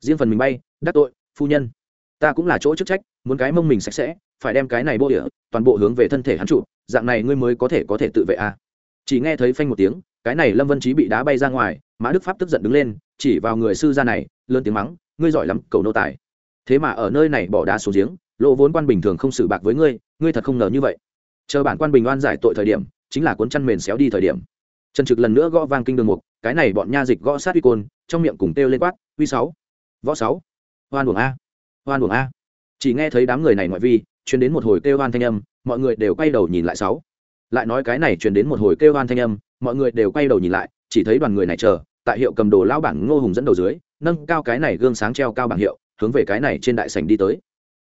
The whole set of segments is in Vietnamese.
riêng phần mình bay, đắc tội, phu nhân. Ta cũng là chỗ chức trách, muốn cái mông mình sạch sẽ, phải đem cái này bô địa, toàn bộ hướng về thân thể hắn trụ, dạng này ngươi mới có thể có thể tự vệ a à. chỉ nghe thấy phanh một tiếng, cái này lâm vân trí bị đá bay ra ngoài, mã đức pháp tức giận đứng lên, chỉ vào người sư gia này, lớn tiếng mắng, ngươi giỏi lắm, cầu nô tài. Thế mà ở nơi này bỏ đá xuống giếng lộ vốn quan bình thường không xử bạc với ngươi ngươi thật không ngờ như vậy. Chờ bản quan bình oan giải tội thời điểm, chính là cuốn chăn mền xéo đi thời điểm. Trần trực lần nữa gõ vang kinh đường mục, cái này bọn nha dịch gõ sát uy côn, trong miệng cùng têu lên quát, uy sáu võ sáu. Hoan buồng a. Hoan buồng a. Chỉ nghe thấy đám người này ngoại vi, truyền đến một hồi kêu hoan thanh âm, mọi người đều quay đầu nhìn lại sáu. Lại nói cái này truyền đến một hồi kêu hoan thanh âm, mọi người đều quay đầu nhìn lại, chỉ thấy đoàn người này chờ, tại hiệu cầm đồ lão bảng ngô hùng dẫn đầu dưới, nâng cao cái này gương sáng treo cao bảng hiệu, hướng về cái này trên đại sảnh đi tới.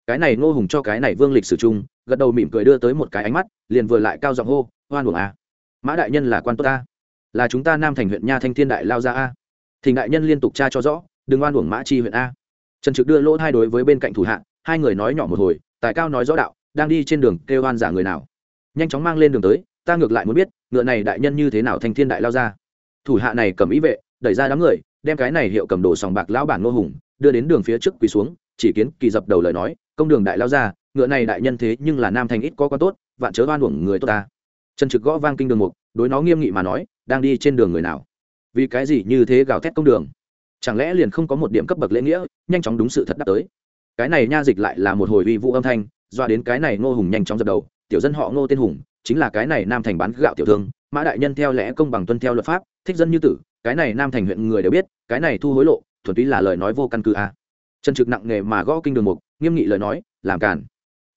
Cái này ngô hùng cho cái này vương lịch sử chung, gật đầu mỉm cười đưa tới một cái ánh mắt, liền vừa lại cao giọng hô, hoan uổng a. Mã đại nhân là quan tốt ta là chúng ta nam thành huyện nha thanh thiên đại lao ra a. Thì đại nhân liên tục tra cho rõ đừng oan uổng mã chi huyện a. Trần trực đưa lỗ hai đối với bên cạnh thủ hạ, hai người nói nhỏ một hồi, tài cao nói rõ đạo, đang đi trên đường kêu oan giả người nào. Nhanh chóng mang lên đường tới, ta ngược lại muốn biết, ngựa này đại nhân như thế nào thành thiên đại lao ra. Thủ hạ này cầm ý vệ, đẩy ra đám người, đem cái này hiệu cầm đồ sòng bạc lão bản nô hùng, đưa đến đường phía trước quỳ xuống, chỉ kiến kỳ dập đầu lời nói, công đường đại lao ra, ngựa này đại nhân thế nhưng là nam thành ít có con tốt, vạn chớ oan uổng người tốt ta. Trần trực gõ vang kinh đường mục, đối nó nghiêm nghị mà nói, đang đi trên đường người nào? Vì cái gì như thế gào thét công đường? Chẳng lẽ liền không có một điểm cấp bậc lễ nghĩa, nhanh chóng đúng sự thật đáp tới. Cái này nha dịch lại là một hồi uy vũ âm thanh, doa đến cái này ngô hùng nhanh chóng dập đầu, tiểu dân họ ngô tên hùng, chính là cái này nam thành bán gạo tiểu thương, mã đại nhân theo lẽ công bằng tuân theo luật pháp, thích dân như tử, cái này nam thành huyện người đều biết, cái này thu hối lộ, thuần túy là lời nói vô căn cứ a. À. trần trực nặng nghề mà gõ kinh đường mục, nghiêm nghị lời nói, làm cản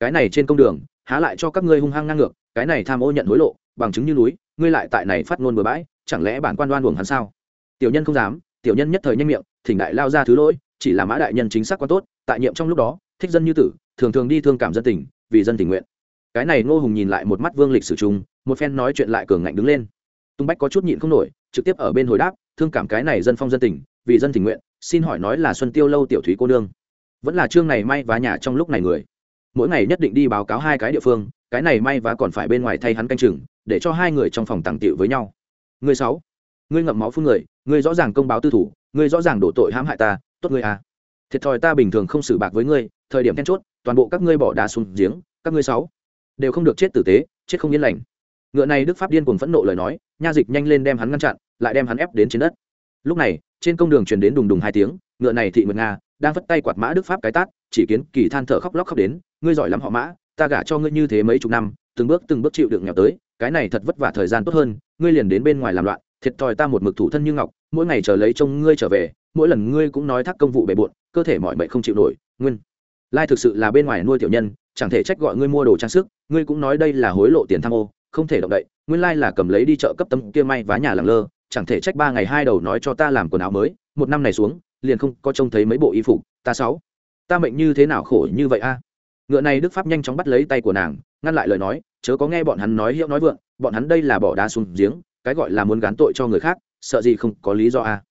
cái này trên công đường, há lại cho các ngươi hung hăng ngang ngược, cái này tham ô nhận hối lộ, bằng chứng như núi, ngươi lại tại này phát ngôn bừa bãi, chẳng lẽ bản quan đoan buồng hắn sao? Tiểu nhân không dám tiểu nhân nhất thời nhanh miệng, thỉnh đại lao ra thứ lỗi, chỉ là mã đại nhân chính xác quá tốt, tại nhiệm trong lúc đó, thích dân như tử, thường thường đi thương cảm dân tình, vì dân tình nguyện. Cái này ngô hùng nhìn lại một mắt vương lịch sử trung một phen nói chuyện lại cường ngạnh đứng lên. Tung bách có chút nhịn không nổi, trực tiếp ở bên hồi đáp, thương cảm cái này dân phong dân tình, vì dân tình nguyện, xin hỏi nói là xuân tiêu lâu tiểu thúy cô nương. Vẫn là chương này may vá nhà trong lúc này người. Mỗi ngày nhất định đi báo cáo hai cái địa phương, cái này may vá còn phải bên ngoài thay hắn canh chừng, để cho hai người trong phòng tàng tiệu với nhau. Người sáu, ngươi ngậm máu phương người ngươi rõ ràng công báo tư thủ, ngươi rõ ràng đổ tội hãm hại ta, tốt ngươi à. Thiệt thòi ta bình thường không xử bạc với ngươi, thời điểm then chốt, toàn bộ các ngươi bỏ đá xuống giếng, các ngươi sáu đều không được chết tử tế, chết không yên lành. Ngựa này đức pháp điên cuồng phẫn nộ lời nói, nha dịch nhanh lên đem hắn ngăn chặn, lại đem hắn ép đến trên đất. Lúc này, trên công đường truyền đến đùng đùng hai tiếng, ngựa này thị nguyệt nga, đang vất tay quạt mã đức pháp cái tát, chỉ kiến kỳ than thở khóc lóc khóc đến, ngươi giỏi lắm họ mã, ta gả cho ngươi như thế mấy chục năm, từng bước từng bước chịu đựng nghèo tới, cái này thật vất vả thời gian tốt hơn, ngươi liền đến bên ngoài làm loạn, thiệt thòi ta một mực thủ thân như ngọc mỗi ngày chờ lấy trông ngươi trở về, mỗi lần ngươi cũng nói thác công vụ bề bộn, cơ thể mọi mệnh không chịu nổi, nguyên. Lai thực sự là bên ngoài nuôi tiểu nhân, chẳng thể trách gọi ngươi mua đồ trang sức, ngươi cũng nói đây là hối lộ tiền tham ô, không thể động đậy, nguyên lai là cầm lấy đi chợ cấp tấm kia may vá nhà làng lơ, chẳng thể trách ba ngày hai đầu nói cho ta làm quần áo mới, một năm này xuống, liền không có trông thấy mấy bộ y phục, ta sáu. Ta mệnh như thế nào khổ như vậy a? Ngựa này đức pháp nhanh chóng bắt lấy tay của nàng, ngăn lại lời nói, chớ có nghe bọn hắn nói hiệu nói vượng, bọn hắn đây là bỏ đá xuống giếng, cái gọi là muốn gán tội cho người khác sợ gì không có lý do a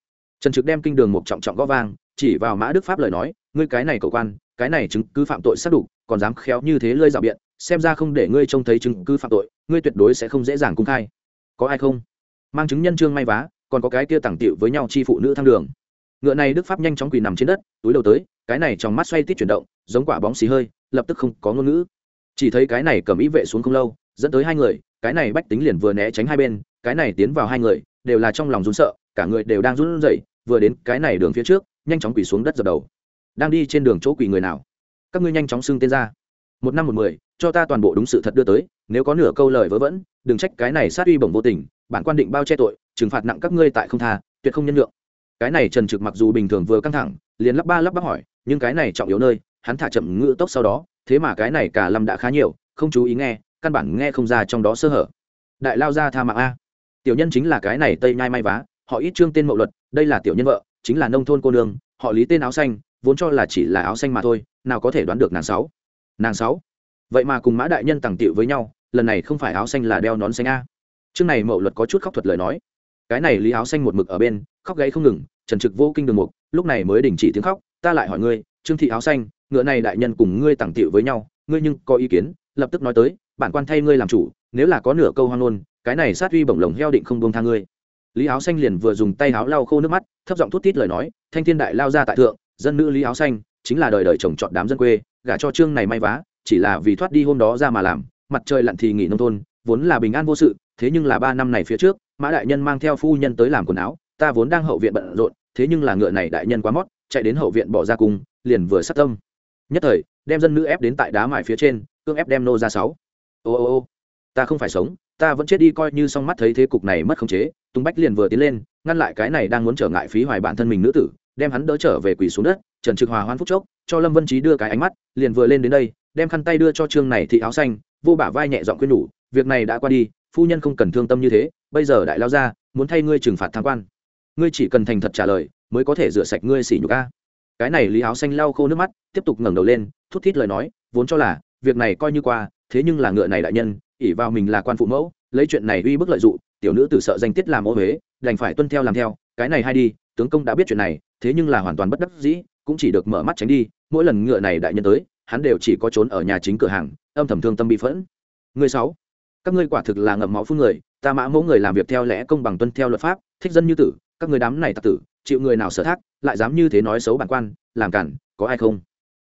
trần trực đem kinh đường một trọng trọng gõ vang, chỉ vào mã đức pháp lời nói, ngươi cái này cầu quan, cái này chứng cứ phạm tội xác đủ còn dám khéo như thế lơi dạo biện, xem ra không để ngươi trông thấy chứng cứ phạm tội, ngươi tuyệt đối sẽ không dễ dàng cung khai. Có ai không? Mang chứng nhân trương may vá, còn có cái kia tẳng tiệu với nhau chi phụ nữ thăng đường. Ngựa này đức pháp nhanh chóng quỳ nằm trên đất, túi đầu tới, cái này trong mắt xoay tít chuyển động, giống quả bóng xì hơi, lập tức không có ngôn ngữ. Chỉ thấy cái này cầm ý vệ xuống không lâu, dẫn tới hai người, cái này bách tính liền vừa né tránh hai bên, cái này tiến vào hai người đều là trong lòng run sợ, cả người đều đang run rẩy, vừa đến cái này đường phía trước, nhanh chóng quỳ xuống đất dập đầu. Đang đi trên đường chỗ quỳ người nào? Các ngươi nhanh chóng xưng tên ra. Một năm một mười, cho ta toàn bộ đúng sự thật đưa tới, nếu có nửa câu lời vớ vẩn, đừng trách cái này sát uy bổng vô tình, bản quan định bao che tội, trừng phạt nặng các ngươi tại không tha, tuyệt không nhân lượng cái này trần trực mặc dù bình thường vừa căng thẳng, liền lắp ba lắp bắp hỏi, nhưng cái này trọng yếu nơi, hắn thả chậm ngữ tốc sau đó, thế mà cái này cả lâm đã khá nhiều, không chú ý nghe, căn bản nghe không ra trong đó sơ hở. Đại lao ra tha mạng a tiểu nhân chính là cái này tây nhai may vá, họ ít trương tên mậu luật, đây là tiểu nhân vợ, chính là nông thôn cô nương, họ lý tên áo xanh, vốn cho là chỉ là áo xanh mà thôi, nào có thể đoán được nàng sáu. Nàng sáu. Vậy mà cùng mã đại nhân tàng tiệu với nhau, lần này không phải áo xanh là đeo nón xanh a. Chương này mậu luật có chút khóc thuật lời nói. Cái này lý áo xanh một mực ở bên, khóc gáy không ngừng, trần trực vô kinh đường mục, lúc này mới đình chỉ tiếng khóc, ta lại hỏi ngươi, trương thị áo xanh, ngựa này đại nhân cùng ngươi tàng tiệu với nhau, ngươi nhưng có ý kiến, lập tức nói tới, bản quan thay ngươi làm chủ nếu là có nửa câu hoang ngôn, cái này sát uy bổng lồng heo định không buông tha ngươi. Lý áo xanh liền vừa dùng tay áo lau khô nước mắt, thấp giọng thút tít lời nói, thanh thiên đại lao ra tại thượng, dân nữ lý áo xanh, chính là đời đời chồng chọn đám dân quê, gả cho trương này may vá, chỉ là vì thoát đi hôm đó ra mà làm, mặt trời lặn thì nghỉ nông thôn, vốn là bình an vô sự, thế nhưng là ba năm này phía trước, mã đại nhân mang theo phu nhân tới làm quần áo, ta vốn đang hậu viện bận rộn, thế nhưng là ngựa này đại nhân quá mót, chạy đến hậu viện bỏ ra cung liền vừa sát tâm. Nhất thời, đem dân nữ ép đến tại đá mài phía trên cương ép đem nô ra sáu. Ô ô ô ta không phải sống, ta vẫn chết đi coi như song mắt thấy thế cục này mất khống chế. Tung bách liền vừa tiến lên, ngăn lại cái này đang muốn trở ngại phí hoài bản thân mình nữ tử, đem hắn đỡ trở về quỳ xuống đất, trần trực hòa hoan phúc chốc, cho lâm vân trí đưa cái ánh mắt, liền vừa lên đến đây, đem khăn tay đưa cho trương này thị áo xanh, vô bả vai nhẹ dọn khuyên nhủ, việc này đã qua đi, phu nhân không cần thương tâm như thế, bây giờ đại lao ra, muốn thay ngươi trừng phạt tham quan. Ngươi chỉ cần thành thật trả lời, mới có thể rửa sạch ngươi xỉ nhục a. Cái này lý áo xanh lau khô nước mắt, tiếp tục ngẩng đầu lên, thút thít lời nói, vốn cho là, việc này coi như qua, thế nhưng là ngựa này đại nhân ỉ vào mình là quan phụ mẫu, lấy chuyện này uy bức lợi dụng, tiểu nữ tử sợ danh tiết làm ô huế đành phải tuân theo làm theo, cái này hay đi, tướng công đã biết chuyện này, thế nhưng là hoàn toàn bất đắc dĩ, cũng chỉ được mở mắt tránh đi, mỗi lần ngựa này đại nhân tới, hắn đều chỉ có trốn ở nhà chính cửa hàng, âm thầm thương tâm bị phẫn. Người sáu, các ngươi quả thực là ngậm máu phun người, ta mã mẫu người làm việc theo lẽ công bằng tuân theo luật pháp, thích dân như tử, các người đám này tạc tử, chịu người nào sở thác, lại dám như thế nói xấu bản quan, làm cản, có ai không?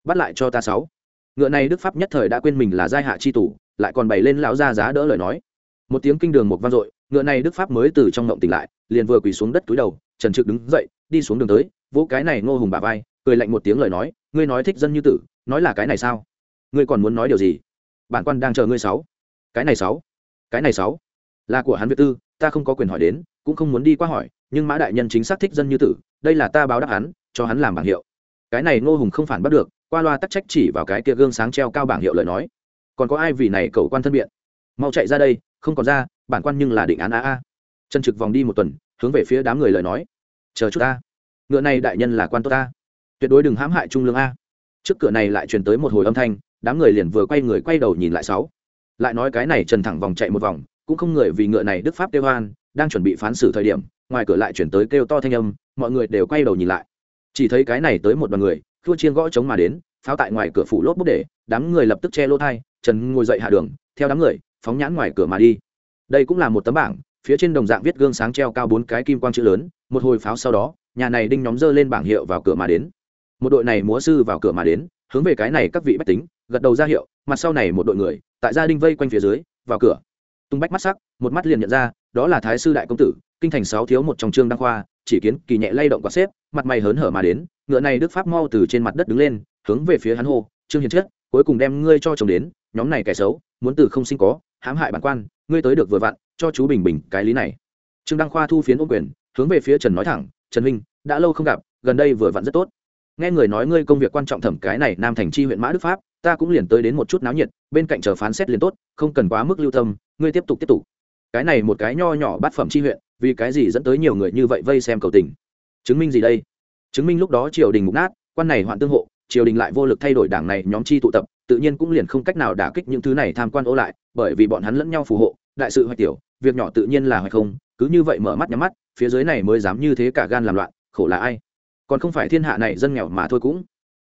Bắt lại cho ta sáu. Ngựa này đức pháp nhất thời đã quên mình là giai hạ chi tủ lại còn bày lên lão gia giá đỡ lời nói. Một tiếng kinh đường một vang dội, ngựa này đức pháp mới từ trong ngộng tỉnh lại, liền vừa quỳ xuống đất túi đầu, trần trực đứng dậy, đi xuống đường tới, vỗ cái này ngô hùng bà vai, cười lạnh một tiếng lời nói, ngươi nói thích dân như tử, nói là cái này sao? Ngươi còn muốn nói điều gì? Bản quan đang chờ ngươi sáu. Cái này sáu? Cái này sáu? Là của hắn việt tư, ta không có quyền hỏi đến, cũng không muốn đi qua hỏi, nhưng mã đại nhân chính xác thích dân như tử, đây là ta báo đáp hắn, cho hắn làm bảng hiệu. Cái này ngô hùng không phản bắt được, qua loa tắc trách chỉ vào cái kia gương sáng treo cao bảng hiệu lời nói còn có ai vì này cầu quan thân biện? Mau chạy ra đây, không còn ra, bản quan nhưng là định án a a. Chân trực vòng đi một tuần, hướng về phía đám người lời nói. Chờ chút ta. Ngựa này đại nhân là quan tốt ta. Tuyệt đối đừng hãm hại trung lương a. Trước cửa này lại truyền tới một hồi âm thanh, đám người liền vừa quay người quay đầu nhìn lại sáu. Lại nói cái này trần thẳng vòng chạy một vòng, cũng không người vì ngựa này đức pháp kêu hoan đang chuẩn bị phán xử thời điểm, ngoài cửa lại chuyển tới kêu to thanh âm, mọi người đều quay đầu nhìn lại. Chỉ thấy cái này tới một đoàn người thua chiên gõ chống mà đến, pháo tại ngoài cửa phủ lốp bút để, đám người lập tức che lỗ thai trần ngồi dậy hạ đường, theo đám người, phóng nhãn ngoài cửa mà đi. Đây cũng là một tấm bảng, phía trên đồng dạng viết gương sáng treo cao bốn cái kim quang chữ lớn, một hồi pháo sau đó, nhà này đinh nhóm dơ lên bảng hiệu vào cửa mà đến. Một đội này múa sư vào cửa mà đến, hướng về cái này các vị bách tính, gật đầu ra hiệu, mặt sau này một đội người, tại gia đinh vây quanh phía dưới, vào cửa. Tung bách mắt sắc, một mắt liền nhận ra, đó là thái sư đại công tử, kinh thành sáu thiếu một trong trương đăng khoa, chỉ kiến, kỳ nhẹ lay động quạt xếp, mặt mày hớn hở mà đến, ngựa này đức pháp mau từ trên mặt đất đứng lên, hướng về phía hắn hô, trương hiền chết cuối cùng đem ngươi cho chồng đến, nhóm này kẻ xấu, muốn từ không sinh có, hãm hại bản quan, ngươi tới được vừa vặn, cho chú bình bình cái lý này. Trương đăng khoa thu phiến ô quyền, hướng về phía trần nói thẳng, trần huynh, đã lâu không gặp, gần đây vừa vặn rất tốt. Nghe người nói ngươi công việc quan trọng thẩm cái này nam thành chi huyện mã đức pháp, ta cũng liền tới đến một chút náo nhiệt, bên cạnh chờ phán xét liền tốt, không cần quá mức lưu tâm, ngươi tiếp tục tiếp tục. Cái này một cái nho nhỏ bát phẩm chi huyện, vì cái gì dẫn tới nhiều người như vậy vây xem cầu tình? Chứng minh gì đây? Chứng minh lúc đó triều đình mục nát, quan này hoạn tương hộ triều đình lại vô lực thay đổi đảng này nhóm chi tụ tập, tự nhiên cũng liền không cách nào đả kích những thứ này tham quan ô lại, bởi vì bọn hắn lẫn nhau phù hộ, đại sự hoạch tiểu, việc nhỏ tự nhiên là hoạch không, cứ như vậy mở mắt nhắm mắt, phía dưới này mới dám như thế cả gan làm loạn, khổ là ai? Còn không phải thiên hạ này dân nghèo mà thôi cũng.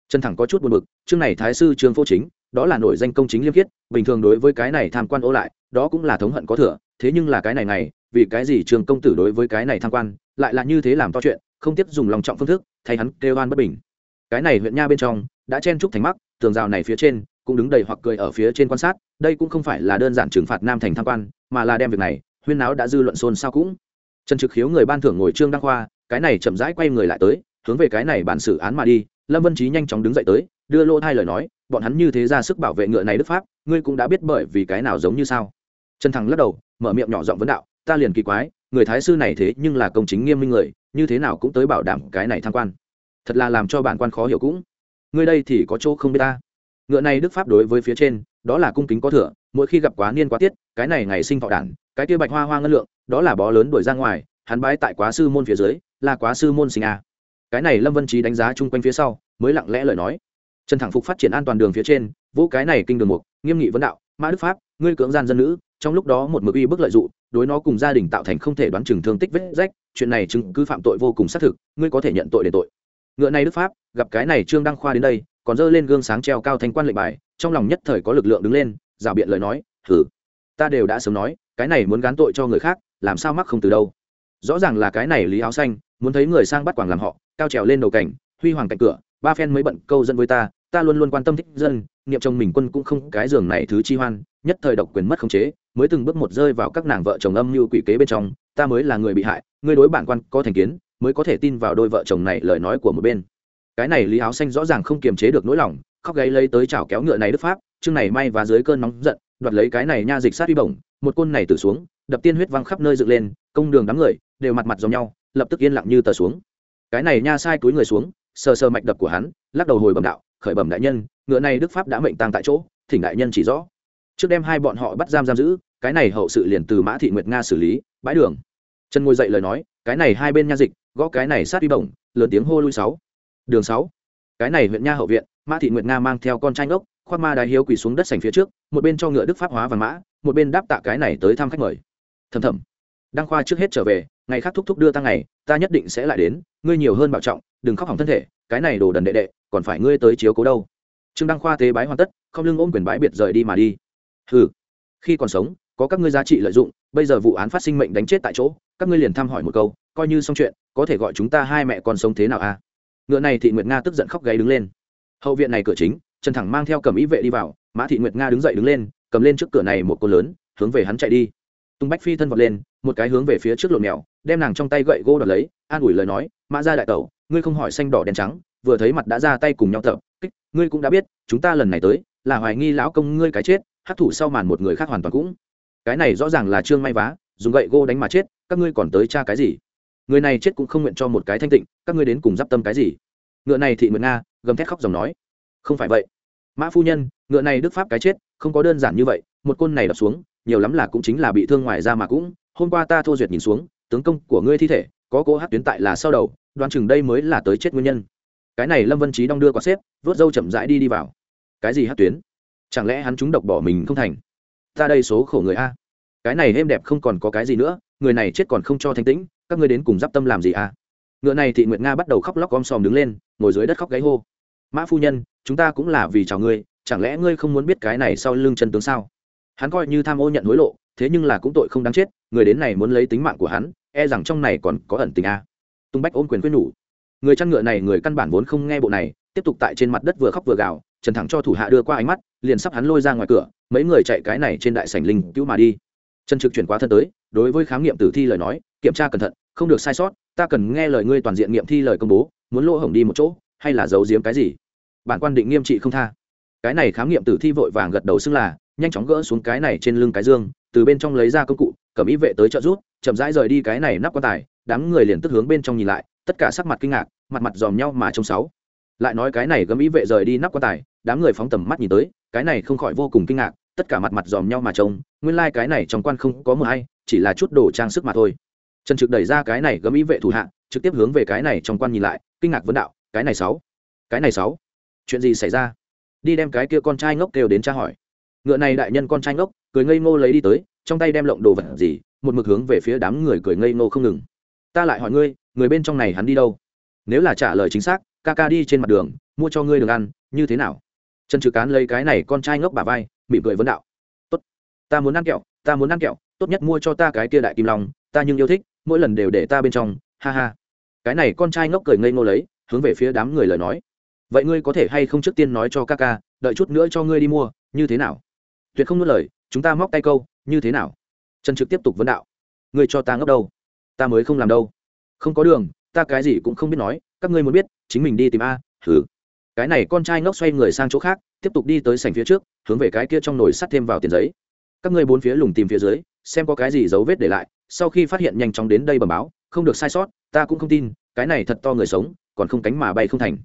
Chân thẳng có chút buồn bực, chương này thái sư trương phô chính, đó là nổi danh công chính liêm khiết, bình thường đối với cái này tham quan ô lại, đó cũng là thống hận có thừa, thế nhưng là cái này này, vì cái gì trường công tử đối với cái này tham quan, lại là như thế làm to chuyện, không tiếp dùng lòng trọng phương thức, thay hắn kêu oan bất bình cái này huyện nha bên trong, đã chen trúc thành mắc tường rào này phía trên, cũng đứng đầy hoặc cười ở phía trên quan sát, đây cũng không phải là đơn giản trừng phạt nam thành tham quan, mà là đem việc này, huyên náo đã dư luận xôn xao cũng. Trần trực khiếu người ban thưởng ngồi trương đăng khoa, cái này chậm rãi quay người lại tới, hướng về cái này bản xử án mà đi, lâm vân trí nhanh chóng đứng dậy tới, đưa lô hai lời nói, bọn hắn như thế ra sức bảo vệ ngựa này đức pháp, ngươi cũng đã biết bởi vì cái nào giống như sao. Trần thắng lắc đầu, mở miệng nhỏ giọng vấn đạo, ta liền kỳ quái, người thái sư này thế nhưng là công chính nghiêm minh người, như thế nào cũng tới bảo đảm cái này tham quan thật là làm cho bản quan khó hiểu cũng. Ngươi đây thì có chỗ không biết ta. Ngựa này đức pháp đối với phía trên, đó là cung kính có thừa, mỗi khi gặp quá niên quá tiết, cái này ngày sinh thọ đản, cái kia bạch hoa hoa ngân lượng, đó là bó lớn đuổi ra ngoài, hắn bái tại quá sư môn phía dưới, là quá sư môn sinh a. Cái này lâm vân trí đánh giá chung quanh phía sau, mới lặng lẽ lời nói. Trần thẳng phục phát triển an toàn đường phía trên vũ cái này kinh đường mục, nghiêm nghị vấn đạo, mã đức pháp, ngươi cưỡng gian dân nữ, trong lúc đó một mực uy bức lợi dụng, đối nó cùng gia đình tạo thành không thể đoán chừng thương tích vết rách, chuyện này chứng cứ phạm tội vô cùng xác thực, ngươi có thể nhận tội để tội ngựa này đức pháp, gặp cái này trương đăng khoa đến đây, còn dơ lên gương sáng treo cao thanh quan lệnh bài, trong lòng nhất thời có lực lượng đứng lên rào biện lời nói thử ta đều đã sớm nói, cái này muốn gán tội cho người khác, làm sao mắc không từ đâu. Rõ ràng là cái này lý áo xanh, muốn thấy người sang bắt quảng làm họ, cao trèo lên đầu cảnh, huy hoàng cạnh cửa, ba phen mới bận câu dân với ta ta luôn luôn quan tâm thích dân, niệm chồng mình quân cũng không cái giường này thứ chi hoan, nhất thời độc quyền mất khống chế, mới từng bước một rơi vào các nàng vợ chồng âm mưu quỷ kế bên trong, ta mới là người bị hại, ngươi đối bản quan có thành kiến mới có thể tin vào đôi vợ chồng này lời nói của một bên. Cái này lý áo xanh rõ ràng không kiềm chế được nỗi lòng, khóc gáy lấy tới chảo kéo ngựa này đức pháp, chương này may và dưới cơn nóng giận, đoạt lấy cái này nha dịch sát uy bổng, một côn này từ xuống, đập tiên huyết văng khắp nơi dựng lên, công đường đám người đều mặt mặt dòng nhau, lập tức yên lặng như tờ xuống. Cái này nha sai túi người xuống, sờ sờ mạch đập của hắn, lắc đầu hồi bẩm đạo, khởi bẩm đại nhân, ngựa này đức pháp đã mệnh tăng tại chỗ, thỉnh đại nhân chỉ rõ. Trước đem hai bọn họ bắt giam giam giữ, cái này hậu sự liền từ mã thị nguyệt nga xử lý, bãi đường. Trần ngồi dậy lời nói, cái này hai bên nha dịch gõ cái này sát uy bổng, lớn tiếng hô lui sáu. Đường sáu. Cái này huyện nha hậu viện, mã thị nguyệt nga mang theo con trai ngốc, khoác ma đái hiếu quỳ xuống đất sành phía trước, một bên cho ngựa đức pháp hóa và mã, một bên đáp tạ cái này tới thăm khách mời. Thầm thầm. Đăng khoa trước hết trở về, ngày khác thúc thúc đưa tăng ngày, ta nhất định sẽ lại đến, ngươi nhiều hơn bảo trọng, đừng khóc hỏng thân thể, cái này đồ đần đệ đệ, còn phải ngươi tới chiếu cố đâu. Trương đăng khoa tế bái hoàn tất, không lưng ôm quyền bãi biệt rời đi mà đi. Hừ. Khi còn sống, có các ngươi giá trị lợi dụng, bây giờ vụ án phát sinh mệnh đánh chết tại chỗ các ngươi liền thăm hỏi một câu, coi như xong chuyện, có thể gọi chúng ta hai mẹ con sống thế nào a à? ngựa này thị nguyệt nga tức giận khóc gáy đứng lên. Hậu viện này cửa chính, trần thẳng mang theo cầm ý vệ đi vào, mã thị nguyệt nga đứng dậy đứng lên, cầm lên trước cửa này một cô lớn, hướng về hắn chạy đi. Tung bách phi thân vọt lên, một cái hướng về phía trước lộn mèo, đem nàng trong tay gậy gỗ đoạt lấy, an ủi lời nói, mã ra đại tẩu, ngươi không hỏi xanh đỏ đen trắng, vừa thấy mặt đã ra tay cùng nhau tập, kích, ngươi cũng đã biết, chúng ta lần này tới, là hoài nghi lão công ngươi cái chết hát thủ sau màn một người khác hoàn toàn cũng. Cái này rõ ràng là trương may vá dùng gậy gô đánh mà chết, các ngươi còn tới cha cái gì? Người này chết cũng không nguyện cho một cái thanh tịnh, các ngươi đến cùng d i p tâm cái gì? Ngựa này thị mượn nga, gầm thét khóc dòng nói. Không phải vậy. Mã phu nhân, ngựa này đức pháp cái chết, không có đơn giản như vậy, một côn này đập xuống, nhiều lắm là cũng chính là bị thương ngoài ra mà cũng. Hôm qua ta thô duyệt nhìn xuống, tướng công của ngươi thi thể, có cố hát tuyến tại là sau đầu, đoan chừng đây mới là tới chết nguyên nhân. Cái này lâm vân trí đong đưa qua xếp, vớt dâu chậm rãi đi đi vào. Cái gì hát tuyến? Chẳng lẽ hắn chúng độc bỏ mình không thành? Ta đây số khổ người a cái này êm đẹp không còn có cái gì nữa, người này chết còn không cho thanh tĩnh, các ngươi đến cùng d i p tâm làm gì à? Ngựa này thị nguyệt nga bắt đầu khóc lóc om sòm đứng lên, ngồi dưới đất khóc gáy hô. Mã phu nhân, chúng ta cũng là vì chào ngươi, chẳng lẽ ngươi không muốn biết cái này sau lưng chân tướng sao? Hắn coi như tham ô nhận hối lộ, thế nhưng là cũng tội không đáng chết, người đến này muốn lấy tính mạng của hắn e rằng trong này còn có ẩn tình a à. tung bách ôm quyền quyết nhủ. Người chăn ngựa này, người căn bản vốn không nghe bộ này, tiếp tục tại trên mặt đất vừa khóc vừa gào, trần thẳng cho thủ hạ đưa qua ánh mắt, liền sắp hắn lôi ra ngoài cửa, mấy người chạy cái này trên đại sảnh linh cứu mà đi trần trực chuyển qua thân tới, đối với khám nghiệm tử thi lời nói, kiểm tra cẩn thận, không được sai sót, ta cần nghe lời ngươi toàn diện nghiệm thi lời công bố, muốn lỗ hổng đi một chỗ, hay là giấu giếm cái gì? Bản quan định nghiêm trị không tha. Cái này khám nghiệm tử thi vội vàng gật đầu xưng là, nhanh chóng gỡ xuống cái này trên lưng cái dương, từ bên trong lấy ra công cụ cầm ý vệ tới trợ rút chậm rãi rời đi cái này nắp quan tài, đám người liền tức hướng bên trong nhìn lại, tất cả sắc mặt kinh ngạc, mặt mặt dòm nhau mà trông sáu lại nói cái này gấm ý vệ rời đi nắp quan tài, đám người phóng tầm mắt nhìn tới, cái này không khỏi vô cùng kinh ngạc tất cả mặt mặt dòm nhau mà trông, nguyên lai cái này trong quan không có mờ hay, chỉ là chút đồ trang sức mà thôi. Trần trực đẩy ra cái này gấm ý vệ thủ hạ, trực tiếp hướng về cái này trong quan nhìn lại, kinh ngạc vấn đạo, cái này sáu, cái này sáu, chuyện gì xảy ra? Đi đem cái kia con trai ngốc kêu đến tra hỏi. Ngựa này đại nhân con trai ngốc, cười ngây ngô lấy đi tới, trong tay đem lộng đồ vật gì, một mực hướng về phía đám người cười ngây ngô không ngừng. Ta lại hỏi ngươi, người bên trong này hắn đi đâu? Nếu là trả lời chính xác, ca ca đi trên mặt đường, mua cho ngươi đường ăn, như thế nào? Trần trừ cán lấy cái này con trai ngốc bà vai mỉm cười vấn đạo. Tốt, ta muốn ăn kẹo, ta muốn ăn kẹo, tốt nhất mua cho ta cái kia đại kim long, ta nhưng yêu thích, mỗi lần đều để ta bên trong, ha ha. Cái này con trai ngốc cười ngây ngô lấy, hướng về phía đám người lời nói. Vậy ngươi có thể hay không trước tiên nói cho ca ca, đợi chút nữa cho ngươi đi mua, như thế nào? Tuyệt không nuốt lời, chúng ta móc tay câu, như thế nào? Trần trực tiếp tục vấn đạo. Ngươi cho ta ngốc đâu? Ta mới không làm đâu. Không có đường, ta cái gì cũng không biết nói, các ngươi muốn biết, chính mình đi tìm a thử cái này con trai ngốc xoay người sang chỗ khác, tiếp tục đi tới sành phía trước, hướng về cái kia trong nồi sắt thêm vào tiền giấy. Các ngươi bốn phía lùng tìm phía dưới, xem có cái gì dấu vết để lại, sau khi phát hiện nhanh chóng đến đây bẩm báo, không được sai sót, ta cũng không tin, cái này thật to người sống, còn không cánh mà bay không thành.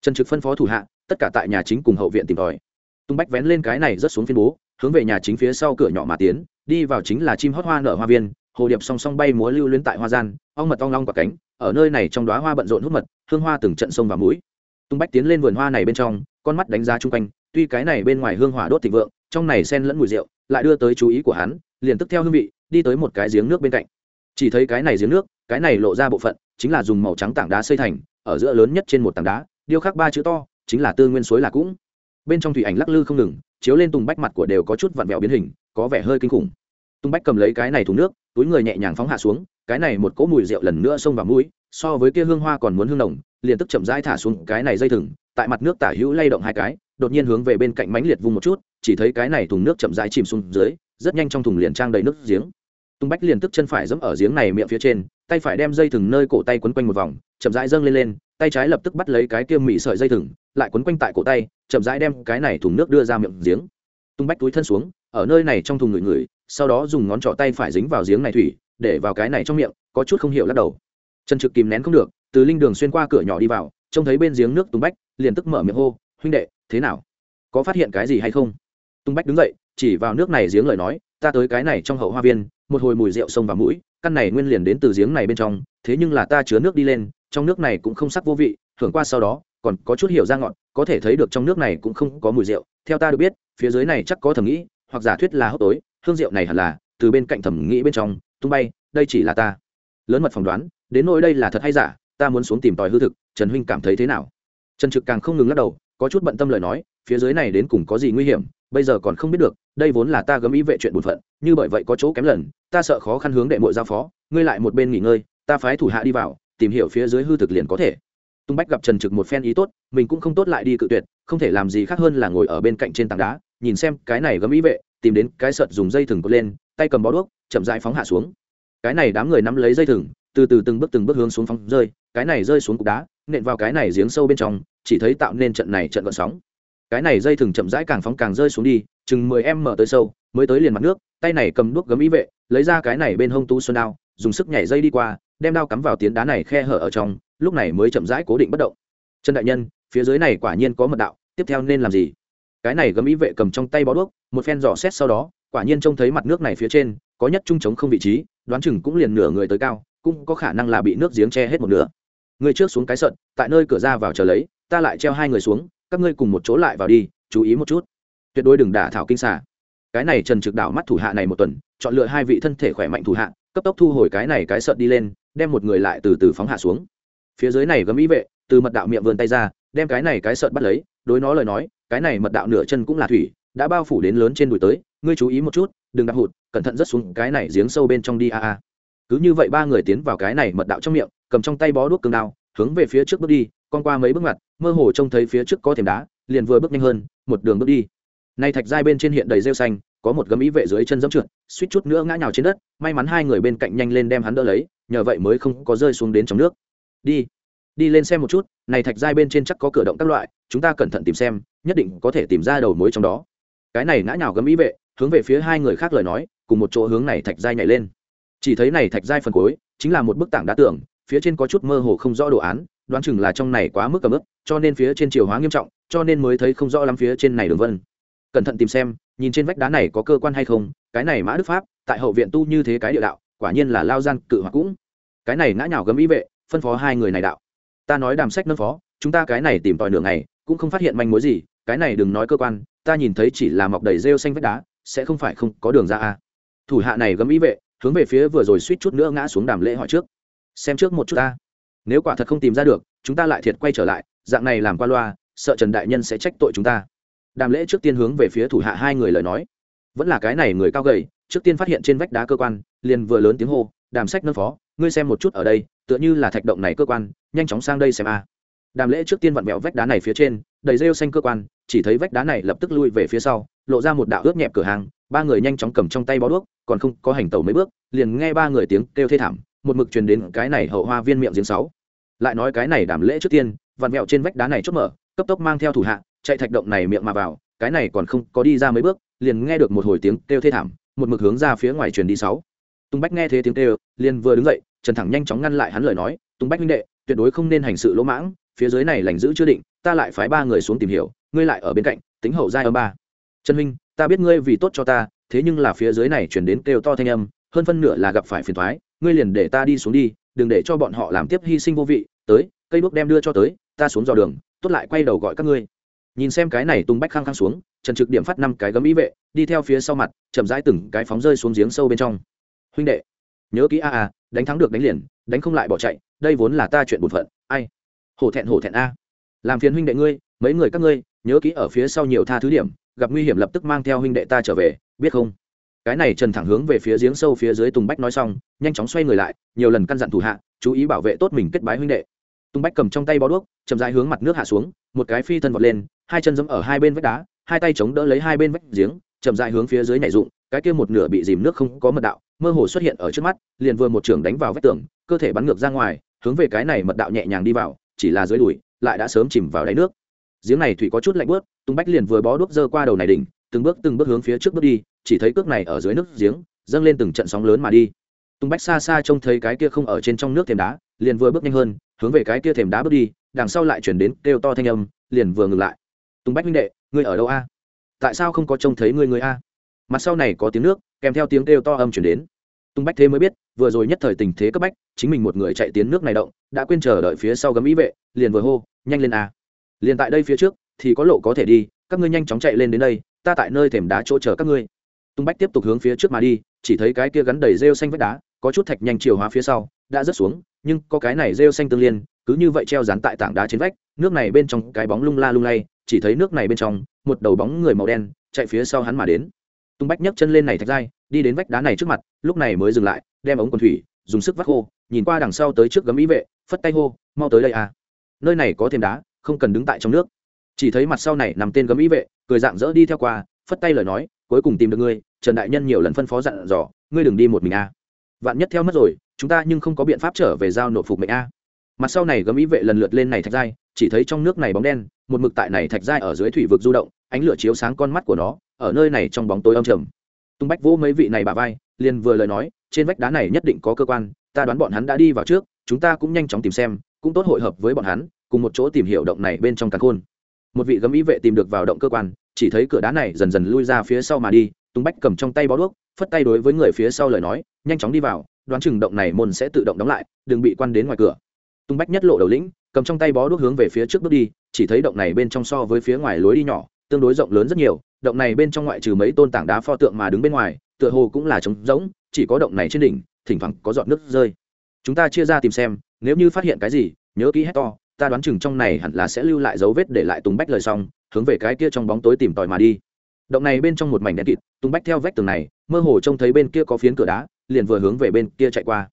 Trần trực phân phó thủ hạ, tất cả tại nhà chính cùng hậu viện tìm tòi. Tung bách vén lên cái này rất xuống phiên bố, hướng về nhà chính phía sau cửa nhỏ mà tiến, đi vào chính là chim hót hoa nở hoa viên, hồ điệp song song bay múa lưu luyến tại hoa gian, ong mật ong long và cánh, ở nơi này trong đóa hoa bận rộn hút mật, hương hoa từng trận sông và mũi tung bách tiến lên vườn hoa này bên trong, con mắt đánh giá chung quanh, tuy cái này bên ngoài hương hỏa đốt thịnh vượng, trong này sen lẫn mùi rượu, lại đưa tới chú ý của hắn, liền tức theo hương vị, đi tới một cái giếng nước bên cạnh. Chỉ thấy cái này giếng nước, cái này lộ ra bộ phận, chính là dùng màu trắng tảng đá xây thành, ở giữa lớn nhất trên một tảng đá, điêu khắc ba chữ to, chính là tư nguyên suối là cũng. Bên trong thủy ảnh lắc lư không ngừng, chiếu lên tùng bách mặt của đều có chút vặn vẹo biến hình, có vẻ hơi kinh khủng. Tùng bách cầm lấy cái này thùng nước, túi người nhẹ nhàng phóng hạ xuống, cái này một cỗ mùi rượu lần nữa xông vào mũi, so với kia hương hoa còn muốn hương nồng liền tức chậm rãi thả xuống cái này dây thừng, tại mặt nước tả hữu lay động hai cái, đột nhiên hướng về bên cạnh mánh liệt vùng một chút, chỉ thấy cái này thùng nước chậm rãi chìm xuống dưới, rất nhanh trong thùng liền trang đầy nước giếng. Tung bách liền tức chân phải giẫm ở giếng này miệng phía trên, tay phải đem dây thừng nơi cổ tay quấn quanh một vòng, chậm rãi dâng lên lên, tay trái lập tức bắt lấy cái kia mị sợi dây thừng, lại quấn quanh tại cổ tay, chậm rãi đem cái này thùng nước đưa ra miệng giếng. Tung bách túi thân xuống, ở nơi này trong thùng người người sau đó dùng ngón trỏ tay phải dính vào giếng này thủy, để vào cái này trong miệng, có chút không hiểu lắc đầu. Trần trực kìm nén không được từ linh đường xuyên qua cửa nhỏ đi vào, trông thấy bên giếng nước tung bách, liền tức mở miệng hô, huynh đệ, thế nào? Có phát hiện cái gì hay không? Tung bách đứng dậy, chỉ vào nước này giếng lời nói, ta tới cái này trong hậu hoa viên, một hồi mùi rượu sông vào mũi, căn này nguyên liền đến từ giếng này bên trong, thế nhưng là ta chứa nước đi lên, trong nước này cũng không sắc vô vị, thưởng qua sau đó, còn có chút hiểu ra ngọn, có thể thấy được trong nước này cũng không có mùi rượu, theo ta được biết, phía dưới này chắc có thẩm nghĩ, hoặc giả thuyết là hốc tối, hương rượu này hẳn là từ bên cạnh thẩm nghĩ bên trong, tung bay, đây chỉ là ta. Lớn mật phỏng đoán, đến nỗi đây là thật hay giả ta muốn xuống tìm tòi hư thực, trần huynh cảm thấy thế nào? Trần trực càng không ngừng lắc đầu, có chút bận tâm lời nói, phía dưới này đến cùng có gì nguy hiểm, bây giờ còn không biết được, đây vốn là ta gấm ý vệ chuyện bổn phận, như bởi vậy có chỗ kém lần, ta sợ khó khăn hướng đệ mội giao phó, ngươi lại một bên nghỉ ngơi, ta phái thủ hạ đi vào, tìm hiểu phía dưới hư thực liền có thể. Tung bách gặp trần trực một phen ý tốt, mình cũng không tốt lại đi cự tuyệt, không thể làm gì khác hơn là ngồi ở bên cạnh trên tảng đá, nhìn xem cái này gấm ý vệ, tìm đến cái sợt dùng dây thừng cột lên, tay cầm bó đuốc, chậm dại phóng hạ xuống. Cái này đám người nắm lấy dây thừng, từ từ từng bước từng bước hướng xuống phóng rơi cái này rơi xuống cục đá, nện vào cái này giếng sâu bên trong, chỉ thấy tạo nên trận này trận gợn sóng. Cái này dây thừng chậm rãi càng phóng càng rơi xuống đi, chừng mười em mở tới sâu, mới tới liền mặt nước, tay này cầm đuốc gấm ý vệ, lấy ra cái này bên hông tu xuân đao, dùng sức nhảy dây đi qua, đem đao cắm vào tiến đá này khe hở ở trong, lúc này mới chậm rãi cố định bất động. Trần đại nhân, phía dưới này quả nhiên có mật đạo, tiếp theo nên làm gì? Cái này gấm ý vệ cầm trong tay bó đuốc, một phen dò xét sau đó, quả nhiên trông thấy mặt nước này phía trên, có nhất trung trống không vị trí, đoán chừng cũng liền nửa người tới cao, cũng có khả năng là bị nước giếng che hết một nửa người trước xuống cái sợn, tại nơi cửa ra vào chờ lấy ta lại treo hai người xuống các ngươi cùng một chỗ lại vào đi chú ý một chút. Tuyệt đối đừng đả thảo kinh xà. Cái này trần trực đảo mắt thủ hạ này một tuần chọn lựa hai vị thân thể khỏe mạnh thủ hạ cấp tốc thu hồi cái này cái sợn đi lên đem một người lại từ từ phóng hạ xuống. Phía dưới này gấm ý vệ từ mật đạo miệng vươn tay ra đem cái này cái sợn bắt lấy đối nó lời nói cái này mật đạo nửa chân cũng là thủy đã bao phủ đến lớn trên đùi tới ngươi chú ý một chút đừng đạp hụt cẩn thận rất xuống cái này giếng sâu bên trong đi a a. Cứ như vậy ba người tiến vào cái này mật đạo trong miệng cầm trong tay bó đuốc cương đao, hướng về phía trước bước đi, con qua mấy bước mặt mơ hồ trông thấy phía trước có thềm đá, liền vừa bước nhanh hơn, một đường bước đi. Nay thạch giai bên trên hiện đầy rêu xanh, có một gấm ý vệ dưới chân dẫm trượt, suýt chút nữa ngã nhào trên đất, may mắn hai người bên cạnh nhanh lên đem hắn đỡ lấy, nhờ vậy mới không có rơi xuống đến trong nước. Đi đi lên xem một chút, này thạch giai bên trên chắc có cửa động các loại, chúng ta cẩn thận tìm xem, nhất định có thể tìm ra đầu mối trong đó. Cái này ngã nhào gấm ý vệ, hướng về phía hai người khác lời nói, cùng một chỗ hướng này thạch giai nhảy lên. Chỉ thấy này thạch giai phần cuối, chính là một bức tảng đá tưởng phía trên có chút mơ hồ không rõ đồ án, đoán chừng là trong này quá mức cầm ức cho nên phía trên chiều hóa nghiêm trọng, cho nên mới thấy không rõ lắm phía trên này đường vân. Cẩn thận tìm xem, nhìn trên vách đá này có cơ quan hay không, cái này mã đức pháp, tại hậu viện tu như thế cái địa đạo, quả nhiên là lao gian cự hoặc cũng. Cái này ngã nhào gấm ý vệ, phân phó hai người này đạo. Ta nói đàm sách nâng phó, chúng ta cái này tìm tòi nửa ngày, cũng không phát hiện manh mối gì, cái này đừng nói cơ quan, ta nhìn thấy chỉ là mọc đầy rêu xanh vách đá, sẽ không phải không có đường ra a. Thủ hạ này gấm ý vệ, hướng về phía vừa rồi suýt chút nữa ngã xuống đàm lễ hỏi trước xem trước một chút ta. Nếu quả thật không tìm ra được, chúng ta lại thiệt quay trở lại, dạng này làm qua loa, sợ trần đại nhân sẽ trách tội chúng ta. Đàm lễ trước tiên hướng về phía thủ hạ hai người lời nói. Vẫn là cái này người cao gầy, trước tiên phát hiện trên vách đá cơ quan, liền vừa lớn tiếng hô, đàm sách nâng phó, ngươi xem một chút ở đây, tựa như là thạch động này cơ quan, nhanh chóng sang đây xem a. Đàm lễ trước tiên vặn mẹo vách đá này phía trên, đầy rêu xanh cơ quan, chỉ thấy vách đá này lập tức lui về phía sau, lộ ra một đạo ướt nhẹp cửa hàng, ba người nhanh chóng cầm trong tay bó đuốc, còn không có hành tàu mấy bước, liền nghe ba người tiếng kêu thê thảm một mực truyền đến cái này hậu hoa viên miệng giếng sáu. Lại nói cái này đảm lễ trước tiên, vặn mẹo trên vách đá này chốt mở, cấp tốc mang theo thủ hạ, chạy thạch động này miệng mà vào, cái này còn không có đi ra mấy bước, liền nghe được một hồi tiếng kêu thê thảm, một mực hướng ra phía ngoài truyền đi sáu. Tung bách nghe thế tiếng kêu, liền vừa đứng dậy, trần thẳng nhanh chóng ngăn lại hắn lời nói tung bách minh đệ, tuyệt đối không nên hành sự lỗ mãng, phía dưới này lành giữ chưa định, ta lại phái ba người xuống tìm hiểu, ngươi lại ở bên cạnh, tính hậu giai âm ba. Trần huynh, ta biết ngươi vì tốt cho ta, thế nhưng là phía dưới này chuyển đến kêu to thanh âm, hơn phân nửa là gặp phải phiền thoái ngươi liền để ta đi xuống đi, đừng để cho bọn họ làm tiếp hy sinh vô vị, tới, cây bước đem đưa cho tới, ta xuống dò đường, tốt lại quay đầu gọi các ngươi. Nhìn xem cái này tung bách khăng khăng xuống, trần trực điểm phát năm cái gấm ý vệ, đi theo phía sau mặt, chậm rãi từng cái phóng rơi xuống giếng sâu bên trong. Huynh đệ, nhớ kỹ a a, đánh thắng được đánh liền, đánh không lại bỏ chạy, đây vốn là ta chuyện bổn phận, ai? Hổ thẹn hổ thẹn a. Làm phiền huynh đệ ngươi, mấy người các ngươi, nhớ kỹ ở phía sau nhiều tha thứ điểm, gặp nguy hiểm lập tức mang theo huynh đệ ta trở về, biết không? Cái này trần thẳng hướng về phía giếng sâu phía dưới tùng bách nói xong, nhanh chóng xoay người lại, nhiều lần căn dặn thủ hạ, chú ý bảo vệ tốt mình kết bái huynh đệ. Tùng bách cầm trong tay bó đuốc, chậm rãi hướng mặt nước hạ xuống, một cái phi thân vọt lên, hai chân giẫm ở hai bên vách đá, hai tay chống đỡ lấy hai bên vách giếng, chậm rãi hướng phía dưới nhảy dụng, cái kia một nửa bị dìm nước không có mật đạo, mơ hồ xuất hiện ở trước mắt, liền vừa một trường đánh vào vách tường, cơ thể bắn ngược ra ngoài, hướng về cái này mật đạo nhẹ nhàng đi vào, chỉ là dưới đùi, lại đã sớm chìm vào đáy nước. Giếng này thủy có chút lạnh bớt tung bách liền vừa bó đuốc dơ qua đầu này đỉnh từng bước từng bước hướng phía trước bước đi, chỉ thấy cước này ở dưới nước giếng, dâng lên từng trận sóng lớn mà đi. Tung bách xa xa trông thấy cái kia không ở trên trong nước thềm đá, liền vừa bước nhanh hơn, hướng về cái kia thềm đá bước đi, đằng sau lại chuyển đến kêu to thanh âm, liền vừa ngừng lại. Tung bách minh đệ, ngươi ở đâu a? Tại sao không có trông thấy ngươi người a? Mặt sau này có tiếng nước, kèm theo tiếng kêu to âm chuyển đến. Tung bách thế mới biết, vừa rồi nhất thời tình thế cấp bách, chính mình một người chạy tiến nước này động, đã quên chờ đợi phía sau gấm ý vệ, liền vừa hô, nhanh lên a! Liền tại đây phía trước, thì có lộ có thể đi, các ngươi nhanh chóng chạy lên đến đây ta tại nơi thềm đá chỗ chờ các ngươi. Tung bách tiếp tục hướng phía trước mà đi, chỉ thấy cái kia gắn đầy rêu xanh vách đá, có chút thạch nhanh chiều hóa phía sau, đã rớt xuống, nhưng có cái này rêu xanh tương liên, cứ như vậy treo dán tại tảng đá trên vách, nước này bên trong cái bóng lung la lung lay, chỉ thấy nước này bên trong, một đầu bóng người màu đen, chạy phía sau hắn mà đến. Tung bách nhấc chân lên này thạch dai đi đến vách đá này trước mặt, lúc này mới dừng lại, đem ống quần thủy, dùng sức vắt khô, nhìn qua đằng sau tới trước gấm ý vệ, phất tay hô, mau tới đây à. Nơi này có thêm đá, không cần đứng tại trong nước chỉ thấy mặt sau này nằm tên gấm ý vệ, cười dạng dỡ đi theo qua, phất tay lời nói, cuối cùng tìm được ngươi, trần đại nhân nhiều lần phân phó dặn dò, ngươi đừng đi một mình a. Vạn nhất theo mất rồi, chúng ta nhưng không có biện pháp trở về giao nộp phục mệnh a. Mặt sau này gấm ý vệ lần lượt lên này thạch giai, chỉ thấy trong nước này bóng đen, một mực tại này thạch giai ở dưới thủy vực du động, ánh lửa chiếu sáng con mắt của nó, ở nơi này trong bóng tối âm trầm. Tung bách vỗ mấy vị này bà vai, liền vừa lời nói, trên vách đá này nhất định có cơ quan, ta đoán bọn hắn đã đi vào trước, chúng ta cũng nhanh chóng tìm xem, cũng tốt hội hợp với bọn hắn, cùng một chỗ tìm hiểu động này bên trong càn khôn một vị gấm ý vệ tìm được vào động cơ quan, chỉ thấy cửa đá này dần dần lui ra phía sau mà đi tung bách cầm trong tay bó đuốc, phất tay đối với người phía sau lời nói, nhanh chóng đi vào, đoán chừng động này môn sẽ tự động đóng lại, đừng bị quan đến ngoài cửa. Tung bách nhất lộ đầu lĩnh, cầm trong tay bó đuốc hướng về phía trước bước đi, chỉ thấy động này bên trong so với phía ngoài lối đi nhỏ, tương đối rộng lớn rất nhiều, động này bên trong ngoại trừ mấy tôn tảng đá pho tượng mà đứng bên ngoài, tựa hồ cũng là trống rỗng, chỉ có động này trên đỉnh, thỉnh thoảng có giọt nước rơi. Chúng ta chia ra tìm xem, nếu như phát hiện cái gì, nhớ kỹ hét to ta đoán chừng trong này hẳn là sẽ lưu lại dấu vết để lại tùng bách lời xong, hướng về cái kia trong bóng tối tìm tòi mà đi. Động này bên trong một mảnh đen kịt, tùng bách theo vách tường này, mơ hồ trông thấy bên kia có phiến cửa đá, liền vừa hướng về bên kia chạy qua.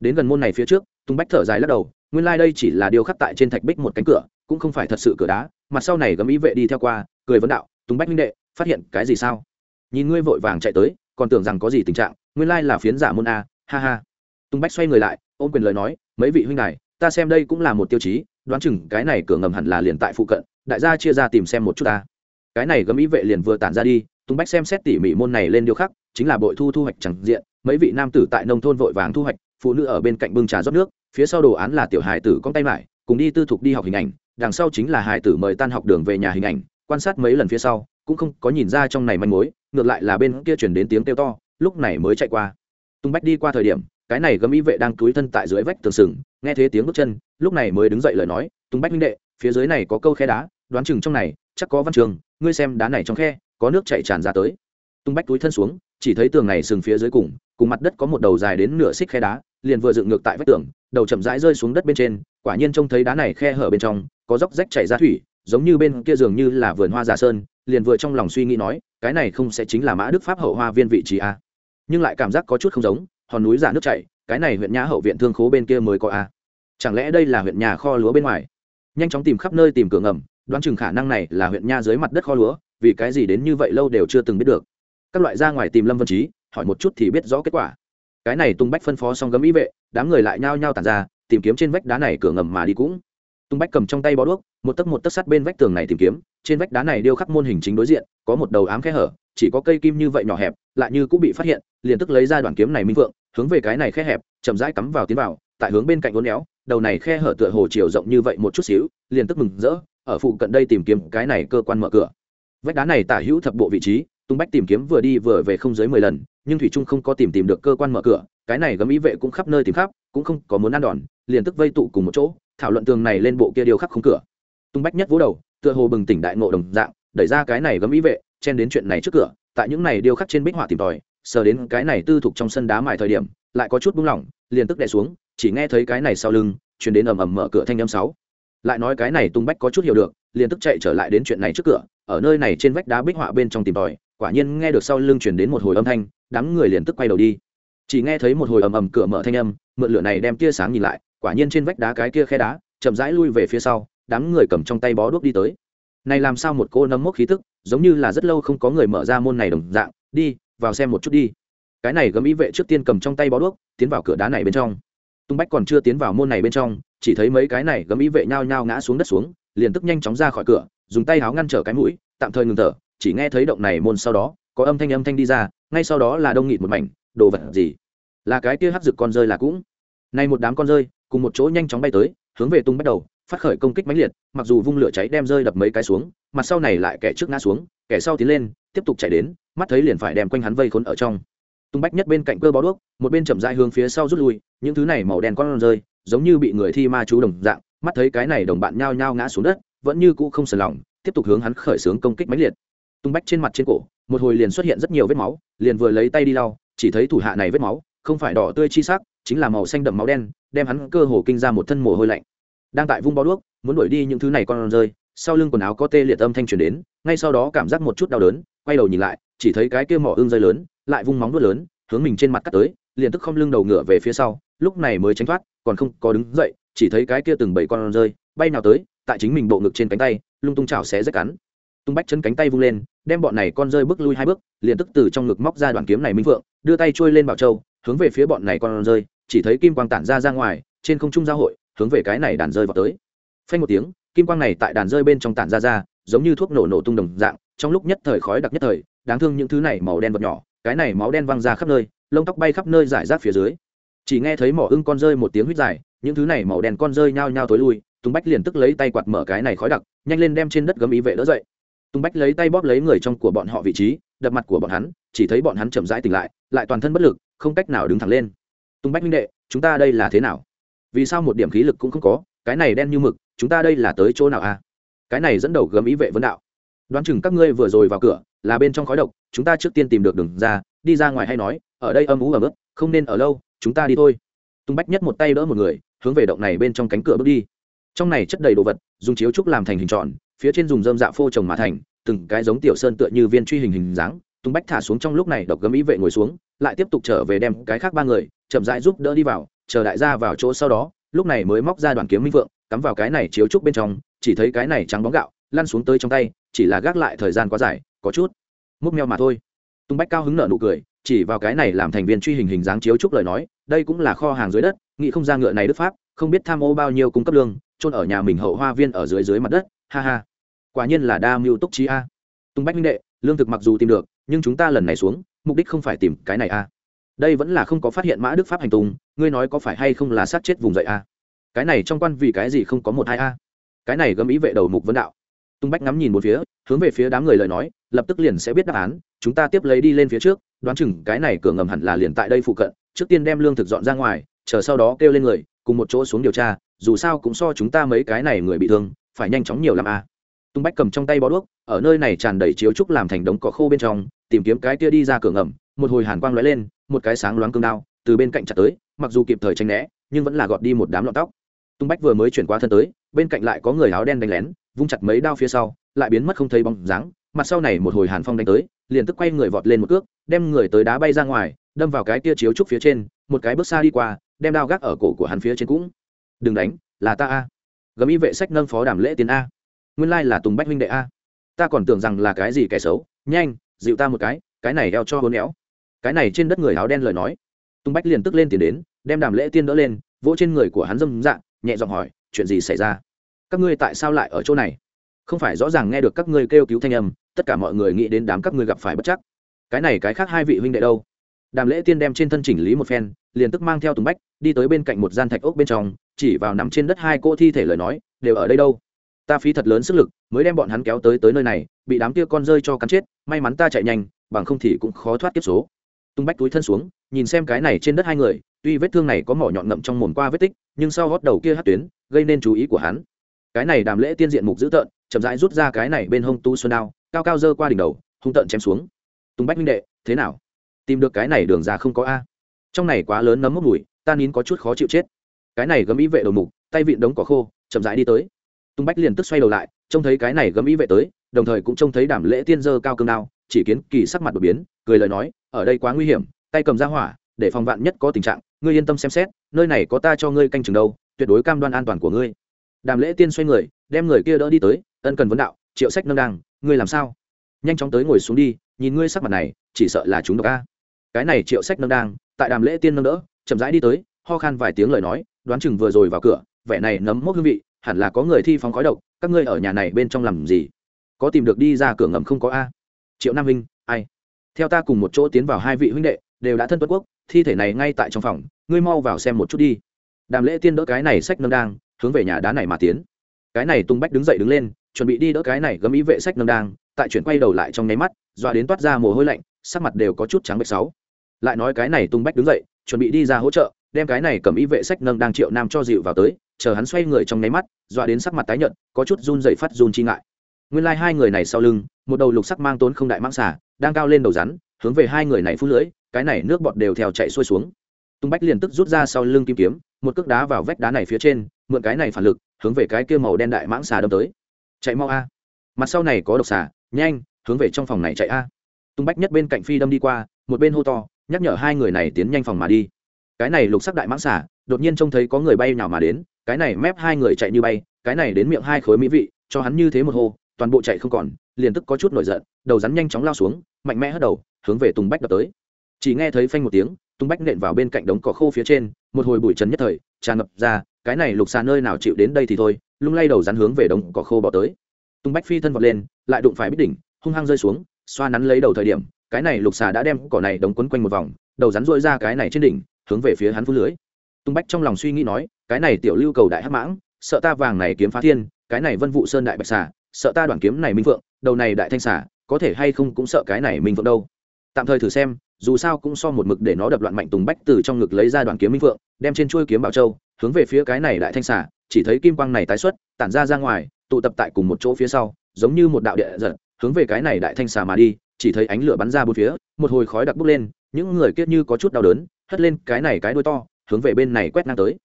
Đến gần môn này phía trước, tùng bách thở dài lắc đầu, nguyên lai、like、đây chỉ là điều khắc tại trên thạch bích một cánh cửa, cũng không phải thật sự cửa đá mặt sau này gấm ý vệ đi theo qua, cười vấn đạo, tùng bách minh đệ, phát hiện cái gì sao? Nhìn ngươi vội vàng chạy tới, còn tưởng rằng có gì tình trạng, nguyên lai là phiến giả môn a, ha ha. Tùng bách xoay người lại, ôm quyền lời nói, mấy vị huynh này ta xem đây cũng là một tiêu chí đoán chừng cái này cửa ngầm hẳn là liền tại phụ cận, đại gia chia ra tìm xem một chút ta. Cái này gấm ý vệ liền vừa tản ra đi, tùng bách xem xét tỉ mỉ môn này lên điêu khắc, chính là bội thu thu hoạch chẳng diện, mấy vị nam tử tại nông thôn vội vàng thu hoạch, phụ nữ ở bên cạnh bưng trà rót nước, phía sau đồ án là tiểu hài tử con tay mải, cùng đi tư thục đi học hình ảnh, đằng sau chính là hài tử mời tan học đường về nhà hình ảnh, quan sát mấy lần phía sau, cũng không có nhìn ra trong này manh mối, ngược lại là bên kia chuyển đến tiếng kêu to, lúc này mới chạy qua. Tung bách đi qua thời điểm cái này gấm ý vệ đang túi thân tại dưới vách tường sừng, nghe thấy tiếng bước chân, lúc này mới đứng dậy lời nói tung bách minh đệ, phía dưới này có câu khe đá, đoán chừng trong này chắc có văn trường, ngươi xem đá này trong khe, có nước chảy tràn ra tới. Tung bách túi thân xuống, chỉ thấy tường này sừng phía dưới cùng cùng mặt đất có một đầu dài đến nửa xích khe đá, liền vừa dựng ngược tại vách tường, đầu chậm rãi rơi xuống đất bên trên, quả nhiên trông thấy đá này khe hở bên trong, có dốc rách chảy ra thủy, giống như bên kia dường như là vườn hoa giả sơn, liền vừa trong lòng suy nghĩ nói, cái này không sẽ chính là mã đức pháp hậu hoa viên vị trí a. Nhưng lại cảm giác có chút không giống hòn núi giả nước chảy, cái này huyện nhà hậu viện thương khố bên kia mới có a. Chẳng lẽ đây là huyện nhà kho lúa bên ngoài? Nhanh chóng tìm khắp nơi tìm cửa ngầm, đoán chừng khả năng này là huyện nha dưới mặt đất kho lúa, vì cái gì đến như vậy lâu đều chưa từng biết được. Các loại ra ngoài tìm lâm vân trí, hỏi một chút thì biết rõ kết quả. Cái này tung bách phân phó xong gấm ý vệ, đám người lại nhao nhao tàn ra, tìm kiếm trên vách đá này cửa ngầm mà đi cũng. Tung bách cầm trong tay bó đuốc, một tấc một tấc sắt bên vách tường này tìm kiếm, trên vách đá này điêu khắc môn hình chính đối diện, có một đầu ám khe hở, chỉ có cây kim như vậy nhỏ hẹp, lại như cũng bị phát hiện, liền tức lấy ra đoạn kiếm này minh vượng hướng về cái này khe hẹp, chậm rãi cắm vào tiến vào, tại hướng bên cạnh uốn éo, đầu này khe hở tựa hồ chiều rộng như vậy một chút xíu, liền tức mừng rỡ, ở phụ cận đây tìm kiếm cái này cơ quan mở cửa. Vách đá này tả hữu thập bộ vị trí, tung bách tìm kiếm vừa đi vừa về không dưới mười lần, nhưng thủy trung không có tìm tìm được cơ quan mở cửa, cái này gấm ý vệ cũng khắp nơi tìm khắp, cũng không có muốn ăn đòn, liền tức vây tụ cùng một chỗ, thảo luận tường này lên bộ kia điều khắc không cửa. Tung bách nhất vỗ đầu, tựa hồ bừng tỉnh đại ngộ đồng dạng, đẩy ra cái này gấm ý vệ, chen đến chuyện này trước cửa, tại những này điêu khắc trên bích họa tìm tòi sờ đến cái này tư thục trong sân đá mài thời điểm, lại có chút buông lỏng, liền tức đè xuống, chỉ nghe thấy cái này sau lưng chuyển đến ầm ầm mở cửa thanh âm sáu. Lại nói cái này tung bách có chút hiểu được, liền tức chạy trở lại đến chuyện này trước cửa, ở nơi này trên vách đá bích họa bên trong tìm tòi, quả nhiên nghe được sau lưng chuyển đến một hồi âm thanh, đám người liền tức quay đầu đi. Chỉ nghe thấy một hồi ầm ầm cửa mở thanh âm, mượn lửa này đem tia sáng nhìn lại, quả nhiên trên vách đá cái kia khe đá, chậm rãi lui về phía sau, đám người cầm trong tay bó đuốc đi tới. Này làm sao một cô nấm mốc khí tức, giống như là rất lâu không có người mở ra môn này đồng dạng, đi vào xem một chút đi. Cái này gấm ý vệ trước tiên cầm trong tay bó đuốc, tiến vào cửa đá này bên trong. Tung bách còn chưa tiến vào môn này bên trong, chỉ thấy mấy cái này gấm ý vệ nhao nhao ngã xuống đất xuống, liền tức nhanh chóng ra khỏi cửa, dùng tay háo ngăn trở cái mũi, tạm thời ngừng thở, chỉ nghe thấy động này môn sau đó, có âm thanh âm thanh đi ra, ngay sau đó là đông nghịt một mảnh, đồ vật gì? Là cái kia hắc rực con rơi là cũng. Nay một đám con rơi, cùng một chỗ nhanh chóng bay tới, hướng về tung bắt đầu, phát khởi công kích mãnh liệt, mặc dù vung lửa cháy đem rơi đập mấy cái xuống mặt sau này lại kẻ trước ngã xuống, kẻ sau tiến lên tiếp tục chạy đến, mắt thấy liền phải đem quanh hắn vây khốn ở trong. Tung bách nhất bên cạnh cơ bó đuốc, một bên chậm dại hướng phía sau rút lui, những thứ này màu đen con rơi, giống như bị người thi ma chú đồng dạng, mắt thấy cái này đồng bạn nhao nhao ngã xuống đất, vẫn như cũ không sờn lòng, tiếp tục hướng hắn khởi xướng công kích mãnh liệt. Tung bách trên mặt trên cổ, một hồi liền xuất hiện rất nhiều vết máu, liền vừa lấy tay đi lau, chỉ thấy thủ hạ này vết máu, không phải đỏ tươi chi sắc, chính là màu xanh đậm máu đen, đem hắn cơ hồ kinh ra một thân mồ hôi lạnh. Đang tại vung bó đuốc, muốn đuổi đi những thứ này con rơi, sau lưng quần áo có tê liệt âm thanh truyền đến, ngay sau đó cảm giác một chút đau đớn quay đầu nhìn lại, chỉ thấy cái kia mỏ ương rơi lớn, lại vung móng đuốt lớn, hướng mình trên mặt cắt tới, liền tức không lưng đầu ngựa về phía sau, lúc này mới tránh thoát, còn không có đứng dậy, chỉ thấy cái kia từng bảy con rơi, bay nào tới, tại chính mình bộ ngực trên cánh tay, lung tung chảo xé rách cắn. Tung bách chân cánh tay vung lên, đem bọn này con rơi bước lui hai bước, liền tức từ trong ngực móc ra đoạn kiếm này minh phượng, đưa tay trôi lên bảo châu, hướng về phía bọn này con rơi, chỉ thấy kim quang tản ra ra ngoài, trên không trung giao hội, hướng về cái này đàn rơi vào tới. Phanh một tiếng, kim quang này tại đàn rơi bên trong tản ra ra, giống như thuốc nổ nổ tung đồng dạng trong lúc nhất thời khói đặc nhất thời, đáng thương những thứ này màu đen vật nhỏ, cái này máu đen văng ra khắp nơi, lông tóc bay khắp nơi giải rác phía dưới. Chỉ nghe thấy mỏ ưng con rơi một tiếng huýt dài, những thứ này màu đen con rơi nhao nhao tối lui, tùng bách liền tức lấy tay quạt mở cái này khói đặc, nhanh lên đem trên đất gấm ý vệ đỡ dậy. Tùng bách lấy tay bóp lấy người trong của bọn họ vị trí, đập mặt của bọn hắn, chỉ thấy bọn hắn chậm rãi tỉnh lại lại toàn thân bất lực, không cách nào đứng thẳng lên. Tùng bách minh đệ, chúng ta đây là thế nào? Vì sao một điểm khí lực cũng không có, cái này đen như mực, chúng ta đây là tới chỗ nào a à? cái này dẫn đầu gấm ý vệ vấn đạo đoán chừng các ngươi vừa rồi vào cửa, là bên trong khói độc, chúng ta trước tiên tìm được đường ra, đi ra ngoài hay nói, ở đây âm ú ở ướt, không nên ở lâu, chúng ta đi thôi. Tung bách nhất một tay đỡ một người, hướng về động này bên trong cánh cửa bước đi. Trong này chất đầy đồ vật, dùng chiếu trúc làm thành hình tròn, phía trên dùng dơm dạ phô trồng mã thành, từng cái giống tiểu sơn tựa như viên truy hình hình dáng. Tung bách thả xuống trong lúc này, độc gấm ý vệ ngồi xuống, lại tiếp tục trở về đem cái khác ba người, chậm rãi giúp đỡ đi vào, chờ đại gia vào chỗ sau đó, lúc này mới móc ra đoàn kiếm minh vượng, cắm vào cái này chiếu trúc bên trong, chỉ thấy cái này trắng bóng gạo, lăn xuống tới trong tay chỉ là gác lại thời gian quá dài, có chút múc meo mà thôi. Tung bách cao hứng nợ nụ cười, chỉ vào cái này làm thành viên truy hình hình dáng chiếu trúc lời nói, đây cũng là kho hàng dưới đất nghị không ra ngựa này đức pháp, không biết tham ô bao nhiêu cung cấp lương trôn ở nhà mình hậu hoa viên ở dưới dưới mặt đất, ha ha. Quả nhiên là đa mưu túc trí a. Tung bách minh đệ, lương thực mặc dù tìm được, nhưng chúng ta lần này xuống, mục đích không phải tìm cái này a. Đây vẫn là không có phát hiện mã đức pháp hành tùng ngươi nói có phải hay không là sát chết vùng dậy a? Cái này trong quan vì cái gì không có một hai a? Cái này gấm ý vệ đầu mục vấn đạo tung bách ngắm nhìn một phía, hướng về phía đám người lời nói, lập tức liền sẽ biết đáp án, chúng ta tiếp lấy đi lên phía trước, đoán chừng cái này cửa ngầm hẳn là liền tại đây phụ cận, trước tiên đem lương thực dọn ra ngoài, chờ sau đó kêu lên người, cùng một chỗ xuống điều tra, dù sao cũng so chúng ta mấy cái này người bị thương, phải nhanh chóng nhiều làm a. Tung bách cầm trong tay bó đuốc, ở nơi này tràn đầy chiếu trúc làm thành đống cỏ khô bên trong, tìm kiếm cái kia đi ra cửa ngầm, một hồi hàn quang lóe lên, một cái sáng loáng cương đao, từ bên cạnh chặt tới, mặc dù kịp thời tranh né, nhưng vẫn là gọt đi một đám lọn tóc tung bách vừa mới chuyển qua thân tới, bên cạnh lại có người áo đen đánh lén, vung chặt mấy đao phía sau, lại biến mất không thấy bóng dáng. Mặt sau này một hồi hàn phong đánh tới, liền tức quay người vọt lên một cước, đem người tới đá bay ra ngoài, đâm vào cái kia chiếu trúc phía trên, một cái bước xa đi qua, đem đao gác ở cổ của hắn phía trên cũng. Đừng đánh, là ta a. Gấm y vệ sách nâng phó đàm lễ tiến a. Nguyên lai là tùng bách huynh đệ a. Ta còn tưởng rằng là cái gì kẻ xấu. Nhanh, dịu ta một cái cái này đeo cho hôn éo. Cái này trên đất người áo đen lời nói. Tùng bách liền tức lên tiền đến, đem đàm lễ tiên đỡ lên, vỗ trên người của hắn dâm dạng nhẹ giọng hỏi, chuyện gì xảy ra? Các ngươi tại sao lại ở chỗ này? Không phải rõ ràng nghe được các ngươi kêu cứu thanh âm, tất cả mọi người nghĩ đến đám các ngươi gặp phải bất chắc. Cái này cái khác hai vị huynh đệ đâu? Đàm lễ tiên đem trên thân chỉnh lý một phen, liền tức mang theo tùng bách, đi tới bên cạnh một gian thạch ốc bên trong, chỉ vào nằm trên đất hai cô thi thể lời nói, đều ở đây đâu? Ta phí thật lớn sức lực mới đem bọn hắn kéo tới tới nơi này, bị đám kia con rơi cho cắn chết, may mắn ta chạy nhanh, bằng không thì cũng khó thoát kiếp số. Tung bách túi thân xuống, nhìn xem cái này trên đất hai người, tuy vết thương này có mỏ nhọn ngậm trong mồm qua vết tích nhưng sau gót đầu kia hát tuyến, gây nên chú ý của hắn. Cái này đàm lễ tiên diện mục dữ tợn, chậm rãi rút ra cái này bên hông tu xuân đao, cao cao dơ qua đỉnh đầu, hung tợn chém xuống. Tung bách minh đệ, thế nào? Tìm được cái này đường ra không có a? Trong này quá lớn nấm mốc mùi, ta nín có chút khó chịu chết. Cái này gấm ý vệ đầu mục, tay vịn đống cỏ khô, chậm rãi đi tới. Tung bách liền tức xoay đầu lại, trông thấy cái này gấm ý vệ tới, đồng thời cũng trông thấy đảm lễ tiên dơ cao cương đao, chỉ kiến kỳ sắc mặt đột biến, cười lời nói, ở đây quá nguy hiểm, tay cầm ra hỏa để phòng vạn nhất có tình trạng, ngươi yên tâm xem xét, nơi này có ta cho ngươi canh chừng đâu, tuyệt đối cam đoan an toàn của ngươi. Đàm lễ tiên xoay người, đem người kia đỡ đi tới, ân cần vấn đạo, triệu sách nâng đang ngươi làm sao? Nhanh chóng tới ngồi xuống đi, nhìn ngươi sắc mặt này, chỉ sợ là chúng độc a. Cái này triệu sách nâng đang tại đàm lễ tiên nâng đỡ, chậm rãi đi tới, ho khan vài tiếng lời nói, đoán chừng vừa rồi vào cửa, vẻ này nấm mốc hương vị, hẳn là có người thi phóng khói độc, các ngươi ở nhà này bên trong làm gì? Có tìm được đi ra cửa ngầm không có a? Triệu nam huynh ai? Theo ta cùng một chỗ tiến vào hai vị huynh đệ, đều đã thân tuất quốc thi thể này ngay tại trong phòng, ngươi mau vào xem một chút đi. Đàm lễ tiên đỡ cái này sách nâng đang, hướng về nhà đá này mà tiến. Cái này tung bách đứng dậy đứng lên, chuẩn bị đi đỡ cái này gấm ý vệ sách nâng đang, tại chuyển quay đầu lại trong nháy mắt, dọa đến toát ra mồ hôi lạnh, sắc mặt đều có chút trắng bệch sáu lại nói cái này tung bách đứng dậy, chuẩn bị đi ra hỗ trợ, đem cái này cầm ý vệ sách nâng đang triệu nam cho dịu vào tới, chờ hắn xoay người trong nháy mắt, dọa đến sắc mặt tái nhợt, có chút run dậy phát run chi ngại. Nguyên lai hai người này sau lưng, một đầu lục sắc mang tốn không đại mãng xả đang cao lên đầu rắn, hướng về hai người này phút lưỡi cái này nước bọt đều theo chạy xuôi xuống. Tung bách liền tức rút ra sau lưng kim kiếm, một cước đá vào vách đá này phía trên, mượn cái này phản lực, hướng về cái kia màu đen đại mãng xà đâm tới. Chạy mau a. Mặt sau này có độc xà, nhanh, hướng về trong phòng này chạy a. Tung bách nhất bên cạnh phi đâm đi qua, một bên hô to, nhắc nhở hai người này tiến nhanh phòng mà đi. Cái này lục sắc đại mãng xà, đột nhiên trông thấy có người bay nào mà đến, cái này mép hai người chạy như bay, cái này đến miệng hai khối mỹ vị, cho hắn như thế một hô, toàn bộ chạy không còn, liền tức có chút nổi giận, đầu rắn nhanh chóng lao xuống, mạnh mẽ hất đầu, hướng về tùng bách đập tới chỉ nghe thấy phanh một tiếng, tung bách nện vào bên cạnh đống cỏ khô phía trên, một hồi bụi trần nhất thời, tràn ngập ra, cái này lục xà nơi nào chịu đến đây thì thôi, lung lay đầu rắn hướng về đống cỏ khô bỏ tới. Tung bách phi thân vọt lên, lại đụng phải bít đỉnh, hung hăng rơi xuống, xoa nắn lấy đầu thời điểm, cái này lục xà đã đem cỏ này đống quấn quanh một vòng, đầu rắn rôi ra cái này trên đỉnh, hướng về phía hắn phú lưới. Tung bách trong lòng suy nghĩ nói, cái này tiểu lưu cầu đại hắc mãng, sợ ta vàng này kiếm phá thiên, cái này vân vụ sơn đại bạch xà, sợ ta đoàn kiếm này minh phượng, đầu này đại thanh xà, có thể hay không cũng sợ cái này minh phượng đâu. Tạm thời thử xem dù sao cũng so một mực để nó đập loạn mạnh tùng bách từ trong ngực lấy ra đoàn kiếm minh phượng, đem trên chuôi kiếm bảo châu, hướng về phía cái này đại thanh xả chỉ thấy kim quang này tái xuất, tản ra ra ngoài, tụ tập tại cùng một chỗ phía sau, giống như một đạo địa giật, hướng về cái này đại thanh xà mà đi, chỉ thấy ánh lửa bắn ra bốn phía, một hồi khói đặc bốc lên, những người kiết như có chút đau đớn, hất lên cái này cái đuôi to, hướng về bên này quét ngang tới.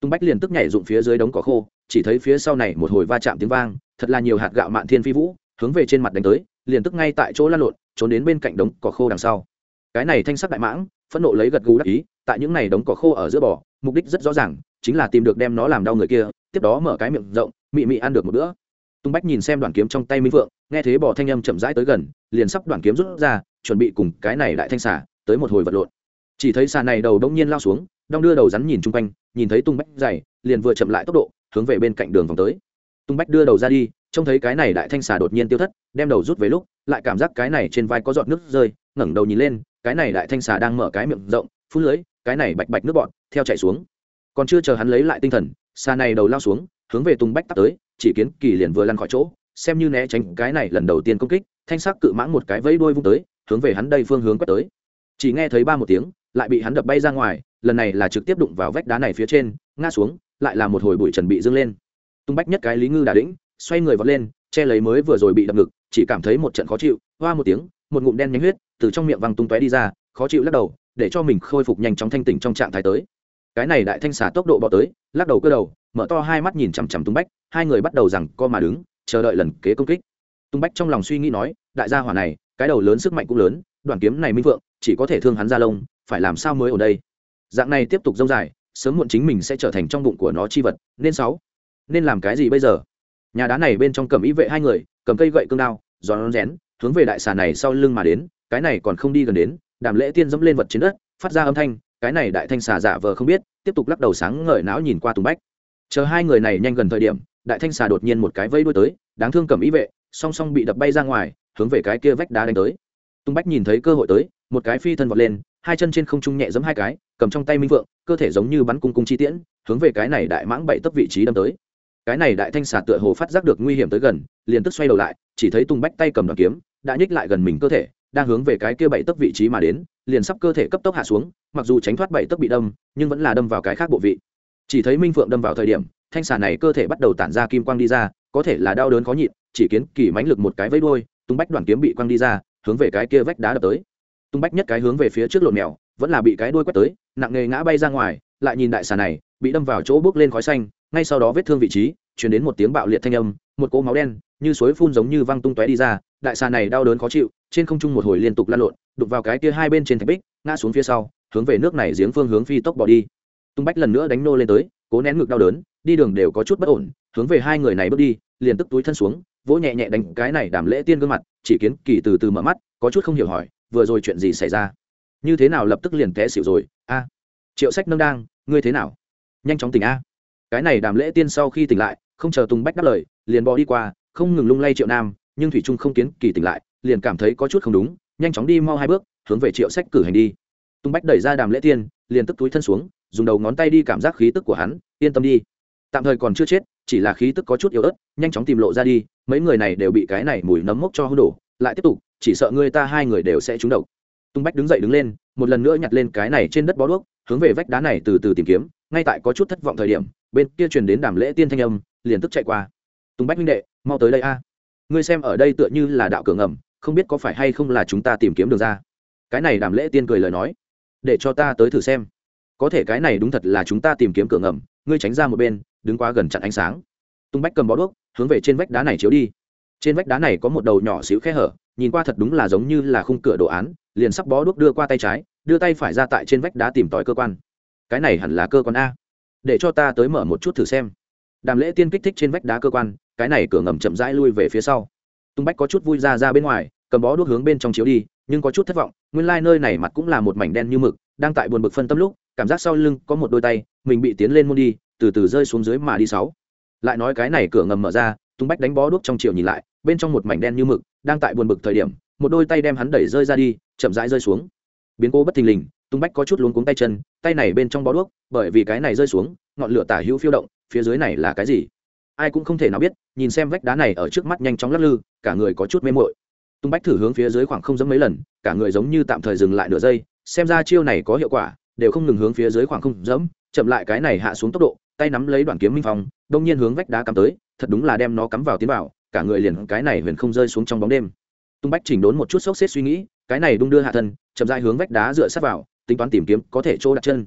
Tung bách liền tức nhảy dụng phía dưới đống cỏ khô, chỉ thấy phía sau này một hồi va chạm tiếng vang, thật là nhiều hạt gạo mạn thiên phi vũ, hướng về trên mặt đánh tới, liền tức ngay tại chỗ lăn lộn, trốn đến bên cạnh đống cỏ khô đằng sau cái này thanh sắc đại mãng, phẫn nộ lấy gật gù đắc ý, tại những này đống cỏ khô ở giữa bò, mục đích rất rõ ràng, chính là tìm được đem nó làm đau người kia, tiếp đó mở cái miệng rộng, mị mị ăn được một bữa. Tung bách nhìn xem đoàn kiếm trong tay minh phượng, nghe thấy bò thanh âm chậm rãi tới gần, liền sắp đoàn kiếm rút ra, chuẩn bị cùng cái này đại thanh xả tới một hồi vật lộn. Chỉ thấy xà này đầu đông nhiên lao xuống, đong đưa đầu rắn nhìn chung quanh, nhìn thấy tung bách dày, liền vừa chậm lại tốc độ, hướng về bên cạnh đường vòng tới. Tung bách đưa đầu ra đi, trông thấy cái này đại thanh xà đột nhiên tiêu thất, đem đầu rút về lúc, lại cảm giác cái này trên vai có giọt nước rơi ngẩng đầu nhìn lên, cái này đại thanh xà đang mở cái miệng rộng, phun lưới, cái này bạch bạch nước bọn theo chạy xuống. Còn chưa chờ hắn lấy lại tinh thần, xà này đầu lao xuống, hướng về tung bách tắt tới, chỉ kiến kỳ liền vừa lăn khỏi chỗ, xem như né tránh cái này lần đầu tiên công kích, thanh sắc cự mãng một cái vẫy đuôi vung tới, hướng về hắn đây phương hướng quét tới. Chỉ nghe thấy ba một tiếng, lại bị hắn đập bay ra ngoài, lần này là trực tiếp đụng vào vách đá này phía trên, ngã xuống, lại là một hồi bụi trần bị dâng lên. Tung bách nhất cái lý ngư đà đĩnh, xoay người vọt lên, che lấy mới vừa rồi bị đập ngực, chỉ cảm thấy một trận khó chịu, hoa một tiếng, một ngụm đen nhánh huyết từ trong miệng văng tung tóe đi ra, khó chịu lắc đầu, để cho mình khôi phục nhanh chóng thanh tỉnh trong trạng thái tới. Cái này đại thanh xả tốc độ bỏ tới, lắc đầu cơ đầu, mở to hai mắt nhìn chằm chằm tung bách, hai người bắt đầu rằng co mà đứng, chờ đợi lần kế công kích. Tung bách trong lòng suy nghĩ nói, đại gia hỏa này, cái đầu lớn sức mạnh cũng lớn đoàn kiếm này minh vượng chỉ có thể thương hắn ra lông, phải làm sao mới ở đây? Dạng này tiếp tục dông dài, sớm muộn chính mình sẽ trở thành trong bụng của nó chi vật, nên sáu. Nên làm cái gì bây giờ? Nhà đá này bên trong cầm ý vệ hai người, cầm cây gậy cương đao, giòn rén, hướng về đại xà này sau lưng mà đến cái này còn không đi gần đến, đàm lễ tiên dẫm lên vật trên đất, phát ra âm thanh, cái này đại thanh xà giả vờ không biết, tiếp tục lắc đầu sáng ngời não nhìn qua tùng bách. Chờ hai người này nhanh gần thời điểm, đại thanh xà đột nhiên một cái vây đuôi tới, đáng thương cầm ý vệ, song song bị đập bay ra ngoài, hướng về cái kia vách đá đánh tới. Tùng bách nhìn thấy cơ hội tới, một cái phi thân vọt lên, hai chân trên không trung nhẹ giẫm hai cái, cầm trong tay minh vượng, cơ thể giống như bắn cung cung chi tiễn, hướng về cái này đại mãng bảy tấp vị trí đâm tới. Cái này đại thanh xà tựa hồ phát giác được nguy hiểm tới gần, liền tức xoay đầu lại, chỉ thấy tung bách tay cầm đoàn kiếm, đã nhích lại gần mình cơ thể đang hướng về cái kia bảy tấc vị trí mà đến, liền sắp cơ thể cấp tốc hạ xuống, mặc dù tránh thoát bảy tấc bị đâm, nhưng vẫn là đâm vào cái khác bộ vị. Chỉ thấy minh phượng đâm vào thời điểm, thanh xà này cơ thể bắt đầu tản ra kim quang đi ra, có thể là đau đớn khó nhịn, chỉ kiến kỳ mãnh lực một cái vây đuôi, tung bách đoàn kiếm bị quang đi ra, hướng về cái kia vách đá đập tới. Tung bách nhất cái hướng về phía trước lộn mèo, vẫn là bị cái đuôi quét tới, nặng nề ngã bay ra ngoài, lại nhìn đại xà này, bị đâm vào chỗ bước lên khói xanh, ngay sau đó vết thương vị trí chuyển đến một tiếng bạo liệt thanh âm, một cỗ máu đen, như suối phun giống như văng tung tóe đi ra, đại xà này đau đớn khó chịu trên không trung một hồi liên tục lan lộn đục vào cái kia hai bên trên thạch bích, ngã xuống phía sau, hướng về nước này giếng phương hướng phi tốc bỏ đi. Tung bách lần nữa đánh nô lên tới, cố nén ngực đau đớn, đi đường đều có chút bất ổn, hướng về hai người này bước đi, liền tức túi thân xuống, vỗ nhẹ nhẹ đánh cái này đàm lễ tiên gương mặt, chỉ kiến kỳ từ từ mở mắt, có chút không hiểu hỏi, vừa rồi chuyện gì xảy ra? Như thế nào lập tức liền té xỉu rồi? A, triệu sách nâng đang, ngươi thế nào? Nhanh chóng tỉnh a. Cái này đàm lễ tiên sau khi tỉnh lại, không chờ tùng bách đáp lời, liền bỏ đi qua, không ngừng lung lay triệu nam, nhưng thủy trung không kiến kỳ tỉnh lại liền cảm thấy có chút không đúng, nhanh chóng đi mau hai bước, hướng về triệu sách cử hành đi. Tung bách đẩy ra đàm lễ tiên, liền tức túi thân xuống, dùng đầu ngón tay đi cảm giác khí tức của hắn, yên tâm đi. Tạm thời còn chưa chết, chỉ là khí tức có chút yếu ớt, nhanh chóng tìm lộ ra đi, mấy người này đều bị cái này mùi nấm mốc cho hư đổ, lại tiếp tục, chỉ sợ người ta hai người đều sẽ trúng độc. Tung bách đứng dậy đứng lên, một lần nữa nhặt lên cái này trên đất bó đuốc, hướng về vách đá này từ từ tìm kiếm, ngay tại có chút thất vọng thời điểm, bên kia truyền đến đàm lễ tiên thanh âm, liền tức chạy qua. Tung bách huynh đệ, mau tới đây a. Ngươi xem ở đây tựa như là đạo cửa ngầm không biết có phải hay không là chúng ta tìm kiếm được ra. Cái này đàm lễ tiên cười lời nói. Để cho ta tới thử xem. Có thể cái này đúng thật là chúng ta tìm kiếm cửa ngầm, ngươi tránh ra một bên, đứng quá gần chặn ánh sáng. Tung bách cầm bó đuốc, hướng về trên vách đá này chiếu đi. Trên vách đá này có một đầu nhỏ xíu khe hở, nhìn qua thật đúng là giống như là khung cửa đồ án, liền sắp bó đuốc đưa qua tay trái, đưa tay phải ra tại trên vách đá tìm tòi cơ quan. Cái này hẳn là cơ quan a. Để cho ta tới mở một chút thử xem. Đàm lễ tiên kích thích trên vách đá cơ quan, cái này cửa ngầm chậm rãi lui về phía sau tung bách có chút vui ra ra bên ngoài, cầm bó đuốc hướng bên trong chiếu đi, nhưng có chút thất vọng, nguyên lai、like、nơi này mặt cũng là một mảnh đen như mực, đang tại buồn bực phân tâm lúc, cảm giác sau lưng có một đôi tay, mình bị tiến lên môn đi, từ từ rơi xuống dưới mà đi sáu. Lại nói cái này cửa ngầm mở ra, tung bách đánh bó đuốc trong chiều nhìn lại, bên trong một mảnh đen như mực, đang tại buồn bực thời điểm, một đôi tay đem hắn đẩy rơi ra đi, chậm rãi rơi xuống. Biến cố bất thình lình, tung bách có chút luống cuống tay chân, tay này bên trong bó đuốc, bởi vì cái này rơi xuống, ngọn lửa tả hữu phiêu động, phía dưới này là cái gì? Ai cũng không thể nào biết, nhìn xem vách đá này ở trước mắt nhanh chóng lắc lư, cả người có chút mê mội tung bách thử hướng phía dưới khoảng không dẫm mấy lần, cả người giống như tạm thời dừng lại nửa giây, xem ra chiêu này có hiệu quả, đều không ngừng hướng phía dưới khoảng không dẫm, chậm lại cái này hạ xuống tốc độ, tay nắm lấy đoạn kiếm minh phong, đông nhiên hướng vách đá cắm tới, thật đúng là đem nó cắm vào tiến vào, cả người liền cái này huyền không rơi xuống trong bóng đêm. Tung bách chỉnh đốn một chút sốc xếp suy nghĩ, cái này đung đưa hạ thân, chậm dai hướng vách đá dựa sát vào, tính toán tìm kiếm có thể chỗ đặt chân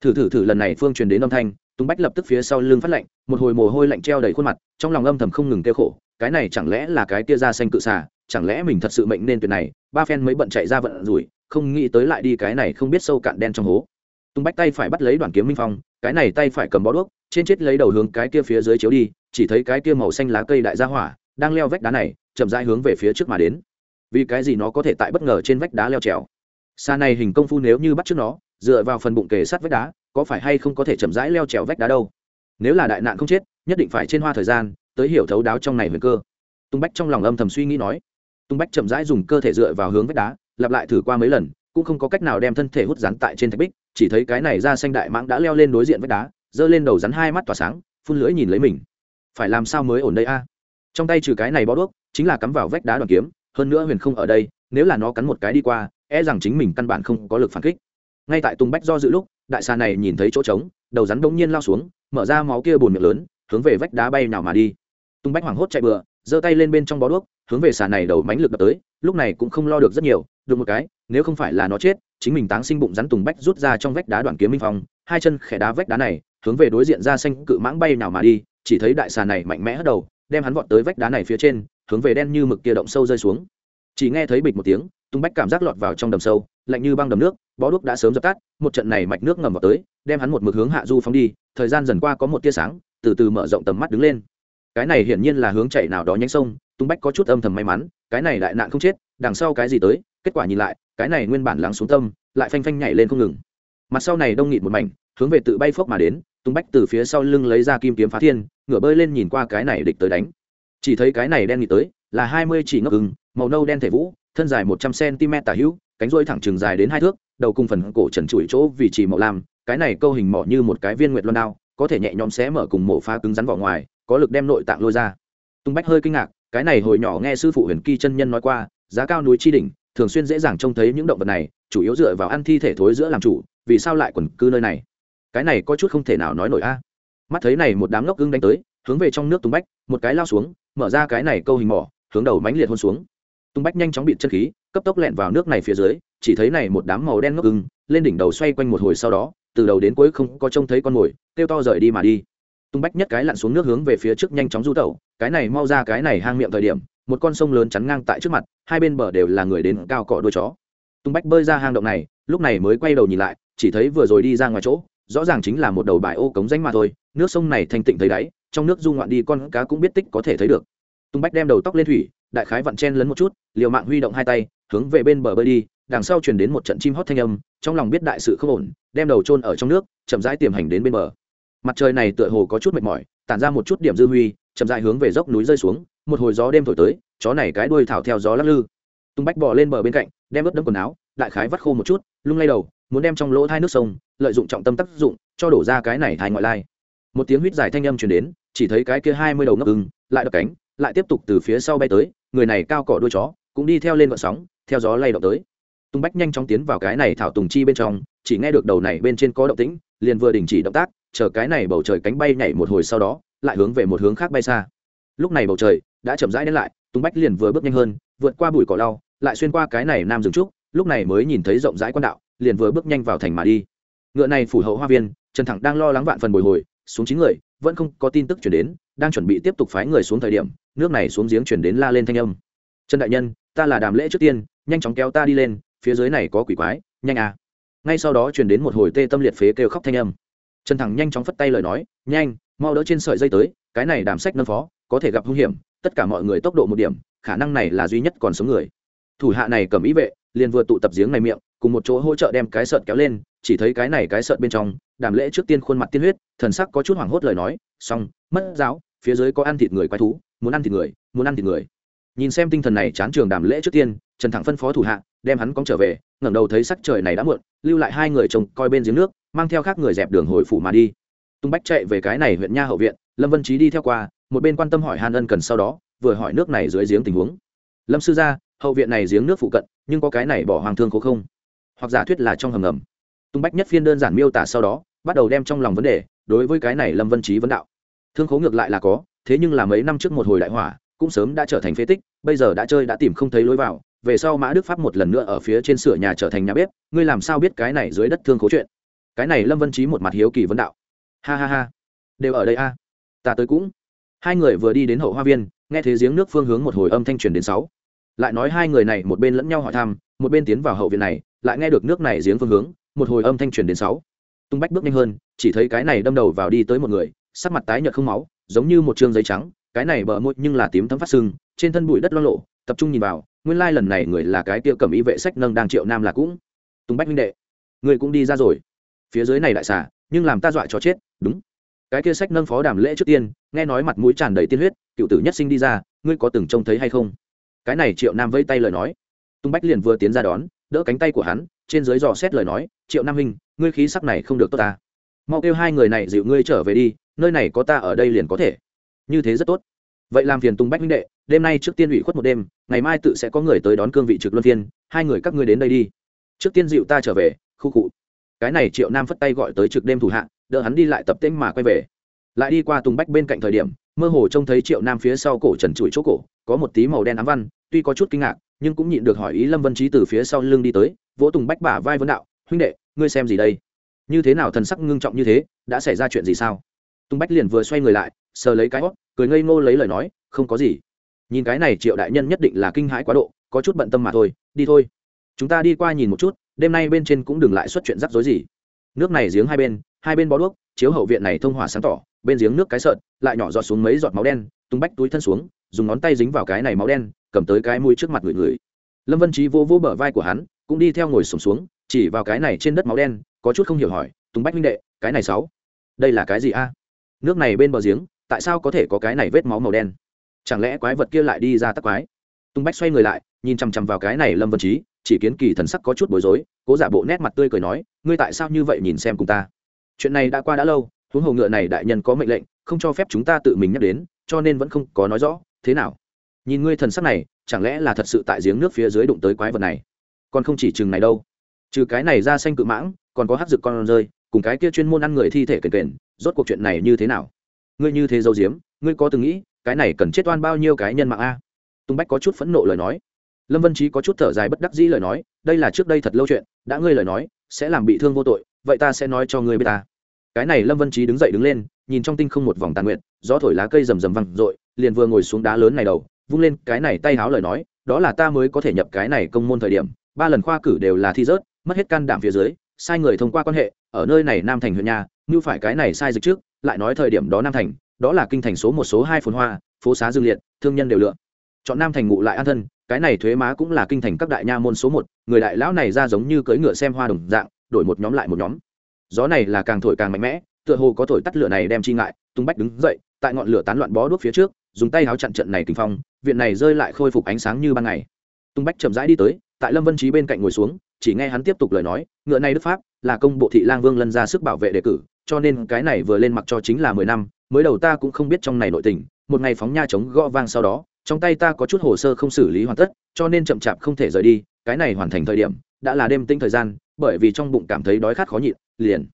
thử thử thử lần này phương truyền đến âm thanh tung bách lập tức phía sau lưng phát lạnh, một hồi mồ hôi lạnh treo đầy khuôn mặt, trong lòng âm thầm không ngừng kêu khổ, cái này chẳng lẽ là cái tia da xanh cự xả chẳng lẽ mình thật sự mệnh nên tuyệt này, ba phen mới bận chạy ra vận rủi, không nghĩ tới lại đi cái này không biết sâu cạn đen trong hố. Tung bách tay phải bắt lấy đoàn kiếm minh phong, cái này tay phải cầm bó đuốc, trên chết lấy đầu hướng cái kia phía dưới chiếu đi, chỉ thấy cái kia màu xanh lá cây đại gia hỏa, đang leo vách đá này, chậm rãi hướng về phía trước mà đến. Vì cái gì nó có thể tại bất ngờ trên vách đá leo trèo? Xa này hình công phu nếu như bắt trước nó dựa vào phần bụng kề sát vách đá, có phải hay không có thể chậm rãi leo trèo vách đá đâu? Nếu là đại nạn không chết, nhất định phải trên hoa thời gian, tới hiểu thấu đáo trong này huyền cơ. Tung bách trong lòng âm thầm suy nghĩ nói. Tung bách chậm rãi dùng cơ thể dựa vào hướng vách đá, lặp lại thử qua mấy lần, cũng không có cách nào đem thân thể hút rắn tại trên thạch bích, chỉ thấy cái này ra xanh đại mãng đã leo lên đối diện vách đá, giơ lên đầu rắn hai mắt tỏa sáng, phun lưỡi nhìn lấy mình. Phải làm sao mới ổn đây a? Trong tay trừ cái này bó đuốc, chính là cắm vào vách đá đoàn kiếm, hơn nữa huyền không ở đây, nếu là nó cắn một cái đi qua e rằng chính mình căn bản không có lực phản kích ngay tại tung bách do dự lúc, đại xà này nhìn thấy chỗ trống, đầu rắn đông nhiên lao xuống, mở ra máu kia bùn miệng lớn, hướng về vách đá bay nào mà đi. Tung bách hoảng hốt chạy bừa, giơ tay lên bên trong bó đuốc, hướng về xà này đầu mánh lực đập tới, lúc này cũng không lo được rất nhiều, được một cái, nếu không phải là nó chết, chính mình táng sinh bụng rắn tùng bách rút ra trong vách đá đoạn kiếm minh phong, hai chân khẽ đá vách đá này, hướng về đối diện ra xanh cự mãng bay nào mà đi, chỉ thấy đại xà này mạnh mẽ hất đầu, đem hắn vọt tới vách đá này phía trên, hướng về đen như mực kia động sâu rơi xuống. Chỉ nghe thấy bịch một tiếng tung bách cảm giác lọt vào trong đầm sâu, lạnh như băng đầm nước, bó đuốc đã sớm dập tắt, một trận này mạch nước ngầm vào tới, đem hắn một mực hướng hạ du phóng đi, thời gian dần qua có một tia sáng, từ từ mở rộng tầm mắt đứng lên. Cái này hiển nhiên là hướng chạy nào đó nhánh sông, tung bách có chút âm thầm may mắn, cái này đại nạn không chết, đằng sau cái gì tới, kết quả nhìn lại, cái này nguyên bản lắng xuống tâm, lại phanh phanh nhảy lên không ngừng. Mặt sau này đông nghịt một mảnh, hướng về tự bay phốc mà đến, tung bách từ phía sau lưng lấy ra kim kiếm phá thiên, ngửa bơi lên nhìn qua cái này địch tới đánh. Chỉ thấy cái này đen nghịt tới, là hai mươi chỉ ngốc ưng màu nâu đen thể vũ, thân dài một trăm cm tả hữu, cánh rôi thẳng trường dài đến hai thước, đầu cùng phần cổ trần trụi chỗ vì chỉ màu lam, cái này câu hình mỏ như một cái viên nguyệt loan đao, có thể nhẹ nhõm xé mở cùng mổ phá cứng rắn vỏ ngoài, có lực đem nội tạng lôi ra. Tung bách hơi kinh ngạc, cái này hồi nhỏ nghe sư phụ huyền kỳ chân nhân nói qua, giá cao núi chi đỉnh, thường xuyên dễ dàng trông thấy những động vật này, chủ yếu dựa vào ăn thi thể thối giữa làm chủ, vì sao lại quần cư nơi này? Cái này có chút không thể nào nói nổi a. Mắt thấy này một đám ngốc gương đánh tới, hướng về trong nước tung bách, một cái lao xuống, mở ra cái này câu hình mỏ, hướng đầu mánh liệt hôn xuống tung bách nhanh chóng bị chân khí, cấp tốc lẹn vào nước này phía dưới, chỉ thấy này một đám màu đen ngốc ưng, lên đỉnh đầu xoay quanh một hồi sau đó, từ đầu đến cuối không có trông thấy con mồi, kêu to rời đi mà đi. Tung bách nhất cái lặn xuống nước hướng về phía trước nhanh chóng du tẩu, cái này mau ra cái này hang miệng thời điểm, một con sông lớn chắn ngang tại trước mặt, hai bên bờ đều là người đến cao cọ đôi chó. Tung bách bơi ra hang động này, lúc này mới quay đầu nhìn lại, chỉ thấy vừa rồi đi ra ngoài chỗ, rõ ràng chính là một đầu bài ô cống danh mà thôi, nước sông này thanh tịnh thấy đáy, trong nước du ngoạn đi con cá cũng biết tích có thể thấy được. Tung bách đem đầu tóc lên thủy đại khái vặn chen lấn một chút, liều mạng huy động hai tay, hướng về bên bờ bơi đi, đằng sau truyền đến một trận chim hót thanh âm, trong lòng biết đại sự không ổn, đem đầu trôn ở trong nước, chậm rãi tiềm hành đến bên bờ. Mặt trời này tựa hồ có chút mệt mỏi, tản ra một chút điểm dư huy, chậm rãi hướng về dốc núi rơi xuống, một hồi gió đêm thổi tới, chó này cái đuôi thảo theo gió lắc lư. Tung bách bò lên bờ bên cạnh, đem ướt đẫm quần áo, đại khái vắt khô một chút, lung lay đầu, muốn đem trong lỗ thai nước sông, lợi dụng trọng tâm tác dụng, cho đổ ra cái này thai ngoại lai. Một tiếng huýt dài thanh âm truyền đến, chỉ thấy cái kia hai mươi đầu ngấp ưng, lại đập cánh, lại tiếp tục từ phía sau bay tới người này cao cỏ đuôi chó, cũng đi theo lên vận sóng, theo gió lay động tới. Tung bách nhanh chóng tiến vào cái này thảo tùng chi bên trong, chỉ nghe được đầu này bên trên có động tĩnh, liền vừa đình chỉ động tác, chờ cái này bầu trời cánh bay nhảy một hồi sau đó, lại hướng về một hướng khác bay xa. Lúc này bầu trời đã chậm rãi đến lại, tung bách liền vừa bước nhanh hơn, vượt qua bụi cỏ lau, lại xuyên qua cái này nam rừng trúc, lúc này mới nhìn thấy rộng rãi quan đạo, liền vừa bước nhanh vào thành mà đi. Ngựa này phủ hậu hoa viên, trần thẳng đang lo lắng vạn phần bồi hồi, xuống chín người vẫn không có tin tức chuyển đến, đang chuẩn bị tiếp tục phái người xuống thời điểm, nước này xuống giếng chuyển đến la lên thanh âm. Trần đại nhân, ta là đàm lễ trước tiên, nhanh chóng kéo ta đi lên, phía dưới này có quỷ quái, nhanh à. Ngay sau đó chuyển đến một hồi tê tâm liệt phế kêu khóc thanh âm. Trần thẳng nhanh chóng phất tay lời nói, nhanh, mau đỡ trên sợi dây tới, cái này đàm sách nâng phó, có thể gặp hung hiểm, tất cả mọi người tốc độ một điểm, khả năng này là duy nhất còn sống người. Thủ hạ này cầm ý vệ, liền vừa tụ tập giếng này miệng, cùng một chỗ hỗ trợ đem cái sợt kéo lên chỉ thấy cái này cái sợt bên trong, đàm lễ trước tiên khuôn mặt tiên huyết, thần sắc có chút hoảng hốt lời nói, xong, mất giáo, phía dưới có ăn thịt người quái thú, muốn ăn thịt người, muốn ăn thịt người. Nhìn xem tinh thần này chán trường đàm lễ trước tiên, trần thẳng phân phó thủ hạ, đem hắn cóng trở về, ngẩng đầu thấy sắc trời này đã muộn, lưu lại hai người chồng coi bên giếng nước, mang theo khác người dẹp đường hồi phủ mà đi. Tung bách chạy về cái này huyện nha hậu viện, lâm vân trí đi theo qua, một bên quan tâm hỏi hàn ân cần sau đó, vừa hỏi nước này dưới giếng tình huống. Lâm sư gia, hậu viện này giếng nước phụ cận, nhưng có cái này bỏ hoàng thương khố không? Hoặc giả thuyết là trong hầm ngầm tung bách nhất phiên đơn giản miêu tả sau đó, bắt đầu đem trong lòng vấn đề, đối với cái này lâm vân trí vấn đạo. Thương khố ngược lại là có, thế nhưng là mấy năm trước một hồi đại hỏa, cũng sớm đã trở thành phế tích, bây giờ đã chơi đã tìm không thấy lối vào, về sau mã đức pháp một lần nữa ở phía trên sửa nhà trở thành nhà bếp, ngươi làm sao biết cái này dưới đất thương khố chuyện? Cái này lâm vân trí một mặt hiếu kỳ vấn đạo. Ha ha ha, đều ở đây a, ta tới cũng. Hai người vừa đi đến hậu hoa viên, nghe thấy giếng nước phương hướng một hồi âm thanh truyền đến sáu. Lại nói hai người này một bên lẫn nhau hỏi thăm, một bên tiến vào hậu viện này, lại nghe được nước này giếng phương hướng một hồi âm thanh truyền đến sáu. Tung bách bước nhanh hơn, chỉ thấy cái này đâm đầu vào đi tới một người, sắc mặt tái nhợt không máu, giống như một trương giấy trắng, cái này bờ môi nhưng là tím thấm phát sưng, trên thân bụi đất lo lộ, tập trung nhìn vào, nguyên lai lần này người là cái kia cầm ý vệ sách nâng đang triệu nam là cũng. Tung bách minh đệ, người cũng đi ra rồi. Phía dưới này đại xả nhưng làm ta dọa cho chết, đúng. Cái kia sách nâng phó đàm lễ trước tiên, nghe nói mặt mũi tràn đầy tiên huyết, cựu tử nhất sinh đi ra, ngươi có từng trông thấy hay không? Cái này triệu nam vây tay lời nói. Tung bách liền vừa tiến ra đón, đỡ cánh tay của hắn trên dưới dò xét lời nói, triệu nam hình ngươi khí sắc này không được tốt ta. Mau kêu hai người này dịu ngươi trở về đi, nơi này có ta ở đây liền có thể. Như thế rất tốt. Vậy làm phiền tung bách minh đệ, đêm nay trước tiên ủy khuất một đêm, ngày mai tự sẽ có người tới đón cương vị trực luân phiên, hai người các ngươi đến đây đi. Trước tiên dịu ta trở về, khu cụ cái này triệu nam phất tay gọi tới trực đêm thủ hạ, đỡ hắn đi lại tập tễnh mà quay về. Lại đi qua tùng bách bên cạnh thời điểm, mơ hồ trông thấy triệu nam phía sau cổ trần trụi chỗ cổ, có một tí màu đen ám văn, tuy có chút kinh ngạc, nhưng cũng nhịn được hỏi ý lâm vân trí từ phía sau lưng đi tới vỗ tùng bách bả vai vấn đạo, huynh đệ, ngươi xem gì đây? Như thế nào thần sắc ngưng trọng như thế, đã xảy ra chuyện gì sao? Tùng bách liền vừa xoay người lại, sờ lấy cái hót, cười ngây ngô lấy lời nói, không có gì. Nhìn cái này triệu đại nhân nhất định là kinh hãi quá độ, có chút bận tâm mà thôi, đi thôi. Chúng ta đi qua nhìn một chút, đêm nay bên trên cũng đừng lại xuất chuyện rắc rối gì. Nước này giếng hai bên hai bên bó đuốc, chiếu hậu viện này thông hỏa sáng tỏ, bên giếng nước cái sợn lại nhỏ giọt xuống mấy giọt máu đen tung bách túi thân xuống, dùng ngón tay dính vào cái này máu đen, cầm tới cái mũi trước mặt người người. Lâm vân trí vô vô bờ vai của hắn cũng đi theo ngồi sổm xuống, xuống chỉ vào cái này trên đất máu đen có chút không hiểu hỏi tung bách minh đệ cái này sáu đây là cái gì a? Nước này bên bờ giếng tại sao có thể có cái này vết máu màu đen? Chẳng lẽ quái vật kia lại đi ra tắc quái? Tung bách xoay người lại nhìn chằm chằm vào cái này lâm vân trí chỉ kiến kỳ thần sắc có chút bối rối cố giả bộ nét mặt tươi cười nói ngươi tại sao như vậy nhìn xem cùng ta? Chuyện này đã qua đã lâu huống hồ ngựa này đại nhân có mệnh lệnh không cho phép chúng ta tự mình nhắc đến cho nên vẫn không có nói rõ. Thế nào? Nhìn ngươi thần sắc này chẳng lẽ là thật sự tại giếng nước phía dưới đụng tới quái vật này? Còn không chỉ chừng này đâu. Trừ cái này ra xanh cự mãng, còn có hát rực con rơi, cùng cái kia chuyên môn ăn người thi thể kền kền, rốt cuộc chuyện này như thế nào? Ngươi như thế dâu diếm ngươi có từng nghĩ, cái này cần chết oan bao nhiêu cái nhân mạng a? Tung bách có chút phẫn nộ lời nói. Lâm vân trí có chút thở dài bất đắc dĩ lời nói, đây là trước đây thật lâu chuyện, đã ngươi lời nói, sẽ làm bị thương vô tội, vậy ta sẽ nói cho ngươi biết ta. Cái này lâm vân trí đứng dậy đứng lên, nhìn trong tinh không một vòng tàn nguyện gió thổi lá cây rầm rầm văng r ộ i liền vừa ngồi xuống đá lớn này đầu, vung lên cái này tay háo lời nói, đó là ta mới có thể nhập cái này công môn thời điểm ba lần khoa cử đều là thi rớt, mất hết can đảm phía dưới, sai người thông qua quan hệ, ở nơi này nam thành huyện nhà, như phải cái này sai dịch trước, lại nói thời điểm đó nam thành, đó là kinh thành số một, số hai phồn hoa, phố xá dương liệt, thương nhân đều lựa. Chọn nam thành ngụ lại an thân, cái này thuế má cũng là kinh thành các đại nha môn số một, người đại lão này ra giống như cưỡi ngựa xem hoa đồng dạng, đổi một nhóm lại một nhóm. Gió này là càng thổi càng mạnh mẽ, tựa hồ có thổi tắt lửa này đem chi ngại, tung bách đứng dậy, tại ngọn lửa tán loạn bó đuốc phía trước, dùng tay háo chặn trận này kinh phong, viện này rơi lại khôi phục ánh sáng như ban ngày. Tung bách chậm rãi đi tới tại lâm vân trí bên cạnh ngồi xuống chỉ nghe hắn tiếp tục lời nói ngựa này đức pháp là công bộ thị lang vương lân ra sức bảo vệ đề cử cho nên cái này vừa lên mặc cho chính là mười năm mới đầu ta cũng không biết trong này nội tình một ngày phóng nha chống gõ vang sau đó trong tay ta có chút hồ sơ không xử lý hoàn tất cho nên chậm chạp không thể rời đi cái này hoàn thành thời điểm đã là đêm tinh thời gian bởi vì trong bụng cảm thấy đói khát khó nhịn liền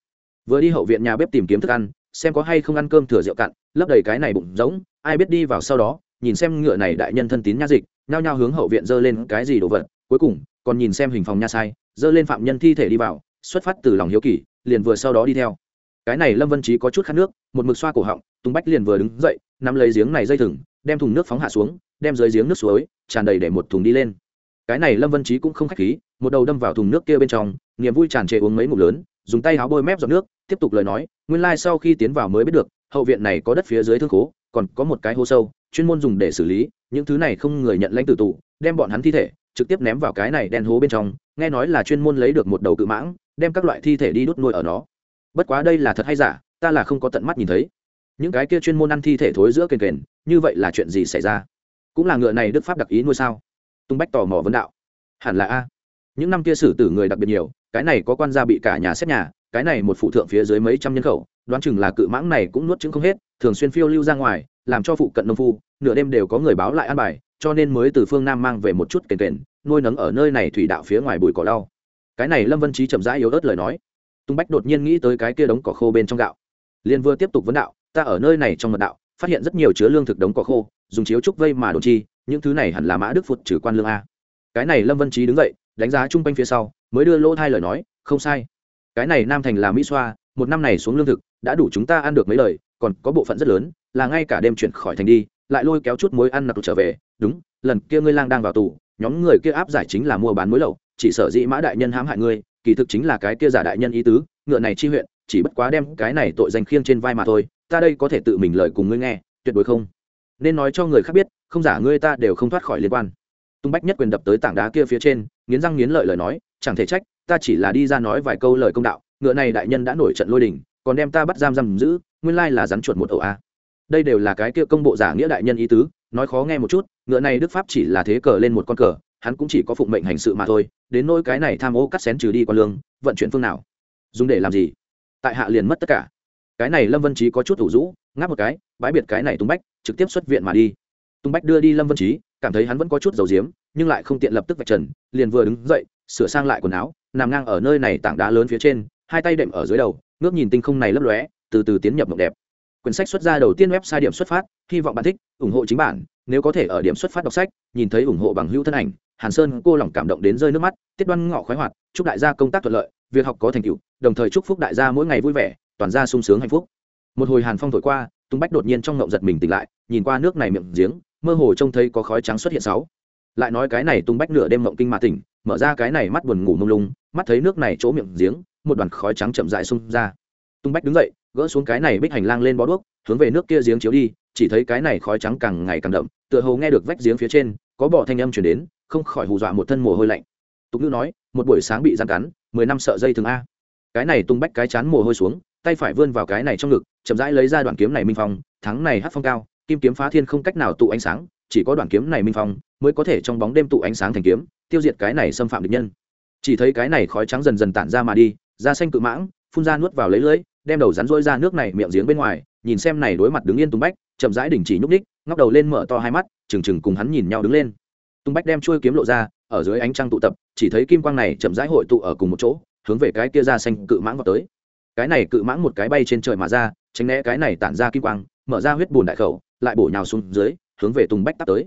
vừa đi hậu viện nhà bếp tìm kiếm thức ăn xem có hay không ăn cơm thừa rượu cặn lấp đầy cái này bụng rỗng, ai biết đi vào sau đó nhìn xem ngựa này đại nhân thân tín nha dịch nhao nhao hướng hậu viện dơ lên cái gì đồ vật cuối cùng, còn nhìn xem hình phòng nha sai, dơ lên phạm nhân thi thể đi vào, xuất phát từ lòng hiếu kỳ, liền vừa sau đó đi theo. Cái này lâm vân trí có chút khát nước, một mực xoa cổ họng, tùng bách liền vừa đứng dậy, nắm lấy giếng này dây thừng, đem thùng nước phóng hạ xuống, đem dưới giếng nước suối, tràn đầy để một thùng đi lên. Cái này lâm vân trí cũng không k h á c h khí, một đầu đâm vào thùng nước kia bên trong, niềm vui tràn trề uống mấy ngụm lớn, dùng tay áo bôi mép giọt nước, tiếp tục lời nói, nguyên lai、like、sau khi tiến vào mới biết được, hậu viện này có đất phía dưới thương khố, còn có một cái hô sâu, chuyên môn dùng để xử lý, những thứ này không người nhận lãnh tử tù, đem bọn hắn thi thể trực tiếp ném vào cái này đen hố bên trong, nghe nói là chuyên môn lấy được một đầu cự mãng, đem các loại thi thể đi đốt nuôi ở nó. Bất quá đây là thật hay giả, ta là không có tận mắt nhìn thấy. Những cái kia chuyên môn ăn thi thể thối giữa kền kền, như vậy là chuyện gì xảy ra? Cũng là ngựa này đức pháp đặc ý nuôi sao? Tung bách tò mò vấn đạo. Hẳn là a. Những năm kia xử tử người đặc biệt nhiều, cái này có quan gia bị cả nhà xét nhà, cái này một phụ thượng phía dưới mấy trăm nhân khẩu, đoán chừng là cự mãng này cũng nuốt chứng không hết, thường xuyên phiêu lưu ra ngoài, làm cho phụ cận nông phu, nửa đêm đều có người báo lại an bài cho nên mới từ phương nam mang về một chút kền kền, nuôi nấng ở nơi này thủy đạo phía ngoài bụi cỏ lau. Cái này lâm vân trí chậm rãi yếu ớt lời nói. Tung bách đột nhiên nghĩ tới cái kia đống cỏ khô bên trong gạo. Liên vừa tiếp tục vấn đạo, ta ở nơi này trong mật đạo, phát hiện rất nhiều chứa lương thực đống cỏ khô, dùng chiếu trúc vây mà đồn chi, những thứ này hẳn là mã đức phụt trừ quan lương a. Cái này lâm vân trí đứng dậy, đánh giá chung quanh phía sau, mới đưa lỗ thai lời nói, không sai. Cái này nam thành là mỹ xoa, một năm này xuống lương thực, đã đủ chúng ta ăn được mấy lời, còn có bộ phận rất lớn, là ngay cả đêm chuyển khỏi thành đi lại lôi kéo chút muối ăn nặc trở về, đúng, lần kia ngươi lang đang vào tù, nhóm người kia áp giải chính là mua bán muối lậu, chỉ sở dĩ mã đại nhân hãm hại ngươi, kỳ thực chính là cái kia giả đại nhân ý tứ, ngựa này chi huyện, chỉ bất quá đem cái này tội danh khiêng trên vai mà thôi, ta đây có thể tự mình lời cùng ngươi nghe, tuyệt đối không. Nên nói cho người khác biết, không giả ngươi ta đều không thoát khỏi liên quan. Tung bách nhất quyền đập tới tảng đá kia phía trên, nghiến răng nghiến lợi lời nói, chẳng thể trách, ta chỉ là đi ra nói vài câu lời công đạo, ngựa này đại nhân đã nổi trận lôi đình, còn đem ta bắt giam giam giữ, nguyên lai là rắn chuột một ẩu a đây đều là cái kia công bộ giả nghĩa đại nhân ý tứ, nói khó nghe một chút, ngựa này đức pháp chỉ là thế cờ lên một con cờ, hắn cũng chỉ có phụng mệnh hành sự mà thôi, đến nỗi cái này tham ô cắt xén trừ đi con lương, vận chuyển phương nào? Dùng để làm gì? Tại hạ liền mất tất cả. Cái này lâm vân trí có chút thủ rũ, ngáp một cái, bãi biệt cái này tung bách, trực tiếp xuất viện mà đi. Tung bách đưa đi lâm vân trí, cảm thấy hắn vẫn có chút dầu diếm nhưng lại không tiện lập tức vạch trần, liền vừa đứng dậy, sửa sang lại quần áo, nằm ngang ở nơi này tảng đá lớn phía trên, hai tay đệm ở dưới đầu, ngước nhìn tinh không này lấp lóe, từ từ tiến nhập mộng đẹp quyển sách xuất ra đầu tiên website điểm xuất phát, hy vọng bạn thích, ủng hộ chính bản nếu có thể ở điểm xuất phát đọc sách, nhìn thấy ủng hộ bằng hữu thân ảnh, hàn sơn cô lòng cảm động đến rơi nước mắt, tiết đoan ngọ khoái hoạt, chúc đại gia công tác thuận lợi, việc học có thành tựu, đồng thời chúc phúc đại gia mỗi ngày vui vẻ, toàn gia sung sướng hạnh phúc. Một hồi hàn phong thổi qua, tung bách đột nhiên trong ngộng giật mình tỉnh lại, nhìn qua nước này miệng giếng, mơ hồ trông thấy có khói trắng xuất hiện sáu. Lại nói cái này tung bách nửa đêm ngộng kinh mà tỉnh, mở ra cái này mắt buồn ngủ mông lung, mắt thấy nước này chỗ miệng giếng, một đoàn khói trắng chậm dại xung ra. Tung bách đứng dậy gỡ xuống cái này bích hành lang lên bó đuốc, hướng về nước kia giếng chiếu đi, chỉ thấy cái này khói trắng càng ngày càng đậm, tựa hồ nghe được vách giếng phía trên, có bọ thanh âm chuyển đến, không khỏi hù dọa một thân mồ hôi lạnh. Tục ngữ nói, một buổi sáng bị gian cắn, mười năm sợ dây thường a. Cái này tung bách cái chán mồ hôi xuống, tay phải vươn vào cái này trong ngực, chậm rãi lấy ra đoạn kiếm này minh phong, thắng này hát phong cao, kim kiếm phá thiên không cách nào tụ ánh sáng, chỉ có đoạn kiếm này minh phong mới có thể trong bóng đêm tụ ánh sáng thành kiếm, tiêu diệt cái này xâm phạm địch nhân. Chỉ thấy cái này khói trắng dần dần tản ra mà đi, da xanh cự mãng, phun ra nuốt vào lấy lưỡi đem đầu rắn rỗi ra nước này miệng giếng bên ngoài, nhìn xem này đối mặt đứng yên tung bách, chậm rãi đình chỉ nhúc ních ngóc đầu lên mở to hai mắt trừng trừng cùng hắn nhìn nhau đứng lên. Tung bách đem chuôi kiếm lộ ra, ở dưới ánh trăng tụ tập, chỉ thấy kim quang này chậm rãi hội tụ ở cùng một chỗ, hướng về cái kia ra xanh cự mãng vào tới. Cái này cự mãng một cái bay trên trời mà ra, tránh né cái này tản ra kim quang, mở ra huyết bùn đại khẩu, lại bổ nhào xuống dưới, hướng về tùng bách tắt tới.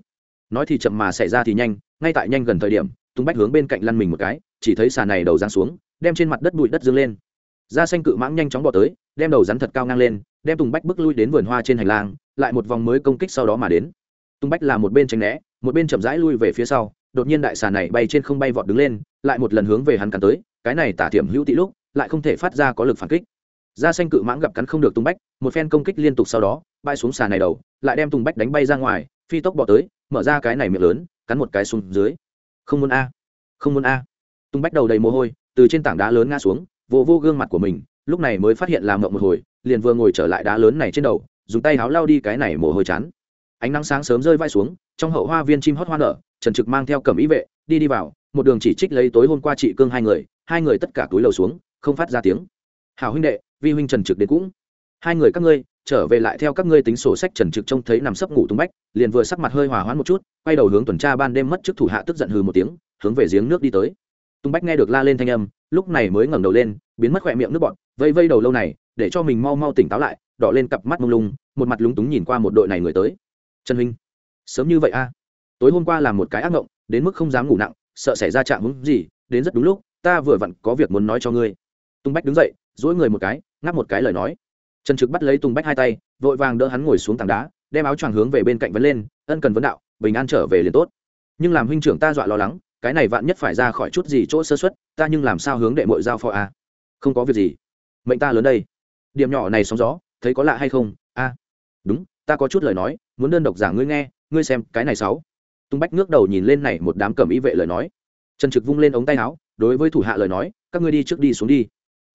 Nói thì chậm mà xảy ra thì nhanh, ngay tại nhanh gần thời điểm, tùng bách hướng bên cạnh lăn mình một cái, chỉ thấy xà này đầu giáng xuống, đem trên mặt đất bụi đất dương lên da xanh cự mãng nhanh chóng bỏ tới, đem đầu rắn thật cao ngang lên, đem tùng bách bước lui đến vườn hoa trên hành lang, lại một vòng mới công kích sau đó mà đến. Tùng bách là một bên tránh né, một bên chậm rãi lui về phía sau, đột nhiên đại xà này bay trên không bay vọt đứng lên, lại một lần hướng về hắn cắn tới, cái này tả thiểm hữu tị lúc, lại không thể phát ra có lực phản kích. Da xanh cự mãng gặp cắn không được tung bách, một phen công kích liên tục sau đó, bay xuống xà này đầu, lại đem tùng bách đánh bay ra ngoài, phi tốc bỏ tới, mở ra cái này miệng lớn, cắn một cái xuống dưới. Không muốn a, không muốn a. Tùng bách đầu đầy mồ hôi, từ trên tảng đá lớn ngã xuống vô vô gương mặt của mình, lúc này mới phát hiện làm mộng một hồi, liền vừa ngồi trở lại đá lớn này trên đầu, dùng tay háo lao đi cái này mồ hôi chán. Ánh nắng sáng sớm rơi vai xuống, trong hậu hoa viên chim hót hoa nở, trần trực mang theo cầm ý vệ, đi đi vào, một đường chỉ trích lấy tối hôm qua chị cương hai người hai người tất cả túi lầu xuống, không phát ra tiếng. Hào huynh đệ, vi huynh trần trực đến cũng. Hai người các ngươi, trở về lại theo các ngươi tính sổ sách. Trần trực trông thấy nằm sấp ngủ tung bách, liền vừa sắc mặt hơi hòa hoãn một chút, quay đầu hướng tuần tra ban đêm mất chức thủ hạ tức giận hừ một tiếng, hướng về giếng nước đi tới. Tung bách nghe được la lên thanh âm lúc này mới ngẩng đầu lên, biến mất khỏe miệng nước bọt, vây vây đầu lâu này, để cho mình mau mau tỉnh táo lại, đỏ lên cặp mắt mông lung, một mặt lúng túng nhìn qua một đội này người tới. Trần huynh, sớm như vậy a tối hôm qua làm một cái ác mộng đến mức không dám ngủ nặng, sợ xảy ra trạng hứng gì, đến rất đúng lúc, ta vừa vặn có việc muốn nói cho ngươi. Tung bách đứng dậy dỗi người một cái, ngáp một cái lời nói. Trần trực bắt lấy tung bách hai tay, vội vàng đỡ hắn ngồi xuống tảng đá, đem áo choàng hướng về bên cạnh vấn lên, ân cần vấn đạo, bình an trở về liền tốt. Nhưng làm huynh trưởng ta dọa lo lắng cái này vạn nhất phải ra khỏi chút gì chỗ sơ xuất ta nhưng làm sao hướng đệ mội giao phó a không có việc gì. Mệnh ta lớn đây. Điểm nhỏ này sóng gió, thấy có lạ hay không? A đúng, ta có chút lời nói, muốn đơn độc giảng ngươi nghe, ngươi xem cái này sáu. Tung bách ngước đầu nhìn lên này một đám cầm ý vệ lời nói. Trần trực vung lên ống tay áo, đối với thủ hạ lời nói, các ngươi đi trước đi xuống đi.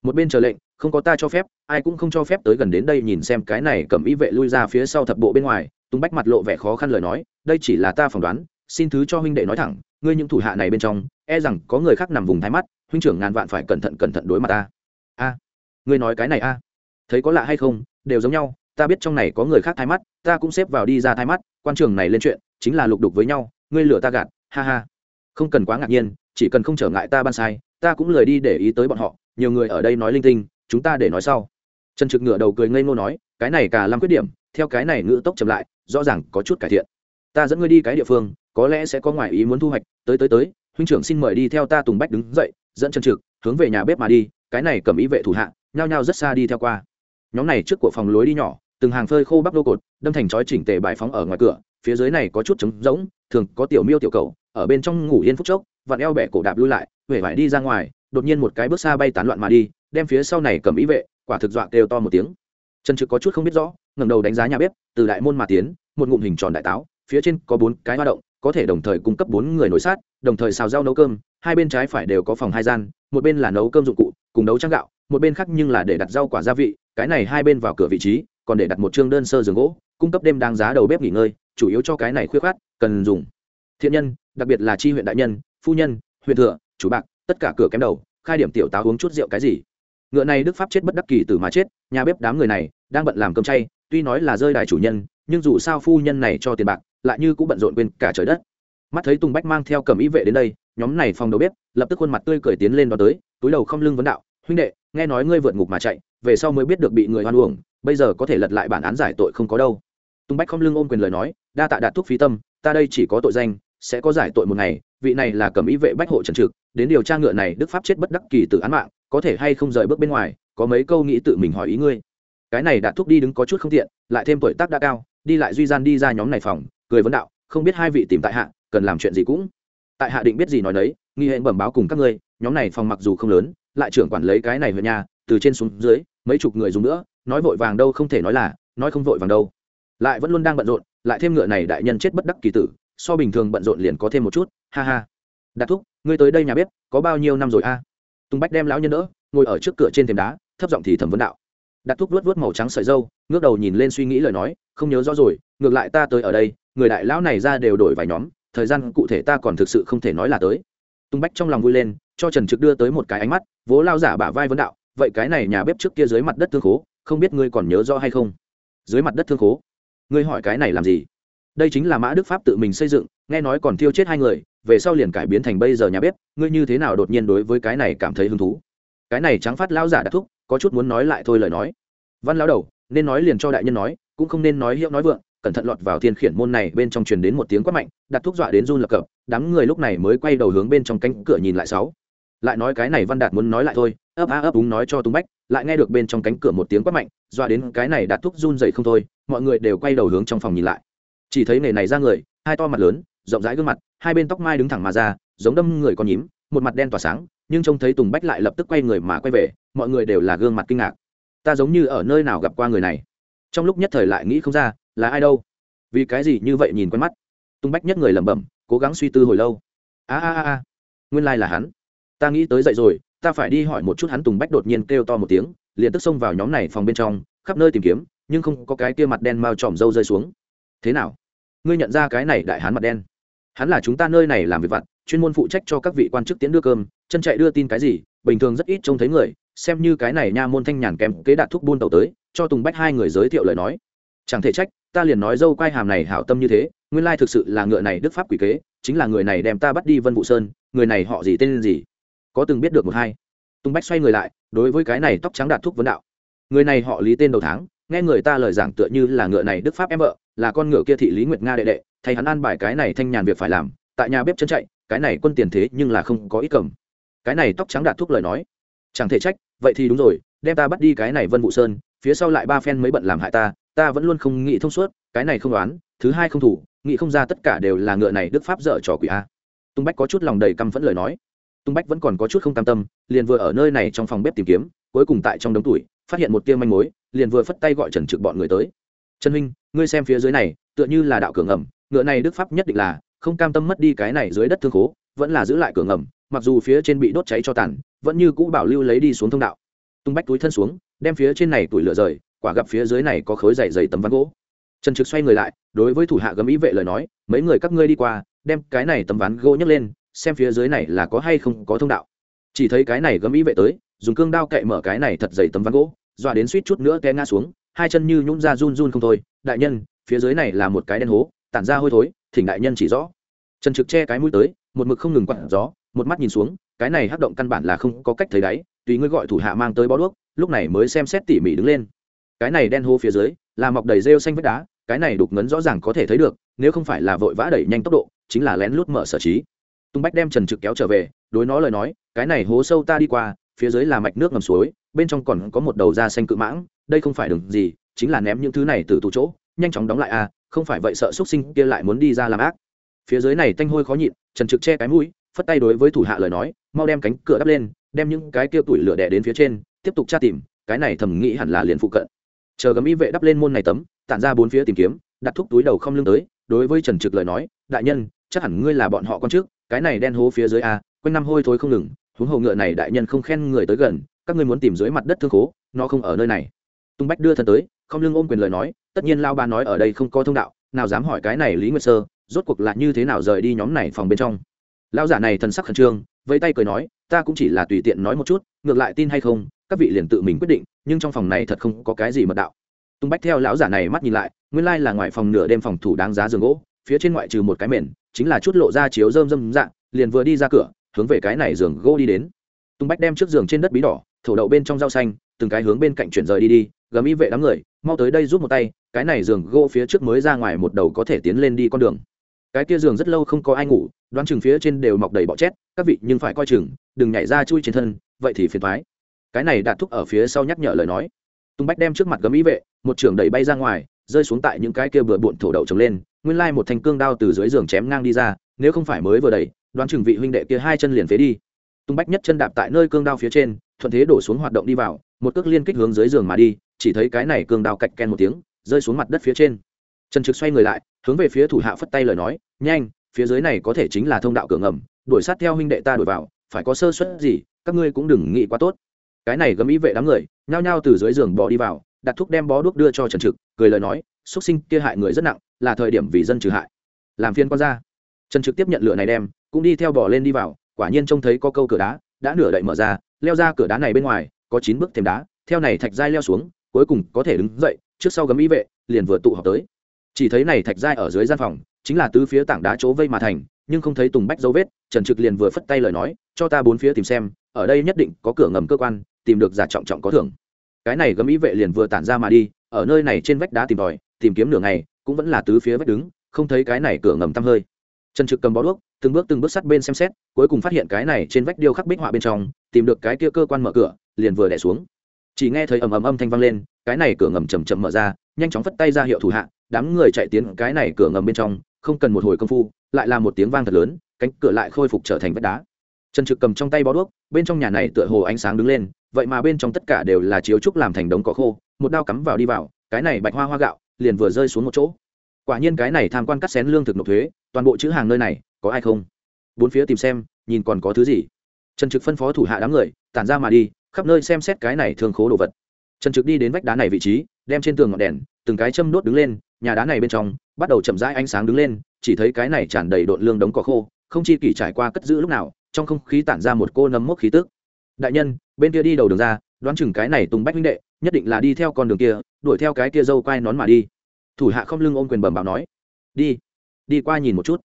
Một bên chờ lệnh, không có ta cho phép, ai cũng không cho phép tới gần đến đây nhìn xem cái này cầm ý vệ lui ra phía sau thập bộ bên ngoài. Tung bách mặt lộ vẻ khó khăn lời nói, đây chỉ là ta phỏng đoán, xin thứ cho huynh đệ nói thẳng ngươi những thủ hạ này bên trong e rằng có người khác nằm vùng thái mắt, huynh trưởng ngàn vạn phải cẩn thận cẩn thận đối mặt ta. A, ngươi nói cái này a. Thấy có lạ hay không, đều giống nhau, ta biết trong này có người khác thái mắt, ta cũng xếp vào đi ra thái mắt, quan trường này lên chuyện, chính là lục đục với nhau, ngươi lửa ta gạt, ha ha. Không cần quá ngạc nhiên, chỉ cần không trở ngại ta ban sai, ta cũng lười đi để ý tới bọn họ, nhiều người ở đây nói linh tinh, chúng ta để nói sau. Trần trực ngửa đầu cười ngây ngô nói, cái này cả làm khuyết điểm, theo cái này ngữ tốc chậm lại, rõ ràng có chút cải thiện. Ta dẫn ngươi đi cái địa phương có lẽ sẽ có ngoại ý muốn thu hoạch. Tới tới tới, huynh trưởng xin mời đi theo ta tùng bách đứng dậy, dẫn chân trực hướng về nhà bếp mà đi. Cái này cầm ý vệ thủ hạ, nhao nhao rất xa đi theo qua. Nhóm này trước của phòng lối đi nhỏ, từng hàng phơi khô bắp lô cột, đâm thành chói chỉnh tề bài phóng ở ngoài cửa. Phía dưới này có chút trống rỗng, thường có tiểu miêu tiểu cầu ở bên trong ngủ yên phút chốc, vặn eo bẻ cổ đạp lui lại huệ vải đi ra ngoài, đột nhiên một cái bước xa bay tán loạn mà đi, đem phía sau này cầm ý vệ, quả thực dọa kêu to một tiếng. Trần trực có chút không biết rõ, ngẩng đầu đánh giá nhà bếp, từ đại môn mà tiến, một ngụm hình tròn đại táo, phía trên có bốn cái hoa động có thể đồng thời cung cấp bốn người nổi sát, đồng thời xào rau nấu cơm, hai bên trái phải đều có phòng hai gian, một bên là nấu cơm dụng cụ, cùng nấu trắng gạo, một bên khác nhưng là để đặt rau quả gia vị, cái này hai bên vào cửa vị trí, còn để đặt một chương đơn sơ giường gỗ, cung cấp đêm đáng giá đầu bếp nghỉ ngơi, chủ yếu cho cái này khuyết khát cần dùng. Thiện nhân, đặc biệt là chi huyện đại nhân, phu nhân, huyện thừa, chủ bạc, tất cả cửa kém đầu, khai điểm tiểu táo uống chút rượu cái gì. Ngựa này đức pháp chết bất đắc kỳ từ mà chết, nhà bếp đám người này đang bận làm cơm chay, tuy nói là rơi đài chủ nhân, nhưng dù sao phu nhân này cho tiền bạc lại như cũng bận rộn quên cả trời đất. Mắt thấy tùng bách mang theo cầm ý vệ đến đây, nhóm này phòng đầu bếp lập tức khuôn mặt tươi cười tiến lên đó tới, túi đầu không lưng vấn đạo, huynh đệ, nghe nói ngươi vượt ngục mà chạy, về sau mới biết được bị người hoan uổng, bây giờ có thể lật lại bản án giải tội không có đâu. Tùng bách không lưng ôm quyền lời nói, đa tạ đạt thuốc phí tâm, ta đây chỉ có tội danh, sẽ có giải tội một ngày, vị này là cầm ý vệ bách hộ trần trực, đến điều tra ngựa này đức pháp chết bất đắc kỳ tử án mạng, có thể hay không rời bước bên ngoài, có mấy câu nghĩ tự mình hỏi ý ngươi. Cái này đạt thuốc đi đứng có chút không tiện, lại thêm tuổi tác đã cao, đi lại duy gian đi ra nhóm này phòng cười vấn đạo, không biết hai vị tìm tại hạ, cần làm chuyện gì cũng. Tại hạ định biết gì nói đấy nghi hệ bẩm báo cùng các ngươi, nhóm này phòng mặc dù không lớn, lại trưởng quản lấy cái này về nhà, từ trên xuống dưới, mấy chục người dùng nữa, nói vội vàng đâu không thể nói là, nói không vội vàng đâu. Lại vẫn luôn đang bận rộn, lại thêm ngựa này đại nhân chết bất đắc kỳ tử, so bình thường bận rộn liền có thêm một chút, ha ha. Đạt thúc, ngươi tới đây nhà bếp, có bao nhiêu năm rồi a? Tùng bách đem lão nhân đỡ, ngồi ở trước cửa trên thềm đá, thấp giọng thì thẩm vấn đạo. Đạt thúc vuốt vuốt màu trắng sợi dâu ngước đầu nhìn lên suy nghĩ lời nói, không nhớ rõ rồi, ngược lại ta tới ở đây người đại lão này ra đều đổi vài nhóm, thời gian cụ thể ta còn thực sự không thể nói là tới. Tung bách trong lòng vui lên, cho trần trực đưa tới một cái ánh mắt vố lao giả bả vai vấn đạo, vậy cái này nhà bếp trước kia dưới mặt đất thương khố, không biết ngươi còn nhớ rõ hay không? Dưới mặt đất thương khố? Ngươi hỏi cái này làm gì? Đây chính là mã đức pháp tự mình xây dựng, nghe nói còn thiêu chết hai người, về sau liền cải biến thành bây giờ nhà bếp, ngươi như thế nào đột nhiên đối với cái này cảm thấy hứng thú? Cái này trắng phát lao giả đã thúc, có chút muốn nói lại thôi lời nói. Văn lao đầu, nên nói liền cho đại nhân nói, cũng không nên nói hiệu nói vượng cẩn thận lọt vào thiên khiển môn này bên trong truyền đến một tiếng quát mạnh, đặt thuốc dọa đến run lập cập, đám người lúc này mới quay đầu hướng bên trong cánh cửa nhìn lại sáu. Lại nói cái này văn đạt muốn nói lại thôi, ấp a ấp úng nói cho tung bách, lại nghe được bên trong cánh cửa một tiếng quát mạnh, dọa đến cái này đặt thuốc run dậy không thôi, mọi người đều quay đầu hướng trong phòng nhìn lại. Chỉ thấy nghề này ra người, hai to mặt lớn, rộng rãi gương mặt, hai bên tóc mai đứng thẳng mà ra, giống đâm người con nhím, một mặt đen tỏa sáng, nhưng trông thấy tùng bách lại lập tức quay người mà quay về, mọi người đều là gương mặt kinh ngạc. Ta giống như ở nơi nào gặp qua người này. Trong lúc nhất thời lại nghĩ không ra là ai đâu? Vì cái gì như vậy nhìn quen mắt? Tung bách nhất người lẩm bẩm, cố gắng suy tư hồi lâu. A a a nguyên lai là hắn. Ta nghĩ tới dậy rồi, ta phải đi hỏi một chút hắn. Tùng bách đột nhiên kêu to một tiếng, liền tức xông vào nhóm này phòng bên trong, khắp nơi tìm kiếm, nhưng không có cái kia mặt đen mao tròm râu rơi xuống. Thế nào? Ngươi nhận ra cái này đại hán mặt đen? Hắn là chúng ta nơi này làm việc vặt, chuyên môn phụ trách cho các vị quan chức tiến đưa cơm, chân chạy đưa tin cái gì, bình thường rất ít trông thấy người, xem như cái này nha môn thanh nhàn kèm kế đạt thúc buôn tàu tới, cho tùng bách hai người giới thiệu lời nói chẳng thể trách, ta liền nói dâu quai hàm này hảo tâm như thế, nguyên lai thực sự là ngựa này đức pháp quỷ kế, chính là người này đem ta bắt đi vân vũ sơn, người này họ gì tên gì? Có từng biết được một hai. Tùng bách xoay người lại, đối với cái này tóc trắng đạt thúc vấn đạo. Người này họ lý tên đầu tháng, nghe người ta lời giảng tựa như là ngựa này đức pháp em vợ, là con ngựa kia thị lý nguyệt nga đệ đệ, thay hắn an bài cái này thanh nhàn việc phải làm, tại nhà bếp chân chạy, cái này quân tiền thế nhưng là không có ít cầm. Cái này tóc trắng đạt thuốc lời nói. Chẳng thể trách, vậy thì đúng rồi, đem ta bắt đi cái này vân vũ sơn, phía sau lại ba phen mới bận làm hại ta ta vẫn luôn không nghĩ thông suốt, cái này không đoán, thứ hai không thủ, nghĩ không ra tất cả đều là ngựa này đức pháp dở trò quỷ a. Tung bách có chút lòng đầy căm phẫn lời nói. Tung bách vẫn còn có chút không cam tâm, liền vừa ở nơi này trong phòng bếp tìm kiếm, cuối cùng tại trong đống tuổi phát hiện một tia manh mối, liền vừa phất tay gọi trần trực bọn người tới. Trần huynh, ngươi xem phía dưới này, tựa như là đạo cửa ngầm, ngựa này đức pháp nhất định là, không cam tâm mất đi cái này dưới đất thương khố, vẫn là giữ lại cửa ngầm, mặc dù phía trên bị đốt cháy cho tàn, vẫn như cũ bảo lưu lấy đi xuống thông đạo. Tung bách túi thân xuống, đem phía trên này tuổi lửa rời quả gặp phía dưới này có khối dày dày tấm ván gỗ. Trần trực xoay người lại, đối với thủ hạ gấm ý vệ lời nói, mấy người các ngươi đi qua, đem cái này tấm ván gỗ nhấc lên, xem phía dưới này là có hay không có thông đạo. Chỉ thấy cái này gấm ý vệ tới, dùng cương đao cậy mở cái này thật dày tấm ván gỗ, dọa đến suýt chút nữa té ngã xuống, hai chân như nhũng ra run run không thôi. Đại nhân, phía dưới này là một cái đen hố, tản ra hôi thối, thỉnh đại nhân chỉ rõ. Trần trực che cái mũi tới, một mực không ngừng quặn gió, một mắt nhìn xuống, cái này hắc động căn bản là không có cách thấy đáy, tùy ngươi gọi thủ hạ mang tới bó đuốc, lúc này mới xem xét tỉ mỉ đứng lên cái này đen hô phía dưới là mọc đầy rêu xanh vách đá cái này đục ngấn rõ ràng có thể thấy được nếu không phải là vội vã đẩy nhanh tốc độ chính là lén lút mở sở trí. Tung bách đem trần trực kéo trở về đối nó lời nói cái này hố sâu ta đi qua phía dưới là mạch nước ngầm suối bên trong còn có một đầu da xanh cự mãng đây không phải đường gì chính là ném những thứ này từ tủ chỗ nhanh chóng đóng lại à, không phải vậy sợ xuất sinh kia lại muốn đi ra làm ác. Phía dưới này tanh hôi khó nhịn trần trực che cái mũi phất tay đối với thủ hạ lời nói mau đem cánh cửa đắp lên đem những cái kia tuổi lửa đè đến phía trên tiếp tục tra tìm cái này thầm nghĩ hẳn là liền phụ cận chờ gấm y vệ đắp lên môn này tấm, tản ra bốn phía tìm kiếm, đặt thúc túi đầu không lưng tới, đối với trần trực lời nói, đại nhân, chắc hẳn ngươi là bọn họ con trước, cái này đen hố phía dưới a, quanh năm hôi thối không ngừng, huống hồ ngựa này đại nhân không khen người tới gần, các ngươi muốn tìm dưới mặt đất thương khố, nó không ở nơi này. Tung bách đưa thân tới, không lưng ôm quyền lời nói, tất nhiên lao ba nói ở đây không có thông đạo, nào dám hỏi cái này lý nguyệt sơ, rốt cuộc là như thế nào rời đi nhóm này phòng bên trong? Lao giả này thần sắc khẩn trương, vẫy tay cười nói, ta cũng chỉ là tùy tiện nói một chút, ngược lại tin hay không các vị liền tự mình quyết định, nhưng trong phòng này thật không có cái gì mật đạo. Tung bách theo lão giả này mắt nhìn lại, nguyên lai là ngoài phòng nửa đêm phòng thủ đáng giá giường gỗ, phía trên ngoại trừ một cái mền, chính là chút lộ ra chiếu rơm rơm dạng, liền vừa đi ra cửa, hướng về cái này giường gỗ đi đến. Tung bách đem trước giường trên đất bí đỏ, thổ đậu bên trong rau xanh, từng cái hướng bên cạnh chuyển rời đi đi, gầm y vệ đám người, mau tới đây giúp một tay, cái này giường gỗ phía trước mới ra ngoài một đầu có thể tiến lên đi con đường. Cái kia giường rất lâu không có ai ngủ, đoán chừng phía trên đều mọc đầy bọ chét, các vị nhưng phải coi chừng, đừng nhảy ra chui trên thân, vậy thì phiền thoái cái này đạt thúc ở phía sau nhắc nhở lời nói. Tung bách đem trước mặt gấm ý vệ, một trường đẩy bay ra ngoài, rơi xuống tại những cái kia bừa bộn thổ đậu trồng lên, nguyên lai một thanh cương đao từ dưới giường chém ngang đi ra, nếu không phải mới vừa đẩy, đoán chừng vị huynh đệ kia hai chân liền phế đi. Tung bách nhất chân đạp tại nơi cương đao phía trên, thuận thế đổ xuống hoạt động đi vào, một cước liên kích hướng dưới giường mà đi, chỉ thấy cái này cương đao cạch ken một tiếng, rơi xuống mặt đất phía trên. Trần trực xoay người lại, hướng về phía thủ hạ phất tay lời nói, nhanh, phía dưới này có thể chính là thông đạo cửa ngầm, đuổi sát theo huynh đệ ta đuổi vào, phải có sơ suất gì, các ngươi cũng đừng nghĩ quá tốt cái này gấm ý vệ đám người, nhao nhao từ dưới giường bỏ đi vào, đặt thuốc đem bó đuốc đưa cho trần trực, cười lời nói xuất sinh kia hại người rất nặng, là thời điểm vì dân trừ hại. Làm phiên quan ra. Trần trực tiếp nhận lửa này đem, cũng đi theo bỏ lên đi vào, quả nhiên trông thấy có câu cửa đá, đã nửa đậy mở ra, leo ra cửa đá này bên ngoài, có chín bước thềm đá, theo này thạch giai leo xuống, cuối cùng có thể đứng dậy, trước sau gấm ý vệ, liền vừa tụ họp tới. Chỉ thấy này thạch giai ở dưới gian phòng chính là tứ phía tảng đá chỗ vây mà thành, nhưng không thấy tùng bách dấu vết, trần trực liền vừa phất tay lời nói, cho ta bốn phía tìm xem, ở đây nhất định có cửa ngầm cơ quan, tìm được giả trọng trọng có thưởng. Cái này gấm ý vệ liền vừa tản ra mà đi, ở nơi này trên vách đá tìm tòi, tìm kiếm nửa ngày, cũng vẫn là tứ phía vách đứng, không thấy cái này cửa ngầm tăm hơi. Trần trực cầm bó đuốc, từng bước từng bước sắt bên xem xét, cuối cùng phát hiện cái này trên vách điêu khắc bích họa bên trong, tìm được cái kia cơ quan mở cửa, liền vừa đẻ xuống. Chỉ nghe thấy ầm ầm âm thanh vang lên, cái này cửa ngầm chầm chậm mở ra, nhanh chóng phất tay ra hiệu thủ hạ, đám người chạy tiến cái này cửa ngầm bên trong không cần một hồi công phu, lại là một tiếng vang thật lớn, cánh cửa lại khôi phục trở thành vách đá. Trần trực cầm trong tay bó đuốc, bên trong nhà này tựa hồ ánh sáng đứng lên, vậy mà bên trong tất cả đều là chiếu trúc làm thành đống cỏ khô, một đao cắm vào đi vào, cái này bạch hoa hoa gạo, liền vừa rơi xuống một chỗ. Quả nhiên cái này tham quan cắt xén lương thực nộp thuế, toàn bộ chữ hàng nơi này, có ai không? Bốn phía tìm xem, nhìn còn có thứ gì? Trần trực phân phó thủ hạ đám người, tản ra mà đi, khắp nơi xem xét cái này thường khố đồ vật. Trần trực đi đến vách đá này vị trí, đem trên tường ngọn đèn, từng cái châm đốt đứng lên nhà đá này bên trong, bắt đầu chậm rãi ánh sáng đứng lên, chỉ thấy cái này tràn đầy độn lương đống cỏ khô, không chi kỷ trải qua cất giữ lúc nào, trong không khí tản ra một cô nấm mốc khí tức. Đại nhân, bên kia đi đầu đường ra, đoán chừng cái này tùng bách minh đệ, nhất định là đi theo con đường kia, đuổi theo cái kia dâu quai nón mà đi. Thủ hạ không lưng ôm quyền bẩm bảo nói, đi đi qua nhìn một chút.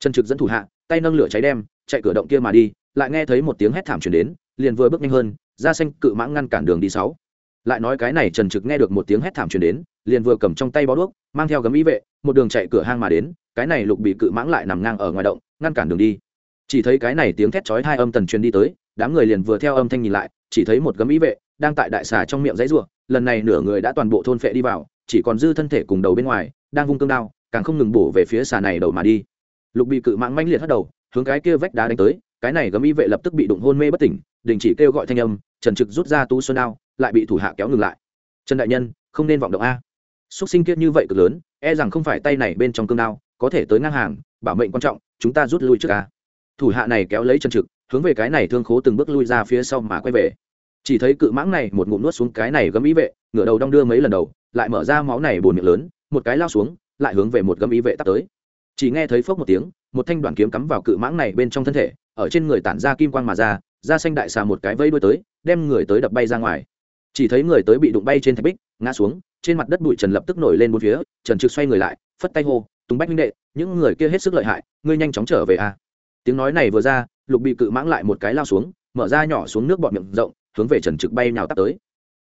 Trần trực dẫn thủ hạ, tay nâng lửa cháy đem, chạy cửa động kia mà đi, lại nghe thấy một tiếng hét thảm chuyển đến, liền vừa bước nhanh hơn, ra xanh cự mãng ngăn cản đường đi sáu lại nói cái này trần trực nghe được một tiếng hét thảm truyền đến, liền vừa cầm trong tay bó đuốc, mang theo gấm ý vệ, một đường chạy cửa hang mà đến, cái này lục bị cự mãng lại nằm ngang ở ngoài động, ngăn cản đường đi. Chỉ thấy cái này tiếng thét chói hai âm tần truyền đi tới, đám người liền vừa theo âm thanh nhìn lại, chỉ thấy một gấm ý vệ đang tại đại xà trong miệng dãy ruộng lần này nửa người đã toàn bộ thôn phệ đi vào, chỉ còn dư thân thể cùng đầu bên ngoài, đang vung cương đao, càng không ngừng bổ về phía xà này đầu mà đi. Lục bị cự mãng manh liệt hất đầu, hướng cái kia vách đá đánh tới, cái này gấm ý vệ lập tức bị đụng hôn mê bất tỉnh, đình chỉ kêu gọi thanh âm, trần trực rút ra tú xuân đao lại bị thủ hạ kéo ngừng lại. Trần đại nhân, không nên vọng động a. Xúc sinh kiết như vậy cực lớn e rằng không phải tay này bên trong cương đao, có thể tới ngang hàng, bảo mệnh quan trọng, chúng ta rút lui trước a. Thủ hạ này kéo lấy trần trực, hướng về cái này thương khố từng bước lui ra phía sau mà quay về. Chỉ thấy cự mãng này một ngụm nuốt xuống cái này gấm ý vệ, ngửa đầu đong đưa mấy lần đầu, lại mở ra máu này bồn miệng lớn, một cái lao xuống, lại hướng về một gấm ý vệ tắt tới. Chỉ nghe thấy phốc một tiếng, một thanh đoạn kiếm cắm vào cự mãng này bên trong thân thể, ở trên người tản ra kim quang mà ra ra xanh đại xà một cái vây đuôi tới, đem người tới đập bay ra ngoài chỉ thấy người tới bị đụng bay trên thạch bích, ngã xuống, trên mặt đất bụi trần lập tức nổi lên bốn phía, trần trực xoay người lại, phất tay hô, tùng bách minh đệ, những người kia hết sức lợi hại, ngươi nhanh chóng trở về a. Tiếng nói này vừa ra, lục bị cự mãng lại một cái lao xuống, mở ra nhỏ xuống nước bọt miệng rộng, hướng về trần trực bay nhào tắt tới.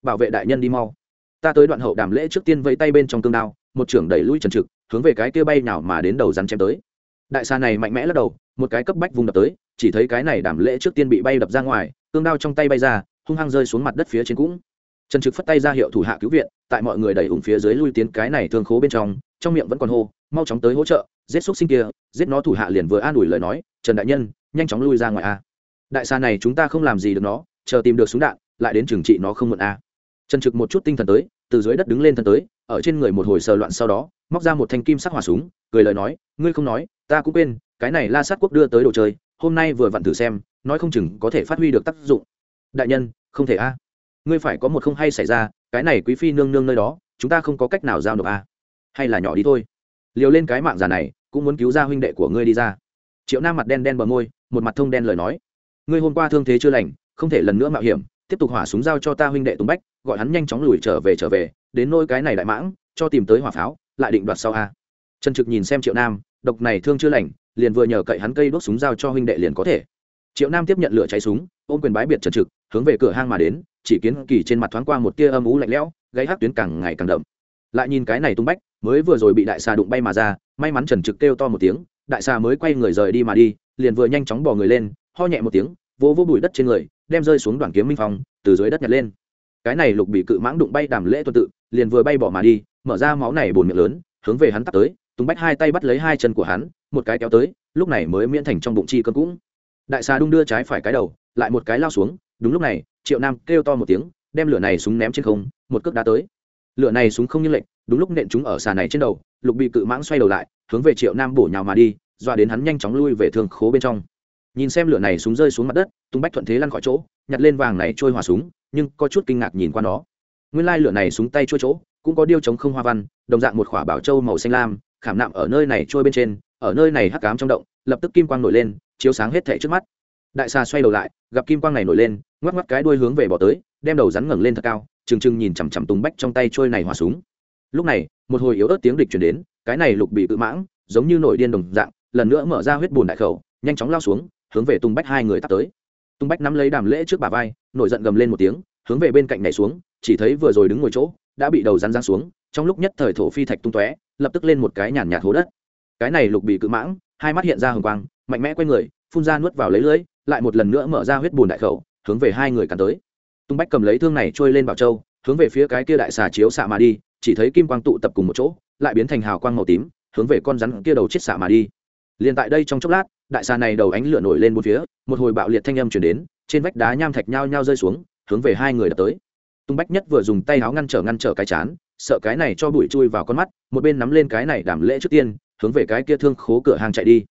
Bảo vệ đại nhân đi mau. Ta tới đoạn hậu đàm lễ trước tiên vẫy tay bên trong tương đao, một trưởng đẩy lui trần trực, hướng về cái kia bay nào mà đến đầu rắn chém tới. Đại xa này mạnh mẽ lắc đầu, một cái cấp bách vùng đập tới, chỉ thấy cái này đàm lễ trước tiên bị bay đập ra ngoài tương đao trong tay bay ra, hung hăng rơi xuống mặt đất phía trên cũng trần trực phất tay ra hiệu thủ hạ cứu viện, tại mọi người đẩy ủng phía dưới lui tiến cái này thương khố bên trong trong miệng vẫn còn hô, mau chóng tới hỗ trợ, giết xúc sinh kia, giết nó thủ hạ liền vừa an ủi lời nói, trần đại nhân, nhanh chóng lui ra ngoài a. Đại xa này chúng ta không làm gì được nó, chờ tìm được súng đạn, lại đến trừng trị nó không muộn a. Trần trực một chút tinh thần tới, từ dưới đất đứng lên thân tới, ở trên người một hồi sờ loạn sau đó, móc ra một thanh kim sắc hỏa súng, cười lời nói, ngươi không nói, ta cũng quên, cái này la sát quốc đưa tới đồ chơi, hôm nay vừa vặn thử xem, nói không chừng có thể phát huy được tác dụng. Đại nhân, không thể a ngươi phải có một không hay xảy ra, cái này quý phi nương nương nơi đó, chúng ta không có cách nào giao nộp a hay là nhỏ đi thôi. Liều lên cái mạng già này, cũng muốn cứu ra huynh đệ của ngươi đi ra. Triệu nam mặt đen đen bờ môi, một mặt thông đen lời nói. Ngươi hôm qua thương thế chưa lành, không thể lần nữa mạo hiểm, tiếp tục hỏa súng giao cho ta huynh đệ tùng bách, gọi hắn nhanh chóng lùi trở về trở về, đến nôi cái này đại mãng, cho tìm tới hỏa pháo, lại định đoạt sau a trần trực nhìn xem triệu nam, độc này thương chưa lành, liền vừa nhờ cậy hắn cây đốt súng giao cho huynh đệ liền có thể. Triệu nam tiếp nhận lửa cháy súng, ôm quyền bái biệt trần trực, hướng về cửa hang mà đến chỉ kiến kỳ trên mặt thoáng qua một tia âm ú lạnh lẽo, gây hắc tuyến càng ngày càng đậm. Lại nhìn cái này tung bách, mới vừa rồi bị đại xà đụng bay mà ra, may mắn trần trực kêu to một tiếng, đại xà mới quay người rời đi mà đi, liền vừa nhanh chóng bỏ người lên, ho nhẹ một tiếng, vỗ vỗ bụi đất trên người, đem rơi xuống đoàn kiếm minh phong, từ dưới đất nhặt lên. Cái này lục bị cự mãng đụng bay đàm lễ tuần tự, liền vừa bay bỏ mà đi, mở ra máu này bồn miệng lớn, hướng về hắn tắt tới tùng bách hai tay bắt lấy hai chân của hắn, một cái kéo tới, lúc này mới miễn thành trong bụng chi cơn cũng. Đại xà đung đưa trái phải cái đầu, lại một cái lao xuống, đúng lúc này triệu nam kêu to một tiếng, đem lửa này súng ném trên không, một cước đá tới. Lửa này súng không như lệnh, đúng lúc nện chúng ở xà này trên đầu, lục bị cự mãng xoay đầu lại, hướng về triệu nam bổ nhào mà đi, dọa đến hắn nhanh chóng lui về thương khố bên trong. Nhìn xem lửa này súng rơi xuống mặt đất, tung bách thuận thế lăn khỏi chỗ, nhặt lên vàng này trôi hòa súng, nhưng có chút kinh ngạc nhìn qua nó. Nguyên lai lửa này súng tay trôi chỗ, cũng có điêu chống không hoa văn, đồng dạng một khỏa bảo châu màu xanh lam, khảm nạm ở nơi này trôi bên trên, ở nơi này hắc cám trong động, lập tức kim quang nổi lên, chiếu sáng hết thẻ trước mắt đại xà xoay đầu lại, gặp kim quang này nổi lên, ngoắc ngoắc cái đuôi hướng về bỏ tới, đem đầu rắn ngẩng lên thật cao, trừng trừng nhìn chằm chằm tùng bách trong tay trôi này hòa súng. Lúc này, một hồi yếu ớt tiếng địch chuyển đến, cái này lục bị tự mãng, giống như nổi điên đồng dạng, lần nữa mở ra huyết bùn đại khẩu, nhanh chóng lao xuống, hướng về tùng bách hai người tắt tới. Tùng bách nắm lấy đàm lễ trước bà vai, nổi giận gầm lên một tiếng, hướng về bên cạnh này xuống, chỉ thấy vừa rồi đứng ngồi chỗ, đã bị đầu rắn giang xuống, trong lúc nhất thời thổ phi thạch tung tóe, lập tức lên một cái nhàn nhạt hố đất. Cái này lục bị cự mãng, hai mắt hiện ra hồng quang, mạnh mẽ quay người, phun ra nuốt vào lấy lưỡi lại một lần nữa mở ra huyết bùn đại khẩu, hướng về hai người cắn tới. Tung bách cầm lấy thương này trôi lên bảo châu, hướng về phía cái kia đại xà chiếu xạ mà đi, chỉ thấy kim quang tụ tập cùng một chỗ, lại biến thành hào quang màu tím, hướng về con rắn kia đầu chết xạ mà đi. Liền tại đây trong chốc lát, đại xà này đầu ánh lửa nổi lên một phía, một hồi bạo liệt thanh âm chuyển đến, trên vách đá nham thạch nhao nhao rơi xuống, hướng về hai người đập tới. Tung bách nhất vừa dùng tay áo ngăn trở ngăn trở cái chán, sợ cái này cho bụi chui vào con mắt, một bên nắm lên cái này đàm lễ trước tiên, hướng về cái kia thương khố cửa hàng chạy đi.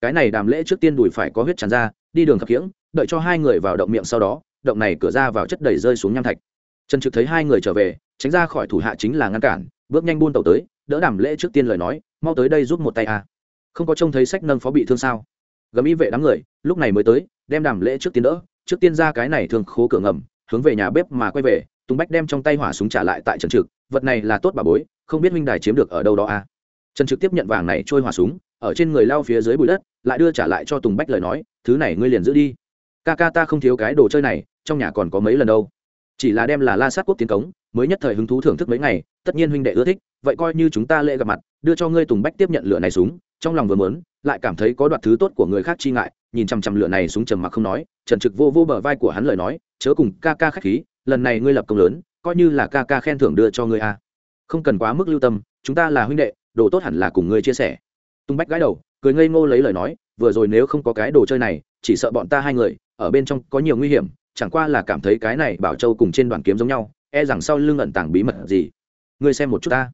Cái này đàm lễ trước tiên đùi phải có huyết tràn ra đi đường khập khiễng, đợi cho hai người vào động miệng sau đó, động này cửa ra vào chất đầy rơi xuống nham thạch. Trần trực thấy hai người trở về, tránh ra khỏi thủ hạ chính là ngăn cản, bước nhanh buôn tàu tới, đỡ đàm lễ trước tiên lời nói, mau tới đây giúp một tay a. Không có trông thấy sách nâng phó bị thương sao? Gấm y vệ đám người, lúc này mới tới, đem đàm lễ trước tiên đỡ, trước tiên ra cái này thường khố cửa ngầm, hướng về nhà bếp mà quay về, tùng bách đem trong tay hỏa súng trả lại tại trần trực, vật này là tốt bà bối, không biết minh đài chiếm được ở đâu đó a. Trần trực tiếp nhận vàng này trôi hỏa súng, ở trên người lao phía dưới bụi đất, lại đưa trả lại cho tùng bách lời nói thứ này ngươi liền giữ đi. Ca ca ta không thiếu cái đồ chơi này, trong nhà còn có mấy lần đâu. Chỉ là đem là la sát quốc tiến cống, mới nhất thời hứng thú thưởng thức mấy ngày, tất nhiên huynh đệ ưa thích, vậy coi như chúng ta lễ gặp mặt, đưa cho ngươi tùng bách tiếp nhận lửa này súng, trong lòng vừa mớn lại cảm thấy có đoạt thứ tốt của người khác chi ngại, nhìn chằm chằm lửa này súng trầm mặc không nói, trần trực vô vô bờ vai của hắn lời nói, chớ cùng ca ca khách khí, lần này ngươi lập công lớn, coi như là ca ca khen thưởng đưa cho ngươi a. Không cần quá mức lưu tâm, chúng ta là huynh đệ, đồ tốt hẳn là cùng ngươi chia sẻ. Tùng bách gãi đầu, cười ngây ngô lấy lời nói vừa rồi nếu không có cái đồ chơi này, chỉ sợ bọn ta hai người, ở bên trong có nhiều nguy hiểm, chẳng qua là cảm thấy cái này bảo châu cùng trên đoàn kiếm giống nhau e rằng sau lưng ẩn tàng bí mật gì. Ngươi xem một chút ta.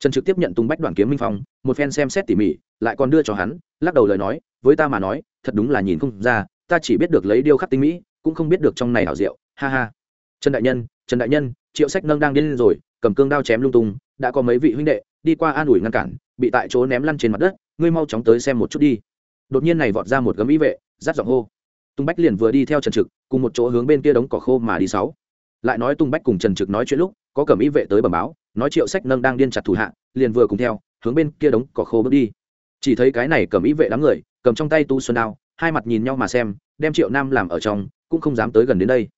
Trần trực tiếp nhận tung bách đoàn kiếm minh phong, một phen xem xét tỉ mỉ, lại còn đưa cho hắn, lắc đầu lời nói, với ta mà nói, thật đúng là nhìn không ra, ta chỉ biết được lấy điêu khắc tinh mỹ, cũng không biết được trong này hảo diệu, ha ha. Trần đại nhân, trần đại nhân, triệu sách nâng đang điên lên rồi, cầm cương đao chém lung tung, đã có mấy vị huynh đệ, đi qua an ủi ngăn cản, bị tại chỗ ném lăn trên mặt đất, ngươi mau chóng tới xem một chút đi đột nhiên này vọt ra một gấm ý vệ giáp giọng hô. Tung bách liền vừa đi theo trần trực, cùng một chỗ hướng bên kia đống cỏ khô mà đi sáu. Lại nói tung bách cùng trần trực nói chuyện lúc, có cẩm ý vệ tới bẩm báo, nói triệu sách nâng đang điên chặt thủ hạ, liền vừa cùng theo, hướng bên kia đống cỏ khô bước đi. Chỉ thấy cái này cẩm ý vệ đám người, cầm trong tay tu xuân đao, hai mặt nhìn nhau mà xem, đem triệu nam làm ở trong, cũng không dám tới gần đến đây.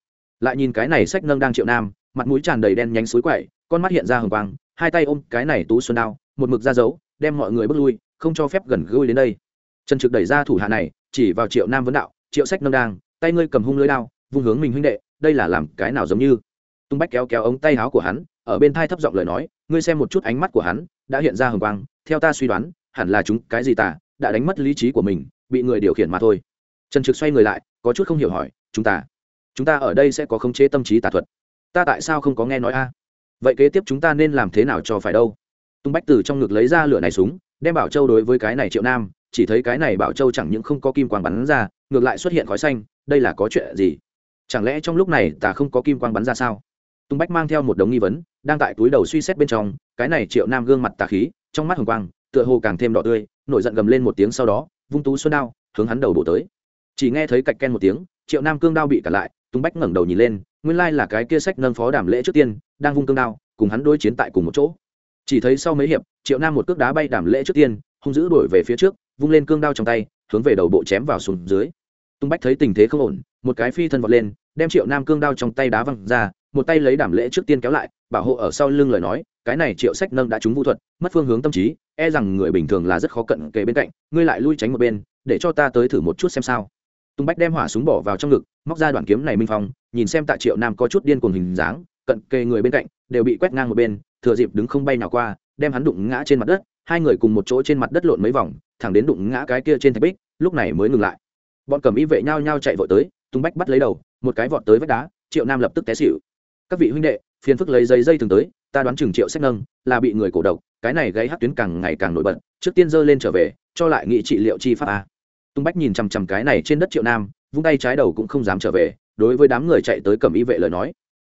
Lại nhìn cái này sách nâng đang triệu nam, mặt mũi tràn đầy đen nhánh suối quậy, con mắt hiện ra hừng quang, hai tay ôm cái này tú xuân đao, một mực ra dấu, đem mọi người bước lui, không cho phép gần gũi đến đây trần trực đẩy ra thủ hạ này, chỉ vào triệu nam vấn đạo, triệu sách nâng đang, tay ngươi cầm hung lưới đao, vung hướng mình huynh đệ, đây là làm cái nào giống như? Tung bách kéo kéo ống tay áo của hắn, ở bên thai thấp giọng lời nói, ngươi xem một chút ánh mắt của hắn, đã hiện ra hồng quang, theo ta suy đoán, hẳn là chúng cái gì tả đã đánh mất lý trí của mình, bị người điều khiển mà thôi. Trần trực xoay người lại, có chút không hiểu hỏi, chúng ta chúng ta ở đây sẽ có khống chế tâm trí tà thuật? Ta tại sao không có nghe nói a? Vậy kế tiếp chúng ta nên làm thế nào cho phải đâu? Tung bách từ trong ngực lấy ra lửa này súng, đem bảo châu đối với cái này triệu nam chỉ thấy cái này bảo châu chẳng những không có kim quang bắn ra, ngược lại xuất hiện khói xanh, đây là có chuyện gì? Chẳng lẽ trong lúc này ta không có kim quang bắn ra sao? Tung bách mang theo một đống nghi vấn, đang tại túi đầu suy xét bên trong, cái này triệu nam gương mặt tà khí, trong mắt hồng quang, tựa hồ càng thêm đỏ tươi, nổi giận gầm lên một tiếng sau đó, vung tú xuân đao, hướng hắn đầu bổ tới. Chỉ nghe thấy cạch ken một tiếng, triệu nam cương đao bị cả lại, tung bách ngẩng đầu nhìn lên, nguyên lai là cái kia sách nâng phó đảm lễ trước tiên, đang vung cương đao, cùng hắn đối chiến tại cùng một chỗ. Chỉ thấy sau mấy hiệp, triệu nam một cước đá bay đảm lễ trước tiên, hung dữ đổi về phía trước vung lên cương đao trong tay, hướng về đầu bộ chém vào xuống dưới. Tung bách thấy tình thế không ổn, một cái phi thân vọt lên, đem triệu nam cương đao trong tay đá văng ra, một tay lấy đảm lễ trước tiên kéo lại, bảo hộ ở sau lưng lời nói, cái này triệu sách nâng đã trúng vũ thuật, mất phương hướng tâm trí e rằng người bình thường là rất khó cận kề bên cạnh, ngươi lại lui tránh một bên, để cho ta tới thử một chút xem sao. Tung bách đem hỏa súng bỏ vào trong ngực, móc ra đoạn kiếm này minh phong, nhìn xem tạ triệu nam có chút điên cuồng hình dáng, cận kề người bên cạnh, đều bị quét ngang một bên, thừa dịp đứng không bay nào qua, đem hắn đụng ngã trên mặt đất, hai người cùng một chỗ trên mặt đất lộn mấy vòng thẳng đến đụng ngã cái kia trên thạch bích, lúc này mới ngừng lại. Bọn cầm y vệ nhau nhau chạy vội tới, tung bách bắt lấy đầu, một cái vọt tới vách đá, triệu nam lập tức té xịu các vị huynh đệ, phiền phức lấy dây dây thường tới, ta đoán chừng triệu sách nâng là bị người cổ độc, cái này gây hát tuyến càng ngày càng nổi bật, trước tiên dơ lên trở về, cho lại nghị trị liệu chi pháp a. Tung bách nhìn chằm chằm cái này trên đất triệu nam, vung tay trái đầu cũng không dám trở về, đối với đám người chạy tới cầm y vệ lời nói.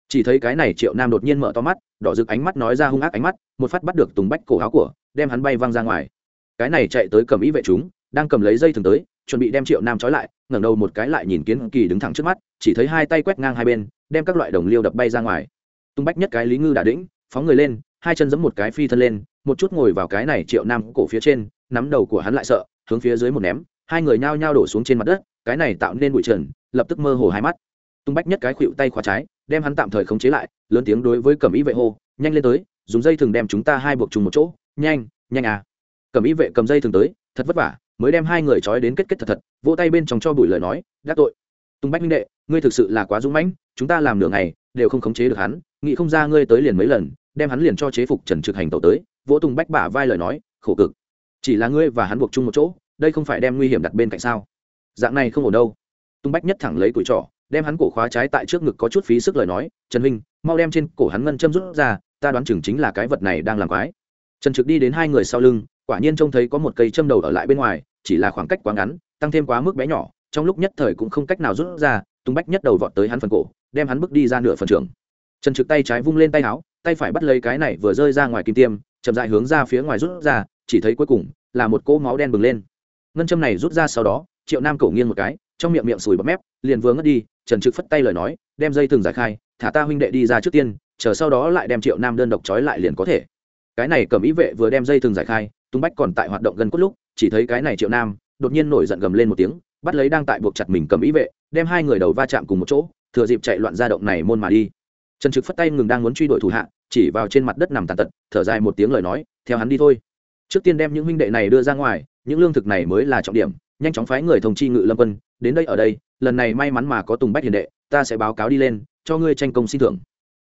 Chỉ thấy cái này triệu nam đột nhiên mở to mắt, đỏ rực ánh mắt nói ra hung ác ánh mắt, một phát bắt được tùng bách cổ áo của, đem hắn bay văng ra ngoài cái này chạy tới cầm ý vệ chúng, đang cầm lấy dây thường tới, chuẩn bị đem triệu nam trói lại, ngẩng đầu một cái lại nhìn kiến kỳ đứng thẳng trước mắt, chỉ thấy hai tay quét ngang hai bên, đem các loại đồng liêu đập bay ra ngoài. Tung bách nhất cái lý ngư đà đĩnh, phóng người lên, hai chân giẫm một cái phi thân lên, một chút ngồi vào cái này triệu nam cổ phía trên, nắm đầu của hắn lại sợ, hướng phía dưới một ném, hai người nhao nhao đổ xuống trên mặt đất, cái này tạo nên bụi trần, lập tức mơ hồ hai mắt. Tung bách nhất cái khuỵu tay khóa trái, đem hắn tạm thời khống chế lại, lớn tiếng đối với cẩm ý vệ hô, nhanh lên tới, dùng dây thừng đem chúng ta hai buộc chung một chỗ, nhanh nhanh à cầm ý vệ cầm dây thường tới, thật vất vả, mới đem hai người trói đến kết kết thật thật, vỗ tay bên trong cho bùi lời nói gác tội. Tung bách minh đệ, ngươi thực sự là quá dũng mãnh, chúng ta làm nửa ngày, đều không khống chế được hắn, nghĩ không ra ngươi tới liền mấy lần, đem hắn liền cho chế phục trần trực hành tàu tới. Vỗ tung bách bả vai lời nói, khổ cực. Chỉ là ngươi và hắn buộc chung một chỗ, đây không phải đem nguy hiểm đặt bên cạnh sao? Dạng này không ổn đâu. Tung bách nhất thẳng lấy tuổi trọ đem hắn cổ khóa trái tại trước ngực có chút phí sức lời nói, trần huynh, mau đem trên cổ hắn ngân châm rút ra, ta đoán chừng chính là cái vật này đang làm quái. Trần trực đi đến hai người sau lưng quả nhiên trông thấy có một cây châm đầu ở lại bên ngoài, chỉ là khoảng cách quá ngắn, tăng thêm quá mức bé nhỏ, trong lúc nhất thời cũng không cách nào rút ra tung bách nhất đầu vọt tới hắn phần cổ, đem hắn bước đi ra nửa phần trường. Trần trực tay trái vung lên tay áo, tay phải bắt lấy cái này vừa rơi ra ngoài kim tiêm, chậm dại hướng ra phía ngoài rút ra, chỉ thấy cuối cùng là một cỗ máu đen bừng lên. Ngân châm này rút ra sau đó, triệu nam cổ nghiêng một cái, trong miệng miệng sùi bọt mép, liền vừa ngất đi, trần trực phất tay lời nói, đem dây thừng giải khai, thả ta huynh đệ đi ra trước tiên, chờ sau đó lại đem triệu nam đơn độc trói lại liền có thể. Cái này cầm ý vệ vừa đem dây thừng giải khai tung bách còn tại hoạt động gần cốt lúc, chỉ thấy cái này triệu nam, đột nhiên nổi giận gầm lên một tiếng, bắt lấy đang tại buộc chặt mình cầm ý vệ, đem hai người đầu va chạm cùng một chỗ, thừa dịp chạy loạn ra động này môn mà đi. Trần trực phất tay ngừng đang muốn truy đuổi thủ hạ, chỉ vào trên mặt đất nằm tàn tật, thở dài một tiếng lời nói, theo hắn đi thôi. Trước tiên đem những huynh đệ này đưa ra ngoài, những lương thực này mới là trọng điểm, nhanh chóng phái người thông chi ngự lâm quân, đến đây ở đây, lần này may mắn mà có tùng bách hiền đệ, ta sẽ báo cáo đi lên, cho ngươi tranh công xin thưởng.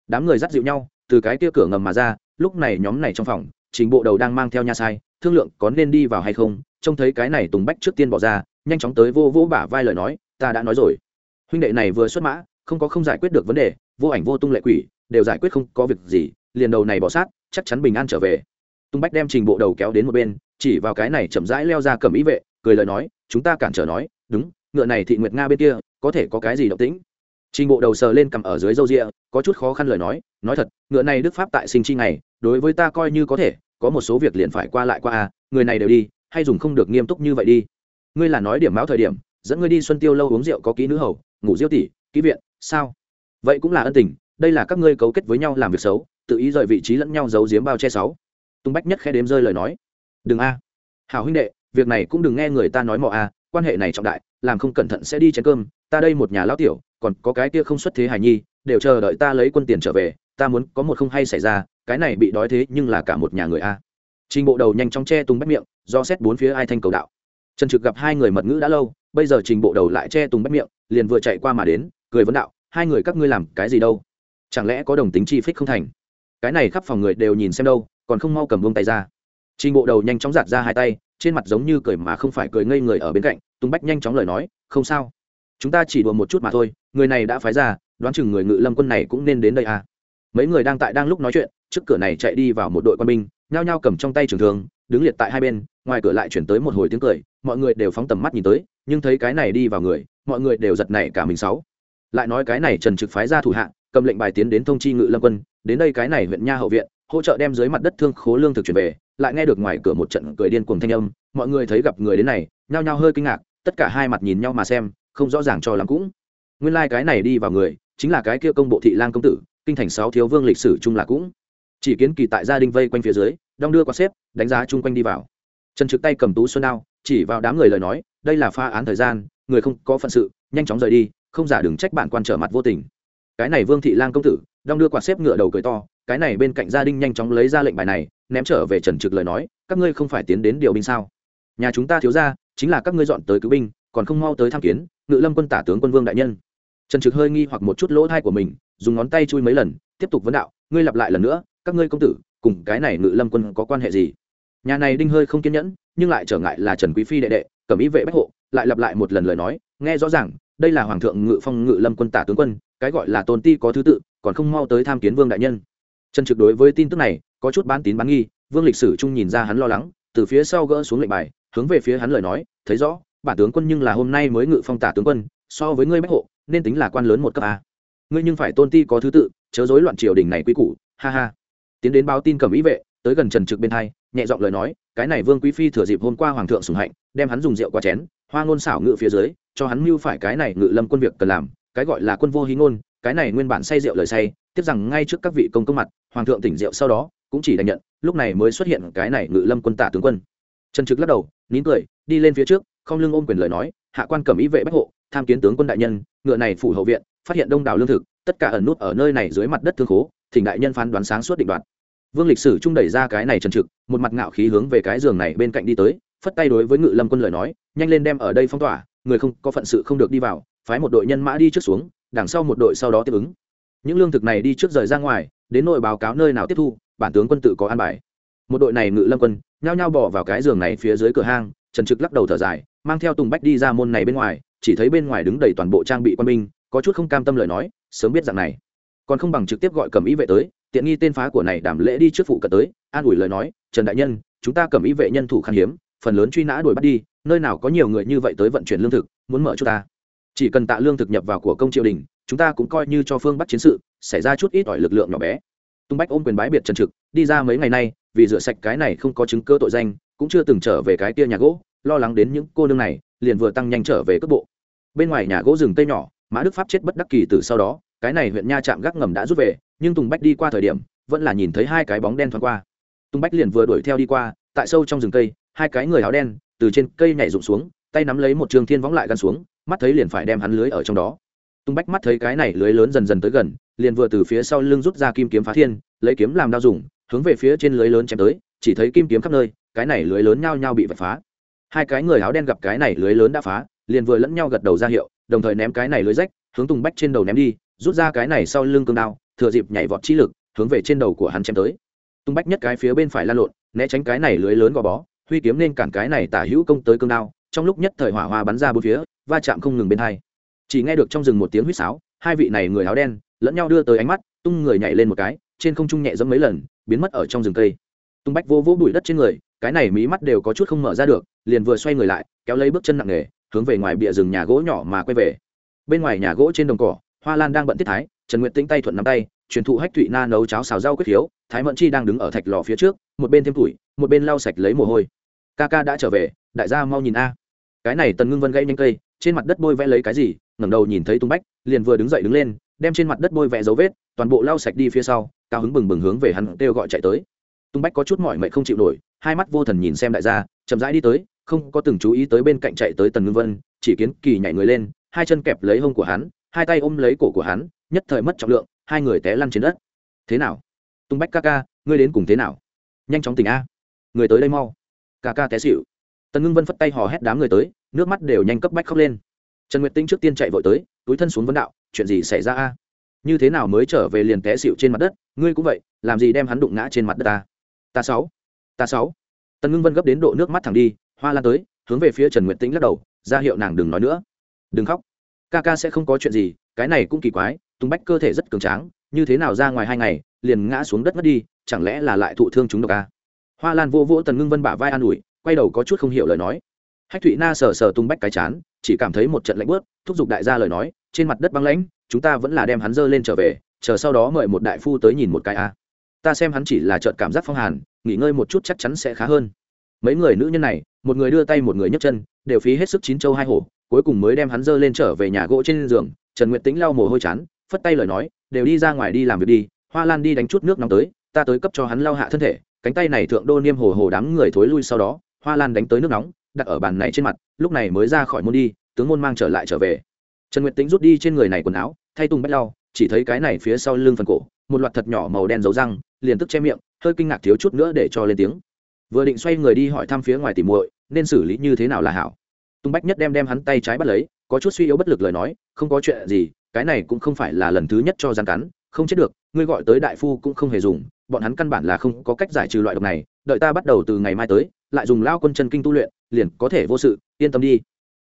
Đám người dắt dịu nhau, từ cái kia cửa ngầm mà ra, lúc này nhóm này trong phòng, trình bộ đầu đang mang theo nha sai thương lượng có nên đi vào hay không, trông thấy cái này tùng bách trước tiên bỏ ra, nhanh chóng tới vô vô bả vai lời nói, ta đã nói rồi. Huynh đệ này vừa xuất mã, không có không giải quyết được vấn đề, vô ảnh vô tung lệ quỷ, đều giải quyết không có việc gì, liền đầu này bỏ sát, chắc chắn bình an trở về. Tùng bách đem trình bộ đầu kéo đến một bên, chỉ vào cái này chậm rãi leo ra cầm ý vệ, cười lời nói, chúng ta cản trở nói, đúng, ngựa này thị nguyệt nga bên kia, có thể có cái gì động tĩnh? Trình bộ đầu sờ lên cầm ở dưới râu rịa có chút khó khăn lời nói nói thật, ngựa này đức pháp tại sinh chi ngày, đối với ta coi như có thể có một số việc liền phải qua lại qua a người này đều đi, hay dùng không được nghiêm túc như vậy đi. Ngươi là nói điểm báo thời điểm, dẫn ngươi đi xuân tiêu lâu uống rượu có ký nữ hầu, ngủ diêu tỷ ký viện, sao? Vậy cũng là ân tình, đây là các ngươi cấu kết với nhau làm việc xấu, tự ý rời vị trí lẫn nhau giấu giếm bao che sáu. Tung bách nhất khe đếm rơi lời nói. Đừng a. Hảo huynh đệ, việc này cũng đừng nghe người ta nói mọ a, quan hệ này trọng đại, làm không cẩn thận sẽ đi chén cơm, ta đây một nhà lão tiểu, còn có cái kia không xuất thế hài nhi, đều chờ đợi ta lấy quân tiền trở về ta muốn có một không hay xảy ra, cái này bị đói thế nhưng là cả một nhà người a. Trình bộ đầu nhanh chóng che tung bách miệng, do xét bốn phía ai thanh cầu đạo. Trần trực gặp hai người mật ngữ đã lâu, bây giờ trình bộ đầu lại che tung bách miệng, liền vừa chạy qua mà đến, cười vấn đạo, hai người các ngươi làm cái gì đâu? Chẳng lẽ có đồng tính chi phích không thành? Cái này khắp phòng người đều nhìn xem đâu, còn không mau cầm vung tay ra. Trình bộ đầu nhanh chóng giạt ra hai tay, trên mặt giống như cười mà không phải cười ngây người ở bên cạnh tung bách nhanh chóng lời nói, không sao. Chúng ta chỉ đùa một chút mà thôi, người này đã phái ra, đoán chừng người ngự lâm quân này cũng nên đến đây à mấy người đang tại đang lúc nói chuyện, trước cửa này chạy đi vào một đội quân binh, nhao nhao cầm trong tay trường thương, đứng liệt tại hai bên, ngoài cửa lại chuyển tới một hồi tiếng cười, mọi người đều phóng tầm mắt nhìn tới, nhưng thấy cái này đi vào người, mọi người đều giật nảy cả mình sáu. Lại nói cái này trần trực phái ra thủ hạ, cầm lệnh bài tiến đến thông chi ngự lâm quân, đến đây cái này huyện nha hậu viện, hỗ trợ đem dưới mặt đất thương khố lương thực chuyển về, lại nghe được ngoài cửa một trận cười điên cuồng thanh âm, mọi người thấy gặp người đến này, nhao nhao hơi kinh ngạc, tất cả hai mặt nhìn nhau mà xem, không rõ ràng cho lắm cũng. Nguyên lai cái này đi vào người, chính là cái kia công bộ thị lang công tử kinh thành sáu thiếu vương lịch sử chung là cũng. Chỉ kiến kỳ tại gia đình vây quanh phía dưới, đong đưa qua xếp, đánh giá chung quanh đi vào. Trần trực tay cầm tú xuân đao, chỉ vào đám người lời nói, đây là pha án thời gian, người không có phận sự, nhanh chóng rời đi, không giả đừng trách bản quan trở mặt vô tình. Cái này vương thị lang công tử, đong đưa quạt xếp ngựa đầu cười to, cái này bên cạnh gia đình nhanh chóng lấy ra lệnh bài này, ném trở về trần trực lời nói, các ngươi không phải tiến đến điều binh sao? Nhà chúng ta thiếu ra chính là các ngươi dọn tới cứu binh, còn không mau tới tham kiến, ngự lâm quân tả tướng quân vương đại nhân. Trần trực hơi nghi hoặc một chút lỗ thai của mình dùng ngón tay chui mấy lần, tiếp tục vấn đạo, ngươi lặp lại lần nữa, các ngươi công tử, cùng cái này ngự lâm quân có quan hệ gì? Nhà này đinh hơi không kiên nhẫn, nhưng lại trở ngại là trần quý phi đệ đệ, cầm ý vệ bách hộ, lại lặp lại một lần lời nói, nghe rõ ràng, đây là hoàng thượng ngự phong ngự lâm quân tả tướng quân, cái gọi là tôn ti có thứ tự, còn không mau tới tham kiến vương đại nhân. Trần trực đối với tin tức này, có chút bán tín bán nghi, vương lịch sử trung nhìn ra hắn lo lắng, từ phía sau gỡ xuống lệnh bài, hướng về phía hắn lời nói, thấy rõ, bản tướng quân nhưng là hôm nay mới ngự phong tả tướng quân, so với ngươi bách hộ, nên tính là quan lớn một cấp a ngươi nhưng phải tôn ti có thứ tự, chớ dối loạn triều đình này quý củ, ha ha. Tiến đến báo tin cầm ý vệ, tới gần trần trực bên hai, nhẹ giọng lời nói, cái này vương quý phi thừa dịp hôm qua hoàng thượng sùng hạnh, đem hắn dùng rượu qua chén, hoa ngôn xảo ngự phía dưới, cho hắn mưu phải cái này ngự lâm quân việc cần làm, cái gọi là quân vô hí ngôn, cái này nguyên bản say rượu lời say tiếp rằng ngay trước các vị công công mặt, hoàng thượng tỉnh rượu sau đó, cũng chỉ đành nhận, lúc này mới xuất hiện cái này ngự lâm quân tả tướng quân. Trần trực lắc đầu, nín cười, đi lên phía trước, không lưng ôm quyền lời nói, hạ quan cầm ý vệ bách hộ, tham kiến tướng quân đại nhân, ngựa này phủ hậu viện phát hiện đông đảo lương thực, tất cả ẩn nút ở nơi này dưới mặt đất thương khố, thỉnh đại nhân phán đoán sáng suốt định đoạt. Vương lịch sử trung đẩy ra cái này trần trực, một mặt ngạo khí hướng về cái giường này bên cạnh đi tới, phất tay đối với ngự lâm quân lời nói, nhanh lên đem ở đây phong tỏa, người không, có phận sự không được đi vào, phái một đội nhân mã đi trước xuống, đằng sau một đội sau đó tiếp ứng. Những lương thực này đi trước rời ra ngoài, đến nội báo cáo nơi nào tiếp thu, bản tướng quân tự có an bài. Một đội này ngự lâm quân, nhao nhao bỏ vào cái giường này phía dưới cửa hang, trần trực lắc đầu thở dài, mang theo tùng bách đi ra môn này bên ngoài, chỉ thấy bên ngoài đứng đầy toàn bộ trang bị quân binh có chút không cam tâm lời nói, sớm biết rằng này. Còn không bằng trực tiếp gọi cầm ý vệ tới, tiện nghi tên phá của này đảm lễ đi trước phụ cận tới, an ủi lời nói, trần đại nhân, chúng ta cầm ý vệ nhân thủ khan hiếm, phần lớn truy nã đuổi bắt đi, nơi nào có nhiều người như vậy tới vận chuyển lương thực, muốn mở cho ta. Chỉ cần tạ lương thực nhập vào của công triều đình, chúng ta cũng coi như cho phương bắt chiến sự, xảy ra chút ít ỏi lực lượng nhỏ bé. Tung bách ôm quyền bái biệt trần trực, đi ra mấy ngày nay, vì rửa sạch cái này không có chứng cơ tội danh, cũng chưa từng trở về cái tia nhà gỗ, lo lắng đến những cô nương này, liền vừa tăng nhanh trở về cấp bộ. Bên ngoài nhà gỗ rừng tây nhỏ mã đức pháp chết bất đắc kỳ từ sau đó, cái này huyện nha trạm gác ngầm đã rút về, nhưng tùng bách đi qua thời điểm, vẫn là nhìn thấy hai cái bóng đen thoáng qua. Tùng bách liền vừa đuổi theo đi qua, tại sâu trong rừng cây, hai cái người áo đen từ trên cây nhảy rụng xuống, tay nắm lấy một trường thiên võng lại gắn xuống, mắt thấy liền phải đem hắn lưới ở trong đó. Tùng bách mắt thấy cái này lưới lớn dần dần tới gần, liền vừa từ phía sau lưng rút ra kim kiếm phá thiên, lấy kiếm làm đao dùng, hướng về phía trên lưới lớn chém tới, chỉ thấy kim kiếm khắp nơi, cái này lưới lớn nhao nhao bị vạch phá. Hai cái người áo đen gặp cái này lưới lớn đã phá, liền vừa lẫn nhau gật đầu ra hiệu đồng thời ném cái này lưới rách, hướng tùng bách trên đầu ném đi, rút ra cái này sau lưng cương đao, thừa dịp nhảy vọt chi lực, hướng về trên đầu của hắn chém tới. Tung bách nhất cái phía bên phải lan lộn, né tránh cái này lưới lớn gò bó, huy kiếm nên cản cái này tả hữu công tới cương đao, trong lúc nhất thời hỏa hoa bắn ra bốn phía, va chạm không ngừng bên hai. Chỉ nghe được trong rừng một tiếng huýt sáo, hai vị này người áo đen, lẫn nhau đưa tới ánh mắt, tung người nhảy lên một cái, trên không trung nhẹ dẫm mấy lần, biến mất ở trong rừng cây. Tung bách vô vỗ bụi đất trên người, cái này mí mắt đều có chút không mở ra được, liền vừa xoay người lại, kéo lấy bước chân nặng nề hướng về ngoài bìa rừng nhà gỗ nhỏ mà quay về. Bên ngoài nhà gỗ trên đồng cỏ, hoa lan đang bận tiết thái, trần nguyện tĩnh tay thuận nắm tay, truyền thụ hách thụy na nấu cháo xào rau quyết khiếu thái mẫn chi đang đứng ở thạch lò phía trước, một bên thêm tuổi, một bên lau sạch lấy mồ hôi. Ca ca đã trở về, đại gia mau nhìn a. Cái này tần ngưng vân gãy nhanh cây, trên mặt đất bôi vẽ lấy cái gì, ngẩng đầu nhìn thấy tung bách, liền vừa đứng dậy đứng lên, đem trên mặt đất bôi vẽ dấu vết, toàn bộ lau sạch đi phía sau, cao hứng bừng bừng hướng về hắn kêu gọi chạy tới. Tung bách có chút mỏi mệt không chịu nổi hai mắt vô thần nhìn xem đại gia, chậm rãi đi tới, không có từng chú ý tới bên cạnh chạy tới tần ngưng vân, chỉ kiến kỳ nhảy người lên, hai chân kẹp lấy hông của hắn, hai tay ôm lấy cổ của hắn, nhất thời mất trọng lượng, hai người té lăn trên đất. Thế nào? Tung bách ca ca, ngươi đến cùng thế nào? Nhanh chóng tỉnh a. Người tới đây mau. Ca ca té xịu tần ngưng vân phất tay hò hét đám người tới, nước mắt đều nhanh cấp bách khóc lên. Trần nguyệt tinh trước tiên chạy vội tới, túi thân xuống vấn đạo, chuyện gì xảy ra a? Như thế nào mới trở về liền té xịu trên mặt đất? Ngươi cũng vậy, làm gì đem hắn đụng ngã trên mặt đất ta? Ta sáu ta sáu. Tần ngưng vân gấp đến độ nước mắt thẳng đi, hoa lan tới, hướng về phía trần nguyệt tĩnh lắc đầu, ra hiệu nàng đừng nói nữa. Đừng khóc. Ca ca sẽ không có chuyện gì, cái này cũng kỳ quái tung bách cơ thể rất cường tráng, như thế nào ra ngoài hai ngày, liền ngã xuống đất mất đi, chẳng lẽ là lại thụ thương chúng độc ca hoa lan vô vỗ tần ngưng vân bả vai an ủi, quay đầu có chút không hiểu lời nói. Hách thụy na sờ sờ tung bách cái chán, chỉ cảm thấy một trận lạnh bớt thúc giục đại gia lời nói, trên mặt đất băng lãnh, chúng ta vẫn là đem hắn dơ lên trở về, chờ sau đó mời một đại phu tới nhìn một cái a ta xem hắn chỉ là trợt cảm giác phong hàn, nghỉ ngơi một chút chắc chắn sẽ khá hơn. Mấy người nữ nhân này, một người đưa tay một người nhấc chân, đều phí hết sức chín châu hai hổ, cuối cùng mới đem hắn dơ lên trở về nhà gỗ trên giường, trần nguyệt tính lau mồ hôi chán, phất tay lời nói, đều đi ra ngoài đi làm việc đi, hoa lan đi đánh chút nước nóng tới, ta tới cấp cho hắn lau hạ thân thể. Cánh tay này thượng đô niêm hồ hồ đám người thối lui sau đó, hoa lan đánh tới nước nóng, đặt ở bàn này trên mặt, lúc này mới ra khỏi môn đi, tướng môn mang trở lại trở về. Trần nguyệt tính rút đi trên người này quần áo, thay tung bách lau, chỉ thấy cái này phía sau lưng phần cổ, một loạt thật nhỏ màu đen dấu răng liền tức che miệng, hơi kinh ngạc thiếu chút nữa để cho lên tiếng. Vừa định xoay người đi hỏi thăm phía ngoài tìm muội, nên xử lý như thế nào là hảo. Tung bách nhất đem đem hắn tay trái bắt lấy, có chút suy yếu bất lực lời nói, không có chuyện gì, cái này cũng không phải là lần thứ nhất cho gian cắn, không chết được, ngươi gọi tới đại phu cũng không hề dùng, bọn hắn căn bản là không có cách giải trừ loại độc này, đợi ta bắt đầu từ ngày mai tới, lại dùng lao quân chân kinh tu luyện, liền có thể vô sự, yên tâm đi.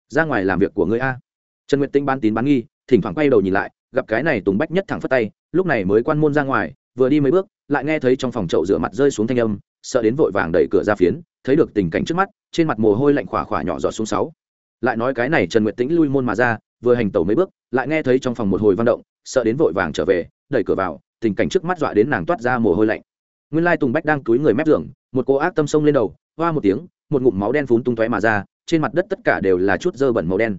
Ra ngoài làm việc của ngươi a. Trần nguyệt tinh ban tín bán nghi, thỉnh thoảng quay đầu nhìn lại, gặp cái này tùng bách nhất thẳng phất tay, lúc này mới quan môn ra ngoài, vừa đi mấy bước lại nghe thấy trong phòng chậu rửa mặt rơi xuống thanh âm, sợ đến vội vàng đẩy cửa ra phiến, thấy được tình cảnh trước mắt, trên mặt mồ hôi lạnh khỏa khỏa nhỏ giọt xuống sáu. Lại nói cái này trần nguyệt tĩnh lui môn mà ra, vừa hành tẩu mấy bước, lại nghe thấy trong phòng một hồi văn động, sợ đến vội vàng trở về, đẩy cửa vào, tình cảnh trước mắt dọa đến nàng toát ra mồ hôi lạnh. Nguyên lai tùng bách đang túi người mép giường, một cô ác tâm sông lên đầu, hoa một tiếng, một ngụm máu đen phún tung tóe mà ra, trên mặt đất tất cả đều là chút dơ bẩn màu đen.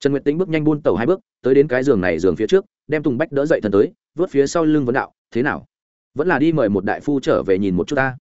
Trần nguyệt tĩnh bước nhanh buôn tàu hai bước, tới đến cái giường này giường phía trước, đem tùng bách đỡ dậy thân tới, vớt phía sau lưng vấn đạo, thế nào? Vẫn là đi mời một đại phu trở về nhìn một chút ta.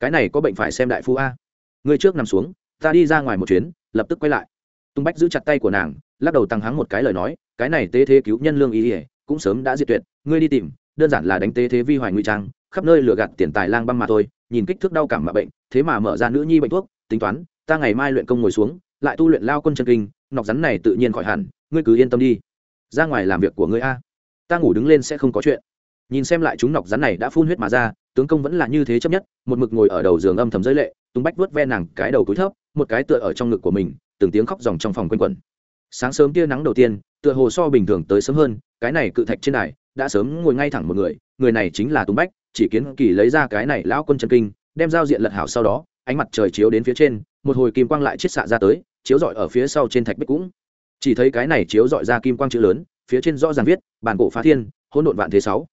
Cái này có bệnh phải xem đại phu a. Người trước nằm xuống, ta đi ra ngoài một chuyến, lập tức quay lại. Tung bách giữ chặt tay của nàng, lắc đầu tăng hắng một cái lời nói, cái này tế thế cứu nhân lương ý ỉa cũng sớm đã diệt tuyệt, ngươi đi tìm, đơn giản là đánh tế thế vi hoài nguy trang, khắp nơi lừa gạt tiền tài lang băm mà thôi, nhìn kích thước đau cảm mà bệnh, thế mà mở ra nữ nhi bệnh thuốc, tính toán, ta ngày mai luyện công ngồi xuống, lại tu luyện lao quân chân kinh, nọc rắn này tự nhiên khỏi hẳn, ngươi cứ yên tâm đi. Ra ngoài làm việc của ngươi a. Ta ngủ đứng lên sẽ không có chuyện nhìn xem lại chúng nọc rắn này đã phun huyết mà ra, tướng công vẫn là như thế chấp nhất, một mực ngồi ở đầu giường âm thầm giới lệ, tung bách vớt ve nàng cái đầu túi thấp, một cái tựa ở trong ngực của mình, từng tiếng khóc dòng trong phòng quanh quẩn. Sáng sớm tia nắng đầu tiên, tựa hồ so bình thường tới sớm hơn, cái này cự thạch trên đài, đã sớm ngồi ngay thẳng một người người này chính là tung bách, chỉ kiến kỳ lấy ra cái này lão quân chân kinh, đem giao diện lật hảo sau đó, ánh mặt trời chiếu đến phía trên, một hồi kim quang lại chiết xạ ra tới, chiếu rọi ở phía sau trên thạch bích cũng. Chỉ thấy cái này chiếu rọi ra kim quang chữ lớn, phía trên rõ ràng viết, bản cổ phá thiên, hỗn độn vạn thế sáu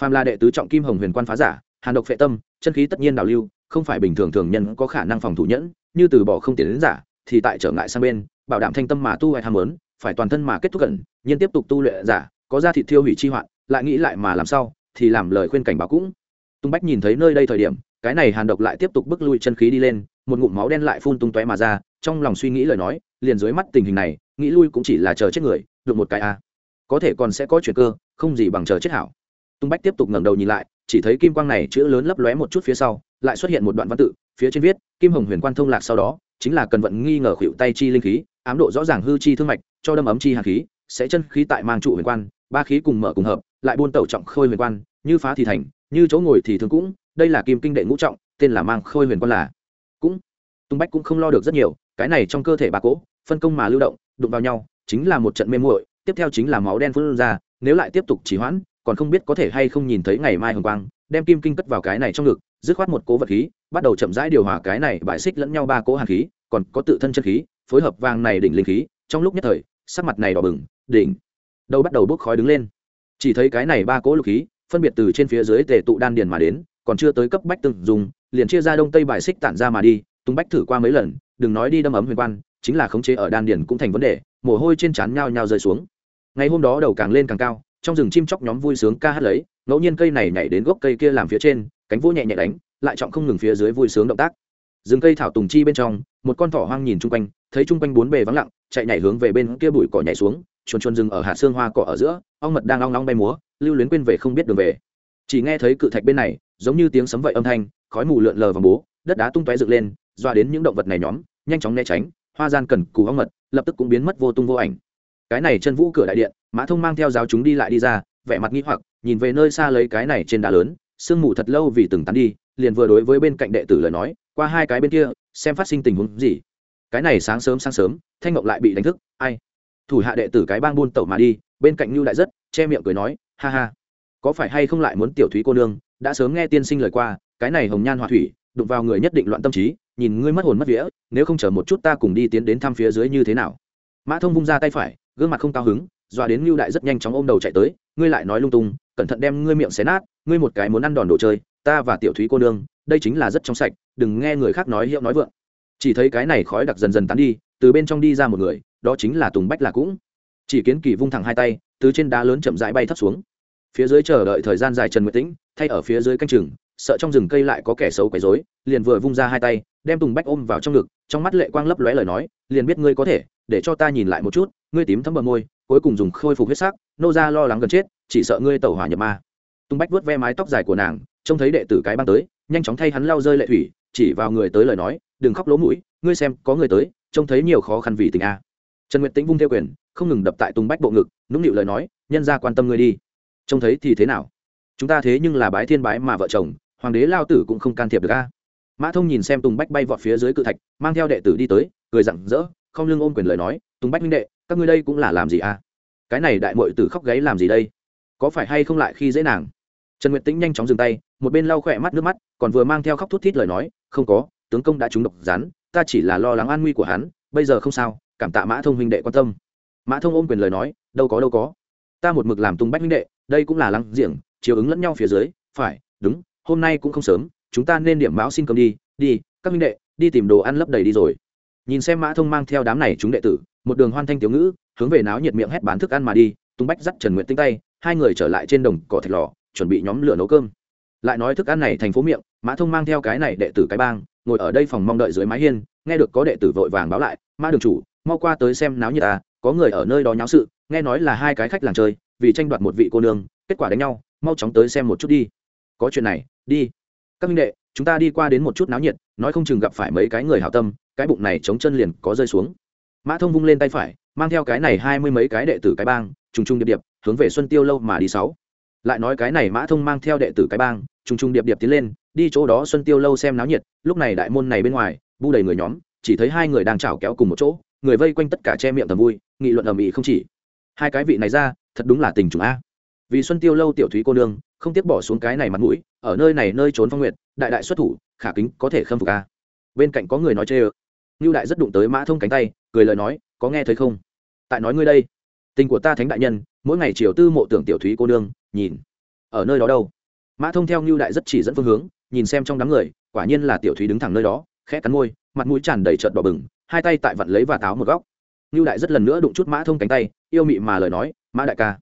phàm là đệ tứ trọng kim hồng huyền quan phá giả, hàn độc phệ tâm, chân khí tất nhiên đào lưu, không phải bình thường thường nhân có khả năng phòng thủ nhẫn, như từ bỏ không tiền đến giả, thì tại trở ngại sang bên, bảo đảm thanh tâm mà tu hay ham muốn, phải toàn thân mà kết thúc cẩn nhiên tiếp tục tu luyện giả, có ra thịt thiêu hủy chi hoạn, lại nghĩ lại mà làm sao, thì làm lời khuyên cảnh báo cũng. Tung bách nhìn thấy nơi đây thời điểm, cái này hàn độc lại tiếp tục bước lui chân khí đi lên, một ngụm máu đen lại phun tung tóe mà ra, trong lòng suy nghĩ lời nói, liền dưới mắt tình hình này, nghĩ lui cũng chỉ là chờ chết người được một cái a. Có thể còn sẽ có chuyện cơ, không gì bằng chờ chết hảo tung bách tiếp tục ngẩng đầu nhìn lại, chỉ thấy kim quang này chữ lớn lấp lóe một chút phía sau, lại xuất hiện một đoạn văn tự, phía trên viết, kim hồng huyền quan thông lạc sau đó, chính là cần vận nghi ngờ khuỵu tay chi linh khí, ám độ rõ ràng hư chi thương mạch, cho đâm ấm chi hàn khí, sẽ chân khí tại mang trụ huyền quan, ba khí cùng mở cùng hợp, lại buôn tẩu trọng khôi huyền quan, như phá thì thành, như chỗ ngồi thì thường cũng, đây là kim kinh đệ ngũ trọng, tên là mang khôi huyền quan là. Cũng, tung bách cũng không lo được rất nhiều, cái này trong cơ thể bà cỗ phân công mà lưu động, đụng vào nhau, chính là một trận mê muội, tiếp theo chính là máu đen phun ra, nếu lại tiếp tục trì hoãn còn không biết có thể hay không nhìn thấy ngày mai hồng quang, đem kim kinh cất vào cái này trong ngực, dứt khoát một cố vật khí, bắt đầu chậm rãi điều hòa cái này bài xích lẫn nhau ba cố hàn khí, còn có tự thân chân khí, phối hợp vàng này đỉnh linh khí, trong lúc nhất thời, sắc mặt này đỏ bừng, đỉnh, đầu bắt đầu bốc khói đứng lên. Chỉ thấy cái này ba cố lục khí, phân biệt từ trên phía dưới tề tụ đan điền mà đến, còn chưa tới cấp bách từng dùng, liền chia ra đông tây bài xích tản ra mà đi, tung bách thử qua mấy lần, đừng nói đi đâm ấm huyền quan, chính là khống chế ở đan điền cũng thành vấn đề, mồ hôi trên trán nhao nhao rơi xuống. Ngày hôm đó đầu càng lên càng cao trong rừng chim chóc nhóm vui sướng ca hát lấy, ngẫu nhiên cây này nhảy đến gốc cây kia làm phía trên, cánh vỗ nhẹ nhẹ đánh, lại trọng không ngừng phía dưới vui sướng động tác. Rừng cây thảo tùng chi bên trong, một con thỏ hoang nhìn chung quanh, thấy chung quanh bốn bề vắng lặng, chạy nhảy hướng về bên kia bụi cỏ nhảy xuống, chuồn chuồn rừng ở hạt xương hoa cỏ ở giữa, ong mật đang long long bay múa, lưu luyến quên về không biết đường về. Chỉ nghe thấy cự thạch bên này, giống như tiếng sấm vậy âm thanh, khói mù lượn lờ vào bố, đất đá tung tóe dựng lên doa đến những động vật này nhóm, nhanh chóng né tránh, hoa gian cần cù ong mật, lập tức cũng biến mất vô tung vô ảnh cái này chân vũ cửa đại điện, mã thông mang theo giáo chúng đi lại đi ra, vẻ mặt nghi hoặc, nhìn về nơi xa lấy cái này trên đá lớn, sương mù thật lâu vì từng tán đi, liền vừa đối với bên cạnh đệ tử lời nói, qua hai cái bên kia, xem phát sinh tình huống gì. Cái này sáng sớm sáng sớm, thanh ngọc lại bị đánh thức, ai? Thủ hạ đệ tử cái bang buôn tẩu mà đi, bên cạnh lưu đại rất, che miệng cười nói, ha ha. Có phải hay không lại muốn tiểu thúy cô nương, đã sớm nghe tiên sinh lời qua, cái này hồng nhan họa thủy, đụng vào người nhất định loạn tâm trí, nhìn ngươi mất hồn mất vía, nếu không chờ một chút ta cùng đi tiến đến thăm phía dưới như thế nào. Mã thông vung ra tay phải gương mặt không cao hứng, dọa đến lưu đại rất nhanh chóng ôm đầu chạy tới, ngươi lại nói lung tung, cẩn thận đem ngươi miệng xé nát, ngươi một cái muốn ăn đòn đồ chơi, ta và tiểu thúy cô nương, đây chính là rất trong sạch, đừng nghe người khác nói hiệu nói vượng. Chỉ thấy cái này khói đặc dần dần tán đi, từ bên trong đi ra một người, đó chính là tùng bách là cũng. Chỉ kiến kỳ vung thẳng hai tay, từ trên đá lớn chậm rãi bay thấp xuống. Phía dưới chờ đợi thời gian dài trần nguyệt tĩnh, thay ở phía dưới canh chừng, sợ trong rừng cây lại có kẻ xấu quấy rối, liền vừa vung ra hai tay, đem tùng bách ôm vào trong ngực, trong mắt lệ quang lấp lóe lời nói, liền biết ngươi có thể, để cho ta nhìn lại một chút ngươi tím thấm bờ môi, cuối cùng dùng khôi phục huyết sắc, nô ra lo lắng gần chết, chỉ sợ ngươi tẩu hỏa nhập ma. Tùng bách vớt ve mái tóc dài của nàng, trông thấy đệ tử cái băng tới, nhanh chóng thay hắn lau rơi lệ thủy, chỉ vào người tới lời nói, đừng khóc lỗ mũi, ngươi xem, có người tới, trông thấy nhiều khó khăn vì tình a. Trần nguyệt tĩnh vung theo quyền, không ngừng đập tại tùng bách bộ ngực, nũng nịu lời nói, nhân ra quan tâm ngươi đi. Trông thấy thì thế nào? Chúng ta thế nhưng là bái thiên bái mà vợ chồng, hoàng đế lao tử cũng không can thiệp được a. Mã thông nhìn xem tùng bách bay vọt phía dưới cự thạch, mang theo đệ tử đi tới, cười rặng rỡ, không lưng ôm quyền lời nói tùng bách minh đệ các ngươi đây cũng là làm gì à? cái này đại mội tử khóc gáy làm gì đây? Có phải hay không lại khi dễ nàng? Trần nguyệt tĩnh nhanh chóng dừng tay, một bên lau khỏe mắt nước mắt, còn vừa mang theo khóc thút thít lời nói, không có, tướng công đã trúng độc rắn, ta chỉ là lo lắng an nguy của hắn, bây giờ không sao, cảm tạ mã thông huynh đệ quan tâm. Mã thông ôm quyền lời nói, đâu có đâu có. Ta một mực làm tung bách huynh đệ, đây cũng là lăng diễng chiều ứng lẫn nhau phía dưới, phải, đúng, hôm nay cũng không sớm, chúng ta nên điểm báo xin cơm đi đi, các huynh đệ, đi tìm đồ ăn lấp đầy đi rồi nhìn xem mã thông mang theo đám này chúng đệ tử, một đường hoan thanh tiểu ngữ, hướng về náo nhiệt miệng hét bán thức ăn mà đi, tung bách dắt trần nguyện tinh tay, hai người trở lại trên đồng cỏ thạch lò, chuẩn bị nhóm lửa nấu cơm. Lại nói thức ăn này thành phố miệng, mã thông mang theo cái này đệ tử cái bang, ngồi ở đây phòng mong đợi dưới mái hiên, nghe được có đệ tử vội vàng báo lại mã đường chủ, mau qua tới xem náo nhiệt à có người ở nơi đó nháo sự, nghe nói là hai cái khách làng chơi, vì tranh đoạt một vị cô nương, kết quả đánh nhau, mau chóng tới xem một chút đi. Có chuyện này, đi các minh đệ, chúng ta đi qua đến một chút náo nhiệt, nói không chừng gặp phải mấy cái người hảo tâm, cái bụng này chống chân liền có rơi xuống. Mã thông vung lên tay phải, mang theo cái này hai mươi mấy cái đệ tử cái bang, trùng trùng điệp điệp, hướng về xuân tiêu lâu mà đi sáu. Lại nói cái này mã thông mang theo đệ tử cái bang, trùng trùng điệp điệp tiến lên, đi chỗ đó xuân tiêu lâu xem náo nhiệt, lúc này đại môn này bên ngoài, bu đầy người nhóm, chỉ thấy hai người đang chảo kéo cùng một chỗ, người vây quanh tất cả che miệng tầm vui, nghị luận ầm ĩ không chỉ. Hai cái vị này ra, thật đúng là tình trùng a. Vì xuân tiêu lâu tiểu thúy cô nương không tiếc bỏ xuống cái này mặt mũi, ở nơi này nơi trốn phong nguyện đại đại xuất thủ, khả kính có thể khâm phục a. Bên cạnh có người nói chê ơ. Ngưu đại rất đụng tới mã thông cánh tay, cười lời nói, có nghe thấy không? Tại nói ngươi đây. Tình của ta thánh đại nhân, mỗi ngày chiều tư mộ tưởng tiểu thúy cô nương, nhìn. Ở nơi đó đâu? Mã thông theo ngưu đại rất chỉ dẫn phương hướng, nhìn xem trong đám người, quả nhiên là tiểu thúy đứng thẳng nơi đó, khẽ cắn môi, mặt mũi tràn đầy trợn đỏ bừng, hai tay tại vặn lấy và táo một góc. Ngưu đại rất lần nữa đụng chút mã thông cánh tay, yêu mị mà lời nói, mã đại ca,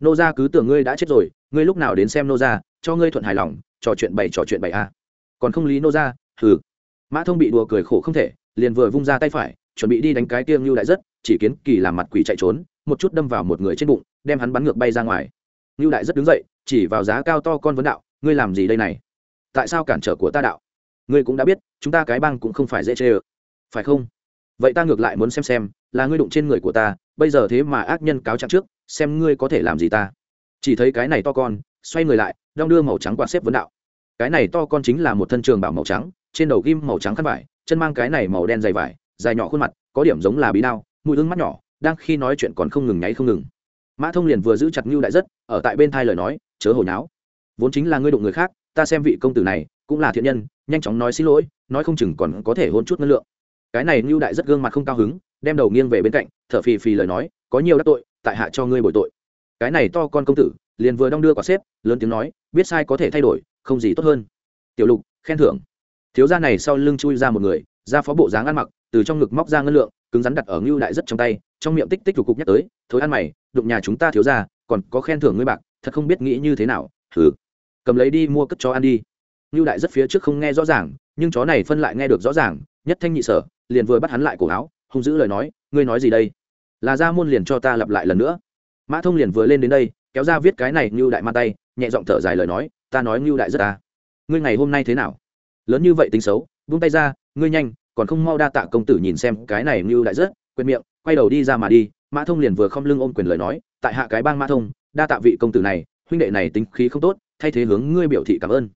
nô gia cứ tưởng ngươi đã chết rồi ngươi lúc nào đến xem nô gia cho ngươi thuận hài lòng, trò chuyện bảy, trò chuyện bảy a. Còn không lý nô gia hừ. Mã thông bị đùa cười khổ không thể, liền vừa vung ra tay phải, chuẩn bị đi đánh cái tiêng lưu đại rất, chỉ kiến kỳ làm mặt quỷ chạy trốn, một chút đâm vào một người trên bụng, đem hắn bắn ngược bay ra ngoài. Lưu đại rất đứng dậy, chỉ vào giá cao to con vấn đạo, ngươi làm gì đây này? Tại sao cản trở của ta đạo? Ngươi cũng đã biết, chúng ta cái băng cũng không phải dễ chê ơ. Phải không? Vậy ta ngược lại muốn xem xem, là ngươi đụng trên người của ta, bây giờ thế mà ác nhân cáo trạng trước, xem ngươi có thể làm gì ta chỉ thấy cái này to con, xoay người lại, đong đưa màu trắng quạt xếp vấn đạo. Cái này to con chính là một thân trường bảo màu trắng, trên đầu ghim màu trắng khăn vải, chân mang cái này màu đen dày vải, dài nhỏ khuôn mặt, có điểm giống là bí đao, mũi ưng mắt nhỏ, đang khi nói chuyện còn không ngừng nháy không ngừng. Mã thông liền vừa giữ chặt ngưu đại rất, ở tại bên thai lời nói, chớ hồi nháo. Vốn chính là ngươi đụng người khác, ta xem vị công tử này, cũng là thiện nhân, nhanh chóng nói xin lỗi, nói không chừng còn có thể hôn chút ngân lượng. Cái này ngưu đại rất gương mặt không cao hứng, đem đầu nghiêng về bên cạnh, thở phì phì lời nói, có nhiều đắc tội, tại hạ cho ngươi bồi tội cái này to con công tử, liền vừa đong đưa quả xếp, lớn tiếng nói, biết sai có thể thay đổi, không gì tốt hơn. Tiểu lục, khen thưởng. Thiếu gia này sau lưng chui ra một người, ra phó bộ dáng ăn mặc, từ trong ngực móc ra ngân lượng, cứng rắn đặt ở ngưu đại rất trong tay, trong miệng tích tích lục cục nhắc tới thối ăn mày, đụng nhà chúng ta thiếu gia, còn có khen thưởng ngươi bạc, thật không biết nghĩ như thế nào. Thử cầm lấy đi mua cất chó ăn đi. Ngưu đại rất phía trước không nghe rõ ràng, nhưng chó này phân lại nghe được rõ ràng, nhất thanh nhị sở, liền vừa bắt hắn lại cổ áo, hung giữ lời nói, ngươi nói gì đây? Là ra môn liền cho ta lặp lại lần nữa mã thông liền vừa lên đến đây, kéo ra viết cái này như đại man tay, nhẹ giọng thở dài lời nói, ta nói như đại rất ta ngươi ngày hôm nay thế nào? Lớn như vậy tính xấu, vung tay ra, ngươi nhanh, còn không mau đa tạ công tử nhìn xem cái này như đại rất, quên miệng, quay đầu đi ra mà đi. Mã thông liền vừa không lưng ôm quyền lời nói, tại hạ cái bang mã thông, đa tạ vị công tử này, huynh đệ này tính khí không tốt, thay thế hướng ngươi biểu thị cảm ơn.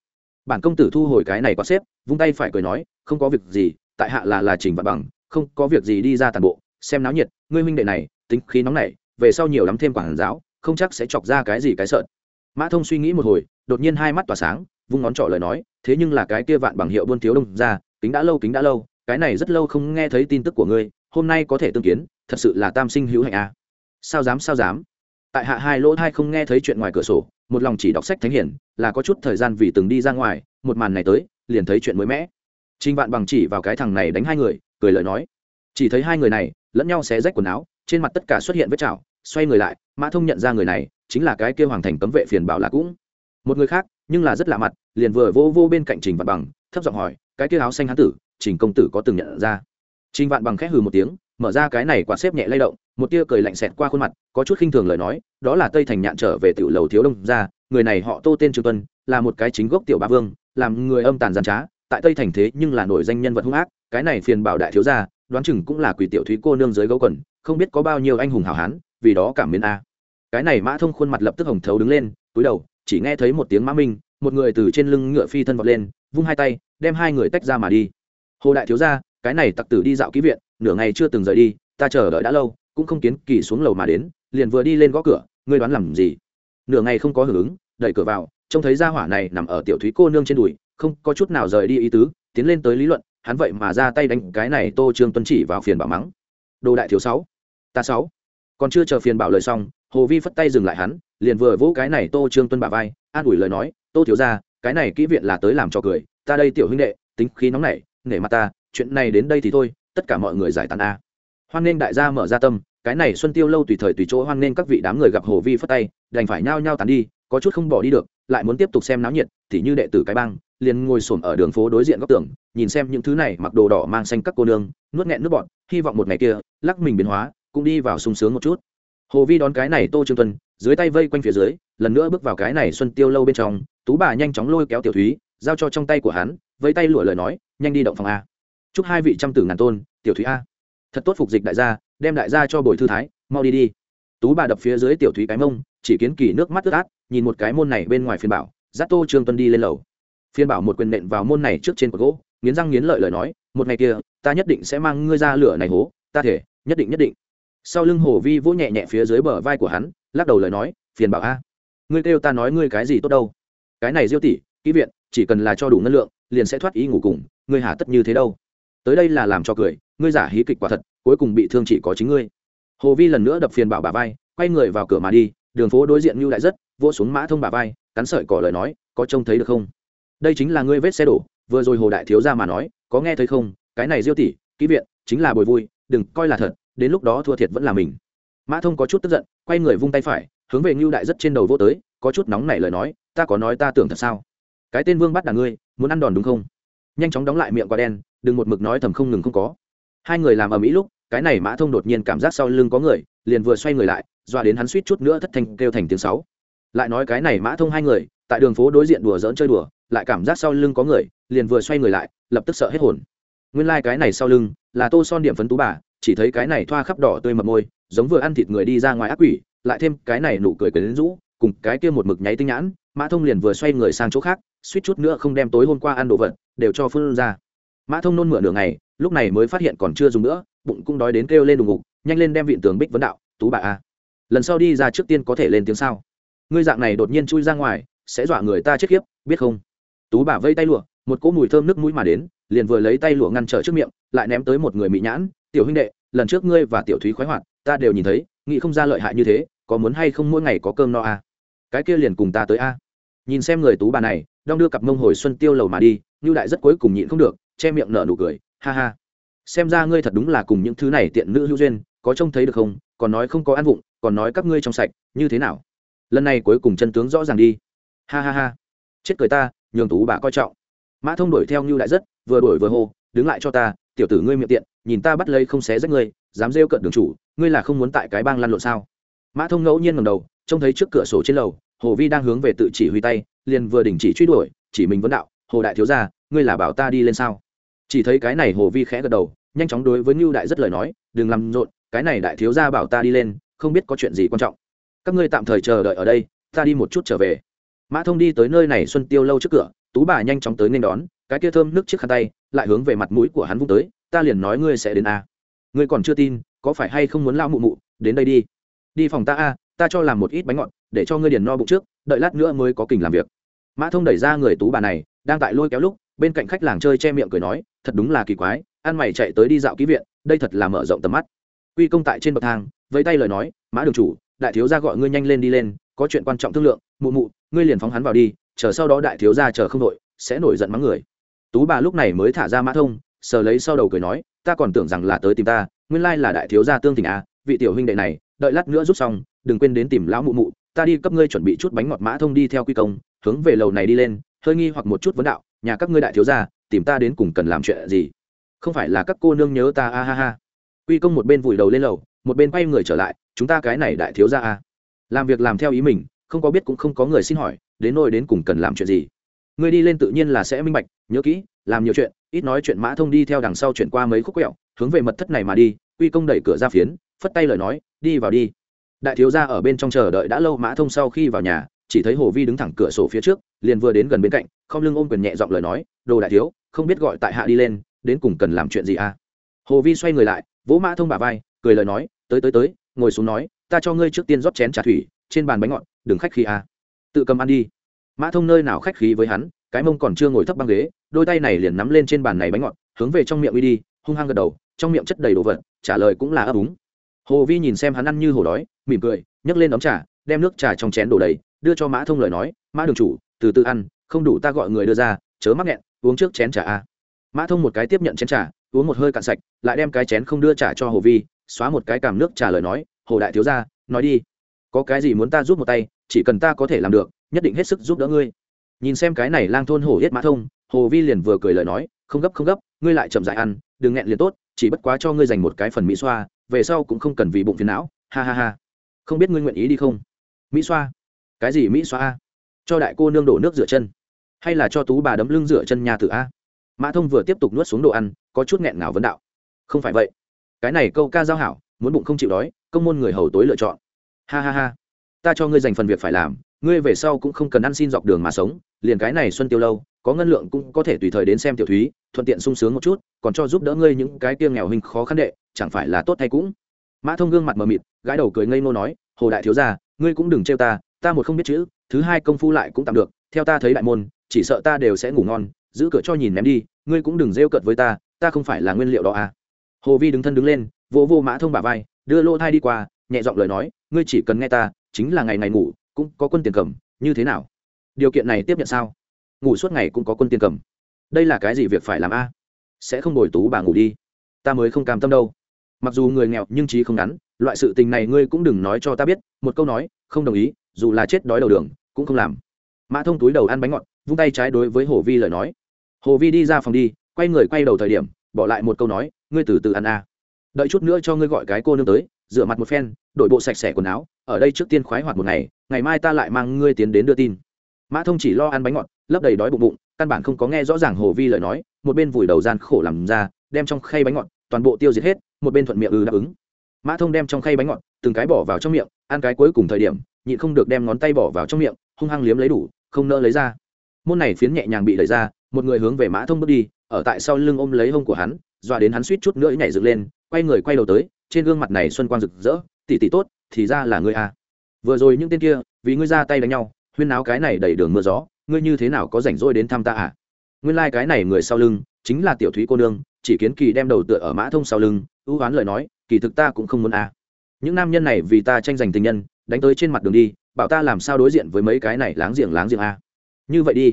Bản công tử thu hồi cái này quá xếp, vung tay phải cười nói, không có việc gì, tại hạ là là trình vật bằng, không có việc gì đi ra toàn bộ, xem náo nhiệt, ngươi huynh đệ này, tính khí nóng nảy về sau nhiều lắm thêm quản giáo, không chắc sẽ chọc ra cái gì cái sợn. Mã thông suy nghĩ một hồi, đột nhiên hai mắt tỏa sáng, vung ngón trỏ lời nói, thế nhưng là cái kia vạn bằng hiệu buôn thiếu đông ra, kính đã lâu, kính đã lâu, cái này rất lâu không nghe thấy tin tức của ngươi, hôm nay có thể tương kiến, thật sự là tam sinh hữu hạnh a. À. sao dám sao dám? Tại hạ hai lỗ hai không nghe thấy chuyện ngoài cửa sổ, một lòng chỉ đọc sách thánh hiển, là có chút thời gian vì từng đi ra ngoài, một màn này tới, liền thấy chuyện mới mẻ. Trinh vạn bằng chỉ vào cái thằng này đánh hai người, cười lời nói. Chỉ thấy hai người này, lẫn nhau xé rách quần áo, trên mặt tất cả xuất hiện vết chảo xoay người lại, mã thông nhận ra người này chính là cái kêu hoàng thành cấm vệ phiền bảo là cũng. Một người khác, nhưng là rất lạ mặt, liền vừa vô vô bên cạnh trình vạn bằng, thấp giọng hỏi, cái kia áo xanh hán tử, trình công tử có từng nhận ra? Trình vạn bằng khẽ hừ một tiếng, mở ra cái này quả xếp nhẹ lay động, một tia cười lạnh xẹt qua khuôn mặt, có chút khinh thường lời nói, đó là tây thành nhạn trở về tiểu lầu thiếu đông ra người này họ tô tên trường tuân, là một cái chính gốc tiểu ba vương, làm người âm tàn gian trá, tại tây thành thế nhưng là nổi danh nhân vật hung ác, cái này phiền bảo đại thiếu gia, đoán chừng cũng là quỷ tiểu thúy cô nương dưới gấu quần, không biết có bao nhiêu anh hùng hảo hán vì đó cảm mến a. Cái này mã thông khuôn mặt lập tức hồng thấu đứng lên, túi đầu, chỉ nghe thấy một tiếng mã minh, một người từ trên lưng ngựa phi thân vọt lên, vung hai tay, đem hai người tách ra mà đi. Hồ đại thiếu gia, cái này tặc tử đi dạo ký viện, nửa ngày chưa từng rời đi, ta chờ đợi đã lâu, cũng không kiến kỳ xuống lầu mà đến, liền vừa đi lên gõ cửa, ngươi đoán làm gì? Nửa ngày không có hưởng ứng, đẩy cửa vào, trông thấy gia hỏa này nằm ở tiểu thúy cô nương trên đùi, không có chút nào rời đi ý tứ, tiến lên tới lý luận, hắn vậy mà ra tay đánh cái này tô trương tuân chỉ vào phiền bảo mắng. Đồ đại thiếu sáu, ta sáu còn chưa chờ phiền bảo lời xong, hồ vi phất tay dừng lại hắn, liền vừa vỗ cái này tô trương tuân bà vai, an ủi lời nói, tô thiếu ra cái này kỹ viện là tới làm cho cười, ta đây tiểu huynh đệ, tính khí nóng nảy, nể mặt ta, chuyện này đến đây thì thôi, tất cả mọi người giải tán a. Hoan nghênh đại gia mở ra tâm, cái này xuân tiêu lâu tùy thời tùy chỗ hoan nghênh các vị đám người gặp hồ vi phất tay, đành phải nhao nhao tán đi, có chút không bỏ đi được, lại muốn tiếp tục xem náo nhiệt, thì như đệ tử cái bang, liền ngồi xổm ở đường phố đối diện góc tường, nhìn xem những thứ này mặc đồ đỏ mang xanh các cô nương, nuốt nghẹn nước bọn hy vọng một ngày kia, lắc mình biến hóa cũng đi vào sung sướng một chút. Hồ vi đón cái này tô trương tuân, dưới tay vây quanh phía dưới, lần nữa bước vào cái này xuân tiêu lâu bên trong, tú bà nhanh chóng lôi kéo tiểu thúy, giao cho trong tay của hắn vây tay lụa lời nói, nhanh đi động phòng a. Chúc hai vị trăm tử ngàn tôn, tiểu thúy a. Thật tốt phục dịch đại gia, đem đại gia cho bồi thư thái, mau đi đi. Tú bà đập phía dưới tiểu thúy cái mông, chỉ kiến kỳ nước mắt ướt át, nhìn một cái môn này bên ngoài phiên bảo, dắt tô trương tuân đi lên lầu. Phiên bảo một quyền nện vào môn này trước trên cột gỗ, nghiến răng nghiến lợi lời nói, một ngày kia, ta nhất định sẽ mang ngươi ra lửa này hố, ta thể, nhất định nhất định sau lưng hồ vi vỗ nhẹ nhẹ phía dưới bờ vai của hắn, lắc đầu lời nói, phiền bảo a, ngươi kêu ta nói ngươi cái gì tốt đâu. Cái này diêu tỷ, kỹ viện, chỉ cần là cho đủ ngân lượng, liền sẽ thoát ý ngủ cùng, ngươi hà tất như thế đâu. Tới đây là làm cho cười, ngươi giả hí kịch quả thật, cuối cùng bị thương chỉ có chính ngươi. Hồ vi lần nữa đập phiền bảo bà vai, quay người vào cửa mà đi, đường phố đối diện như lại rất, vỗ xuống mã thông bà vai, cắn sợi cỏ lời nói, có trông thấy được không? Đây chính là ngươi vết xe đổ, vừa rồi hồ đại thiếu ra mà nói, có nghe thấy không? Cái này diêu tỷ, kỹ viện, chính là bồi vui, đừng coi là thật đến lúc đó thua thiệt vẫn là mình. Mã thông có chút tức giận, quay người vung tay phải, hướng về ngưu đại rất trên đầu vô tới, có chút nóng nảy lời nói, ta có nói ta tưởng thật sao? Cái tên vương bắt đà ngươi, muốn ăn đòn đúng không? Nhanh chóng đóng lại miệng quả đen, đừng một mực nói thầm không ngừng không có. Hai người làm ở mỹ lúc, cái này mã thông đột nhiên cảm giác sau lưng có người, liền vừa xoay người lại doa đến hắn suýt chút nữa thất thanh kêu thành tiếng sáu. Lại nói cái này mã thông hai người, tại đường phố đối diện đùa dỡn chơi đùa, lại cảm giác sau lưng có người, liền vừa xoay người lại, lập tức sợ hết hồn. Nguyên lai、like、cái này sau lưng là tô son điểm phấn tú bà chỉ thấy cái này thoa khắp đỏ tươi mập môi, giống vừa ăn thịt người đi ra ngoài ác quỷ, lại thêm cái này nụ cười quyến rũ, cùng cái kia một mực nháy tinh nhãn, mã thông liền vừa xoay người sang chỗ khác, suýt chút nữa không đem tối hôm qua ăn đồ vật đều cho phương ra. Mã thông nôn mửa nửa ngày, lúc này mới phát hiện còn chưa dùng nữa, bụng cũng đói đến kêu lên đùng ngục, nhanh lên đem vịn tường bích vấn đạo, tú bà a, lần sau đi ra trước tiên có thể lên tiếng sao? Ngươi dạng này đột nhiên chui ra ngoài, sẽ dọa người ta chết khiếp, biết không? Tú bà vây tay lụa, một cỗ mùi thơm nước mũi mà đến, liền vừa lấy tay lụa ngăn trở trước miệng, lại ném tới một người mỹ nhãn tiểu huynh đệ, lần trước ngươi và tiểu thúy khoái hoạt, ta đều nhìn thấy, nghĩ không ra lợi hại như thế, có muốn hay không mỗi ngày có cơm no à? cái kia liền cùng ta tới a. Nhìn xem người tú bà này đong đưa cặp mông hồi xuân tiêu lầu mà đi như đại rất cuối cùng nhịn không được, che miệng nở nụ cười, ha ha. Xem ra ngươi thật đúng là cùng những thứ này tiện nữ hữu duyên, có trông thấy được không? Còn nói không có ăn vụng, còn nói các ngươi trong sạch, như thế nào? Lần này cuối cùng chân tướng rõ ràng đi. Ha ha ha. Chết cười ta, nhường tú bà coi trọng. Mã thông đuổi theo như đại rất, vừa đuổi vừa hô, đứng lại cho ta tiểu tử ngươi miệng tiện, nhìn ta bắt lấy không xé rách ngươi, dám rêu cận đường chủ, ngươi là không muốn tại cái bang lăn lộn sao? Mã thông ngẫu nhiên ngầm đầu, trông thấy trước cửa sổ trên lầu, hồ vi đang hướng về tự chỉ huy tay, liền vừa đình chỉ truy đuổi, chỉ mình vấn đạo, hồ đại thiếu gia, ngươi là bảo ta đi lên sao? Chỉ thấy cái này hồ vi khẽ gật đầu, nhanh chóng đối với ngưu đại rất lời nói, đừng làm rộn, cái này đại thiếu gia bảo ta đi lên, không biết có chuyện gì quan trọng. Các ngươi tạm thời chờ đợi ở đây, ta đi một chút trở về. Mã thông đi tới nơi này xuân tiêu lâu trước cửa, tú bà nhanh chóng tới nên đón, cái kia thơm nước chiếc khăn tay lại hướng về mặt mũi của hắn vung tới, ta liền nói ngươi sẽ đến a. Ngươi còn chưa tin, có phải hay không muốn lao mụ mụ, đến đây đi. Đi phòng ta a, ta cho làm một ít bánh ngọt, để cho ngươi điền no bụng trước, đợi lát nữa mới có kình làm việc. Mã thông đẩy ra người tú bà này, đang tại lôi kéo lúc, bên cạnh khách làng chơi che miệng cười nói, thật đúng là kỳ quái, ăn mày chạy tới đi dạo ký viện, đây thật là mở rộng tầm mắt. Quy công tại trên bậc thang, vẫy tay lời nói, mã đường chủ, đại thiếu gia gọi ngươi nhanh lên đi lên, có chuyện quan trọng thương lượng, mụ mụ, ngươi liền phóng hắn vào đi, chờ sau đó đại thiếu gia chờ không đội sẽ nổi giận mắng người tú bà lúc này mới thả ra mã thông, sờ lấy sau đầu cười nói, ta còn tưởng rằng là tới tìm ta, nguyên lai là đại thiếu gia tương tình à vị tiểu huynh đệ này, đợi lát nữa rút xong, đừng quên đến tìm lão mụ mụ, ta đi cấp ngươi chuẩn bị chút bánh ngọt mã thông đi theo quy công, hướng về lầu này đi lên, hơi nghi hoặc một chút vấn đạo, nhà các ngươi đại thiếu gia, tìm ta đến cùng cần làm chuyện gì? Không phải là các cô nương nhớ ta, a ha ha. Quy công một bên vùi đầu lên lầu, một bên quay người trở lại, chúng ta cái này đại thiếu gia a làm việc làm theo ý mình, không có biết cũng không có người xin hỏi, đến nôi đến cùng cần làm chuyện gì? Ngươi đi lên tự nhiên là sẽ minh bạch, nhớ kỹ, làm nhiều chuyện, ít nói chuyện mã thông đi theo đằng sau chuyển qua mấy khúc quẹo, hướng về mật thất này mà đi, quy công đẩy cửa ra phiến, phất tay lời nói, đi vào đi. Đại thiếu gia ở bên trong chờ đợi đã lâu mã thông sau khi vào nhà, chỉ thấy hồ vi đứng thẳng cửa sổ phía trước, liền vừa đến gần bên cạnh, không lưng ôm quyền nhẹ giọng lời nói, đồ đại thiếu, không biết gọi tại hạ đi lên, đến cùng cần làm chuyện gì à? Hồ vi xoay người lại, vỗ mã thông bà vai, cười lời nói, tới tới tới, ngồi xuống nói, ta cho ngươi trước tiên rót chén trà thủy, trên bàn bánh ngọt, đừng khách khí à. Tự cầm ăn đi mã thông nơi nào khách khí với hắn, cái mông còn chưa ngồi thấp băng ghế, đôi tay này liền nắm lên trên bàn này bánh ngọt, hướng về trong miệng uy đi, hung hăng gật đầu, trong miệng chất đầy đồ vật, trả lời cũng là ấp úng. Hồ vi nhìn xem hắn ăn như hổ đói, mỉm cười, nhấc lên đóng trà, đem nước trà trong chén đổ đầy, đưa cho mã thông lời nói, mã đường chủ, từ từ ăn, không đủ ta gọi người đưa ra, chớ mắc nghẹn, uống trước chén trà a. Mã thông một cái tiếp nhận chén trà, uống một hơi cạn sạch, lại đem cái chén không đưa trả cho hồ vi, xóa một cái cảm nước trà lời nói, hồ đại thiếu ra nói đi, có cái gì muốn ta giúp một tay chỉ cần ta có thể làm được, nhất định hết sức giúp đỡ ngươi. Nhìn xem cái này lang thôn hổ yết mã thông, hồ vi liền vừa cười lời nói, không gấp không gấp, ngươi lại chậm dại ăn, đừng nghẹn liền tốt, chỉ bất quá cho ngươi dành một cái phần mỹ xoa, về sau cũng không cần vì bụng phiền não, ha ha ha. Không biết ngươi nguyện ý đi không? Mỹ xoa? Cái gì mỹ xoa a? Cho đại cô nương đổ nước rửa chân. Hay là cho tú bà đấm lưng rửa chân nhà tử a? Mã thông vừa tiếp tục nuốt xuống đồ ăn, có chút nghẹn ngào vấn đạo. Không phải vậy. Cái này câu ca giao hảo, muốn bụng không chịu đói, công môn người hầu tối lựa chọn. Ha ha ha ta cho ngươi dành phần việc phải làm, ngươi về sau cũng không cần ăn xin dọc đường mà sống, liền cái này xuân tiêu lâu, có ngân lượng cũng có thể tùy thời đến xem tiểu thúy, thuận tiện sung sướng một chút, còn cho giúp đỡ ngươi những cái kia nghèo hình khó khăn đệ, chẳng phải là tốt hay cũng. Mã thông gương mặt mờ mịt gái đầu cười ngây ngô nói, hồ đại thiếu gia, ngươi cũng đừng trêu ta ta một không biết chữ, thứ hai công phu lại cũng tạm được, theo ta thấy đại môn, chỉ sợ ta đều sẽ ngủ ngon, giữ cửa cho nhìn ném đi, ngươi cũng đừng rêu cợt với ta ta không phải là nguyên liệu đó à. Hồ vi đứng thân đứng lên, vỗ vô mã thông bà vai, đưa lô thai đi qua, nhẹ giọng lời nói, ngươi chỉ cần nghe ta chính là ngày ngày ngủ, cũng có quân tiền cầm, như thế nào? Điều kiện này tiếp nhận sao? Ngủ suốt ngày cũng có quân tiền cầm. Đây là cái gì việc phải làm a? Sẽ không đổi tú bà ngủ đi. Ta mới không cam tâm đâu. Mặc dù người nghèo nhưng trí không ngắn, loại sự tình này ngươi cũng đừng nói cho ta biết, một câu nói, không đồng ý, dù là chết đói đầu đường, cũng không làm. Mã thông túi đầu ăn bánh ngọt, vung tay trái đối với hồ vi lời nói. Hồ vi đi ra phòng đi, quay người quay đầu thời điểm, bỏ lại một câu nói, ngươi từ từ ăn a. Đợi chút nữa cho ngươi gọi cái cô nương tới, rửa mặt một phen, đổi bộ sạch sẽ quần áo ở đây trước tiên khoái hoạt một ngày ngày mai ta lại mang ngươi tiến đến đưa tin. Mã thông chỉ lo ăn bánh ngọt, lấp đầy đói bụng bụng, căn bản không có nghe rõ ràng hồ vi lời nói, một bên vùi đầu gian khổ làm ra, đem trong khay bánh ngọt, toàn bộ tiêu diệt hết, một bên thuận miệng ư đáp ứng. Mã thông đem trong khay bánh ngọt, từng cái bỏ vào trong miệng, ăn cái cuối cùng thời điểm, nhịn không được đem ngón tay bỏ vào trong miệng, hung hăng liếm lấy đủ, không nỡ lấy ra. Môn này phiến nhẹ nhàng bị đẩy ra, một người hướng về mã thông bước đi, ở tại sau lưng ôm lấy hông của hắn, dọa đến hắn suýt chút nữa nhảy dựng lên, quay người quay đầu tới, trên gương mặt này xuân quang rực rỡ tỷ tỷ tốt, thì ra là ngươi à. vừa rồi những tên kia, vì ngươi ra tay đánh nhau, huyên náo cái này đầy đường mưa gió, ngươi như thế nào có rảnh rỗi đến thăm ta à nguyên lai cái này người sau lưng, chính là tiểu thúy cô nương, chỉ kiến kỳ đem đầu tựa ở mã thông sau lưng, ưu oán lời nói, kỳ thực ta cũng không muốn à. những nam nhân này vì ta tranh giành tình nhân, đánh tới trên mặt đường đi, bảo ta làm sao đối diện với mấy cái này láng giềng láng giềng à. như vậy đi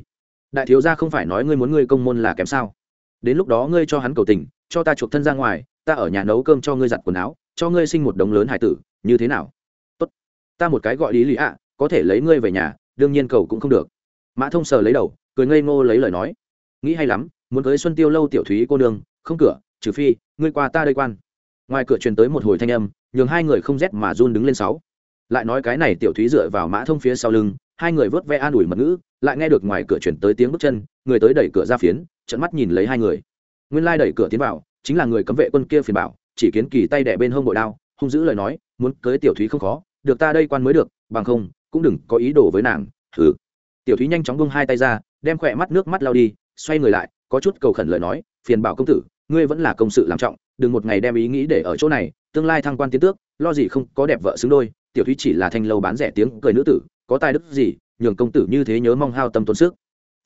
đại thiếu gia không phải nói ngươi muốn ngươi công môn là kém sao đến lúc đó ngươi cho hắn cầu tình, cho ta chuộc thân ra ngoài, ta ở nhà nấu cơm cho ngươi giặt quần áo cho ngươi sinh một đống lớn hải tử, như thế nào? Tốt. Ta một cái gọi lý lý ạ, có thể lấy ngươi về nhà, đương nhiên cầu cũng không được. Mã thông sờ lấy đầu, cười ngây ngô lấy lời nói. Nghĩ hay lắm, muốn tới xuân tiêu lâu tiểu thúy cô nương, không cửa, trừ phi, ngươi qua ta đây quan. Ngoài cửa truyền tới một hồi thanh âm, nhường hai người không rét mà run đứng lên sáu. Lại nói cái này tiểu thúy dựa vào mã thông phía sau lưng, hai người vớt ve an ủi mật ngữ, lại nghe được ngoài cửa chuyển tới tiếng bước chân, người tới đẩy cửa ra phiến trận mắt nhìn lấy hai người. Nguyên lai đẩy cửa tiến vào, chính là người cấm vệ quân kia phiền bảo chỉ kiến kỳ tay đẻ bên hông bội đao, hung giữ lời nói, muốn cưới tiểu thúy không khó, được ta đây quan mới được, bằng không, cũng đừng có ý đồ với nàng. Thử tiểu thúy nhanh chóng bông hai tay ra, đem khỏe mắt nước mắt lao đi, xoay người lại, có chút cầu khẩn lời nói, phiền bảo công tử, ngươi vẫn là công sự làm trọng, đừng một ngày đem ý nghĩ để ở chỗ này, tương lai thăng quan tiến tước, lo gì không có đẹp vợ xứng đôi, tiểu thúy chỉ là thanh lâu bán rẻ tiếng cười nữ tử, có tài đức gì, nhường công tử như thế nhớ mong hao tâm tốn sức.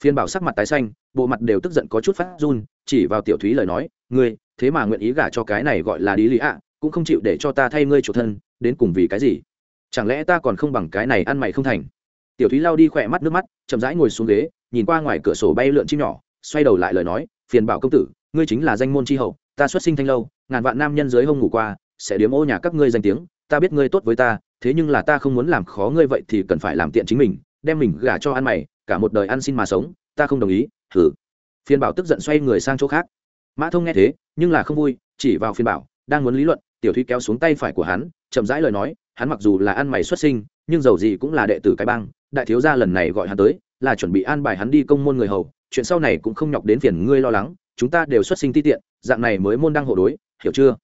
Phiên bảo sắc mặt tái xanh, bộ mặt đều tức giận có chút phát run, chỉ vào tiểu thúy lời nói, ngươi thế mà nguyện ý gả cho cái này gọi là đi lý ạ, cũng không chịu để cho ta thay ngươi chủ thân, đến cùng vì cái gì? Chẳng lẽ ta còn không bằng cái này ăn mày không thành? Tiểu thúy lao đi khỏe mắt nước mắt, chậm rãi ngồi xuống ghế, nhìn qua ngoài cửa sổ bay lượn chim nhỏ, xoay đầu lại lời nói, phiền bảo công tử, ngươi chính là danh môn tri hậu, ta xuất sinh thanh lâu, ngàn vạn nam nhân dưới hông ngủ qua, sẽ điếm ô nhà các ngươi danh tiếng, ta biết ngươi tốt với ta, thế nhưng là ta không muốn làm khó ngươi vậy thì cần phải làm tiện chính mình, đem mình gả cho ăn mày, cả một đời ăn xin mà sống, ta không đồng ý thử phiền bảo tức giận xoay người sang chỗ khác mã thông nghe thế, nhưng là không vui, chỉ vào Phiên bảo, đang muốn lý luận, tiểu thúy kéo xuống tay phải của hắn, chậm rãi lời nói, hắn mặc dù là ăn mày xuất sinh, nhưng dầu gì cũng là đệ tử cái bang, đại thiếu gia lần này gọi hắn tới, là chuẩn bị an bài hắn đi công môn người hầu, chuyện sau này cũng không nhọc đến phiền ngươi lo lắng, chúng ta đều xuất sinh ti tiện, dạng này mới môn đăng hộ đối, hiểu chưa?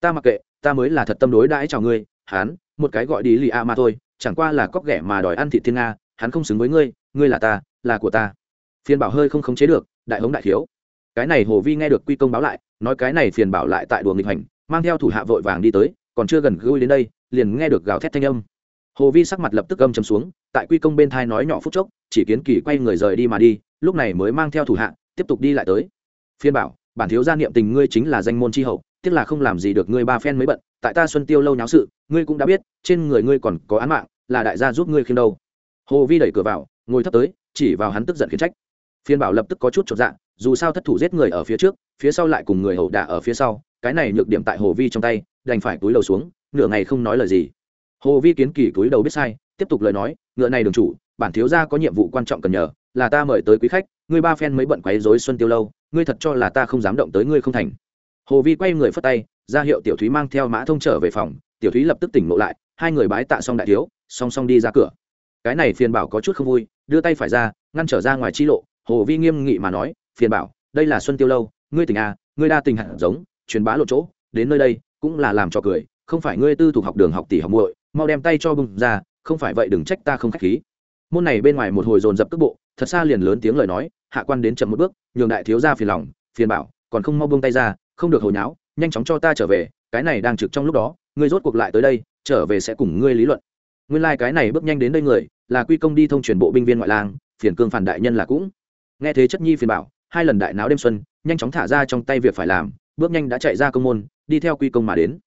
Ta mặc kệ, ta mới là thật tâm đối đãi chào ngươi, hắn, một cái gọi đi lì a mà thôi, chẳng qua là cóc ghẻ mà đòi ăn thịt thiên nga, hắn không xứng với ngươi ngươi là ta, là của ta. Phiên bảo hơi không khống chế được, đại hống đại thiếu cái này hồ vi nghe được quy công báo lại, nói cái này phiền bảo lại tại đùa nghịch hành, mang theo thủ hạ vội vàng đi tới, còn chưa gần gũi đến đây, liền nghe được gào thét thanh âm. Hồ vi sắc mặt lập tức âm chấm xuống, tại quy công bên thai nói nhỏ phút chốc, chỉ kiến kỳ quay người rời đi mà đi, lúc này mới mang theo thủ hạ, tiếp tục đi lại tới. Phiên bảo, bản thiếu gia niệm tình ngươi chính là danh môn tri hậu, tiếc là không làm gì được ngươi ba phen mới bận, tại ta xuân tiêu lâu nháo sự, ngươi cũng đã biết, trên người ngươi còn có án mạng, là đại gia giúp ngươi khiêm đâu. Hồ vi đẩy cửa vào, ngồi thấp tới, chỉ vào hắn tức giận khiển trách. Phiên bảo lập tức có chút chột dạ dù sao thất thủ giết người ở phía trước, phía sau lại cùng người hậu đả ở phía sau, cái này nhược điểm tại hồ vi trong tay, đành phải túi đầu xuống, nửa ngày không nói lời gì. Hồ vi kiến kỳ túi đầu biết sai, tiếp tục lời nói, ngựa này đường chủ, bản thiếu gia có nhiệm vụ quan trọng cần nhờ, là ta mời tới quý khách, ngươi ba phen mới bận quấy rối xuân tiêu lâu, ngươi thật cho là ta không dám động tới ngươi không thành. Hồ vi quay người phất tay, ra hiệu tiểu thúy mang theo mã thông trở về phòng, tiểu thúy lập tức tỉnh ngộ lại, hai người bái tạ xong đại thiếu, song song đi ra cửa. Cái này phiền bảo có chút không vui, đưa tay phải ra, ngăn trở ra ngoài chi lộ, hồ vi nghiêm nghị mà nói phiền bảo, đây là xuân tiêu lâu, ngươi tỉnh à ngươi đa tình hạn giống, truyền bá lộ chỗ, đến nơi đây, cũng là làm cho cười, không phải ngươi tư thuộc học đường học tỷ học muội, mau đem tay cho bùng ra, không phải vậy đừng trách ta không khách khí. Môn này bên ngoài một hồi dồn dập cước bộ, thật xa liền lớn tiếng lời nói, hạ quan đến chậm một bước, nhường đại thiếu ra phiền lòng, phiền bảo, còn không mau buông tay ra, không được hồi nháo, nhanh chóng cho ta trở về, cái này đang trực trong lúc đó, ngươi rốt cuộc lại tới đây, trở về sẽ cùng ngươi lý luận. Nguyên lai、like、cái này bước nhanh đến đây người, là quy công đi thông truyền bộ binh viên ngoại lang, phiền cương phản đại nhân là cũng. Nghe thế chất nhi phiền bảo hai lần đại náo đêm xuân, nhanh chóng thả ra trong tay việc phải làm, bước nhanh đã chạy ra công môn, đi theo quy công mà đến.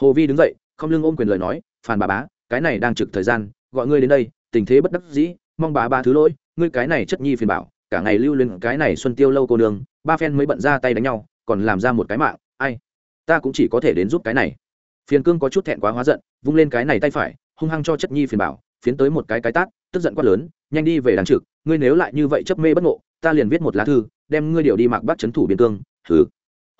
Hồ vi đứng dậy, không lưng ôm quyền lời nói phản bà bá, cái này đang trực thời gian, gọi ngươi đến đây, tình thế bất đắc dĩ, mong bà ba thứ lỗi, ngươi cái này chất nhi phiền bảo, cả ngày lưu lên cái này xuân tiêu lâu cô đường ba phen mới bận ra tay đánh nhau, còn làm ra một cái mạng, ai, ta cũng chỉ có thể đến giúp cái này. Phiền cương có chút thẹn quá hóa giận, vung lên cái này tay phải, hung hăng cho chất nhi phiền bảo, phiến tới một cái cái tát, tức giận quát lớn, nhanh đi về đàn trực, ngươi nếu lại như vậy chấp mê bất ngộ, ta liền viết một lá thư đem ngươi điều đi mạc bắt chấn thủ biên cương thử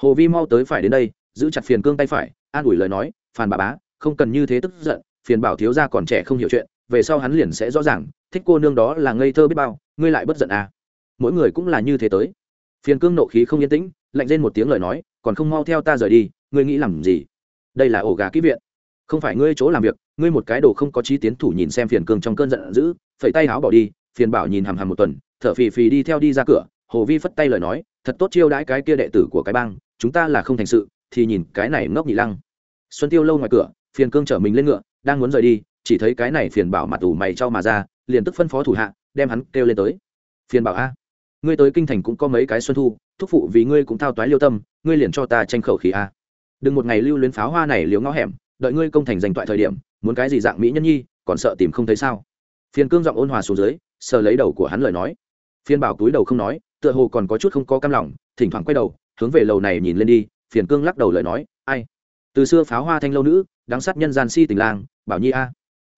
hồ vi mau tới phải đến đây, giữ chặt phiền cương tay phải, an ủi lời nói, phàn bà bá, không cần như thế tức giận, phiền bảo thiếu gia còn trẻ không hiểu chuyện, về sau hắn liền sẽ rõ ràng, thích cô nương đó là ngây thơ biết bao, ngươi lại bất giận à. Mỗi người cũng là như thế tới. Phiền cương nộ khí không yên tĩnh, lạnh lên một tiếng lời nói, còn không mau theo ta rời đi, ngươi nghĩ làm gì? Đây là ổ gà kỹ viện. Không phải ngươi chỗ làm việc, ngươi một cái đồ không có trí tiến thủ nhìn xem phiền cương trong cơn giận dữ, phẩy tay áo bỏ đi, phiền bảo nhìn hằm hằm một tuần, thở phì phì đi theo đi ra cửa hồ vi phất tay lời nói, thật tốt chiêu đãi cái kia đệ tử của cái bang, chúng ta là không thành sự, thì nhìn cái này ngốc nhị lăng. Xuân tiêu lâu ngoài cửa, phiền cương chở mình lên ngựa, đang muốn rời đi, chỉ thấy cái này phiền bảo mặt ủ mày cho mà ra, liền tức phân phó thủ hạ, đem hắn kêu lên tới. Phiền bảo a, ngươi tới kinh thành cũng có mấy cái xuân thu, thúc phụ vì ngươi cũng thao toái liêu tâm, ngươi liền cho ta tranh khẩu khí a. Đừng một ngày lưu luyến pháo hoa này liếu ngõ hẻm, đợi ngươi công thành giành toại thời điểm, muốn cái gì dạng mỹ nhân nhi, còn sợ tìm không thấy sao? Phiền cương giọng ôn hòa xuống dưới, sờ lấy đầu của hắn lời nói. Phiền bảo túi đầu không nói tựa hồ còn có chút không có cam lòng, thỉnh thoảng quay đầu, hướng về lầu này nhìn lên đi, phiền cương lắc đầu lời nói, ai? Từ xưa pháo hoa thanh lâu nữ, đáng sát nhân gian si tình lang, bảo nhi a.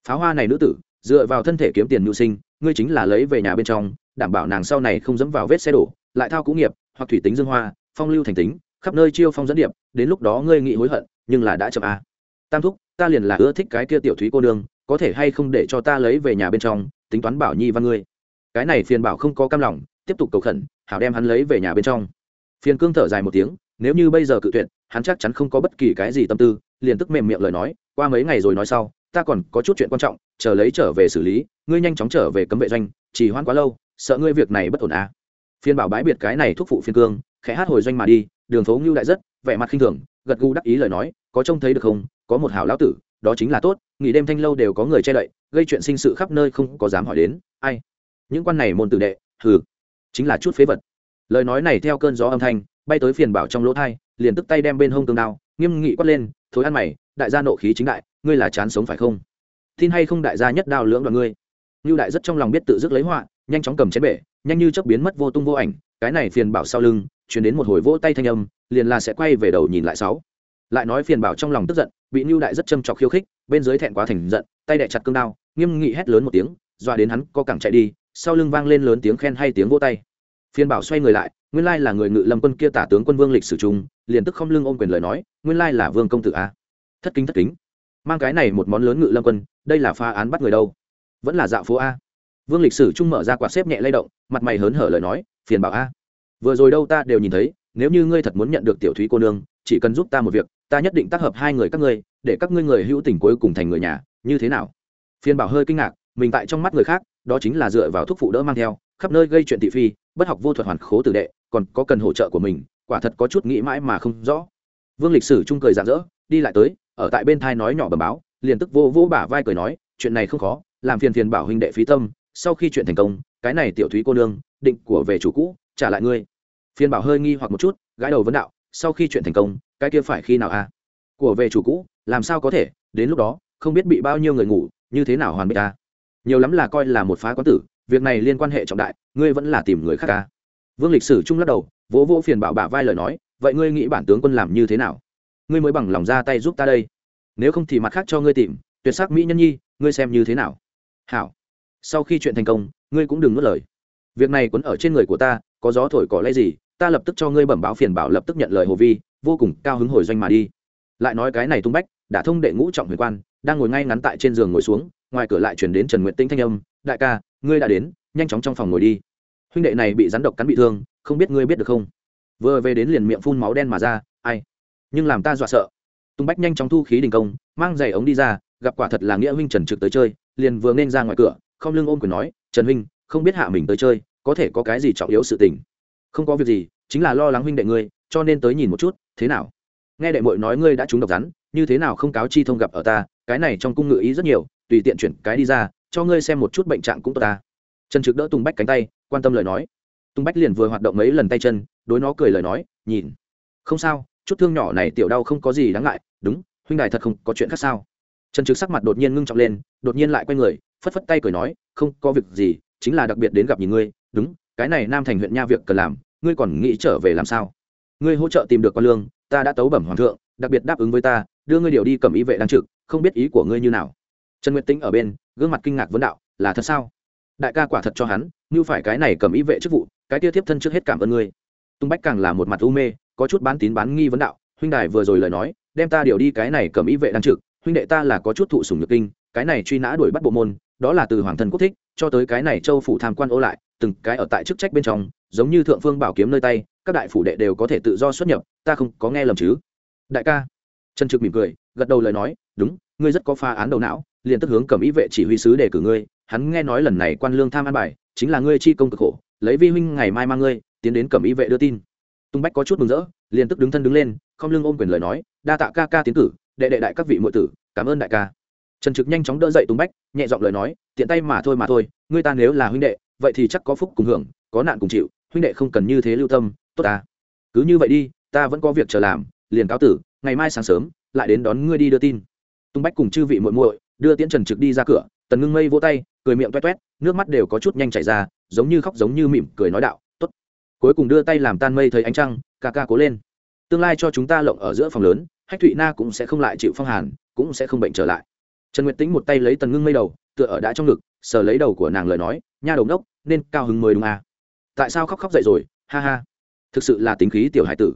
Pháo hoa này nữ tử, dựa vào thân thể kiếm tiền mưu sinh, ngươi chính là lấy về nhà bên trong, đảm bảo nàng sau này không dẫm vào vết xe đổ, lại thao cũ nghiệp, hoặc thủy tính dương hoa, phong lưu thành tính, khắp nơi chiêu phong dẫn điệp, đến lúc đó ngươi nghĩ hối hận, nhưng là đã chậm a. Tam thúc, ta liền là ưa thích cái kia tiểu thúy cô đương có thể hay không để cho ta lấy về nhà bên trong, tính toán bảo nhi văn ngươi. Cái này phiền bảo không có cam lòng, tiếp tục cầu khẩn hảo đem hắn lấy về nhà bên trong. Phiền cương thở dài một tiếng, nếu như bây giờ cự tuyệt, hắn chắc chắn không có bất kỳ cái gì tâm tư, liền tức mềm miệng lời nói, qua mấy ngày rồi nói sau, ta còn có chút chuyện quan trọng, chờ lấy trở về xử lý, ngươi nhanh chóng trở về cấm vệ doanh chỉ hoãn quá lâu, sợ ngươi việc này bất ổn à. phiên bảo bái biệt cái này thúc phụ phiên cương, khẽ hát hồi doanh mà đi, đường phố ngưu đại rất, vẻ mặt khinh thường, gật gù đắc ý lời nói, có trông thấy được không, có một hảo lão tử, đó chính là tốt, nghỉ đêm thanh lâu đều có người che đậy, gây chuyện sinh sự khắp nơi không có dám hỏi đến, ai? Những quan này môn tử đệ thử chính là chút phế vật. Lời nói này theo cơn gió âm thanh, bay tới phiền bảo trong lỗ thai, liền tức tay đem bên hông tương đao, nghiêm nghị quát lên, thối ăn mày, đại gia nộ khí chính đại, ngươi là chán sống phải không? Tin hay không đại gia nhất đao lưỡng đoàn ngươi? Ngưu đại rất trong lòng biết tự dứt lấy họa, nhanh chóng cầm chén bể, nhanh như chớp biến mất vô tung vô ảnh, cái này phiền bảo sau lưng chuyển đến một hồi vỗ tay thanh âm, liền là sẽ quay về đầu nhìn lại sáu. Lại nói phiền bảo trong lòng tức giận, bị ngưu đại rất châm trọc khiêu khích, bên dưới thẹn quá thành giận, tay đẻ chặt cương đao, nghiêm nghị hét lớn một tiếng, dọa đến hắn có cẳng chạy đi sau lưng vang lên lớn tiếng khen hay tiếng vỗ tay. Phiền bảo xoay người lại, nguyên lai là người ngự lâm quân kia tả tướng quân vương lịch sử trung, liền tức không lưng ôm quyền lời nói, nguyên lai là vương công tử a. Thất kính thất kính. Mang cái này một món lớn ngự lâm quân, đây là pha án bắt người đâu? Vẫn là dạo phố a. Vương lịch sử trung mở ra quạt xếp nhẹ lay động, mặt mày hớn hở lời nói, phiền bảo a. Vừa rồi đâu ta đều nhìn thấy, nếu như ngươi thật muốn nhận được tiểu thúy cô nương, chỉ cần giúp ta một việc, ta nhất định tác hợp hai người các ngươi, để các ngươi người hữu tình cuối cùng thành người nhà, như thế nào? Phiền bảo hơi kinh ngạc, mình tại trong mắt người khác đó chính là dựa vào thuốc phụ đỡ mang theo, khắp nơi gây chuyện thị phi, bất học vô thuật hoàn khố tử đệ, còn có cần hỗ trợ của mình, quả thật có chút nghĩ mãi mà không rõ. Vương lịch sử trung cười rạng rỡ, đi lại tới, ở tại bên thai nói nhỏ bầm báo, liền tức vô vô bả vai cười nói, chuyện này không khó, làm phiền phiền bảo huynh đệ phí tâm, sau khi chuyện thành công, cái này tiểu thúy cô nương, định của về chủ cũ, trả lại ngươi. Phiền bảo hơi nghi hoặc một chút, gãi đầu vấn đạo, sau khi chuyện thành công, cái kia phải khi nào a à? của về chủ cũ, làm sao có thể, đến lúc đó, không biết bị bao nhiêu người ngủ, như thế nào hoàn bị ta à? Nhiều lắm là coi là một phá quán tử, việc này liên quan hệ trọng đại, ngươi vẫn là tìm người khác ca. Vương lịch sử trung lắc đầu, vỗ vỗ phiền bảo bả vai lời nói, vậy ngươi nghĩ bản tướng quân làm như thế nào? Ngươi mới bằng lòng ra tay giúp ta đây. Nếu không thì mặt khác cho ngươi tìm, tuyệt sắc mỹ nhân nhi, ngươi xem như thế nào? Hảo. Sau khi chuyện thành công, ngươi cũng đừng nuốt lời. Việc này quấn ở trên người của ta, có gió thổi cỏ lay gì, ta lập tức cho ngươi bẩm báo phiền bảo lập tức nhận lời hồ vi, vô cùng cao hứng hồi doanh mà đi. Lại nói cái này tung bách, đã thông đệ ngũ trọng huyền quan, đang ngồi ngay ngắn tại trên giường ngồi xuống ngoài cửa lại chuyển đến trần nguyện tinh thanh âm, đại ca, ngươi đã đến, nhanh chóng trong phòng ngồi đi. Huynh đệ này bị rắn độc cắn bị thương, không biết ngươi biết được không? Vừa về đến liền miệng phun máu đen mà ra, ai? Nhưng làm ta dọa sợ. Tung bách nhanh chóng thu khí đình công, mang giày ống đi ra, gặp quả thật là nghĩa huynh trần trực tới chơi, liền vừa nên ra ngoài cửa, không lưng ôm quyền nói, trần huynh, không biết hạ mình tới chơi, có thể có cái gì trọng yếu sự tình? Không có việc gì, chính là lo lắng huynh đệ ngươi, cho nên tới nhìn một chút, thế nào? Nghe đệ mội nói ngươi đã trúng độc rắn như thế nào không cáo chi thông gặp ở ta, cái này trong cung ngự ý rất nhiều, tùy tiện chuyển cái đi ra, cho ngươi xem một chút bệnh trạng cũng tốt ta. Trần trực đỡ tùng bách cánh tay, quan tâm lời nói. Tùng bách liền vừa hoạt động mấy lần tay chân, đối nó cười lời nói, nhìn. Không sao, chút thương nhỏ này tiểu đau không có gì đáng ngại, đúng, huynh đài thật không có chuyện khác sao? Trần trực sắc mặt đột nhiên ngưng trọng lên, đột nhiên lại quay người, phất phất tay cười nói, không có việc gì, chính là đặc biệt đến gặp nhìn ngươi, đúng, cái này nam thành huyện nha việc cần làm, ngươi còn nghĩ trở về làm sao? Ngươi hỗ trợ tìm được con lương, ta đã tấu bẩm hoàng thượng, đặc biệt đáp ứng với ta đưa ngươi điều đi cầm ý vệ đang trực, không biết ý của ngươi như nào. Trần nguyệt tĩnh ở bên, gương mặt kinh ngạc vấn đạo, là thật sao? Đại ca quả thật cho hắn, như phải cái này cầm ý vệ chức vụ, cái tiêu tiếp thân trước hết cảm ơn ngươi. Tung bách càng là một mặt u mê, có chút bán tín bán nghi vấn đạo, huynh đài vừa rồi lời nói, đem ta điều đi cái này cầm ý vệ đang trực, huynh đệ ta là có chút thụ sủng nhược kinh, cái này truy nã đuổi bắt bộ môn, đó là từ hoàng thân quốc thích, cho tới cái này châu phủ tham quan ô lại, từng cái ở tại chức trách bên trong, giống như thượng phương bảo kiếm nơi tay, các đại phủ đệ đều có thể tự do xuất nhập, ta không có nghe lầm chứ? Đại ca trần trực mỉm cười, gật đầu lời nói, đúng, ngươi rất có pha án đầu não, liền tức hướng cầm ý vệ chỉ huy sứ để cử ngươi. Hắn nghe nói lần này quan lương tham an bài, chính là ngươi chi công cực khổ, lấy vi huynh ngày mai mang ngươi, tiến đến cầm ý vệ đưa tin. Tung bách có chút mừng rỡ, liền tức đứng thân đứng lên, không lưng ôm quyền lời nói, đa tạ ca ca tiến cử, đệ đệ đại các vị muội tử, cảm ơn đại ca. Trần trực nhanh chóng đỡ dậy tung bách, nhẹ giọng lời nói, tiện tay mà thôi mà thôi, ngươi ta nếu là huynh đệ, vậy thì chắc có phúc cùng hưởng, có nạn cùng chịu, huynh đệ không cần như thế lưu tâm, tốt ta. Cứ như vậy đi, ta vẫn có việc chờ làm liền cáo tử, ngày mai sáng sớm, lại đến đón ngươi đi đưa tin. Tung bách cùng chư vị muội muội, đưa tiễn trần trực đi ra cửa, tần ngưng mây vỗ tay, cười miệng toét toét nước mắt đều có chút nhanh chảy ra, giống như khóc giống như mỉm cười nói đạo, tốt. Cuối cùng đưa tay làm tan mây thấy ánh trăng, ca ca cố lên. Tương lai cho chúng ta lộng ở giữa phòng lớn, hách thụy na cũng sẽ không lại chịu phong hàn, cũng sẽ không bệnh trở lại. Trần nguyệt tính một tay lấy tần ngưng mây đầu, tựa ở đã trong ngực, sờ lấy đầu của nàng lời nói, nha đầu đốc nên cao hứng mười đúng à. tại sao khóc khóc dậy rồi? Ha ha. Thực sự là tính khí tiểu hải tử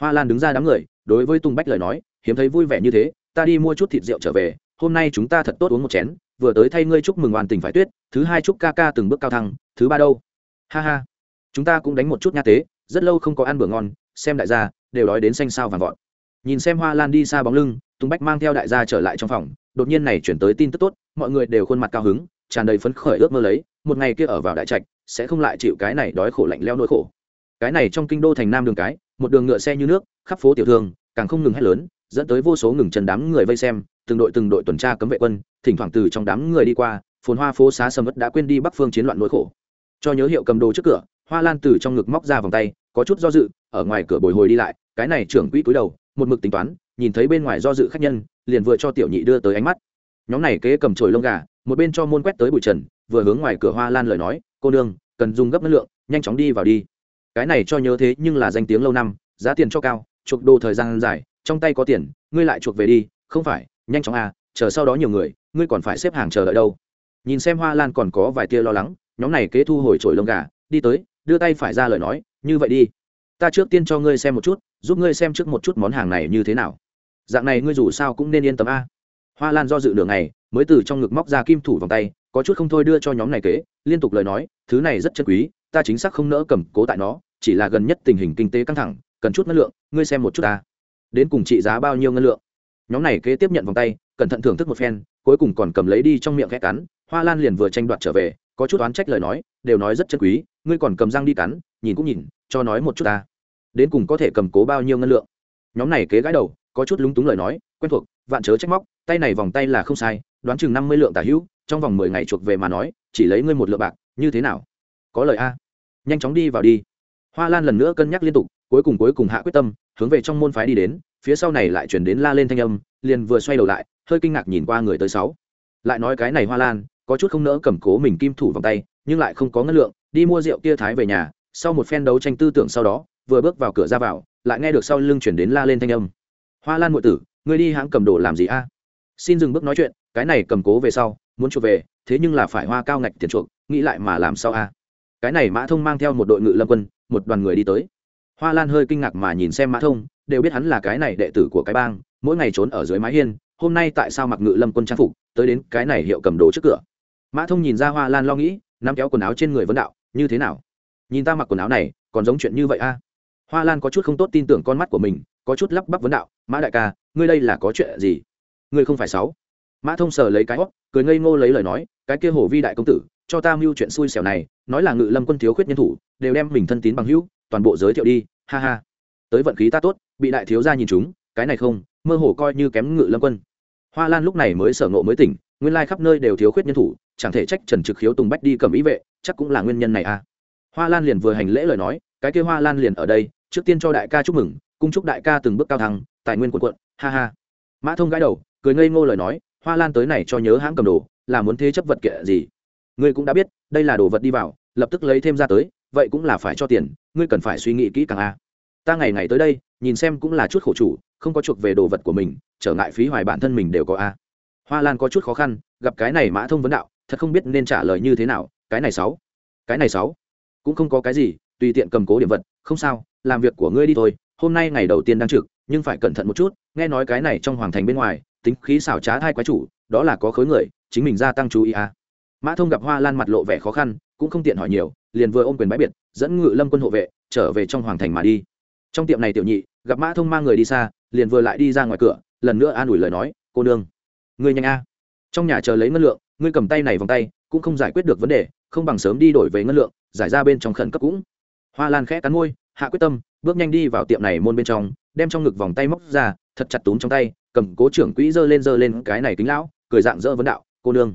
hoa lan đứng ra đám người, đối với tung bách lời nói, hiếm thấy vui vẻ như thế, ta đi mua chút thịt rượu trở về, hôm nay chúng ta thật tốt uống một chén, vừa tới thay ngươi chúc mừng hoàn tình phải tuyết, thứ hai chúc ca ca từng bước cao thăng, thứ ba đâu? Ha ha. Chúng ta cũng đánh một chút nha tế, rất lâu không có ăn bữa ngon, xem đại gia, đều đói đến xanh sao vàng vọt. Nhìn xem hoa lan đi xa bóng lưng, tung bách mang theo đại gia trở lại trong phòng, đột nhiên này chuyển tới tin tức tốt, mọi người đều khuôn mặt cao hứng, tràn đầy phấn khởi ước mơ lấy, một ngày kia ở vào đại trạch, sẽ không lại chịu cái này đói khổ lạnh leo nỗi khổ. Cái này trong kinh đô thành nam đường cái một đường ngựa xe như nước, khắp phố tiểu thương, càng không ngừng hét lớn, dẫn tới vô số ngừng chân đám người vây xem, từng đội từng đội tuần tra cấm vệ quân, thỉnh thoảng từ trong đám người đi qua, phồn hoa phố xá sầm ất đã quên đi bắc phương chiến loạn nỗi khổ. Cho nhớ hiệu cầm đồ trước cửa, hoa lan từ trong ngực móc ra vòng tay, có chút do dự, ở ngoài cửa bồi hồi đi lại, cái này trưởng quỹ cúi đầu, một mực tính toán, nhìn thấy bên ngoài do dự khách nhân, liền vừa cho tiểu nhị đưa tới ánh mắt. Nhóm này kế cầm chổi lông gà, một bên cho môn quét tới bụi trần, vừa hướng ngoài cửa hoa lan lời nói, cô nương, cần dùng gấp năng lượng, nhanh chóng đi vào đi cái này cho nhớ thế nhưng là danh tiếng lâu năm, giá tiền cho cao, chuộc đồ thời gian dài, trong tay có tiền, ngươi lại chuộc về đi, không phải, nhanh chóng à chờ sau đó nhiều người, ngươi còn phải xếp hàng chờ đợi đâu. Nhìn xem hoa lan còn có vài tia lo lắng, nhóm này kế thu hồi trổi lông gà, đi tới, đưa tay phải ra lời nói, như vậy đi, ta trước tiên cho ngươi xem một chút, giúp ngươi xem trước một chút món hàng này như thế nào. Dạng này ngươi dù sao cũng nên yên tâm a hoa lan do dự đường này mới từ trong ngực móc ra kim thủ vòng tay, có chút không thôi đưa cho nhóm này kế, liên tục lời nói, thứ này rất chân quý, ta chính xác không nỡ cầm cố tại nó chỉ là gần nhất tình hình kinh tế căng thẳng, cần chút ngân lượng, ngươi xem một chút ta. Đến cùng trị giá bao nhiêu ngân lượng? Nhóm này kế tiếp nhận vòng tay, cẩn thận thưởng thức một phen, cuối cùng còn cầm lấy đi trong miệng khẽ cắn, hoa lan liền vừa tranh đoạt trở về, có chút oán trách lời nói, đều nói rất chân quý, ngươi còn cầm răng đi cắn, nhìn cũng nhìn, cho nói một chút ta. Đến cùng có thể cầm cố bao nhiêu ngân lượng? Nhóm này kế gái đầu, có chút lúng túng lời nói, quen thuộc, vạn chớ trách móc, tay này vòng tay là không sai, đoán chừng năm mươi lượng tả hữu, trong vòng mười ngày chuộc về mà nói, chỉ lấy ngươi một lượng bạc, như thế nào? Có lời a. Nhanh chóng đi vào đi hoa lan lần nữa cân nhắc liên tục, cuối cùng cuối cùng hạ quyết tâm, hướng về trong môn phái đi đến, phía sau này lại chuyển đến la lên thanh âm, liền vừa xoay đầu lại, hơi kinh ngạc nhìn qua người tới sáu. Lại nói cái này hoa lan, có chút không nỡ cầm cố mình kim thủ vòng tay, nhưng lại không có ngân lượng, đi mua rượu kia thái về nhà, sau một phen đấu tranh tư tưởng sau đó, vừa bước vào cửa ra vào, lại nghe được sau lưng chuyển đến la lên thanh âm. Hoa lan ngụy tử người đi hãng cầm đồ làm gì a? Xin dừng bước nói chuyện, cái này cầm cố về sau, muốn chuộc về, thế nhưng là phải hoa cao ngạch tiền chuộc, nghĩ lại mà làm sao a? Cái này mã thông mang theo một đội ngự lâm quân, một đoàn người đi tới. Hoa lan hơi kinh ngạc mà nhìn xem mã thông, đều biết hắn là cái này đệ tử của cái bang, mỗi ngày trốn ở dưới mái hiên, hôm nay tại sao mặc ngự lâm quân trang phục, tới đến cái này hiệu cầm đồ trước cửa. Mã thông nhìn ra hoa lan lo nghĩ, nắm kéo quần áo trên người vấn đạo, như thế nào? Nhìn ta mặc quần áo này, còn giống chuyện như vậy a? Hoa lan có chút không tốt tin tưởng con mắt của mình, có chút lắp bắp vấn đạo, mã đại ca, ngươi đây là có chuyện gì? Ngươi không phải sáu. Mã thông sờ lấy cái hót cười ngây ngô lấy lời nói, cái kia hồ vi đại công tử cho ta mưu chuyện xui xẻo này, nói là ngự lâm quân thiếu khuyết nhân thủ, đều đem mình thân tín bằng hữu, toàn bộ giới thiệu đi, ha ha. Tới vận khí ta tốt, bị đại thiếu gia nhìn chúng, cái này không, mơ hồ coi như kém ngự lâm quân. Hoa lan lúc này mới sở ngộ mới tỉnh, nguyên lai khắp nơi đều thiếu khuyết nhân thủ, chẳng thể trách trần trực khiếu tùng bách đi cầm ý vệ, chắc cũng là nguyên nhân này à. Hoa lan liền vừa hành lễ lời nói, cái kia hoa lan liền ở đây, trước tiên cho đại ca chúc mừng, cung chúc đại ca từng bước cao thăng, tài nguyên quần quận ha ha. Mã thông gãi đầu, cười ngây ngô lời nói, hoa lan tới này cho nhớ hãng cầm đồ, là muốn thế chấp vật kệ gì? Ngươi cũng đã biết, đây là đồ vật đi vào, lập tức lấy thêm ra tới, vậy cũng là phải cho tiền, ngươi cần phải suy nghĩ kỹ càng a. Ta ngày ngày tới đây, nhìn xem cũng là chút khổ chủ, không có chuộc về đồ vật của mình, trở ngại phí hoài bản thân mình đều có a. Hoa lan có chút khó khăn, gặp cái này mã thông vấn đạo, thật không biết nên trả lời như thế nào, cái này sáu, cái này sáu. Cũng không có cái gì, tùy tiện cầm cố điểm vật, không sao, làm việc của ngươi đi thôi, hôm nay ngày đầu tiên đang trực, nhưng phải cẩn thận một chút, nghe nói cái này trong hoàng thành bên ngoài, tính khí xảo trá hai quái chủ, đó là có khối người, chính mình gia tăng chú ý à mã thông gặp hoa lan mặt lộ vẻ khó khăn, cũng không tiện hỏi nhiều, liền vừa ôm quyền bãi biệt, dẫn ngự lâm quân hộ vệ trở về trong hoàng thành mà đi. Trong tiệm này tiểu nhị, gặp mã thông mang người đi xa, liền vừa lại đi ra ngoài cửa, lần nữa an ủi lời nói, cô nương, ngươi nhanh a. Trong nhà chờ lấy ngân lượng, ngươi cầm tay này vòng tay, cũng không giải quyết được vấn đề, không bằng sớm đi đổi về ngân lượng, giải ra bên trong khẩn cấp cũng. Hoa lan khẽ cắn môi, hạ quyết tâm, bước nhanh đi vào tiệm này môn bên trong, đem trong ngực vòng tay móc ra, thật chặt túm trong tay, cầm cố trưởng quỹ giơ lên giơ lên cái này kính lão, cười dạng dỡ vấn đạo, cô nương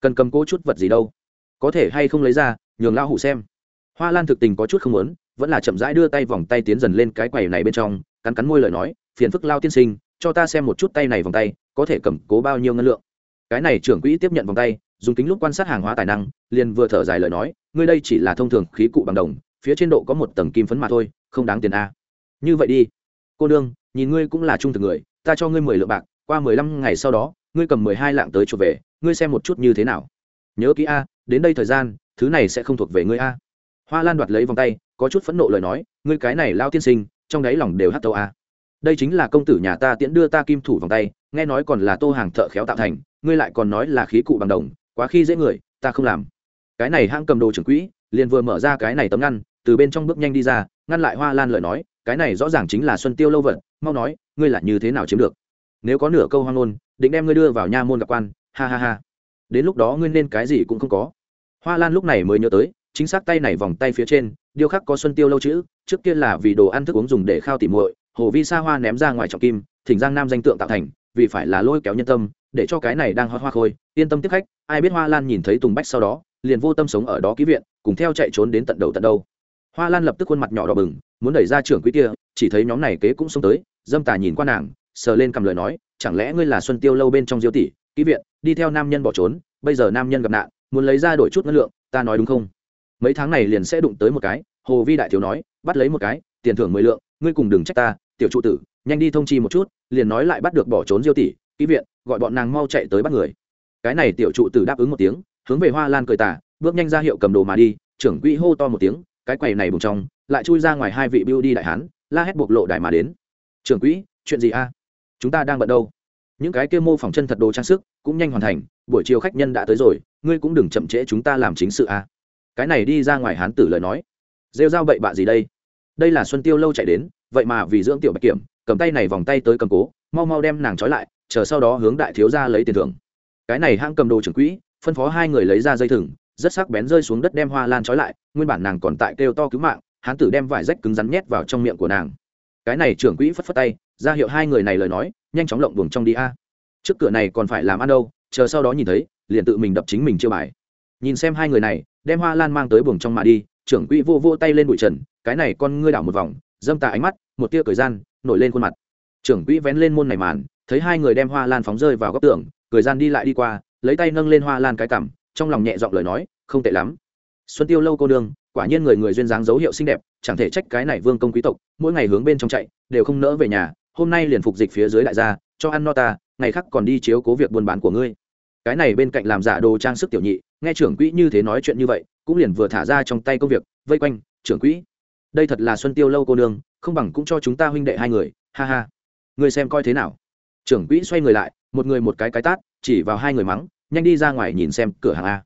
cần cầm cố chút vật gì đâu. Có thể hay không lấy ra, nhường lão hủ xem. Hoa lan thực tình có chút không muốn, vẫn là chậm rãi đưa tay vòng tay tiến dần lên cái quầy này bên trong, cắn cắn môi lời nói, phiền phức lao tiên sinh, cho ta xem một chút tay này vòng tay, có thể cầm cố bao nhiêu ngân lượng? Cái này trưởng quỹ tiếp nhận vòng tay, dùng kính lúc quan sát hàng hóa tài năng, liền vừa thở dài lời nói, ngươi đây chỉ là thông thường khí cụ bằng đồng, phía trên độ có một tầng kim phấn mà thôi, không đáng tiền a. Như vậy đi. Cô đương nhìn ngươi cũng là trung thực người, ta cho ngươi mười lượng bạc, qua mười lăm ngày sau đó ngươi cầm mười hai lạng tới chuộc về, ngươi xem một chút như thế nào. Nhớ kỹ a, đến đây thời gian, thứ này sẽ không thuộc về ngươi a. Hoa lan đoạt lấy vòng tay, có chút phẫn nộ lời nói, ngươi cái này lao tiên sinh, trong đáy lòng đều hát tâu a. Đây chính là công tử nhà ta tiễn đưa ta kim thủ vòng tay, nghe nói còn là tô hàng thợ khéo tạo thành, ngươi lại còn nói là khí cụ bằng đồng, quá khi dễ người, ta không làm. Cái này hãng cầm đồ trưởng quỹ, liền vừa mở ra cái này tấm ngăn, từ bên trong bước nhanh đi ra, ngăn lại hoa lan lời nói, cái này rõ ràng chính là xuân tiêu lâu vật mau nói, ngươi là như thế nào chiếm được? Nếu có nửa câu hoang ngôn, định đem ngươi đưa vào nha môn gặp quan, ha ha ha. Đến lúc đó ngươi nên cái gì cũng không có. Hoa lan lúc này mới nhớ tới, chính xác tay này vòng tay phía trên, điêu khắc có xuân tiêu lâu chữ, trước kia là vì đồ ăn thức uống dùng để khao tỉ muội, hồ vi sa hoa ném ra ngoài trọng kim, thỉnh giang nam danh tượng tạo thành, vì phải là lôi kéo nhân tâm, để cho cái này đang hoa hoa khôi, yên tâm tiếp khách, ai biết hoa lan nhìn thấy tùng bách sau đó, liền vô tâm sống ở đó ký viện, cùng theo chạy trốn đến tận đầu tận đâu. Hoa lan lập tức khuôn mặt nhỏ đỏ bừng, muốn đẩy ra trưởng quý kia, chỉ thấy nhóm này kế cũng xông tới, dâm tà nhìn qua nàng sờ lên cầm lời nói, chẳng lẽ ngươi là xuân tiêu lâu bên trong diêu tỷ? Ký viện, đi theo nam nhân bỏ trốn, bây giờ nam nhân gặp nạn, muốn lấy ra đổi chút ngân lượng, ta nói đúng không? Mấy tháng này liền sẽ đụng tới một cái, hồ vi đại thiếu nói, bắt lấy một cái, tiền thưởng mười lượng, ngươi cùng đừng trách ta, tiểu trụ tử, nhanh đi thông chi một chút, liền nói lại bắt được bỏ trốn diêu tỷ, ký viện, gọi bọn nàng mau chạy tới bắt người. Cái này tiểu trụ tử đáp ứng một tiếng, hướng về hoa lan cười tả bước nhanh ra hiệu cầm đồ mà đi, trưởng quỹ hô to một tiếng, cái quầy này bùng trong lại chui ra ngoài hai vị biêu đi đại hán, la hét bộc lộ đại mà đến. Trưởng quỹ, chuyện gì a? Chúng ta đang bận đâu? Những cái kia mô phỏng chân thật đồ trang sức cũng nhanh hoàn thành, buổi chiều khách nhân đã tới rồi, ngươi cũng đừng chậm trễ chúng ta làm chính sự a cái này đi ra ngoài hán tử lời nói. Rêu dao bậy bạ gì đây? Đây là xuân tiêu lâu chạy đến, vậy mà vì dưỡng tiểu bạch kiểm, cầm tay này vòng tay tới cầm cố, mau mau đem nàng trói lại, chờ sau đó hướng đại thiếu ra lấy tiền thưởng. Cái này hãng cầm đồ trưởng quỹ, phân phó hai người lấy ra dây thừng, rất sắc bén rơi xuống đất đem hoa lan trói lại, nguyên bản nàng còn tại kêu to cứu mạng, hán tử đem vải rách cứng rắn nhét vào trong miệng của nàng. Cái này trưởng quỹ phất phất tay ra hiệu hai người này lời nói, nhanh chóng lộng buồng trong đi a. Trước cửa này còn phải làm ăn đâu, chờ sau đó nhìn thấy, liền tự mình đập chính mình chưa bài. Nhìn xem hai người này, đem hoa lan mang tới buồng trong mà đi, trưởng quỹ vô vô tay lên bụi trần, cái này con ngươi đảo một vòng, dâm tà ánh mắt, một tia cười gian, nổi lên khuôn mặt. Trưởng quỹ vén lên môn này màn, thấy hai người đem hoa lan phóng rơi vào góc tường, cười gian đi lại đi qua, lấy tay nâng lên hoa lan cái cằm, trong lòng nhẹ giọng lời nói, không tệ lắm. Xuân tiêu lâu cô đương quả nhiên người người duyên dáng dấu hiệu xinh đẹp, chẳng thể trách cái này vương công quý tộc, mỗi ngày hướng bên trong chạy, đều không nỡ về nhà hôm nay liền phục dịch phía dưới đại gia, cho ăn no ta, ngày khác còn đi chiếu cố việc buôn bán của ngươi. Cái này bên cạnh làm giả đồ trang sức tiểu nhị, nghe trưởng quỹ như thế nói chuyện như vậy, cũng liền vừa thả ra trong tay công việc, vây quanh, trưởng quỹ. Đây thật là xuân tiêu lâu cô nương, không bằng cũng cho chúng ta huynh đệ hai người, ha ha. Người xem coi thế nào. Trưởng quỹ xoay người lại, một người một cái cái tát, chỉ vào hai người mắng, nhanh đi ra ngoài nhìn xem cửa hàng a.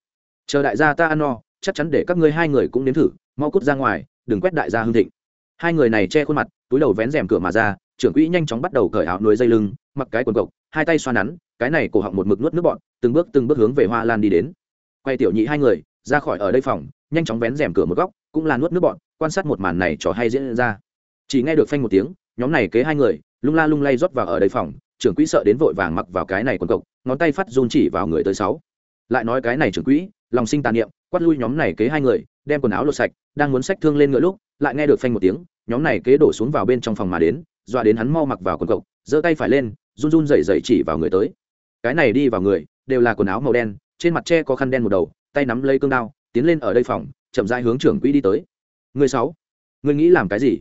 Chờ đại gia ta ăn no, chắc chắn để các ngươi hai người cũng nếm thử, mau cút ra ngoài, đừng quét đại gia hương thịnh. Hai người này che khuôn mặt, túi đầu vén rèm cửa mà ra trưởng quỹ nhanh chóng bắt đầu cởi áo núi dây lưng, mặc cái quần cộc, hai tay xoa nắn, cái này cổ họng một mực nuốt nước bọn từng bước từng bước hướng về hoa lan đi đến. Quay tiểu nhị hai người, ra khỏi ở đây phòng, nhanh chóng vén rèm cửa một góc, cũng là nuốt nước bọn quan sát một màn này trò hay diễn ra. Chỉ nghe được phanh một tiếng, nhóm này kế hai người, lung la lung lay rót vào ở đây phòng, trưởng quỹ sợ đến vội vàng mặc vào cái này quần cộc, ngón tay phát run chỉ vào người tới sáu. Lại nói cái này trưởng quỹ, lòng sinh tàn niệm, quát lui nhóm này kế hai người, đem quần áo lột sạch, đang muốn xách thương lên ngựa lúc, lại nghe được phanh một tiếng, nhóm này kế đổ xuống vào bên trong phòng mà đến dọa đến hắn mau mặc vào quần cộc, giơ tay phải lên, run run rẩy rẩy chỉ vào người tới. Cái này đi vào người, đều là quần áo màu đen, trên mặt tre có khăn đen một đầu, tay nắm lấy cương đao, tiến lên ở đây phòng, chậm rãi hướng trưởng quỹ đi tới. Người sáu người nghĩ làm cái gì?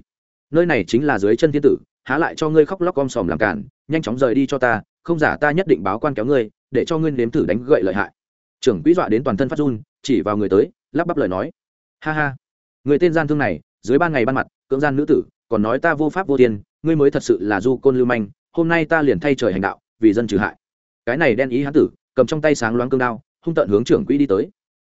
Nơi này chính là dưới chân thiên tử, há lại cho ngươi khóc lóc om sòm làm cản nhanh chóng rời đi cho ta, không giả ta nhất định báo quan kéo ngươi, để cho ngươi nếm thử đánh gậy lợi hại. Trưởng quỹ dọa đến toàn thân phát run, chỉ vào người tới, lắp bắp lời nói. Ha ha, người tên gian thương này, dưới ban ngày ban mặt, cưỡng gian nữ tử, còn nói ta vô pháp vô tiền ngươi mới thật sự là du côn lưu manh, hôm nay ta liền thay trời hành đạo, vì dân trừ hại. Cái này đen ý hán tử, cầm trong tay sáng loáng cương đao, hung tận hướng trưởng quỹ đi tới.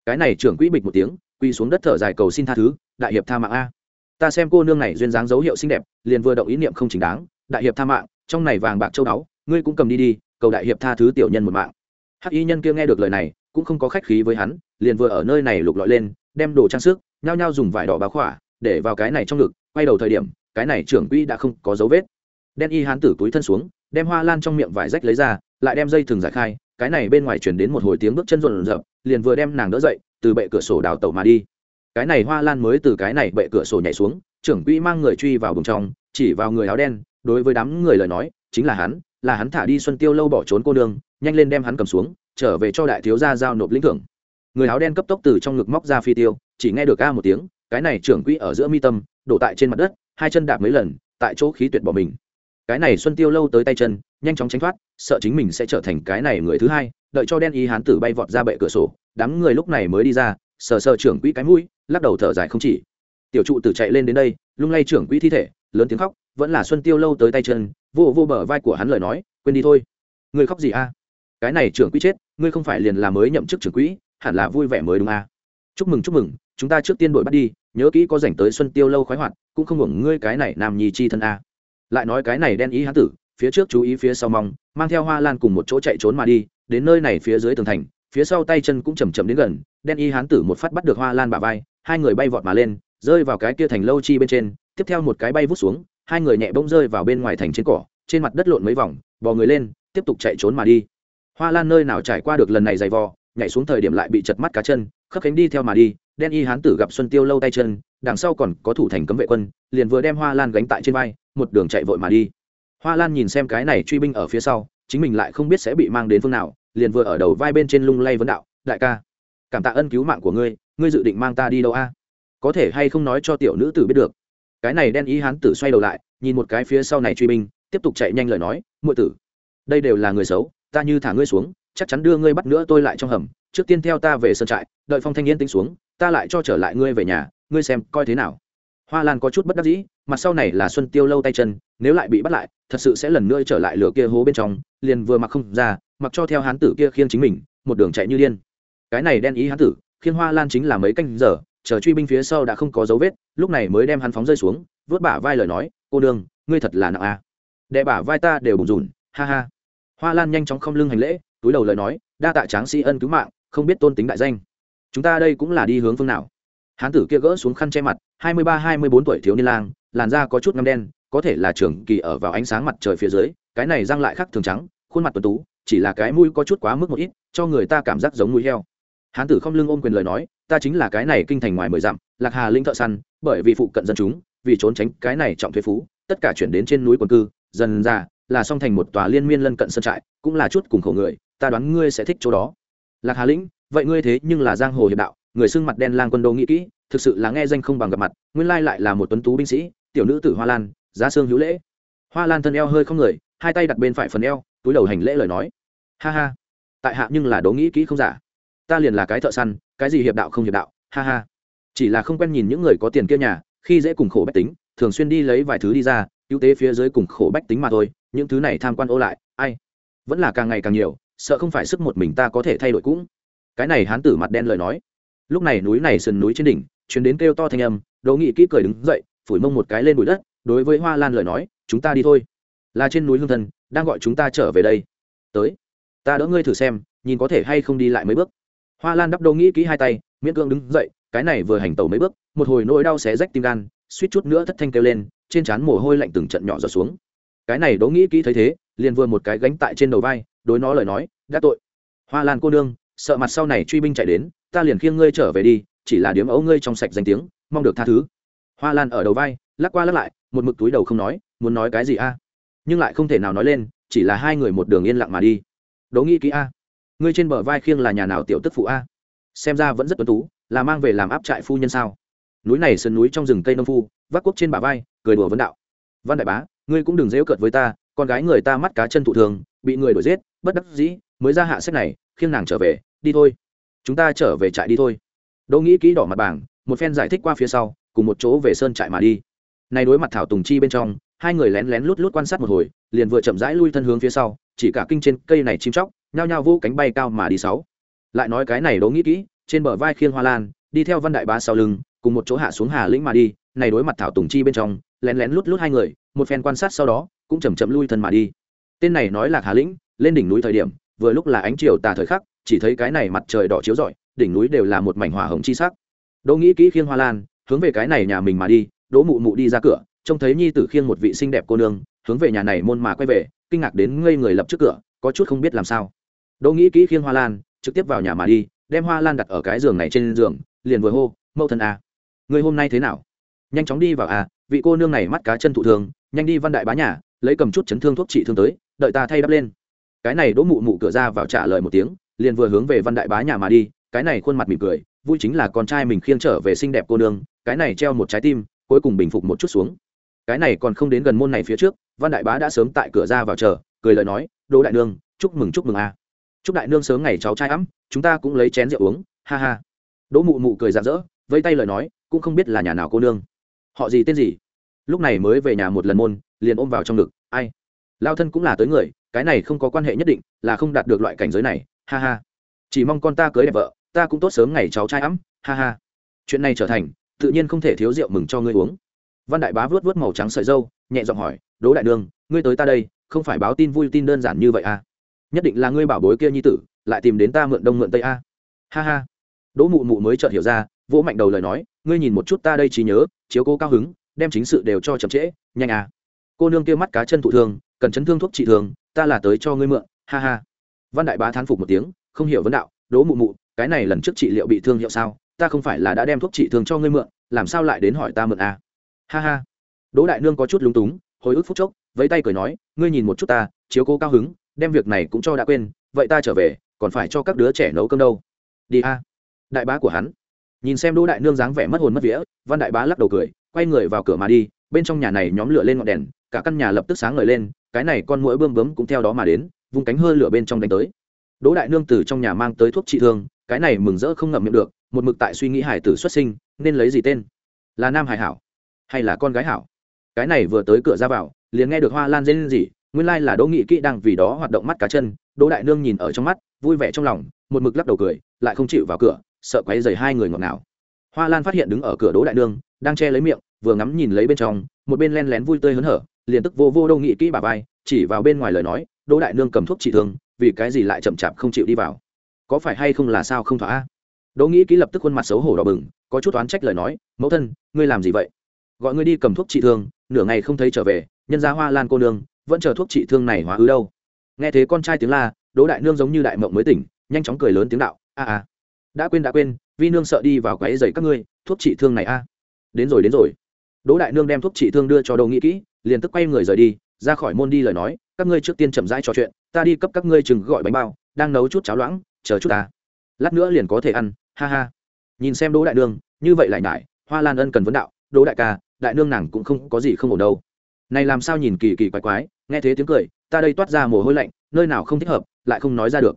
Cái này trưởng quỹ bịch một tiếng quy xuống đất thở dài cầu xin tha thứ, đại hiệp tha mạng a. Ta xem cô nương này duyên dáng dấu hiệu xinh đẹp, liền vừa động ý niệm không chính đáng, đại hiệp tha mạng, trong này vàng bạc châu báu, ngươi cũng cầm đi đi, cầu đại hiệp tha thứ tiểu nhân một mạng. Hắc y nhân kia nghe được lời này, cũng không có khách khí với hắn, liền vừa ở nơi này lục lọi lên, đem đồ trang sức, nhao nhao dùng vải đỏ báo khỏa, để vào cái này trong ngực, quay đầu thời điểm cái này trưởng quỹ đã không có dấu vết. Đen y hán tử túi thân xuống, đem hoa lan trong miệng vải rách lấy ra, lại đem dây thừng giải khai, cái này bên ngoài chuyển đến một hồi tiếng bước chân rộn rộn, liền vừa đem nàng đỡ dậy, từ bệ cửa sổ đào tẩu mà đi. Cái này hoa lan mới từ cái này bệ cửa sổ nhảy xuống, trưởng quỹ mang người truy vào vùng trong, chỉ vào người áo đen, đối với đám người lời nói, chính là hắn là hắn thả đi xuân tiêu lâu bỏ trốn cô nương, nhanh lên đem hắn cầm xuống, trở về cho đại thiếu gia giao nộp lĩnh thưởng. Người áo đen cấp tốc từ trong ngực móc ra phi tiêu, chỉ nghe được ca một tiếng, cái này trưởng quỹ ở giữa mi tâm, đổ tại trên mặt đất hai chân đạp mấy lần, tại chỗ khí tuyệt bỏ mình. Cái này xuân tiêu lâu tới tay chân, nhanh chóng tránh thoát, sợ chính mình sẽ trở thành cái này người thứ hai, đợi cho đen y hán tử bay vọt ra bệ cửa sổ, đám người lúc này mới đi ra, sờ sờ trưởng quỹ cái mũi, lắc đầu thở dài không chỉ. Tiểu trụ tử chạy lên đến đây, lung lay trưởng quỹ thi thể, lớn tiếng khóc, vẫn là xuân tiêu lâu tới tay chân, vô vô bờ vai của hắn lời nói, quên đi thôi. Ngươi khóc gì a? Cái này trưởng quỹ chết, ngươi không phải liền là mới nhậm chức trưởng quỹ, hẳn là vui vẻ mới đúng a. Chúc mừng chúc mừng, chúng ta trước tiên đội bắt đi nhớ kỹ có dành tới xuân tiêu lâu khoái hoạt, cũng không hưởng ngươi cái này nam nhi chi thân a. Lại nói cái này đen ý hán tử, phía trước chú ý phía sau mong, mang theo hoa lan cùng một chỗ chạy trốn mà đi, đến nơi này phía dưới tường thành, phía sau tay chân cũng chầm chậm đến gần, đen y hán tử một phát bắt được hoa lan bà vai, hai người bay vọt mà lên, rơi vào cái kia thành lâu chi bên trên, tiếp theo một cái bay vút xuống, hai người nhẹ bỗng rơi vào bên ngoài thành trên cỏ, trên mặt đất lộn mấy vòng, bò người lên, tiếp tục chạy trốn mà đi. Hoa lan nơi nào trải qua được lần này dày vò nhảy xuống thời điểm lại bị chật mắt cá chân, khớp cánh đi theo mà đi, đen y hán tử gặp xuân tiêu lâu tay chân, đằng sau còn có thủ thành cấm vệ quân, liền vừa đem hoa lan gánh tại trên vai, một đường chạy vội mà đi. Hoa lan nhìn xem cái này truy binh ở phía sau, chính mình lại không biết sẽ bị mang đến phương nào, liền vừa ở đầu vai bên trên lung lay vấn đạo, đại ca, cảm tạ ân cứu mạng của ngươi ngươi dự định mang ta đi đâu a? Có thể hay không nói cho tiểu nữ tử biết được. Cái này đen ý hán tử xoay đầu lại, nhìn một cái phía sau này truy binh, tiếp tục chạy nhanh lời nói, muội tử, đây đều là người xấu, ta như thả ngươi xuống chắc chắn đưa ngươi bắt nữa tôi lại trong hầm, trước tiên theo ta về sân trại, đợi phong thanh yên tính xuống, ta lại cho trở lại ngươi về nhà, ngươi xem coi thế nào. Hoa lan có chút bất đắc dĩ mặt sau này là xuân tiêu lâu tay chân, nếu lại bị bắt lại, thật sự sẽ lần nữa trở lại lửa kia hố bên trong, liền vừa mặc không ra, mặc cho theo hán tử kia khiêng chính mình, một đường chạy như điên. Cái này đen ý hán tử khiên hoa lan chính là mấy canh giờ, chờ truy binh phía sau đã không có dấu vết, lúc này mới đem hắn phóng rơi xuống, vớt bả vai lời nói, cô đường ngươi thật là nặng à. đệ bả vai ta đều bùn rùn, ha ha. Hoa lan nhanh chóng không lưng hành lễ túi đầu lời nói, đa tạ tráng sĩ ân cứu mạng, không biết tôn tính đại danh. Chúng ta đây cũng là đi hướng phương nào? Hán tử kia gỡ xuống khăn che mặt, hai mươi ba, hai mươi bốn tuổi thiếu niên lang, làn da có chút ngâm đen, có thể là trưởng kỳ ở vào ánh sáng mặt trời phía dưới, cái này răng lại khác thường trắng, khuôn mặt tuần tú, chỉ là cái mũi có chút quá mức một ít, cho người ta cảm giác giống mũi heo. Hán tử không lưng ôm quyền lời nói, ta chính là cái này kinh thành ngoài mười dặm, lạc hà linh thợ săn, bởi vì phụ cận dân chúng, vì trốn tránh cái này trọng thuế phú, tất cả chuyển đến trên núi quần cư, dần ra, là song thành một tòa liên miên lân cận sân trại, cũng là chút cùng khổ người ta đoán ngươi sẽ thích chỗ đó. Lạc hà lĩnh, vậy ngươi thế nhưng là giang hồ hiệp đạo, người xưng mặt đen lang quân đô nghĩ kỹ, thực sự là nghe danh không bằng gặp mặt, nguyên lai lại là một tuấn tú binh sĩ, tiểu nữ tử hoa lan, giá xương hữu lễ. Hoa lan thân eo hơi không người, hai tay đặt bên phải phần eo, túi đầu hành lễ lời nói. Ha ha, tại hạ nhưng là đố nghĩ kỹ không giả. Ta liền là cái thợ săn, cái gì hiệp đạo không hiệp đạo, ha ha. Chỉ là không quen nhìn những người có tiền kia nhà, khi dễ cùng khổ bách tính, thường xuyên đi lấy vài thứ đi ra cứu tế phía dưới cùng khổ bách tính mà thôi, những thứ này tham quan ô lại, ai? Vẫn là càng ngày càng nhiều sợ không phải sức một mình ta có thể thay đổi cũng. Cái này hán tử mặt đen lời nói. Lúc này núi này sườn núi trên đỉnh chuyến đến kêu to thanh âm, đỗ nghị kỹ cười đứng dậy, phủi mông một cái lên bụi đất, đối với hoa lan lời nói, chúng ta đi thôi. Là trên núi hương thần, đang gọi chúng ta trở về đây. Tới, ta đỡ ngươi thử xem, nhìn có thể hay không đi lại mấy bước. Hoa lan đắp đỗ nghĩ kỹ hai tay, miễn cưỡng đứng dậy, cái này vừa hành tẩu mấy bước, một hồi nỗi đau xé rách tim gan, suýt chút nữa thất thanh kêu lên, trên trán mồ hôi lạnh từng trận nhỏ giọt xuống. Cái này đỗ nghĩ kỹ thấy thế, liền vừa một cái gánh tại trên đầu vai đối nó lời nói, đã tội. Hoa lan cô nương, sợ mặt sau này truy binh chạy đến, ta liền khiêng ngươi trở về đi, chỉ là điếm ấu ngươi trong sạch danh tiếng, mong được tha thứ. Hoa lan ở đầu vai, lắc qua lắc lại, một mực túi đầu không nói, muốn nói cái gì a? Nhưng lại không thể nào nói lên, chỉ là hai người một đường yên lặng mà đi. Đố nghĩ kỹ a. Ngươi trên bờ vai khiêng là nhà nào tiểu tức phụ a? Xem ra vẫn rất tuấn tú, là mang về làm áp trại phu nhân sao? Núi này sườn núi trong rừng cây nông phu, vác quốc trên bả vai, cười đùa vấn đạo. Văn đại bá, ngươi cũng đừng dễu cợt với ta, con gái người ta mắt cá chân thụ thường, bị người đuổi giết bất đắc dĩ, mới ra hạ sách này, khiêng nàng trở về, đi thôi. Chúng ta trở về trại đi thôi. Đỗ nghĩ kỹ đỏ mặt bảng, một phen giải thích qua phía sau, cùng một chỗ về sơn trại mà đi. Này đối mặt thảo tùng chi bên trong, hai người lén lén lút lút quan sát một hồi, liền vừa chậm rãi lui thân hướng phía sau, chỉ cả kinh trên cây này chim chóc, nhao nhao vũ cánh bay cao mà đi sáu. Lại nói cái này đố nghĩ kỹ, trên bờ vai khiêng hoa lan, đi theo văn đại bá sau lưng, cùng một chỗ hạ xuống hà lĩnh mà đi, này đối mặt thảo tùng chi bên trong, lén lén lút lút hai người, một phen quan sát sau đó, cũng chầm chậm lui thân mà đi. Tên này nói là hà lĩnh lên đỉnh núi thời điểm, vừa lúc là ánh chiều tà thời khắc, chỉ thấy cái này mặt trời đỏ chiếu rọi, đỉnh núi đều là một mảnh hỏa hồng chi sắc. Đỗ nghĩ kỹ khiêng hoa lan, hướng về cái này nhà mình mà đi, đỗ mụ mụ đi ra cửa, trông thấy nhi tử khiêng một vị xinh đẹp cô nương, hướng về nhà này môn mà quay về, kinh ngạc đến ngây người lập trước cửa, có chút không biết làm sao. Đỗ nghĩ kỹ khiêng hoa lan, trực tiếp vào nhà mà đi, đem hoa lan đặt ở cái giường này trên giường, liền vừa hô, mẫu thân à. người hôm nay thế nào? Nhanh chóng đi vào à vị cô nương này mắt cá chân thụ thường, nhanh đi văn đại bá nhà, lấy cầm chút chấn thương thuốc trị thương tới, đợi ta thay đắp lên cái này đỗ mụ mụ cửa ra vào trả lời một tiếng, liền vừa hướng về văn đại bá nhà mà đi, cái này khuôn mặt mỉm cười, vui chính là con trai mình khiêng trở về xinh đẹp cô nương, cái này treo một trái tim, cuối cùng bình phục một chút xuống. Cái này còn không đến gần môn này phía trước, văn đại bá đã sớm tại cửa ra vào chờ, cười lời nói, đỗ đại nương, chúc mừng chúc mừng a. Chúc đại nương sớm ngày cháu trai ấm, chúng ta cũng lấy chén rượu uống, ha ha. Đỗ mụ mụ cười rạng rỡ vây tay lời nói, cũng không biết là nhà nào cô nương. Họ gì, tên gì? Lúc này mới về nhà một lần môn, liền ôm vào trong ngực, ai? Lao thân cũng là tới người cái này không có quan hệ nhất định, là không đạt được loại cảnh giới này, ha ha. Chỉ mong con ta cưới đẹp vợ, ta cũng tốt sớm ngày cháu trai ấm, ha ha. Chuyện này trở thành, tự nhiên không thể thiếu rượu mừng cho ngươi uống. Văn đại bá vớt vớt màu trắng sợi dâu, nhẹ giọng hỏi, đỗ đại đương ngươi tới ta đây, không phải báo tin vui tin đơn giản như vậy à? Nhất định là ngươi bảo bối kia nhi tử, lại tìm đến ta mượn đông mượn tây a ha ha. Đỗ mụ mụ mới chợt hiểu ra, vỗ mạnh đầu lời nói, ngươi nhìn một chút ta đây trí nhớ, chiếu cố cao hứng, đem chính sự đều cho chậm trễ, nhanh à. Cô nương kia mắt cá chân thụ thương cần chấn thương thuốc trị thương ta là tới cho ngươi mượn, ha ha. Văn đại bá thán phục một tiếng, không hiểu vấn đạo đố mụ mụ, cái này lần trước trị liệu bị thương hiệu sao? Ta không phải là đã đem thuốc trị thương cho ngươi mượn, làm sao lại đến hỏi ta mượn à? ha ha. Đỗ đại nương có chút lúng túng, hồi ức phút chốc, vẫy tay cười nói, ngươi nhìn một chút ta, chiếu cố cao hứng, đem việc này cũng cho đã quên, vậy ta trở về, còn phải cho các đứa trẻ nấu cơm đâu. Đi a. Đại bá của hắn. Nhìn xem đỗ đại nương dáng vẻ mất hồn mất vía, văn đại bá lắc đầu cười, quay người vào cửa mà đi, bên trong nhà này nhóm lửa lên ngọn đèn, cả căn nhà lập tức sáng ngời lên cái này con mũi bươm bướm cũng theo đó mà đến, vung cánh hơi lửa bên trong đánh tới. Đỗ đại nương từ trong nhà mang tới thuốc trị thương, cái này mừng rỡ không ngậm miệng được, một mực tại suy nghĩ hải tử xuất sinh, nên lấy gì tên? Là nam hải hảo, hay là con gái hảo? Cái này vừa tới cửa ra vào, liền nghe được hoa lan dên gì nguyên lai là đỗ nghị kỹ đang vì đó hoạt động mắt cá chân, đỗ đại nương nhìn ở trong mắt, vui vẻ trong lòng, một mực lắc đầu cười, lại không chịu vào cửa, sợ quấy dày hai người ngọt ngào. Hoa lan phát hiện đứng ở cửa đỗ đại nương, đang che lấy miệng, vừa ngắm nhìn lấy bên trong, một bên len lén vui tươi hớn hở liền tức vô vô đâu nghĩ kỹ bà vai, chỉ vào bên ngoài lời nói, đỗ đại nương cầm thuốc trị thương, vì cái gì lại chậm chạp không chịu đi vào? Có phải hay không là sao không thỏa? Đỗ nghĩ kỹ lập tức khuôn mặt xấu hổ đỏ bừng, có chút oán trách lời nói, mẫu thân, ngươi làm gì vậy? Gọi ngươi đi cầm thuốc trị thương, nửa ngày không thấy trở về, nhân ra hoa lan cô nương, vẫn chờ thuốc trị thương này hóa ứ đâu. Nghe thế con trai tiếng la, đỗ đại nương giống như đại mộng mới tỉnh, nhanh chóng cười lớn tiếng đạo, a a, đã quên đã quên, vi nương sợ đi vào quáy dày các ngươi, thuốc trị thương này a. Đến rồi đến rồi. Đỗ đại nương đem thuốc trị thương đưa cho đỗ nghĩ kỹ liền tức quay người rời đi, ra khỏi môn đi lời nói, các ngươi trước tiên chậm rãi trò chuyện, ta đi cấp các ngươi chừng gọi bánh bao, đang nấu chút cháo loãng, chờ chút ta. Lát nữa liền có thể ăn, ha ha. Nhìn xem đỗ đại nương, như vậy lại nhải, hoa lan ân cần vấn đạo, đỗ đại ca, đại nương nàng cũng không có gì không ổn đâu. Này làm sao nhìn kỳ kỳ quái quái, nghe thế tiếng cười, ta đây toát ra mồ hôi lạnh, nơi nào không thích hợp, lại không nói ra được.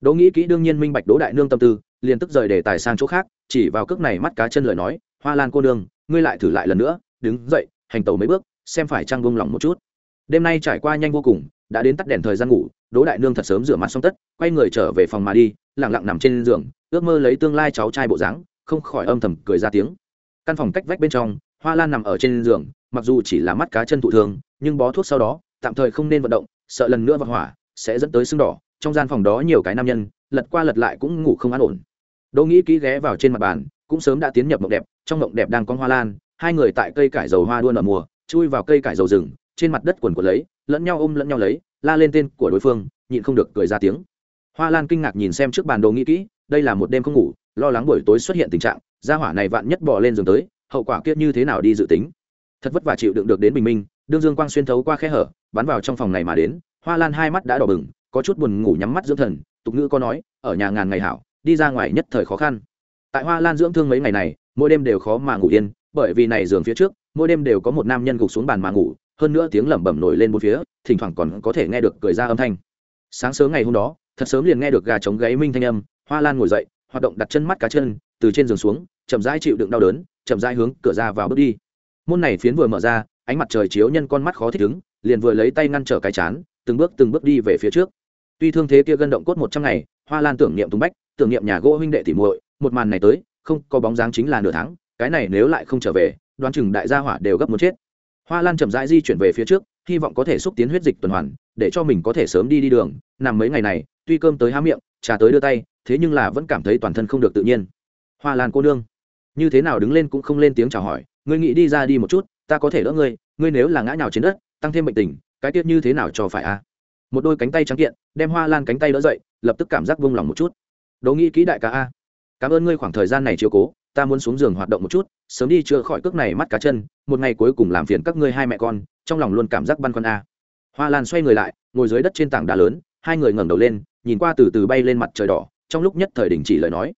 Đỗ nghĩ kỹ đương nhiên minh bạch đỗ đại nương tâm tư, liền tức rời để tài sang chỗ khác, chỉ vào cước này mắt cá chân lời nói, hoa lan cô nương, ngươi lại thử lại lần nữa, đứng dậy, hành tẩu mấy bước xem phải trang bông lòng một chút. Đêm nay trải qua nhanh vô cùng, đã đến tắt đèn thời gian ngủ, đỗ đại nương thật sớm rửa mặt xong tất, quay người trở về phòng mà đi lẳng lặng nằm trên giường, ước mơ lấy tương lai cháu trai bộ dáng, không khỏi âm thầm cười ra tiếng. Căn phòng cách vách bên trong, hoa lan nằm ở trên giường, mặc dù chỉ là mắt cá chân thụ thương nhưng bó thuốc sau đó, tạm thời không nên vận động, sợ lần nữa vật hỏa, sẽ dẫn tới sưng đỏ. Trong gian phòng đó nhiều cái nam nhân, lật qua lật lại cũng ngủ không an ổn. Đỗ nghĩ kỹ ghé vào trên mặt bàn, cũng sớm đã tiến nhập mộng đẹp, trong mộng đẹp đang có hoa lan, hai người tại cây cải dầu hoa đua nở mùa chui vào cây cải dầu rừng, trên mặt đất quần quần lấy, lẫn nhau ôm lẫn nhau lấy, la lên tên của đối phương, nhịn không được cười ra tiếng. Hoa lan kinh ngạc nhìn xem trước bàn đồ nghĩ kỹ, đây là một đêm không ngủ, lo lắng buổi tối xuất hiện tình trạng, gia hỏa này vạn nhất bỏ lên giường tới, hậu quả kiết như thế nào đi dự tính. Thật vất vả chịu đựng được đến bình minh, đương dương quang xuyên thấu qua khe hở, bắn vào trong phòng này mà đến, hoa lan hai mắt đã đỏ bừng, có chút buồn ngủ nhắm mắt dưỡng thần, tục ngữ có nói, ở nhà ngàn ngày hảo, đi ra ngoài nhất thời khó khăn. Tại hoa lan dưỡng thương mấy ngày này, mỗi đêm đều khó mà ngủ yên, bởi vì này giường phía trước mỗi đêm đều có một nam nhân gục xuống bàn mà ngủ, hơn nữa tiếng lẩm bẩm nổi lên một phía, thỉnh thoảng còn có thể nghe được cười ra âm thanh. Sáng sớm ngày hôm đó, thật sớm liền nghe được gà trống gáy minh thanh âm, hoa lan ngồi dậy, hoạt động đặt chân mắt cá chân, từ trên giường xuống, chậm rãi chịu đựng đau đớn, chậm rãi hướng cửa ra vào bước đi. Môn này phiến vừa mở ra, ánh mặt trời chiếu nhân con mắt khó thích ứng, liền vừa lấy tay ngăn trở cái chán, từng bước từng bước đi về phía trước. Tuy thương thế kia gân động cốt một trăm ngày, hoa lan tưởng niệm tùng bách, tưởng niệm nhà gỗ huynh đệ tỉ muội, một màn này tới, không có bóng dáng chính là nửa tháng, cái này nếu lại không trở về đoán chừng đại gia hỏa đều gấp muốn chết. Hoa lan chậm rãi di chuyển về phía trước, hy vọng có thể xúc tiến huyết dịch tuần hoàn, để cho mình có thể sớm đi đi đường. Nằm mấy ngày này, tuy cơm tới há miệng, trà tới đưa tay, thế nhưng là vẫn cảm thấy toàn thân không được tự nhiên. Hoa lan cô nương, như thế nào đứng lên cũng không lên tiếng chào hỏi, ngươi nghĩ đi ra đi một chút, ta có thể đỡ ngươi ngươi nếu là ngã nhào trên đất, tăng thêm bệnh tình, cái tiết như thế nào cho phải a một đôi cánh tay trắng kiện, đem hoa lan cánh tay đỡ dậy, lập tức cảm giác vung lòng một chút. Đỗ nghĩ kỹ đại ca a, cảm ơn ngươi khoảng thời gian này chiều cố, ta muốn xuống giường hoạt động một chút sớm đi chữa khỏi cước này mắt cá chân, một ngày cuối cùng làm phiền các ngươi hai mẹ con, trong lòng luôn cảm giác băn khoăn a. Hoa lan xoay người lại, ngồi dưới đất trên tảng đá lớn, hai người ngẩng đầu lên, nhìn qua từ từ bay lên mặt trời đỏ, trong lúc nhất thời đình chỉ lời nói.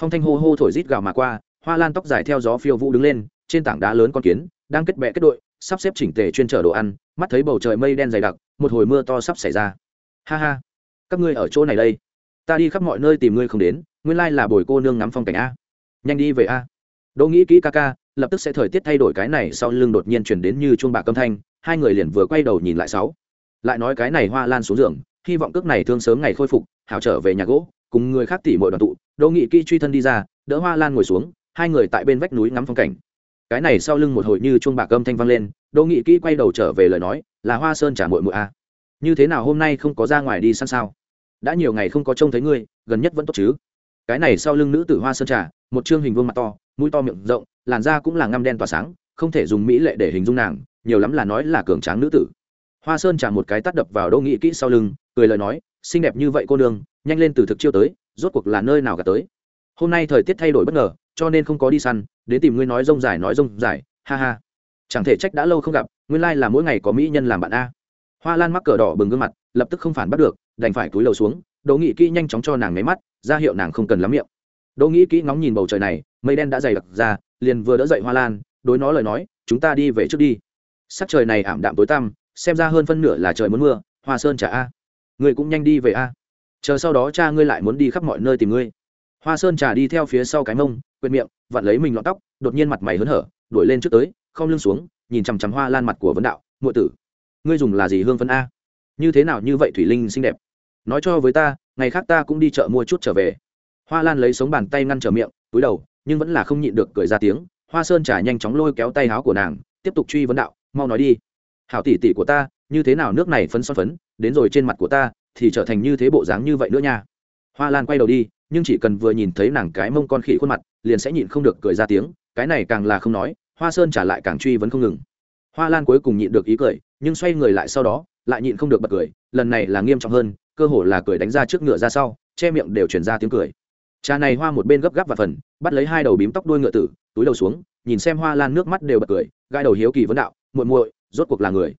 Phong thanh hô hô thổi rít gào mà qua, hoa lan tóc dài theo gió phiêu vũ đứng lên, trên tảng đá lớn con kiến, đang kết bẹ kết đội, sắp xếp chỉnh tề chuyên chở đồ ăn, mắt thấy bầu trời mây đen dày đặc, một hồi mưa to sắp xảy ra. Ha ha, các ngươi ở chỗ này đây, ta đi khắp mọi nơi tìm ngươi không đến, nguyên lai là bồi cô nương ngắm phong cảnh a. Nhanh đi về a đỗ nghĩ kỹ ca ca, lập tức sẽ thời tiết thay đổi cái này sau lưng đột nhiên chuyển đến như chuông bạc âm thanh, hai người liền vừa quay đầu nhìn lại sáu. Lại nói cái này hoa lan xuống giường, hy vọng cước này thương sớm ngày khôi phục, hảo trở về nhà gỗ, cùng người khác tỉ mọi đoàn tụ. Đỗ nghị kỹ truy thân đi ra, đỡ hoa lan ngồi xuống, hai người tại bên vách núi ngắm phong cảnh. Cái này sau lưng một hồi như chuông bạc âm thanh vang lên, đỗ nghị kỹ quay đầu trở về lời nói, là hoa sơn trả muội muội a như thế nào hôm nay không có ra ngoài đi săn sao? Đã nhiều ngày không có trông thấy ngươi, gần nhất vẫn tốt chứ? Cái này sau lưng nữ tử hoa sơn trà, một chương hình vương mặt to mũi to miệng rộng, làn da cũng là ngăm đen tỏa sáng, không thể dùng mỹ lệ để hình dung nàng, nhiều lắm là nói là cường tráng nữ tử. Hoa sơn trả một cái tắt đập vào đỗ nghị kỹ sau lưng, cười lời nói, xinh đẹp như vậy cô nương, nhanh lên từ thực chiêu tới, rốt cuộc là nơi nào cả tới? Hôm nay thời tiết thay đổi bất ngờ, cho nên không có đi săn, đến tìm ngươi nói rông dài nói rông dài, ha ha. Chẳng thể trách đã lâu không gặp, nguyên lai là mỗi ngày có mỹ nhân làm bạn a. Hoa lan mắc cờ đỏ bừng gương mặt, lập tức không phản bắt được, đành phải cúi đầu xuống, đỗ nghị kỹ nhanh chóng cho nàng máy mắt, ra hiệu nàng không cần lắm miệng đỗ nghĩ kỹ ngóng nhìn bầu trời này, mây đen đã dày đặc ra, liền vừa đỡ dậy hoa lan, đối nó lời nói, chúng ta đi về trước đi. Sắc trời này ảm đạm tối tăm, xem ra hơn phân nửa là trời muốn mưa, hoa sơn trả a. Người cũng nhanh đi về a. Chờ sau đó cha ngươi lại muốn đi khắp mọi nơi tìm ngươi. Hoa sơn trà đi theo phía sau cái mông, quệt miệng, vặn lấy mình lọn tóc, đột nhiên mặt mày hớn hở, đuổi lên trước tới, không lưng xuống, nhìn chằm chằm hoa lan mặt của vấn đạo ngụy tử, ngươi dùng là gì hương phân a? Như thế nào như vậy thủy linh xinh đẹp? Nói cho với ta, ngày khác ta cũng đi chợ mua chút trở về hoa lan lấy sống bàn tay ngăn trở miệng, túi đầu, nhưng vẫn là không nhịn được cười ra tiếng. Hoa sơn trà nhanh chóng lôi kéo tay áo của nàng, tiếp tục truy vấn đạo, mau nói đi. Hảo tỷ tỷ của ta, như thế nào nước này phấn son phấn, đến rồi trên mặt của ta, thì trở thành như thế bộ dáng như vậy nữa nha. Hoa lan quay đầu đi, nhưng chỉ cần vừa nhìn thấy nàng cái mông con khỉ khuôn mặt, liền sẽ nhịn không được cười ra tiếng, cái này càng là không nói, hoa sơn trả lại càng truy vấn không ngừng. Hoa lan cuối cùng nhịn được ý cười, nhưng xoay người lại sau đó, lại nhịn không được bật cười, lần này là nghiêm trọng hơn, cơ hồ là cười đánh ra trước ngựa ra sau, che miệng đều chuyển ra tiếng cười trà này hoa một bên gấp gáp và phần, bắt lấy hai đầu bím tóc đuôi ngựa tử, túi đầu xuống, nhìn xem hoa lan nước mắt đều bật cười gai đầu hiếu kỳ vấn đạo, muội muội, rốt cuộc là người?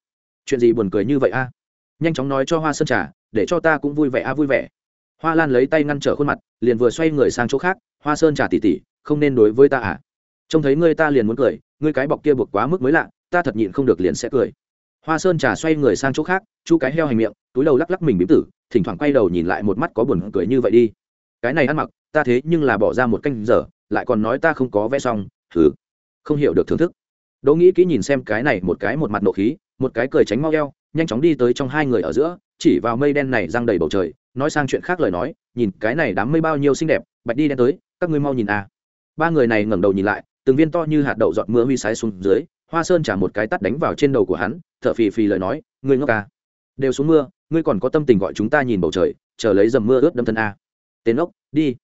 Chuyện gì buồn cười như vậy a? Nhanh chóng nói cho hoa sơn trà, để cho ta cũng vui vẻ a, vui vẻ. Hoa lan lấy tay ngăn trở khuôn mặt, liền vừa xoay người sang chỗ khác, hoa sơn trà tỉ tỉ không nên đối với ta à? Trông thấy ngươi ta liền muốn cười, ngươi cái bọc kia buộc quá mức mới lạ, ta thật nhịn không được liền sẽ cười. Hoa sơn trà xoay người sang chỗ khác, chu cái heo hành miệng, túi đầu lắc lắc mình bím tử, thỉnh thoảng quay đầu nhìn lại một mắt có buồn cười như vậy đi cái này ăn mặc, ta thế nhưng là bỏ ra một canh giờ, lại còn nói ta không có vẽ xong thử không hiểu được thưởng thức. Đỗ nghĩ kỹ nhìn xem cái này một cái một mặt nộ khí, một cái cười tránh mau eo, nhanh chóng đi tới trong hai người ở giữa, chỉ vào mây đen này răng đầy bầu trời, nói sang chuyện khác lời nói, nhìn cái này đám mây bao nhiêu xinh đẹp, bạch đi đen tới, các ngươi mau nhìn à. Ba người này ngẩng đầu nhìn lại, từng viên to như hạt đậu giọt mưa huy sái xuống dưới, hoa sơn trả một cái tắt đánh vào trên đầu của hắn, thở phì phì lời nói, ngươi ngốc à. Đều xuống mưa, ngươi còn có tâm tình gọi chúng ta nhìn bầu trời, chờ lấy dầm mưa ướt đâm thân a tên ốc đi.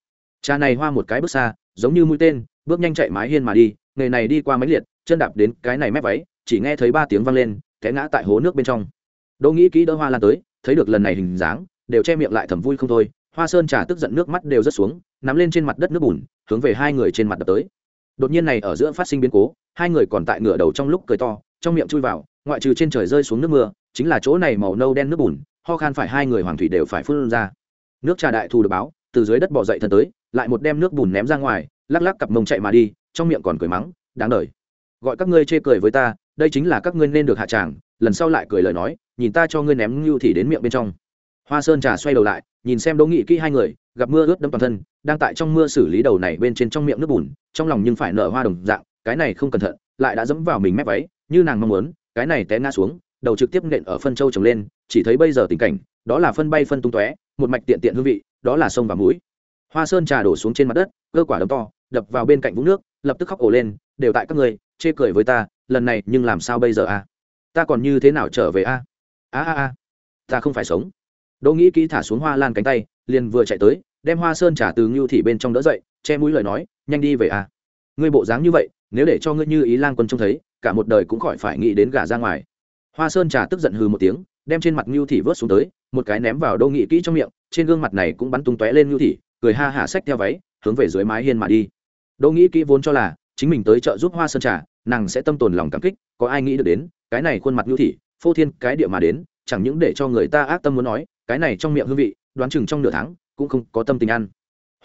Cha này hoa một cái bước xa, giống như mũi tên, bước nhanh chạy mái hiên mà đi, nghề này đi qua máy liệt, chân đạp đến cái này mép váy, chỉ nghe thấy ba tiếng vang lên, té ngã tại hố nước bên trong. Đỗ nghĩ kỹ đỡ hoa lan tới, thấy được lần này hình dáng, đều che miệng lại thầm vui không thôi. Hoa sơn trà tức giận nước mắt đều rớt xuống, nắm lên trên mặt đất nước bùn, hướng về hai người trên mặt đập tới. Đột nhiên này ở giữa phát sinh biến cố, hai người còn tại ngửa đầu trong lúc cười to, trong miệng chui vào, ngoại trừ trên trời rơi xuống nước mưa, chính là chỗ này màu nâu đen nước bùn, ho khan phải hai người hoàng thủy đều phải phun ra. Nước trà đại thù được báo từ dưới đất bỏ dậy thân tới, lại một đem nước bùn ném ra ngoài, lắc lắc cặp mông chạy mà đi, trong miệng còn cười mắng, đáng đời. Gọi các ngươi chê cười với ta, đây chính là các ngươi nên được hạ tràng. Lần sau lại cười lời nói, nhìn ta cho ngươi ném ngưu thì đến miệng bên trong. Hoa sơn trà xoay đầu lại, nhìn xem đỗ nghị kỹ hai người, gặp mưa ướt đẫm toàn thân, đang tại trong mưa xử lý đầu này bên trên trong miệng nước bùn, trong lòng nhưng phải nở hoa đồng dạng, cái này không cẩn thận, lại đã dẫm vào mình mép váy, như nàng mong muốn, cái này té ngã xuống, đầu trực tiếp nện ở phân châu trồng lên, chỉ thấy bây giờ tình cảnh, đó là phân bay phân tung tóe, một mạch tiện tiện hương vị đó là sông và mũi. Hoa sơn trà đổ xuống trên mặt đất, cơ quả đấm to, đập vào bên cạnh vũng nước, lập tức khóc ổ lên, đều tại các người chê cười với ta, lần này nhưng làm sao bây giờ a ta còn như thế nào trở về a a a a, ta không phải sống. Đỗ nghĩ kỹ thả xuống hoa lan cánh tay, liền vừa chạy tới, đem hoa sơn trả từ ngưu thị bên trong đỡ dậy, che mũi lời nói, nhanh đi về a ngươi bộ dáng như vậy, nếu để cho ngươi như ý lan quân trông thấy, cả một đời cũng khỏi phải nghĩ đến gả ra ngoài. Hoa sơn trà tức giận hừ một tiếng, đem trên mặt ngưu thị vớt xuống tới, một cái ném vào đô nghĩ kỹ trong miệng trên gương mặt này cũng bắn tung tóe lên ngưu thị, cười ha hả xách theo váy, hướng về dưới mái hiên mà đi. Đỗ nghĩ kỹ vốn cho là, chính mình tới chợ giúp hoa sơn trà, nàng sẽ tâm tồn lòng cảm kích, có ai nghĩ được đến, cái này khuôn mặt ngưu thị, phô thiên cái địa mà đến, chẳng những để cho người ta ác tâm muốn nói, cái này trong miệng hương vị, đoán chừng trong nửa tháng, cũng không có tâm tình ăn.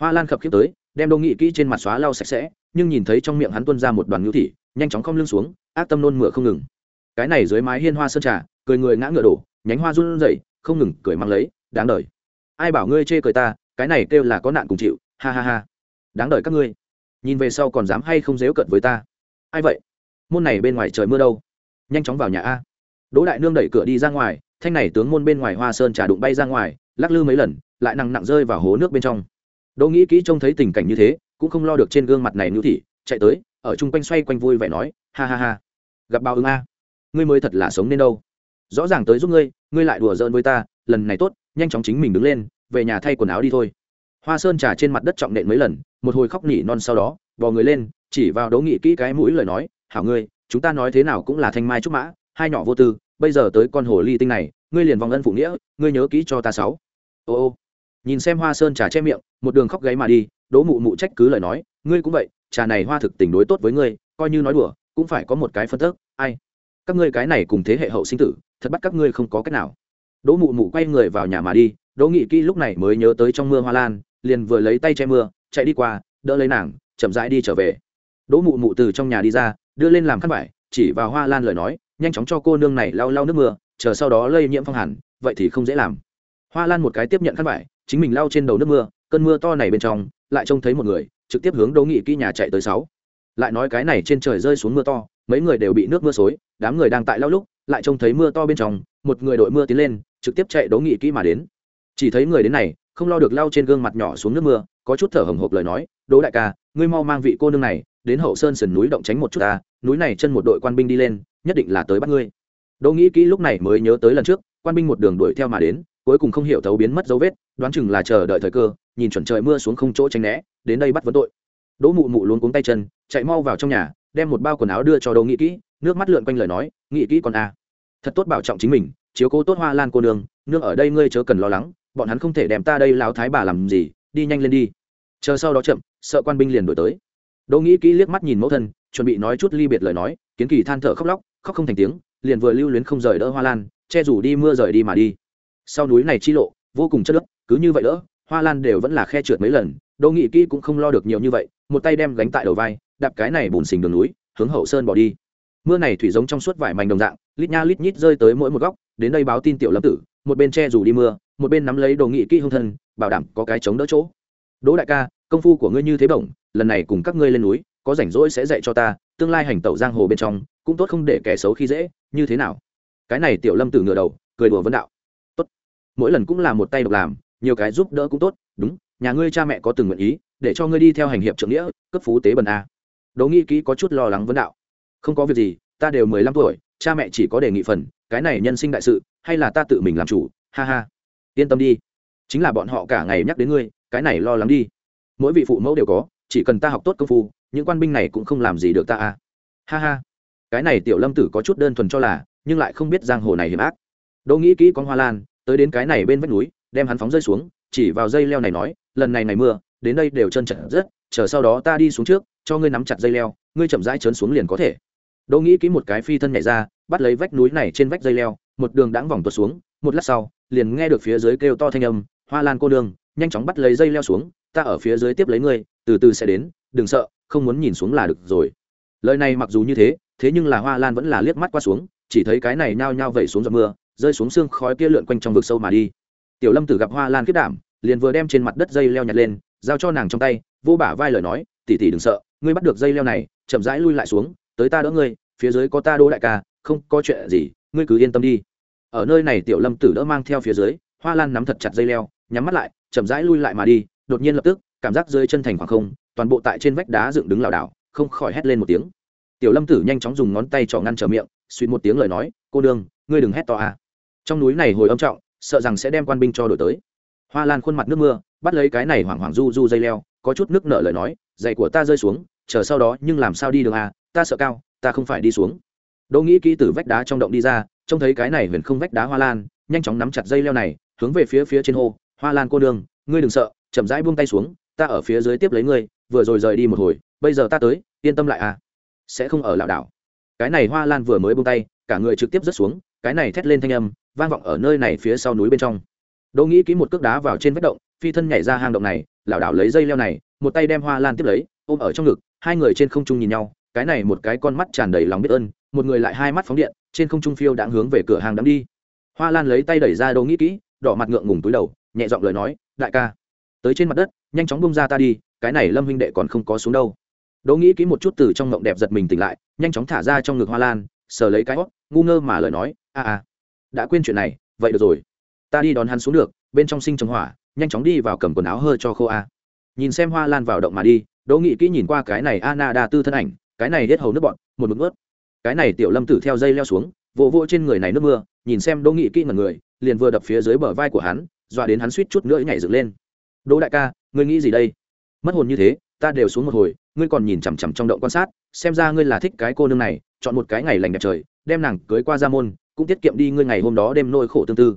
Hoa lan khập khiếp tới, đem Đỗ nghị kỹ trên mặt xóa lau sạch sẽ, nhưng nhìn thấy trong miệng hắn tuân ra một đoàn ngưu thị, nhanh chóng không lưng xuống, ác tâm nôn mửa không ngừng. Cái này dưới mái hiên hoa sơn trà, cười người ngã ngựa đổ, nhánh hoa run rẩy, không ngừng cười mang lấy, đáng đời ai bảo ngươi chê cười ta, cái này kêu là có nạn cùng chịu, ha ha ha. Đáng đời các ngươi. Nhìn về sau còn dám hay không dếu cận với ta? Ai vậy? Môn này bên ngoài trời mưa đâu? Nhanh chóng vào nhà a. Đỗ đại nương đẩy cửa đi ra ngoài, thanh này tướng môn bên ngoài hoa sơn trà đụng bay ra ngoài, lắc lư mấy lần, lại nặng nặng rơi vào hố nước bên trong. Đỗ nghĩ kỹ trông thấy tình cảnh như thế, cũng không lo được trên gương mặt này nữ thị, chạy tới, ở chung quanh xoay quanh vui vẻ nói, ha ha ha. Gặp bao ứng a. Ngươi mới thật là sống nên đâu. Rõ ràng tới giúp ngươi ngươi lại đùa giỡn với ta, lần này tốt nhanh chóng chính mình đứng lên, về nhà thay quần áo đi thôi. Hoa sơn trà trên mặt đất trọng nện mấy lần, một hồi khóc nỉ non sau đó, bò người lên, chỉ vào đấu nghị kỹ cái mũi lời nói, hảo ngươi, chúng ta nói thế nào cũng là thanh mai trúc mã, hai nhỏ vô tư, bây giờ tới con hồ ly tinh này, ngươi liền vòng ân phụ nghĩa, ngươi nhớ kỹ cho ta sáu. Ô ô. Nhìn xem hoa sơn trà che miệng, một đường khóc gáy mà đi, đỗ mụ mụ trách cứ lời nói, ngươi cũng vậy, trà này hoa thực tình đối tốt với ngươi, coi như nói đùa, cũng phải có một cái phân tức, ai? Các ngươi cái này cùng thế hệ hậu sinh tử, thật bắt các ngươi không có cách nào đỗ mụ mụ quay người vào nhà mà đi, đỗ nghị kỹ lúc này mới nhớ tới trong mưa hoa lan, liền vừa lấy tay che mưa, chạy đi qua, đỡ lấy nàng, chậm rãi đi trở về. Đỗ mụ mụ từ trong nhà đi ra, đưa lên làm khăn vải, chỉ vào hoa lan lời nói, nhanh chóng cho cô nương này lau lau nước mưa, chờ sau đó lây nhiễm phong hàn, vậy thì không dễ làm. Hoa lan một cái tiếp nhận khăn vải, chính mình lau trên đầu nước mưa, cơn mưa to này bên trong, lại trông thấy một người, trực tiếp hướng đỗ nghị kỹ nhà chạy tới sáu. Lại nói cái này trên trời rơi xuống mưa to, mấy người đều bị nước mưa xối, đám người đang tại lau lúc, lại trông thấy mưa to bên trong, một người đội mưa tiến lên trực tiếp chạy đố nghị kỹ mà đến. Chỉ thấy người đến này, không lo được lau trên gương mặt nhỏ xuống nước mưa, có chút thở hồng hộc lời nói, đỗ đại ca, ngươi mau mang vị cô nương này đến hậu sơn sườn núi động tránh một chút ta, núi này chân một đội quan binh đi lên, nhất định là tới bắt ngươi. Đỗ nghĩ kỹ lúc này mới nhớ tới lần trước, quan binh một đường đuổi theo mà đến, cuối cùng không hiểu thấu biến mất dấu vết, đoán chừng là chờ đợi thời cơ, nhìn chuẩn trời mưa xuống không chỗ tránh né, đến đây bắt vấn tội. Đỗ mụ mụ luôn cuống tay chân, chạy mau vào trong nhà, đem một bao quần áo đưa cho đỗ nghĩ kỹ, nước mắt lượn quanh lời nói nghĩ kỹ còn a à. thật tốt bảo trọng chính mình chiếu cố tốt hoa lan cô nương nương ở đây ngươi chớ cần lo lắng, bọn hắn không thể đem ta đây lao thái bà làm gì, đi nhanh lên đi. Chờ sau đó chậm, sợ quan binh liền đổi tới. Đỗ nghĩ kỹ liếc mắt nhìn mẫu thân, chuẩn bị nói chút ly biệt lời nói, kiến kỳ than thở khóc lóc, khóc không thành tiếng, liền vừa lưu luyến không rời đỡ hoa lan, che rủ đi mưa rời đi mà đi. Sau núi này chi lộ, vô cùng chất đất cứ như vậy đỡ, hoa lan đều vẫn là khe trượt mấy lần, đỗ nghĩ kỹ cũng không lo được nhiều như vậy, một tay đem gánh tại đầu vai, đạp cái này bùn xình đường núi, hướng hậu sơn bỏ đi. Mưa này thủy giống trong suốt vải mảnh đồng dạng, lít nha lít nhít rơi tới mỗi một góc đến đây báo tin tiểu lâm tử, một bên che dù đi mưa, một bên nắm lấy đồ nghị kỹ hương thân, bảo đảm có cái chống đỡ chỗ. Đỗ đại ca, công phu của ngươi như thế bổng, lần này cùng các ngươi lên núi, có rảnh rỗi sẽ dạy cho ta, tương lai hành tẩu giang hồ bên trong, cũng tốt không để kẻ xấu khi dễ, như thế nào? Cái này tiểu lâm tử ngửa đầu, cười đùa vấn đạo. Tốt. Mỗi lần cũng là một tay độc làm, nhiều cái giúp đỡ cũng tốt, đúng, nhà ngươi cha mẹ có từng nguyện ý, để cho ngươi đi theo hành hiệp trưởng nghĩa, cấp phú tế bần a. Đỗ nghị kỹ có chút lo lắng vấn đạo. Không có việc gì, ta đều mười lăm tuổi, cha mẹ chỉ có đề nghị phần cái này nhân sinh đại sự, hay là ta tự mình làm chủ, ha ha. Yên tâm đi. Chính là bọn họ cả ngày nhắc đến ngươi, cái này lo lắng đi. Mỗi vị phụ mẫu đều có, chỉ cần ta học tốt công phu, những quan binh này cũng không làm gì được ta à ha ha. Cái này tiểu lâm tử có chút đơn thuần cho là, nhưng lại không biết giang hồ này hiểm ác. Đỗ nghĩ kỹ con hoa lan, tới đến cái này bên vách núi, đem hắn phóng rơi xuống, chỉ vào dây leo này nói, lần này ngày mưa, đến đây đều chân chật rất, chờ sau đó ta đi xuống trước, cho ngươi nắm chặt dây leo, ngươi chậm rãi trớn xuống liền có thể đỗ nghĩ kỹ một cái phi thân nhảy ra, bắt lấy vách núi này trên vách dây leo, một đường đãng vòng tuột xuống, một lát sau, liền nghe được phía dưới kêu to thanh âm, hoa lan cô nương, nhanh chóng bắt lấy dây leo xuống, ta ở phía dưới tiếp lấy ngươi, từ từ sẽ đến, đừng sợ, không muốn nhìn xuống là được rồi. Lời này mặc dù như thế thế nhưng là hoa lan vẫn là liếc mắt qua xuống, chỉ thấy cái này nhao nhao vẩy xuống giọt mưa, rơi xuống xương khói kia lượn quanh trong vực sâu mà đi. Tiểu lâm tử gặp hoa lan kết đảm, liền vừa đem trên mặt đất dây leo nhặt lên, giao cho nàng trong tay, vô bả vai lời nói tỉ tỉ đừng sợ, ngươi bắt được dây leo này, chậm rãi lui lại xuống tới ta đỡ ngươi, phía dưới có ta đỗ đại ca, không có chuyện gì, ngươi cứ yên tâm đi. Ở nơi này tiểu lâm tử đỡ mang theo phía dưới, hoa lan nắm thật chặt dây leo, nhắm mắt lại, chậm rãi lui lại mà đi, đột nhiên lập tức, cảm giác dưới chân thành khoảng không, toàn bộ tại trên vách đá dựng đứng lảo đảo, không khỏi hét lên một tiếng. Tiểu lâm tử nhanh chóng dùng ngón tay trỏ ngăn trở miệng, suýt một tiếng lời nói, cô đương ngươi đừng hét to à. trong núi này hồi âm trọng, sợ rằng sẽ đem quan binh cho đổi tới. Hoa lan khuôn mặt nước mưa, bắt lấy cái này hoảng hoảng du du dây leo, có chút nước nợ lời nói, giày của ta rơi xuống, chờ sau đó nhưng làm sao đi đường à ta sợ cao, ta không phải đi xuống. Đỗ nghĩ kỹ từ vách đá trong động đi ra, trông thấy cái này huyền không vách đá hoa lan, nhanh chóng nắm chặt dây leo này, hướng về phía phía trên hồ hoa lan cô đường ngươi đừng sợ, chậm rãi buông tay xuống, ta ở phía dưới tiếp lấy ngươi, vừa rồi rời đi một hồi, bây giờ ta tới, yên tâm lại à. Sẽ không ở lảo đảo. Cái này hoa lan vừa mới buông tay, cả người trực tiếp rớt xuống, cái này thét lên thanh âm, vang vọng ở nơi này phía sau núi bên trong. Đỗ nghĩ ký một cước đá vào trên vách động, phi thân nhảy ra hang động này, lảo đảo lấy dây leo này, một tay đem hoa lan tiếp lấy, ôm ở trong ngực, hai người trên không trung nhìn nhau cái này một cái con mắt tràn đầy lòng biết ơn, một người lại hai mắt phóng điện, trên không trung phiêu đang hướng về cửa hàng đắm đi. Hoa lan lấy tay đẩy ra đỗ nghĩ kỹ, đỏ mặt ngượng ngùng túi đầu, nhẹ giọng lời nói, đại ca, tới trên mặt đất, nhanh chóng bông ra ta đi, cái này lâm huynh đệ còn không có xuống đâu. Đỗ nghĩ kỹ một chút từ trong ngộng đẹp giật mình tỉnh lại, nhanh chóng thả ra trong ngực hoa lan, sờ lấy cái hót, ngu ngơ mà lời nói, a a, đã quên chuyện này, vậy được rồi. Ta đi đón hắn xuống được, bên trong sinh trồng hỏa, nhanh chóng đi vào cầm quần áo hơi cho khô a. Nhìn xem hoa lan vào động mà đi, đỗ nghĩ kỹ nhìn qua cái này ana đa tư thân ảnh cái này hết hầu nước bọn một mực ướt cái này tiểu lâm tử theo dây leo xuống, vỗ vỗ trên người này nước mưa, nhìn xem đỗ nghị kỹ ngần người, liền vừa đập phía dưới bờ vai của hắn, dọa đến hắn suýt chút nữa nhảy dựng lên. Đỗ đại ca, ngươi nghĩ gì đây? Mất hồn như thế, ta đều xuống một hồi, ngươi còn nhìn chằm chằm trong động quan sát, xem ra ngươi là thích cái cô nương này, chọn một cái ngày lành đẹp trời, đem nàng cưới qua ra môn, cũng tiết kiệm đi ngươi ngày hôm đó đem nôi khổ tương tư.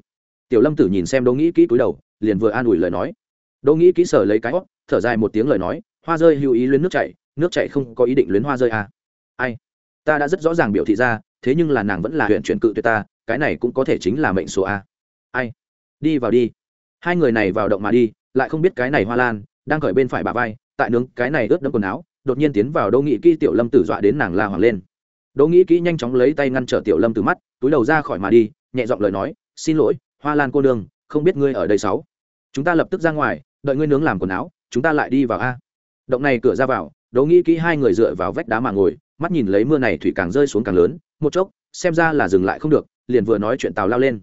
Tiểu lâm tử nhìn xem đỗ nghĩ kỹ túi đầu, liền vừa an ủi lời nói. Đỗ nghĩ kỹ sở lấy cái hót thở dài một tiếng lời nói, hoa rơi hữu ý luyến nước chảy nước chảy không có ý định luyến hoa rơi à. ai? Ta đã rất rõ ràng biểu thị ra, thế nhưng là nàng vẫn là huyện chuyển cự tuyệt ta, cái này cũng có thể chính là mệnh số a. Ai? Đi vào đi. Hai người này vào động mà đi, lại không biết cái này hoa lan, đang khởi bên phải bà vai, tại nướng cái này ướt đẫm quần áo, đột nhiên tiến vào đỗ nghĩ kỹ tiểu lâm tử dọa đến nàng la hoàng lên. Đỗ nghĩ kỹ nhanh chóng lấy tay ngăn trở tiểu lâm từ mắt, túi đầu ra khỏi mà đi, nhẹ giọng lời nói, xin lỗi, hoa lan cô nương, không biết ngươi ở đây sáu. Chúng ta lập tức ra ngoài, đợi ngươi nướng làm quần áo, chúng ta lại đi vào a. Động này cửa ra vào đấu nghĩ kỹ hai người dựa vào vách đá mà ngồi, mắt nhìn lấy mưa này thủy càng rơi xuống càng lớn, một chốc, xem ra là dừng lại không được, liền vừa nói chuyện tàu lao lên.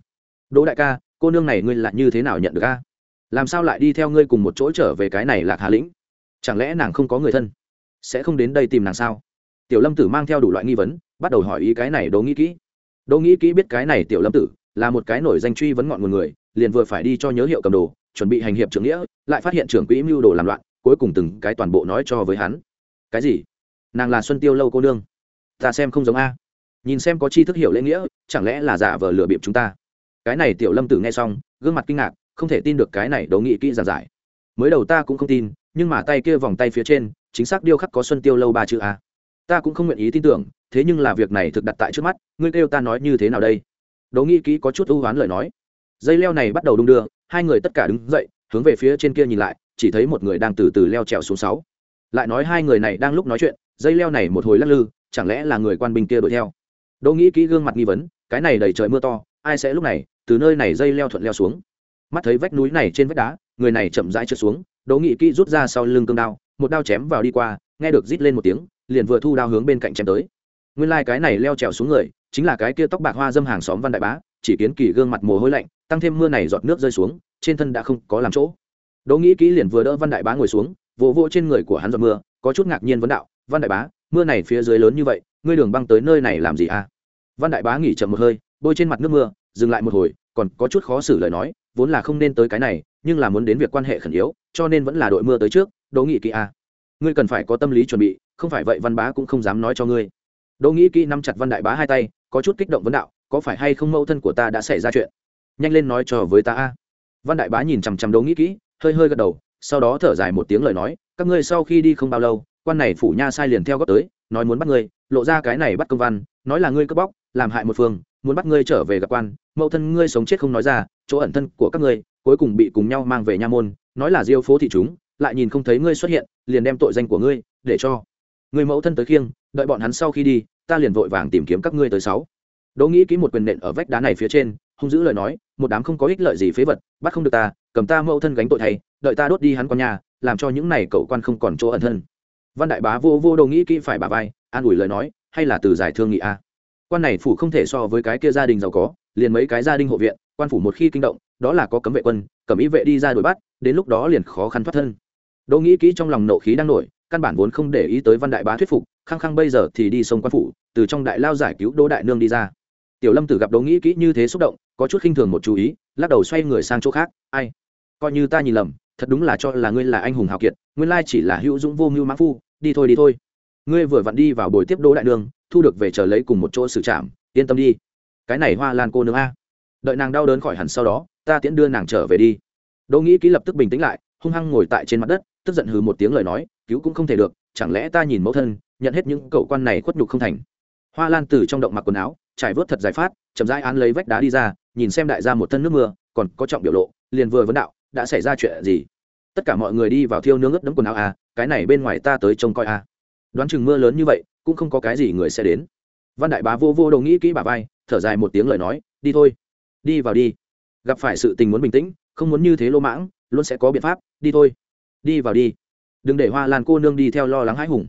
Đỗ đại ca, cô nương này ngươi lại như thế nào nhận được a? Làm sao lại đi theo ngươi cùng một chỗ trở về cái này lạc hà lĩnh? Chẳng lẽ nàng không có người thân? Sẽ không đến đây tìm nàng sao? Tiểu lâm tử mang theo đủ loại nghi vấn, bắt đầu hỏi ý cái này đỗ nghĩ kỹ. Đỗ nghĩ kỹ biết cái này tiểu lâm tử là một cái nổi danh truy vấn ngọn nguồn người, liền vừa phải đi cho nhớ hiệu cầm đồ, chuẩn bị hành hiệp trưởng nghĩa, lại phát hiện trưởng quỹ mưu đồ làm loạn, cuối cùng từng cái toàn bộ nói cho với hắn cái gì? Nàng là xuân tiêu lâu cô nương. Ta xem không giống a. Nhìn xem có chi thức hiểu lễ nghĩa, chẳng lẽ là giả vờ lừa bịp chúng ta? Cái này tiểu lâm tử nghe xong, gương mặt kinh ngạc, không thể tin được cái này đấu nghị kỹ giản giải. Mới đầu ta cũng không tin, nhưng mà tay kia vòng tay phía trên, chính xác điêu khắc có xuân tiêu lâu ba chữ a. Ta cũng không nguyện ý tin tưởng, thế nhưng là việc này thực đặt tại trước mắt, ngươi kêu ta nói như thế nào đây? Đấu nghị kỹ có chút ưu hoán lời nói. Dây leo này bắt đầu đung đưa, hai người tất cả đứng dậy, hướng về phía trên kia nhìn lại, chỉ thấy một người đang từ từ leo trèo xuống sáu lại nói hai người này đang lúc nói chuyện, dây leo này một hồi lắc lư, chẳng lẽ là người quan binh kia đuổi theo? Đỗ nghĩ kỹ gương mặt nghi vấn, cái này đầy trời mưa to, ai sẽ lúc này, từ nơi này dây leo thuận leo xuống? Mắt thấy vách núi này trên vách đá, người này chậm rãi trượt xuống, đỗ nghĩ kỹ rút ra sau lưng cương đao, một đao chém vào đi qua, nghe được rít lên một tiếng, liền vừa thu đao hướng bên cạnh chém tới. Nguyên lai cái này leo trèo xuống người, chính là cái kia tóc bạc hoa dâm hàng xóm văn đại bá, chỉ kiến kỳ gương mặt mồ hôi lạnh, tăng thêm mưa này giọt nước rơi xuống, trên thân đã không có làm chỗ. Đỗ nghĩ kỹ liền vừa đỡ văn đại bá ngồi xuống vỗ vỗ trên người của hắn giọt mưa, có chút ngạc nhiên vấn đạo, văn đại bá, mưa này phía dưới lớn như vậy, ngươi đường băng tới nơi này làm gì à? Văn đại bá nghỉ chậm một hơi, bôi trên mặt nước mưa, dừng lại một hồi, còn có chút khó xử lời nói, vốn là không nên tới cái này, nhưng là muốn đến việc quan hệ khẩn yếu, cho nên vẫn là đội mưa tới trước, đỗ nghị kỹ à. ngươi cần phải có tâm lý chuẩn bị, không phải vậy văn bá cũng không dám nói cho ngươi. Đỗ nghị kỹ nắm chặt văn đại bá hai tay, có chút kích động vấn đạo, có phải hay không mẫu thân của ta đã xảy ra chuyện? Nhanh lên nói cho với ta a văn đại bá nhìn chằm chằm đỗ nghị kỹ hơi hơi gật đầu sau đó thở dài một tiếng lời nói, các ngươi sau khi đi không bao lâu, quan này phủ nha sai liền theo góp tới, nói muốn bắt ngươi, lộ ra cái này bắt công văn, nói là ngươi cướp bóc, làm hại một phương, muốn bắt ngươi trở về gặp quan, mẫu thân ngươi sống chết không nói ra, chỗ ẩn thân của các ngươi, cuối cùng bị cùng nhau mang về nha môn, nói là diêu phố thị chúng, lại nhìn không thấy ngươi xuất hiện, liền đem tội danh của ngươi để cho người mẫu thân tới khiêng, đợi bọn hắn sau khi đi, ta liền vội vàng tìm kiếm các ngươi tới sáu. Đỗ nghĩ ký một quyền nện ở vách đá này phía trên, hung dữ lời nói, một đám không có ích lợi gì phế vật, bắt không được ta cầm ta mẫu thân gánh tội thay, đợi ta đốt đi hắn con nhà, làm cho những này cậu quan không còn chỗ ẩn thân. Văn đại bá vô vô đồ nghĩ kỹ phải bà vai, an ủi lời nói, hay là từ giải thương nghị a? Quan này phủ không thể so với cái kia gia đình giàu có, liền mấy cái gia đình hộ viện, quan phủ một khi kinh động, đó là có cấm vệ quân cấm ý vệ đi ra đuổi bắt, đến lúc đó liền khó khăn thoát thân. Đỗ nghĩ kỹ trong lòng nộ khí đang nổi, căn bản vốn không để ý tới văn đại bá thuyết phục, khăng khăng bây giờ thì đi sông quan phủ, từ trong đại lao giải cứu đỗ đại nương đi ra. Tiểu lâm tử gặp đỗ nghĩ kỹ như thế xúc động, có chút khinh thường một chú ý, lắc đầu xoay người sang chỗ khác, ai? Coi như ta nhìn lầm thật đúng là cho là ngươi là anh hùng hào kiệt nguyên lai chỉ là hữu dũng vô mưu mã phu đi thôi đi thôi. Ngươi vừa vặn đi vào buổi tiếp đỗ đại đường, thu được về chờ lấy cùng một chỗ xử trảm yên tâm đi. Cái này hoa lan cô nương a. Đợi nàng đau đớn khỏi hẳn sau đó ta tiễn đưa nàng trở về đi. Đỗ nghĩ ký lập tức bình tĩnh lại hung hăng ngồi tại trên mặt đất tức giận hừ một tiếng lời nói cứu cũng không thể được chẳng lẽ ta nhìn mẫu thân nhận hết những cậu quan này khuất nhục không thành. Hoa lan từ trong động mặc quần áo trải vớt thật giải phát chậm rãi án lấy vách đá đi ra nhìn xem đại gia một thân nước mưa còn có trọng biểu lộ liền vừa vấn đạo đã xảy ra chuyện gì? Tất cả mọi người đi vào thiêu nướng ướt đấm quần áo à cái này bên ngoài ta tới trông coi à. Đoán chừng mưa lớn như vậy, cũng không có cái gì người sẽ đến. Văn đại bá vô vô đầu nghĩ kỹ bà vai, thở dài một tiếng lời nói, đi thôi. Đi vào đi. Gặp phải sự tình muốn bình tĩnh, không muốn như thế lô mãng, luôn sẽ có biện pháp, đi thôi. Đi vào đi. Đừng để hoa lan cô nương đi theo lo lắng hãi hùng.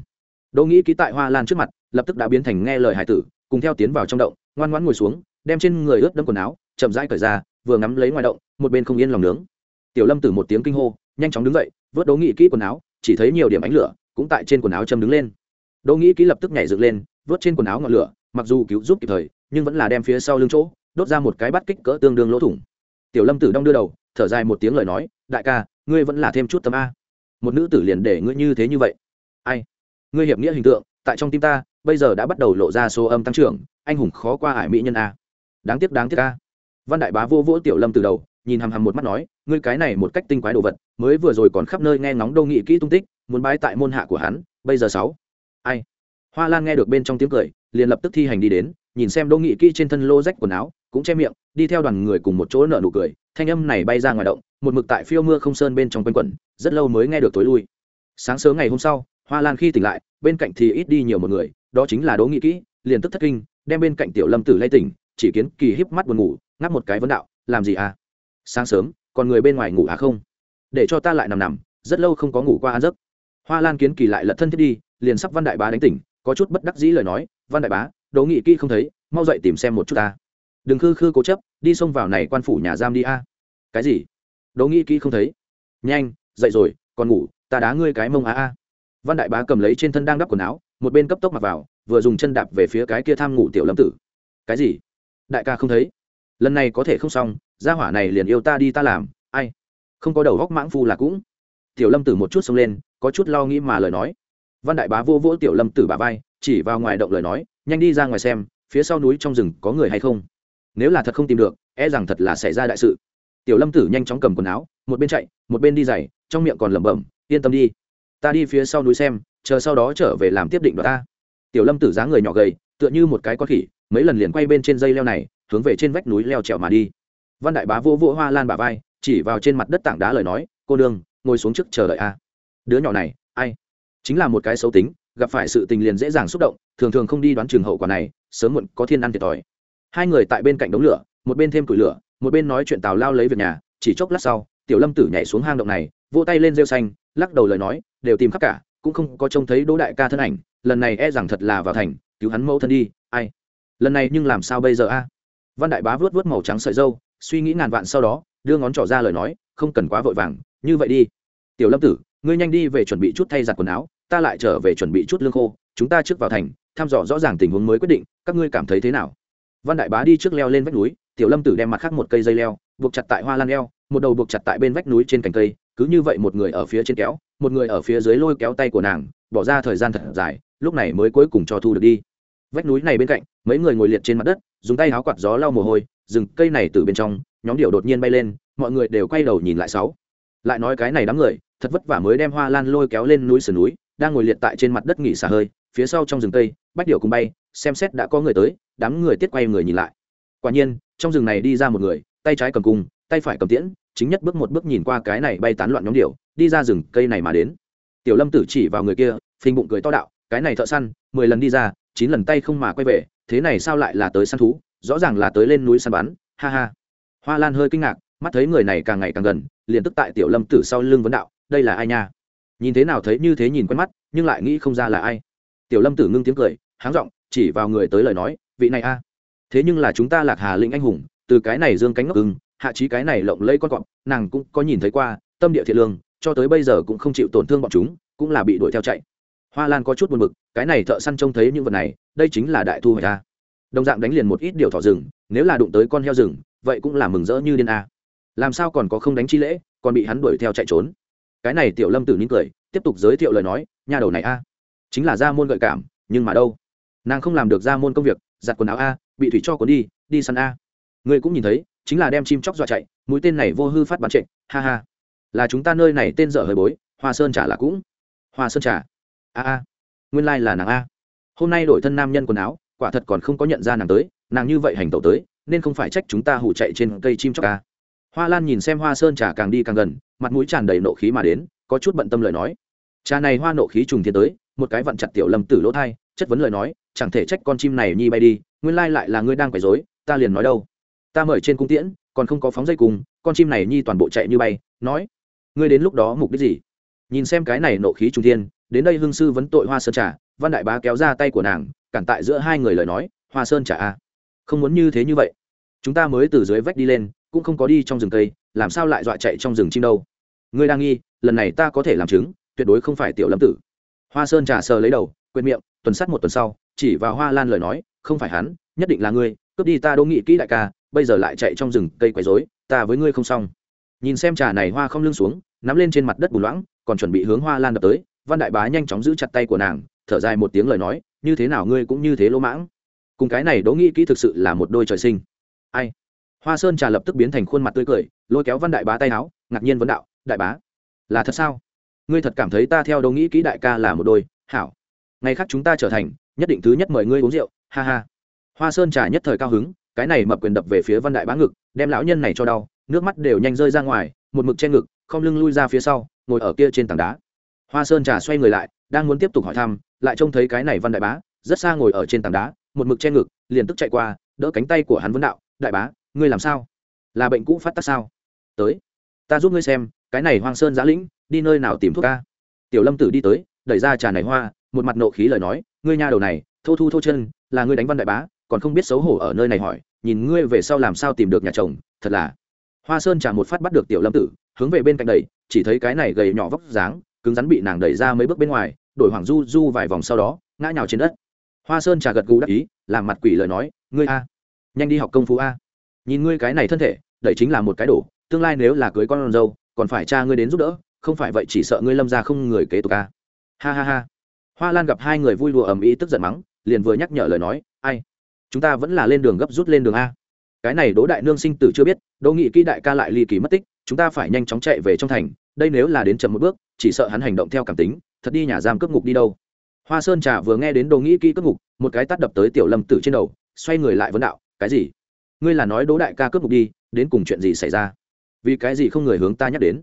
Đỗ nghĩ ký tại hoa lan trước mặt, lập tức đã biến thành nghe lời hải tử, cùng theo tiến vào trong động, ngoan ngoãn ngồi xuống, đem trên người ướt đẫm quần áo, chậm rãi cởi ra, vừa ngắm lấy ngoài động, một bên không yên lòng nướng tiểu lâm tử một tiếng kinh hô, nhanh chóng đứng dậy, vớt đố nghĩ kỹ quần áo, chỉ thấy nhiều điểm ánh lửa, cũng tại trên quần áo châm đứng lên. Đố nghĩ kỹ lập tức nhảy dựng lên, vớt trên quần áo ngọn lửa, mặc dù cứu giúp kịp thời, nhưng vẫn là đem phía sau lưng chỗ, đốt ra một cái bắt kích cỡ tương đương lỗ thủng. Tiểu lâm tử đong đưa đầu, thở dài một tiếng lời nói, đại ca, ngươi vẫn là thêm chút tâm a. Một nữ tử liền để ngươi như thế như vậy. Ai? Ngươi hiệp nghĩa hình tượng, tại trong tim ta, bây giờ đã bắt đầu lộ ra số âm tăng trưởng, anh hùng khó qua ải mỹ nhân a. Đáng tiếc đáng tiếc a. Văn đại bá vô vỗ tiểu lâm từ đầu, nhìn hằm hằm một mắt nói ngươi cái này một cách tinh quái đồ vật, mới vừa rồi còn khắp nơi nghe ngóng đâu nghị kỹ tung tích, muốn bái tại môn hạ của hắn, bây giờ sáu. Ai? Hoa lan nghe được bên trong tiếng cười, liền lập tức thi hành đi đến, nhìn xem đô nghị kỹ trên thân lô rách quần áo, cũng che miệng, đi theo đoàn người cùng một chỗ nợ nụ cười, thanh âm này bay ra ngoài động, một mực tại phiêu mưa không sơn bên trong quanh quẩn, rất lâu mới nghe được tối lui. Sáng sớm ngày hôm sau, hoa lan khi tỉnh lại, bên cạnh thì ít đi nhiều một người, đó chính là đỗ nghị kỹ, liền tức thất kinh, đem bên cạnh tiểu lâm tử lay tỉnh, chỉ kiến kỳ híp mắt buồn ngủ, ngáp một cái vấn đạo, làm gì à? Sáng sớm, còn người bên ngoài ngủ à không? Để cho ta lại nằm nằm, rất lâu không có ngủ qua ăn giấc. Hoa lan kiến kỳ lại lật thân thiết đi, liền sắp văn đại bá đánh tỉnh, có chút bất đắc dĩ lời nói, văn đại bá, đỗ nghị kỹ không thấy, mau dậy tìm xem một chút ta. Đừng khư khư cố chấp, đi xông vào này quan phủ nhà giam đi a. Cái gì? Đỗ nghị kỹ không thấy. Nhanh, dậy rồi, còn ngủ, ta đá ngươi cái mông a a. Văn đại bá cầm lấy trên thân đang đắp quần áo, một bên cấp tốc mặc vào, vừa dùng chân đạp về phía cái kia tham ngủ tiểu lâm tử. Cái gì? Đại ca không thấy lần này có thể không xong, gia hỏa này liền yêu ta đi ta làm, ai? Không có đầu góc mãng phu là cũng. Tiểu lâm tử một chút xông lên, có chút lo nghĩ mà lời nói. Văn đại bá vô vỗ tiểu lâm tử bà vai, chỉ vào ngoài động lời nói, nhanh đi ra ngoài xem, phía sau núi trong rừng có người hay không? Nếu là thật không tìm được e rằng thật là xảy ra đại sự. Tiểu lâm tử nhanh chóng cầm quần áo, một bên chạy, một bên đi giày, trong miệng còn lẩm bẩm, yên tâm đi, ta đi phía sau núi xem, chờ sau đó trở về làm tiếp định đoạt ta. Tiểu lâm tử dáng người nhỏ gầy, tựa như một cái con khỉ, mấy lần liền quay bên trên dây leo này hướng về trên vách núi leo trèo mà đi. Văn đại bá vỗ vỗ hoa lan bà vai, chỉ vào trên mặt đất tảng đá lời nói, cô đương ngồi xuống trước chờ đợi a. Đứa nhỏ này, ai? Chính là một cái xấu tính, gặp phải sự tình liền dễ dàng xúc động, thường thường không đi đoán trường hậu quả này, sớm muộn có thiên ăn thiệt thòi. Hai người tại bên cạnh đống lửa, một bên thêm củi lửa, một bên nói chuyện tào lao lấy việc nhà, chỉ chốc lát sau, tiểu lâm tử nhảy xuống hang động này, vỗ tay lên rêu xanh, lắc đầu lời nói, đều tìm khắp cả, cũng không có trông thấy đỗ đại ca thân ảnh, lần này e rằng thật là vào thành, cứu hắn mẫu thân đi, ai? Lần này nhưng làm sao bây giờ a? Văn đại bá vớt vớt màu trắng sợi dâu, suy nghĩ ngàn vạn sau đó, đưa ngón trỏ ra lời nói, không cần quá vội vàng, như vậy đi. Tiểu lâm tử, ngươi nhanh đi về chuẩn bị chút thay giặt quần áo, ta lại trở về chuẩn bị chút lương khô, chúng ta trước vào thành, thăm dò rõ ràng tình huống mới quyết định, các ngươi cảm thấy thế nào? Văn đại bá đi trước leo lên vách núi, tiểu lâm tử đem mặt khác một cây dây leo, buộc chặt tại hoa lan leo một đầu buộc chặt tại bên vách núi trên cành cây, cứ như vậy một người ở phía trên kéo, một người ở phía dưới lôi kéo tay của nàng, bỏ ra thời gian thật dài, lúc này mới cuối cùng cho thu được đi. Vách núi này bên cạnh, mấy người ngồi liệt trên mặt đất dùng tay áo quạt gió lau mồ hôi, rừng cây này từ bên trong, nhóm điệu đột nhiên bay lên, mọi người đều quay đầu nhìn lại sáu. Lại nói cái này đám người, thật vất vả mới đem hoa lan lôi kéo lên núi sườn núi, đang ngồi liệt tại trên mặt đất nghỉ xả hơi, phía sau trong rừng cây bách điệu cùng bay, xem xét đã có người tới, đám người tiết quay người nhìn lại. Quả nhiên, trong rừng này đi ra một người, tay trái cầm cung, tay phải cầm tiễn, chính nhất bước một bước nhìn qua cái này bay tán loạn nhóm điệu đi ra rừng cây này mà đến. Tiểu lâm tử chỉ vào người kia, phình bụng cười to đạo, cái này thợ săn, mười lần đi ra chín lần tay không mà quay về, thế này sao lại là tới săn thú? Rõ ràng là tới lên núi săn bắn. Ha ha. Hoa lan hơi kinh ngạc, mắt thấy người này càng ngày càng gần, liền tức tại tiểu lâm tử sau lưng vấn đạo, đây là ai nha? Nhìn thế nào thấy như thế nhìn quen mắt, nhưng lại nghĩ không ra là ai. Tiểu lâm tử ngưng tiếng cười, háng r ộ n g chỉ vào người tới lời nói, vị này a, thế nhưng là chúng ta lạc hà lĩnh anh hùng, từ cái này dương cánh ngốc ưng, hạ trí cái này lộng lây con cọp, nàng cũng có nhìn thấy qua, tâm địa thiện lương, cho tới bây giờ cũng không chịu tổn thương bọn chúng, cũng là bị đuổi theo chạy hoa lan có chút buồn b ự c cái này thợ săn trông thấy những vật này, đây chính là đại thu hoạch ta đồng dạng đánh liền một ít điều thỏ rừng, nếu là đụng tới con heo rừng, vậy cũng là mừng rỡ như điên a. Làm sao còn có không đánh chi lễ, còn bị hắn đuổi theo chạy trốn. Cái này tiểu lâm tử nín cười, tiếp tục giới thiệu lời nói nhà đầu này a. Chính là gia môn gợi cảm, nhưng mà đâu? Nàng không làm được gia môn công việc, giặt quần áo a, bị thủy cho cuốn đi đi săn a. Người cũng nhìn thấy, chính là đem chim chóc dọa chạy, mũi tên này vô hư phát bắn trệ, ha ha. Là chúng ta nơi này tên dở hơi bối, hoa sơn trả là cũng. Hoa sơn trả a a, nguyên lai là nàng a. Hôm nay đổi thân nam nhân quần áo, quả thật còn không có nhận ra nàng tới, nàng như vậy hành tẩu tới, nên không phải trách chúng ta hủ chạy trên cây chim chóc ca hoa lan nhìn xem hoa sơn trà càng đi càng gần, mặt mũi tràn đầy nộ khí mà đến, có chút bận tâm lời nói. Trà này hoa nộ khí trùng thiên tới, một cái vặn chặt tiểu lâm tử lỗ thai, chất vấn lời nói, chẳng thể trách con chim này nhi bay đi, nguyên lai lại là ngươi đang quấy dối ta liền nói đâu. Ta mời trên cung tiễn, còn không có phóng dây cùng, con chim này nhi toàn bộ chạy như bay, nói. Ngươi đến lúc đó mục đích gì? Nhìn xem cái này nộ khí trùng thiên đến đây hương sư vấn tội hoa sơn trà, văn đại bá kéo ra tay của nàng, cản tại giữa hai người lời nói, hoa sơn trà a. Không muốn như thế như vậy. Chúng ta mới từ dưới vách đi lên, cũng không có đi trong rừng cây, làm sao lại dọa chạy trong rừng chim đâu? Ngươi đang nghi, lần này ta có thể làm chứng, tuyệt đối không phải tiểu lâm tử. Hoa sơn trà sờ lấy đầu quên miệng, tuần sát một tuần sau, chỉ vào hoa lan lời nói, không phải hắn, nhất định là ngươi, cướp đi ta đỗ nghị kỹ đại ca, bây giờ lại chạy trong rừng cây quấy rối, ta với ngươi không xong. Nhìn xem trà này hoa không lưng xuống, nắm lên trên mặt đất bùn loãng, còn chuẩn bị hướng hoa lan đập tới văn đại bá nhanh chóng giữ chặt tay của nàng, thở dài một tiếng lời nói, như thế nào ngươi cũng như thế lỗ mãng. Cùng cái này đỗ nghĩ kỹ thực sự là một đôi trời sinh. Ai? Hoa sơn trà lập tức biến thành khuôn mặt tươi cười, lôi kéo văn đại bá tay áo, ngạc nhiên vấn đạo, đại bá, là thật sao? Ngươi thật cảm thấy ta theo đỗ nghĩ kỹ đại ca là một đôi hảo. Ngày khác chúng ta trở thành, nhất định thứ nhất mời ngươi uống rượu, ha ha. Hoa sơn trà nhất thời cao hứng, cái này mập quyền đập về phía văn đại bá ngực, đem lão nhân này cho đau, nước mắt đều nhanh rơi ra ngoài, một mực che ngực, không lưng lui ra phía sau, ngồi ở kia trên tảng đá hoa sơn trà xoay người lại, đang muốn tiếp tục hỏi thăm, lại trông thấy cái này văn đại bá, rất xa ngồi ở trên tảng đá, một mực che ngực, liền tức chạy qua, đỡ cánh tay của hắn vấn đạo, đại bá, ngươi làm sao? Là bệnh cũ phát tác sao? Tới, ta giúp ngươi xem, cái này hoang sơn giã lĩnh, đi nơi nào tìm thuốc ca? Tiểu lâm tử đi tới, đẩy ra trà này hoa, một mặt nộ khí lời nói, ngươi nha đầu này, thô thu thô chân, là ngươi đánh văn đại bá, còn không biết xấu hổ ở nơi này hỏi, nhìn ngươi về sau làm sao tìm được nhà chồng, thật là. Hoa sơn trà một phát bắt được tiểu lâm tử, hướng về bên cạnh đầy chỉ thấy cái này gầy nhỏ vóc dáng cứng rắn bị nàng đẩy ra mấy bước bên ngoài, đổi hoàng du du vài vòng sau đó, ngã nhào trên đất. Hoa sơn trà gật gù đắc ý, làm mặt quỷ lời nói, ngươi a, nhanh đi học công phu a. Nhìn ngươi cái này thân thể đẩy chính là một cái đổ, tương lai nếu là cưới con dâu, còn phải cha ngươi đến giúp đỡ, không phải vậy chỉ sợ ngươi lâm ra không người kế tục a. Ha ha ha. Hoa lan gặp hai người vui đùa ầm ĩ tức giận mắng, liền vừa nhắc nhở lời nói, ai, chúng ta vẫn là lên đường gấp rút lên đường a. Cái này đỗ đại nương sinh tử chưa biết, đỗ nghị kỹ đại ca lại ly kỳ mất tích, chúng ta phải nhanh chóng chạy về trong thành đây nếu là đến chậm một bước, chỉ sợ hắn hành động theo cảm tính, thật đi nhà giam cướp ngục đi đâu. Hoa sơn trà vừa nghe đến đồ nghĩ kỹ cướp ngục, một cái tắt đập tới tiểu lâm tử trên đầu, xoay người lại vấn đạo, cái gì? Ngươi là nói đỗ đại ca cướp ngục đi, đến cùng chuyện gì xảy ra? Vì cái gì không người hướng ta nhắc đến?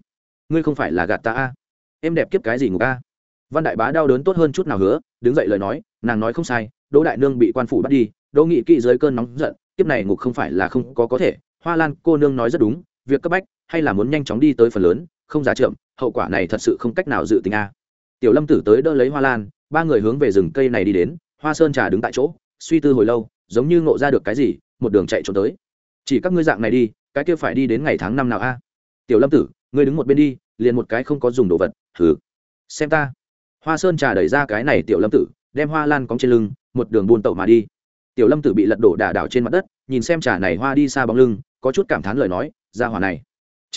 Ngươi không phải là gạt ta a? Em đẹp kiếp cái gì ngục a? Văn đại bá đau đớn tốt hơn chút nào hứa, đứng dậy lời nói, nàng nói không sai, đỗ đại nương bị quan phủ bắt đi, đỗ nghị kỵ dưới cơn nóng giận, kiếp này ngục không phải là không có có thể. Hoa lan cô nương nói rất đúng, việc cấp bách, hay là muốn nhanh chóng đi tới phần lớn không giá trượm hậu quả này thật sự không cách nào dự tính a. Tiểu lâm tử tới đỡ lấy hoa lan, ba người hướng về rừng cây này đi đến, hoa sơn trà đứng tại chỗ, suy tư hồi lâu, giống như ngộ ra được cái gì, một đường chạy trốn tới. Chỉ các ngươi dạng này đi, cái kia phải đi đến ngày tháng năm nào a? Tiểu lâm tử, ngươi đứng một bên đi, liền một cái không có dùng đồ vật thử xem ta. Hoa sơn trà đẩy ra cái này tiểu lâm tử, đem hoa lan cóng trên lưng, một đường buôn tẩu mà đi. Tiểu lâm tử bị lật đổ đả đảo trên mặt đất, nhìn xem trà này hoa đi xa bóng lưng, có chút cảm thán lời nói ra hỏa này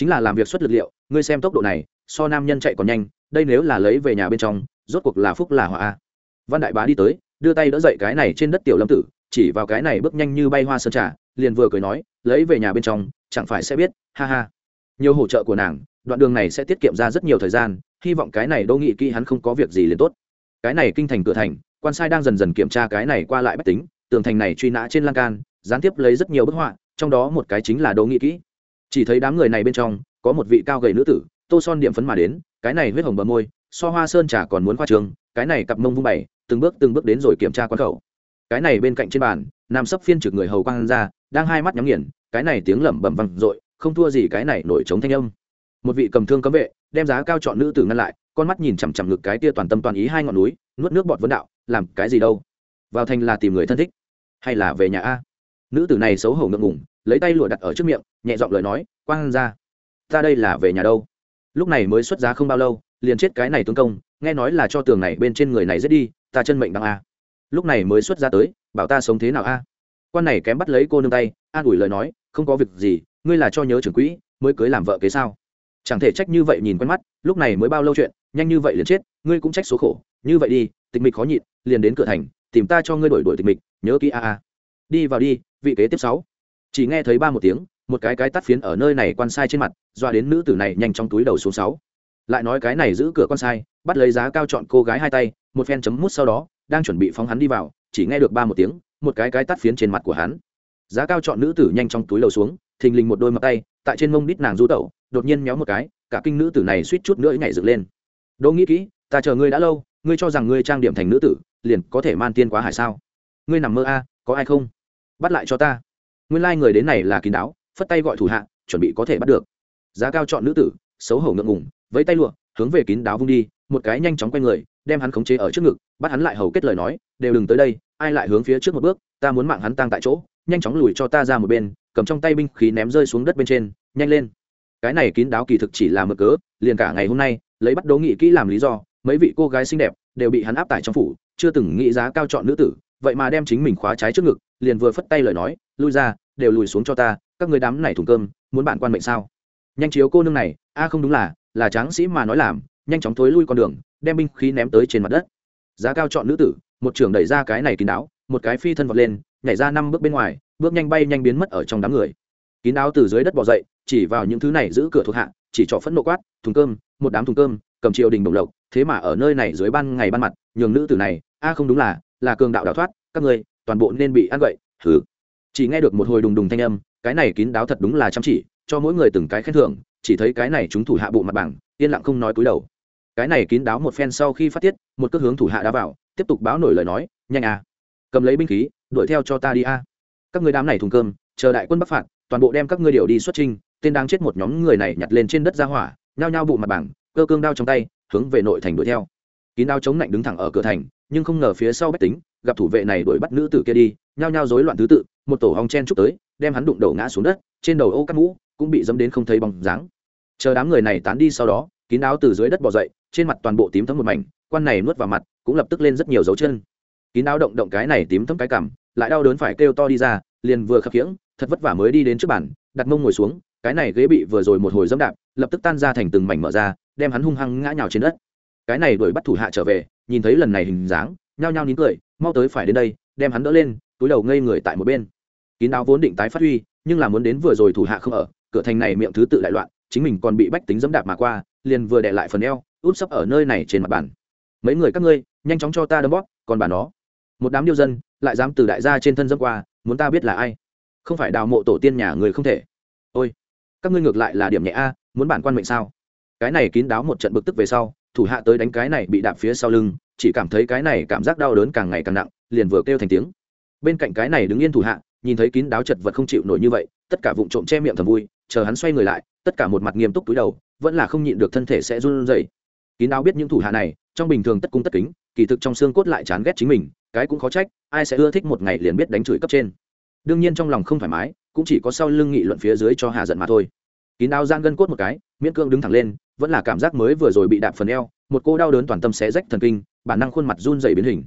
chính là làm việc xuất lực liệu, ngươi xem tốc độ này, so nam nhân chạy còn nhanh, đây nếu là lấy về nhà bên trong, rốt cuộc là phúc là họa a. Văn đại bá đi tới, đưa tay đỡ dậy cái này trên đất tiểu lâm tử, chỉ vào cái này bước nhanh như bay hoa sơn trà, liền vừa cười nói, lấy về nhà bên trong, chẳng phải sẽ biết, ha ha. Nhiều hỗ trợ của nàng, đoạn đường này sẽ tiết kiệm ra rất nhiều thời gian, hy vọng cái này đô nghị kỹ hắn không có việc gì liền tốt. Cái này kinh thành cửa thành, quan sai đang dần dần kiểm tra cái này qua lại bách tính, tường thành này truy nã trên lan can, gián tiếp lấy rất nhiều bức họa, trong đó một cái chính là đô nghị kỹ chỉ thấy đám người này bên trong, có một vị cao gầy nữ tử, tô son điểm phấn mà đến, cái này huyết hồng bờ môi, so hoa sơn trà còn muốn khoa trường cái này cặp mông vung bày từng bước từng bước đến rồi kiểm tra quán khẩu. Cái này bên cạnh trên bàn, nam sấp phiên trực người hầu quang ra, đang hai mắt nhắm nghiền, cái này tiếng lẩm bẩm văng dội, không thua gì cái này nổi trống thanh âm. Một vị cầm thương cấm vệ, đem giá cao chọn nữ tử ngăn lại, con mắt nhìn chằm chằm ngực cái tia toàn tâm toàn ý hai ngọn núi, nuốt nước bọt vấn đạo, làm cái gì đâu? Vào thành là tìm người thân thích, hay là về nhà a? Nữ tử này xấu hổ ngượng ngủng lấy tay lụa đặt ở trước miệng, nhẹ giọng lời nói, quang ra, ta đây là về nhà đâu? Lúc này mới xuất giá không bao lâu, liền chết cái này tướng công, nghe nói là cho tường này bên trên người này giết đi, ta chân mệnh đăng a. Lúc này mới xuất ra tới, bảo ta sống thế nào a? Quan này kém bắt lấy cô nương tay, an ủi lời nói, không có việc gì, ngươi là cho nhớ trưởng quỹ, mới cưới làm vợ kế sao? Chẳng thể trách như vậy nhìn quen mắt, lúc này mới bao lâu chuyện, nhanh như vậy liền chết, ngươi cũng trách số khổ. Như vậy đi, tịch mịch khó nhịn, liền đến cửa thành, tìm ta cho ngươi đổi đổi tịch mịch, nhớ kỹ a a. Đi vào đi, vị kế tiếp sáu chỉ nghe thấy ba một tiếng, một cái cái tắt phiến ở nơi này quan sai trên mặt doa đến nữ tử này nhanh trong túi đầu xuống sáu. Lại nói cái này giữ cửa quan sai, bắt lấy giá cao chọn cô gái hai tay, một phen chấm mút sau đó, đang chuẩn bị phóng hắn đi vào, chỉ nghe được ba một tiếng, một cái cái tắt phiến trên mặt của hắn. Giá cao chọn nữ tử nhanh trong túi đầu xuống, thình lình một đôi mặt tay, tại trên mông đít nàng du tẩu, đột nhiên méo một cái, cả kinh nữ tử này suýt chút nữa nhảy dựng lên. Đỗ nghĩ kỹ, ta chờ ngươi đã lâu, ngươi cho rằng ngươi trang điểm thành nữ tử, liền có thể man tiên quá hải sao? Ngươi nằm mơ a, có ai không? Bắt lại cho ta nguyên lai、like、người đến này là kín đáo, phất tay gọi thủ hạ, chuẩn bị có thể bắt được. Giá cao chọn nữ tử, xấu hổ ngượng ngùng, vẫy tay lụa, hướng về kín đáo vung đi, một cái nhanh chóng q u a y người, đem hắn khống chế ở trước ngực, bắt hắn lại hầu kết lời nói, đều đừng tới đây, ai lại hướng phía trước một bước, ta muốn mạng hắn tăng tại chỗ, nhanh chóng lùi cho ta ra một bên, cầm trong tay binh khí ném rơi xuống đất bên trên, nhanh lên. Cái này kín đáo kỳ thực chỉ là mực cớ, liền cả ngày hôm nay, lấy bắt đố nghị kỹ làm lý do, mấy vị cô gái xinh đẹp đều bị hắn áp tải trong phủ, chưa từng nghĩ giá cao chọn nữ tử, vậy mà đem chính mình khóa trái trước ngực, liền vừa phất tay lời nói, lui ra đều lùi xuống cho ta, các người đám này thùng cơm, muốn bạn quan mệnh sao? Nhanh chiếu cô nương này, a, không đúng là là tráng sĩ mà nói làm, nhanh chóng thối lui con đường, đem binh khí ném tới trên mặt đất. Giá cao chọn nữ tử, một trưởng đẩy ra cái này kín đáo, một cái phi thân vọt lên, nhảy ra năm bước bên ngoài, bước nhanh bay nhanh biến mất ở trong đám người. Kín đáo từ dưới đất bỏ dậy, chỉ vào những thứ này giữ cửa thuộc hạ, chỉ cho phẫn nộ quát, thùng cơm, một đám thùng cơm, cầm triều đình đồng lộc, thế mà ở nơi này dưới ban ngày ban mặt, nhường nữ tử này, a, không đúng là là cường đạo đào thoát, các người toàn bộ nên bị ăn gậy thử chỉ nghe được một hồi đùng đùng thanh âm, cái này kín đáo thật đúng là chăm chỉ, cho mỗi người từng cái khen thưởng, chỉ thấy cái này chúng thủ hạ bộ mặt bảng, yên lặng không nói cúi đầu. Cái này kín đáo một phen sau khi phát tiết, một cước hướng thủ hạ đá vào, tiếp tục báo nổi lời nói, nhanh à cầm lấy binh khí, đuổi theo cho ta đi a. Các người đám này thùng cơm, chờ đại quân bắc phạt, toàn bộ đem các ngươi điều đi xuất trình tên đang chết một nhóm người này nhặt lên trên đất ra hỏa, nhao nhao bộ mặt bảng, cơ cương đao trong tay, hướng về nội thành đuổi theo. Kín đao chống lạnh đứng thẳng ở cửa thành, nhưng không ngờ phía sau bách tính, gặp thủ vệ này đuổi bắt nữ tử kia đi, nhao nhao rối loạn thứ tự một tổ hong chen chúc tới, đem hắn đụng đầu ngã xuống đất, trên đầu ô cắt mũ cũng bị dẫm đến không thấy bóng dáng. Chờ đám người này tán đi sau đó, kín áo từ dưới đất bò dậy, trên mặt toàn bộ tím thấm một mảnh, quan này nuốt vào mặt cũng lập tức lên rất nhiều dấu chân. Kín áo động động cái này tím thấm cái cảm lại đau đớn phải kêu to đi ra, liền vừa khập khiễng, thật vất vả mới đi đến trước bàn, đặt mông ngồi xuống, cái này ghế bị vừa rồi một hồi dẫm đạp, lập tức tan ra thành từng mảnh mở ra, đem hắn hung hăng ngã nhào trên đất. Cái này đuổi bắt thủ hạ trở về, nhìn thấy lần này hình dáng, nhao nhao nín cười, mau tới phải đến đây, đem hắn đỡ lên, túi đầu ngây người tại một bên kín đáo vốn định tái phát huy, nhưng là muốn đến vừa rồi thủ hạ không ở, cửa thành này miệng thứ tự đại loạn, chính mình còn bị bách tính dẫm đạp mà qua, liền vừa để lại phần eo út sấp ở nơi này trên mặt bàn. Mấy người các ngươi, nhanh chóng cho ta đấm bóp, còn bà nó. Một đám điêu dân lại dám từ đại gia trên thân dẫm qua, muốn ta biết là ai? Không phải đào mộ tổ tiên nhà người không thể. Ôi, các ngươi ngược lại là điểm nhẹ a, muốn bản quan mệnh sao? Cái này kín đáo một trận bực tức về sau, thủ hạ tới đánh cái này bị đạp phía sau lưng, chỉ cảm thấy cái này cảm giác đau đớn càng ngày càng nặng, liền vừa kêu thành tiếng. Bên cạnh cái này đứng yên thủ hạ nhìn thấy kín đáo chật vật không chịu nổi như vậy, tất cả vụng trộm che miệng thầm vui, chờ hắn xoay người lại, tất cả một mặt nghiêm túc túi đầu, vẫn là không nhịn được thân thể sẽ run rẩy. Kín đáo biết những thủ hạ này, trong bình thường tất cung tất kính, kỳ thực trong xương cốt lại chán ghét chính mình, cái cũng khó trách, ai sẽ ưa thích một ngày liền biết đánh chửi cấp trên. Đương nhiên trong lòng không thoải mái, cũng chỉ có sau lưng nghị luận phía dưới cho hà giận mà thôi. Kín đáo giang gân cốt một cái, miễn cương đứng thẳng lên, vẫn là cảm giác mới vừa rồi bị đạp phần eo, một cô đau đớn toàn tâm xé rách thần kinh, bản năng khuôn mặt run dày biến hình.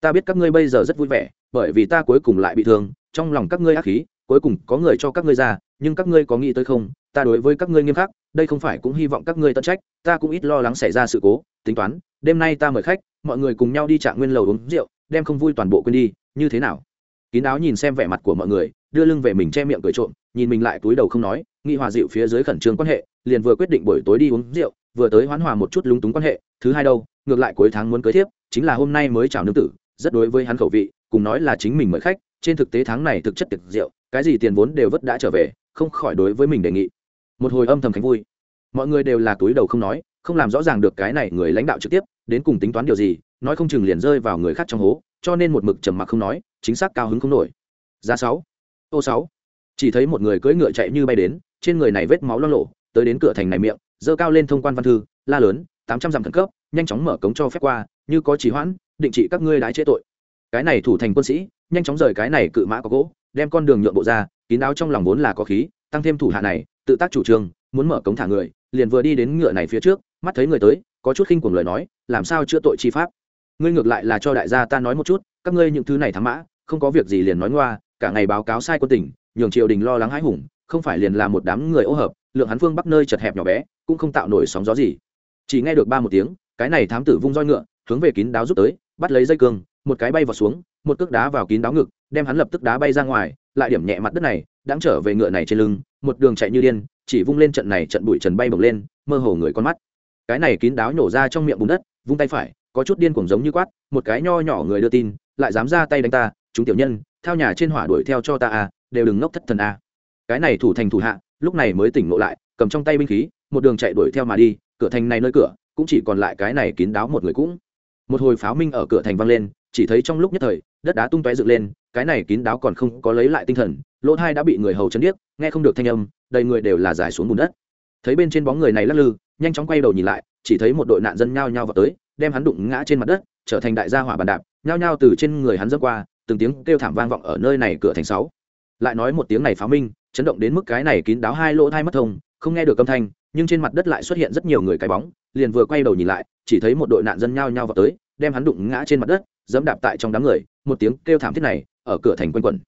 Ta biết các ngươi bây giờ rất vui vẻ bởi vì ta cuối cùng lại bị thương, trong lòng các ngươi ác khí, cuối cùng có người cho các ngươi ra, nhưng các ngươi có nghĩ tới không? Ta đối với các ngươi nghiêm khắc, đây không phải cũng hy vọng các ngươi tận trách, ta cũng ít lo lắng xảy ra sự cố, tính toán, đêm nay ta mời khách, mọi người cùng nhau đi trạng nguyên lầu uống rượu, đem không vui toàn bộ quên đi, như thế nào? Kín áo nhìn xem vẻ mặt của mọi người, đưa lưng về mình che miệng cười trộm, nhìn mình lại túi đầu không nói nghị hòa dịu phía dưới khẩn trương quan hệ, liền vừa quyết định buổi tối đi uống rượu, vừa tới hoán hòa một chút lúng túng quan hệ, thứ hai đâu, ngược lại cuối tháng muốn cưới thiếp, chính là hôm nay mới chào nương tử, rất đối với hắn khẩu vị cùng nói là chính mình mời khách, trên thực tế tháng này thực chất tiệc rượu, cái gì tiền vốn đều vất đã trở về, không khỏi đối với mình đề nghị. Một hồi âm thầm khánh vui. Mọi người đều là túi đầu không nói, không làm rõ ràng được cái này người lãnh đạo trực tiếp, đến cùng tính toán điều gì, nói không chừng liền rơi vào người khác trong hố, cho nên một mực trầm mặc không nói, chính xác cao hứng không nổi. Giá sáu, ô sáu. Chỉ thấy một người cưỡi ngựa chạy như bay đến, trên người này vết máu lo lộ tới đến cửa thành này miệng dơ cao lên thông quan văn thư, la lớn, tám trăm dặm khẩn cấp, nhanh chóng mở cống cho phép qua, như có trì hoãn, định trị các ngươi đái chế tội cái này thủ thành quân sĩ, nhanh chóng rời cái này cự mã có gỗ, đem con đường nhượng bộ ra, kín đáo trong lòng vốn là có khí, tăng thêm thủ hạ này, tự tác chủ trương, muốn mở cống thả người, liền vừa đi đến ngựa này phía trước, mắt thấy người tới, có chút khinh cuồng lời nói, làm sao chữa tội chi pháp? Ngươi ngược lại là cho đại gia ta nói một chút, các ngươi những thứ này thắng mã, không có việc gì liền nói ngoa, cả ngày báo cáo sai quân tỉnh nhường triều đình lo lắng hãi hùng, không phải liền là một đám người ô hợp, lượng hắn phương bắc nơi chật hẹp nhỏ bé, cũng không tạo nổi sóng gió gì. Chỉ nghe được ba một tiếng, cái này thám tử vung roi ngựa, hướng về kín đáo rút tới, bắt lấy dây cương một cái bay vào xuống, một cước đá vào kín đáo ngực, đem hắn lập tức đá bay ra ngoài, lại điểm nhẹ mặt đất này đang trở về ngựa này trên lưng, một đường chạy như điên, chỉ vung lên trận này trận bụi trần bay bổng lên, mơ hồ người con mắt. Cái này kín đáo nhổ ra trong miệng bùn đất, vung tay phải, có chút điên cuồng giống như quát, một cái nho nhỏ người đưa tin, lại dám ra tay đánh ta, chúng tiểu nhân theo nhà trên hỏa đuổi theo cho ta à đều đừng ngốc thất thần à. Cái này thủ thành thủ hạ, lúc này mới tỉnh ngộ lại, cầm trong tay binh khí, một đường chạy đuổi theo mà đi, cửa thành này nơi cửa, cũng chỉ còn lại cái này kín đáo một người cũng. Một hồi pháo minh ở cửa thành vang lên chỉ thấy trong lúc nhất thời, đất đá tung tóe dựng lên, cái này kín đáo còn không có lấy lại tinh thần, lỗ thai đã bị người hầu chấn điếc, nghe không được thanh âm, đầy người đều là giải xuống bùn đất. Thấy bên trên bóng người này lắc lư, nhanh chóng quay đầu nhìn lại, chỉ thấy một đội nạn dân nhao nhao vào tới, đem hắn đụng ngã trên mặt đất, trở thành đại gia hỏa bàn đạp, nhao nhao từ trên người hắn dâng qua, từng tiếng kêu thảm vang vọng ở nơi này cửa thành sáu. Lại nói một tiếng này pháo minh, chấn động đến mức cái này kín đáo hai lỗ thai mất thông, không nghe được âm thanh, nhưng trên mặt đất lại xuất hiện rất nhiều người cái bóng, liền vừa quay đầu nhìn lại, chỉ thấy một đội nạn dân nhao nhao vào tới, đem hắn đụng ngã trên mặt đất dẫm đạp tại trong đám người, một tiếng kêu thảm thiết này, ở cửa thành quanh quẩn.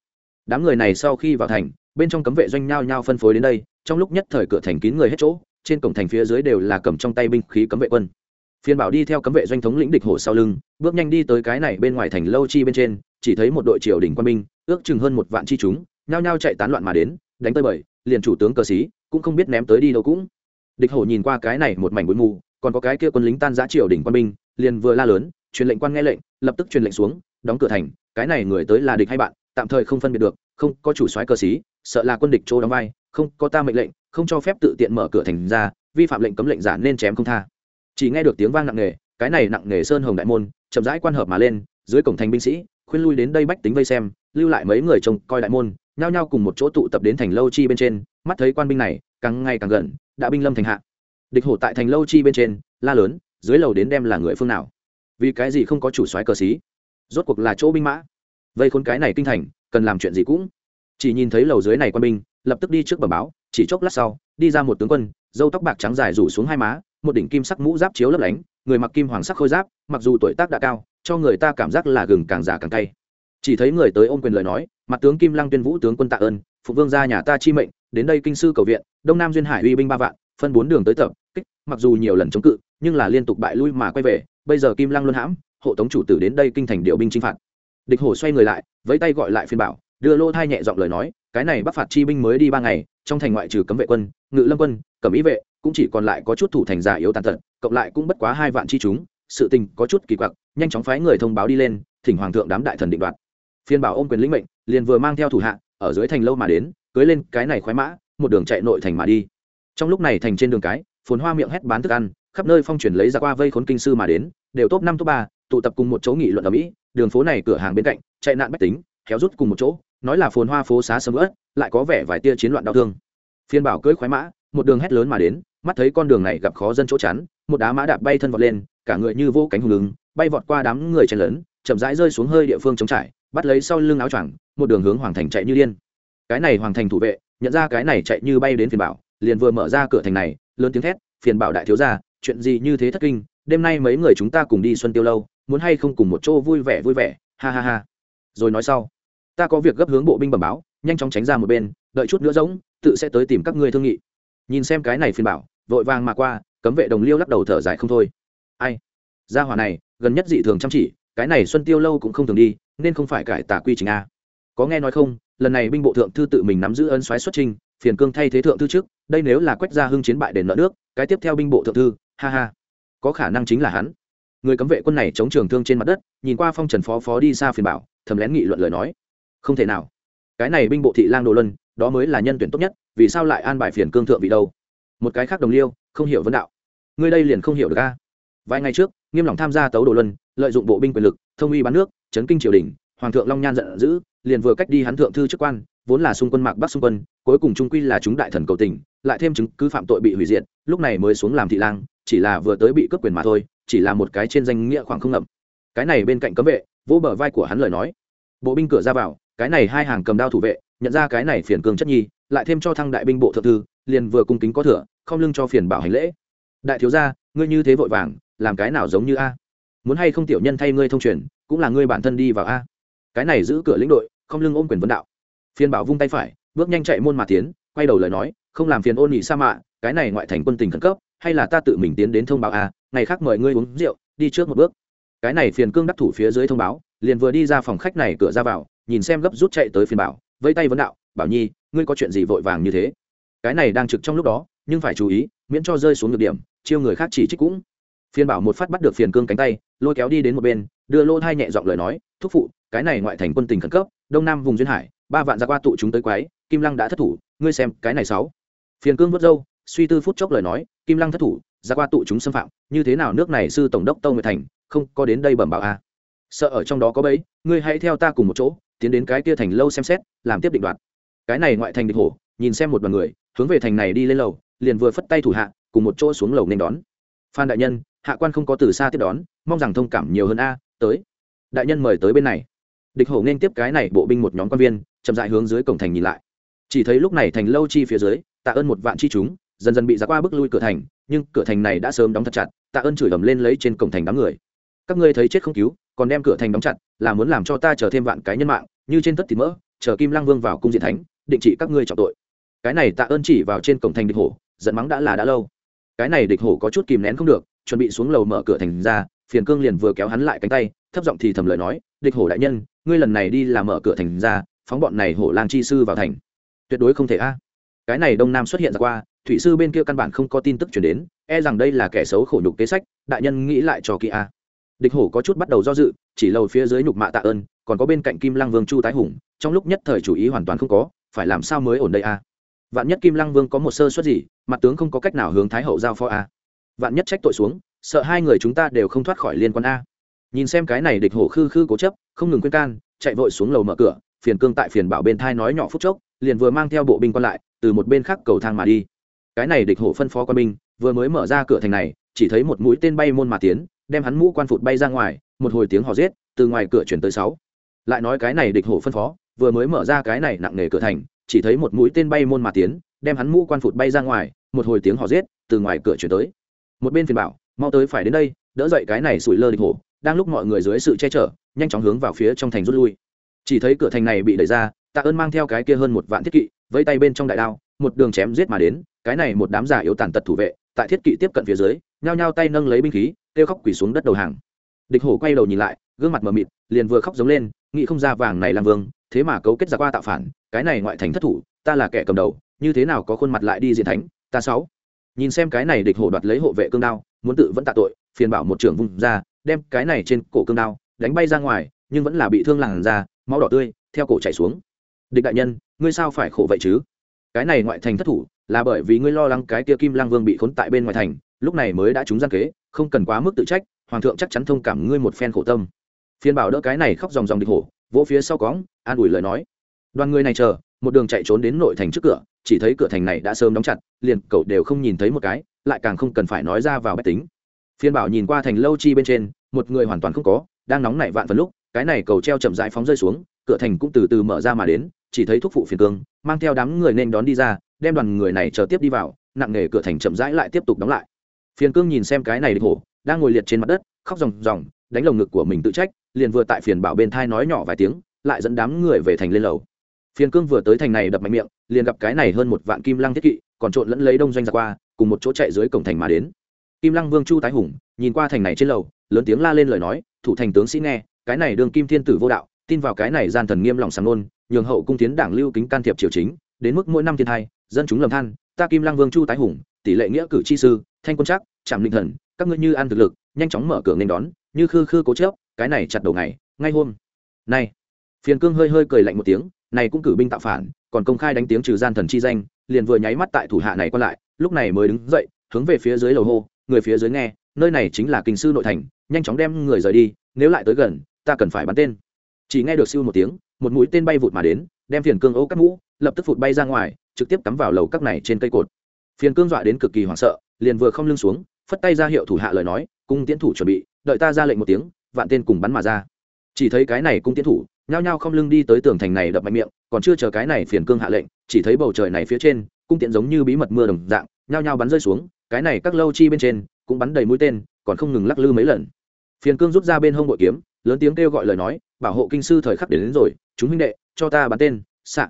Đám người này sau khi vào thành, bên trong cấm vệ doanh nhao nhao phân phối đến đây, trong lúc nhất thời cửa thành kín người hết chỗ, trên cổng thành phía dưới đều là cầm trong tay binh khí cấm vệ quân. Phiên bảo đi theo cấm vệ doanh thống lĩnh địch hổ sau lưng, bước nhanh đi tới cái này bên ngoài thành lâu chi bên trên, chỉ thấy một đội triều đình quân binh, ước chừng hơn một vạn chi chúng, nhao nhao chạy tán loạn mà đến, đánh tới bời, liền chủ tướng cờ xí cũng không biết ném tới đi đâu cũng. Địch hổ nhìn qua cái này một mảnh bụi mù, còn có cái kia quân lính tan giã triều đỉnh quân binh, liền vừa la lớn, truyền lệnh quan nghe lệnh lập tức truyền lệnh xuống, đóng cửa thành, cái này người tới là địch hay bạn, tạm thời không phân biệt được, không có chủ soái cờ xí sợ là quân địch chỗ đóng vai, không có ta mệnh lệnh, không cho phép tự tiện mở cửa thành ra, vi phạm lệnh cấm lệnh giả nên chém không tha. Chỉ nghe được tiếng vang nặng nề, cái này nặng nề sơn hồng đại môn, chậm rãi quan hợp mà lên, dưới cổng thành binh sĩ, khuyên lui đến đây bách tính vây xem, lưu lại mấy người trông coi đại môn, nhao nhao cùng một chỗ tụ tập đến thành lâu chi bên trên, mắt thấy quan binh này, càng ngày càng gần, đã binh lâm thành hạ. Địch hổ tại thành lâu chi bên trên, la lớn, dưới lầu đến đem là người phương nào vì cái gì không có chủ soái cờ xí? Rốt cuộc là chỗ binh mã. Vây khốn cái này kinh thành, cần làm chuyện gì cũng. Chỉ nhìn thấy lầu dưới này quân binh, lập tức đi trước bờ báo, chỉ chốc lát sau, đi ra một tướng quân, dâu tóc bạc trắng dài rủ xuống hai má, một đỉnh kim sắc mũ giáp chiếu lấp lánh, người mặc kim hoàng sắc khôi giáp, mặc dù tuổi tác đã cao, cho người ta cảm giác là gừng càng già càng cay. Chỉ thấy người tới ôm quyền lời nói, mặt tướng kim lăng tuyên vũ tướng quân tạ ơn, phụ vương gia nhà ta chi mệnh, đến đây kinh sư cầu viện, đông nam duyên hải uy binh ba vạn, phân bốn đường tới tập, kích, mặc dù nhiều lần chống cự, nhưng là liên tục bại lui mà quay về bây giờ kim lăng luân hãm, hộ tống chủ tử đến đây kinh thành điều binh chinh phạt. Địch hổ xoay người lại với tay gọi lại phiên bảo, đưa lô thai nhẹ giọng lời nói, cái này bắc phạt chi binh mới đi ba ngày, trong thành ngoại trừ cấm vệ quân, ngự lâm quân, cẩm ý vệ, cũng chỉ còn lại có chút thủ thành giả yếu tàn tật, cộng lại cũng bất quá hai vạn chi chúng, sự tình có chút kỳ quặc, nhanh chóng phái người thông báo đi lên, thỉnh hoàng thượng đám đại thần định đoạt. Phiên bảo ôm quyền lĩnh mệnh, liền vừa mang theo thủ hạ, ở dưới thành lâu mà đến, cưới lên cái này khoái mã, một đường chạy nội thành mà đi. Trong lúc này thành trên đường cái, phồn hoa miệng hét bán thức ăn khắp nơi phong truyền lấy ra qua vây khốn kinh sư mà đến, đều top năm, top ba, tụ tập cùng một chỗ nghị luận ở mỹ, đường phố này cửa hàng bên cạnh, chạy nạn bách tính kéo rút cùng một chỗ, nói là phồn hoa phố xá sầm ớt lại có vẻ vài tia chiến loạn đau thương. Phiên bảo cưỡi khoái mã, một đường hét lớn mà đến, mắt thấy con đường này gặp khó dân chỗ chắn, một đá mã đạp bay thân vọt lên, cả người như vô cánh hùng ứng, bay vọt qua đám người chen lớn chậm rãi rơi xuống hơi địa phương chống trải, bắt lấy sau lưng áo choàng, một đường hướng hoàng thành chạy như điên. Cái này hoàng thành thủ vệ, nhận ra cái này chạy như bay đến phiền bảo, liền vừa mở ra cửa thành này, lớn tiếng thét, phiền bảo đại thiếu gia chuyện gì như thế thất kinh, đêm nay mấy người chúng ta cùng đi xuân tiêu lâu, muốn hay không cùng một chỗ vui vẻ vui vẻ, ha ha ha. Rồi nói sau. Ta có việc gấp hướng bộ binh bẩm báo, nhanh chóng tránh ra một bên, đợi chút nữa giống tự sẽ tới tìm các ngươi thương nghị. Nhìn xem cái này phiền bảo, vội vàng mà qua, cấm vệ đồng liêu lắc đầu thở dài không thôi. Ai? Gia hỏa này, gần nhất dị thường chăm chỉ, cái này xuân tiêu lâu cũng không thường đi, nên không phải cải tả quy trình a có nghe nói không, lần này binh bộ thượng thư tự mình nắm giữ ân soái xuất trình, phiền cương thay thế thượng thư trước, đây nếu là quách gia hưng chiến bại đền nợ nước, cái tiếp theo binh bộ thượng thư ha ha, có khả năng chính là hắn. Người cấm vệ quân này chống trường thương trên mặt đất, nhìn qua phong trần phó phó đi xa phiền bảo, thầm lén nghị luận lời nói. Không thể nào. Cái này binh bộ thị lang đồ luân, đó mới là nhân tuyển tốt nhất, vì sao lại an bài phiền cương thượng vị đâu? Một cái khác đồng liêu, không hiểu vấn đạo. Ngươi đây liền không hiểu được a. Vài ngày trước, nghiêm lòng tham gia tấu đồ luân, lợi dụng bộ binh quyền lực, thông uy bán nước, chấn kinh triều đình, hoàng thượng long nhan giận dữ, liền vừa cách đi hắn thượng thư chức quan, vốn là xung quân mạc bắc xung quân, cuối cùng trung quy là chúng đại thần cầu tình, lại thêm chứng cứ phạm tội bị hủy diệt, lúc này mới xuống làm thị lang chỉ là vừa tới bị cướp quyền mà thôi, chỉ là một cái trên danh nghĩa khoảng không ngậm. Cái này bên cạnh cấm vệ, vỗ bờ vai của hắn lời nói. Bộ binh cửa ra vào, cái này hai hàng cầm đao thủ vệ, nhận ra cái này phiền cường chất nhi, lại thêm cho thăng đại binh bộ thượng thư, liền vừa cung kính có thừa, không lưng cho phiền bảo hành lễ. Đại thiếu gia, ngươi như thế vội vàng, làm cái nào giống như a? Muốn hay không tiểu nhân thay ngươi thông truyền, cũng là ngươi bản thân đi vào a. Cái này giữ cửa lĩnh đội, không lưng ôm quyền vấn đạo. Phiền bảo vung tay phải, bước nhanh chạy môn mà tiến, quay đầu lời nói, không làm phiền ôn nhị sa mạ, cái này ngoại thành quân tình khẩn cấp hay là ta tự mình tiến đến thông báo à? ngày khác mời ngươi uống rượu, đi trước một bước. Cái này phiền cương đắc thủ phía dưới thông báo, liền vừa đi ra phòng khách này cửa ra vào, nhìn xem gấp rút chạy tới phiền bảo, vẫy tay vấn đạo, bảo nhi, ngươi có chuyện gì vội vàng như thế? Cái này đang trực trong lúc đó, nhưng phải chú ý, miễn cho rơi xuống được điểm, chiêu người khác chỉ trích cũng. Phiền bảo một phát bắt được phiền cương cánh tay, lôi kéo đi đến một bên, đưa lô thai nhẹ giọng lời nói, thúc phụ, cái này ngoại thành quân tình khẩn cấp, đông nam vùng duyên hải, ba vạn gia qua tụ chúng tới quái, kim lăng đã thất thủ, ngươi xem cái này sáu. Phiền cương vớt râu, suy tư phút chốc lời nói kim lăng thất thủ ra qua tụ chúng xâm phạm, như thế nào nước này sư tổng đốc tâu nguyệt thành, không có đến đây bẩm báo a à. sợ ở trong đó có bẫy, ngươi hãy theo ta cùng một chỗ, tiến đến cái kia thành lâu xem xét, làm tiếp định đoạt. Cái này ngoại thành địch hổ, nhìn xem một đoàn người, hướng về thành này đi lên lầu, liền vừa phất tay thủ hạ, cùng một chỗ xuống lầu nên đón. Phan đại nhân, hạ quan không có từ xa tiếp đón, mong rằng thông cảm nhiều hơn a, tới. Đại nhân mời tới bên này. Địch hổ nên tiếp cái này bộ binh một nhóm quan viên, chậm dại hướng dưới cổng thành nhìn lại. Chỉ thấy lúc này thành lâu chi phía dưới, tạ ơn một vạn chi chúng dần dần bị giặc qua bước lui cửa thành, nhưng cửa thành này đã sớm đóng thật chặt, tạ ơn chửi ầm lên lấy trên cổng thành đám người. Các ngươi thấy chết không cứu, còn đem cửa thành đóng chặt, là muốn làm cho ta chờ thêm vạn cái nhân mạng, như trên tất thịt mỡ, chờ kim lang vương vào cung diện thánh, định trị các ngươi trọng tội. Cái này tạ ơn chỉ vào trên cổng thành địch hổ, giận mắng đã là đã lâu. Cái này địch hổ có chút kìm nén không được, chuẩn bị xuống lầu mở cửa thành ra, phiền cương liền vừa kéo hắn lại cánh tay, thấp giọng thì thầm lời nói, địch hổ đại nhân, ngươi lần này đi là mở cửa thành ra, phóng bọn này hổ lang chi sư vào thành. Tuyệt đối không thể a. Cái này đông nam xuất hiện ra qua thủy sư bên kia căn bản không có tin tức chuyển đến e rằng đây là kẻ xấu khổ nhục kế sách, đại nhân nghĩ lại cho kỳ a. Địch hổ có chút bắt đầu do dự, chỉ lầu phía dưới nhục mạ tạ ơn, còn có bên cạnh kim lăng vương chu tái hùng, trong lúc nhất thời chủ ý hoàn toàn không có, phải làm sao mới ổn đây a? Vạn nhất kim lăng vương có một sơ suất gì, mặt tướng không có cách nào hướng thái hậu giao phó a. Vạn nhất trách tội xuống, sợ hai người chúng ta đều không thoát khỏi liên quan a. Nhìn xem cái này địch hổ khư khư cố chấp, không ngừng quên can, chạy vội xuống lầu mở cửa, phiền cương tại phiền bảo bên thai nói nhỏ phút chốc, liền vừa mang theo bộ binh còn lại, từ một bên khác cầu thang mà đi cái này địch hổ phân phó quan binh, vừa mới mở ra cửa thành này, chỉ thấy một mũi tên bay môn mà tiến, đem hắn mũ quan phụt bay ra ngoài, một hồi tiếng hò giết, từ ngoài cửa chuyển tới sáu. Lại nói cái này địch hổ phân phó, vừa mới mở ra cái này nặng nề cửa thành, chỉ thấy một mũi tên bay môn mà tiến, đem hắn mũ quan phụt bay ra ngoài, một hồi tiếng hò giết, từ ngoài cửa chuyển tới. Một bên phiền bảo, mau tới phải đến đây, đỡ dậy cái này sủi lơ địch hổ, đang lúc mọi người dưới sự che chở, nhanh chóng hướng vào phía trong thành rút lui. Chỉ thấy cửa thành này bị đẩy ra, tạ ơn mang theo cái kia hơn một vạn thiết kỵ, vẫy tay bên trong đại đao, một đường chém giết mà đến cái này một đám giả yếu tàn tật thủ vệ, tại thiết kỵ tiếp cận phía dưới, nhao nhao tay nâng lấy binh khí, kêu khóc quỳ xuống đất đầu hàng. Địch hổ quay đầu nhìn lại, gương mặt mờ mịt, liền vừa khóc giống lên, nghĩ không ra vàng này làm vương, thế mà cấu kết ra qua tạo phản, cái này ngoại thành thất thủ, ta là kẻ cầm đầu, như thế nào có khuôn mặt lại đi diện thánh, ta sáu. Nhìn xem cái này địch hổ đoạt lấy hộ vệ cương đao, muốn tự vẫn tạ tội, phiền bảo một trưởng vùng ra, đem cái này trên cổ cương đao đánh bay ra ngoài, nhưng vẫn là bị thương làn ra máu đỏ tươi, theo cổ chảy xuống. Địch đại nhân, ngươi sao phải khổ vậy chứ? Cái này ngoại thành thất thủ, là bởi vì ngươi lo lắng cái kia kim lang vương bị khốn tại bên ngoài thành, lúc này mới đã trúng gian kế, không cần quá mức tự trách, hoàng thượng chắc chắn thông cảm ngươi một phen khổ tâm. Phiên bảo đỡ cái này khóc dòng dòng địch hổ, vỗ phía sau cóng an ủi lời nói. Đoàn người này chờ, một đường chạy trốn đến nội thành trước cửa, chỉ thấy cửa thành này đã sớm đóng chặt, liền cậu đều không nhìn thấy một cái, lại càng không cần phải nói ra vào bách tính. Phiên bảo nhìn qua thành lâu chi bên trên, một người hoàn toàn không có, đang nóng nảy vạn phần lúc, cái này cầu treo chậm rãi phóng rơi xuống, cửa thành cũng từ từ mở ra mà đến chỉ thấy thúc phụ phiền cương, mang theo đám người nên đón đi ra, đem đoàn người này chờ tiếp đi vào, nặng nề cửa thành chậm rãi lại tiếp tục đóng lại. Phiền cương nhìn xem cái này địch hổ, đang ngồi liệt trên mặt đất, khóc ròng ròng, đánh lồng ngực của mình tự trách, liền vừa tại phiền bảo bên thai nói nhỏ vài tiếng, lại dẫn đám người về thành lên lầu. Phiền cương vừa tới thành này đập mạnh miệng, liền gặp cái này hơn một vạn kim lăng thiết kỵ, còn trộn lẫn lấy đông doanh ra qua, cùng một chỗ chạy dưới cổng thành mà đến. Kim lăng vương chu tái hùng, nhìn qua thành này trên lầu, lớn tiếng la lên lời nói, thủ thành tướng sĩ nghe, cái này đường kim thiên tử vô đạo, tin vào cái này gian thần nghiêm lòng sàng nôn nhường hậu cung tiến đảng lưu kính can thiệp triều chính, đến mức mỗi năm thiên hai dân chúng lầm than, ta kim lang vương chu tái hùng, tỷ lệ nghĩa cử chi sư, thanh quân chắc trạm linh thần, các ngươi như ăn thực lực, nhanh chóng mở cửa nên đón, như khư khư cố chớp, cái này chặt đầu ngày, ngay hôm. Này, phiền cương hơi hơi cười lạnh một tiếng, này cũng cử binh tạo phản, còn công khai đánh tiếng trừ gian thần chi danh, liền vừa nháy mắt tại thủ hạ này qua lại, lúc này mới đứng dậy, hướng về phía dưới lầu hô, người phía dưới nghe, nơi này chính là kinh sư nội thành, nhanh chóng đem người rời đi, nếu lại tới gần, ta cần phải bắn tên. Chỉ nghe được siêu một tiếng một mũi tên bay vụt mà đến đem phiền cương ô cắt mũ lập tức phụt bay ra ngoài trực tiếp cắm vào lầu các này trên cây cột. Phiền cương dọa đến cực kỳ hoảng sợ liền vừa không lưng xuống phất tay ra hiệu thủ hạ lời nói cung tiến thủ chuẩn bị đợi ta ra lệnh một tiếng vạn tên cùng bắn mà ra. Chỉ thấy cái này cung tiến thủ nhao nhao không lưng đi tới tường thành này đập mạnh miệng còn chưa chờ cái này phiền cương hạ lệnh chỉ thấy bầu trời này phía trên cung tiện giống như bí mật mưa đồng dạng nhao nhao bắn rơi xuống cái này các lâu chi bên trên cũng bắn đầy mũi tên còn không ngừng lắc lư mấy lần. Phiền cương rút ra bên hông bội kiếm lớn tiếng kêu gọi lời nói bảo hộ kinh sư thời khắc đến, đến rồi chúng huynh đệ, cho ta bắn tên, xạ.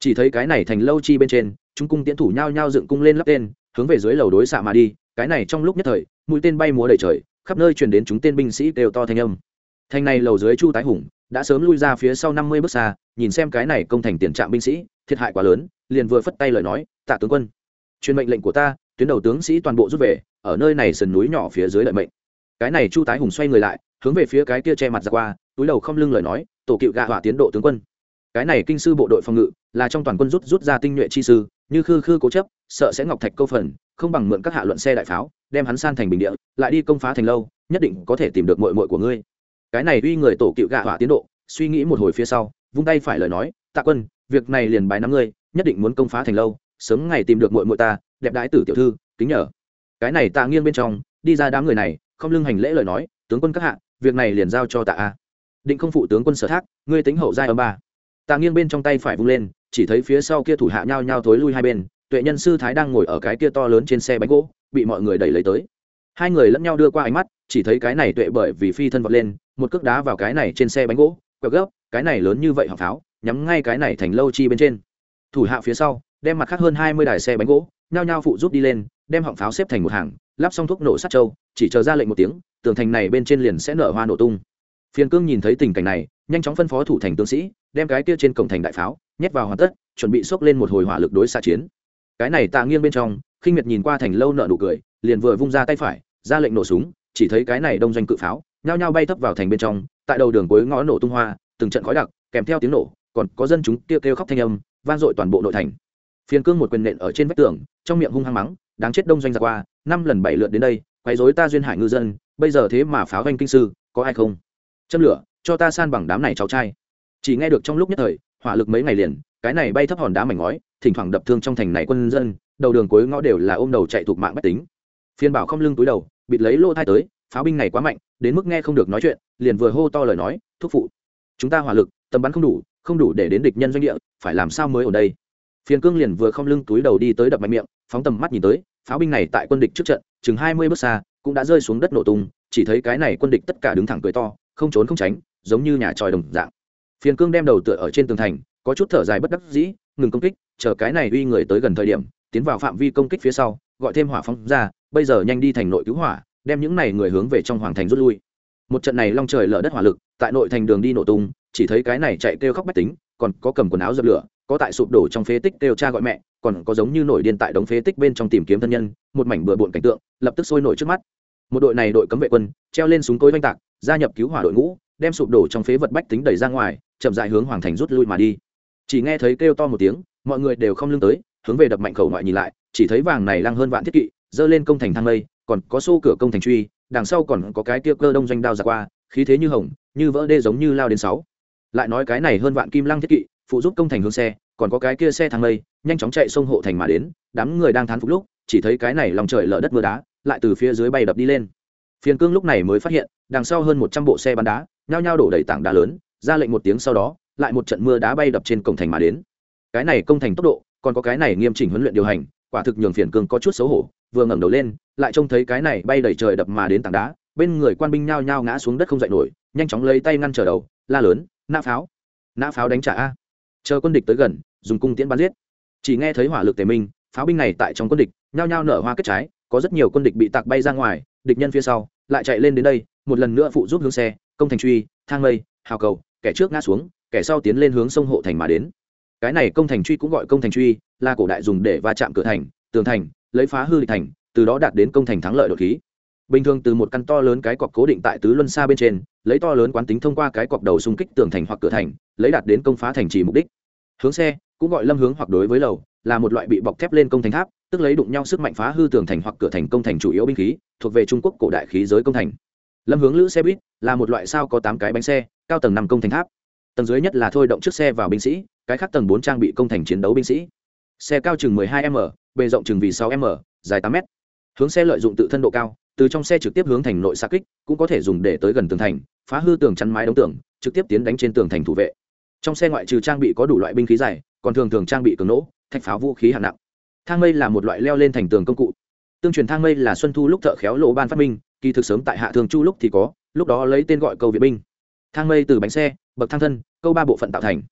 Chỉ thấy cái này thành lâu chi bên trên, chúng cung tiễn thủ nhao nhao dựng cung lên lắp tên, hướng về dưới lầu đối xạ mà đi, cái này trong lúc nhất thời, mũi tên bay múa đầy trời, khắp nơi truyền đến chúng tên binh sĩ đều to thanh âm. Thành này lầu dưới chu tái hùng, đã sớm lui ra phía sau năm mươi bước xa, nhìn xem cái này công thành tiền trạm binh sĩ, thiệt hại quá lớn, liền vừa phất tay lời nói, tạ tướng quân, truyền mệnh lệnh của ta, tuyến đầu tướng sĩ toàn bộ rút về, ở nơi này sườn núi nhỏ phía dưới lợi mệnh. Cái này chu tái hùng xoay người lại, hướng về phía cái kia che mặt ra qua túi đầu không lưng lời nói, tổ cựu gạ hỏa tiến độ tướng quân. Cái này kinh sư bộ đội phòng ngự, là trong toàn quân rút rút ra tinh nhuệ chi sư, như khư khư cố chấp, sợ sẽ ngọc thạch câu phần, không bằng mượn các hạ luận xe đại pháo, đem hắn san thành bình địa, lại đi công phá thành lâu, nhất định có thể tìm được mội mội của ngươi. Cái này uy người tổ cựu gạ hỏa tiến độ, suy nghĩ một hồi phía sau, vung tay phải lời nói, tạ quân, việc này liền bài năm ngươi, nhất định muốn công phá thành lâu, sớm ngày tìm được mội mội ta, đẹp đái tử tiểu thư, kính nhờ. Cái này tạ nghiêng bên trong, đi ra đám người này, không lưng hành lễ lời nói, tướng quân các hạ, việc này liền giao cho tạ a định không phụ tướng quân sở thác, ngươi tính hậu giai âm ba. Tạ nghiêng bên trong tay phải vung lên, chỉ thấy phía sau kia thủ hạ nhau nhau thối lui hai bên, tuệ nhân sư thái đang ngồi ở cái kia to lớn trên xe bánh gỗ, bị mọi người đẩy lấy tới. Hai người lẫn nhau đưa qua ánh mắt, chỉ thấy cái này tuệ bởi vì phi thân vọt lên, một cước đá vào cái này trên xe bánh gỗ, quẹo gấp, cái này lớn như vậy học pháo, nhắm ngay cái này thành lâu chi bên trên. Thủ hạ phía sau, đem mặt khác hơn hai mươi đài xe bánh gỗ, nhao nhao phụ giúp đi lên, đem họng pháo xếp thành một hàng, lắp xong thuốc nổ sát trâu, chỉ chờ ra lệnh một tiếng, tường thành này bên trên liền sẽ nở hoa nổ tung phiền cương nhìn thấy tình cảnh này, nhanh chóng phân phó thủ thành tướng sĩ, đem cái kia trên cổng thành đại pháo, nhét vào hoàn tất, chuẩn bị xốc lên một hồi hỏa lực đối xạ chiến. Cái này tạ nghiêng bên trong, khinh miệt nhìn qua thành lâu nợ nụ cười, liền vừa vung ra tay phải, ra lệnh nổ súng, chỉ thấy cái này đông doanh cự pháo, nhao nhao bay thấp vào thành bên trong, tại đầu đường cuối ngõ nổ tung hoa, từng trận khói đặc, kèm theo tiếng nổ, còn có dân chúng kêu kêu khóc thanh âm, vang dội toàn bộ nội thành. Phiền cương một quyền nện ở trên vách tường, trong miệng hung hăng mắng, đáng chết đông doanh ra qua, năm lần bảy lượt đến đây, quấy rối ta duyên hải ngư dân, bây giờ thế mà pháo doanh kinh sư, có ai không? Châm lửa, cho ta san bằng đám này cháu trai. Chỉ nghe được trong lúc nhất thời, hỏa lực mấy ngày liền, cái này bay thấp hòn đá mảnh ngói, thỉnh thoảng đập thương trong thành này quân dân, đầu đường cuối ngõ đều là ôm đầu chạy thuộc mạng bách tính. Phiên bảo không lưng túi đầu, bịt lấy lô thai tới, pháo binh này quá mạnh, đến mức nghe không được nói chuyện, liền vừa hô to lời nói, thúc phụ, chúng ta hỏa lực, tầm bắn không đủ không đủ để đến địch nhân doanh địa, phải làm sao mới ở đây? Phiền cương liền vừa không lưng túi đầu đi tới đập mạnh miệng, phóng tầm mắt nhìn tới, pháo binh này tại quân địch trước trận, chừng hai mươi bước xa, cũng đã rơi xuống đất nổ tung, chỉ thấy cái này quân địch tất cả đứng thẳng cười to không trốn không tránh, giống như nhà tròi đồng dạng. Phiền cương đem đầu tựa ở trên tường thành, có chút thở dài bất đắc dĩ, ngừng công kích, chờ cái này uy người tới gần thời điểm, tiến vào phạm vi công kích phía sau, gọi thêm hỏa phóng ra, bây giờ nhanh đi thành nội cứu hỏa, đem những này người hướng về trong hoàng thành rút lui. Một trận này long trời lở đất hỏa lực, tại nội thành đường đi nổ tung, chỉ thấy cái này chạy kêu khóc bách tính, còn có cầm quần áo dập lửa, có tại sụp đổ trong phế tích kêu cha gọi mẹ, còn có giống như nổi điên tại đống phế tích bên trong tìm kiếm thân nhân, một mảnh bừa bộn cảnh tượng, lập tức sôi nổi trước mắt. Một đội này đội cấm vệ quân, treo lên súng cối oanh tạc gia nhập cứu hỏa đội ngũ, đem sụp đổ trong phế vật bách tính đẩy ra ngoài, chậm dại hướng hoàng thành rút lui mà đi. Chỉ nghe thấy kêu to một tiếng, mọi người đều không lưng tới, hướng về đập mạnh khẩu ngoại nhìn lại, chỉ thấy vàng này lăng hơn vạn thiết kỵ dơ lên công thành thang mây, còn có xô cửa công thành truy, đằng sau còn có cái kia cơ đông doanh đao ra qua, khí thế như hồng, như vỡ đê giống như lao đến sáu. Lại nói cái này hơn vạn kim lăng thiết kỵ, phụ giúp công thành hướng xe, còn có cái kia xe thang mây, nhanh chóng chạy sông hộ thành mà đến, đám người đang thán phục lúc, chỉ thấy cái này lòng trời lở đất mưa đá, lại từ phía dưới bay đập đi lên phiền cương lúc này mới phát hiện, đằng sau hơn một trăm bộ xe bắn đá, nhao nhao đổ đầy tảng đá lớn, ra lệnh một tiếng sau đó, lại một trận mưa đá bay đập trên cổng thành mà đến. Cái này công thành tốc độ, còn có cái này nghiêm chỉnh huấn luyện điều hành, quả thực nhường phiền cương có chút xấu hổ, vừa ngẩng đầu lên, lại trông thấy cái này bay đầy trời đập mà đến tảng đá, bên người quan binh nhao nhao ngã xuống đất không dậy nổi, nhanh chóng lấy tay ngăn trở đầu, la lớn, nã pháo nã pháo đánh trả a. Chờ quân địch tới gần, dùng cung tiễn bắn giết. Chỉ nghe thấy hỏa lực tề minh, pháo binh này tại trong quân địch, nhao nhao nở hoa kết trái có rất nhiều quân địch bị tạc bay ra ngoài, địch nhân phía sau lại chạy lên đến đây, một lần nữa phụ giúp hướng xe, công thành truy, thang mây, hào cầu, kẻ trước ngã xuống, kẻ sau tiến lên hướng sông hộ thành mà đến. Cái này công thành truy cũng gọi công thành truy, là cổ đại dùng để va chạm cửa thành, tường thành, lấy phá hư địch thành, từ đó đạt đến công thành thắng lợi đột khí. Bình thường từ một căn to lớn cái cọc cố định tại tứ luân xa bên trên, lấy to lớn quán tính thông qua cái cọc đầu xung kích tường thành hoặc cửa thành, lấy đạt đến công phá thành trì mục đích. Hướng xe cũng gọi lâm hướng hoặc đối với lầu, là một loại bị bọc thép lên công thành tháp, tức lấy đụng nhau sức mạnh phá hư tường thành hoặc cửa thành công thành chủ yếu binh khí, thuộc về trung quốc cổ đại khí giới công thành. Lâm hướng lữ xe buýt là một loại sao có tám cái bánh xe, cao tầng năm công thành tháp. Tầng dưới nhất là thôi động chiếc xe vào binh sĩ, cái khác tầng bốn trang bị công thành chiến đấu binh sĩ. Xe cao chừng 12 m, bề rộng chừng vì 6 m, dài 8 m. Hướng xe lợi dụng tự thân độ cao, từ trong xe trực tiếp hướng thành nội xa kích, cũng có thể dùng để tới gần tường thành, phá hư tường chắn mái đóng tường, trực tiếp tiến đánh trên tường thành thủ vệ trong xe ngoại trừ trang bị có đủ loại binh khí dài, còn thường thường trang bị cường nỗ, thạch pháo vũ khí hạng nặng. Thang mây là một loại leo lên thành tường công cụ. Tương truyền thang mây là xuân thu lúc thợ khéo lộ ban phát minh, kỳ thực sớm tại hạ thường chu lúc thì có, lúc đó lấy tên gọi cầu viện binh. Thang mây từ bánh xe, bậc thang thân, câu ba bộ phận tạo thành.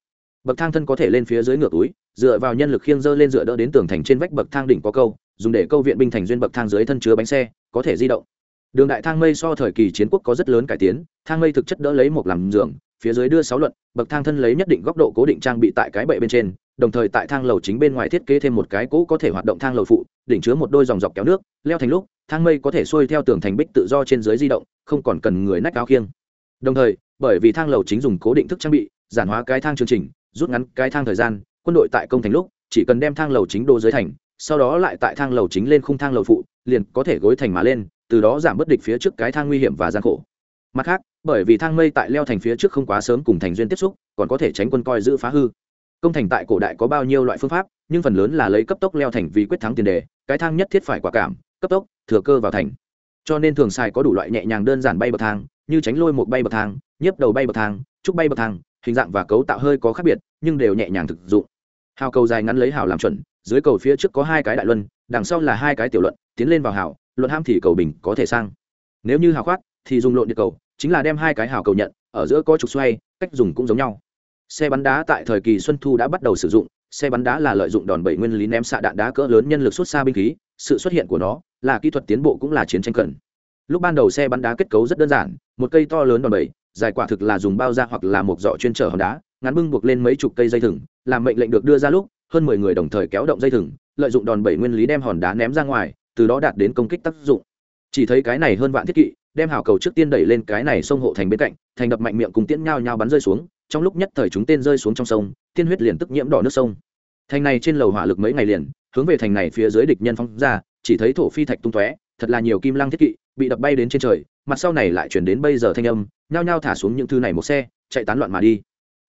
Bậc thang thân có thể lên phía dưới ngược túi, dựa vào nhân lực khiêng dơ lên dựa đỡ đến tường thành trên vách bậc thang đỉnh có câu, dùng để câu viện binh thành duyên bậc thang dưới thân chứa bánh xe, có thể di động. Đường đại thang mây so thời kỳ chiến quốc có rất lớn cải tiến, thang mây thực chất đỡ lấy một làm giường phía dưới đưa sáu luận, bậc thang thân lấy nhất định góc độ cố định trang bị tại cái bệ bên trên, đồng thời tại thang lầu chính bên ngoài thiết kế thêm một cái cũ có thể hoạt động thang lầu phụ, đỉnh chứa một đôi dòng dọc kéo nước, leo thành lúc, thang mây có thể xuôi theo tường thành bích tự do trên dưới di động, không còn cần người nách áo khiêng. Đồng thời, bởi vì thang lầu chính dùng cố định thức trang bị, giản hóa cái thang chương trình, rút ngắn cái thang thời gian, quân đội tại công thành lúc, chỉ cần đem thang lầu chính đô dưới thành, sau đó lại tại thang lầu chính lên khung thang lầu phụ, liền có thể gối thành mà lên, từ đó giảm bất địch phía trước cái thang nguy hiểm và gian khổ mặt khác, bởi vì thang mây tại leo thành phía trước không quá sớm cùng thành duyên tiếp xúc, còn có thể tránh quân coi giữ phá hư. Công thành tại cổ đại có bao nhiêu loại phương pháp, nhưng phần lớn là lấy cấp tốc leo thành vì quyết thắng tiền đề, cái thang nhất thiết phải quả cảm, cấp tốc, thừa cơ vào thành. Cho nên thường xài có đủ loại nhẹ nhàng đơn giản bay bậc thang, như tránh lôi một bay bậc thang, nhiếp đầu bay bậc thang, trúc bay bậc thang, hình dạng và cấu tạo hơi có khác biệt, nhưng đều nhẹ nhàng thực dụng. Hào cầu dài ngắn lấy hào làm chuẩn, dưới cầu phía trước có hai cái đại luân, đằng sau là hai cái tiểu luận, tiến lên vào hào, luận ham thì cầu bình có thể sang. Nếu như hào khoát, thì dùng lộn địa cầu chính là đem hai cái hào cầu nhận, ở giữa có trục xoay, cách dùng cũng giống nhau. Xe bắn đá tại thời kỳ xuân thu đã bắt đầu sử dụng, xe bắn đá là lợi dụng đòn bẩy nguyên lý ném xạ đạn đá cỡ lớn nhân lực xuất xa binh khí, sự xuất hiện của nó là kỹ thuật tiến bộ cũng là chiến tranh cần. Lúc ban đầu xe bắn đá kết cấu rất đơn giản, một cây to lớn đòn bẩy, dài quả thực là dùng bao da hoặc là một dọ chuyên trở hòn đá, ngắn bưng buộc lên mấy chục cây dây thừng, làm mệnh lệnh được đưa ra lúc, hơn mười người đồng thời kéo động dây thừng, lợi dụng đòn bẩy nguyên lý đem hòn đá ném ra ngoài, từ đó đạt đến công kích tác dụng. Chỉ thấy cái này hơn vạn thiết kỵ đem hào cầu trước tiên đẩy lên cái này sông hộ thành bên cạnh, thành đập mạnh miệng cùng tiễn nhao nhao bắn rơi xuống, trong lúc nhất thời chúng tên rơi xuống trong sông, tiên huyết liền tức nhiễm đỏ nước sông. Thành này trên lầu hỏa lực mấy ngày liền, hướng về thành này phía dưới địch nhân phóng ra, chỉ thấy thổ phi thạch tung tóe, thật là nhiều kim lăng thiết kỵ, bị đập bay đến trên trời, mặt sau này lại chuyển đến bây giờ thanh âm, nhao nhao thả xuống những thứ này một xe, chạy tán loạn mà đi.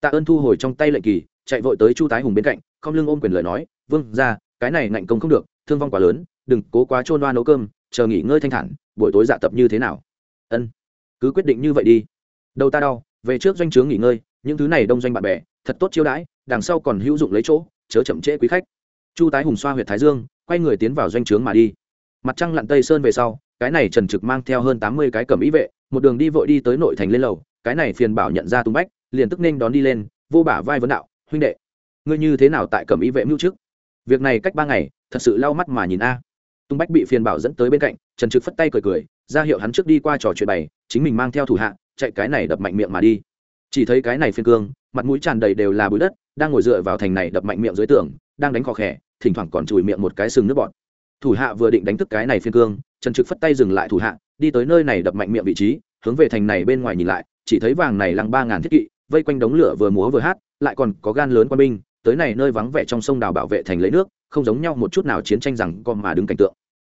Tạ ơn thu hồi trong tay lệnh kỳ, chạy vội tới chu tái hùng bên cạnh, không lưng ôm quyền lời nói, vương ra cái này ngạnh công không được, thương vong quá lớn, đừng cố quá trôn đoan nấu cơm, chờ nghỉ ngơi thanh thản, buổi tối dạ tập như thế nào? Ân. Cứ quyết định như vậy đi. Đầu ta đau, về trước doanh trướng nghỉ ngơi, những thứ này đông doanh bạn bè, thật tốt chiêu đãi, đằng sau còn hữu dụng lấy chỗ, chớ chậm trễ quý khách. Chu tái hùng xoa huyệt thái dương, quay người tiến vào doanh trướng mà đi. Mặt trăng lặn tây sơn về sau, cái này trần trực mang theo hơn tám mươi cái cầm ý vệ, một đường đi vội đi tới nội thành lên lầu, cái này phiền bảo nhận ra tung bách, liền tức ninh đón đi lên, vô bả vai vấn đạo, huynh đệ, ngươi như thế nào tại cầm ý vệ mưu trước việc này cách ba ngày, thật sự lau mắt mà nhìn a. Tung bách bị phiền bảo dẫn tới bên cạnh, trần trực phất tay cười cười ra hiệu hắn trước đi qua trò chuyện bày, chính mình mang theo thủ hạ, chạy cái này đập mạnh miệng mà đi. Chỉ thấy cái này phiên cương, mặt mũi tràn đầy đều là bụi đất, đang ngồi dựa vào thành này đập mạnh miệng dưới tường, đang đánh khó khẽ thỉnh thoảng còn chùi miệng một cái sừng nước bọt. Thủ hạ vừa định đánh thức cái này phiên cương, trần trực phất tay dừng lại thủ hạ, đi tới nơi này đập mạnh miệng vị trí, hướng về thành này bên ngoài nhìn lại, chỉ thấy vàng này lăng ba ngàn thiết kỵ, vây quanh đống lửa vừa múa vừa hát, lại còn có gan lớn quân binh, tới này nơi vắng vẻ trong sông đào bảo vệ thành lấy nước, không giống nhau một chút nào chiến tranh rằng con mà đứng cảnh tượng.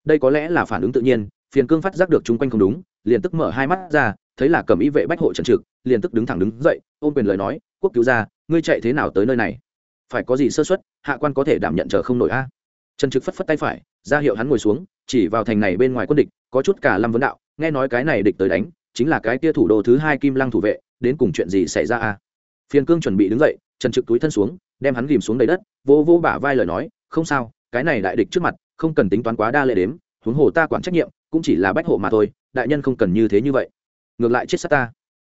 Đây có lẽ là phản ứng tự nhiên phiền cương phát giác được chung quanh không đúng, liền tức mở hai mắt ra, thấy là cầm ý vệ bách hộ trần trực, liền tức đứng thẳng đứng dậy, ôm quyền lời nói, quốc cứu gia, ngươi chạy thế nào tới nơi này? Phải có gì sơ xuất hạ quan có thể đảm nhận chờ không nổi a? Trần trực phất phất tay phải, ra hiệu hắn ngồi xuống, chỉ vào thành này bên ngoài quân địch, có chút cả lâm vấn đạo, nghe nói cái này địch tới đánh, chính là cái tia thủ đô thứ hai kim lăng thủ vệ, đến cùng chuyện gì xảy ra a? Phiền cương chuẩn bị đứng dậy, trần trực túi thân xuống, đem hắn ghìm xuống đầy đất, vô vô bả vai lời nói, không sao, cái này đại địch trước mặt, không cần tính toán quá đa lệ đếm, huống hồ ta quản trách nhiệm cũng chỉ là bách hộ mà thôi, đại nhân không cần như thế như vậy. Ngược lại chết sát ta.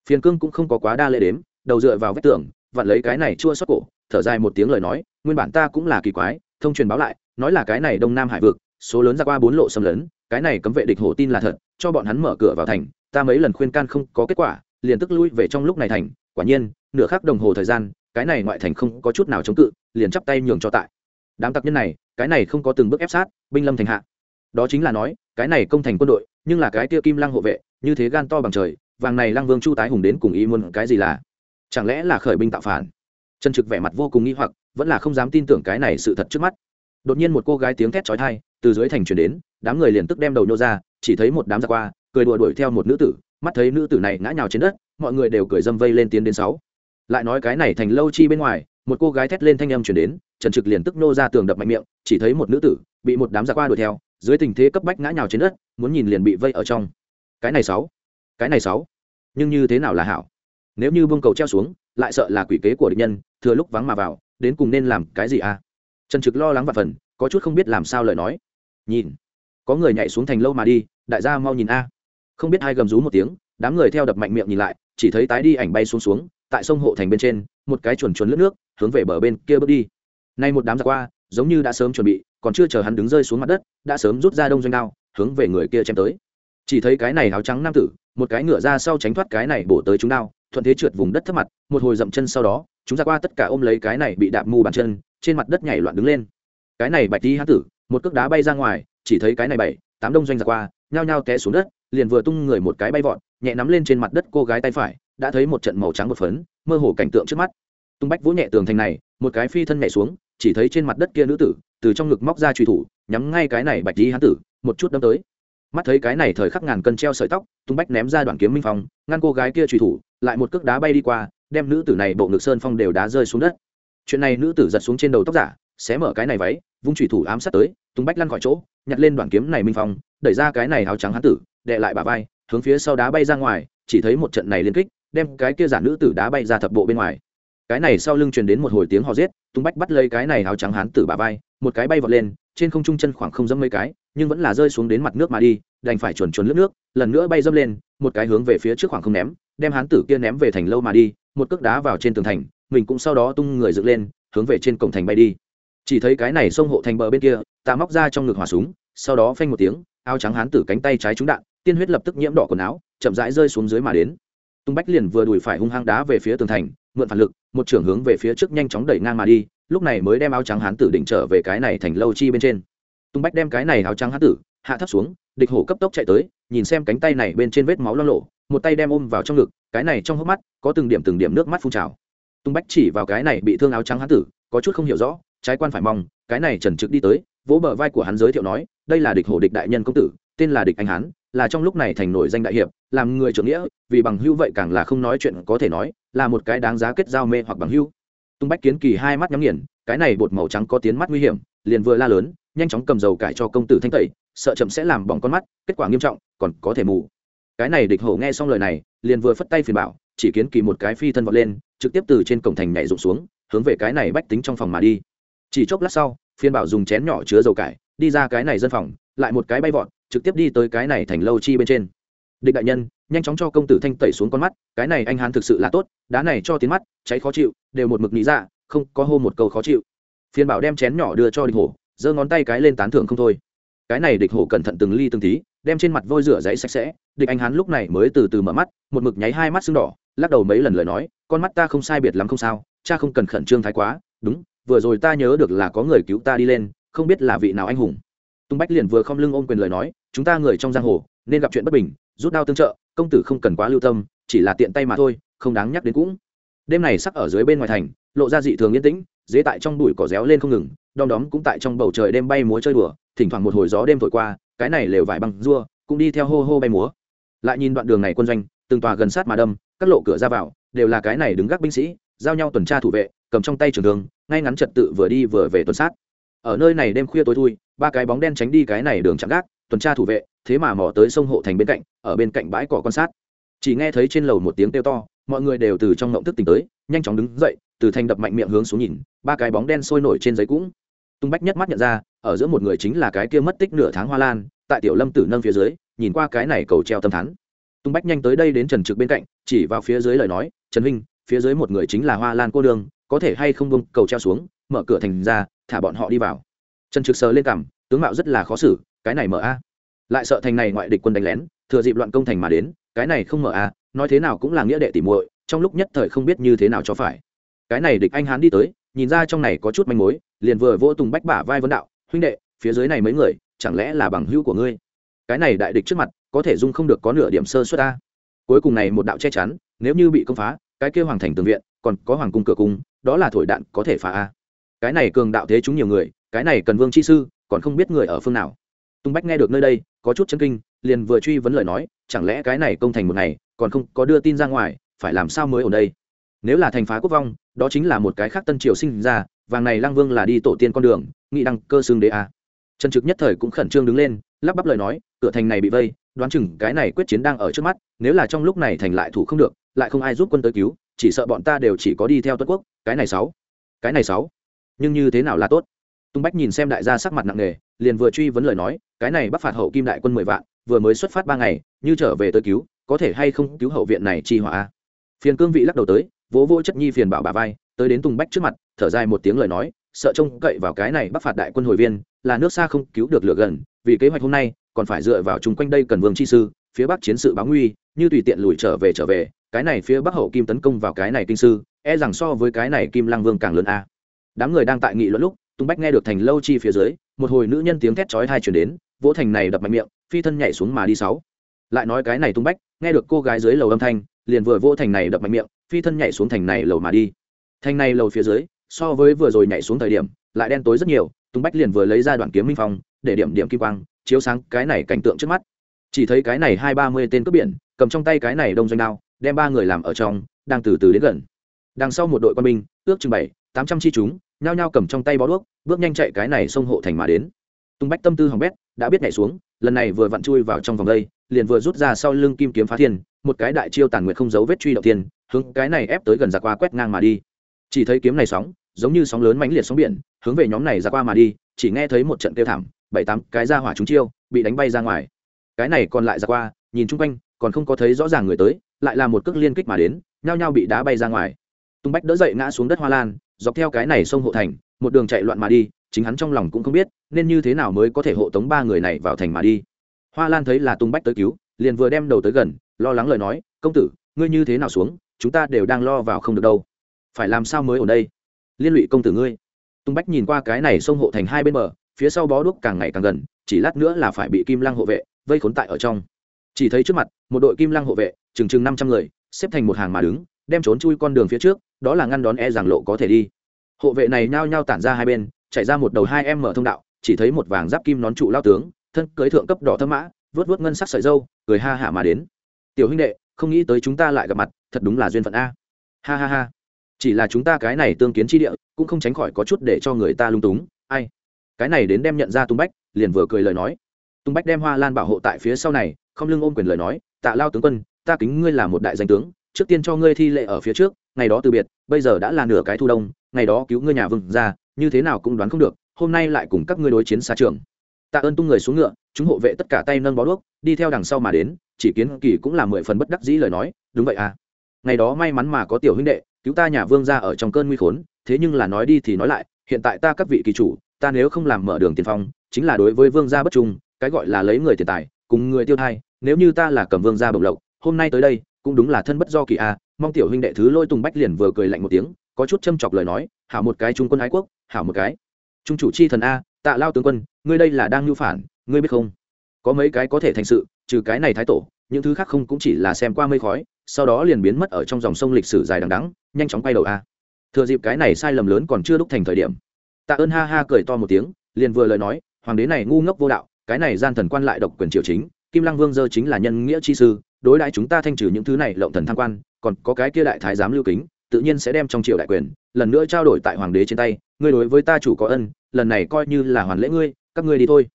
Phiền cương cũng không có quá đa lệ đếm, đầu dựa vào vách tường, vặn lấy cái này chua xót cổ, thở dài một tiếng lời nói, nguyên bản ta cũng là kỳ quái, thông truyền báo lại, nói là cái này đông nam hải vực, số lớn ra qua bốn lộ xâm lấn, cái này cấm vệ địch hổ tin là thật, cho bọn hắn mở cửa vào thành, ta mấy lần khuyên can không có kết quả, liền tức lui về trong lúc này thành, quả nhiên, nửa khắc đồng hồ thời gian, cái này ngoại thành không có chút nào chống cự, liền chắp tay nhường cho tại. Đám tặc nhân này, cái này không có từng bước ép sát, binh lâm thành hạ đó chính là nói, cái này công thành quân đội, nhưng là cái kia kim lăng hộ vệ, như thế gan to bằng trời, vàng này lăng vương chu tái hùng đến cùng ý muốn cái gì là? Chẳng lẽ là khởi binh tạo phản? Trần trực vẻ mặt vô cùng nghi hoặc, vẫn là không dám tin tưởng cái này sự thật trước mắt. Đột nhiên một cô gái tiếng thét chói tai từ dưới thành truyền đến, đám người liền tức đem đầu nhô ra, chỉ thấy một đám giặc qua, cười đùa đuổi theo một nữ tử, mắt thấy nữ tử này ngã nhào trên đất, mọi người đều cười dâm vây lên tiến đến sáu. Lại nói cái này thành lâu chi bên ngoài, một cô gái thét lên thanh âm chuyển đến, trần trực liền tức nô ra tường đập mạnh miệng, chỉ thấy một nữ tử bị một đám giặc qua đuổi theo dưới tình thế cấp bách ngã nhào trên đất, muốn nhìn liền bị vây ở trong. Cái này sáu, cái này sáu. Nhưng như thế nào là hảo? Nếu như bông cầu treo xuống, lại sợ là quỷ kế của địch nhân, thừa lúc vắng mà vào, đến cùng nên làm cái gì à? Trần trực lo lắng và phần, có chút không biết làm sao lời nói. Nhìn, có người nhảy xuống thành lâu mà đi, đại gia mau nhìn a. Không biết hai gầm rú một tiếng, đám người theo đập mạnh miệng nhìn lại, chỉ thấy tái đi ảnh bay xuống xuống, tại sông hộ thành bên trên, một cái chuồn chuồn lướt nước, hướng về bờ bên kia bước đi. Nay một đám giặc qua, giống như đã sớm chuẩn bị còn chưa chờ hắn đứng rơi xuống mặt đất, đã sớm rút ra đông doanh đao, hướng về người kia chém tới. Chỉ thấy cái này áo trắng nam tử, một cái ngựa ra sau tránh thoát cái này bổ tới chúng đao, thuận thế trượt vùng đất thấp mặt, một hồi dậm chân sau đó, chúng ra qua tất cả ôm lấy cái này bị đạp mù bàn chân, trên mặt đất nhảy loạn đứng lên. Cái này bạch đi hán tử, một cước đá bay ra ngoài, chỉ thấy cái này bảy, tám đông doanh ra qua, nhao nhao té xuống đất, liền vừa tung người một cái bay vọt, nhẹ nắm lên trên mặt đất cô gái tay phải, đã thấy một trận màu trắng một phấn, mơ hồ cảnh tượng trước mắt. Tung bách vỗ nhẹ tường thành này, một cái phi thân nhảy xuống, chỉ thấy trên mặt đất kia nữ tử từ trong ngực móc ra truy thủ, nhắm ngay cái này bạch di hán tử, một chút đâm tới. Mắt thấy cái này thời khắc ngàn cân treo sợi tóc, tung bách ném ra đoạn kiếm minh phong, ngăn cô gái kia truy thủ, lại một cước đá bay đi qua, đem nữ tử này bộ ngực sơn phong đều đá rơi xuống đất. Chuyện này nữ tử giật xuống trên đầu tóc giả, xé mở cái này váy, vung truy thủ ám sát tới, tung bách lăn khỏi chỗ, nhặt lên đoạn kiếm này minh phong, đẩy ra cái này áo trắng hán tử đệ lại bà vai, hướng phía sau đá bay ra ngoài, chỉ thấy một trận này liên kích, đem cái kia giả nữ tử đá bay ra thập bộ bên ngoài. Cái này sau lưng truyền đến một hồi tiếng hò rết tung bách bắt lấy cái này áo trắng hán tử bà vai một cái bay vọt lên, trên không trung chân khoảng không dẫm mấy cái, nhưng vẫn là rơi xuống đến mặt nước mà đi, đành phải chuồn chuồn lướt nước, lần nữa bay dâm lên, một cái hướng về phía trước khoảng không ném, đem hán tử kia ném về thành lâu mà đi, một cước đá vào trên tường thành, mình cũng sau đó tung người dựng lên, hướng về trên cổng thành bay đi. Chỉ thấy cái này xông hộ thành bờ bên kia ta móc ra trong ngực hỏa súng, sau đó phanh một tiếng, áo trắng hán tử cánh tay trái trúng đạn, tiên huyết lập tức nhiễm đỏ quần áo, chậm rãi rơi xuống dưới mà đến. Tung bách liền vừa đùi phải hung hăng đá về phía tường thành mượn phản lực, một trưởng hướng về phía trước nhanh chóng đẩy ngang mà đi, lúc này mới đem áo trắng hán tử định trở về cái này thành lâu chi bên trên. Tung bách đem cái này áo trắng hán tử, hạ thấp xuống, địch hổ cấp tốc chạy tới, nhìn xem cánh tay này bên trên vết máu lo lộ, một tay đem ôm vào trong ngực, cái này trong hốc mắt, có từng điểm từng điểm nước mắt phun trào. Tung bách chỉ vào cái này bị thương áo trắng hán tử, có chút không hiểu rõ, trái quan phải mong, cái này trần trực đi tới, vỗ bờ vai của hắn giới thiệu nói, đây là địch hổ địch đại nhân công tử, tên là địch anh hán là trong lúc này thành nổi danh đại hiệp, làm người trưởng nghĩa, vì bằng hưu vậy càng là không nói chuyện có thể nói, là một cái đáng giá kết giao mê hoặc bằng hưu tung bách kiến kỳ hai mắt nhắm nghiền, cái này bột màu trắng có tiến mắt nguy hiểm, liền vừa la lớn, nhanh chóng cầm dầu cải cho công tử thanh tẩy, sợ chậm sẽ làm bỏng con mắt, kết quả nghiêm trọng, còn có thể mù. Cái này địch hổ nghe xong lời này, liền vừa phất tay phiền bảo, chỉ kiến kỳ một cái phi thân vọt lên, trực tiếp từ trên cổng thành nhảy rụng xuống, hướng về cái này bách tính trong phòng mà đi. Chỉ chốc lát sau phiên bảo dùng chén nhỏ chứa dầu cải, đi ra cái này dân phòng, lại một cái bay vọt trực tiếp đi tới cái này thành lâu chi bên trên. Địch đại nhân, nhanh chóng cho công tử thanh tẩy xuống con mắt, cái này anh hán thực sự là tốt, đá này cho tiến mắt, cháy khó chịu, đều một mực nghĩ ra, không, có hô một câu khó chịu. Phiên bảo đem chén nhỏ đưa cho địch hổ, giơ ngón tay cái lên tán thưởng không thôi. Cái này địch hổ cẩn thận từng ly từng tí, đem trên mặt vôi rửa giấy sạch sẽ, địch anh hán lúc này mới từ từ mở mắt, một mực nháy hai mắt sưng đỏ, lắc đầu mấy lần lời nói, con mắt ta không sai biệt lắm không sao, cha không cần khẩn trương thái quá, đúng, vừa rồi ta nhớ được là có người cứu ta đi lên, không biết là vị nào anh hùng tung bách liền vừa không lưng ôm quyền lời nói, chúng ta người trong giang hồ, nên gặp chuyện bất bình, rút đao tương trợ, công tử không cần quá lưu tâm, chỉ là tiện tay mà thôi, không đáng nhắc đến cũng. Đêm này sắc ở dưới bên ngoài thành, lộ ra dị thường yên tĩnh, dế tại trong bụi cỏ réo lên không ngừng, đom đóm cũng tại trong bầu trời đêm bay múa chơi đùa, thỉnh thoảng một hồi gió đêm thổi qua, cái này lều vải băng rua, cũng đi theo hô hô bay múa. Lại nhìn đoạn đường này quân doanh, từng tòa gần sát mà đâm, các lộ cửa ra vào, đều là cái này đứng gác binh sĩ, giao nhau tuần tra thủ vệ, cầm trong tay trường thương, ngay ngắn trật tự vừa đi vừa về tuần sát ở nơi này đêm khuya tối thui, ba cái bóng đen tránh đi cái này đường chạm gác, tuần tra thủ vệ, thế mà mò tới sông hộ thành bên cạnh, ở bên cạnh bãi cỏ quan sát. Chỉ nghe thấy trên lầu một tiếng kêu to, mọi người đều từ trong ngộng thức tỉnh tới, nhanh chóng đứng dậy, từ thành đập mạnh miệng hướng xuống nhìn, ba cái bóng đen sôi nổi trên giấy cũng. Tung bách nhất mắt nhận ra, ở giữa một người chính là cái kia mất tích nửa tháng hoa lan, tại tiểu lâm tử nâng phía dưới, nhìn qua cái này cầu treo tâm thắn tung bách nhanh tới đây đến trần trực bên cạnh, chỉ vào phía dưới lời nói, trần huynh, phía dưới một người chính là hoa lan cô đường có thể hay không bông cầu treo xuống mở cửa thành ra, thả bọn họ đi vào. Trần trực sờ lên cằm, tướng mạo rất là khó xử, cái này mở a. Lại sợ thành này ngoại địch quân đánh lén, thừa dịp loạn công thành mà đến, cái này không mở à nói thế nào cũng là nghĩa đệ tỉ muội, trong lúc nhất thời không biết như thế nào cho phải. Cái này địch anh hán đi tới, nhìn ra trong này có chút manh mối, liền vừa vỗ tùng bách bả vai vấn đạo, huynh đệ, phía dưới này mấy người, chẳng lẽ là bằng hữu của ngươi? Cái này đại địch trước mặt, có thể dung không được có nửa điểm sơ suất ta cuối cùng này một đạo che chắn, nếu như bị công phá, cái kia hoàng thành tường viện, còn có hoàng cung cửa cung, đó là thổi đạn có thể phá a cái này cường đạo thế chúng nhiều người, cái này cần vương chi sư, còn không biết người ở phương nào. Tung bách nghe được nơi đây, có chút chân kinh, liền vừa truy vấn lời nói, chẳng lẽ cái này công thành một ngày, còn không có đưa tin ra ngoài, phải làm sao mới ở đây? Nếu là thành phá quốc vong, đó chính là một cái khác tân triều sinh ra, vàng này lang vương là đi tổ tiên con đường, nghị đăng cơ xương đế a. Trần trực nhất thời cũng khẩn trương đứng lên, lắp bắp lời nói, cửa thành này bị vây, đoán chừng cái này quyết chiến đang ở trước mắt, nếu là trong lúc này thành lại thủ không được, lại không ai giúp quân tới cứu, chỉ sợ bọn ta đều chỉ có đi theo tuất quốc, cái này sáu. Cái này sáu nhưng như thế nào là tốt? Tung bách nhìn xem đại gia sắc mặt nặng nề, liền vừa truy vấn lời nói, cái này bắc phạt hậu kim đại quân mười vạn, vừa mới xuất phát ba ngày, như trở về tới cứu, có thể hay không cứu hậu viện này chi hỏa? Phiền cương vị lắc đầu tới, vỗ vỗ chất nhi phiền bảo bà vai, tới đến tùng bách trước mặt, thở dài một tiếng lời nói, sợ trông cậy vào cái này bắc phạt đại quân hồi viên, là nước xa không cứu được lửa gần, vì kế hoạch hôm nay, còn phải dựa vào chung quanh đây cần vương chi sư, phía bắc chiến sự báo nguy, như tùy tiện lùi trở về trở về, cái này phía bắc hậu kim tấn công vào cái này kinh sư e rằng so với cái này kim lang vương càng lớn a đám người đang tại nghị luận lúc tung bách nghe được thành lâu chi phía dưới, một hồi nữ nhân tiếng thét chói thai chuyển đến, vỗ thành này đập mạnh miệng, phi thân nhảy xuống mà đi sáu. Lại nói cái này tung bách, nghe được cô gái dưới lầu âm thanh, liền vừa vỗ thành này đập mạnh miệng, phi thân nhảy xuống thành này lầu mà đi. Thành này lầu phía dưới, so với vừa rồi nhảy xuống thời điểm, lại đen tối rất nhiều tung bách liền vừa lấy ra đoạn kiếm minh phong, để điểm điểm kim quang, chiếu sáng cái này cảnh tượng trước mắt. Chỉ thấy cái này hai ba mươi tên cướp biển, cầm trong tay cái này đông doanh đao, đem ba người làm ở trong, đang từ từ đến gần. Đằng sau một đội quân binh, ước chừng bảy tám trăm chi chúng, nhao nhao cầm trong tay bó đuốc, bước nhanh chạy cái này sông hộ thành mà đến. Tung bách tâm tư hỏng bét, đã biết nhảy xuống, lần này vừa vặn chui vào trong vòng đây, liền vừa rút ra sau lưng kim kiếm phá thiên, một cái đại chiêu tàn nguyệt không giấu vết truy đầu tiên hướng cái này ép tới gần giặc qua quét ngang mà đi. Chỉ thấy kiếm này sóng, giống như sóng lớn mãnh liệt sóng biển, hướng về nhóm này ra qua mà đi, chỉ nghe thấy một trận kêu thảm, bảy tám cái ra hỏa chúng chiêu, bị đánh bay ra ngoài. Cái này còn lại ra qua, nhìn chung quanh, còn không có thấy rõ ràng người tới, lại là một cước liên kích mà đến, nhao nhao bị đá bay ra ngoài. Tung bách đỡ dậy ngã xuống đất hoa lan dọc theo cái này sông hộ thành, một đường chạy loạn mà đi, chính hắn trong lòng cũng không biết, nên như thế nào mới có thể hộ tống ba người này vào thành mà đi. Hoa lan thấy là tung bách tới cứu, liền vừa đem đầu tới gần, lo lắng lời nói, công tử, ngươi như thế nào xuống, chúng ta đều đang lo vào không được đâu. Phải làm sao mới ở đây? Liên lụy công tử ngươi. Tung bách nhìn qua cái này sông hộ thành hai bên bờ, phía sau bó đuốc càng ngày càng gần, chỉ lát nữa là phải bị kim lăng hộ vệ vây khốn tại ở trong. Chỉ thấy trước mặt, một đội kim lăng hộ vệ, chừng chừng năm trăm người, xếp thành một hàng mà đứng đem trốn chui con đường phía trước, đó là ngăn đón e rằng lộ có thể đi. Hộ vệ này nhao nhao tản ra hai bên, chạy ra một đầu hai em mở thông đạo, chỉ thấy một vàng giáp kim nón trụ lao tướng, thân cưới thượng cấp đỏ thâm mã, vớt vớt ngân sắc sợi dâu cười ha hả mà đến. Tiểu huynh đệ, không nghĩ tới chúng ta lại gặp mặt, thật đúng là duyên phận a. Ha ha ha, chỉ là chúng ta cái này tương kiến chi địa, cũng không tránh khỏi có chút để cho người ta lung túng, ai? Cái này đến đem nhận ra tung bách, liền vừa cười lời nói. Tung bách đem hoa lan bảo hộ tại phía sau này, không lưng ôm quyền lời nói, tạ lao tướng quân, ta kính ngươi là một đại danh tướng trước tiên cho ngươi thi lệ ở phía trước, ngày đó từ biệt, bây giờ đã là nửa cái thu đông, ngày đó cứu ngươi nhà vừng ra như thế nào cũng đoán không được, hôm nay lại cùng các ngươi đối chiến xa trường. Tạ ơn tung người xuống ngựa, chúng hộ vệ tất cả tay nâng bó đuốc, đi theo đằng sau mà đến, chỉ kiến kỳ cũng là mười phần bất đắc dĩ lời nói, đúng vậy à. Ngày đó may mắn mà có tiểu huynh đệ, cứu ta nhà vương ra ở trong cơn nguy khốn, thế nhưng là nói đi thì nói lại, hiện tại ta các vị kỳ chủ, ta nếu không làm mở đường tiền phong, chính là đối với vương gia bất trung, cái gọi là lấy người tiền tài, cùng người tiêu thai, nếu như ta là cầm vương gia bồng lộc, hôm nay tới đây cũng đúng là thân bất do kỳ a, mong tiểu huynh đệ thứ lôi tùng bách liền vừa cười lạnh một tiếng, có chút châm chọc lời nói, hảo một cái trung quân ái quốc, hảo một cái. Trung chủ chi thần a, tạ lao tướng quân, ngươi đây là đang nhu phản, ngươi biết không? Có mấy cái có thể thành sự, trừ cái này thái tổ, những thứ khác không cũng chỉ là xem qua mây khói, sau đó liền biến mất ở trong dòng sông lịch sử dài đằng đắng nhanh chóng quay đầu a. Thừa dịp cái này sai lầm lớn còn chưa đúc thành thời điểm, tạ ơn ha ha cười to một tiếng, liền vừa lời nói, hoàng đế này ngu ngốc vô đạo, cái này gian thần quan lại độc quyền triều chính, kim lăng vương dơ chính là nhân nghĩa chi sư đối đãi chúng ta thanh trừ những thứ này lộng thần tham quan, còn có cái kia đại thái giám lưu kính, tự nhiên sẽ đem trong triều đại quyền, lần nữa trao đổi tại hoàng đế trên tay, ngươi đối với ta chủ có ân, lần này coi như là hoàn lễ ngươi, các ngươi đi thôi.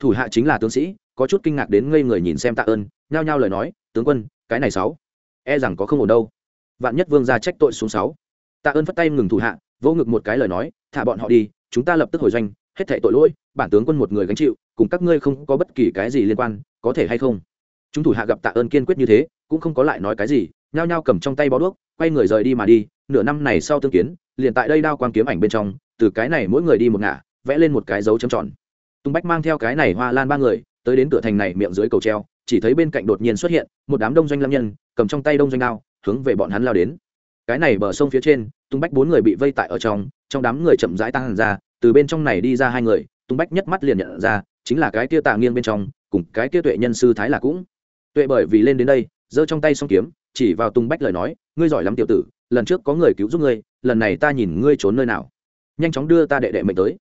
Thủ hạ chính là tướng sĩ, có chút kinh ngạc đến ngây người nhìn xem tạ ơn, nhao nhao lời nói, tướng quân, cái này sáu e rằng có không ổn đâu. Vạn nhất vương ra trách tội xuống sáu. Tạ ơn phất tay ngừng thủ hạ, vỗ ngực một cái lời nói, thả bọn họ đi, chúng ta lập tức hồi doanh, hết thảy tội lỗi, bản tướng quân một người gánh chịu, cùng các ngươi không có bất kỳ cái gì liên quan, có thể hay không? Chúng thủ hạ gặp tạ ơn kiên quyết như thế, cũng không có lại nói cái gì, nhao nhao cầm trong tay bó đuốc, quay người rời đi mà đi, nửa năm này sau tương kiến, liền tại đây đao quang kiếm ảnh bên trong, từ cái này mỗi người đi một ngả, vẽ lên một cái dấu chấm tròn. Tung bách mang theo cái này hoa lan ba người, tới đến cửa thành này miệng dưới cầu treo, chỉ thấy bên cạnh đột nhiên xuất hiện một đám đông doanh lâm nhân, cầm trong tay đông doanh đao, hướng về bọn hắn lao đến. Cái này bờ sông phía trên, tung bách bốn người bị vây tại ở trong trong đám người chậm rãi tăng hẳn ra, từ bên trong này đi ra hai người, tung bách nhất mắt liền nhận ra, chính là cái tia tạ nghiêng bên trong, cùng cái tia tuệ nhân sư thái là cũng tuệ bởi vì lên đến đây, giơ trong tay song kiếm, chỉ vào tùng bách lời nói, ngươi giỏi lắm tiểu tử, lần trước có người cứu giúp ngươi, lần này ta nhìn ngươi trốn nơi nào? Nhanh chóng đưa ta đệ đệ mệnh tới.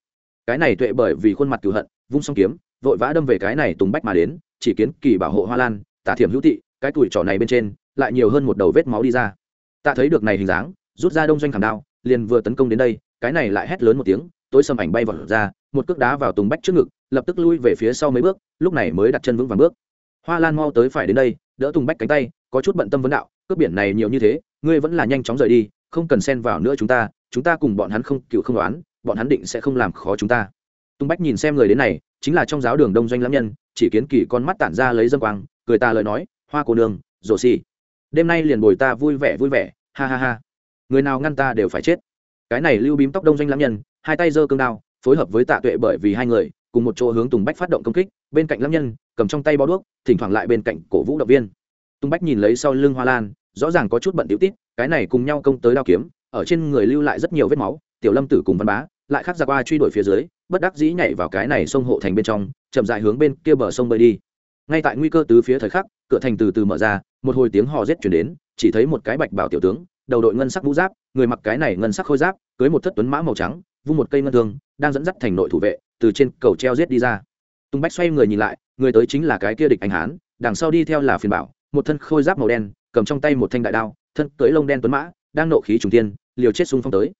Cái này tuệ bởi vì khuôn mặt cựu hận, vung song kiếm, vội vã đâm về cái này tùng bách mà đến, chỉ kiến kỳ bảo hộ hoa lan, tả thiểm hữu thị cái tuổi trỏ này bên trên, lại nhiều hơn một đầu vết máu đi ra. Ta thấy được này hình dáng, rút ra đông doanh khảm đao, liền vừa tấn công đến đây, cái này lại hét lớn một tiếng, tối sầm ảnh bay vào ra, một cước đá vào tùng bách trước ngực, lập tức lui về phía sau mấy bước, lúc này mới đặt chân vững vàng bước hoa lan mau tới phải đến đây, đỡ tùng bách cánh tay, có chút bận tâm vấn đạo, cướp biển này nhiều như thế, ngươi vẫn là nhanh chóng rời đi, không cần xen vào nữa chúng ta chúng ta cùng bọn hắn không cựu không đoán, bọn hắn định sẽ không làm khó chúng ta. Tùng bách nhìn xem người đến này, chính là trong giáo đường đông doanh lãm nhân, chỉ kiến kỳ con mắt tản ra lấy dâm quang, cười ta lời nói, hoa cô nương, rổ xì. Đêm nay liền bồi ta vui vẻ vui vẻ, ha ha ha. Người nào ngăn ta đều phải chết. Cái này lưu bím tóc đông doanh lãm nhân, hai tay giơ cương đao, phối hợp với tạ tuệ bởi vì hai người, cùng một chỗ hướng tùng bách phát động công kích bên cạnh lâm nhân, cầm trong tay bó đuốc, thỉnh thoảng lại bên cạnh cổ vũ động viên. Tung bách nhìn lấy sau lưng hoa lan, rõ ràng có chút bận tiểu tít, cái này cùng nhau công tới đao kiếm, ở trên người lưu lại rất nhiều vết máu, tiểu lâm tử cùng văn bá, lại khắc ra qua truy đuổi phía dưới, bất đắc dĩ nhảy vào cái này sông hộ thành bên trong, chậm dại hướng bên kia bờ sông bơi đi. Ngay tại nguy cơ tứ phía thời khắc, cửa thành từ từ mở ra, một hồi tiếng hò rét chuyển đến, chỉ thấy một cái bạch bảo tiểu tướng, đầu đội ngân sắc mũ giáp, người mặc cái này ngân sắc khôi giáp, cưới một thất tuấn mã màu trắng, vung một cây ngân thương, đang dẫn dắt thành nội thủ vệ, từ trên cầu treo giết đi ra. Tùng bách xoay người nhìn lại, người tới chính là cái kia địch anh hán, đằng sau đi theo là phiền bảo, một thân khôi giáp màu đen, cầm trong tay một thanh đại đao, thân cưỡi lông đen tuấn mã, đang nộ khí trùng tiên liều chết xung phong tới.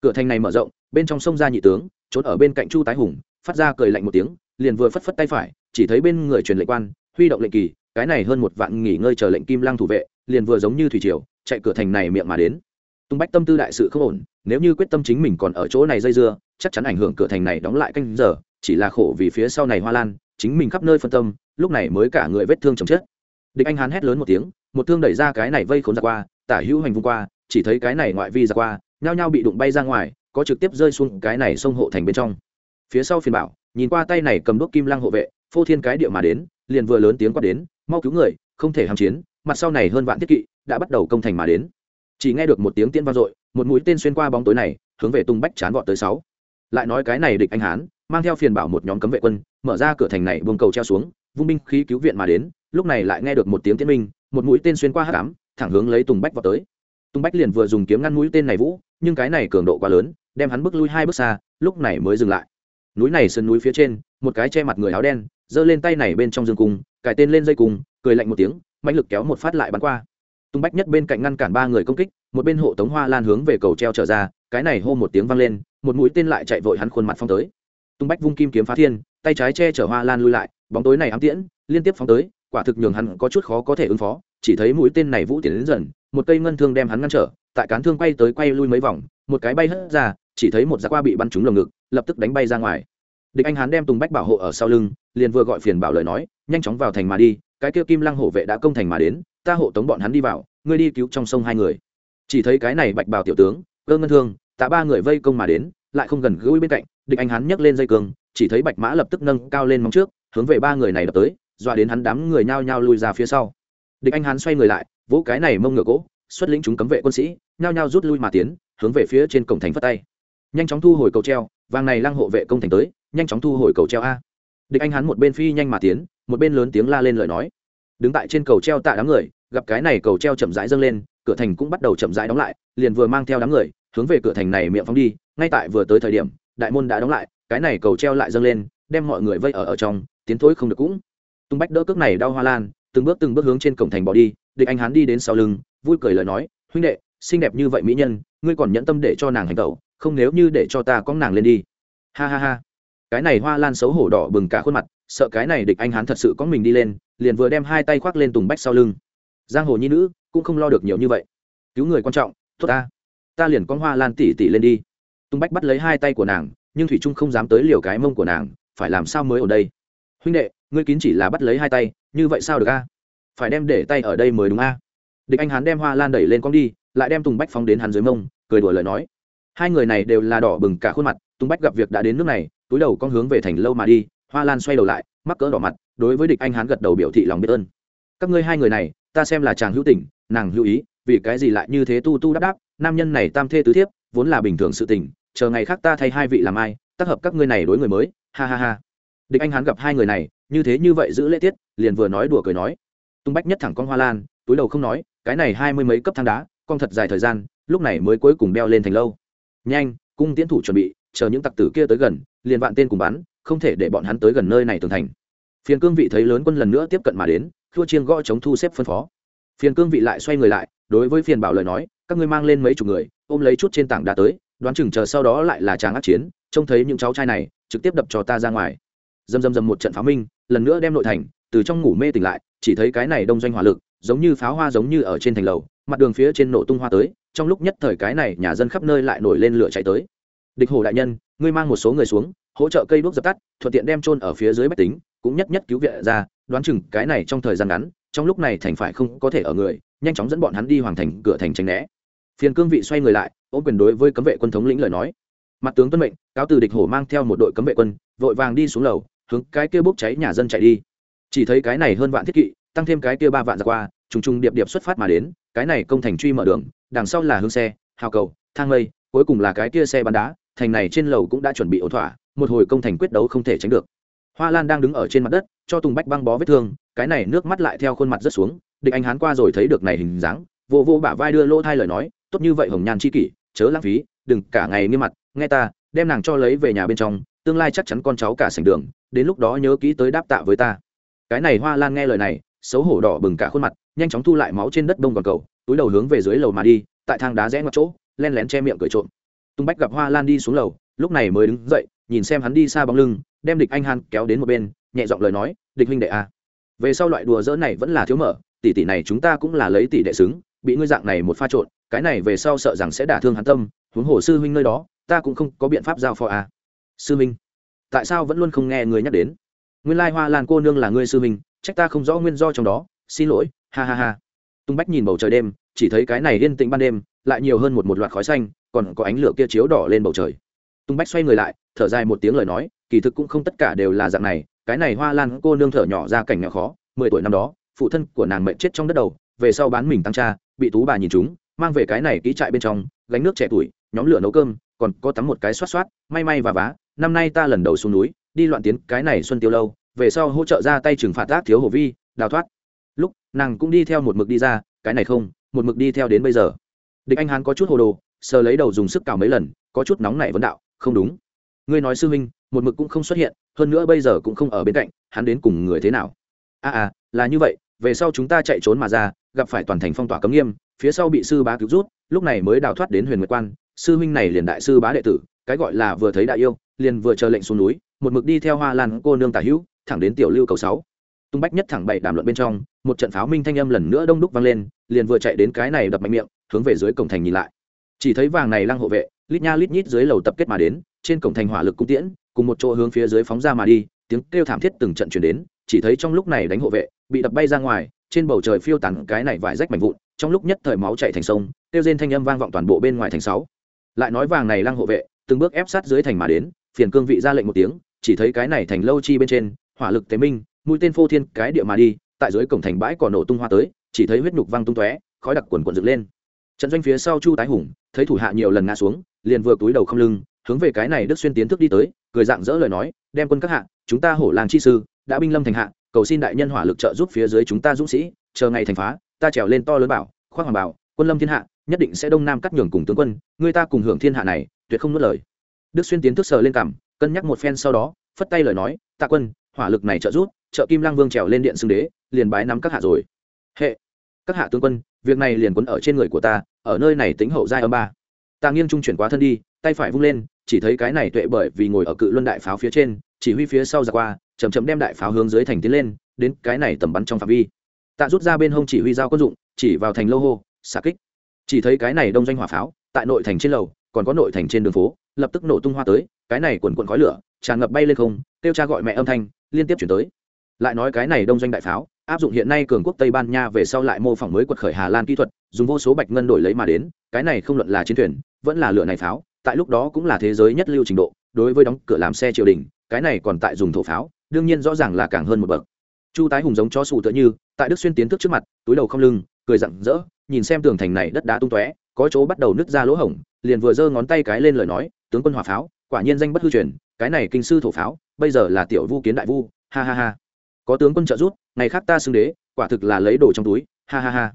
Cửa thành này mở rộng, bên trong sông ra nhị tướng, trốn ở bên cạnh chu tái hùng, phát ra cười lạnh một tiếng, liền vừa phất phất tay phải, chỉ thấy bên người truyền lệnh quan, huy động lệnh kỳ, cái này hơn một vạn nghỉ ngơi chờ lệnh kim Lang thủ vệ, liền vừa giống như thủy triều, chạy cửa thành này miệng mà đến. Tung bách tâm tư đại sự không ổn, nếu như quyết tâm chính mình còn ở chỗ này dây dưa, chắc chắn ảnh hưởng cửa thành này đóng lại canh giờ chỉ là khổ vì phía sau này hoa lan, chính mình khắp nơi phân tâm, lúc này mới cả người vết thương chồng chết. Địch anh hán hét lớn một tiếng, một thương đẩy ra cái này vây khốn ra qua, tả hữu hành vung qua, chỉ thấy cái này ngoại vi ra qua, nhao nhao bị đụng bay ra ngoài, có trực tiếp rơi xuống cái này sông hộ thành bên trong. Phía sau phiền bảo, nhìn qua tay này cầm đuốc kim lăng hộ vệ, phô thiên cái địa mà đến, liền vừa lớn tiếng quát đến, mau cứu người, không thể hàm chiến, mặt sau này hơn vạn thiết kỵ đã bắt đầu công thành mà đến. Chỉ nghe được một tiếng tiên vang dội, một mũi tên xuyên qua bóng tối này, hướng về tung bách chán vọt tới sáu lại nói cái này địch anh hán, mang theo phiền bảo một nhóm cấm vệ quân, mở ra cửa thành này buông cầu treo xuống, vung binh khí cứu viện mà đến, lúc này lại nghe được một tiếng tiến minh một mũi tên xuyên qua hát ám, thẳng hướng lấy tùng bách vào tới. Tùng bách liền vừa dùng kiếm ngăn mũi tên này vũ, nhưng cái này cường độ quá lớn, đem hắn bước lui hai bước xa, lúc này mới dừng lại. Núi này sân núi phía trên, một cái che mặt người áo đen, giơ lên tay này bên trong dương cung, cài tên lên dây cung, cười lạnh một tiếng mạnh lực kéo một phát lại bắn qua. Tung bách nhất bên cạnh ngăn cản ba người công kích, một bên hộ tống hoa lan hướng về cầu treo trở ra, cái này hô một tiếng vang lên một mũi tên lại chạy vội hắn khuôn mặt phong tới. Tung bách vung kim kiếm phá thiên, tay trái che chở hoa lan lui lại, bóng tối này ám tiễn, liên tiếp phóng tới, quả thực nhường hắn có chút khó có thể ứng phó, chỉ thấy mũi tên này vũ tiến đến dần, một cây ngân thương đem hắn ngăn trở, tại cán thương quay tới quay lui mấy vòng, một cái bay hất ra, chỉ thấy một giặc qua bị bắn trúng lồng ngực, lập tức đánh bay ra ngoài. Địch anh hán đem tùng bách bảo hộ ở sau lưng, liền vừa gọi phiền bảo lời nói, nhanh chóng vào thành mà đi, cái kia kim lăng hộ vệ đã công thành mà đến, ta hộ tống bọn hắn đi vào, ngươi đi cứu trong sông hai người. Chỉ thấy cái này bạch bào tiểu tướng, cơ ngân thương tạ ba người vây công mà đến, lại không gần gũi bên cạnh, địch anh hắn nhấc lên dây cường, chỉ thấy bạch mã lập tức nâng cao lên móng trước, hướng về ba người này đập tới, dọa đến hắn đám người nhao nhao lùi ra phía sau. Địch anh hắn xoay người lại, vỗ cái này mông ngựa gỗ, xuất lĩnh chúng cấm vệ quân sĩ, nhao nhao rút lui mà tiến, hướng về phía trên cổng thành phất tay. Nhanh chóng thu hồi cầu treo, vàng này lăng hộ vệ công thành tới, nhanh chóng thu hồi cầu treo a. Địch anh hắn một bên phi nhanh mà tiến, một bên lớn tiếng la lên lời nói. Đứng tại trên cầu treo tạ đám người, gặp cái này cầu treo chậm rãi dâng lên, cửa thành cũng bắt đầu chậm rãi đóng lại, liền vừa mang theo đám người hướng về cửa thành này miệng phóng đi, ngay tại vừa tới thời điểm, đại môn đã đóng lại, cái này cầu treo lại dâng lên, đem mọi người vây ở ở trong, tiến thối không được cũng. Tung bách đỡ cước này đau hoa lan, từng bước từng bước hướng trên cổng thành bỏ đi, địch anh hắn đi đến sau lưng, vui cười lời nói, huynh đệ, xinh đẹp như vậy mỹ nhân, ngươi còn nhẫn tâm để cho nàng hành tẩu, không nếu như để cho ta có nàng lên đi. Ha ha ha. Cái này hoa lan xấu hổ đỏ bừng cả khuôn mặt, sợ cái này địch anh hắn thật sự có mình đi lên, liền vừa đem hai tay khoác lên tùng bách sau lưng. Giang hồ nhi nữ cũng không lo được nhiều như vậy. Cứu người quan trọng, tốt ta ta liền con hoa lan tỉ tỉ lên đi. Tùng bách bắt lấy hai tay của nàng, nhưng thủy trung không dám tới liều cái mông của nàng, phải làm sao mới ở đây? Huynh đệ, ngươi kín chỉ là bắt lấy hai tay, như vậy sao được a? Phải đem để tay ở đây mới đúng a? Địch anh hắn đem hoa lan đẩy lên con đi, lại đem tùng bách phóng đến hắn dưới mông, cười đùa lời nói. Hai người này đều là đỏ bừng cả khuôn mặt, tùng bách gặp việc đã đến nước này, túi đầu con hướng về thành lâu mà đi, hoa lan xoay đầu lại, mắc cỡ đỏ mặt, đối với địch anh hán gật đầu biểu thị lòng biết ơn. Các ngươi hai người này, ta xem là chàng hữu tình, nàng hữu ý, vì cái gì lại như thế tu tu đáp đáp? Nam nhân này tam thê tứ thiếp, vốn là bình thường sự tình, chờ ngày khác ta thay hai vị làm ai, tác hợp các ngươi này đối người mới, ha ha ha. Địch anh hán gặp hai người này, như thế như vậy giữ lễ tiết, liền vừa nói đùa cười nói. Tung bách nhất thẳng con hoa lan, túi đầu không nói, cái này hai mươi mấy cấp thang đá, con thật dài thời gian, lúc này mới cuối cùng đeo lên thành lâu. Nhanh, cung tiến thủ chuẩn bị, chờ những tặc tử kia tới gần, liền vạn tên cùng bắn, không thể để bọn hắn tới gần nơi này tường thành. Phiền cương vị thấy lớn quân lần nữa tiếp cận mà đến thua chiêng gõ chống thu xếp phân phó. Phiền cương vị lại xoay người lại, đối với phiền bảo lời nói các ngươi mang lên mấy chục người, ôm lấy chút trên tảng đá tới, đoán chừng chờ sau đó lại là tràng ác chiến, trông thấy những cháu trai này, trực tiếp đập cho ta ra ngoài. Dầm dầm dầm một trận pháo minh, lần nữa đem nội thành, từ trong ngủ mê tỉnh lại, chỉ thấy cái này đông doanh hỏa lực, giống như pháo hoa giống như ở trên thành lầu, mặt đường phía trên nổ tung hoa tới, trong lúc nhất thời cái này nhà dân khắp nơi lại nổi lên lửa cháy tới. Địch hồ đại nhân, ngươi mang một số người xuống, hỗ trợ cây đuốc dập tắt, thuận tiện đem trôn ở phía dưới máy tính, cũng nhất nhất cứu viện ra, đoán chừng cái này trong thời gian ngắn, trong lúc này thành phải không có thể ở người, nhanh chóng dẫn bọn hắn đi hoàng thành cửa thành tránh né phiền cương vị xoay người lại, ôm quyền đối với cấm vệ quân thống lĩnh lời nói. Mặt tướng tuân mệnh, cáo từ địch hổ mang theo một đội cấm vệ quân, vội vàng đi xuống lầu, hướng cái kia bốc cháy nhà dân chạy đi. Chỉ thấy cái này hơn vạn thiết kỵ, tăng thêm cái kia ba vạn ra qua, trùng trùng điệp điệp xuất phát mà đến, cái này công thành truy mở đường, đằng sau là hướng xe, hào cầu, thang lây, cuối cùng là cái kia xe bắn đá, thành này trên lầu cũng đã chuẩn bị ổn thỏa, một hồi công thành quyết đấu không thể tránh được. Hoa lan đang đứng ở trên mặt đất, cho tùng bách băng bó vết thương, cái này nước mắt lại theo khuôn mặt rất xuống, địch anh hán qua rồi thấy được này hình dáng vô vô bả vai đưa lỗ thai lời nói tốt như vậy hồng nhan chi kỷ, chớ lãng phí, đừng cả ngày nghiêm mặt, nghe ta, đem nàng cho lấy về nhà bên trong, tương lai chắc chắn con cháu cả sành đường, đến lúc đó nhớ kỹ tới đáp tạ với ta. Cái này hoa lan nghe lời này, xấu hổ đỏ bừng cả khuôn mặt, nhanh chóng thu lại máu trên đất đông còn cầu, túi đầu hướng về dưới lầu mà đi, tại thang đá rẽ ngoặt chỗ, len lén che miệng cười trộm. Tung bách gặp hoa lan đi xuống lầu, lúc này mới đứng dậy, nhìn xem hắn đi xa bóng lưng, đem địch anh han kéo đến một bên, nhẹ giọng lời nói, địch huynh đệ a, về sau loại đùa dỡ này vẫn là thiếu mở, tỷ tỷ này chúng ta cũng là lấy tỷ đệ xứng bị ngươi dạng này một pha trộn cái này về sau sợ rằng sẽ đả thương hắn tâm huống hồ sư huynh nơi đó ta cũng không có biện pháp giao phó à, sư huynh tại sao vẫn luôn không nghe người nhắc đến? Nguyên lai hoa lan cô nương là ngươi sư huynh trách ta không rõ nguyên do trong đó xin lỗi ha ha ha. Tung bách nhìn bầu trời đêm chỉ thấy cái này yên tĩnh ban đêm lại nhiều hơn một một loạt khói xanh còn có ánh lửa kia chiếu đỏ lên bầu trời. Tung bách xoay người lại thở dài một tiếng lời nói kỳ thực cũng không tất cả đều là dạng này cái này hoa lan cô nương thở nhỏ ra cảnh nghèo khó mười tuổi năm đó phụ thân của nàng mệnh chết trong đất đầu về sau bán mình tăng cha bị tú bà nhìn chúng, mang về cái này ký trại bên trong, gánh nước trẻ tuổi, nhóm lửa nấu cơm, còn có tắm một cái xoát xoát, may may và vá, năm nay ta lần đầu xuống núi, đi loạn tiến cái này xuân tiêu lâu, về sau hỗ trợ ra tay trừng phạt ác thiếu hồ vi, đào thoát. Lúc, nàng cũng đi theo một mực đi ra, cái này không, một mực đi theo đến bây giờ. Địch anh hán có chút hồ đồ, sờ lấy đầu dùng sức cào mấy lần, có chút nóng nảy vấn đạo, không đúng. Ngươi nói sư huynh, một mực cũng không xuất hiện, hơn nữa bây giờ cũng không ở bên cạnh, hắn đến cùng người thế nào? À à là như vậy về sau chúng ta chạy trốn mà ra, gặp phải toàn thành phong tỏa cấm nghiêm, phía sau bị sư bá cứu rút, lúc này mới đào thoát đến huyền nguyệt quan. Sư huynh này liền đại sư bá đệ tử, cái gọi là vừa thấy đại yêu, liền vừa chờ lệnh xuống núi, một mực đi theo hoa lan cô nương tả hữu, thẳng đến tiểu lưu cầu sáu. Tung bách nhất thẳng bảy đàm luận bên trong, một trận pháo minh thanh âm lần nữa đông đúc vang lên, liền vừa chạy đến cái này đập mạnh miệng, hướng về dưới cổng thành nhìn lại. Chỉ thấy vàng này lăng hộ vệ, lít nha lít nhít dưới lầu tập kết mà đến, trên cổng thành hỏa lực cung tiễn, cùng một chỗ hướng phía dưới phóng ra mà đi, tiếng kêu thảm thiết từng trận chuyển đến, chỉ thấy trong lúc này đánh hộ vệ bị đập bay ra ngoài, trên bầu trời phiêu tàn cái này vải rách mảnh vụn, trong lúc nhất thời máu chạy thành sông tiêu rên thanh âm vang vọng toàn bộ bên ngoài thành sáu. Lại nói vàng này lăng hộ vệ, từng bước ép sát dưới thành mà đến, phiền cương vị ra lệnh một tiếng, chỉ thấy cái này thành lâu chi bên trên, hỏa lực tế minh, mũi tên phô thiên cái địa mà đi, tại dưới cổng thành bãi còn nổ tung hoa tới, chỉ thấy huyết nhục văng tung tóe, khói đặc quần quần dựng lên. Trận doanh phía sau chu tái hùng, thấy thủ hạ nhiều lần ngã xuống, liền vừa túi đầu không lưng, hướng về cái này đức xuyên tiến thức đi tới, cười dạng dỡ lời nói, đem quân các hạ, chúng ta hổ làng chi sư, đã binh lâm thành hạ cầu xin đại nhân hỏa lực trợ giúp phía dưới chúng ta dũng sĩ, chờ ngày thành phá, ta trèo lên to lớn bảo, khoác hoàng bảo, quân lâm thiên hạ, nhất định sẽ đông nam cắt nhường cùng tướng quân, người ta cùng hưởng thiên hạ này, tuyệt không nuốt lời. Đức xuyên tiến thức sờ lên cảm, cân nhắc một phen sau đó, phất tay lời nói, tạ quân, hỏa lực này trợ giúp, trợ kim lang vương trèo lên điện xưng đế, liền bái nắm các hạ rồi. Hệ, các hạ tướng quân, việc này liền quấn ở trên người của ta, ở nơi này tính hậu giai âm ba. Ta nghiêng trung chuyển quá thân đi, tay phải vung lên, chỉ thấy cái này tuệ bởi vì ngồi ở cự luân đại pháo phía trên, chỉ huy phía sau ra qua chầm chậm đem đại pháo hướng dưới thành tiến lên, đến cái này tầm bắn trong phạm vi. Tạ rút ra bên hông chỉ huy giao quân dụng, chỉ vào thành lô hô, xạ kích. Chỉ thấy cái này đông doanh hỏa pháo, tại nội thành trên lầu, còn có nội thành trên đường phố, lập tức nổ tung hoa tới, cái này quần quần khói lửa, tràn ngập bay lên không, kêu cha gọi mẹ âm thanh, liên tiếp chuyển tới. Lại nói cái này đông doanh đại pháo, áp dụng hiện nay cường quốc tây ban nha về sau lại mô phỏng mới quật khởi hà lan kỹ thuật, dùng vô số bạch ngân đổi lấy mà đến, cái này không luận là chiến thuyền, vẫn là lửa này pháo, tại lúc đó cũng là thế giới nhất lưu trình độ, đối với đóng cửa làm xe triều đình, cái này còn tại dùng thổ pháo đương nhiên rõ ràng là càng hơn một bậc. Chu tái hùng giống chó sù tựa như, tại đức xuyên tiến thức trước mặt, túi đầu không lưng, cười rặng rỡ, nhìn xem tường thành này đất đá tung tóe, có chỗ bắt đầu nứt ra lỗ hổng, liền vừa giơ ngón tay cái lên lời nói, tướng quân hỏa pháo, quả nhiên danh bất hư truyền, cái này kinh sư thổ pháo, bây giờ là tiểu vu kiến đại vu, ha ha ha. Có tướng quân trợ giúp, ngày khác ta xưng đế, quả thực là lấy đồ trong túi, ha ha ha.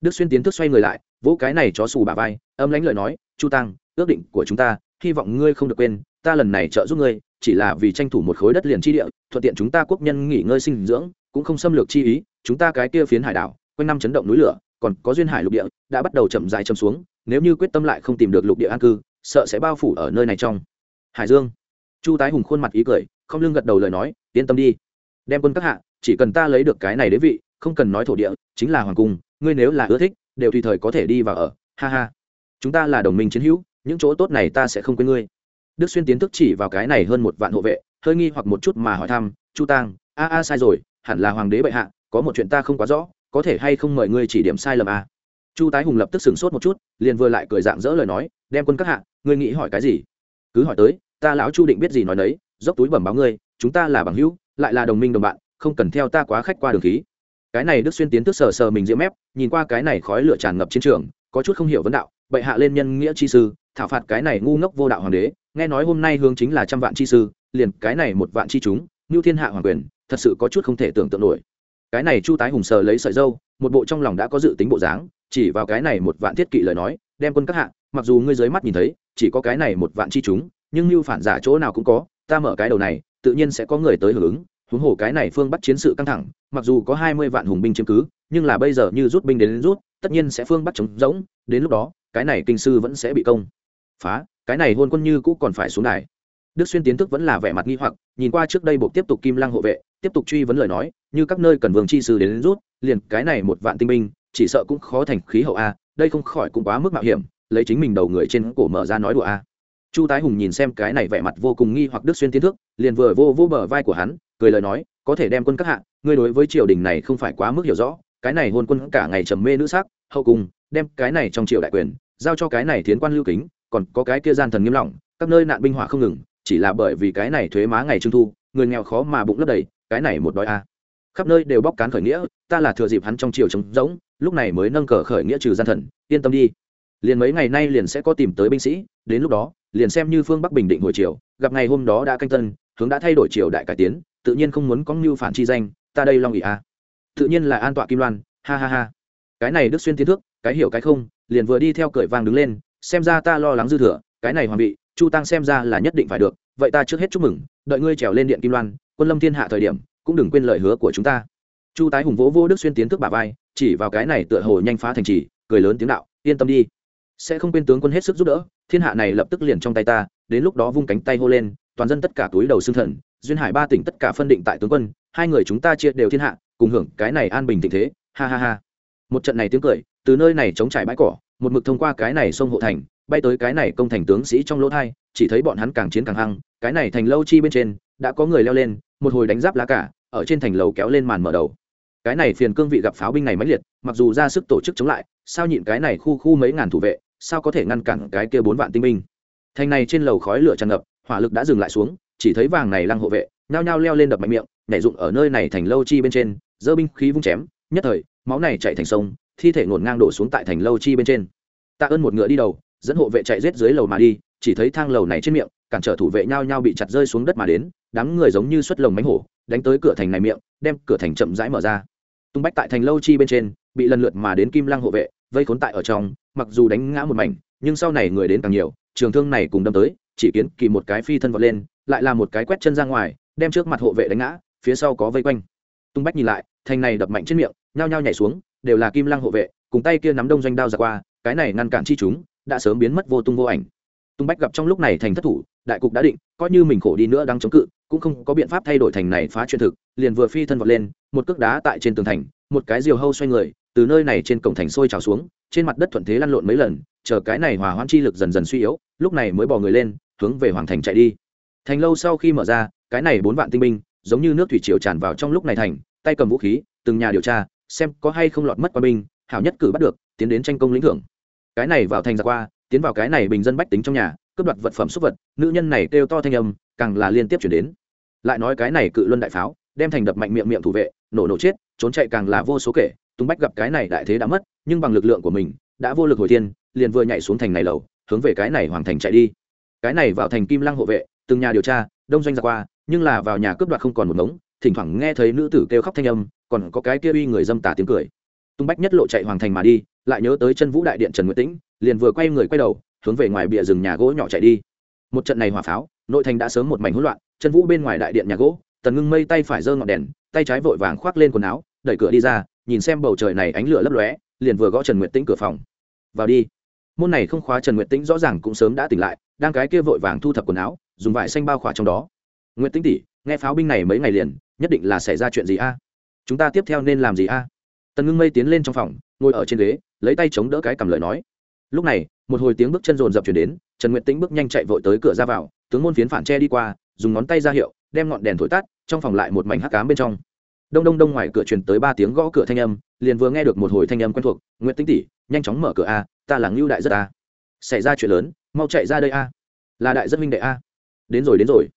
Đức xuyên tiến thức xoay người lại, vỗ cái này chó sù bà vai, âm lãnh lời nói, chu tăng, ước định của chúng ta, hy vọng ngươi không được quên, ta lần này trợ giúp ngươi chỉ là vì tranh thủ một khối đất liền chi địa, thuận tiện chúng ta quốc nhân nghỉ ngơi sinh dưỡng, cũng không xâm lược chi ý, chúng ta cái kia phiến hải đảo, quanh năm chấn động núi lửa, còn có duyên hải lục địa, đã bắt đầu chậm dài chậm xuống, nếu như quyết tâm lại không tìm được lục địa an cư, sợ sẽ bao phủ ở nơi này trong. Hải dương. Chu tái hùng khuôn mặt ý cười, không lưng gật đầu lời nói, yên tâm đi. Đem quân các hạ, chỉ cần ta lấy được cái này đế vị, không cần nói thổ địa, chính là hoàng cung, ngươi nếu là ưa thích, đều tùy thời có thể đi vào ở. Ha ha. Chúng ta là đồng minh chiến hữu, những chỗ tốt này ta sẽ không quên ngươi đức xuyên tiến thức chỉ vào cái này hơn một vạn hộ vệ, hơi nghi hoặc một chút mà hỏi thăm, chu tang, a a, sai rồi, hẳn là hoàng đế bệ hạ, có một chuyện ta không quá rõ, có thể hay không mời ngươi chỉ điểm sai lầm a chu tái hùng lập tức sửng sốt một chút, liền vừa lại cười dạng dỡ lời nói, đem quân các hạ, ngươi nghĩ hỏi cái gì? Cứ hỏi tới, ta lão chu định biết gì nói nấy, dốc túi bẩm báo ngươi, chúng ta là bằng hữu, lại là đồng minh đồng bạn, không cần theo ta quá khách qua đường khí. Cái này đức xuyên tiến tức sờ sờ mình diễm mép, nhìn qua cái này khói lửa tràn ngập chiến trường, có chút không hiểu vấn đạo, bệ hạ lên nhân nghĩa chi sư, thảo phạt cái này ngu ngốc vô đạo hoàng đế nghe nói hôm nay hướng chính là trăm vạn chi sư liền cái này một vạn chi chúng như thiên hạ hoàng quyền thật sự có chút không thể tưởng tượng nổi. Cái này chu tái hùng sờ lấy sợi dâu một bộ trong lòng đã có dự tính bộ dáng chỉ vào cái này một vạn thiết kỵ lời nói đem quân các hạ mặc dù ngươi dưới mắt nhìn thấy chỉ có cái này một vạn chi chúng nhưng như phản giả chỗ nào cũng có ta mở cái đầu này tự nhiên sẽ có người tới hưởng ứng. Huống hồ cái này phương bắt chiến sự căng thẳng mặc dù có hai mươi vạn hùng binh chiếm cứ nhưng là bây giờ như rút binh đến, đến rút tất nhiên sẽ phương bắt chống rỗng đến lúc đó cái này kinh sư vẫn sẽ bị công phá cái này hôn quân như cũ còn phải xuống đài. Đức xuyên tiến thức vẫn là vẻ mặt nghi hoặc nhìn qua trước đây buộc tiếp tục kim lăng hộ vệ tiếp tục truy vấn lời nói như các nơi cần vương chi sư đến, đến rút liền cái này một vạn tinh binh chỉ sợ cũng khó thành khí hậu a đây không khỏi cũng quá mức mạo hiểm lấy chính mình đầu người trên cổ mở ra nói đùa a. Chu tái hùng nhìn xem cái này vẻ mặt vô cùng nghi hoặc đức xuyên tiến thức liền vừa vô vô bờ vai của hắn cười lời nói có thể đem quân các hạ ngươi đối với triều đình này không phải quá mức hiểu rõ cái này hôn quân cả ngày trầm mê nữ sắc hậu cùng đem cái này trong triều đại quyền giao cho cái này thiến quan lưu kính còn có cái kia gian thần nghiêm lỏng, các nơi nạn binh hỏa không ngừng, chỉ là bởi vì cái này thuế má ngày trung thu, người nghèo khó mà bụng lấp đầy, cái này một đói a. Khắp nơi đều bóc cán khởi nghĩa, ta là thừa dịp hắn trong triều trống rỗng, lúc này mới nâng cờ khởi nghĩa trừ gian thần, yên tâm đi. Liền mấy ngày nay liền sẽ có tìm tới binh sĩ, đến lúc đó, liền xem như phương bắc bình định hồi triều, gặp ngày hôm đó đã canh tân, hướng đã thay đổi triều đại cải tiến, tự nhiên không muốn có mưu phản chi danh, ta đây long ỉ a. Tự nhiên là an tọa kim loan, ha ha ha. Cái này đức xuyên tiến thước, cái hiểu cái không, liền vừa đi theo cởi vàng đứng lên xem ra ta lo lắng dư thừa, cái này hoàng bị chu tăng xem ra là nhất định phải được, vậy ta trước hết chúc mừng, đợi ngươi trèo lên điện kim loan, quân lâm thiên hạ thời điểm, cũng đừng quên lời hứa của chúng ta. Chu tái hùng vỗ vô đức xuyên tiến thức bà vai, chỉ vào cái này tựa hồ nhanh phá thành trì, cười lớn tiếng đạo, yên tâm đi. Sẽ không quên tướng quân hết sức giúp đỡ, thiên hạ này lập tức liền trong tay ta, đến lúc đó vung cánh tay hô lên, toàn dân tất cả túi đầu xương thần, duyên hải ba tỉnh tất cả phân định tại tướng quân, hai người chúng ta chia đều thiên hạ, cùng hưởng cái này an bình tình thế, ha ha ha. Một trận này tiếng cười, từ nơi này chống trải bãi cỏ một mực thông qua cái này sông hộ thành, bay tới cái này công thành tướng sĩ trong lỗ thai, chỉ thấy bọn hắn càng chiến càng hăng, cái này thành lâu chi bên trên, đã có người leo lên, một hồi đánh giáp lá cả, ở trên thành lầu kéo lên màn mở đầu. Cái này phiền cương vị gặp pháo binh này mãnh liệt, mặc dù ra sức tổ chức chống lại, sao nhịn cái này khu khu mấy ngàn thủ vệ, sao có thể ngăn cản cái kia bốn vạn tinh binh? Thành này trên lầu khói lửa tràn ngập, hỏa lực đã dừng lại xuống, chỉ thấy vàng này lăng hộ vệ, nhao nhao leo lên đập mạnh miệng, nhảy dụng ở nơi này thành lâu chi bên trên dơ binh khí vung chém, nhất thời, máu này chạy thành sông thi thể ngổn ngang đổ xuống tại thành lâu chi bên trên. Tạ ơn một ngựa đi đầu, dẫn hộ vệ chạy rết dưới lầu mà đi, chỉ thấy thang lầu này trên miệng, cản trở thủ vệ nhao nhao bị chặt rơi xuống đất mà đến, đám người giống như xuất lồng mánh hổ, đánh tới cửa thành này miệng, đem cửa thành chậm rãi mở ra. Tung bách tại thành lâu chi bên trên, bị lần lượt mà đến kim lăng hộ vệ, vây khốn tại ở trong, mặc dù đánh ngã một mảnh, nhưng sau này người đến càng nhiều, trường thương này cùng đâm tới, chỉ kiến kỳ một cái phi thân vọt lên, lại là một cái quét chân ra ngoài, đem trước mặt hộ vệ đánh ngã, phía sau có vây quanh. Tung bách nhìn lại, thành này đập mạnh trên miệng, nhao nhao nhảy xuống đều là kim lăng hộ vệ, cùng tay kia nắm đông doanh đao ra qua, cái này ngăn cản chi chúng, đã sớm biến mất vô tung vô ảnh. Tung bách gặp trong lúc này thành thất thủ, đại cục đã định, coi như mình khổ đi nữa đang chống cự, cũng không có biện pháp thay đổi thành này phá truyền thực, liền vừa phi thân vọt lên, một cước đá tại trên tường thành, một cái diều hâu xoay người, từ nơi này trên cổng thành sôi trào xuống, trên mặt đất thuận thế lăn lộn mấy lần, chờ cái này hòa hoãn chi lực dần dần suy yếu, lúc này mới bỏ người lên, hướng về hoàng thành chạy đi. Thành lâu sau khi mở ra, cái này bốn vạn tinh binh, giống như nước thủy triều tràn vào trong lúc này thành, tay cầm vũ khí, từng nhà điều tra xem có hay không lọt mất qua binh, hảo nhất cử bắt được, tiến đến tranh công lĩnh thưởng. Cái này vào thành ra qua, tiến vào cái này bình dân bách tính trong nhà, cướp đoạt vật phẩm xúc vật, nữ nhân này kêu to thanh âm, càng là liên tiếp chuyển đến. Lại nói cái này cự luân đại pháo, đem thành đập mạnh miệng miệng thủ vệ, nổ nổ chết, trốn chạy càng là vô số kể tung bách gặp cái này đại thế đã mất, nhưng bằng lực lượng của mình, đã vô lực hồi thiên, liền vừa nhảy xuống thành này lầu, hướng về cái này hoàng thành chạy đi. Cái này vào thành kim lăng hộ vệ, từng nhà điều tra, đông doanh ra qua, nhưng là vào nhà cướp đoạt không còn một ngống, thỉnh thoảng nghe thấy nữ tử kêu khóc thanh âm còn có cái kia uy người dâm tả tiếng cười. Tung bách nhất lộ chạy hoàng thành mà đi, lại nhớ tới chân vũ đại điện trần nguyễn tĩnh, liền vừa quay người quay đầu, hướng về ngoài bìa rừng nhà gỗ nhỏ chạy đi. Một trận này hỏa pháo, nội thành đã sớm một mảnh hỗn loạn, chân vũ bên ngoài đại điện nhà gỗ, tần ngưng mây tay phải giơ ngọn đèn, tay trái vội vàng khoác lên quần áo, đẩy cửa đi ra, nhìn xem bầu trời này ánh lửa lấp lóe, liền vừa gõ trần nguyệt tĩnh cửa phòng. Vào đi. Môn này không khóa trần nguyệt tĩnh rõ ràng cũng sớm đã tỉnh lại, đang cái kia vội vàng thu thập quần áo, dùng vải xanh bao khỏa trong đó. Nguyệt tĩnh tỉ nghe pháo binh này mấy ngày liền, nhất định là xảy ra chuyện gì a? Chúng ta tiếp theo nên làm gì a? Tần ngưng mây tiến lên trong phòng, ngồi ở trên ghế, lấy tay chống đỡ cái cầm lời nói. Lúc này, một hồi tiếng bước chân rồn rập chuyển đến, trần nguyệt tĩnh bước nhanh chạy vội tới cửa ra vào, tướng môn phiến phản tre đi qua, dùng ngón tay ra hiệu, đem ngọn đèn thổi tắt, trong phòng lại một mảnh hắc cám bên trong. Đông đông đông ngoài cửa truyền tới ba tiếng gõ cửa thanh âm, liền vừa nghe được một hồi thanh âm quen thuộc nguyện tĩnh tỷ, nhanh chóng mở cửa a, ta là ngưu đại rất a. Xảy ra chuyện lớn, mau chạy ra đây a. Là đại rất minh đệ a. Đến rồi đến rồi.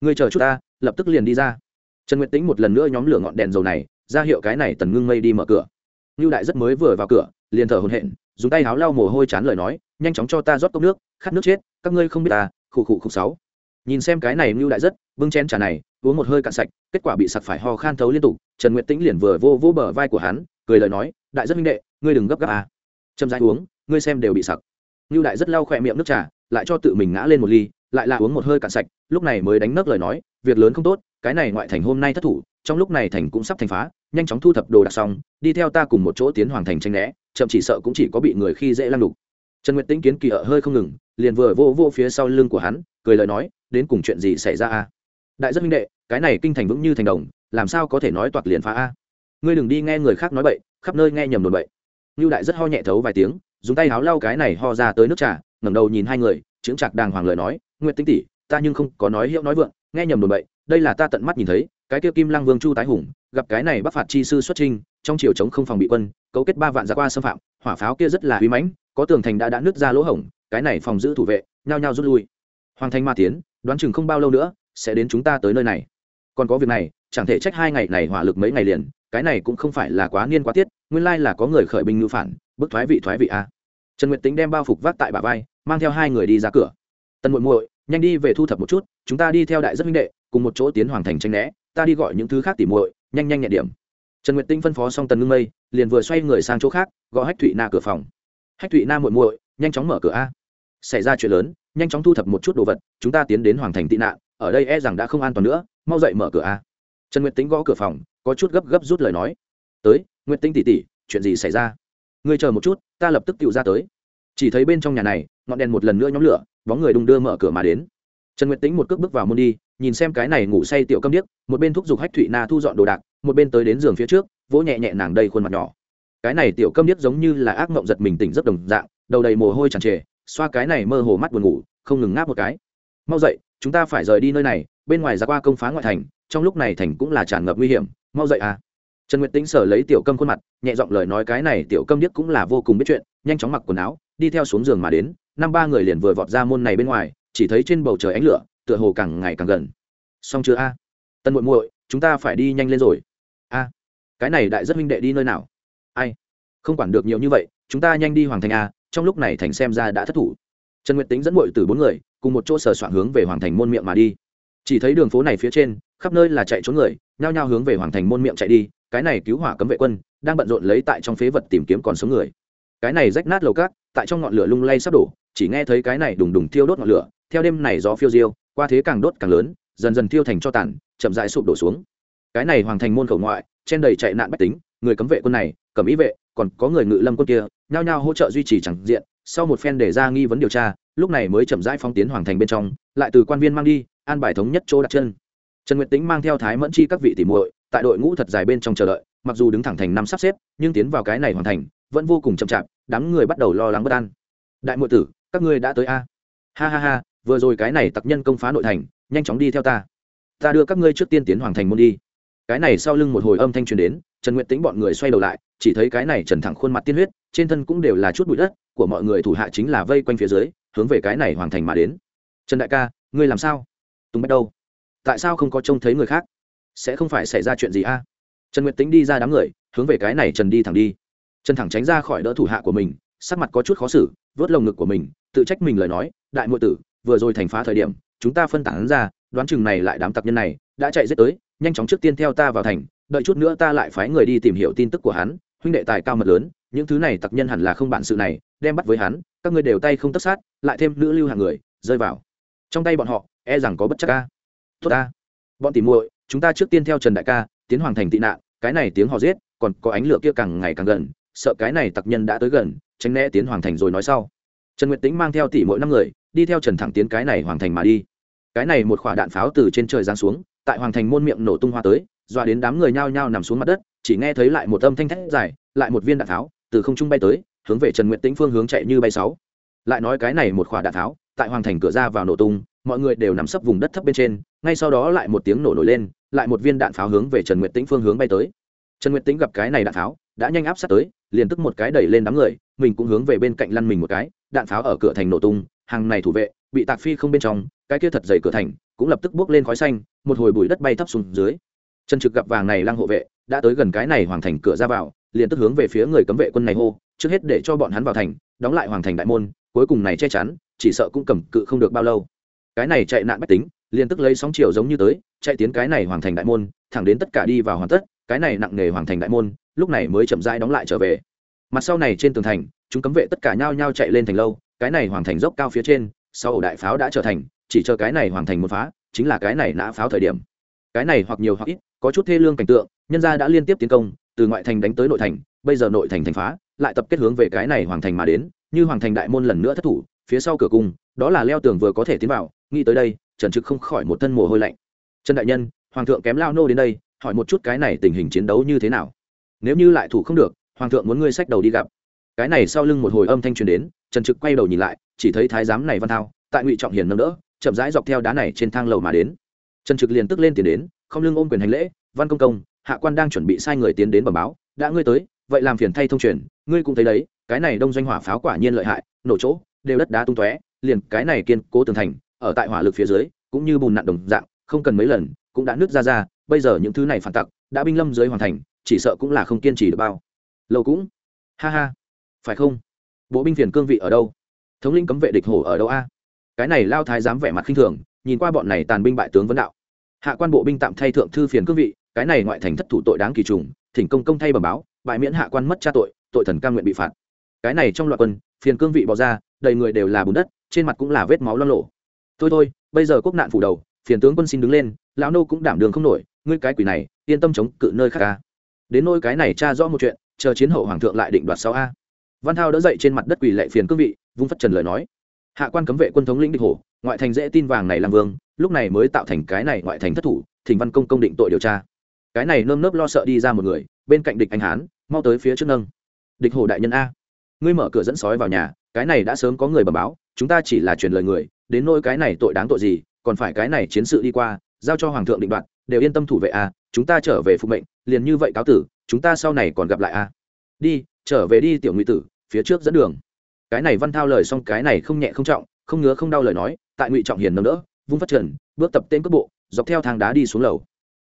Ngươi chờ chút ta, lập tức liền đi ra. Trần nguyệt tĩnh một lần nữa nhóm lửa ngọn đèn dầu này ra hiệu cái này tần ngưng mây đi mở cửa. Ngưu đại rất mới vừa vào cửa, liền thở hồn hện dùng tay háo lau mồ hôi chán lời nói, nhanh chóng cho ta rót cốc nước, khát nước chết, các ngươi không biết ta, khụ khụ khụ sáu. Nhìn xem cái này ngưu đại rất, bưng chén trà này, uống một hơi cạn sạch, kết quả bị sặc phải ho khan thấu liên tục, trần nguyệt tĩnh liền vừa vô vô bờ vai của hắn, cười lời nói, đại rất minh đệ, ngươi đừng gấp gáp à. châm rãi uống, ngươi xem đều bị sặc. Ngưu đại rất lau khỏe miệng nước trà, lại cho tự mình ngã lên một ly, lại là uống một hơi cạn sạch, lúc này mới đánh nấc lời nói, việc lớn không tốt, cái này ngoại thành hôm nay thất thủ, trong lúc này thành cũng sắp thành phá nhanh chóng thu thập đồ đạc xong, đi theo ta cùng một chỗ tiến hoàng thành tranh né, chậm chỉ sợ cũng chỉ có bị người khi dễ lăng đục trần nguyệt tĩnh kiến kỳ ở hơi không ngừng, liền vừa vô vô phía sau lưng của hắn, cười lời nói, đến cùng chuyện gì xảy ra a? Đại rất minh đệ, cái này kinh thành vững như thành đồng, làm sao có thể nói toạc liền phá a? Ngươi đừng đi nghe người khác nói bậy, khắp nơi nghe nhầm đồn bậy. Như đại rất ho nhẹ thấu vài tiếng, dùng tay háo lau cái này ho ra tới nước trà, ngẩng đầu nhìn hai người, chững chặt đàng hoàng lời nói, Nguyệt Tĩnh tỷ, ta nhưng không có nói hiệu nói vượng, nghe nhầm đồn bậy, đây là ta tận mắt nhìn thấy, cái kia kim lăng vương chu tái hùng gặp cái này bắc phạt chi sư xuất trinh trong chiều chống không phòng bị quân, cấu kết ba vạn giặc qua xâm phạm, hỏa pháo kia rất là uy mãnh, có tường thành đã đã nứt ra lỗ hổng, cái này phòng giữ thủ vệ, nhao nhao rút lui. Hoàng thành ma tiến, đoán chừng không bao lâu nữa, sẽ đến chúng ta tới nơi này. Còn có việc này, chẳng thể trách hai ngày này hỏa lực mấy ngày liền, cái này cũng không phải là quá niên quá tiết, nguyên lai là có người khởi binh ngữ phản, bức thoái vị thoái vị a. Trần nguyệt tính đem bao phục vác tại bà vai, mang theo hai người đi ra cửa. Tân muội muội, nhanh đi về thu thập một chút, chúng ta đi theo đại rất minh đệ, cùng một chỗ tiến hoàng thành tranh né, ta đi gọi những thứ khác tỉ muội nhanh nhanh nhẹ điểm. Trần nguyệt tinh phân phó xong tần ngưng mây, liền vừa xoay người sang chỗ khác, gõ hách thụy na cửa phòng. Hách thụy na muội muội, nhanh chóng mở cửa a. Xảy ra chuyện lớn, nhanh chóng thu thập một chút đồ vật, chúng ta tiến đến hoàng thành tị nạn, ở đây e rằng đã không an toàn nữa, mau dậy mở cửa a. Trần nguyệt tính gõ cửa phòng, có chút gấp gấp rút lời nói. Tới, nguyệt tinh tỉ tỉ chuyện gì xảy ra? Ngươi chờ một chút, ta lập tức tự ra tới. Chỉ thấy bên trong nhà này, ngọn đèn một lần nữa nhóm lửa, bóng người đung đưa mở cửa mà đến trần nguyệt tính một cước bước vào môn đi, nhìn xem cái này ngủ say tiểu câm điếc, một bên thúc giục hách thụy na thu dọn đồ đạc, một bên tới đến giường phía trước, vỗ nhẹ nhẹ nàng đầy khuôn mặt nhỏ. Cái này tiểu câm điếc giống như là ác mộng giật mình tỉnh rất đồng dạng, đầu đầy mồ hôi tràn trề, xoa cái này mơ hồ mắt buồn ngủ, không ngừng ngáp một cái. Mau dậy, chúng ta phải rời đi nơi này, bên ngoài ra qua công phá ngoại thành, trong lúc này thành cũng là tràn ngập nguy hiểm, mau dậy à. Trần nguyệt tính sở lấy tiểu câm khuôn mặt, nhẹ giọng lời nói cái này tiểu câm điếc cũng là vô cùng biết chuyện, nhanh chóng mặc quần áo, đi theo xuống giường mà đến, năm ba người liền vừa vọt ra môn này bên ngoài chỉ thấy trên bầu trời ánh lửa, tựa hồ càng ngày càng gần. Xong chưa a? Tân muội muội, chúng ta phải đi nhanh lên rồi. A, cái này đại rất huynh đệ đi nơi nào? Ai? Không quản được nhiều như vậy, chúng ta nhanh đi hoàng thành a, trong lúc này thành xem ra đã thất thủ. Trần nguyệt tính dẫn muội từ bốn người, cùng một chỗ sờ soạn hướng về hoàng thành môn miệng mà đi. Chỉ thấy đường phố này phía trên, khắp nơi là chạy trốn người, nhao nhao hướng về hoàng thành môn miệng chạy đi, cái này cứu hỏa cấm vệ quân, đang bận rộn lấy tại trong phế vật tìm kiếm còn sống người. Cái này rách nát lầu cát, tại trong ngọn lửa lung lay sắp đổ, chỉ nghe thấy cái này đùng đùng thiêu đốt ngọn lửa theo đêm này gió phiêu diêu, qua thế càng đốt càng lớn, dần dần thiêu thành cho tàn, chậm rãi sụp đổ xuống. Cái này hoàng thành môn khẩu ngoại, trên đầy chạy nạn bách tính, người cấm vệ quân này cầm ý vệ, còn có người ngự lâm quân kia, nhao nhao hỗ trợ duy trì chẳng diện, sau một phen để ra nghi vấn điều tra, lúc này mới chậm rãi phong tiến hoàng thành bên trong, lại từ quan viên mang đi, an bài thống nhất chỗ đặt chân. Trần nguyệt tính mang theo thái mẫn chi các vị tỉ muội, tại đội ngũ thật dài bên trong chờ đợi, mặc dù đứng thẳng thành năm sắp xếp, nhưng tiến vào cái này hoàn thành, vẫn vô cùng chậm chạp, đám người bắt đầu lo lắng bất an. Đại muội tử, các ngươi đã tới a? Ha ha ha vừa rồi cái này tặc nhân công phá nội thành, nhanh chóng đi theo ta. Ta đưa các ngươi trước tiên tiến hoàng thành môn đi. Cái này sau lưng một hồi âm thanh truyền đến, trần nguyện tính bọn người xoay đầu lại, chỉ thấy cái này trần thẳng khuôn mặt tiên huyết, trên thân cũng đều là chút bụi đất, của mọi người thủ hạ chính là vây quanh phía dưới, hướng về cái này hoàng thành mà đến. Trần đại ca, ngươi làm sao? Tùng bách đâu? Tại sao không có trông thấy người khác? Sẽ không phải xảy ra chuyện gì a? Trần nguyệt tính đi ra đám người, hướng về cái này trần đi thẳng đi. Trần thẳng tránh ra khỏi đỡ thủ hạ của mình, sắc mặt có chút khó xử, vớt lồng ngực của mình, tự trách mình lời nói, đại ngụy tử vừa rồi thành phá thời điểm, chúng ta phân tán ra, đoán chừng này lại đám tặc nhân này đã chạy giết tới, nhanh chóng trước tiên theo ta vào thành, đợi chút nữa ta lại phái người đi tìm hiểu tin tức của hắn, huynh đệ tài cao mật lớn, những thứ này tặc nhân hẳn là không bản sự này, đem bắt với hắn, các ngươi đều tay không tất sát, lại thêm nữ lưu hàng người, rơi vào. Trong tay bọn họ e rằng có bất chắc ca tốt ta. Bọn tìm muội, chúng ta trước tiên theo trần đại ca, tiến hoàng thành tị nạn, cái này tiếng họ giết, còn có ánh lửa kia càng ngày càng gần, sợ cái này tặc nhân đã tới gần, tránh né tiến hoàng thành rồi nói sau. Trần nguyệt tính mang theo tỷ mỗi năm người đi theo trần thẳng tiến cái này hoàng thành mà đi. Cái này một quả đạn pháo từ trên trời giáng xuống, tại hoàng thành môn miệng nổ tung hoa tới, dọa đến đám người nhao nhao nằm xuống mặt đất, chỉ nghe thấy lại một âm thanh thét dài, lại một viên đạn pháo từ không trung bay tới, hướng về trần nguyệt tĩnh phương hướng chạy như bay sáu. Lại nói cái này một quả đạn pháo, tại hoàng thành cửa ra vào nổ tung, mọi người đều nằm sấp vùng đất thấp bên trên, ngay sau đó lại một tiếng nổ nổi lên, lại một viên đạn pháo hướng về trần nguyệt tĩnh phương hướng bay tới. Trần nguyệt tĩnh gặp cái này đạn pháo, đã nhanh áp sát tới, liền tức một cái đẩy lên đám người, mình cũng hướng về bên cạnh lăn mình một cái, đạn pháo ở cửa thành nổ tung hàng này thủ vệ, bị tạc phi không bên trong, cái kia thật dày cửa thành cũng lập tức bước lên khói xanh, một hồi bụi đất bay thấp xuống dưới. Trần trực gặp vàng này lang hộ vệ, đã tới gần cái này hoàng thành cửa ra vào, liền tức hướng về phía người cấm vệ quân này hô, trước hết để cho bọn hắn vào thành, đóng lại hoàng thành đại môn, cuối cùng này che chắn, chỉ sợ cũng cầm cự không được bao lâu. Cái này chạy nạn bách tính, liền tức lấy sóng chiều giống như tới, chạy tiến cái này hoàng thành đại môn, thẳng đến tất cả đi vào hoàn tất, cái này nặng nề hoàng thành đại môn, lúc này mới chậm rãi đóng lại trở về. Mặt sau này trên tường thành, chúng cấm vệ tất cả nhao nhao chạy lên thành lâu cái này hoàng thành dốc cao phía trên, sau ổ đại pháo đã trở thành, chỉ chờ cái này hoàng thành một phá, chính là cái này nã pháo thời điểm. Cái này hoặc nhiều hoặc ít, có chút thê lương cảnh tượng, nhân gia đã liên tiếp tiến công, từ ngoại thành đánh tới nội thành, bây giờ nội thành thành phá, lại tập kết hướng về cái này hoàng thành mà đến, như hoàng thành đại môn lần nữa thất thủ, phía sau cửa cung, đó là leo tường vừa có thể tiến vào, nghĩ tới đây, trần trực không khỏi một thân mồ hôi lạnh. Trần đại nhân, hoàng thượng kém lao nô đến đây, hỏi một chút cái này tình hình chiến đấu như thế nào. Nếu như lại thủ không được, hoàng thượng muốn ngươi sách đầu đi gặp. Cái này sau lưng một hồi âm thanh truyền đến trần trực quay đầu nhìn lại, chỉ thấy thái giám này văn thao, tại ngụy trọng hiền nâng đỡ, chậm rãi dọc theo đá này trên thang lầu mà đến. Trần trực liền tức lên tiền đến, không lưng ôm quyền hành lễ, văn công công, hạ quan đang chuẩn bị sai người tiến đến bẩm báo, đã ngươi tới, vậy làm phiền thay thông truyền, ngươi cũng thấy đấy, cái này đông doanh hỏa pháo quả nhiên lợi hại, nổ chỗ, đều đất đá tung tóe, liền cái này kiên cố tường thành, ở tại hỏa lực phía dưới, cũng như bùn nặn đồng dạng, không cần mấy lần, cũng đã nứt ra ra, bây giờ những thứ này phản tặc, đã binh lâm dưới hoàn thành, chỉ sợ cũng là không kiên trì được bao. Lâu cũng. Ha ha. Phải không? Bộ binh phiền cương vị ở đâu? Thống lĩnh cấm vệ địch hổ ở đâu a? Cái này lao thái dám vẻ mặt khinh thường, nhìn qua bọn này tàn binh bại tướng vấn đạo. Hạ quan bộ binh tạm thay thượng thư phiền cương vị, cái này ngoại thành thất thủ tội đáng kỳ trùng, thỉnh công công thay bẩm báo, bại miễn hạ quan mất cha tội tội thần cam nguyện bị phạt. Cái này trong loại quân, phiền cương vị bỏ ra, đầy người đều là bùn đất, trên mặt cũng là vết máu lo lộ. Thôi thôi, bây giờ quốc nạn phủ đầu, phiền tướng quân xin đứng lên, lão nô cũng đảm đường không nổi, ngươi cái quỷ này, yên tâm chống cự nơi khác ca đến nôi cái này tra rõ một chuyện, chờ chiến hậu hoàng thượng lại định đoạt sau a văn thao đỡ dậy trên mặt đất quỳ lệ phiền cương vị, vung phất trần lời nói. Hạ quan cấm vệ quân thống lĩnh địch hổ, ngoại thành dễ tin vàng này làm vương, lúc này mới tạo thành cái này ngoại thành thất thủ, thỉnh văn công công định tội điều tra. Cái này nơm nớp lo sợ đi ra một người, bên cạnh địch anh hán, mau tới phía trước nâng. Địch hổ đại nhân a, ngươi mở cửa dẫn sói vào nhà, cái này đã sớm có người bẩm báo, chúng ta chỉ là truyền lời người, đến nỗi cái này tội đáng tội gì, còn phải cái này chiến sự đi qua, giao cho hoàng thượng định đoạt, đều yên tâm thủ vệ a, chúng ta trở về phục mệnh, liền như vậy cáo tử, chúng ta sau này còn gặp lại a. Đi trở về đi tiểu ngụy tử, phía trước dẫn đường. Cái này văn thao lời xong cái này không nhẹ không trọng, không ngứa không đau lời nói, tại ngụy trọng hiền nâng đỡ, vung phát trần, bước tập tên cước bộ, dọc theo thang đá đi xuống lầu.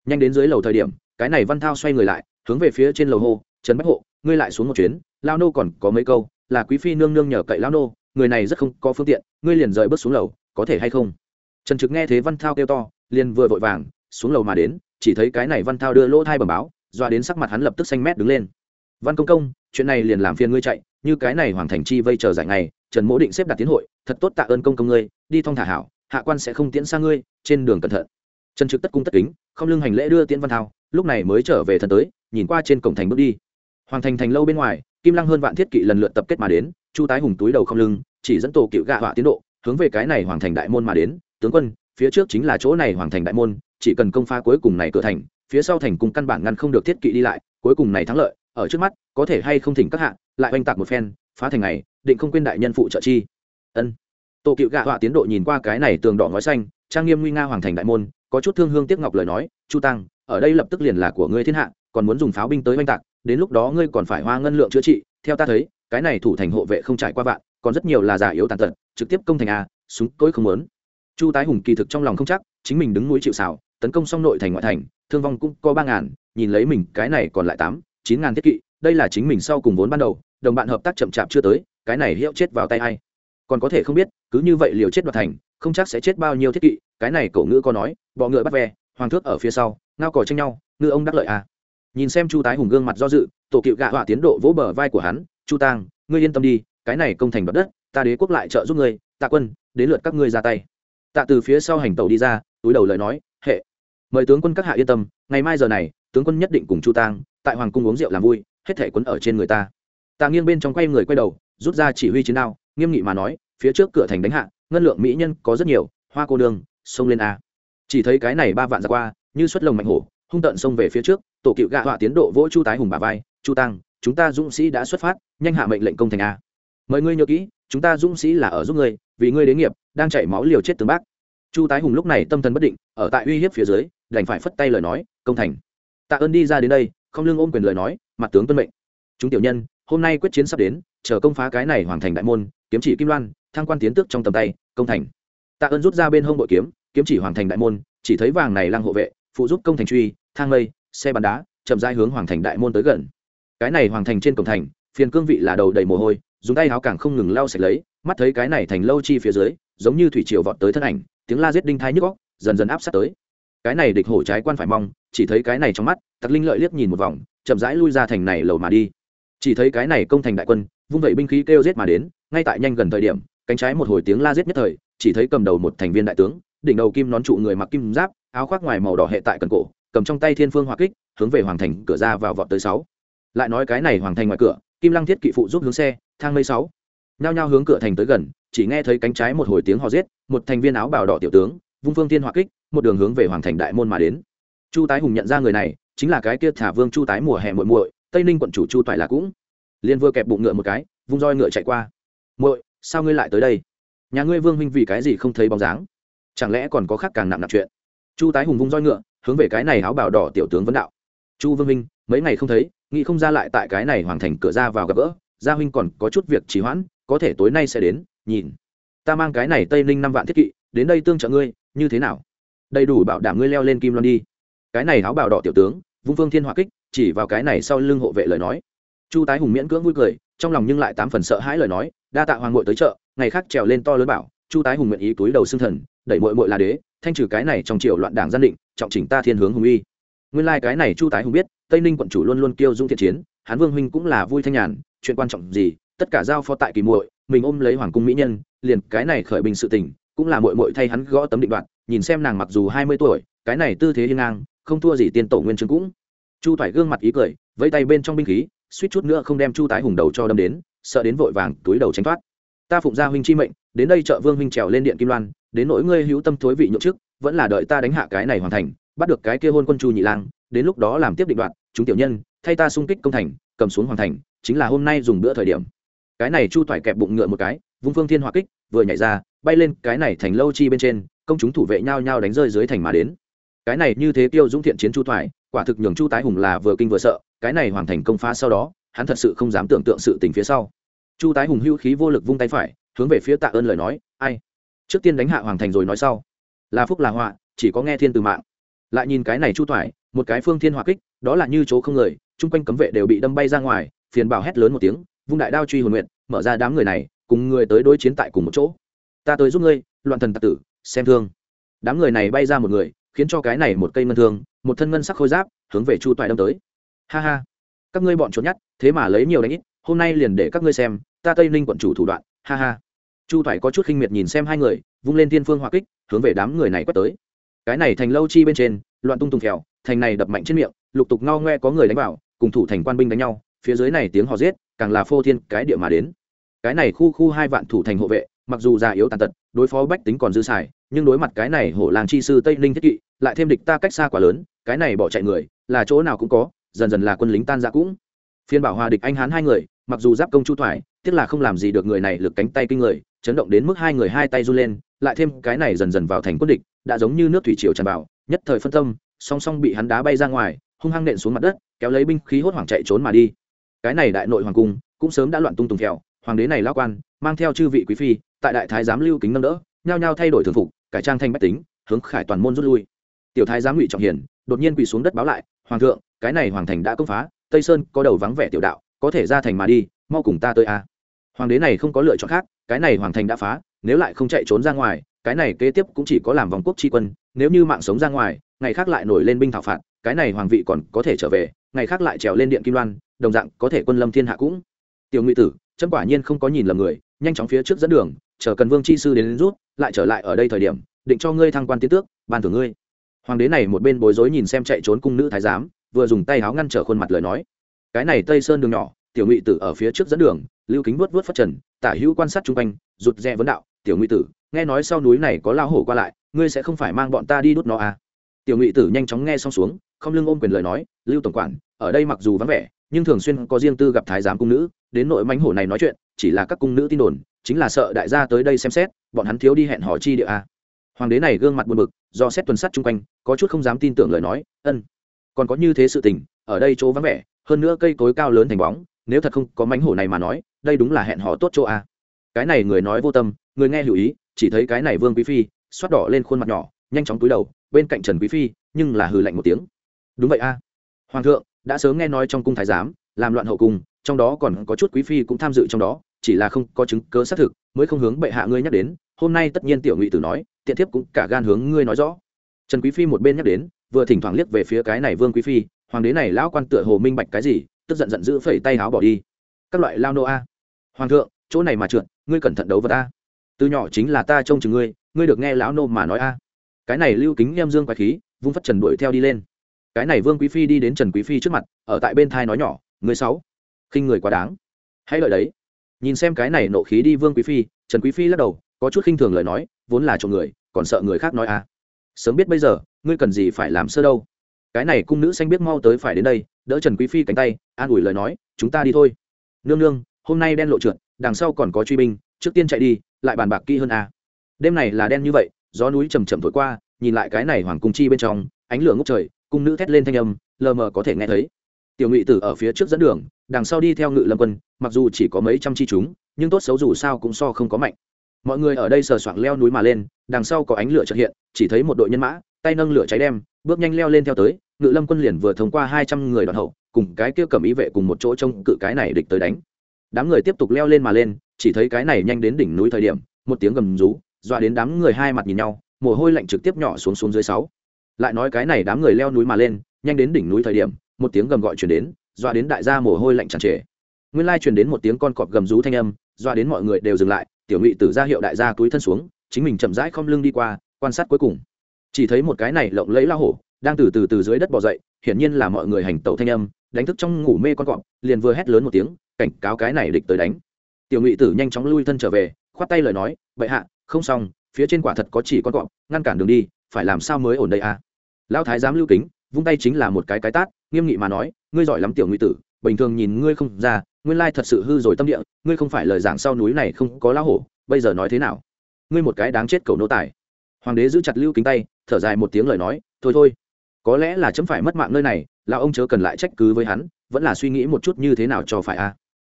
Nhanh đến dưới lầu thời điểm, cái này văn thao xoay người lại, hướng về phía trên lầu hô, trần bách hộ, ngươi lại xuống một chuyến, lao nô còn có mấy câu, là quý phi nương nương nhờ cậy lao nô, người này rất không có phương tiện, ngươi liền rời bước xuống lầu, có thể hay không? Trần trực nghe thế văn thao kêu to, liền vừa vội vàng, xuống lầu mà đến, chỉ thấy cái này văn thao đưa lỗ thai bẩm báo, doa đến sắc mặt hắn lập tức xanh mét đứng lên. Văn công công chuyện này liền làm phiền ngươi chạy, như cái này hoàng thành chi vây chờ giải ngày, trần mỗ định xếp đặt tiến hội, thật tốt tạ ơn công công ngươi, đi thong thả hảo, hạ quan sẽ không tiễn xa ngươi, trên đường cẩn thận. Trần trực tất cung tất kính, không lưng hành lễ đưa tiễn văn thao, lúc này mới trở về thần tới, nhìn qua trên cổng thành bước đi. Hoàng thành thành lâu bên ngoài, kim lăng hơn vạn thiết kỵ lần lượt tập kết mà đến, chu tái hùng túi đầu không lưng, chỉ dẫn tổ cựu gạ họa tiến độ, hướng về cái này hoàng thành đại môn mà đến. Tướng quân, phía trước chính là chỗ này hoàng thành đại môn, chỉ cần công phá cuối cùng này cửa thành, phía sau thành cùng căn bản ngăn không được thiết kỵ đi lại, cuối cùng này thắng lợi ở trước mắt, có thể hay không thỉnh các hạ, lại oanh tạc một phen, phá thành này định không quên đại nhân phụ trợ chi. Ân. Tổ cựu gạ họa tiến độ nhìn qua cái này tường đỏ ngói xanh, trang nghiêm nguy nga hoàng thành đại môn, có chút thương hương tiếc ngọc lời nói, chu tăng, ở đây lập tức liền là của ngươi thiên hạ, còn muốn dùng pháo binh tới oanh tạc, đến lúc đó ngươi còn phải hoa ngân lượng chữa trị, theo ta thấy, cái này thủ thành hộ vệ không trải qua vạn, còn rất nhiều là giả yếu tàn tật, trực tiếp công thành a súng cối không muốn. Chu tái hùng kỳ thực trong lòng không chắc, chính mình đứng núi chịu xảo tấn công xong nội thành ngoại thành, thương vong cũng có ba ngàn, nhìn lấy mình cái này còn lại tám chín ngàn thiết kỵ, đây là chính mình sau cùng vốn ban đầu, đồng bạn hợp tác chậm chạp chưa tới, cái này hiệu chết vào tay ai? còn có thể không biết, cứ như vậy liều chết đoạt thành, không chắc sẽ chết bao nhiêu thiết kỵ, cái này cổ ngữ có nói, bọ ngựa bắt ve, hoàng thước ở phía sau, ngao còi tranh nhau, ngư ông đắc lợi à. nhìn xem chu tái hùng gương mặt do dự, tổ cựu gạ họa tiến độ vỗ bờ vai của hắn, chu tang, ngươi yên tâm đi, cái này công thành đoạt đất, ta đế quốc lại trợ giúp ngươi, tạ quân, đến lượt các ngươi ra tay tạ từ phía sau hành tàu đi ra, túi đầu lời nói, hệ, mời tướng quân các hạ yên tâm, ngày mai giờ này, tướng quân nhất định cùng chu tang tại hoàng cung uống rượu làm vui, hết thể quấn ở trên người ta. Ta nghiêng bên trong quay người quay đầu, rút ra chỉ huy chiến đao, nghiêm nghị mà nói, phía trước cửa thành đánh hạ, ngân lượng mỹ nhân có rất nhiều, hoa cô đường xông lên a. Chỉ thấy cái này ba vạn ra qua, như xuất lồng mạnh hổ, hung tận xông về phía trước, tổ cựu gạ họa tiến độ vỗ chu tái hùng bà vai, chu tăng, chúng ta dũng sĩ đã xuất phát, nhanh hạ mệnh lệnh công thành a. Mời ngươi nhớ kỹ, chúng ta dũng sĩ là ở giúp ngươi, vì ngươi đến nghiệp, đang chảy máu liều chết tướng bác. Chu tái hùng lúc này tâm thần bất định, ở tại uy hiếp phía dưới, đành phải phất tay lời nói, công thành. Tạ ơn đi ra đến đây không lương ôm quyền lời nói, mặt tướng tuân mệnh. Chúng tiểu nhân, hôm nay quyết chiến sắp đến, chờ công phá cái này hoàn thành đại môn, kiếm chỉ kim loan, thăng quan tiến tước trong tầm tay, công thành. Tạ ơn rút ra bên hông bội kiếm kiếm chỉ hoàn thành đại môn, chỉ thấy vàng này lăng hộ vệ, phụ giúp công thành truy, thang mây xe bắn đá, chậm rãi hướng hoàng thành đại môn tới gần. Cái này hoàng thành trên cổng thành, phiền cương vị là đầu đầy mồ hôi, dùng tay áo càng không ngừng lau sạch lấy, mắt thấy cái này thành lâu chi phía dưới, giống như thủy triều vọt tới thân ảnh, tiếng la giết đinh thai nhức góc dần dần áp sát tới cái này địch hổ trái quan phải mong, chỉ thấy cái này trong mắt, tặc linh lợi liếc nhìn một vòng, chậm rãi lui ra thành này lầu mà đi. Chỉ thấy cái này công thành đại quân, vung vẩy binh khí kêu giết mà đến, ngay tại nhanh gần thời điểm, cánh trái một hồi tiếng la giết nhất thời, chỉ thấy cầm đầu một thành viên đại tướng, đỉnh đầu kim nón trụ người mặc kim giáp, áo khoác ngoài màu đỏ hệ tại cần cổ, cầm trong tay thiên phương hỏa kích, hướng về hoàng thành cửa ra vào vọt tới sáu. Lại nói cái này hoàng thành ngoài cửa, kim lăng thiết kỵ phụ giúp hướng xe, thang mây sáu. Nhao nhao hướng cửa thành tới gần, chỉ nghe thấy cánh trái một hồi tiếng hò giết, một thành viên áo bào đỏ tiểu tướng, vung phương thiên hỏa kích một đường hướng về hoàng thành đại môn mà đến. Chu tái hùng nhận ra người này, chính là cái kia thả vương chu tái mùa hè muội muội, tây ninh quận chủ chu toại là cũng. Liền vừa kẹp bụng ngựa một cái, vung roi ngựa chạy qua. Muội, sao ngươi lại tới đây? Nhà ngươi vương huynh vì cái gì không thấy bóng dáng? Chẳng lẽ còn có khác càng nặng nặng chuyện? Chu tái hùng vung roi ngựa, hướng về cái này áo bào đỏ tiểu tướng vấn đạo. Chu vương huynh, mấy ngày không thấy, nghĩ không ra lại tại cái này hoàng thành cửa ra vào gặp gỡ, gia huynh còn có chút việc trì hoãn, có thể tối nay sẽ đến, nhìn. Ta mang cái này tây ninh năm vạn thiết kỵ, đến đây tương trợ ngươi, như thế nào? Đầy đủ bảo đảm ngươi leo lên kim loan đi. Cái này áo bảo đỏ tiểu tướng, vung phương thiên hỏa kích, chỉ vào cái này sau lưng hộ vệ lời nói. Chu tái hùng miễn cưỡng vui cười, trong lòng nhưng lại tám phần sợ hãi lời nói, đa tạ hoàng ngội tới chợ, ngày khác trèo lên to lớn bảo, chu tái hùng nguyện ý túi đầu xương thần, đẩy mội mội là đế, thanh trừ cái này trong triều loạn đảng gian định, trọng chỉnh ta thiên hướng hùng uy. Nguyên lai、like、cái này chu tái hùng biết, tây ninh quận chủ luôn luôn kêu dung thiện chiến, hán vương huynh cũng là vui thanh nhàn, chuyện quan trọng gì, tất cả giao phó tại kỳ muội, mình ôm lấy hoàng cung mỹ nhân, liền cái này khởi bình sự tình cũng là muội muội thay hắn gõ tấm định đoạn nhìn xem nàng mặc dù hai mươi tuổi, cái này tư thế hiên ngang, không thua gì tiên tổ nguyên trương cũng. Chu toại gương mặt ý cười, vẫy tay bên trong binh khí, suýt chút nữa không đem chu tái hùng đầu cho đâm đến, sợ đến vội vàng túi đầu tránh thoát. Ta phụng gia huynh chi mệnh, đến đây chợ vương huynh trèo lên điện kim loan, đến nỗi ngươi hữu tâm thối vị nhượng trước vẫn là đợi ta đánh hạ cái này hoàn thành, bắt được cái kia hôn quân chu nhị lang, đến lúc đó làm tiếp định đoạn chúng tiểu nhân, thay ta xung kích công thành, cầm xuống hoàn thành, chính là hôm nay dùng bữa thời điểm. Cái này chu toại kẹp bụng ngựa một cái, vung phương thiên hỏa kích vừa nhảy ra, bay lên cái này thành lâu chi bên trên, công chúng thủ vệ nhau nhau đánh rơi dưới thành mà đến. Cái này như thế tiêu dũng thiện chiến chu thoại, quả thực nhường chu tái hùng là vừa kinh vừa sợ, cái này hoàn thành công phá sau đó, hắn thật sự không dám tưởng tượng sự tình phía sau. Chu tái hùng hưu khí vô lực vung tay phải, hướng về phía tạ ơn lời nói, ai? Trước tiên đánh hạ hoàng thành rồi nói sau. Là phúc là họa, chỉ có nghe thiên từ mạng. Lại nhìn cái này chu thoại, một cái phương thiên hỏa kích, đó là như chỗ không người, chung quanh cấm vệ đều bị đâm bay ra ngoài, phiền bảo hét lớn một tiếng, vung đại đao truy hồn nguyện, mở ra đám người này cùng người tới đối chiến tại cùng một chỗ. Ta tới giúp ngươi, loạn thần tặc tử, xem thương. Đám người này bay ra một người, khiến cho cái này một cây ngân thương, một thân ngân sắc khôi giáp, hướng về chu toại đâm tới. Ha ha. Các ngươi bọn trốn nhát, thế mà lấy nhiều đánh ít, hôm nay liền để các ngươi xem, ta tây ninh quận chủ thủ đoạn, ha ha. Chu toại có chút khinh miệt nhìn xem hai người, vung lên thiên phương hoa kích, hướng về đám người này quét tới. Cái này thành lâu chi bên trên, loạn tung tùng phèo thành này đập mạnh trên miệng, lục tục ngao ngoe có người đánh vào, cùng thủ thành quan binh đánh nhau, phía dưới này tiếng hò giết, càng là phô thiên cái địa mà đến cái này khu khu hai vạn thủ thành hộ vệ, mặc dù già yếu tàn tật, đối phó bách tính còn dư xài, nhưng đối mặt cái này hổ làng chi sư tây ninh thiết kỵ, lại thêm địch ta cách xa quá lớn, cái này bỏ chạy người, là chỗ nào cũng có, dần dần là quân lính tan ra cũng. Phiên bảo hòa địch anh hán hai người, mặc dù giáp công chu thoải, tiếc là không làm gì được người này lực cánh tay kinh người, chấn động đến mức hai người hai tay run lên, lại thêm cái này dần dần vào thành quân địch, đã giống như nước thủy triều tràn vào, nhất thời phân tâm, song song bị hắn đá bay ra ngoài, hung hăng nện xuống mặt đất, kéo lấy binh khí hốt hoảng chạy trốn mà đi. Cái này đại nội hoàng cung, cũng sớm đã loạn tung tùng theo hoàng đế này lao quan, mang theo chư vị quý phi, tại đại thái giám lưu kính nâng đỡ, nhao nhao thay đổi thường phục, cải trang thanh bách tính, hướng khải toàn môn rút lui. Tiểu thái giám ngụy trọng hiền, đột nhiên quỳ xuống đất báo lại, hoàng thượng, cái này hoàng thành đã công phá, tây sơn có đầu vắng vẻ tiểu đạo, có thể ra thành mà đi, mau cùng ta tới a. Hoàng đế này không có lựa chọn khác, cái này hoàng thành đã phá, nếu lại không chạy trốn ra ngoài, cái này kế tiếp cũng chỉ có làm vòng quốc tri quân, nếu như mạng sống ra ngoài, ngày khác lại nổi lên binh thảo phạt, cái này hoàng vị còn có thể trở về, ngày khác lại trèo lên điện kim loan, đồng dạng có thể quân lâm thiên hạ cũng. Tiểu ngụy tử trâm quả nhiên không có nhìn lầm người nhanh chóng phía trước dẫn đường chờ cần vương chi sư đến, đến rút lại trở lại ở đây thời điểm định cho ngươi thăng quan tiến tước ban thưởng ngươi. Hoàng đế này một bên bối rối nhìn xem chạy trốn cung nữ thái giám vừa dùng tay áo ngăn trở khuôn mặt lời nói. Cái này tây sơn đường nhỏ tiểu ngụy tử ở phía trước dẫn đường lưu kính vuốt vuốt phát trần tả hữu quan sát chung quanh rụt rè vấn đạo tiểu ngụy tử nghe nói sau núi này có lao hổ qua lại ngươi sẽ không phải mang bọn ta đi đốt nó à? Tiểu ngụy tử nhanh chóng nghe xong xuống không lưng ôm quyền lời nói lưu tổng quản ở đây mặc dù vắng vẻ nhưng thường xuyên có riêng tư gặp thái giám cung nữ đến nội mánh hổ này nói chuyện, chỉ là các cung nữ tin đồn, chính là sợ đại gia tới đây xem xét, bọn hắn thiếu đi hẹn hò chi địa a. Hoàng đế này gương mặt buồn bực, do xét tuần sát chung quanh, có chút không dám tin tưởng lời nói, ân, còn có như thế sự tình, ở đây chỗ vắng vẻ, hơn nữa cây cối cao lớn thành bóng, nếu thật không có mánh hổ này mà nói, đây đúng là hẹn hò tốt chỗ a. Cái này người nói vô tâm, người nghe lưu ý, chỉ thấy cái này vương quý phi, xoát đỏ lên khuôn mặt nhỏ, nhanh chóng túi đầu, bên cạnh trần quý phi, nhưng là hừ lạnh một tiếng. Đúng vậy a, hoàng thượng, đã sớm nghe nói trong cung thái giám, làm loạn hậu cung trong đó còn có chút quý phi cũng tham dự trong đó, chỉ là không có chứng cớ xác thực, mới không hướng bệ hạ ngươi nhắc đến, hôm nay tất nhiên tiểu ngụy tử nói, tiện thiếp cũng cả gan hướng ngươi nói rõ. Trần quý phi một bên nhắc đến, vừa thỉnh thoảng liếc về phía cái này vương quý phi, hoàng đế này lão quan tựa hồ minh bạch cái gì, tức giận giận dữ phẩy tay áo bỏ đi. Các loại lao nô a. Hoàng thượng, chỗ này mà trượt, ngươi cẩn thận đấu vật a. Từ nhỏ chính là ta trông chừng ngươi ngươi được nghe lão nô mà nói a. Cái này lưu kính em dương quái khí, vung phất trần đuổi theo đi lên. Cái này vương quý phi đi đến trần quý phi trước mặt, ở tại bên thai nói nhỏ người sáu khinh người quá đáng. Hãy lợi đấy. Nhìn xem cái này nộ khí đi vương quý phi, trần quý phi lắc đầu, có chút khinh thường lời nói, vốn là trộm người, còn sợ người khác nói à. Sớm biết bây giờ, ngươi cần gì phải làm sơ đâu. Cái này cung nữ xanh biết mau tới phải đến đây, đỡ trần quý phi cánh tay, an ủi lời nói, chúng ta đi thôi. Nương nương, hôm nay đen lộ trượt, đằng sau còn có truy binh, trước tiên chạy đi, lại bàn bạc kỹ hơn à. đêm này là đen như vậy, gió núi chầm chậm thổi qua, nhìn lại cái này hoàng cung chi bên trong, ánh lửa ngốc trời, cung nữ thét lên thanh âm, lờ mờ có thể nghe thấy. Tiểu ngụy tử ở phía trước dẫn đường đằng sau đi theo ngự lâm quân, mặc dù chỉ có mấy trăm chi chúng, nhưng tốt xấu dù sao cũng so không có mạnh. Mọi người ở đây sờ soạng leo núi mà lên, đằng sau có ánh lửa trật hiện, chỉ thấy một đội nhân mã, tay nâng lửa cháy đem, bước nhanh leo lên theo tới, ngự lâm quân liền vừa thông qua hai trăm người đoạn hậu, cùng cái kia cầm ý vệ cùng một chỗ trông cự cái này địch tới đánh. Đám người tiếp tục leo lên mà lên, chỉ thấy cái này nhanh đến đỉnh núi thời điểm, một tiếng gầm rú, dọa đến đám người hai mặt nhìn nhau, mồ hôi lạnh trực tiếp nhỏ xuống xuống dưới sáu. Lại nói cái này đám người leo núi mà lên, nhanh đến đỉnh núi thời điểm, một tiếng gầm gọi chuyển đến dọa đến đại gia mồ hôi lạnh tràn trề. Nguyên lai truyền đến một tiếng con cọp gầm rú thanh âm, dọa đến mọi người đều dừng lại, tiểu ngụy tử ra hiệu đại gia túi thân xuống, chính mình chậm rãi không lưng đi qua, quan sát cuối cùng. Chỉ thấy một cái này lộng lẫy la hổ, đang từ từ từ dưới đất bò dậy, hiển nhiên là mọi người hành tẩu thanh âm, đánh thức trong ngủ mê con cọp, liền vừa hét lớn một tiếng, cảnh cáo cái này địch tới đánh. Tiểu ngụy tử nhanh chóng lui thân trở về, khoát tay lời nói, bệ hạ, không xong, phía trên quả thật có chỉ con cọp, ngăn cản đường đi, phải làm sao mới ổn đây à? Lão thái giám lưu kính, vung tay chính là một cái cái tát, nghiêm nghị mà nói ngươi giỏi lắm tiểu ngụy tử, bình thường nhìn ngươi không ra, nguyên lai thật sự hư rồi tâm địa, ngươi không phải lời giảng sau núi này không có lão hổ, bây giờ nói thế nào? Ngươi một cái đáng chết cầu nô tài. Hoàng đế giữ chặt lưu kính tay, thở dài một tiếng lời nói, thôi thôi, có lẽ là chấm phải mất mạng nơi này là ông chớ cần lại trách cứ với hắn, vẫn là suy nghĩ một chút như thế nào cho phải a.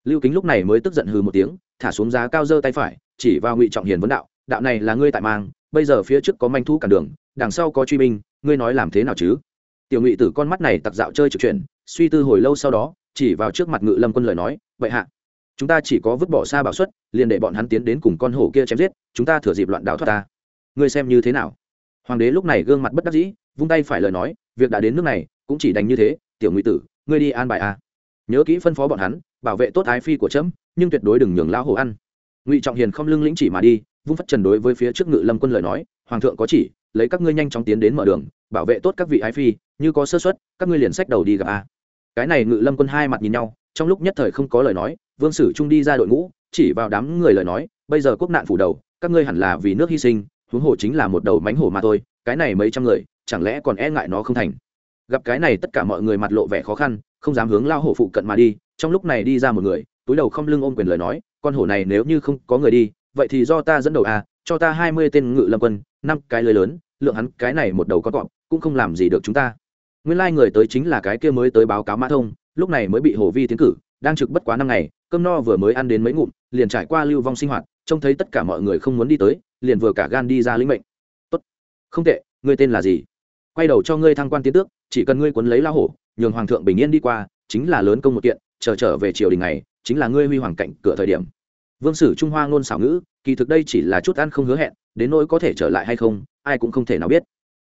Lưu kính lúc này mới tức giận hừ một tiếng, thả xuống giá cao dơ tay phải, chỉ vào ngụy trọng hiền vấn đạo đạo này là ngươi tại mang, bây giờ phía trước có manh thu cản đường, đằng sau có truy binh, ngươi nói làm thế nào chứ? Tiểu ngụy tử con mắt này tặc dạo chơi trực chuyển suy tư hồi lâu sau đó, chỉ vào trước mặt ngự lâm quân lời nói vậy hạ, chúng ta chỉ có vứt bỏ xa bảo suất liền để bọn hắn tiến đến cùng con hổ kia chém giết, chúng ta thừa dịp loạn đảo thoát ta. Ngươi xem như thế nào? Hoàng đế lúc này gương mặt bất đắc dĩ, vung tay phải lời nói, việc đã đến nước này, cũng chỉ đành như thế, tiểu ngụy tử, ngươi đi an bài a. Nhớ kỹ phân phó bọn hắn, bảo vệ tốt ái phi của trẫm, nhưng tuyệt đối đừng nhường lão hổ ăn. Ngụy trọng hiền không lưng lĩnh chỉ mà đi, vung phất trần đối với phía trước ngự lâm quân lời nói, hoàng thượng có chỉ, lấy các ngươi nhanh chóng tiến đến mở đường bảo vệ tốt các vị ái phi, như có sơ xuất các ngươi liền sách đầu đi gặp a. Cái này ngự lâm quân hai mặt nhìn nhau, trong lúc nhất thời không có lời nói, vương sử trung đi ra đội ngũ, chỉ vào đám người lời nói, bây giờ quốc nạn phủ đầu, các ngươi hẳn là vì nước hy sinh, huống hồ chính là một đầu mánh hổ mà thôi, cái này mấy trăm người, chẳng lẽ còn e ngại nó không thành? Gặp cái này tất cả mọi người mặt lộ vẻ khó khăn, không dám hướng lao hổ phụ cận mà đi, trong lúc này đi ra một người, túi đầu không lưng ôm quyền lời nói, con hổ này nếu như không có người đi, vậy thì do ta dẫn đầu à cho ta hai mươi tên ngự lâm quân, năm cái lưới lớn lượng hắn cái này một đầu con cọp, cũng không làm gì được chúng ta. Nguyên lai người tới chính là cái kia mới tới báo cáo mã thông, lúc này mới bị hồ vi tiến cử, đang trực bất quá năm ngày, cơm no vừa mới ăn đến mấy ngụm, liền trải qua lưu vong sinh hoạt, trông thấy tất cả mọi người không muốn đi tới, liền vừa cả gan đi ra lĩnh mệnh. Tốt. Không tệ, ngươi tên là gì? Quay đầu cho ngươi thăng quan tiến tước, chỉ cần ngươi quấn lấy la hổ, nhường hoàng thượng bình yên đi qua, chính là lớn công một kiện, chờ trở về triều đình này chính là ngươi huy hoàng cạnh cửa thời điểm. Vương sử trung hoa ngôn xảo ngữ, kỳ thực đây chỉ là chút ăn không hứa hẹn đến nỗi có thể trở lại hay không, ai cũng không thể nào biết.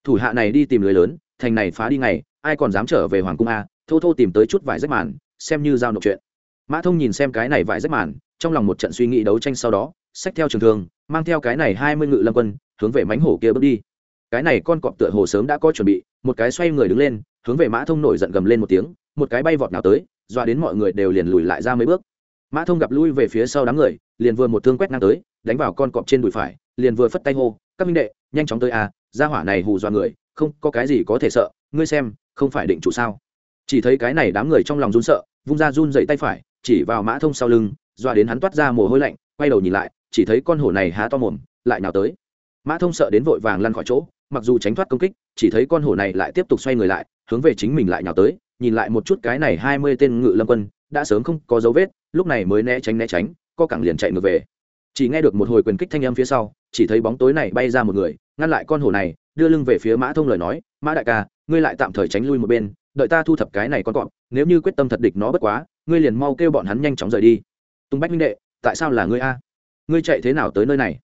Thủ hạ này đi tìm lưới lớn, thành này phá đi ngày, ai còn dám trở về hoàng cung a, thô thô tìm tới chút vải rách màn, xem như giao nộp chuyện. Mã thông nhìn xem cái này vải rách màn, trong lòng một trận suy nghĩ đấu tranh sau đó, xách theo trường thương, mang theo cái này hai mươi ngự lâm quân, hướng về mánh hổ kia bước đi. Cái này con cọp tựa hồ sớm đã có chuẩn bị, một cái xoay người đứng lên, hướng về mã thông nổi giận gầm lên một tiếng, một cái bay vọt nào tới, dọa đến mọi người đều liền lùi lại ra mấy bước. Mã thông gặp lui về phía sau đám người, liền vừa một thương quét ngang tới, đánh vào con cọp trên đùi phải liền vừa phất tay hô các minh đệ nhanh chóng tới à, ra hỏa này hù dọa người không có cái gì có thể sợ ngươi xem không phải định chủ sao? Chỉ thấy cái này đám người trong lòng run sợ vung ra run dậy tay phải chỉ vào mã thông sau lưng dọa đến hắn toát ra mồ hôi lạnh quay đầu nhìn lại chỉ thấy con hổ này há to mồm lại nào tới. Mã thông sợ đến vội vàng lăn khỏi chỗ mặc dù tránh thoát công kích chỉ thấy con hổ này lại tiếp tục xoay người lại hướng về chính mình lại nhào tới nhìn lại một chút cái này hai mươi tên ngự lâm quân đã sớm không có dấu vết lúc này mới né tránh né tránh co cẳng liền chạy ngược về chỉ nghe được một hồi quyền kích thanh âm phía sau, chỉ thấy bóng tối này bay ra một người, ngăn lại con hổ này, đưa lưng về phía mã thông lời nói, mã đại ca, ngươi lại tạm thời tránh lui một bên, đợi ta thu thập cái này con cọp, nếu như quyết tâm thật địch nó bất quá, ngươi liền mau kêu bọn hắn nhanh chóng rời đi. Tung bách minh đệ, tại sao là ngươi a? Ngươi chạy thế nào tới nơi này?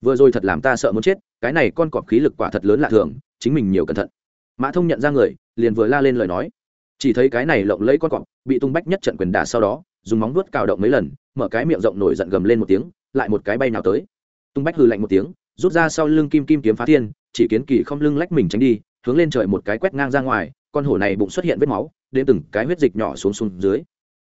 Vừa rồi thật làm ta sợ muốn chết, cái này con cọp khí lực quả thật lớn lạ thường, chính mình nhiều cẩn thận. Mã thông nhận ra người, liền vừa la lên lời nói. Chỉ thấy cái này lộng lấy con cọp, bị tung bách nhất trận quyền đả sau đó dùng móng vuốt cào động mấy lần, mở cái miệng rộng nổi giận gầm lên một tiếng, lại một cái bay nào tới. Tung bách hư lạnh một tiếng, rút ra sau lưng kim kim kiếm phá thiên, chỉ kiến kỳ không lưng lách mình tránh đi, hướng lên trời một cái quét ngang ra ngoài, con hổ này bụng xuất hiện vết máu đến từng cái huyết dịch nhỏ xuống xuống dưới.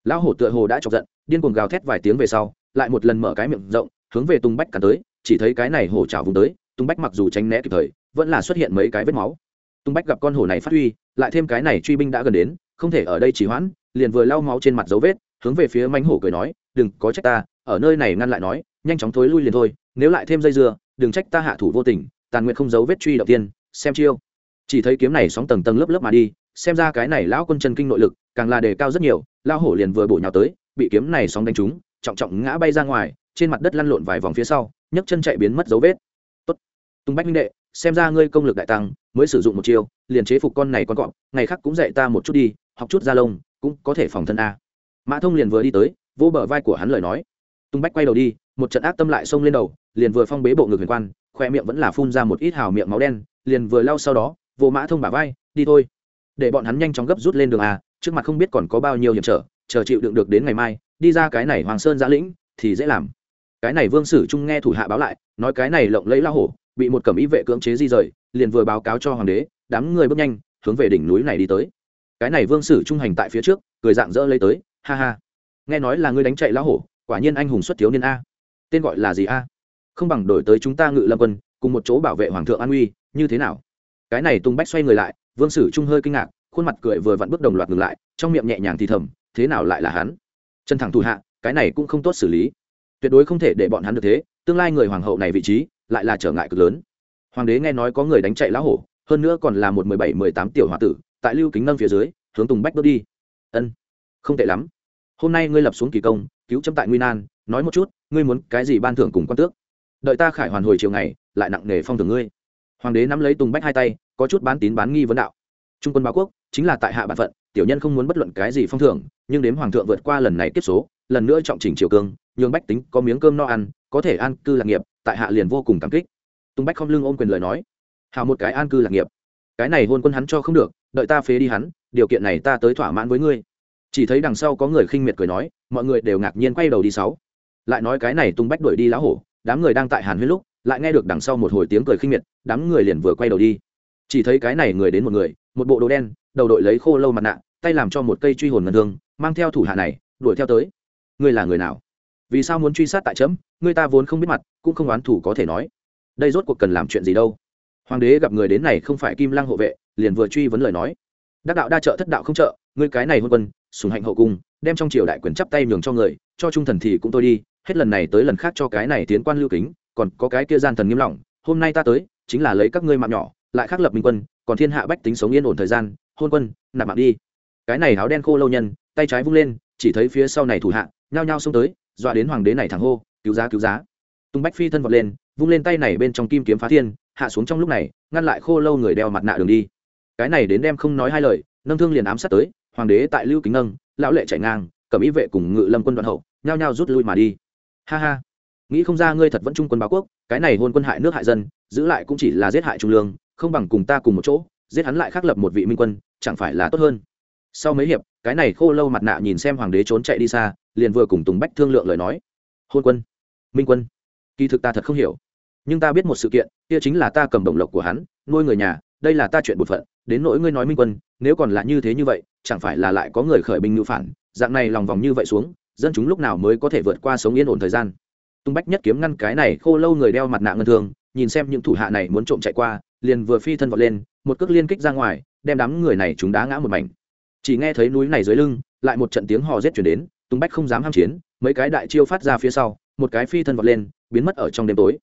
Lão hổ tựa hồ đã chọc giận, điên cuồng gào thét vài tiếng về sau, lại một lần mở cái miệng rộng, hướng về tung bách cả tới, chỉ thấy cái này hổ trào vùng tới, tung bách mặc dù tránh né kịp thời, vẫn là xuất hiện mấy cái vết máu. Tung bách gặp con hổ này phát huy, lại thêm cái này truy binh đã gần đến, không thể ở đây chỉ hoãn, liền vừa lau máu trên mặt dấu vết hướng về phía mánh hổ cười nói, đừng có trách ta, ở nơi này ngăn lại nói, nhanh chóng thối lui liền thôi, nếu lại thêm dây dưa, đừng trách ta hạ thủ vô tình, tàn nguyện không giấu vết truy đầu tiên, xem chiêu. Chỉ thấy kiếm này sóng tầng tầng lớp lớp mà đi, xem ra cái này lão quân chân kinh nội lực, càng là đề cao rất nhiều, lão hổ liền vừa bổ nhào tới, bị kiếm này sóng đánh trúng, trọng trọng ngã bay ra ngoài, trên mặt đất lăn lộn vài vòng phía sau, nhấc chân chạy biến mất dấu vết. Tốt tung bách minh đệ, xem ra ngươi công lực đại tăng, mới sử dụng một chiêu, liền chế phục con này con cọp, ngày khác cũng dạy ta một chút đi, học chút da lông, cũng có thể phòng thân a mã thông liền vừa đi tới vỗ bờ vai của hắn lời nói. Tung bách quay đầu đi, một trận ác tâm lại xông lên đầu, liền vừa phong bế bộ ngực huyền quan, khoe miệng vẫn là phun ra một ít hào miệng máu đen, liền vừa lau sau đó, vô mã thông bả vai, đi thôi. Để bọn hắn nhanh chóng gấp rút lên đường à? trước mặt không biết còn có bao nhiêu hiểm trở, chờ chịu đựng được đến ngày mai, đi ra cái này hoàng sơn giã lĩnh thì dễ làm. Cái này vương sử trung nghe thủ hạ báo lại, nói cái này lộng lẫy la hổ, bị một cẩm ý vệ cưỡng chế di rời, liền vừa báo cáo cho hoàng đế, đám người bước nhanh, hướng về đỉnh núi này đi tới. Cái này vương sử trung hành tại phía trước, cười dạng dỡ lấy tới ha ha. Nghe nói là ngươi đánh chạy lão hổ, quả nhiên anh hùng xuất thiếu niên a. Tên gọi là gì a? Không bằng đổi tới chúng ta ngự lâm quân, cùng một chỗ bảo vệ hoàng thượng an uy, như thế nào? Cái này tung bách xoay người lại, vương sử trung hơi kinh ngạc, khuôn mặt cười vừa vặn bước đồng loạt ngừng lại, trong miệng nhẹ nhàng thì thầm, thế nào lại là hắn? Chân thẳng thủ hạ, cái này cũng không tốt xử lý. Tuyệt đối không thể để bọn hắn được thế, tương lai người hoàng hậu này vị trí, lại là trở ngại cực lớn. Hoàng đế nghe nói có người đánh chạy lão hổ, hơn nữa còn là một mười bảy, mười tám tiểu h tử, tại lưu kính nâng phía dưới, hướng tùng bách bước đi. Ân, không tệ lắm hôm nay ngươi lập xuống kỳ công, cứu chấm tại nguy nan, nói một chút, ngươi muốn cái gì ban thưởng cùng quan tước? Đợi ta khải hoàn hồi chiều ngày, lại nặng nề phong thưởng ngươi. Hoàng đế nắm lấy tùng bách hai tay, có chút bán tín bán nghi vấn đạo. Trung quân báo quốc, chính là tại hạ bản phận, tiểu nhân không muốn bất luận cái gì phong thưởng, nhưng đếm hoàng thượng vượt qua lần này tiếp số, lần nữa trọng chỉnh triều cương, nhường bách tính có miếng cơm no ăn, có thể an cư lạc nghiệp, tại hạ liền vô cùng cảm kích. Tùng bách không lưng ôm quyền lời nói. Hào một cái an cư lạc nghiệp. Cái này hôn quân hắn cho không được, đợi ta phế đi hắn, điều kiện này ta tới thỏa mãn với ngươi chỉ thấy đằng sau có người khinh miệt cười nói, mọi người đều ngạc nhiên quay đầu đi sáu. Lại nói cái này tung bách đuổi đi lão hổ, đám người đang tại hàn huyết lúc, lại nghe được đằng sau một hồi tiếng cười khinh miệt, đám người liền vừa quay đầu đi. Chỉ thấy cái này người đến một người, một bộ đồ đen, đầu đội lấy khô lâu mặt nạ, tay làm cho một cây truy hồn ngân thương, mang theo thủ hạ này, đuổi theo tới. Ngươi là người nào? Vì sao muốn truy sát tại chấm? Ngươi ta vốn không biết mặt, cũng không oán thủ có thể nói. Đây rốt cuộc cần làm chuyện gì đâu? Hoàng đế gặp người đến này không phải kim lăng hộ vệ, liền vừa truy vấn lời nói. Đắc đạo đa trợ thất đạo không trợ, ngươi cái này hôn quân sùng hạnh hậu cung, đem trong triều đại quyền chắp tay nhường cho người, cho trung thần thì cũng tôi đi, hết lần này tới lần khác cho cái này tiến quan lưu kính, còn có cái kia gian thần nghiêm lỏng, hôm nay ta tới, chính là lấy các ngươi mạng nhỏ, lại khắc lập minh quân, còn thiên hạ bách tính sống yên ổn thời gian, hôn quân, nạp mạng đi. Cái này áo đen khô lâu nhân, tay trái vung lên, chỉ thấy phía sau này thủ hạ, nhao nhao xông tới, dọa đến hoàng đế này thẳng hô, cứu giá cứu giá. Tung bách phi thân vọt lên, vung lên tay này bên trong kim kiếm phá thiên, hạ xuống trong lúc này, ngăn lại khô lâu người đeo mặt nạ đường đi. Cái này đến đem không nói hai lời, nâng thương liền ám sát tới hoàng đế tại lưu kính nâng, lão lệ chạy ngang, cầm ý vệ cùng ngự lâm quân đoạn hậu, nhao nhao rút lui mà đi. Ha ha. Nghĩ không ra ngươi thật vẫn trung quân báo quốc, cái này hôn quân hại nước hại dân, giữ lại cũng chỉ là giết hại trung lương, không bằng cùng ta cùng một chỗ, giết hắn lại khắc lập một vị minh quân, chẳng phải là tốt hơn. Sau mấy hiệp, cái này khô lâu mặt nạ nhìn xem hoàng đế trốn chạy đi xa, liền vừa cùng tùng bách thương lượng lời nói. Hôn quân, minh quân, kỳ thực ta thật không hiểu. Nhưng ta biết một sự kiện, kia chính là ta cầm đồng lộc của hắn, nuôi người nhà, đây là ta chuyện bột phận, đến nỗi ngươi nói minh quân nếu còn là như thế như vậy, chẳng phải là lại có người khởi binh ngữ phản, dạng này lòng vòng như vậy xuống, dân chúng lúc nào mới có thể vượt qua sống yên ổn thời gian. Tung bách nhất kiếm ngăn cái này, khô lâu người đeo mặt nạ ngân thường, nhìn xem những thủ hạ này muốn trộm chạy qua, liền vừa phi thân vọt lên, một cước liên kích ra ngoài, đem đám người này chúng đá ngã một mảnh. Chỉ nghe thấy núi này dưới lưng, lại một trận tiếng hò rết chuyển đến, tung bách không dám ham chiến, mấy cái đại chiêu phát ra phía sau, một cái phi thân vọt lên, biến mất ở trong đêm tối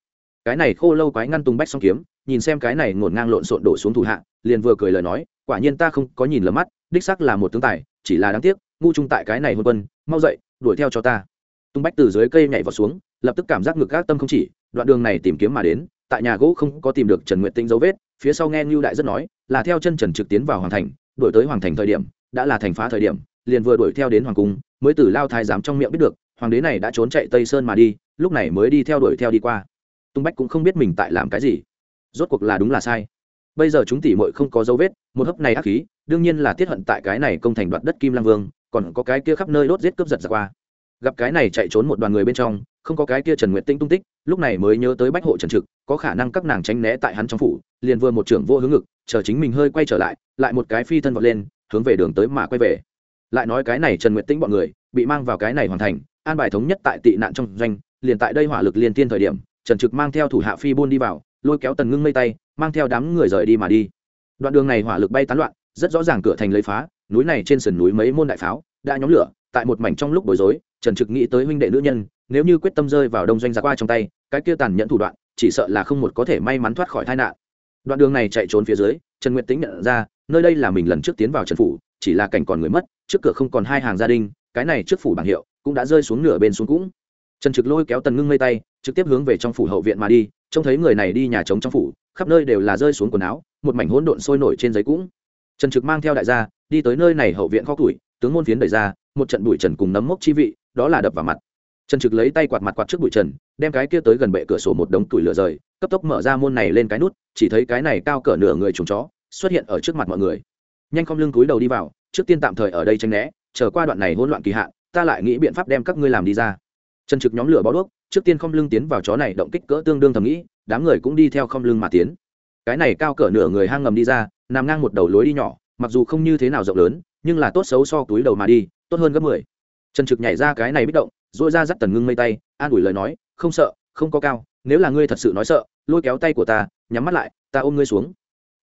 cái này khô lâu quái ngăn tung bách song kiếm, nhìn xem cái này ngổn ngang lộn xộn đổ xuống thủ hạ, liền vừa cười lời nói, quả nhiên ta không có nhìn lầm mắt, đích sắc là một tướng tài, chỉ là đáng tiếc, ngu trung tại cái này hôn quân, mau dậy, đuổi theo cho ta. Tung bách từ dưới cây nhảy vào xuống, lập tức cảm giác ngực gác tâm không chỉ, đoạn đường này tìm kiếm mà đến, tại nhà gỗ không có tìm được trần nguyện tinh dấu vết, phía sau nghe ngưu đại rất nói, là theo chân trần trực tiến vào hoàng thành, đuổi tới hoàng thành thời điểm, đã là thành phá thời điểm, liền vừa đuổi theo đến hoàng cung, mới từ lao thái giám trong miệng biết được, hoàng đế này đã trốn chạy tây sơn mà đi, lúc này mới đi theo đuổi theo đi qua tung bách cũng không biết mình tại làm cái gì. Rốt cuộc là đúng là sai. Bây giờ chúng tỉ mội không có dấu vết, một hấp này ác khí, đương nhiên là tiết hận tại cái này công thành đoạt đất kim lang vương, còn có cái kia khắp nơi đốt giết cướp giật ra qua. Gặp cái này chạy trốn một đoàn người bên trong, không có cái kia trần nguyện tinh tung tích, lúc này mới nhớ tới bách hộ trần trực, có khả năng các nàng tránh né tại hắn trong phủ, liền vừa một trưởng vô hướng ngực, chờ chính mình hơi quay trở lại lại một cái phi thân vọt lên, hướng về đường tới mà quay về. Lại nói cái này trần nguyện tinh bọn người, bị mang vào cái này hoàn thành, an bài thống nhất tại tị nạn trong doanh, liền tại đây hỏa lực liên tiên thời điểm trần trực mang theo thủ hạ phi buôn đi vào, lôi kéo tần ngưng mây tay, mang theo đám người rời đi mà đi. Đoạn đường này hỏa lực bay tán loạn, rất rõ ràng cửa thành lấy phá, núi này trên sườn núi mấy môn đại pháo, đã nhóm lửa, tại một mảnh trong lúc bối rối, trần trực nghĩ tới huynh đệ nữ nhân, nếu như quyết tâm rơi vào đông doanh ra qua trong tay, cái kia tàn nhẫn thủ đoạn, chỉ sợ là không một có thể may mắn thoát khỏi tai nạn. Đoạn đường này chạy trốn phía dưới, trần nguyệt tính nhận ra, nơi đây là mình lần trước tiến vào trần phủ, chỉ là cảnh còn người mất, trước cửa không còn hai hàng gia đình, cái này trước phủ bảng hiệu, cũng đã rơi xuống nửa bên xuống cũng trần trực lôi kéo tần ngưng mây tay, trực tiếp hướng về trong phủ hậu viện mà đi, trông thấy người này đi nhà trống trong phủ, khắp nơi đều là rơi xuống quần áo, một mảnh hỗn độn sôi nổi trên giấy cũng. Trần trực mang theo đại gia, đi tới nơi này hậu viện kho tuổi tướng môn phiến đẩy ra, một trận bụi trần cùng nấm mốc chi vị, đó là đập vào mặt. Trần trực lấy tay quạt mặt quạt trước bụi trần, đem cái kia tới gần bệ cửa sổ một đống củi lửa rời, cấp tốc mở ra môn này lên cái nút, chỉ thấy cái này cao cỡ nửa người trùng chó, xuất hiện ở trước mặt mọi người. Nhanh không lưng túi đầu đi vào, trước tiên tạm thời ở đây tranh né, chờ qua đoạn này hỗn loạn kỳ hạn, ta lại nghĩ biện pháp đem các ngươi làm đi ra trần trực nhóm lửa bó đuốc, trước tiên không lưng tiến vào chó này động kích cỡ tương đương thầm nghĩ, đám người cũng đi theo không lưng mà tiến. Cái này cao cỡ nửa người hang ngầm đi ra, nằm ngang một đầu lối đi nhỏ, mặc dù không như thế nào rộng lớn, nhưng là tốt xấu so túi đầu mà đi, tốt hơn gấp mười. Trần trực nhảy ra cái này bích động dội ra dắt tần ngưng mây tay, an ủi lời nói, không sợ, không có cao, nếu là ngươi thật sự nói sợ, lôi kéo tay của ta, nhắm mắt lại, ta ôm ngươi xuống.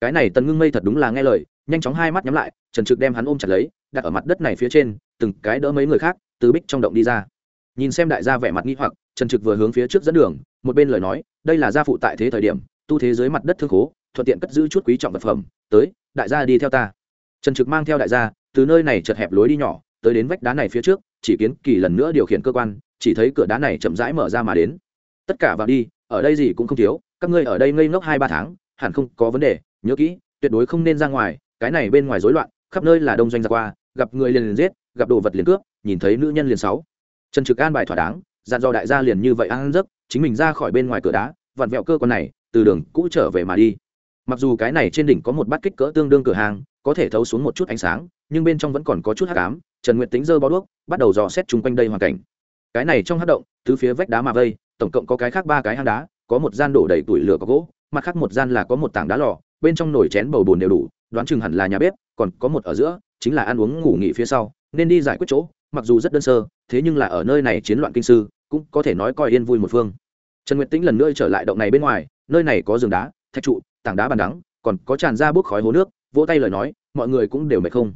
Cái này tần ngưng mây thật đúng là nghe lời, nhanh chóng hai mắt nhắm lại, trần trực đem hắn ôm chặt lấy, đặt ở mặt đất này phía trên, từng cái đỡ mấy người khác, từ bích trong động đi ra nhìn xem đại gia vẻ mặt nghi hoặc, trần trực vừa hướng phía trước dẫn đường, một bên lời nói, đây là gia phụ tại thế thời điểm, tu thế dưới mặt đất thương khố, thuận tiện cất giữ chút quý trọng vật phẩm, tới, đại gia đi theo ta. Trần trực mang theo đại gia, từ nơi này chật hẹp lối đi nhỏ, tới đến vách đá này phía trước, chỉ kiến kỳ lần nữa điều khiển cơ quan, chỉ thấy cửa đá này chậm rãi mở ra mà đến. Tất cả vào đi, ở đây gì cũng không thiếu, các ngươi ở đây ngây ngốc hai ba tháng, hẳn không có vấn đề, nhớ kỹ, tuyệt đối không nên ra ngoài, cái này bên ngoài rối loạn, khắp nơi là đông doanh ra qua, gặp người liền liền giết, gặp đồ vật liền cướp, nhìn thấy nữ nhân liền sáu trần trực an bài thỏa đáng, dặn dò đại gia liền như vậy ăn giấc, chính mình ra khỏi bên ngoài cửa đá, vặn vẹo cơ quan này, từ đường cũ trở về mà đi. Mặc dù cái này trên đỉnh có một bát kích cỡ tương đương cửa hàng, có thể thấu xuống một chút ánh sáng, nhưng bên trong vẫn còn có chút hắc ám, trần nguyệt tính dơ bó đuốc, bắt đầu dò xét chung quanh đây hoàn cảnh. Cái này trong hát động từ phía vách đá mà vây, tổng cộng có cái khác ba cái hang đá, có một gian đổ đầy tủi lửa có gỗ, mặt khác một gian là có một tảng đá lò, bên trong nồi chén bầu bồn đều đủ, đoán chừng hẳn là nhà bếp, còn có một ở giữa, chính là ăn uống ngủ nghỉ phía sau, nên đi giải quyết chỗ mặc dù rất đơn sơ, thế nhưng là ở nơi này chiến loạn kinh sư, cũng có thể nói coi yên vui một phương. Trần nguyệt tĩnh lần nữa trở lại động này bên ngoài, nơi này có giường đá, thạch trụ, tảng đá bàn đắng, còn có tràn ra bốc khói hố nước, vỗ tay lời nói, mọi người cũng đều mệt không.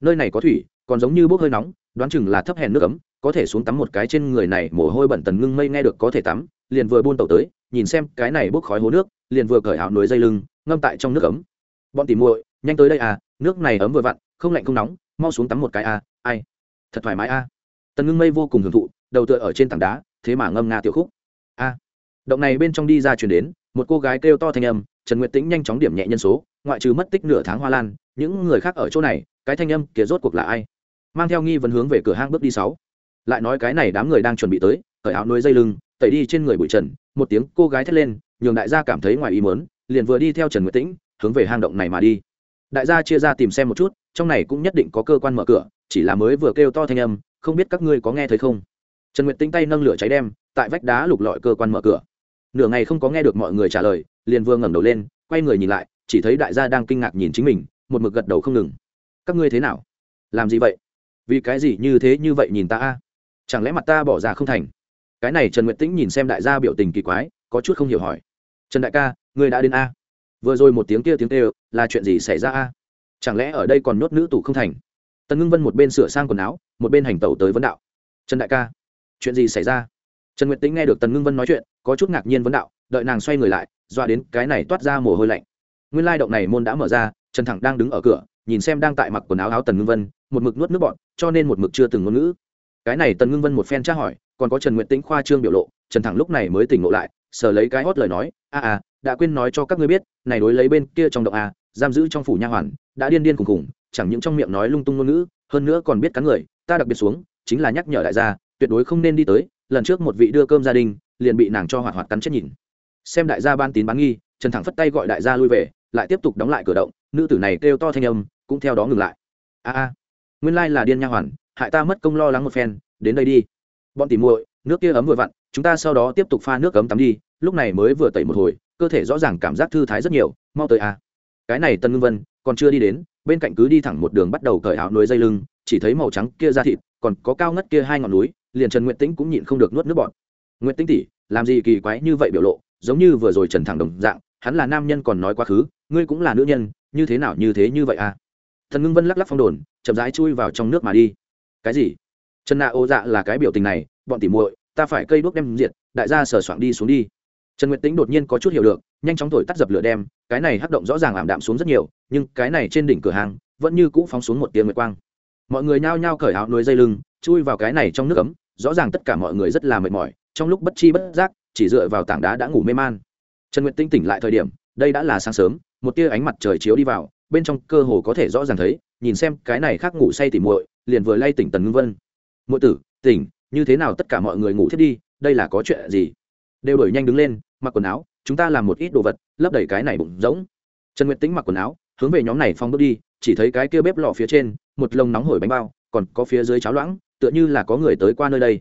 Nơi này có thủy, còn giống như bốc hơi nóng, đoán chừng là thấp hèn nước ấm, có thể xuống tắm một cái trên người này, mồ hôi bẩn tần ngưng mây nghe được có thể tắm, liền vừa buôn tàu tới, nhìn xem cái này bốc khói hố nước, liền vừa cởi áo núi dây lưng, ngâm tại trong nước ấm. Bọn tìm muội, nhanh tới đây à nước này ấm vừa vặn, không lạnh không nóng, mau xuống tắm một cái à ai? Thật thoải mái à tần ngưng mây vô cùng hưởng thụ, đầu tựa ở trên tảng đá, thế mà ngâm nga tiểu khúc. A. Động này bên trong đi ra chuyển đến, một cô gái kêu to thanh âm, trần nguyệt tĩnh nhanh chóng điểm nhẹ nhân số, ngoại trừ mất tích nửa tháng hoa lan, những người khác ở chỗ này, cái thanh âm kia rốt cuộc là ai? Mang theo nghi vấn hướng về cửa hang bước đi sáu. Lại nói cái này đám người đang chuẩn bị tới, cởi áo nuôi dây lưng, tẩy đi trên người bụi trần, một tiếng cô gái thét lên, nhường đại gia cảm thấy ngoài ý mớn liền vừa đi theo trần nguyệt tĩnh, hướng về hang động này mà đi. Đại gia chia ra tìm xem một chút trong này cũng nhất định có cơ quan mở cửa, chỉ là mới vừa kêu to thanh âm, không biết các ngươi có nghe thấy không? Trần nguyệt tinh tay nâng lửa cháy đem, tại vách đá lục lọi cơ quan mở cửa. Nửa ngày không có nghe được mọi người trả lời, liền vừa ngẩng đầu lên, quay người nhìn lại, chỉ thấy đại gia đang kinh ngạc nhìn chính mình, một mực gật đầu không ngừng. Các ngươi thế nào? Làm gì vậy? Vì cái gì như thế như vậy nhìn ta a? Chẳng lẽ mặt ta bỏ ra không thành? Cái này trần nguyệt tĩnh nhìn xem đại gia biểu tình kỳ quái, có chút không hiểu hỏi. Trần đại ca, ngươi đã đến a? Vừa rồi một tiếng kia tiếng kêu, là chuyện gì xảy ra a? Chẳng lẽ ở đây còn nhốt nữ tù không thành? Tần ngưng vân một bên sửa sang quần áo, một bên hành tẩu tới vấn đạo. Trần đại ca, chuyện gì xảy ra? Trần nguyệt tĩnh nghe được tần ngưng vân nói chuyện, có chút ngạc nhiên vấn đạo, đợi nàng xoay người lại, dọa đến cái này toát ra mồ hôi lạnh. Nguyên lai động này môn đã mở ra, trần thẳng đang đứng ở cửa, nhìn xem đang tại mặc quần áo áo tần ngưng vân, một mực nuốt nước bọn cho nên một mực chưa từng ngôn ngữ. Cái này tần ngưng vân một phen tra hỏi, còn có trần nguyện tĩnh khoa trương biểu lộ, trần thẳng lúc này mới tỉnh ngộ lại, sờ lấy cái hót lời nói, a à đã quên nói cho các ngươi biết, này đối lấy bên kia trong động a, giam giữ trong phủ nha hoàn đã điên điên cùng cùng chẳng những trong miệng nói lung tung ngôn ngữ, hơn nữa còn biết cắn người, ta đặc biệt xuống, chính là nhắc nhở đại gia, tuyệt đối không nên đi tới, lần trước một vị đưa cơm gia đình, liền bị nàng cho hoạt hoạt cắn chết nhìn. Xem đại gia ban tín bán nghi, trần thẳng phất tay gọi đại gia lui về, lại tiếp tục đóng lại cửa động, nữ tử này kêu to thanh âm, cũng theo đó ngừng lại. A a, nguyên lai là điên nha hoàn, hại ta mất công lo lắng một phen, đến đây đi. Bọn tỉ muội, nước kia ấm vừa vặn, chúng ta sau đó tiếp tục pha nước ấm tắm đi, lúc này mới vừa tẩy một hồi, cơ thể rõ ràng cảm giác thư thái rất nhiều, mau tới a. Cái này tân ngưng vân còn chưa đi đến, bên cạnh cứ đi thẳng một đường bắt đầu cởi áo núi dây lưng, chỉ thấy màu trắng kia ra thịt, còn có cao ngất kia hai ngọn núi, liền trần nguyện tĩnh cũng nhịn không được nuốt nước bọn nguyện tĩnh tỉ làm gì kỳ quái như vậy biểu lộ, giống như vừa rồi trần thẳng đồng dạng, hắn là nam nhân còn nói quá khứ, ngươi cũng là nữ nhân, như thế nào như thế như vậy à? Thần ngưng vân lắc lắc phong đồn, chậm rãi chui vào trong nước mà đi. Cái gì? Trần nạ ô dạ là cái biểu tình này, bọn tỉ muội, ta phải cây đuốc đem diệt, đại gia sờ soạng đi xuống đi trần nguyệt tính đột nhiên có chút hiểu được, nhanh chóng thổi tắt dập lửa đem, cái này hắc động rõ ràng ảm đạm xuống rất nhiều, nhưng cái này trên đỉnh cửa hàng, vẫn như cũ phóng xuống một tia nguyệt quang. Mọi người nhao nhao cởi áo nuôi dây lưng, chui vào cái này trong nước ấm, rõ ràng tất cả mọi người rất là mệt mỏi, trong lúc bất chi bất giác, chỉ dựa vào tảng đá đã ngủ mê man. Trần nguyệt tinh tỉnh lại thời điểm, đây đã là sáng sớm, một tia ánh mặt trời chiếu đi vào, bên trong cơ hồ có thể rõ ràng thấy, nhìn xem cái này khác ngủ say tỉ muội, liền vừa lay tỉnh tần ngưng vân. Muội tử, tỉnh, như thế nào tất cả mọi người ngủ thiết đi, đây là có chuyện gì? Đều đổi nhanh đứng lên, mặc quần áo, chúng ta làm một ít đồ vật, lấp đầy cái này bụng rỗng. Trần nguyệt tính mặc quần áo, hướng về nhóm này phong bước đi, chỉ thấy cái kia bếp lò phía trên, một lồng nóng hổi bánh bao, còn có phía dưới cháo loãng, tựa như là có người tới qua nơi đây.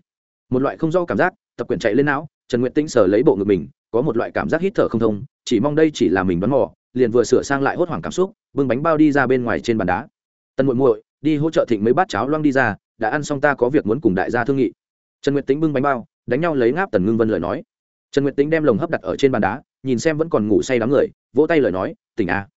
Một loại không do cảm giác, tập quyển chạy lên não, trần nguyệt tĩnh sờ lấy bộ ngực mình, có một loại cảm giác hít thở không thông, chỉ mong đây chỉ là mình đoán mò, liền vừa sửa sang lại hốt hoảng cảm xúc, bưng bánh bao đi ra bên ngoài trên bàn đá. Tân muội muội, đi hỗ trợ thịnh mấy bát cháo loang đi ra, đã ăn xong ta có việc muốn cùng đại gia thương nghị. Trần nguyệt tính bưng bánh bao, đánh nhau lấy ngáp tần ngưng vân lời nói trần nguyệt tính đem lồng hấp đặt ở trên bàn đá, nhìn xem vẫn còn ngủ say đám người, vỗ tay lời nói, tỉnh à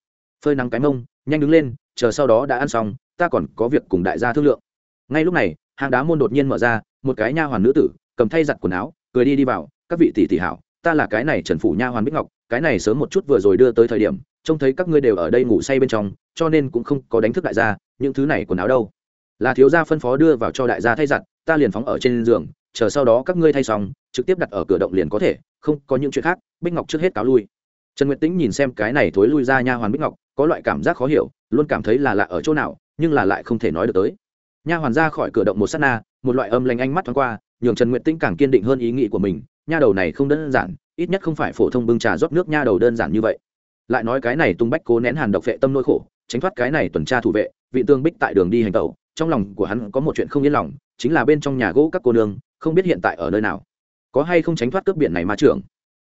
phơi nắng cái mông, nhanh đứng lên, chờ sau đó đã ăn xong, ta còn có việc cùng đại gia thương lượng. Ngay lúc này hàng đá môn đột nhiên mở ra, một cái nha hoàn nữ tử, cầm thay giặt quần áo, cười đi đi vào, các vị tỷ tỷ hảo, ta là cái này trần phủ nha hoàn bích ngọc, cái này sớm một chút vừa rồi đưa tới thời điểm, trông thấy các ngươi đều ở đây ngủ say bên trong, cho nên cũng không có đánh thức đại gia, những thứ này quần áo đâu. Là thiếu gia phân phó đưa vào cho đại gia thay giặt, ta liền phóng ở trên giường chờ sau đó các ngươi thay xong, trực tiếp đặt ở cửa động liền có thể, không có những chuyện khác, bích ngọc trước hết cáo lui. Trần nguyệt tĩnh nhìn xem cái này thối lui ra nha hoàn bích ngọc, có loại cảm giác khó hiểu, luôn cảm thấy là lạ ở chỗ nào, nhưng là lại không thể nói được tới. Nha hoàn ra khỏi cửa động một s á t na, một loại âm lanh ánh mắt thoáng qua, nhường trần nguyệt tĩnh càng kiên định hơn ý nghĩ của mình, nha đầu này không đơn giản, ít nhất không phải phổ thông bưng trà rót nước nha đầu đơn giản như vậy. Lại nói cái này tung bách cố nén hàn độc vệ tâm nỗi khổ, tránh thoát cái này tuần tra thủ vệ, vị tương bích tại đường đi hành tẩu, trong lòng của hắn có một chuyện không yên lòng, chính là bên trong nhà gỗ các cô nương không biết hiện tại ở nơi nào. Có hay không tránh thoát cướp biển này ma trưởng?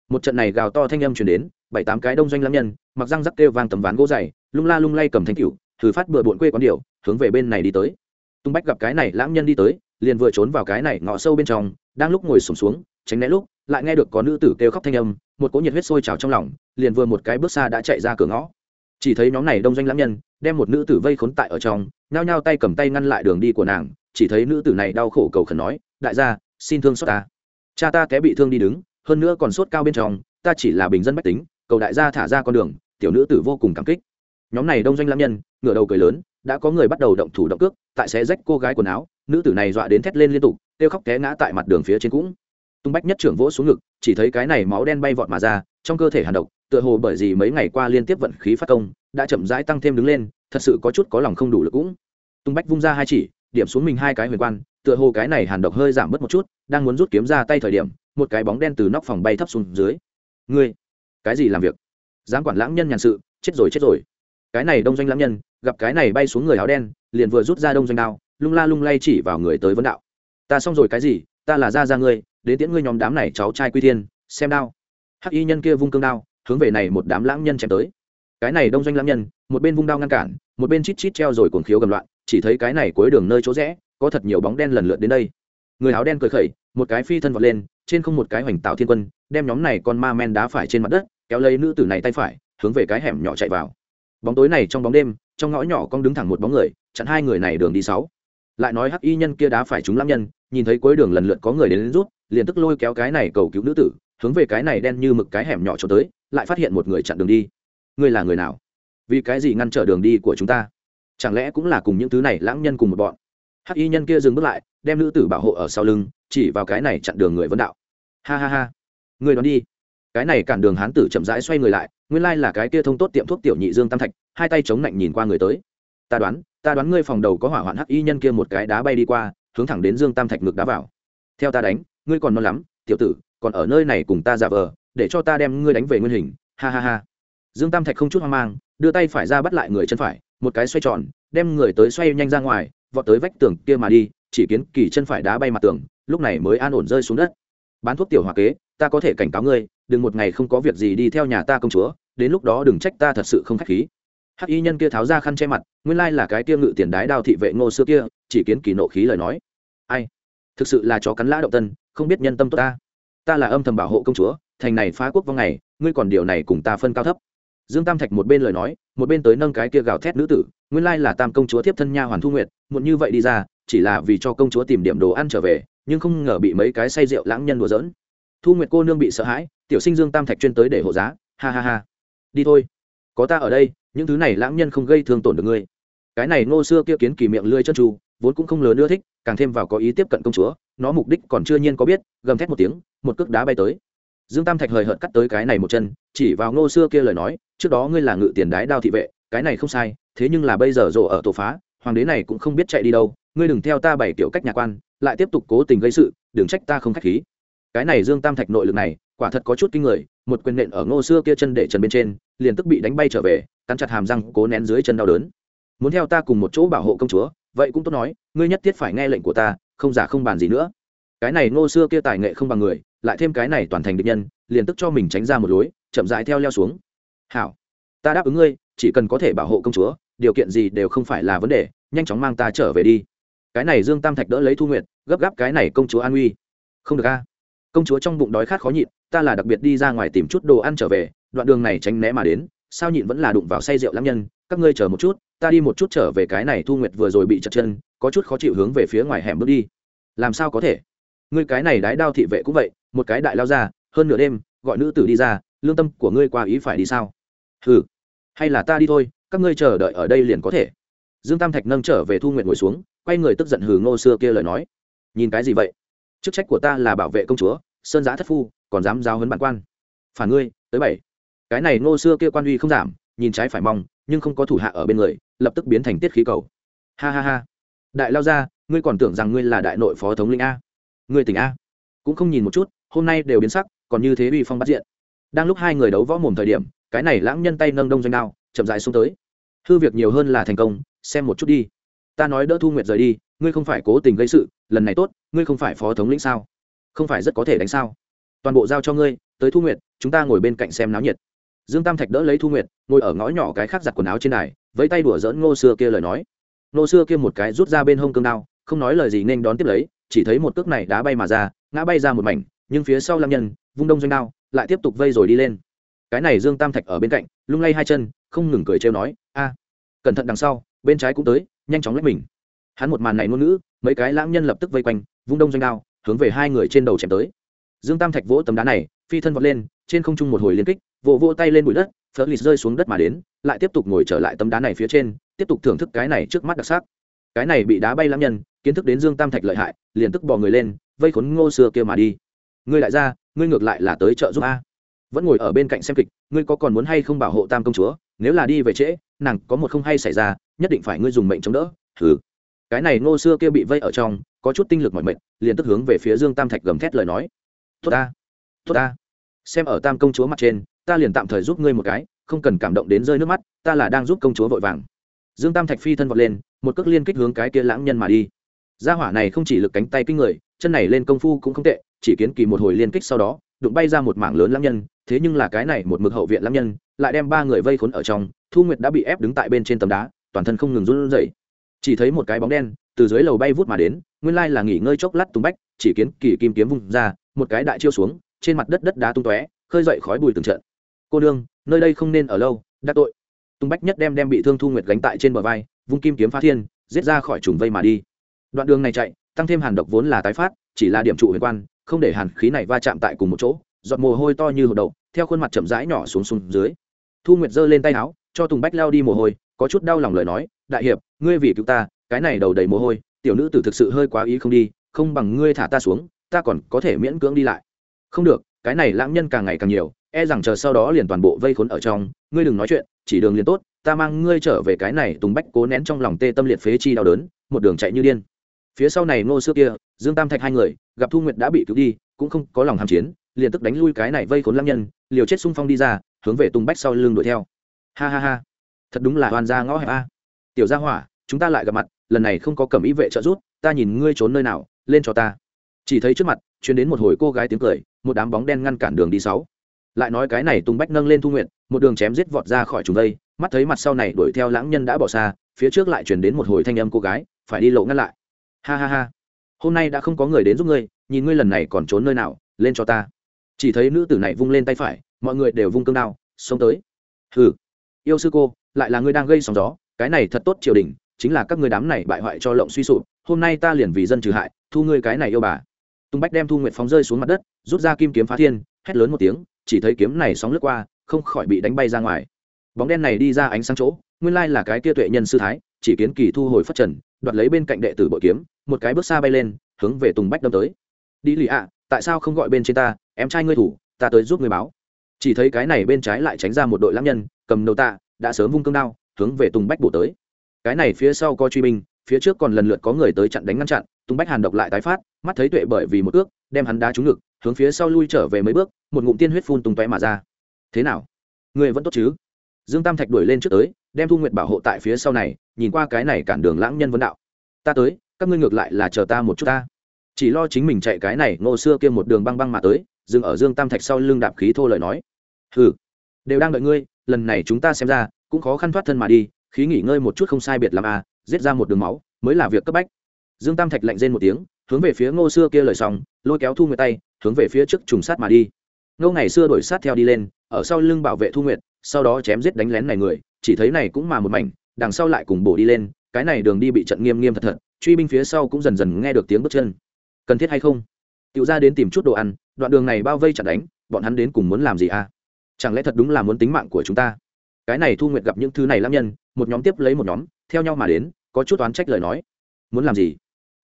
Một trận này gào to thanh âm chuyển đến bảy tám cái đông doanh lâm nhân mặc răng rắc kêu vang tầm ván gỗ dày lung la lung lay cầm thanh cựu thử phát bừa bộn quê quán điều hướng về bên này đi tới. Tung bách gặp cái này lãng nhân đi tới liền vừa trốn vào cái này ngõ sâu bên trong đang lúc ngồi sùng xuống, xuống tránh né lúc lại nghe được có nữ tử kêu khóc thanh âm một cỗ nhiệt huyết sôi trào trong lòng liền vừa một cái bước xa đã chạy ra cửa ngõ. Chỉ thấy nhóm này đông doanh lãng nhân đem một nữ tử vây khốn tại ở trong nhao nhao tay cầm tay ngăn lại đường đi của nàng chỉ thấy nữ tử này đau khổ cầu khẩn nói đại gia, xin thương xót ta. Cha ta té bị thương đi đứng, hơn nữa còn sốt cao bên trong, ta chỉ là bình dân bách tính, cầu đại gia thả ra con đường, tiểu nữ tử vô cùng cảm kích. Nhóm này đông doanh lam nhân, ngửa đầu cười lớn, đã có người bắt đầu động thủ động cước, tại xé rách cô gái quần áo, nữ tử này dọa đến thét lên liên tục, kêu khóc té ngã tại mặt đường phía trên cũng. Tung bách nhất trưởng vỗ xuống ngực, chỉ thấy cái này máu đen bay vọt mà ra, trong cơ thể hàn độc, tựa hồ bởi vì mấy ngày qua liên tiếp vận khí phát công, đã chậm rãi tăng thêm đứng lên, thật sự có chút có lòng không đủ lực cũng. Tung bách vung ra hai chỉ điểm xuống mình hai cái huyền quan, tựa hồ cái này hàn độc hơi giảm bớt một chút, đang muốn rút kiếm ra tay thời điểm, một cái bóng đen từ nóc phòng bay thấp xuống dưới. Ngươi, cái gì làm việc? Dám quản lãng nhân nhàn sự, chết rồi chết rồi. Cái này đông doanh lãng nhân, gặp cái này bay xuống người áo đen, liền vừa rút ra đông doanh đao, lung la lung lay chỉ vào người tới vấn đạo. Ta xong rồi cái gì? Ta là ra ra ngươi, đến tiễn ngươi nhóm đám này cháu trai quy thiên, xem đao. Hắc y nhân kia vung cương đao, hướng về này một đám lãng nhân chém tới. Cái này đông doanh lãng nhân, một bên vung đao ngăn cản, một bên chít chít treo rồi cuồng khiếu gầm loạn chỉ thấy cái này cuối đường nơi chỗ rẽ có thật nhiều bóng đen lần lượt đến đây. Người áo đen cười khẩy một cái phi thân vọt lên trên không một cái hoành tạo thiên quân đem nhóm này con ma men đá phải trên mặt đất kéo lấy nữ tử này tay phải hướng về cái hẻm nhỏ chạy vào. Bóng tối này trong bóng đêm trong ngõ nhỏ con đứng thẳng một bóng người chặn hai người này đường đi sáu. Lại nói hắc y nhân kia đá phải chúng lắm nhân nhìn thấy cuối đường lần lượt có người đến, đến rút liền tức lôi kéo cái này cầu cứu nữ tử hướng về cái này đen như mực cái hẻm nhỏ cho tới lại phát hiện một người chặn đường đi. Ngươi là người nào? Vì cái gì ngăn trở đường đi của chúng ta? Chẳng lẽ cũng là cùng những thứ này lãng nhân cùng một bọn? Hắc y nhân kia dừng bước lại, đem nữ tử bảo hộ ở sau lưng, chỉ vào cái này chặn đường người vấn đạo. Ha ha ha. Người đón đi. Cái này cản đường hán tử chậm rãi xoay người lại, nguyên lai là cái kia thông tốt tiệm thuốc tiểu nhị dương tam thạch, hai tay chống lạnh nhìn qua người tới. Ta đoán ta đoán ngươi phòng đầu có hỏa hoạn hắc y nhân kia một cái đá bay đi qua, hướng thẳng đến dương tam thạch ngực đá vào. Theo ta đánh, ngươi còn non lắm, tiểu tử, còn ở nơi này cùng ta giả vờ, để cho ta đem ngươi đánh về nguyên hình. Ha ha ha. Dương tam thạch không chút hoang mang, đưa tay phải ra bắt lại người chân phải một cái xoay tròn, đem người tới xoay nhanh ra ngoài, vọt tới vách tường kia mà đi, chỉ kiến kỳ chân phải đá bay mặt tường, lúc này mới an ổn rơi xuống đất. Bán thuốc tiểu hòa kế, ta có thể cảnh cáo ngươi, đừng một ngày không có việc gì đi theo nhà ta công chúa, đến lúc đó đừng trách ta thật sự không k h á c h khí. Hắc y nhân kia tháo ra khăn che mặt, nguyên lai là cái kia ngự tiền đái đao thị vệ ngô xưa kia, chỉ kiến kỳ nộ khí lời nói. Ai? Thực sự là chó cắn lã động tân, không biết nhân tâm tốt ta. Ta là âm thầm bảo hộ công chúa, thành này phá quốc vong ngày, ngươi còn điều này cùng ta phân cao thấp dương tam thạch một bên lời nói, một bên tới nâng cái kia gào thét nữ tử, nguyên lai là tam công chúa tiếp thân nha hoàn thu nguyệt, muộn như vậy đi ra, chỉ là vì cho công chúa tìm điểm đồ ăn trở về, nhưng không ngờ bị mấy cái say rượu lãng nhân đùa giỡn. Thu nguyệt cô nương bị sợ hãi, tiểu sinh dương tam thạch chuyên tới để hộ giá, ha ha ha. Đi thôi. Có ta ở đây, những thứ này lãng nhân không gây thương tổn được ngươi. Cái này ngô xưa kia kiến kỳ miệng lươi chân tru vốn cũng không lớn nữa thích, càng thêm vào có ý tiếp cận công chúa, nó mục đích còn chưa nhiên có biết, gầm thét một tiếng, một cước đá bay tới dương tam thạch hời hợt cắt tới cái này một chân, chỉ vào ngô xưa kia lời nói, trước đó ngươi là ngự tiền đái đao thị vệ, cái này không sai, thế nhưng là bây giờ rộ ở tổ phá, hoàng đế này cũng không biết chạy đi đâu, ngươi đừng theo ta bảy kiểu cách nhà quan, lại tiếp tục cố tình gây sự, đừng trách ta không k h á c h khí. Cái này dương tam thạch nội lực này, quả thật có chút kinh người, một quyền nện ở ngô xưa kia chân để trần bên trên, liền tức bị đánh bay trở về, cắn chặt hàm răng, cố nén dưới chân đau đớn. Muốn theo ta cùng một chỗ bảo hộ công chúa, vậy cũng tốt nói, ngươi nhất thiết phải nghe lệnh của ta, không giả không bàn gì nữa. Cái này ngô xưa kia tài nghệ không bằng người lại thêm cái này toàn thành địch nhân, liền tức cho mình tránh ra một lối, chậm dại theo leo xuống. Hảo, ta đáp ứng ngươi, chỉ cần có thể bảo hộ công chúa, điều kiện gì đều không phải là vấn đề, nhanh chóng mang ta trở về đi. Cái này dương tam thạch đỡ lấy thu nguyện gấp gáp cái này công chúa an uy. Không được a. Công chúa trong bụng đói khát khó nhịn, ta là đặc biệt đi ra ngoài tìm chút đồ ăn trở về, đoạn đường này tránh né mà đến, sao nhịn vẫn là đụng vào say rượu lãng nhân, các ngươi chờ một chút, ta đi một chút trở về cái này thu nguyệt vừa rồi bị chật chân, có chút khó chịu hướng về phía ngoài hẻm bước đi. Làm sao có thể? Ngươi cái này đái đao thị vệ cũng vậy, một cái đại lao ra, hơn nửa đêm, gọi nữ tử đi ra, lương tâm của ngươi qua ý phải đi sao? Ừ hay là ta đi thôi, các ngươi chờ đợi ở đây liền có thể. Dương tam thạch nâng trở về thu nguyện ngồi xuống, quay người tức giận hừ ngô xưa kia lời nói. Nhìn cái gì vậy? Chức trách của ta là bảo vệ công chúa, sơn giã thất phu, còn dám giao hấn bản quan. Phản ngươi, tới bảy. Cái này ngô xưa kia quan uy không giảm, nhìn trái phải mong, nhưng không có thủ hạ ở bên người, lập tức biến thành tiết khí cầu. Ha ha ha. Đại lao ra, ngươi còn tưởng rằng ngươi là đại nội phó thống lĩnh a ngươi tỉnh a. Cũng không nhìn một chút, hôm nay đều biến sắc, còn như thế uy phong bắt diện. Đang lúc hai người đấu võ mồm thời điểm, cái này lãng nhân tay nâng đông doanh đao, chậm dài xuống tới. Hư việc nhiều hơn là thành công, xem một chút đi. Ta nói đỡ thu nguyệt rời đi, ngươi không phải cố tình gây sự, lần này tốt, ngươi không phải phó thống lĩnh sao? Không phải rất có thể đánh sao? Toàn bộ giao cho ngươi, tới thu nguyệt, chúng ta ngồi bên cạnh xem náo nhiệt. Dương tam thạch đỡ lấy thu nguyệt, ngồi ở ngõ nhỏ cái khác giặt quần áo trên đài với tay đùa dỡn ngô xưa kia lời nói. Ngô xưa kia một cái rút ra bên hông cương đao, không nói lời gì nên đón tiếp lấy chỉ thấy một cước này đá bay mà ra, ngã bay ra một mảnh, nhưng phía sau lam nhân, vung đông doanh đao, lại tiếp tục vây rồi đi lên. Cái này dương tam thạch ở bên cạnh, lung lay hai chân, không ngừng cười trêu nói, a, cẩn thận đằng sau, bên trái cũng tới, nhanh chóng lách mình. Hắn một màn này ngôn ngữ, mấy cái lãng nhân lập tức vây quanh, vung đông doanh đao, hướng về hai người trên đầu chém tới. Dương tam thạch vỗ tấm đá này, phi thân vọt lên, trên không trung một hồi liên kích, vỗ vỗ tay lên bụi đất, phớt lịt rơi xuống đất mà đến, lại tiếp tục ngồi trở lại tấm đá này phía trên, tiếp tục thưởng thức cái này trước mắt đặc sắc. Cái này bị đá bay lãng nhân kiến thức đến dương tam thạch lợi hại, liền tức bò người lên, vây khốn ngô xưa kia mà đi. Ngươi lại ra ngươi ngược lại là tới chợ giúp a. Vẫn ngồi ở bên cạnh xem kịch, ngươi có còn muốn hay không bảo hộ tam công chúa? Nếu là đi về trễ, nàng có một không hay xảy ra, nhất định phải ngươi dùng mệnh chống đỡ. Thử cái này ngô xưa kia bị vây ở trong, có chút tinh lực mọi mệnh liền tức hướng về phía dương tam thạch gầm thét lời nói. Tốt ta tốt ta. Xem ở tam công chúa mặt trên, ta liền tạm thời giúp ngươi một cái, không cần cảm động đến rơi nước mắt, ta là đang giúp công chúa vội vàng. Dương tam thạch phi thân vọt lên, một cước liên kích hướng cái kia lãng nhân mà đi gia hỏa này không chỉ lực cánh tay kinh người, chân này lên công phu cũng không tệ, chỉ kiến kỳ một hồi liên kích sau đó, đụng bay ra một mảng lớn lãng nhân, thế nhưng là cái này một mực hậu viện lãng nhân, lại đem ba người vây khốn ở trong, thu nguyệt đã bị ép đứng tại bên trên tấm đá, toàn thân không ngừng run rẩy. Chỉ thấy một cái bóng đen, từ dưới lầu bay vút mà đến, nguyên lai là nghỉ ngơi chốc lát tung bách, chỉ kiến kỳ kim kiếm vung ra, một cái đại chiêu xuống, trên mặt đất đất đá tung tóe, khơi dậy khói bùi từng trận. Cô đương nơi đây không nên ở lâu đã tội. Tung bách nhất đem đem bị thương thu nguyệt gánh tại trên bờ vai, vung kim kiếm phá thiên, giết ra khỏi trùng vây mà đi đoạn đường này chạy, tăng thêm hàn độc vốn là tái phát, chỉ là điểm trụ huyền quan, không để hàn khí này va chạm tại cùng một chỗ, giọt mồ hôi to như hột đậu, theo khuôn mặt chậm rãi nhỏ xuống xuống dưới. Thu nguyệt giơ lên tay áo, cho tùng bách lao đi mồ hôi, có chút đau lòng lời nói, đại hiệp, ngươi vì cứu ta, cái này đầu đầy mồ hôi, tiểu nữ tử thực sự hơi quá ý không đi, không bằng ngươi thả ta xuống, ta còn có thể miễn cưỡng đi lại. Không được, cái này lãng nhân càng ngày càng nhiều e rằng chờ sau đó liền toàn bộ vây khốn ở trong, ngươi đừng nói chuyện, chỉ đường liền tốt, ta mang ngươi trở về cái này. Tùng bách cố nén trong lòng tê tâm liệt phế chi đau đớn, một đường chạy như điên phía sau này ngô xưa kia, dương tam thạch hai người, gặp thu nguyệt đã bị cứu đi, cũng không có lòng hàm chiến, liền tức đánh lui cái này vây khốn lãng nhân, liều chết xung phong đi ra, hướng về tùng bách sau lưng đuổi theo. Ha ha ha. Thật đúng là hoàn gia ngõ hẹp a. Tiểu gia hỏa, chúng ta lại gặp mặt, lần này không có cầm ý vệ trợ giúp, ta nhìn ngươi trốn nơi nào, lên cho ta. Chỉ thấy trước mặt chuyến đến một hồi cô gái tiếng cười, một đám bóng đen ngăn cản đường đi sáu. Lại nói cái này tung bách nâng lên thu nguyện một đường chém giết vọt ra khỏi chúng đây mắt thấy mặt sau này đuổi theo lãng nhân đã bỏ xa, phía trước lại chuyển đến một hồi thanh âm cô gái, phải đi lộ ngăn lại ha ha ha. Hôm nay đã không có người đến giúp ngươi, nhìn ngươi lần này còn trốn nơi nào, lên cho ta. Chỉ thấy nữ tử này vung lên tay phải, mọi người đều vung cương đao, xông tới. Hừ. Yêu sư cô, lại là ngươi đang gây sóng gió, cái này thật tốt triều đình, chính là các ngươi đám này bại hoại cho lộng suy sụp, hôm nay ta liền vì dân trừ hại, thu ngươi cái này yêu bà. Tung bách đem thu nguyện phóng rơi xuống mặt đất, rút ra kim kiếm phá thiên, hét lớn một tiếng, chỉ thấy kiếm này sóng lướt qua, không khỏi bị đánh bay ra ngoài. Bóng đen này đi ra ánh sáng chỗ, nguyên lai là cái tia tuệ nhân sư thái, chỉ kiến kỳ thu hồi phát trần đoạt lấy bên cạnh đệ tử bội kiếm, một cái bước xa bay lên, hướng về tùng bách đâm tới. Đi lì ạ, tại sao không gọi bên trên ta? Em trai ngươi thủ, ta tới giúp ngươi báo. Chỉ thấy cái này bên trái lại tránh ra một đội lãng nhân, cầm đầu tạ, đã sớm vung cương đao, hướng về tùng bách bổ tới. Cái này phía sau có truy binh, phía trước còn lần lượt có người tới chặn đánh ngăn chặn, tùng bách hàn độc lại tái phát, mắt thấy tuệ bởi vì một ước, đem hắn đá trúng ngực, hướng phía sau lui trở về mấy bước, một ngụm tiên huyết phun tung tóe mà ra. Thế nào? Người vẫn tốt chứ? Dương tam thạch đuổi lên trước tới, đem thu nguyệt bảo hộ tại phía sau này nhìn qua cái này cản đường lãng nhân vấn đạo. Ta tới, các ngươi ngược lại là chờ ta một chút ta. Chỉ lo chính mình chạy cái này, ngô xưa kia một đường băng băng mà tới, dừng ở dương tam thạch sau lưng đạp khí thô lời nói. Hừ, đều đang đợi ngươi, lần này chúng ta xem ra, cũng khó khăn thoát thân mà đi, khí nghỉ ngơi một chút không sai biệt làm à giết ra một đường máu, mới là việc cấp bách. Dương tam thạch lạnh rên một tiếng, hướng về phía ngô xưa kia lời xong, lôi kéo thu nguyệt tay, hướng về phía trước trùng sát mà đi. Ngô ngày xưa đổi sát theo đi lên, ở sau lưng bảo vệ thu nguyệt, sau đó chém giết đánh lén này người, chỉ thấy này cũng mà một mảnh đằng sau lại cùng bổ đi lên, cái này đường đi bị trận nghiêm nghiêm thật thật, truy binh phía sau cũng dần dần nghe được tiếng bước chân. Cần thiết hay không? Tiểu ra đến tìm chút đồ ăn, đoạn đường này bao vây chặt đánh, bọn hắn đến cùng muốn làm gì à? Chẳng lẽ thật đúng là muốn tính mạng của chúng ta? Cái này thu nguyệt gặp những thứ này lam nhân, một nhóm tiếp lấy một nhóm, theo nhau mà đến, có chút oán trách lời nói. Muốn làm gì?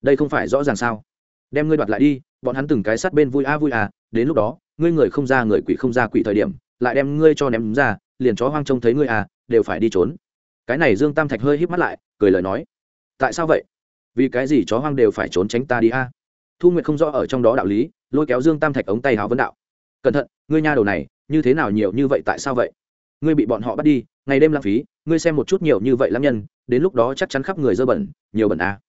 Đây không phải rõ ràng sao? Đem ngươi đoạt lại đi, bọn hắn từng cái sát bên vui a vui à đến lúc đó, ngươi người không ra người quỷ không ra quỷ thời điểm, lại đem ngươi cho ném ra, liền chó hoang trông thấy ngươi à đều phải đi trốn cái này dương tam thạch hơi híp mắt lại, cười lời nói, tại sao vậy? Vì cái gì chó hoang đều phải trốn tránh ta đi a? Thu nguyệt không rõ ở trong đó đạo lý, lôi kéo dương tam thạch ống tay háo vấn đạo, cẩn thận, ngươi nha đầu này, như thế nào nhiều như vậy tại sao vậy? Ngươi bị bọn họ bắt đi, ngày đêm lãng phí, ngươi xem một chút nhiều như vậy lắm nhân, đến lúc đó chắc chắn khắp người dơ bẩn, nhiều bẩn à.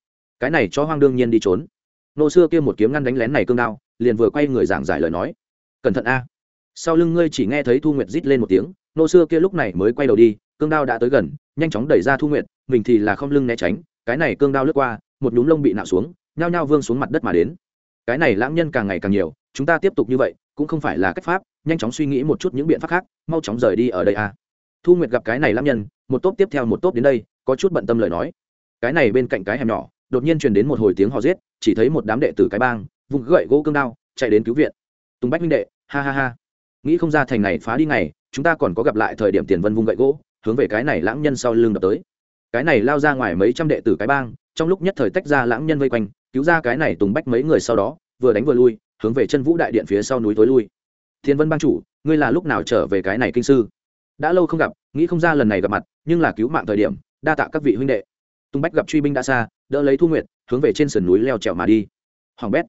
cái này cho hoang đương nhiên đi trốn. Nô xưa kia một kiếm ngăn đánh lén này cương đao, liền vừa quay người giảng giải lời nói, cẩn thận a. Sau lưng ngươi chỉ nghe thấy thu nguyệt rít lên một tiếng, nô xưa kia lúc này mới quay đầu đi cương đao đã tới gần, nhanh chóng đẩy ra thu nguyệt, mình thì là không lưng né tránh, cái này cương đao lướt qua, một nhúm lông bị nạo xuống, nhao nhao vương xuống mặt đất mà đến. Cái này lãng nhân càng ngày càng nhiều, chúng ta tiếp tục như vậy, cũng không phải là cách pháp, nhanh chóng suy nghĩ một chút những biện pháp khác, mau chóng rời đi ở đây a thu nguyệt gặp cái này lãng nhân, một tốp tiếp theo một tốp đến đây, có chút bận tâm lời nói. Cái này bên cạnh cái hẻm nhỏ, đột nhiên truyền đến một hồi tiếng hò giết, chỉ thấy một đám đệ tử cái bang vùng gậy gỗ cương đao, chạy đến cứu viện. Tùng bách minh đệ, ha ha ha. Nghĩ không ra thành này phá đi ngày, chúng ta còn có gặp lại thời điểm tiền vân vung gậy gỗ hướng về cái này lãng nhân sau lưng đập tới. Cái này lao ra ngoài mấy trăm đệ tử cái bang, trong lúc nhất thời tách ra lãng nhân vây quanh, cứu ra cái này tùng bách mấy người sau đó, vừa đánh vừa lui, hướng về chân vũ đại điện phía sau núi tối lui. Thiên vân bang chủ, ngươi là lúc nào trở về cái này kinh sư? Đã lâu không gặp, nghĩ không ra lần này gặp mặt, nhưng là cứu mạng thời điểm, đa tạ các vị huynh đệ. Tung bách gặp truy binh đã xa, đỡ lấy thu nguyệt, hướng về trên sườn núi leo trèo mà đi. Hoàng bét,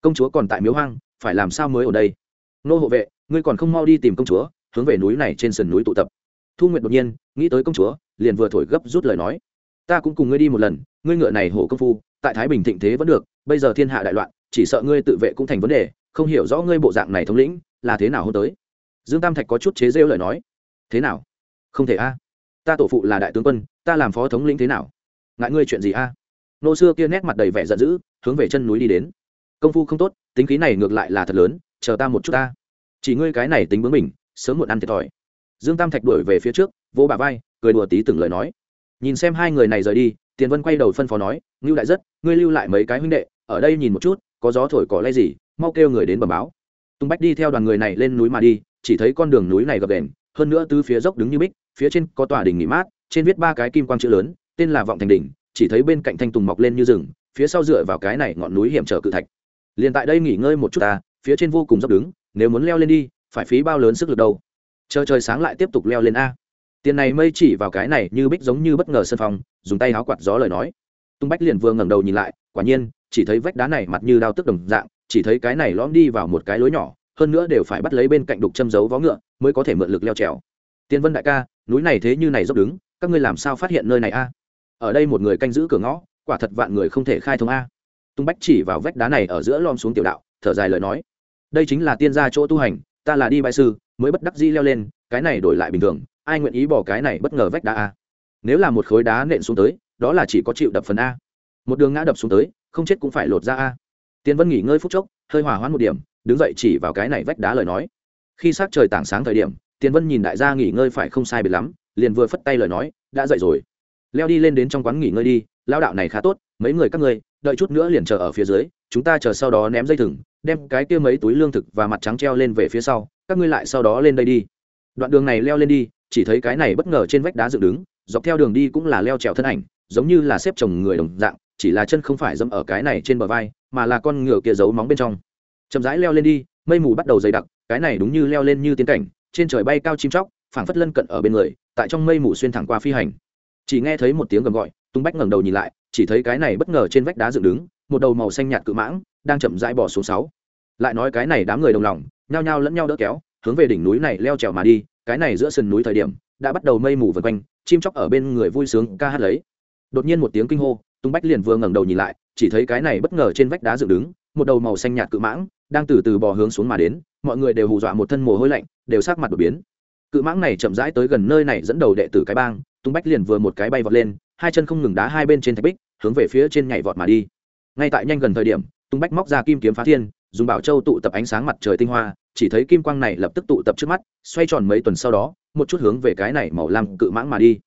công chúa còn tại miếu hoang, phải làm sao mới ở đây? Nô hộ vệ, ngươi còn không mau đi tìm công chúa, hướng về núi này trên sườn núi tụ tập thu nguyệt đột nhiên nghĩ tới công chúa, liền vừa thổi gấp rút lời nói. Ta cũng cùng ngươi đi một lần, ngươi ngựa này hổ công phu, tại thái bình thịnh thế vẫn được, bây giờ thiên hạ đại loạn, chỉ sợ ngươi tự vệ cũng thành vấn đề, không hiểu rõ ngươi bộ dạng này thống lĩnh, là thế nào hôm tới. Dương tam thạch có chút chế rêu lời nói. Thế nào? Không thể a. Ta tổ phụ là đại tướng quân, ta làm phó thống lĩnh thế nào? Ngại ngươi chuyện gì a? Nô xưa kia nét mặt đầy vẻ giận dữ, hướng về chân núi đi đến. Công phu không tốt, tính khí này ngược lại là thật lớn, chờ ta một chút ta. Chỉ ngươi cái này tính bướng mình sớm muộn ăn thiệt thòi dương tam thạch đuổi về phía trước, vỗ bà vai, cười đùa tí từng lời nói. Nhìn xem hai người này rời đi, tiền vân quay đầu phân phó nói, ngưu đại rất, ngươi lưu lại mấy cái huynh đệ, ở đây nhìn một chút, có gió thổi cỏ lay gì, mau kêu người đến bẩm báo. Tung bách đi theo đoàn người này lên núi mà đi, chỉ thấy con đường núi này gập đèn hơn nữa từ phía dốc đứng như bích, phía trên có tòa đỉnh nghỉ mát, trên viết ba cái kim quang chữ lớn, tên là vọng thành đỉnh, chỉ thấy bên cạnh thanh tùng mọc lên như rừng, phía sau dựa vào cái này ngọn núi hiểm trở cự thạch. Liền tại đây nghỉ ngơi một chút ta, phía trên vô cùng dốc đứng, nếu muốn leo lên đi, phải phí bao lớn sức lực đâu? Chờ trời sáng lại tiếp tục leo lên a. Tiền này mây chỉ vào cái này như bích giống như bất ngờ sân phòng, dùng tay háo quạt gió lời nói. Tung bách liền vừa ngẩng đầu nhìn lại, quả nhiên, chỉ thấy vách đá này mặt như đao tức đồng dạng, chỉ thấy cái này lõm đi vào một cái lối nhỏ, hơn nữa đều phải bắt lấy bên cạnh đục châm giấu vó ngựa, mới có thể mượn lực leo trèo. Tiên vân đại ca, núi này thế như này dốc đứng, các ngươi làm sao phát hiện nơi này a? Ở đây một người canh giữ cửa ngõ, quả thật vạn người không thể khai thông a. Tung bách chỉ vào vách đá này ở giữa lom xuống tiểu đạo, thở dài lời nói. Đây chính là tiên gia chỗ tu hành, ta là đi bại sư mới bất đắc dĩ leo lên, cái này đổi lại bình thường, ai nguyện ý bỏ cái này bất ngờ vách đá a? Nếu là một khối đá nện xuống tới, đó là chỉ có chịu đập phần a. Một đường ngã đập xuống tới, không chết cũng phải lột ra a. Tiên vân nghỉ ngơi phút chốc, hơi hỏa hoãn một điểm, đứng dậy chỉ vào cái này vách đá lời nói. Khi s trời tảng sáng thời điểm tiên vân nhìn đại gia nghỉ ngơi phải không sai biệt lắm, liền vừa phất tay lời nói, đã dậy rồi. Leo đi lên đến trong quán nghỉ ngơi đi lao đạo này khá tốt, mấy người các ngươi, đợi chút nữa liền chờ ở phía dưới chúng ta chờ sau đó ném dây thừng, đem cái kia mấy túi lương thực và mặt trắng treo lên về phía sau, các ngươi lại sau đó lên đây đi. Đoạn đường này leo lên đi, chỉ thấy cái này bất ngờ trên vách đá dựng đứng, dọc theo đường đi cũng là leo trèo thân ảnh, giống như là xếp chồng người đồng dạng, chỉ là chân không phải dẫm ở cái này trên bờ vai, mà là con ngựa kia giấu móng bên trong. Chậm rãi leo lên đi, mây mù bắt đầu dày đặc, cái này đúng như leo lên như tiến cảnh, trên trời bay cao chim chóc, phảng phất lân cận ở bên người, tại trong mây mù xuyên thẳng qua phi hành. Chỉ nghe thấy một tiếng gầm gọi, tung bách ngẩng đầu nhìn lại chỉ thấy cái này bất ngờ trên vách đá dựng đứng, một đầu màu xanh nhạt cự mãng đang chậm rãi bỏ xuống sáu. Lại nói cái này đám người đồng lòng, nhao nhao lẫn nhau đỡ kéo, hướng về đỉnh núi này leo trèo mà đi, cái này giữa sườn núi thời điểm, đã bắt đầu mây mù vần quanh, chim chóc ở bên người vui sướng ca hát lấy. Đột nhiên một tiếng kinh hô, tung bách liền vừa ngẩng đầu nhìn lại, chỉ thấy cái này bất ngờ trên vách đá dựng đứng, một đầu màu xanh nhạt cự mãng đang từ từ bò hướng xuống mà đến, mọi người đều hù dọa một thân mồ hôi lạnh, đều sắc mặt đột biến. Cự mãng này chậm rãi tới gần nơi này dẫn đầu đệ tử cái bang, tung bách liền vừa một cái bay vọt lên hai chân không ngừng đá hai bên trên thạch bích, hướng về phía trên nhảy vọt mà đi. Ngay tại nhanh gần thời điểm, tung bách móc ra kim kiếm phá thiên, dùng bảo châu tụ tập ánh sáng mặt trời tinh hoa, chỉ thấy kim quang này lập tức tụ tập trước mắt, xoay tròn mấy tuần sau đó, một chút hướng về cái này màu lam cự mãng mà đi.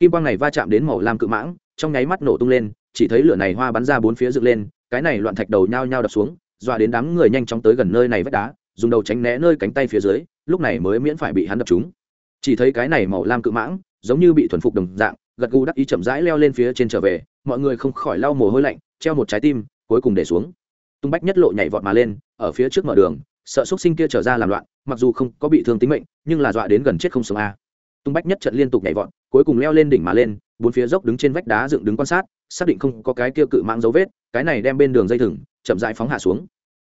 Kim quang này va chạm đến màu lam cự mãng, trong nháy mắt nổ tung lên, chỉ thấy lửa này hoa bắn ra bốn phía dựng lên, cái này loạn thạch đầu nhao nhao đập xuống, dọa đến đám người nhanh chóng tới gần nơi này vách đá, dùng đầu tránh né nơi cánh tay phía dưới, lúc này mới miễn phải bị hắn đập trúng. Chỉ thấy cái này màu lam cự mãng, giống như bị thuần phục đồng dạng gật gù đắc ý chậm rãi leo lên phía trên trở về, mọi người không khỏi lau mồ hôi lạnh, treo một trái tim, cuối cùng để xuống. Tung bách nhất lộ nhảy vọt mà lên, ở phía trước mở đường, sợ xúc sinh kia trở ra làm loạn, mặc dù không có bị thương tính mệnh, nhưng là dọa đến gần chết không sống a. Tung bách nhất trận liên tục nhảy vọt, cuối cùng leo lên đỉnh mà lên, bốn phía dốc đứng trên vách đá dựng đứng quan sát, xác định không có cái kia cự mạng dấu vết, cái này đem bên đường dây thừng, chậm rãi phóng hạ xuống.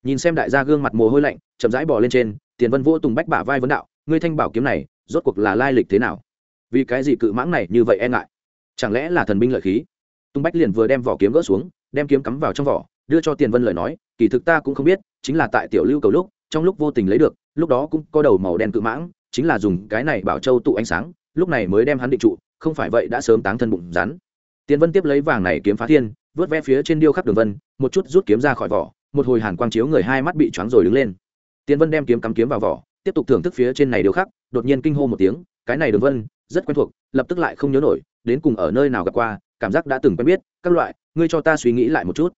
Nhìn xem đại gia gương mặt mồ hôi lạnh, chậm rãi bò lên trên, tiền vân vô tùng bách bả vai vấn đạo, ngươi thanh bảo kiếm này, rốt cuộc là lai lịch thế nào? Vì cái gì cự mãng này như vậy e ngại? Chẳng lẽ là thần binh lợi khí? Tung bách liền vừa đem vỏ kiếm gỡ xuống, đem kiếm cắm vào trong vỏ, đưa cho tiền vân lời nói, kỳ thực ta cũng không biết, chính là tại tiểu lưu cầu lúc, trong lúc vô tình lấy được, lúc đó cũng có đầu màu đen cự mãng, chính là dùng cái này bảo châu tụ ánh sáng, lúc này mới đem hắn định trụ, không phải vậy đã sớm táng thân bụng rắn. Tiền vân tiếp lấy vàng này kiếm phá thiên, vớt ve phía trên điêu khắc đường vân, một chút rút kiếm ra khỏi vỏ, một hồi hàn quang chiếu người hai mắt bị choáng rồi đứng lên. Tiền vân đem kiếm cắm kiếm vào vỏ, tiếp tục thưởng thức phía trên này điêu khắc, đột nhiên kinh hô một tiếng, cái này đường vân, rất quen thuộc, lập tức lại không nhớ nổi đến cùng ở nơi nào gặp qua, cảm giác đã từng quen biết, các loại, ngươi cho ta suy nghĩ lại một chút.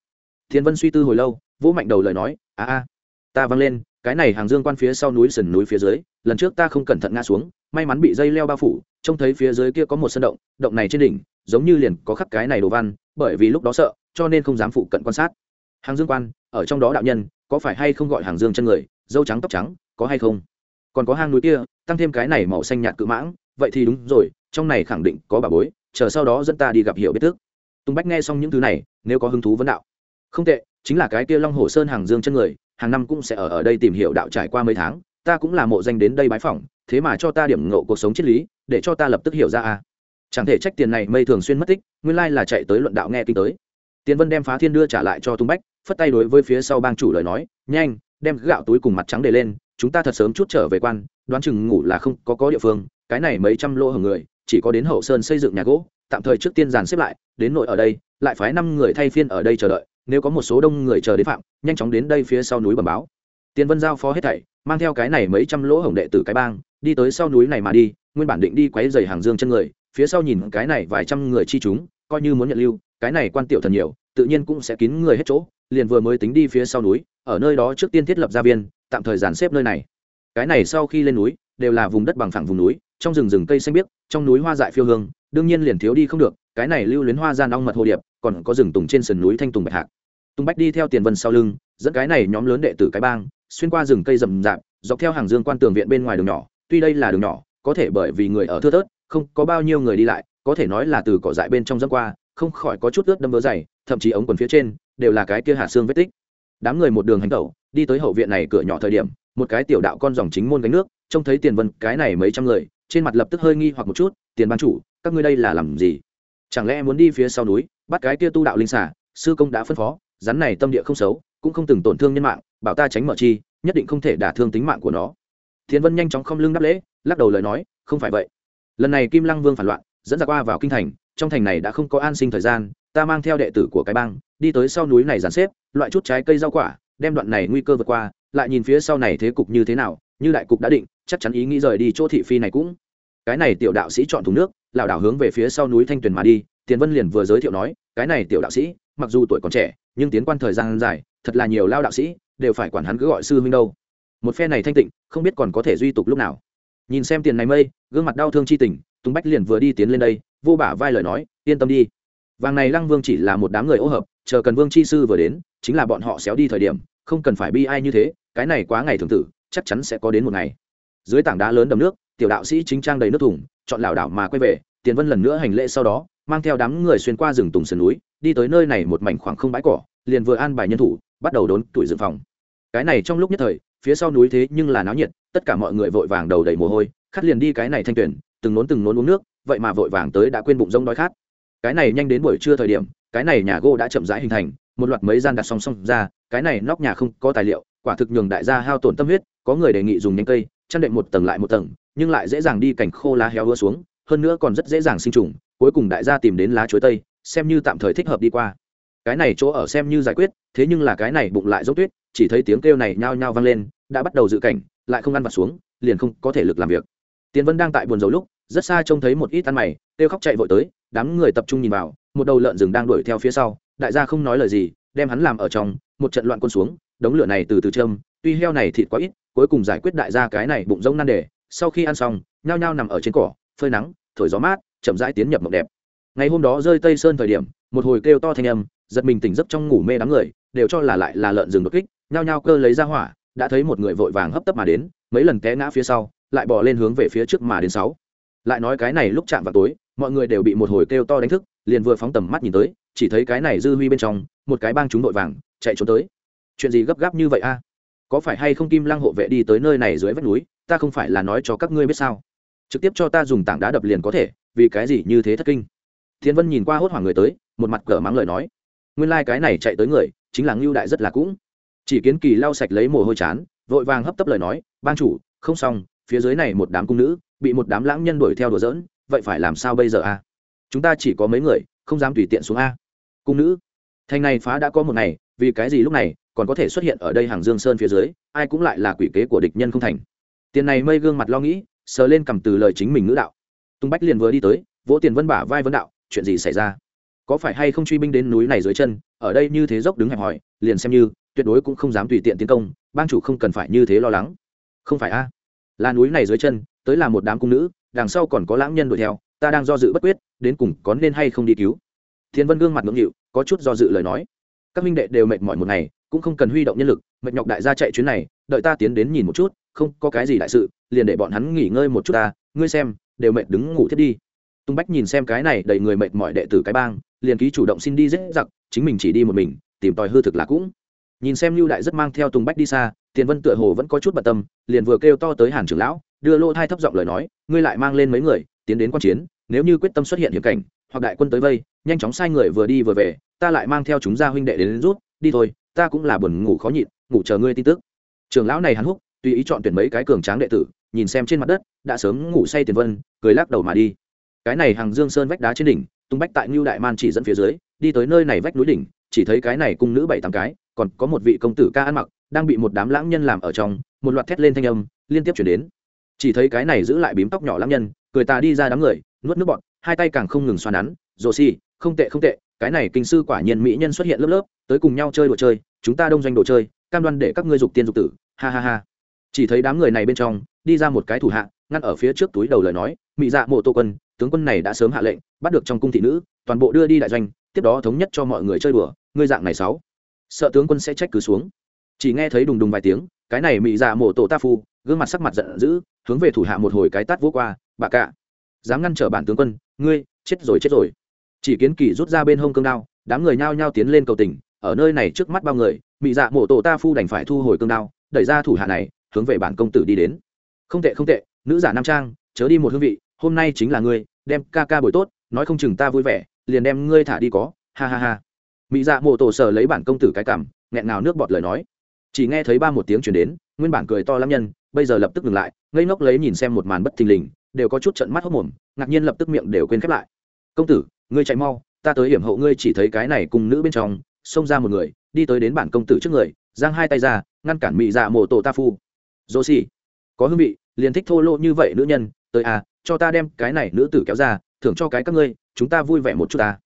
Thiên vân suy tư hồi lâu, vỗ mạnh đầu lời nói, a a, ta văng lên, cái này hàng dương quan phía sau núi sườn núi phía dưới, lần trước ta không cẩn thận ngã xuống, may mắn bị dây leo bao phủ, trông thấy phía dưới kia có một sân động động này trên đỉnh, giống như liền có khắc cái này đồ văn, bởi vì lúc đó sợ, cho nên không dám phụ cận quan sát. Hàng dương quan, ở trong đó đạo nhân, có phải hay không gọi hàng dương chân người, dâu trắng tóc trắng, có hay không? Còn có hang núi kia, tăng thêm cái này màu xanh nhạt cự mãng, vậy thì đúng rồi trong này khẳng định có bà bối, chờ sau đó dẫn ta đi gặp hiểu biết thức. Tùng bách nghe xong những thứ này, nếu có hứng thú vấn đạo. Không tệ, chính là cái kia long hồ sơn hàng dương chân người, hàng năm cũng sẽ ở ở đây tìm hiểu đạo trải qua mấy tháng, ta cũng là mộ danh đến đây bái phỏng, thế mà cho ta điểm ngộ cuộc sống triết lý, để cho ta lập tức hiểu ra à? chẳng thể trách tiền này mây thường xuyên mất tích, nguyên lai là chạy tới luận đạo nghe kinh tới. Tiến vân đem phá thiên đưa trả lại cho tung bách, phất tay đối với phía sau bang chủ lời nói, nhanh, đem gạo túi cùng mặt trắng để lên, chúng ta thật sớm chút trở về quan, đoán chừng ngủ là không có có địa phương, cái này mấy trăm lô hở người chỉ có đến hậu sơn xây dựng nhà gỗ, tạm thời trước tiên dàn xếp lại, đến nội ở đây, lại phái năm người thay phiên ở đây chờ đợi, nếu có một số đông người chờ đến phạm, nhanh chóng đến đây phía sau núi bẩm báo. Tiền vân giao phó hết thảy, mang theo cái này mấy trăm lỗ hổng đệ tử cái bang, đi tới sau núi này mà đi, nguyên bản định đi quấy dày hàng dương chân người, phía sau nhìn cái này vài trăm người chi chúng, coi như muốn nhận lưu, cái này quan tiểu thần nhiều, tự nhiên cũng sẽ kín người hết chỗ, liền vừa mới tính đi phía sau núi, ở nơi đó trước tiên thiết lập gia viên, tạm thời dàn xếp nơi này. Cái này sau khi lên núi đều là vùng đất bằng phẳng vùng núi, trong rừng rừng cây xanh biếc, trong núi hoa dại phiêu hương, đương nhiên liền thiếu đi không được, cái này lưu luyến hoa gian ong mật hồ điệp, còn có rừng tùng trên sườn núi thanh tùng bạch hạc. Tùng bách đi theo tiền vân sau lưng, dẫn cái này nhóm lớn đệ tử cái bang, xuyên qua rừng cây rậm rạp, dọc theo hàng dương quan tường viện bên ngoài đường nhỏ, tuy đây là đường nhỏ, có thể bởi vì người ở thưa thớt, không có bao nhiêu người đi lại, có thể nói là từ cỏ dại bên trong dâm qua, không khỏi có chút ướt đâm vỡ dày, thậm chí ống quần phía trên, đều là cái kia hạ xương vết tích. Đám người một đường hành tẩu, đi tới hậu viện này cửa nhỏ thời điểm một cái tiểu đạo con dòng chính môn gánh nước, trông thấy tiền vân cái này mấy trăm người, trên mặt lập tức hơi nghi hoặc một chút, tiền ban chủ, các ngươi đây là làm gì? Chẳng lẽ muốn đi phía sau núi, bắt cái kia tu đạo linh xả sư công đã phân phó, rắn này tâm địa không xấu, cũng không từng tổn thương nhân mạng, bảo ta tránh mở chi, nhất định không thể đả thương tính mạng của nó. Thiên vân nhanh chóng không lưng đáp lễ, lắc đầu lời nói, không phải vậy. Lần này kim lăng vương phản loạn, dẫn ra qua vào kinh thành, trong thành này đã không có an sinh thời gian, ta mang theo đệ tử của cái bang, đi tới sau núi này dàn xếp, loại chút trái cây rau quả, đem đoạn này nguy cơ vượt qua lại nhìn phía sau này thế cục như thế nào, như đại cục đã định, chắc chắn ý nghĩ rời đi chỗ thị phi này cũng. Cái này tiểu đạo sĩ chọn thùng nước, lảo đảo hướng về phía sau núi thanh tuyền mà đi, tiền vân liền vừa giới thiệu nói, cái này tiểu đạo sĩ, mặc dù tuổi còn trẻ, nhưng tiến quan thời gian dài, thật là nhiều lao đạo sĩ, đều phải quản hắn cứ gọi sư huynh đâu. Một phe này thanh tịnh, không biết còn có thể duy tục lúc nào. Nhìn xem tiền này mây, gương mặt đau thương chi tình, tùng bách liền vừa đi tiến lên đây, vô bả vai lời nói, yên tâm đi. Vàng này lăng vương chỉ là một đám người ô hợp, chờ cần vương chi sư vừa đến, chính là bọn họ xéo đi thời điểm không cần phải bi ai như thế, cái này quá ngày thường tử, chắc chắn sẽ có đến một ngày. Dưới tảng đá lớn đầm nước, tiểu đạo sĩ chính trang đầy nước thủng chọn lảo đảo mà quay về, tiền vân lần nữa hành lễ sau đó, mang theo đám người xuyên qua rừng tùng sườn núi, đi tới nơi này một mảnh khoảng không bãi cỏ, liền vừa an bài nhân thủ, bắt đầu đốn tuổi dự phòng. Cái này trong lúc nhất thời, phía sau núi thế nhưng là náo nhiệt, tất cả mọi người vội vàng đầu đầy mồ hôi khát liền đi cái này thanh tuyển, từng nốn từng nốn uống nước, vậy mà vội vàng tới đã quên bụng rông đói khát. Cái này nhanh đến buổi trưa thời điểm, cái này nhà gỗ đã chậm rãi hình thành một loạt mấy gian đặt song song ra, cái này nóc nhà không có tài liệu, quả thực nhường đại gia hao tổn tâm huyết, có người đề nghị dùng nhánh cây, chăn đệm một tầng lại một tầng, nhưng lại dễ dàng đi cảnh khô lá héo hứa xuống, hơn nữa còn rất dễ dàng sinh trùng, cuối cùng đại gia tìm đến lá chuối tây, xem như tạm thời thích hợp đi qua. Cái này chỗ ở xem như giải quyết, thế nhưng là cái này bụng lại dốc tuyết, chỉ thấy tiếng kêu này nhao nhao vang lên, đã bắt đầu dự cảnh, lại không ăn vặt xuống, liền không có thể lực làm việc. Tiến vân đang tại buồn dầu lúc, rất xa trông thấy một ít ăn mày, kêu khóc chạy vội tới, đám người tập trung nhìn vào, một đầu lợn rừng đang đuổi theo phía sau đại gia không nói lời gì, đem hắn làm ở trong, một trận loạn quân xuống, đống lửa này từ từ châm, tuy heo này thịt quá ít, cuối cùng giải quyết đại gia cái này bụng rông nan đề, sau khi ăn xong, nhao nhao nằm ở trên cỏ, phơi nắng, thổi gió mát, chậm rãi tiến nhập mộng đẹp. Ngày hôm đó rơi tây sơn thời điểm, một hồi kêu to thanh âm, giật mình tỉnh giấc trong ngủ mê đám người, đều cho là lại là lợn rừng đột kích, nhao nhao cơ lấy ra hỏa, đã thấy một người vội vàng hấp tấp mà đến, mấy lần té ngã phía sau, lại bỏ lên hướng về phía trước mà đến sáu. Lại nói cái này lúc chạm vào tối, mọi người đều bị một hồi kêu to đánh thức, liền vừa phóng tầm mắt nhìn tới chỉ thấy cái này dư huy bên trong, một cái bang chúng đội vàng chạy trốn tới. Chuyện gì gấp gáp như vậy a? Có phải hay không kim lăng hộ vệ đi tới nơi này dưới vách núi, ta không phải là nói cho các ngươi biết sao? Trực tiếp cho ta dùng tảng đá đập liền có thể, vì cái gì như thế thất kinh? Thiên vân nhìn qua hốt hoảng người tới, một mặt cờ mắng lời nói. Nguyên lai、like、cái này chạy tới người, chính là ngưu đại rất là cũng. Chỉ kiến kỳ lau sạch lấy mồ hôi chán, vội vàng hấp tấp lời nói ban chủ, không xong, phía dưới này một đám cung nữ, bị một đám lãng nhân đuổi theo đùa dỡn vậy phải làm sao bây giờ a? Chúng ta chỉ có mấy người, không dám tùy tiện xuống a cung nữ. Thành này phá đã có một ngày, vì cái gì lúc này còn có thể xuất hiện ở đây hàng dương sơn phía dưới, ai cũng lại là quỷ kế của địch nhân không thành. Tiền này mây gương mặt lo nghĩ, sờ lên cầm từ lời chính mình ngữ đạo. Tung bách liền vừa đi tới, vỗ tiền vân bả vai vân đạo, chuyện gì xảy ra? Có phải hay không truy binh đến núi này dưới chân, ở đây như thế dốc đứng hẹp hỏi liền xem như, tuyệt đối cũng không dám tùy tiện tiến công, bang chủ không cần phải như thế lo lắng. Không phải a? Là núi này dưới chân, tới là một đám cung nữ, đằng sau còn có lãng nhân đuổi theo, ta đang do dự bất quyết, đến cùng có nên hay không đi cứu thiên vân gương mặt ngưỡng nghịu, có chút do dự lời nói. Các minh đệ đều mệt mỏi một ngày, cũng không cần huy động nhân lực, mệt nhọc đại gia chạy chuyến này, đợi ta tiến đến nhìn một chút, không có cái gì đại sự, liền để bọn hắn nghỉ ngơi một chút ta, ngươi xem, đều mệt đứng ngủ thiết đi. Tung bách nhìn xem cái này đầy người mệt mỏi đệ tử cái bang, liền ký chủ động xin đi dễ giặc, chính mình chỉ đi một mình, tìm tòi hư thực là cũng. Nhìn xem lưu đại rất mang theo tùng bách đi xa tiền vân tựa hồ vẫn có chút bận tâm, liền vừa kêu to tới hàn trưởng lão, đưa lô thai thấp giọng lời nói, ngươi lại mang lên mấy người, tiến đến quan chiến, nếu như quyết tâm xuất hiện hiểm cảnh hoặc đại quân tới vây nhanh chóng sai người vừa đi vừa về ta lại mang theo chúng ra huynh đệ đến, đến rút đi thôi ta cũng là buồn ngủ khó nhịn ngủ chờ ngươi tin tức. Trường lão này hắn húc tùy ý chọn tuyển mấy cái cường tráng đệ tử nhìn xem trên mặt đất đã sớm ngủ say tiền vân cười lắc đầu mà đi. Cái này hàng dương sơn vách đá trên đỉnh tung bách tại ngưu đại man chỉ dẫn phía dưới đi tới nơi này vách núi đỉnh chỉ thấy cái này cung nữ bảy tám cái còn có một vị công tử ca ăn mặc đang bị một đám lãng nhân làm ở trong một loạt thét lên thanh âm liên tiếp chuyển đến. Chỉ thấy cái này giữ lại bím tóc nhỏ lãng nhân cười ta đi ra đám người nuốt nước bọt hai tay càng không ngừng xoa nắn, rồ xì không tệ không tệ, cái này kinh sư quả nhiên mỹ nhân xuất hiện lớp lớp, tới cùng nhau chơi đồ chơi, chúng ta đông doanh đồ chơi, cam đoan để các ngươi dục tiên dục tử, ha ha ha. Chỉ thấy đám người này bên trong, đi ra một cái thủ hạ, ngăn ở phía trước túi đầu lời nói mỹ dạ mộ tô quân, tướng quân này đã sớm hạ lệnh, bắt được trong cung thị nữ, toàn bộ đưa đi đại doanh, tiếp đó thống nhất cho mọi người chơi đùa, ngươi dạng này sáu. Sợ tướng quân sẽ trách cứ xuống. Chỉ nghe thấy đùng đùng vài tiếng, cái này mỹ dạ mộ tổ ta phu, gương mặt sắc mặt giận dữ, hướng về thủ hạ một hồi cái tát vô qua, bà cạ dám ngăn trở bản tướng quân ngươi, chết rồi chết rồi. Chỉ kiến kỳ rút ra bên hông cương đao, đám người nhao nhao tiến lên cầu tình, ở nơi này trước mắt bao người, mị dạ mộ tổ ta phu đành phải thu hồi cương đao, đẩy ra thủ hạ này, hướng về bản công tử đi đến. Không tệ không tệ, nữ giả nam trang, chớ đi một hương vị, hôm nay chính là ngươi, đem ca ca buổi tốt, nói không chừng ta vui vẻ, liền đem ngươi thả đi có, ha ha ha. Mỹ dạ mộ tổ sở lấy bản công tử cái cảm nghẹn nào nước bọt lời nói. Chỉ nghe thấy ba một tiếng chuyển đến, nguyên bản cười to lắm nhân, bây giờ lập tức ngừng lại, ngây ngốc lấy nhìn xem một màn bất thình lình đều có chút trận mắt hốc mồm, ngạc nhiên lập tức miệng đều quên khép lại. Công tử, ngươi chạy mau, ta tới hiểm hộ ngươi chỉ thấy cái này cùng nữ bên trong, xông ra một người, đi tới đến bản công tử trước người, giang hai tay ra, ngăn cản mỹ dạ mộ tổ ta phu. Dô xì có hương vị, liền thích thô lỗ như vậy nữ nhân, tới à cho ta đem cái này nữ tử kéo ra, thưởng cho cái các ngươi, chúng ta vui vẻ một chút ta.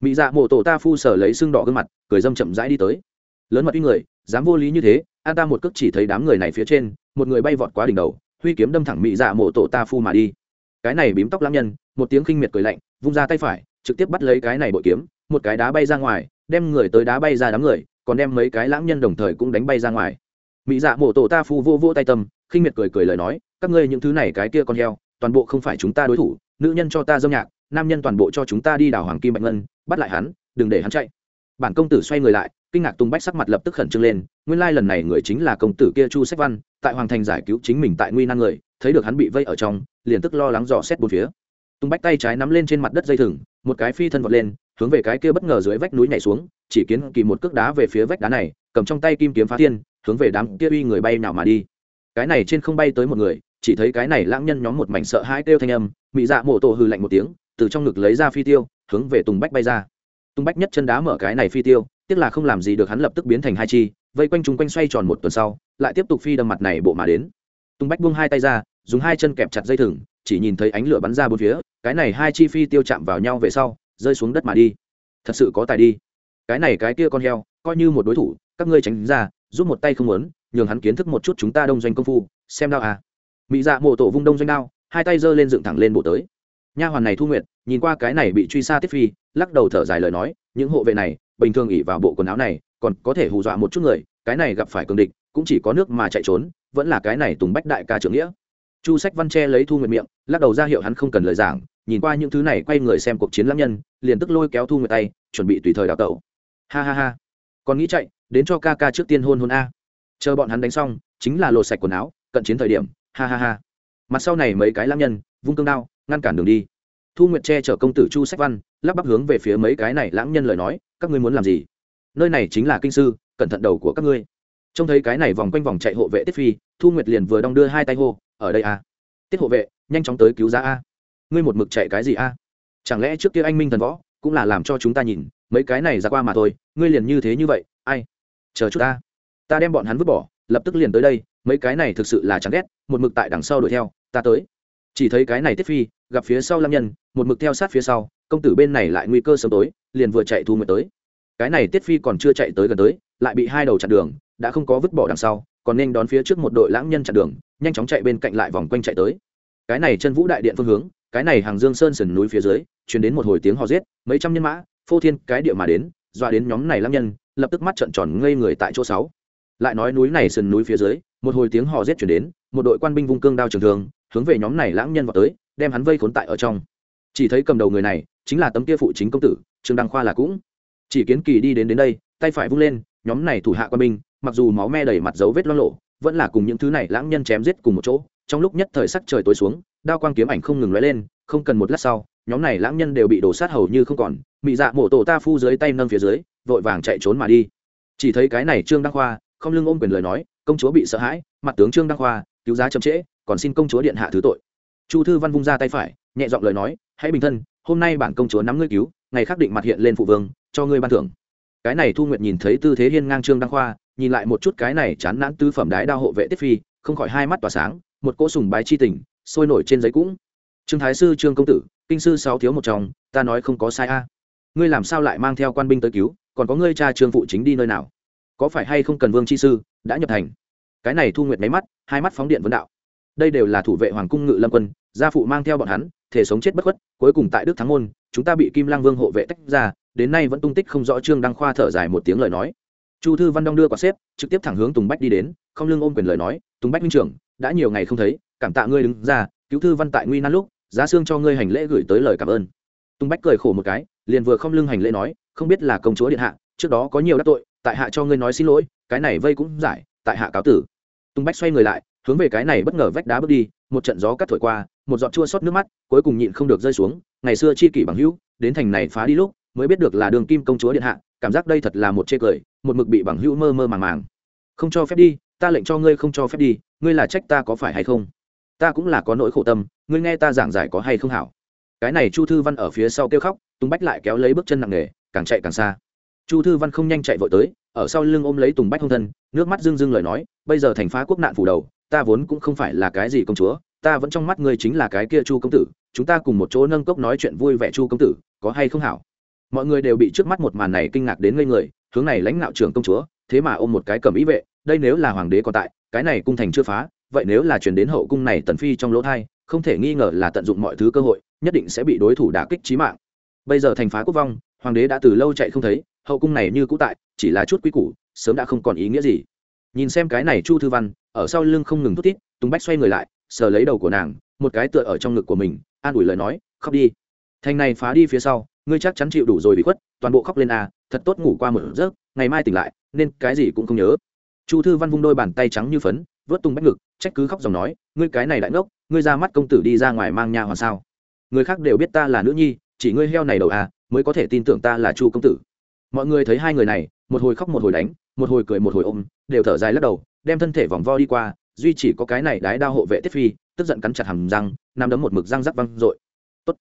Mỹ dạ mộ tổ ta phu sở lấy xương đỏ gương mặt, cười dâm chậm rãi đi tới. Lớn mật uy người, dám vô lý như thế, an ta một cước chỉ thấy đám người này phía trên, một người bay vọt quá đỉnh đầu huy kiếm đâm thẳng mỹ dạ mộ tổ ta phu mà đi. Cái này bím tóc lãng nhân, một tiếng khinh miệt cười lạnh, vung ra tay phải, trực tiếp bắt lấy cái này bội kiếm, một cái đá bay ra ngoài, đem người tới đá bay ra đám người, còn đem mấy cái lãng nhân đồng thời cũng đánh bay ra ngoài. Mỹ dạ mộ tổ ta phu vô vô tay tâm, khinh miệt cười cười lời nói, các ngươi những thứ này cái kia con heo, toàn bộ không phải chúng ta đối thủ, nữ nhân cho ta dâm nhạc, nam nhân toàn bộ cho chúng ta đi đào hoàng kim bạch ngân, bắt lại hắn, đừng để hắn chạy. Bản công tử xoay người lại kinh ngạc tung bách sắc mặt lập tức khẩn trương lên, nguyên lai lần này người chính là công tử kia chu sách văn, tại hoàng thành giải cứu chính mình tại nguy nan người, thấy được hắn bị vây ở trong, liền tức lo lắng dò xét bốn phía. Tung bách tay trái nắm lên trên mặt đất dây thừng, một cái phi thân vọt lên, hướng về cái kia bất ngờ dưới vách núi nhảy xuống, chỉ kiến kỳ một cước đá về phía vách đá này, cầm trong tay kim kiếm phá thiên, hướng về đám kia uy người bay nào mà đi. Cái này trên không bay tới một người, chỉ thấy cái này lãng nhân nhóm một mảnh sợ hãi kêu thanh âm, mị dạ mộ tổ hư lạnh một tiếng, từ trong ngực lấy ra phi tiêu, hướng về tùng bách bay ra. Tung bách nhất chân đá mở cái này phi tiêu, tiếc là không làm gì được hắn lập tức biến thành hai chi, vây quanh chúng quanh xoay tròn một tuần sau, lại tiếp tục phi đâm mặt này bộ mà đến. Tung bách buông hai tay ra, dùng hai chân kẹp chặt dây thừng, chỉ nhìn thấy ánh lửa bắn ra bốn phía, cái này hai chi phi tiêu chạm vào nhau về sau, rơi xuống đất mà đi. Thật sự có tài đi. Cái này cái kia con heo, coi như một đối thủ, các ngươi tránh ra, giúp một tay không muốn, nhường hắn kiến thức một chút chúng ta đông doanh công phu, xem đao à. Mỹ dạ mộ tổ vung đông doanh đao, hai tay giơ lên dựng thẳng lên bộ tới. Nha hoàn này thu nguyện nhìn qua cái này bị truy xa tiết phi, lắc đầu thở dài lời nói, những hộ vệ này, bình thường ỉ vào bộ quần áo này, còn có thể hù dọa một chút người, cái này gặp phải cường địch, cũng chỉ có nước mà chạy trốn, vẫn là cái này tùng bách đại ca trưởng nghĩa. Chu sách văn che lấy thu nguyệt miệng, lắc đầu ra hiệu hắn không cần lời giảng, nhìn qua những thứ này quay người xem cuộc chiến lâm nhân, liền tức lôi kéo thu nguyệt tay, chuẩn bị tùy thời đào tẩu. Ha ha ha. Còn nghĩ chạy, đến cho ca ca trước tiên hôn hôn a. Chờ bọn hắn đánh xong, chính là lột sạch quần áo, cận chiến thời điểm. Ha ha ha. Mặt sau này mấy cái lâm nhân, vung cương đao, ngăn cản đường đi thu nguyệt che chở công tử chu sách văn, lắp bắp hướng về phía mấy cái này lãng nhân lời nói, các ngươi muốn làm gì? Nơi này chính là kinh sư, cẩn thận đầu của các ngươi. Trông thấy cái này vòng quanh vòng chạy hộ vệ tiết phi, thu nguyệt liền vừa đong đưa hai tay hô, ở đây a. Tiết hộ vệ, nhanh chóng tới cứu giá a. Ngươi một mực chạy cái gì a? Chẳng lẽ trước kia anh minh thần võ cũng là làm cho chúng ta nhìn, mấy cái này ra qua mà thôi, ngươi liền như thế như vậy, ai? Chờ chút ta. Ta đem bọn hắn vứt bỏ, lập tức liền tới đây, mấy cái này thực sự là chẳng ghét, một mực tại đằng sau đuổi theo, ta tới chỉ thấy cái này tiết phi, gặp phía sau lâm nhân, một mực theo sát phía sau, công tử bên này lại nguy cơ sớm tối, liền vừa chạy thu nguyệt tới. Cái này tiết phi còn chưa chạy tới gần tới, lại bị hai đầu chặn đường, đã không có vứt bỏ đằng sau, còn nên đón phía trước một đội lãng nhân chặn đường, nhanh chóng chạy bên cạnh lại vòng quanh chạy tới. Cái này chân vũ đại điện phương hướng, cái này hàng dương sơn sườn núi phía dưới chuyển đến một hồi tiếng hò giết, mấy trăm nhân mã, phô thiên cái địa mà đến, dọa đến nhóm này lãng nhân, lập tức mắt trợn tròn ngây người tại chỗ sáu. Lại nói núi này sườn núi phía dưới, một hồi tiếng hò giết chuyển đến, một đội quan binh vung cương đao trường thường hướng về nhóm này lãng nhân vào tới, đem hắn vây khốn tại ở trong. Chỉ thấy cầm đầu người này chính là tấm kia phụ chính công tử, trương đăng khoa là cũng. Chỉ kiến kỳ đi đến đến đây, tay phải vung lên, nhóm này thủ hạ quân binh, mặc dù máu me đầy mặt dấu vết lo lộ vẫn là cùng những thứ này lãng nhân chém giết cùng một chỗ. Trong lúc nhất thời sắc trời tối xuống, đao quang kiếm ảnh không ngừng lóe lên, không cần một lát sau, nhóm này lãng nhân đều bị đổ sát hầu như không còn. Mị dạ mổ tổ ta phu dưới tay nâng phía dưới, vội vàng chạy trốn mà đi. Chỉ thấy cái này trương đăng khoa, không lưng ôm quyền lời nói, công chúa bị sợ hãi, mặt tướng trương đăng khoa, cứu giá chậm trễ còn xin công chúa điện hạ thứ tội. Chu thư văn vung ra tay phải, nhẹ giọng lời nói, hãy bình thân, hôm nay bản công chúa nắm ngươi cứu, ngày khắc định mặt hiện lên phụ vương, cho ngươi ban thưởng. Cái này thu nguyệt nhìn thấy tư thế hiên ngang trương đăng khoa, nhìn lại một chút cái này chán nản tư phẩm đái đao hộ vệ tiết phi, không khỏi hai mắt tỏa sáng, một cỗ sùng bái chi tình, sôi nổi trên giấy cũng. Trương thái sư, trương công tử, kinh sư sáu thiếu một chồng, ta nói không có sai a. Ngươi làm sao lại mang theo quan binh tới cứu, còn có ngươi cha trương phụ chính đi nơi nào? Có phải hay không cần vương chi sư, đã nhập thành? Cái này thu nguyệt máy mắt, hai mắt phóng điện vấn đạo đây đều là thủ vệ hoàng cung ngự lâm quân, gia phụ mang theo bọn hắn, thể sống chết bất khuất, cuối cùng tại đức thắng môn, chúng ta bị kim lang vương hộ vệ tách ra, đến nay vẫn tung tích không rõ trương đăng khoa thở dài một tiếng lời nói. Chu thư văn đong đưa quả xếp, trực tiếp thẳng hướng tùng bách đi đến, không lưng ôm quyền lời nói, tùng bách minh trưởng, đã nhiều ngày không thấy, cảm tạ ngươi đứng ra, cứu thư văn tại nguy nan lúc, giá xương cho ngươi hành lễ gửi tới lời cảm ơn. Tùng bách cười khổ một cái, liền vừa không lưng hành lễ nói, không biết là công chúa điện hạ, trước đó có nhiều đắc tội, tại hạ cho ngươi nói xin lỗi, cái này vây cũng giải, tại hạ cáo tử. Tùng bách xoay người lại hướng về cái này bất ngờ vách đá bước đi, một trận gió cắt thổi qua, một giọt chua xót nước mắt cuối cùng nhịn không được rơi xuống, ngày xưa chi kỷ bằng hữu, đến thành này phá đi lúc, mới biết được là đường kim công chúa điện hạ, cảm giác đây thật là một chê cười, một mực bị bằng hữu mơ mơ màng màng. Không cho phép đi, ta lệnh cho ngươi không cho phép đi, ngươi là trách ta có phải hay không? Ta cũng là có nỗi khổ tâm, ngươi nghe ta giảng giải có hay không hảo. Cái này chu thư văn ở phía sau kêu khóc, tùng bách lại kéo lấy bước chân nặng nề, càng chạy càng xa. Chu thư văn không nhanh chạy vội tới, ở sau lưng ôm lấy tùng bách hông thân, nước mắt rưng rưng lời nói, bây giờ thành phá quốc nạn phủ đầu ta vốn cũng không phải là cái gì công chúa, ta vẫn trong mắt ngươi chính là cái kia chu công tử, chúng ta cùng một chỗ nâng cốc nói chuyện vui vẻ chu công tử, có hay không hảo? Mọi người đều bị trước mắt một màn này kinh ngạc đến ngây người, hướng này lãnh đạo trưởng công chúa, thế mà ôm một cái cầm ý vệ, đây nếu là hoàng đế còn tại, cái này cung thành chưa phá, vậy nếu là chuyển đến hậu cung này tần phi trong lỗ thai, không thể nghi ngờ là tận dụng mọi thứ cơ hội, nhất định sẽ bị đối thủ đả kích trí mạng. Bây giờ thành phá quốc vong, hoàng đế đã từ lâu chạy không thấy, hậu cung này như cũ tại, chỉ là chút quý củ, sớm đã không còn ý nghĩa gì. Nhìn xem cái này chu thư văn ở sau lưng không ngừng thút tít tùng bách xoay người lại, sờ lấy đầu của nàng, một cái tựa ở trong ngực của mình, an ủi lời nói, khóc đi. Thành này phá đi phía sau, ngươi chắc chắn chịu đủ rồi bị khuất, toàn bộ khóc lên à thật tốt ngủ qua một giấc, ngày mai tỉnh lại, nên cái gì cũng không nhớ. Chu thư văn vung đôi bàn tay trắng như phấn, vớt tung bách ngực, trách cứ khóc dòng nói, ngươi cái này đại ngốc, ngươi ra mắt công tử đi ra ngoài mang nhà hoàn sao? Người khác đều biết ta là nữ nhi, chỉ ngươi heo này đầu à mới có thể tin tưởng ta là chu công tử. Mọi người thấy hai người này, một hồi khóc một hồi đánh một hồi cười một hồi ôm, đều thở dài lắc đầu, đem thân thể vòng vo đi qua, duy chỉ có cái này đái đao hộ vệ tiết phi, tức giận cắn chặt hàm răng, nằm đấm một mực răng rắc văng dội tốt,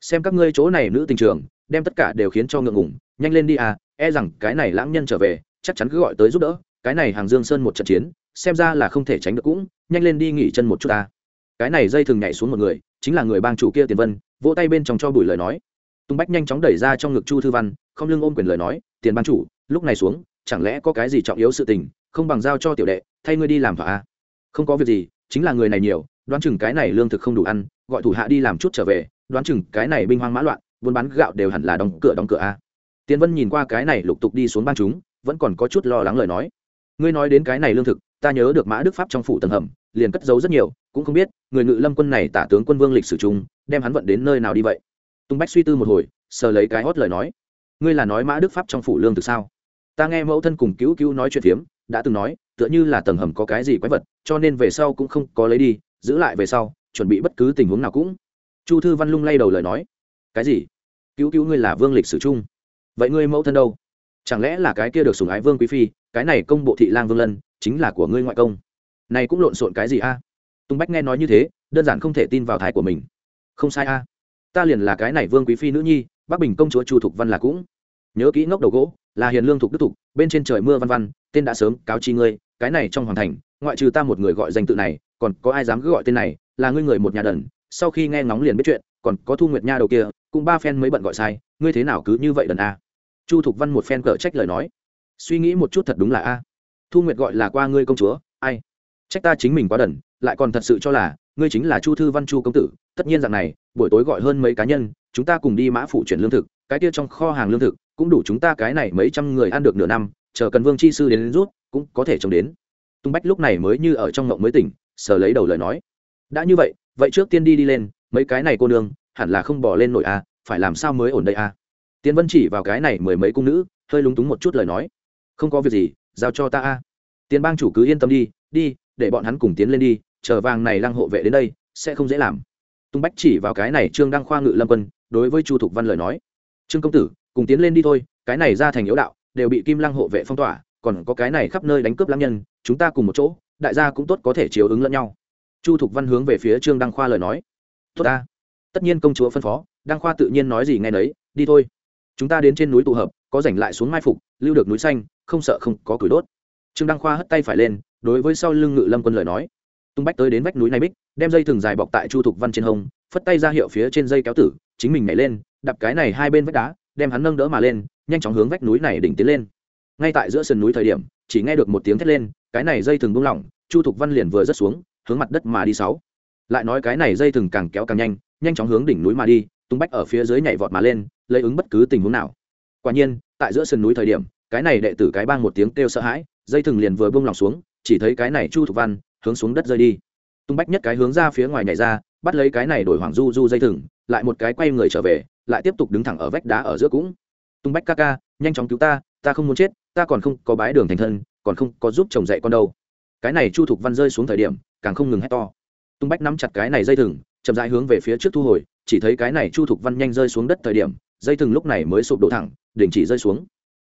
xem các ngươi chỗ này nữ tình trường, đem tất cả đều khiến cho ngượng ngủng nhanh lên đi à e rằng cái này lãng nhân trở về, chắc chắn cứ gọi tới giúp đỡ, cái này hàng dương sơn một trận chiến, xem ra là không thể tránh được cũng, nhanh lên đi nghỉ chân một chút ta. Cái này dây thường nhảy xuống một người, chính là người bang chủ kia tiền vân, vỗ tay bên trong cho bùi lời nói. Tung bách nhanh chóng đẩy ra trong ngực chu thư văn, không lưng ôm quyền lời nói, tiền ban chủ, lúc này xuống chẳng lẽ có cái gì trọng yếu sự tình, không bằng giao cho tiểu đệ, thay ngươi đi làm thỏa không có việc gì, chính là người này nhiều, đoán chừng cái này lương thực không đủ ăn, gọi thủ hạ đi làm chút trở về, đoán chừng cái này binh hoang mã loạn, buôn bán gạo đều hẳn là đóng cửa đóng cửa a. Tiến vân nhìn qua cái này lục tục đi xuống ban chúng, vẫn còn có chút lo lắng lời nói. Ngươi nói đến cái này lương thực, ta nhớ được mã đức pháp trong phủ tầng hầm, liền cất giấu rất nhiều, cũng không biết, người ngự lâm quân này tả tướng quân vương lịch sử chung, đem hắn vận đến nơi nào đi vậy? Tung bách suy tư một hồi, sờ lấy cái hót lời nói. Ngươi là nói mã đức pháp trong phủ lương thực sao? Ta nghe mẫu thân cùng cứu cứu nói chuyện phiếm, đã từng nói, tựa như là tầng hầm có cái gì quái vật, cho nên về sau cũng không có lấy đi, giữ lại về sau, chuẩn bị bất cứ tình huống nào cũng. Chu thư văn lung lay đầu lời nói. Cái gì? Cứu cứu ngươi là vương lịch sử chung vậy ngươi mẫu thân đâu? Chẳng lẽ là cái kia được sùng ái vương quý phi, cái này công bộ thị lang vương lân, chính là của ngươi ngoại công? Này cũng lộn xộn cái gì a? À? tùng bách nghe nói như thế, đơn giản không thể tin vào thái của mình. Không sai a. Ta liền là cái này vương quý phi nữ nhi, bắc bình công chúa chu thục văn là cũng. Nhớ kỹ ngốc đầu gỗ là hiền lương thục đức thục, bên trên trời mưa văn văn, tên đã sớm, cáo chi ngươi, cái này trong hoàng thành, ngoại trừ ta một người gọi danh tự này, còn có ai dám cứ gọi tên này, là ngươi người một nhà đần, sau khi nghe ngóng liền biết chuyện, còn có thu nguyệt nha đầu kia, cũng ba phen mới bận gọi sai, ngươi thế nào cứ như vậy đần a? Chu thục văn một phen cờ trách lời nói. Suy nghĩ một chút thật đúng là a. Thu nguyệt gọi là qua ngươi công chúa, ai? Trách ta chính mình quá đần, lại còn thật sự cho là, ngươi chính là chu thư văn chu công tử, tất nhiên rằng này, buổi tối gọi hơn mấy cá nhân, chúng ta cùng đi mã phủ chuyển lương thực, cái kia trong kho hàng lương thực cũng đủ chúng ta cái này mấy trăm người ăn được nửa năm chờ cần vương chi sư đến, đến rút cũng có thể trông đến. Tung bách lúc này mới như ở trong ngộng mới tỉnh sờ lấy đầu lời nói. Đã như vậy vậy trước tiên đi đi lên mấy cái này cô nương hẳn là không bỏ lên nổi à phải làm sao mới ổn đây à? Tiến vân chỉ vào cái này mười mấy cung nữ hơi lúng túng một chút lời nói. Không có việc gì giao cho ta a. Tiền bang chủ cứ yên tâm đi đi để bọn hắn cùng tiến lên đi chờ vàng này lăng hộ vệ đến đây sẽ không dễ làm. Tung bách chỉ vào cái này trương đăng khoa ngự lâm quân đối với chu thục văn lời nói. Trương công tử cùng tiến lên đi thôi, cái này ra thành yếu đạo, đều bị kim lăng hộ vệ phong tỏa, còn có cái này khắp nơi đánh cướp lãng nhân, chúng ta cùng một chỗ, đại gia cũng tốt có thể chiếu ứng lẫn nhau. Chu thục văn hướng về phía trương đăng khoa lời nói. Tốt ta. Tất nhiên công chúa phân phó, đăng khoa tự nhiên nói gì nghe nấy, đi thôi. Chúng ta đến trên núi tụ hợp, có rảnh lại xuống mai phục, lưu được núi xanh, không sợ không có củi đốt. Trương đăng khoa hất tay phải lên, đối với sau lưng ngự lâm quân lời nói. Tung bách tới đến vách núi này bích, đem dây thừng dài bọc tại chu thục văn trên hông, phất tay ra hiệu phía trên dây kéo tử, chính mình nhảy lên đập cái này hai bên vách đá đem hắn nâng đỡ mà lên, nhanh chóng hướng vách núi này đỉnh tiến lên. Ngay tại giữa sườn núi thời điểm, chỉ nghe được một tiếng thét lên, cái này dây thừng buông lỏng, chu thục văn liền vừa rớt xuống, hướng mặt đất mà đi sáu. Lại nói cái này dây thừng càng kéo càng nhanh nhanh chóng hướng đỉnh núi mà đi, tung bách ở phía dưới nhảy vọt mà lên, lấy ứng bất cứ tình huống nào. Quả nhiên, tại giữa sườn núi thời điểm, cái này đệ tử cái bang một tiếng kêu sợ hãi, dây thừng liền vừa buông lỏng xuống, chỉ thấy cái này chu thục văn hướng xuống đất rơi đi. Tung bách nhất cái hướng ra phía ngoài nhảy ra, bắt lấy cái này đổi hoàng du du dây thừng, lại một cái quay người trở về lại tiếp tục đứng thẳng ở vách đá ở giữa cũng. Tung bách ca ca, nhanh chóng cứu ta ta không muốn chết, ta còn không có bái đường thành thân, còn không có giúp chồng dạy con đâu. Cái này chu thục văn rơi xuống thời điểm, càng không ngừng hét to. Tung bách nắm chặt cái này dây thừng, chậm rãi hướng về phía trước thu hồi, chỉ thấy cái này chu thục văn nhanh rơi xuống đất thời điểm, dây thừng lúc này mới sụp đổ thẳng, đình chỉ rơi xuống.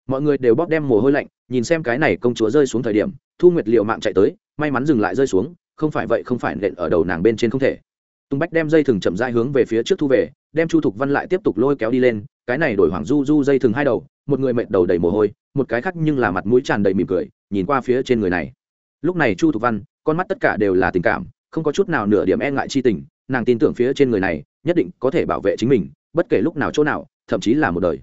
Mọi người đều bóp đem mồ hôi lạnh, nhìn xem cái này công chúa rơi xuống thời điểm, thu nguyệt liệu mạng chạy tới, may mắn dừng lại rơi xuống, không phải vậy không phải nện ở đầu nàng bên trên không thể. Tung bách đem dây thừng chậm rãi hướng về phía trước thu về đem chu thục văn lại tiếp tục lôi kéo đi lên, cái này đổi hoàng du du dây thừng hai đầu, một người mệt đầu đầy mồ hôi, một cái khác nhưng là mặt mũi tràn đầy mỉm cười, nhìn qua phía trên người này. Lúc này chu thục văn, con mắt tất cả đều là tình cảm, không có chút nào nửa điểm e ngại chi tình, nàng tin tưởng phía trên người này, nhất định có thể bảo vệ chính mình, bất kể lúc nào chỗ nào, thậm chí là một đời.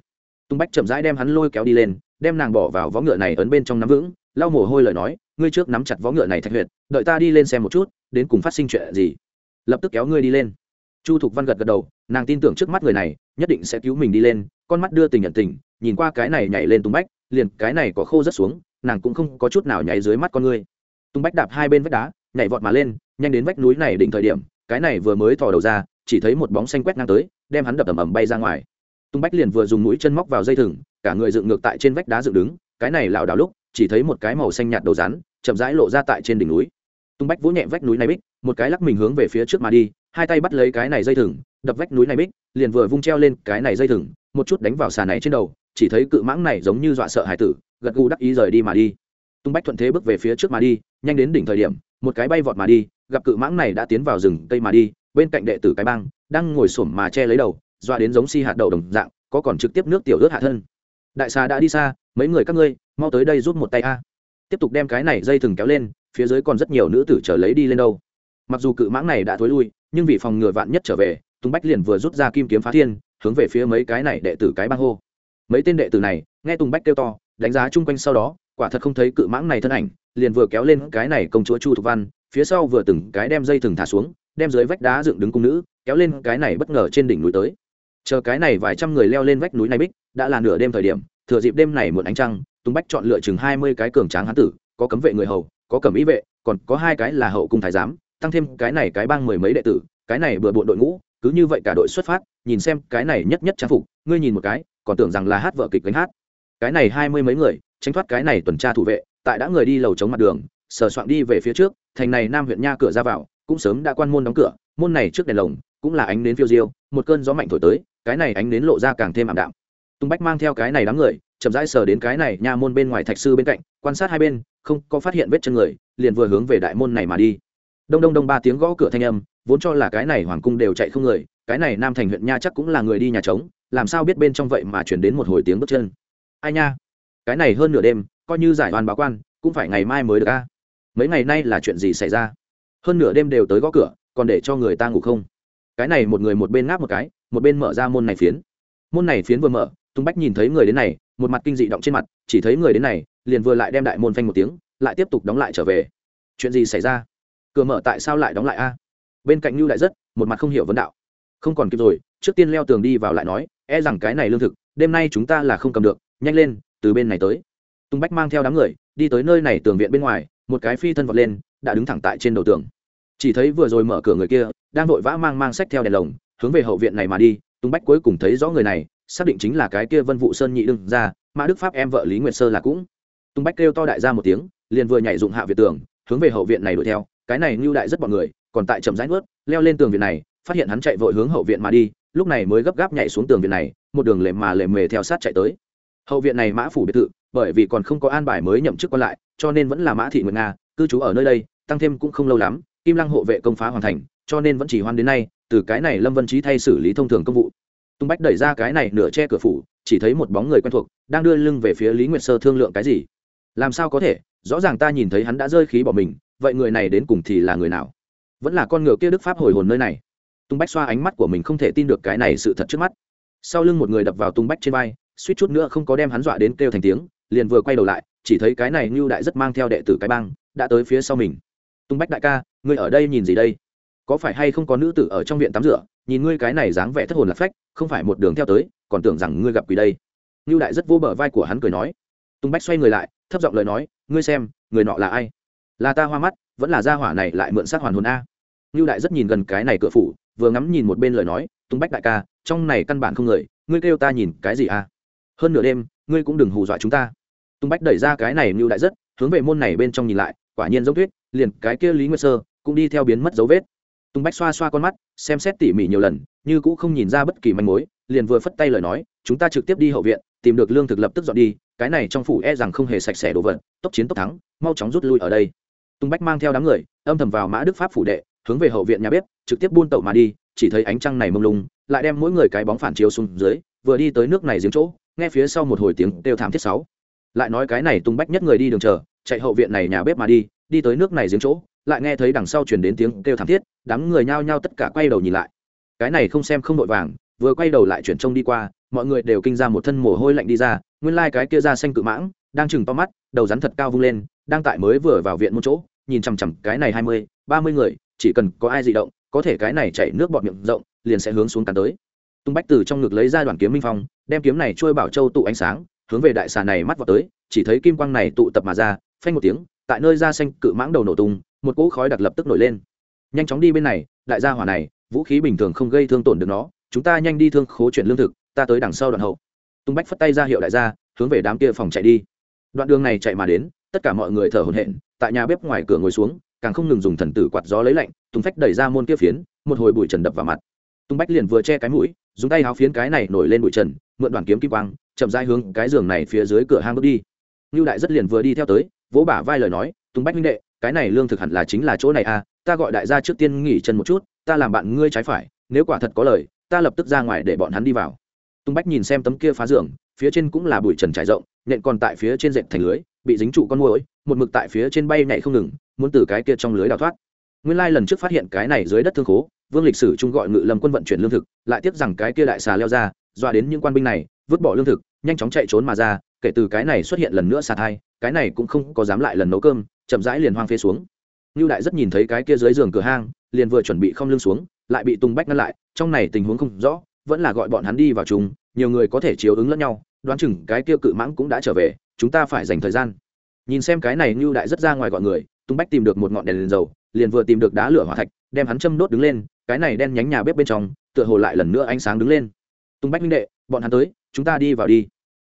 Tung bách chậm rãi đem hắn lôi kéo đi lên, đem nàng bỏ vào vó ngựa này ấn bên trong nắm vững, lau mồ hôi lời nói, ngươi trước nắm chặt vó ngựa này thạch huyệt, đợi ta đi lên xem một chút, đến cùng phát sinh chuyện gì. Lập tức kéo ngươi đi lên chu thục văn gật gật đầu, nàng tin tưởng trước mắt người này, nhất định sẽ cứu mình đi lên, con mắt đưa tình nhận tình, nhìn qua cái này nhảy lên tung bách, liền cái này có khô rất xuống, nàng cũng không có chút nào nhảy dưới mắt con ngươi tung bách đạp hai bên vách đá, nhảy vọt mà lên, nhanh đến vách núi này đỉnh thời điểm, cái này vừa mới thò đầu ra, chỉ thấy một bóng xanh quét ngang tới, đem hắn đập ầm ầm bay ra ngoài. Tung bách liền vừa dùng mũi chân móc vào dây thừng, cả người dựng ngược tại trên vách đá dựng đứng, cái này lảo đảo lúc, chỉ thấy một cái màu xanh nhạt đầu rắn, chậm rãi lộ ra tại trên đỉnh núi. Tung bách vỗ nhẹ vách núi này bích, một cái lắc mình hướng về phía trước mà đi hai tay bắt lấy cái này dây thừng, đập vách núi này bích, liền vừa vung treo lên cái này dây thừng, một chút đánh vào xà này trên đầu, chỉ thấy cự mãng này giống như dọa sợ hải tử, gật gù đắc ý rời đi mà đi. Tung bách thuận thế bước về phía trước mà đi, nhanh đến đỉnh thời điểm, một cái bay vọt mà đi, gặp cự mãng này đã tiến vào rừng cây mà đi, bên cạnh đệ tử cái băng đang ngồi xổm mà che lấy đầu, dọa đến giống si hạt đầu đồng dạng, có còn trực tiếp nước tiểu ướt hạ thân. Đại xà đã đi xa, mấy người các ngươi, mau tới đây rút một tay a. Tiếp tục đem cái này dây thừng kéo lên, phía dưới còn rất nhiều nữ tử trở lấy đi lên đâu. Mặc dù cự mãng này đã thối lui nhưng vì phòng ngừa vạn nhất trở về, tùng bách liền vừa rút ra kim kiếm phá thiên, hướng về phía mấy cái này đệ tử cái băng hô. Mấy tên đệ tử này, nghe tùng bách kêu to, đánh giá chung quanh sau đó, quả thật không thấy cự mãng này thân ảnh, liền vừa kéo lên cái này công chúa chu thục văn, phía sau vừa từng cái đem dây thừng thả xuống, đem dưới vách đá dựng đứng cung nữ, kéo lên cái này bất ngờ trên đỉnh núi tới. Chờ cái này vài trăm người leo lên vách núi này bích, đã là nửa đêm thời điểm, thừa dịp đêm này muộn ánh trăng, tùng bách chọn lựa chừng hai mươi cái cường tráng hán tử, có cấm vệ người hầu, có cẩm ý vệ, còn có hai cái là hậu cung thái giám tăng thêm cái này cái bang mười mấy đệ tử, cái này bừa bộ đội ngũ, cứ như vậy cả đội xuất phát, nhìn xem cái này nhất nhất trang phục, ngươi nhìn một cái, còn tưởng rằng là hát vợ kịch gánh hát. Cái này hai mươi mấy người, tránh thoát cái này tuần tra thủ vệ, tại đã người đi lầu chống mặt đường, sờ soạn đi về phía trước, thành này nam huyện nha cửa ra vào, cũng sớm đã quan môn đóng cửa, môn này trước đèn lồng, cũng là ánh nến phiêu diêu, một cơn gió mạnh thổi tới, cái này ánh nến lộ ra càng thêm ảm đạm. Tung bách mang theo cái này đám người, chậm rãi sờ đến cái này nha môn bên ngoài thạch sư bên cạnh, quan sát hai bên, không có phát hiện vết chân người, liền vừa hướng về đại môn này mà đi đông đông đông ba tiếng gõ cửa thanh âm, vốn cho là cái này hoàng cung đều chạy không người, cái này nam thành huyện nha chắc cũng là người đi nhà trống, làm sao biết bên trong vậy mà chuyển đến một hồi tiếng bước chân. Ai nha? Cái này hơn nửa đêm, coi như giải đoàn báo quan, cũng phải ngày mai mới được a. Mấy ngày nay là chuyện gì xảy ra? Hơn nửa đêm đều tới gõ cửa, còn để cho người ta ngủ không? Cái này một người một bên ngáp một cái, một bên mở ra môn này phiến. Môn này phiến vừa mở, tung bách nhìn thấy người đến này, một mặt kinh dị động trên mặt, chỉ thấy người đến này, liền vừa lại đem đại môn phanh một tiếng, lại tiếp tục đóng lại trở về. Chuyện gì xảy ra? Cửa mở tại sao lại đóng lại a? Bên cạnh lưu lại rất, một mặt không hiểu vấn đạo. Không còn kịp rồi, trước tiên leo tường đi vào lại nói e rằng cái này lương thực, đêm nay chúng ta là không cầm được, nhanh lên, từ bên này tới. Tung bách mang theo đám người, đi tới nơi này tường viện bên ngoài, một cái phi thân vọt lên, đã đứng thẳng tại trên đầu tường. Chỉ thấy vừa rồi mở cửa người kia, đang vội vã mang mang sách theo đèn lồng, hướng về hậu viện này mà đi. Tung bách cuối cùng thấy rõ người này, xác định chính là cái kia vân vụ sơn nhị đương ra mã đức pháp em vợ lý nguyệt sơ là cũng. Tung bách kêu to đại ra một tiếng, liền vừa nhảy dụng hạ viện tường, hướng về hậu viện này đuổi theo cái này Nưu đại rất bọn người, còn tại chậm rãi nuốt, leo lên tường viện này, phát hiện hắn chạy vội hướng hậu viện mà đi, lúc này mới gấp gáp nhảy xuống tường viện này, một đường lề mà lề mề theo sát chạy tới. Hậu viện này mã phủ biệt thự, bởi vì còn không có an bài mới nhậm chức quan lại, cho nên vẫn là mã thị nguyệt nga, cư trú ở nơi đây, tăng thêm cũng không lâu lắm, kim lăng hộ vệ công phá hoàn thành, cho nên vẫn chỉ hoan đến nay, từ cái này lâm vân trí thay xử lý thông thường công vụ. Tung bách đẩy ra cái này nửa che cửa phủ, chỉ thấy một bóng người quen thuộc, đang đưa lưng về phía lý nguyệt sơ thương lượng cái gì. Làm sao có thể? Rõ ràng ta nhìn thấy hắn đã rơi khí bỏ mình vậy người này đến cùng thì là người nào? Vẫn là con ngựa kia đức pháp hồi hồn nơi này. Tung bách xoa ánh mắt của mình không thể tin được cái này sự thật trước mắt. Sau lưng một người đập vào tung bách trên vai, suýt chút nữa không có đem hắn dọa đến kêu thành tiếng, liền vừa quay đầu lại, chỉ thấy cái này như đại rất mang theo đệ tử cái băng đã tới phía sau mình. Tung bách đại ca, ngươi ở đây nhìn gì đây? Có phải hay không có nữ tử ở trong viện tắm rửa, nhìn ngươi cái này dáng vẻ thất hồn lạc phách, không phải một đường theo tới, còn tưởng rằng ngươi gặp quỷ đây? Như đại rất vô bờ vai của hắn cười nói. Tung bách xoay người lại, thấp giọng lời nói, ngươi xem, người nọ là ai? Là ta hoa mắt, vẫn là gia hỏa này lại mượn sát hoàn hồn a. Lưu đại rất nhìn gần cái này cửa phủ, vừa ngắm nhìn một bên lời nói, tung bách đại ca, trong này căn bản không người, ngươi kêu ta nhìn cái gì a? Hơn nửa đêm, ngươi cũng đừng hù dọa chúng ta. Tung bách đẩy ra cái này Lưu đại rất, hướng về môn này bên trong nhìn lại, quả nhiên giống tuyết, liền cái kia lý nguyệt sơ cũng đi theo biến mất dấu vết. Tung bách xoa xoa con mắt, xem xét tỉ mỉ nhiều lần, như cũng không nhìn ra bất kỳ manh mối, liền vừa phất tay lời nói, chúng ta trực tiếp đi hậu viện, tìm được lương thực lập tức dọn đi, cái này trong phủ e rằng không hề sạch sẽ đồ vật, tốc chiến tốc thắng, mau chóng rút lui ở đây tung bách mang theo đám người, âm thầm vào mã đức pháp phủ đệ, hướng về hậu viện nhà bếp, trực tiếp buôn tẩu mà đi, chỉ thấy ánh trăng này mông lung, lại đem mỗi người cái bóng phản chiếu xuống dưới, vừa đi tới nước này giếng chỗ, nghe phía sau một hồi tiếng kêu thảm thiết sáu. Lại nói cái này tung bách nhất người đi đường chờ, chạy hậu viện này nhà bếp mà đi đi tới nước này giếng chỗ, lại nghe thấy đằng sau truyền đến tiếng kêu thảm thiết, đám người nhao nhao tất cả quay đầu nhìn lại. Cái này không xem không vội vàng, vừa quay đầu lại chuyển trông đi qua, mọi người đều kinh ra một thân mồ hôi lạnh đi ra, nguyên lai cái kia ra xanh cự mãng đang chừng to mắt, đầu rắn thật cao vung lên, đang tại mới vừa vào viện một chỗ, nhìn chằm chằm cái này hai mươi, ba mươi người, chỉ cần có ai di động, có thể cái này chảy nước bọt miệng rộng, liền sẽ hướng xuống cắn tới. Tung bách từ trong ngực lấy ra đoàn kiếm minh phong, đem kiếm này trôi bảo châu tụ ánh sáng, hướng về đại xà này mắt vào tới, chỉ thấy kim quang này tụ tập mà ra, phanh một tiếng, tại nơi ra xanh cự mãng đầu nổ tung, một cỗ khói đặc lập tức nổi lên. Nhanh chóng đi bên này, đại gia hỏa này, vũ khí bình thường không gây thương tổn được nó, chúng ta nhanh đi thương khố chuyển lương thực, ta tới đằng sau đoạn hậu. Tung bách phất tay ra hiệu đại gia, hướng về đám kia phòng chạy đi đoạn đường này chạy mà đến, tất cả mọi người thở hổn hển, tại nhà bếp ngoài cửa ngồi xuống, càng không ngừng dùng thần tử quạt gió lấy lạnh tung phách đẩy ra môn kia phiến, một hồi bụi trần đập vào mặt. Tung bách liền vừa che cái mũi, dùng tay háo phiến cái này nổi lên bụi trần, mượn đoàn kiếm kim quang, chậm dai hướng cái giường này phía dưới cửa hang bước đi. Ngưu đại rất liền vừa đi theo tới, vỗ bả vai lời nói tung bách minh đệ, cái này lương thực hẳn là chính là chỗ này à ta gọi đại gia trước tiên nghỉ chân một chút, ta làm bạn ngươi trái phải, nếu quả thật có lời, ta lập tức ra ngoài để bọn hắn đi vào. Tung bách nhìn xem tấm kia phá giường phía trên cũng là bụi trần trải rộng nện còn tại phía trên dệt thành lưới, bị dính trụ con muỗi. một mực tại phía trên bay nhảy không ngừng, muốn từ cái kia trong lưới đào thoát nguyên lai lần trước phát hiện cái này dưới đất thương khố, vương lịch sử trung gọi ngự lâm quân vận chuyển lương thực, lại tiếc rằng cái kia đại xà leo ra doa đến những quan binh này, vứt bỏ lương thực, nhanh chóng chạy trốn mà ra, kể từ cái này xuất hiện lần nữa xà hai cái này cũng không có dám lại lần nấu cơm, chậm rãi liền hoang phía xuống như đại rất nhìn thấy cái kia dưới giường cửa hang, liền vừa chuẩn bị không lưng xuống, lại bị tung bách ngăn lại, trong này tình huống không rõ, vẫn là gọi bọn hắn đi vào chung, nhiều người có thể chiếu ứng lẫn nhau đoán chừng cái kia cự mãng cũng đã trở về chúng ta phải dành thời gian. Nhìn xem cái này như đại rất ra ngoài gọi người tung bách tìm được một ngọn đèn, liền dầu liền vừa tìm được đá lửa hỏa thạch đem hắn châm đốt đứng lên cái này đen nhánh nhà bếp bên trong tựa hồ lại lần nữa ánh sáng đứng lên. Tung bách minh đệ bọn hắn tới chúng ta đi vào đi.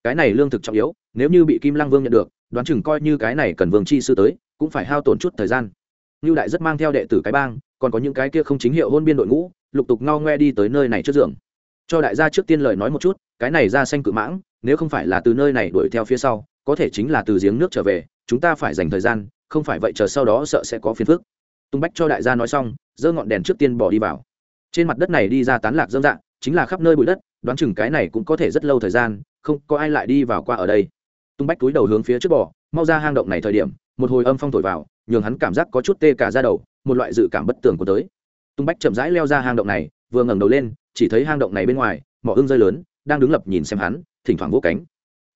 Cái này lương thực trọng yếu nếu như bị kim lăng vương nhận được đoán chừng coi như cái này cần vương chi sư tới cũng phải hao tổn chút thời gian. Như đại rất mang theo đệ tử cái bang còn có những cái kia không chính hiệu hôn biên đội ngũ lục tục ngao ngoe đi tới nơi này trước giường. Cho đại gia trước tiên lời nói một chút cái này ra xanh cự mãng nếu không phải là từ nơi này đuổi theo phía sau, có thể chính là từ giếng nước trở về, chúng ta phải dành thời gian, không phải vậy chờ sau đó sợ sẽ có phiền phức. Tung bách cho đại gia nói xong, giơ ngọn đèn trước tiên bỏ đi vào. Trên mặt đất này đi ra tán lạc dâm dạng chính là khắp nơi bụi đất, đoán chừng cái này cũng có thể rất lâu thời gian, không có ai lại đi vào qua ở đây. Tung bách túi đầu hướng phía trước bỏ mau ra hang động này thời điểm, một hồi âm phong thổi vào, nhường hắn cảm giác có chút tê cả ra đầu, một loại dự cảm bất tường của tới. Tung bách chậm rãi leo ra hang động này, vừa ngẩng đầu lên, chỉ thấy hang động này bên ngoài, mỏ hưng rơi lớn đang đứng lập nhìn xem hắn, thỉnh thoảng vỗ cánh.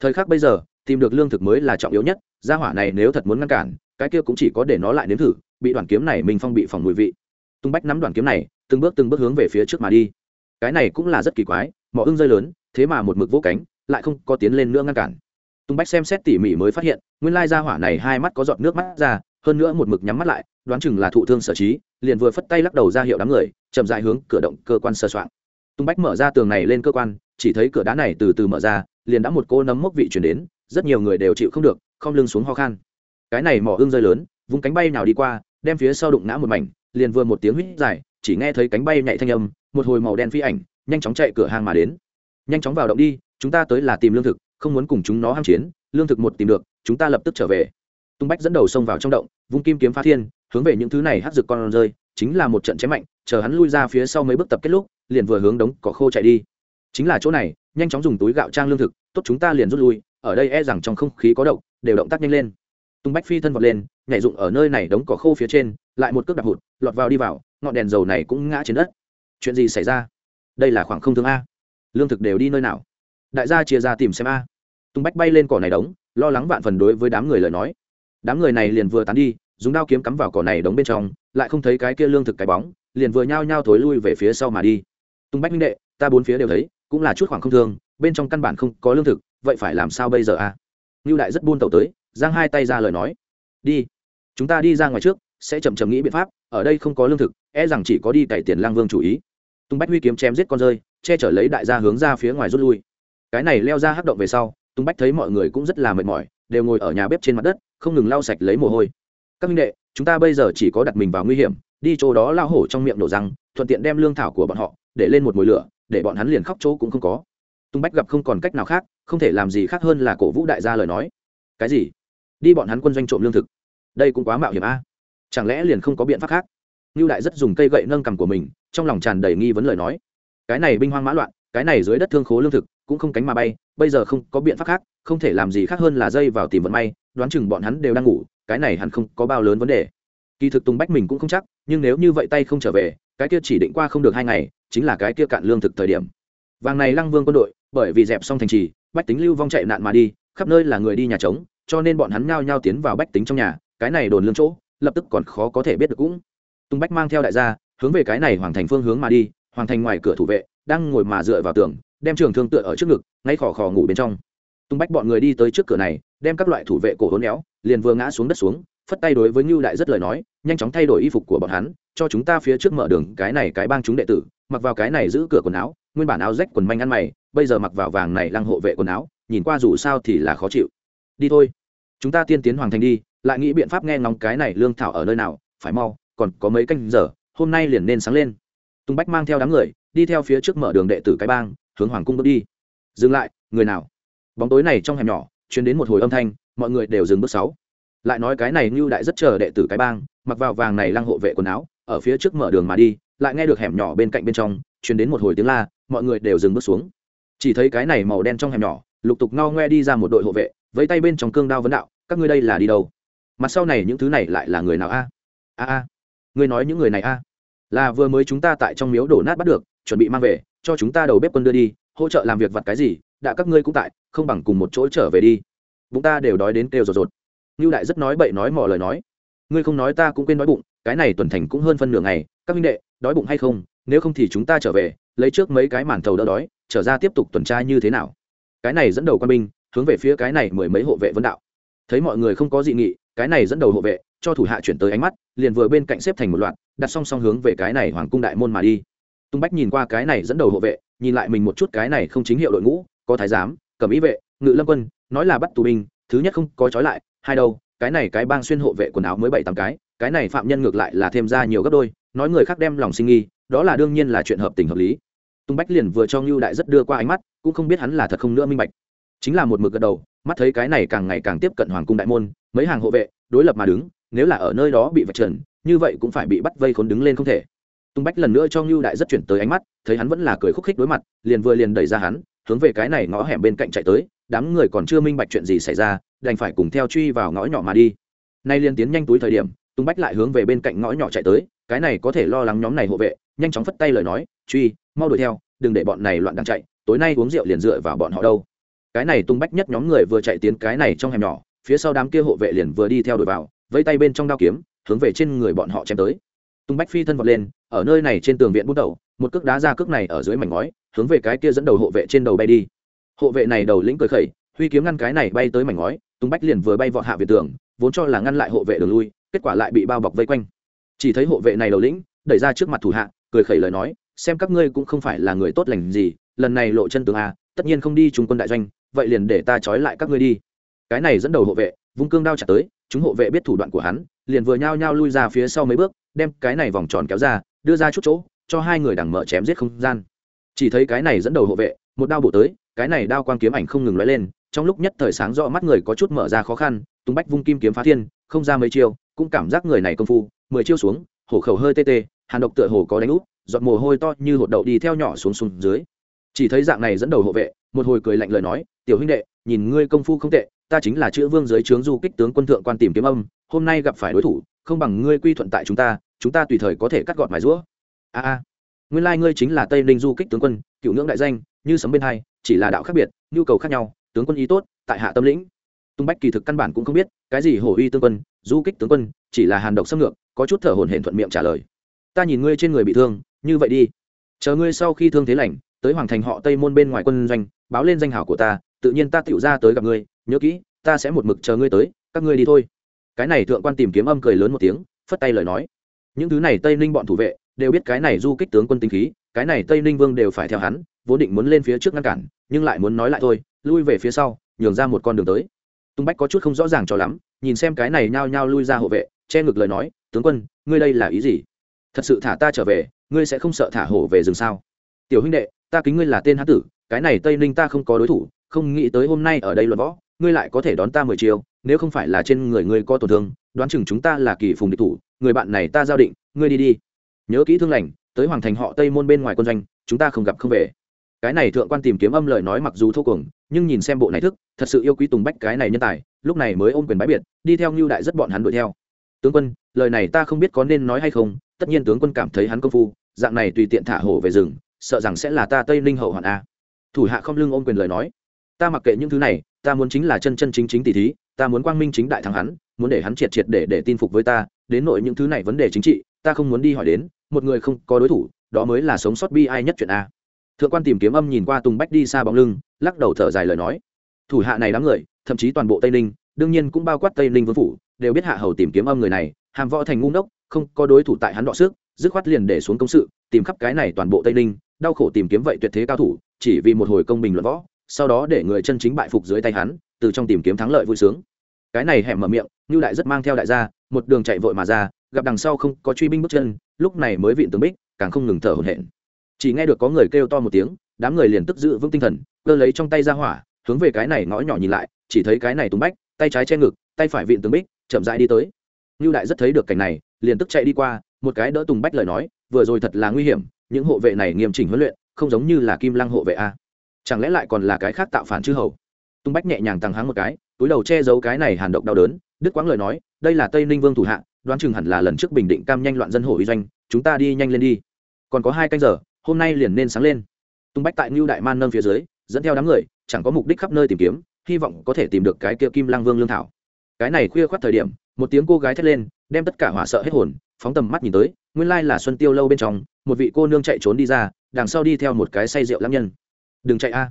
Thời khắc bây giờ, tìm được lương thực mới là trọng yếu nhất, gia hỏa này nếu thật muốn ngăn cản, cái kia cũng chỉ có để nó lại nếm thử, bị đoàn kiếm này mình phong bị phòng mùi vị. Tung bách nắm đoàn kiếm này, từng bước từng bước hướng về phía trước mà đi. Cái này cũng là rất kỳ quái, mỏ ưng rơi lớn, thế mà một mực vỗ cánh, lại không có tiến lên nữa ngăn cản. Tung bách xem xét tỉ mỉ mới phát hiện, nguyên lai gia hỏa này hai mắt có giọt nước mắt ra, hơn nữa một mực nhắm mắt lại, đoán chừng là thụ thương sở trí, liền vừa phất tay lắc đầu ra hiệu đám người, chậm dại hướng cửa động cơ quan sơ soạn tung bách mở ra tường này lên cơ quan chỉ thấy cửa đá này từ từ mở ra, liền đã một cô nấm mốc vị chuyển đến, rất nhiều người đều chịu không được, không lưng xuống ho khan. Cái này mỏ ương rơi lớn vùng cánh bay nào đi qua, đem phía sau đụng ngã một mảnh, liền vừa một tiếng huýt dài, chỉ nghe thấy cánh bay nhạy thanh âm, một hồi màu đen phi ảnh, nhanh chóng chạy cửa hàng mà đến. Nhanh chóng vào động đi, chúng ta tới là tìm lương thực, không muốn cùng chúng nó ham chiến, lương thực một tìm được, chúng ta lập tức trở về. Tung bách dẫn đầu xông vào trong động, vung kim kiếm phá thiên, hướng về những thứ này hát rực con rơi, chính là một trận chém mạnh, chờ hắn lui ra phía sau mấy bước tập kết lúc, liền vừa hướng đống cỏ khô chạy đi chính là chỗ này, nhanh chóng dùng túi gạo trang lương thực, tốt chúng ta liền rút lui, ở đây e rằng trong không khí có độc, đều động tác nhanh lên. Tung bách phi thân vọt lên, nhảy dụng ở nơi này đống cỏ khô phía trên, lại một cước đạp hụt, lọt vào đi vào, ngọn đèn dầu này cũng ngã trên đất. Chuyện gì xảy ra? Đây là khoảng không thương a. Lương thực đều đi nơi nào? Đại gia chia ra tìm xem a. Tung bách bay lên cỏ này đống, lo lắng vạn phần đối với đám người lời nói. Đám người này liền vừa tán đi, dùng đao kiếm cắm vào cỏ này đống bên trong, lại không thấy cái kia lương thực cái bóng, liền vừa nhao nhao thối lui về phía sau mà đi. Tung bách minh đệ, ta bốn phía đều thấy cũng là chút khoảng không thương, bên trong căn bản không có lương thực, vậy phải làm sao bây giờ a ngưu đại rất buôn tàu tới, giang hai tay ra lời nói. Đi, chúng ta đi ra ngoài trước, sẽ chậm chậm nghĩ biện pháp, ở đây không có lương thực e rằng chỉ có đi cải tiền lang vương chủ ý. Tung bách huy kiếm chém giết con rơi, che chở lấy đại gia hướng ra phía ngoài rút lui. Cái này leo ra hắc động về sau, tung bách thấy mọi người cũng rất là mệt mỏi, đều ngồi ở nhà bếp trên mặt đất, không ngừng lau sạch lấy mồ hôi. Các minh đệ, chúng ta bây giờ chỉ có đặt mình vào nguy hiểm, đi chỗ đó lao hổ trong miệng nổ răng, thuận tiện đem lương thảo của bọn họ, để lên một mồi lửa để bọn hắn liền khóc chỗ cũng không có. Tung bách gặp không còn cách nào khác, không thể làm gì khác hơn là cổ vũ đại gia lời nói. Cái gì? Đi bọn hắn quân doanh trộm lương thực. Đây cũng quá mạo hiểm a. Chẳng lẽ liền không có biện pháp khác? Như đại rất dùng cây gậy nâng cằm của mình, trong lòng tràn đầy nghi vấn lời nói. Cái này binh hoang mã loạn, cái này dưới đất thương khố lương thực, cũng không cánh mà bay, bây giờ không có biện pháp khác, không thể làm gì khác hơn là dây vào tìm vận may, đoán chừng bọn hắn đều đang ngủ, cái này hẳn không có bao lớn vấn đề. Kỳ thực tùng bách mình cũng không chắc, nhưng nếu như vậy tay không trở về cái kia chỉ định qua không được hai ngày, chính là cái kia cạn lương thực thời điểm. Vàng này lăng vương quân đội, bởi vì dẹp xong thành trì, bách tính lưu vong chạy nạn mà đi, khắp nơi là người đi nhà trống, cho nên bọn hắn nhao nhao tiến vào bách tính trong nhà, cái này đồn lương chỗ, lập tức còn khó có thể biết được cũng. Tùng bách mang theo đại gia, hướng về cái này hoàng thành phương hướng mà đi, hoàng thành ngoài cửa thủ vệ, đang ngồi mà dựa vào tường, đem trường thương tựa ở trước ngực, ngay khò khò ngủ bên trong. Tung bách bọn người đi tới trước cửa này, đem các loại thủ vệ cổ hốn éo, liền vừa ngã xuống đất xuống phất tay đối với ngưu đại rất lời nói, nhanh chóng thay đổi y phục của bọn hắn, cho chúng ta phía trước mở đường cái này cái bang chúng đệ tử, mặc vào cái này giữ cửa quần áo, nguyên bản áo rách quần manh ăn mày, bây giờ mặc vào vàng này lăng hộ vệ quần áo, nhìn qua dù sao thì là khó chịu. Đi thôi. Chúng ta tiên tiến hoàng thành đi, lại nghĩ biện pháp nghe ngóng cái này lương thảo ở nơi nào, phải mau, còn có mấy canh giờ, hôm nay liền nên sáng lên. Tung bách mang theo đám người, đi theo phía trước mở đường đệ tử cái bang, hướng hoàng cung bước đi. Dừng lại, người nào? Bóng tối này trong hẻm nhỏ chuyến đến một hồi âm thanh, mọi người đều dừng bước sáu lại nói cái này như đại rất chờ đệ tử cái bang, mặc vào vàng này lăng hộ vệ quần áo, ở phía trước mở đường mà đi, lại nghe được hẻm nhỏ bên cạnh bên trong chuyển đến một hồi tiếng la, mọi người đều dừng bước xuống. Chỉ thấy cái này màu đen trong hẻm nhỏ, lục tục ngao ngoe đi ra một đội hộ vệ với tay bên trong cương đao vấn đạo, các ngươi đây là đi đâu? Mặt sau này những thứ này lại là người nào a? A a, ngươi nói những người này a? Là vừa mới chúng ta tại trong miếu đổ nát bắt được, chuẩn bị mang về, cho chúng ta đầu bếp quân đưa đi, hỗ trợ làm việc vặt cái gì, đã các ngươi cũng tại, không bằng cùng một chỗ trở về đi. Bụng ta đều đói đến kêu rột rột như đại rất nói bậy nói mò lời nói. Ngươi không nói ta cũng quên nói bụng, cái này tuần thành cũng hơn phân nửa ngày, các minh đệ, đói bụng hay không, nếu không thì chúng ta trở về, lấy trước mấy cái màn thầu đỡ đói, trở ra tiếp tục tuần tra như thế nào. Cái này dẫn đầu quân binh, hướng về phía cái này mười mấy hộ vệ vấn đạo. Thấy mọi người không có dị nghị, cái này dẫn đầu hộ vệ, cho thủ hạ chuyển tới ánh mắt, liền vừa bên cạnh xếp thành một loạt, đặt song song hướng về cái này hoàng cung đại môn mà đi. Tung bách nhìn qua cái này dẫn đầu hộ vệ, nhìn lại mình một chút cái này không chính hiệu đội ngũ, có thái giám, cầm ý vệ, ngự lâm quân, nói là bắt tù binh, thứ nhất không có trói lại hai đâu, cái này cái bang xuyên hộ vệ quần áo mới bảy tám cái cái này phạm nhân ngược lại là thêm ra nhiều gấp đôi, nói người khác đem lòng sinh nghi, đó là đương nhiên là chuyện hợp tình hợp lý. Tung bách liền vừa cho ngưu đại rất đưa qua ánh mắt, cũng không biết hắn là thật không nữa minh bạch. Chính là một mực gật đầu, mắt thấy cái này càng ngày càng tiếp cận hoàng cung đại môn, mấy hàng hộ vệ, đối lập mà đứng, nếu là ở nơi đó bị vạch trần, như vậy cũng phải bị bắt vây khốn đứng lên không thể. Tung bách lần nữa cho ngưu đại rất chuyển tới ánh mắt, thấy hắn vẫn là cười khúc khích đối mặt, liền vừa liền đẩy ra hắn, hướng về cái này ngõ hẻm bên cạnh chạy tới đám người còn chưa minh bạch chuyện gì xảy ra, đành phải cùng theo truy vào ngõ nhỏ mà đi. Nay liên tiến nhanh túi thời điểm tung bách lại hướng về bên cạnh ngõ nhỏ chạy tới, cái này có thể lo lắng nhóm này hộ vệ, nhanh chóng phất tay lời nói, truy, mau đuổi theo, đừng để bọn này loạn đang chạy, tối nay uống rượu liền dựa vào bọn họ đâu. Cái này tung bách nhất nhóm người vừa chạy tiến cái này trong hẻm nhỏ, phía sau đám kia hộ vệ liền vừa đi theo đuổi vào, vẫy tay bên trong đao kiếm, hướng về trên người bọn họ chém tới. Tung bách phi thân vọt lên, ở nơi này trên tường viện bút đầu, một cước đá ra cước này ở dưới mảnh ngói, hướng về cái kia dẫn đầu hộ vệ trên đầu bay đi hộ vệ này đầu lĩnh cười khẩy, huy kiếm ngăn cái này bay tới mảnh ngói tung bách liền vừa bay vọt hạ viện tường, vốn cho là ngăn lại hộ vệ đường lui, kết quả lại bị bao bọc vây quanh. Chỉ thấy hộ vệ này đầu lĩnh, đẩy ra trước mặt thủ hạ, cười khẩy lời nói, xem các ngươi cũng không phải là người tốt lành gì, lần này lộ chân tường a, tất nhiên không đi trung quân đại doanh, vậy liền để ta trói lại các ngươi đi. Cái này dẫn đầu hộ vệ, vung cương đao chặt tới, chúng hộ vệ biết thủ đoạn của hắn, liền vừa nhao nhao lui ra phía sau mấy bước, đem cái này vòng tròn kéo ra, đưa ra chút chỗ, cho hai người đằng mở chém giết không gian. Chỉ thấy cái này dẫn đầu hộ vệ một đao bổ tới, cái này đao quang kiếm ảnh không ngừng lóe lên, trong lúc nhất thời sáng rõ mắt người có chút mở ra khó khăn tung bách vung kim kiếm phá thiên, không ra mấy chiêu, cũng cảm giác người này công phu, mười chiêu xuống, hổ khẩu hơi tê tê, hàn độc tựa hồ có đánh úp, giọt mồ hôi to như hột đậu đi theo nhỏ xuống xuống dưới. Chỉ thấy dạng này dẫn đầu hộ vệ, một hồi cười lạnh lời nói, tiểu huynh đệ, nhìn ngươi công phu không tệ, ta chính là chữ vương giới trướng du kích tướng quân thượng quan tìm kiếm âm, hôm nay gặp phải đối thủ, không bằng ngươi quy thuận tại chúng ta chúng ta tùy thời có thể cắt gọt mài rũa. A a, nguyên lai ngươi chính là tây ninh du kích tướng quân, cựu ngưỡng đại danh như sấm bên hai, chỉ là đạo khác biệt, nhu cầu khác nhau, tướng quân ý tốt, tại hạ tâm lĩnh. Tung bách kỳ thực căn bản cũng không biết, cái gì hổ uy tương quân, du kích tướng quân, chỉ là hàn độc xâm ngược, có chút thở hổn hển thuận miệng trả lời. Ta nhìn ngươi trên người bị thương, như vậy đi. Chờ ngươi sau khi thương thế lành, tới hoàng thành họ tây môn bên ngoài quân doanh, báo lên danh hảo của ta, tự nhiên ta tựu ra tới gặp ngươi, nhớ kỹ, ta sẽ một mực chờ ngươi tới, các ngươi đi thôi. Cái này thượng quan tìm kiếm âm cười lớn một tiếng, phất tay lời nói. Những thứ này tây ninh bọn thủ vệ, đều biết cái này du kích tướng quân tinh khí cái này tây ninh vương đều phải theo hắn, vốn định muốn lên phía trước ngăn cản, nhưng lại muốn nói lại thôi, lui về phía sau, nhường ra một con đường tới. Tung bách có chút không rõ ràng cho lắm, nhìn xem cái này nhao nhao lui ra hộ vệ, che ngực lời nói, tướng quân, ngươi đây là ý gì? Thật sự thả ta trở về, ngươi sẽ không sợ thả hổ về rừng sao? Tiểu huynh đệ, ta kính ngươi là tên hán tử, cái này tây ninh ta không có đối thủ, không nghĩ tới hôm nay ở đây luận võ, ngươi lại có thể đón ta mười chiều nếu không phải là trên người ngươi có tổn thương, đoán chừng chúng ta là kỳ phùng địch thủ, người bạn này ta giao định, ngươi đi đi. Nhớ kỹ thương lành tới hoàng thành họ tây môn bên ngoài quân doanh, chúng ta không gặp không về. Cái này thượng quan tìm kiếm âm lời nói mặc dù thô cuồng, nhưng nhìn xem bộ này thức, thật sự yêu quý tùng bách cái này nhân tài, lúc này mới ôm quyền bái biệt, đi theo ngưu đại rất bọn hắn đuổi theo. Tướng quân, lời này ta không biết có nên nói hay không, tất nhiên tướng quân cảm thấy hắn công phu, dạng này tùy tiện thả hổ về rừng, sợ rằng sẽ là ta tây ninh hậu hoạn a. Thủ hạ không lưng ôm quyền lời nói. Ta mặc kệ những thứ này, ta muốn chính là chân chân chính chính tỷ thí, ta muốn quang minh chính đại thắng hắn, muốn để hắn triệt triệt để để tin phục với ta, đến nội những thứ này vấn đề chính trị, ta không muốn đi hỏi đến một người không có đối thủ, đó mới là sống sót bi ai nhất chuyện a. Thượng quan tìm kiếm âm nhìn qua tùng bách đi xa bóng lưng, lắc đầu thở dài lời nói. Thủ hạ này đám người, thậm chí toàn bộ tây ninh, đương nhiên cũng bao quát tây ninh vương phủ, đều biết hạ hầu tìm kiếm âm người này, hàm võ thành ngu ngốc, không có đối thủ tại hắn đọ sức, dứt khoát liền để xuống công sự, tìm khắp cái này toàn bộ tây ninh, đau khổ tìm kiếm vậy tuyệt thế cao thủ, chỉ vì một hồi công bình luận võ, sau đó để người chân chính bại phục dưới tay hắn, từ trong tìm kiếm thắng lợi vui sướng. Cái này hẻm mở miệng như đại rất mang theo đại gia, một đường chạy vội mà ra gặp đằng sau không có truy binh bước chân, lúc này mới vịn tướng bích, càng không ngừng thở hổn hển. Chỉ nghe được có người kêu to một tiếng, đám người liền tức giữ vững tinh thần, cơ lấy trong tay ra hỏa, hướng về cái này ngõ nhỏ nhìn lại, chỉ thấy cái này túng bách, tay trái che ngực, tay phải vịn tướng bích, chậm rãi đi tới. Như đại rất thấy được cảnh này, liền tức chạy đi qua, một cái đỡ tùng bách lời nói, vừa rồi thật là nguy hiểm, những hộ vệ này nghiêm chỉnh huấn luyện, không giống như là kim lăng hộ vệ a. Chẳng lẽ lại còn là cái khác tạo phản chư hầu? Tung bách nhẹ nhàng tăng háng một cái, túi đầu che giấu cái này hàn động đau đớn, đứt quãng lời nói, đây là tây ninh vương thủ hạ đoán chừng hẳn là lần trước bình định cam nhanh loạn dân hổ uy doanh, chúng ta đi nhanh lên đi. Còn có hai canh giờ, hôm nay liền nên sáng lên. Tung bách tại ngưu đại man nâng phía dưới, dẫn theo đám người, chẳng có mục đích khắp nơi tìm kiếm, hy vọng có thể tìm được cái kia kim Lang vương lương thảo. Cái này khuya khoắt thời điểm, một tiếng cô gái thét lên, đem tất cả hỏa sợ hết hồn, phóng tầm mắt nhìn tới, nguyên lai là xuân tiêu lâu bên trong, một vị cô nương chạy trốn đi ra, đằng sau đi theo một cái say rượu lãng nhân. Đừng chạy a.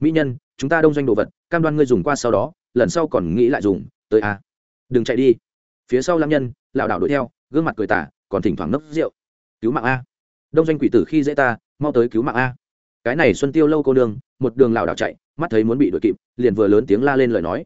Mỹ nhân, chúng ta đông doanh đồ vật, cam đoan ngươi dùng qua sau đó, lần sau còn nghĩ lại dùng, tới a. Đừng chạy đi. Phía sau lãng nhân lảo đảo đuổi theo gương mặt cười tả còn thỉnh thoảng nốc rượu. Cứu mạng a. Đông doanh quỷ tử khi dễ ta mau tới cứu mạng a. Cái này xuân tiêu lâu cô đường, một đường lảo đảo chạy mắt thấy muốn bị đuổi kịp liền vừa lớn tiếng la lên lời nói.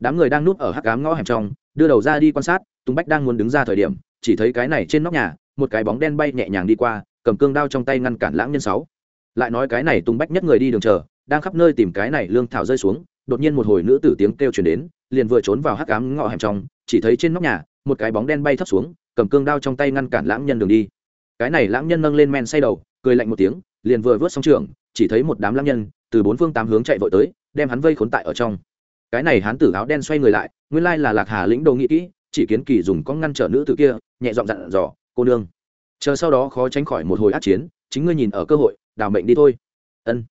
Đám người đang núp ở hắc cám ngõ hẻm trong đưa đầu ra đi quan sát tùng bách đang muốn đứng ra thời điểm chỉ thấy cái này trên nóc nhà một cái bóng đen bay nhẹ nhàng đi qua cầm cương đao trong tay ngăn cản lãng nhân sáu. Lại nói cái này tung bách nhất người đi đường chờ đang khắp nơi tìm cái này lương thảo rơi xuống đột nhiên một hồi nữ tử tiếng kêu chuyển đến liền vừa trốn vào hắc ám ngõ hẻm trong chỉ thấy trên nóc nhà một cái bóng đen bay thấp xuống, cầm cương đao trong tay ngăn cản lãng nhân đường đi. Cái này lãng nhân nâng lên men say đầu, cười lạnh một tiếng, liền vừa vớt xong trường, chỉ thấy một đám lãng nhân từ bốn phương tám hướng chạy vội tới, đem hắn vây khốn tại ở trong. Cái này hán tử áo đen xoay người lại, nguyên lai là lạc hà lĩnh đồ nghĩ kỹ, chỉ kiến kỳ dùng con ngăn trở nữ tử kia, nhẹ giọng dặn dò, cô nương. Chờ sau đó khó tránh khỏi một hồi át chiến, chính ngươi nhìn ở cơ hội, đào mệnh đi thôi. Ân.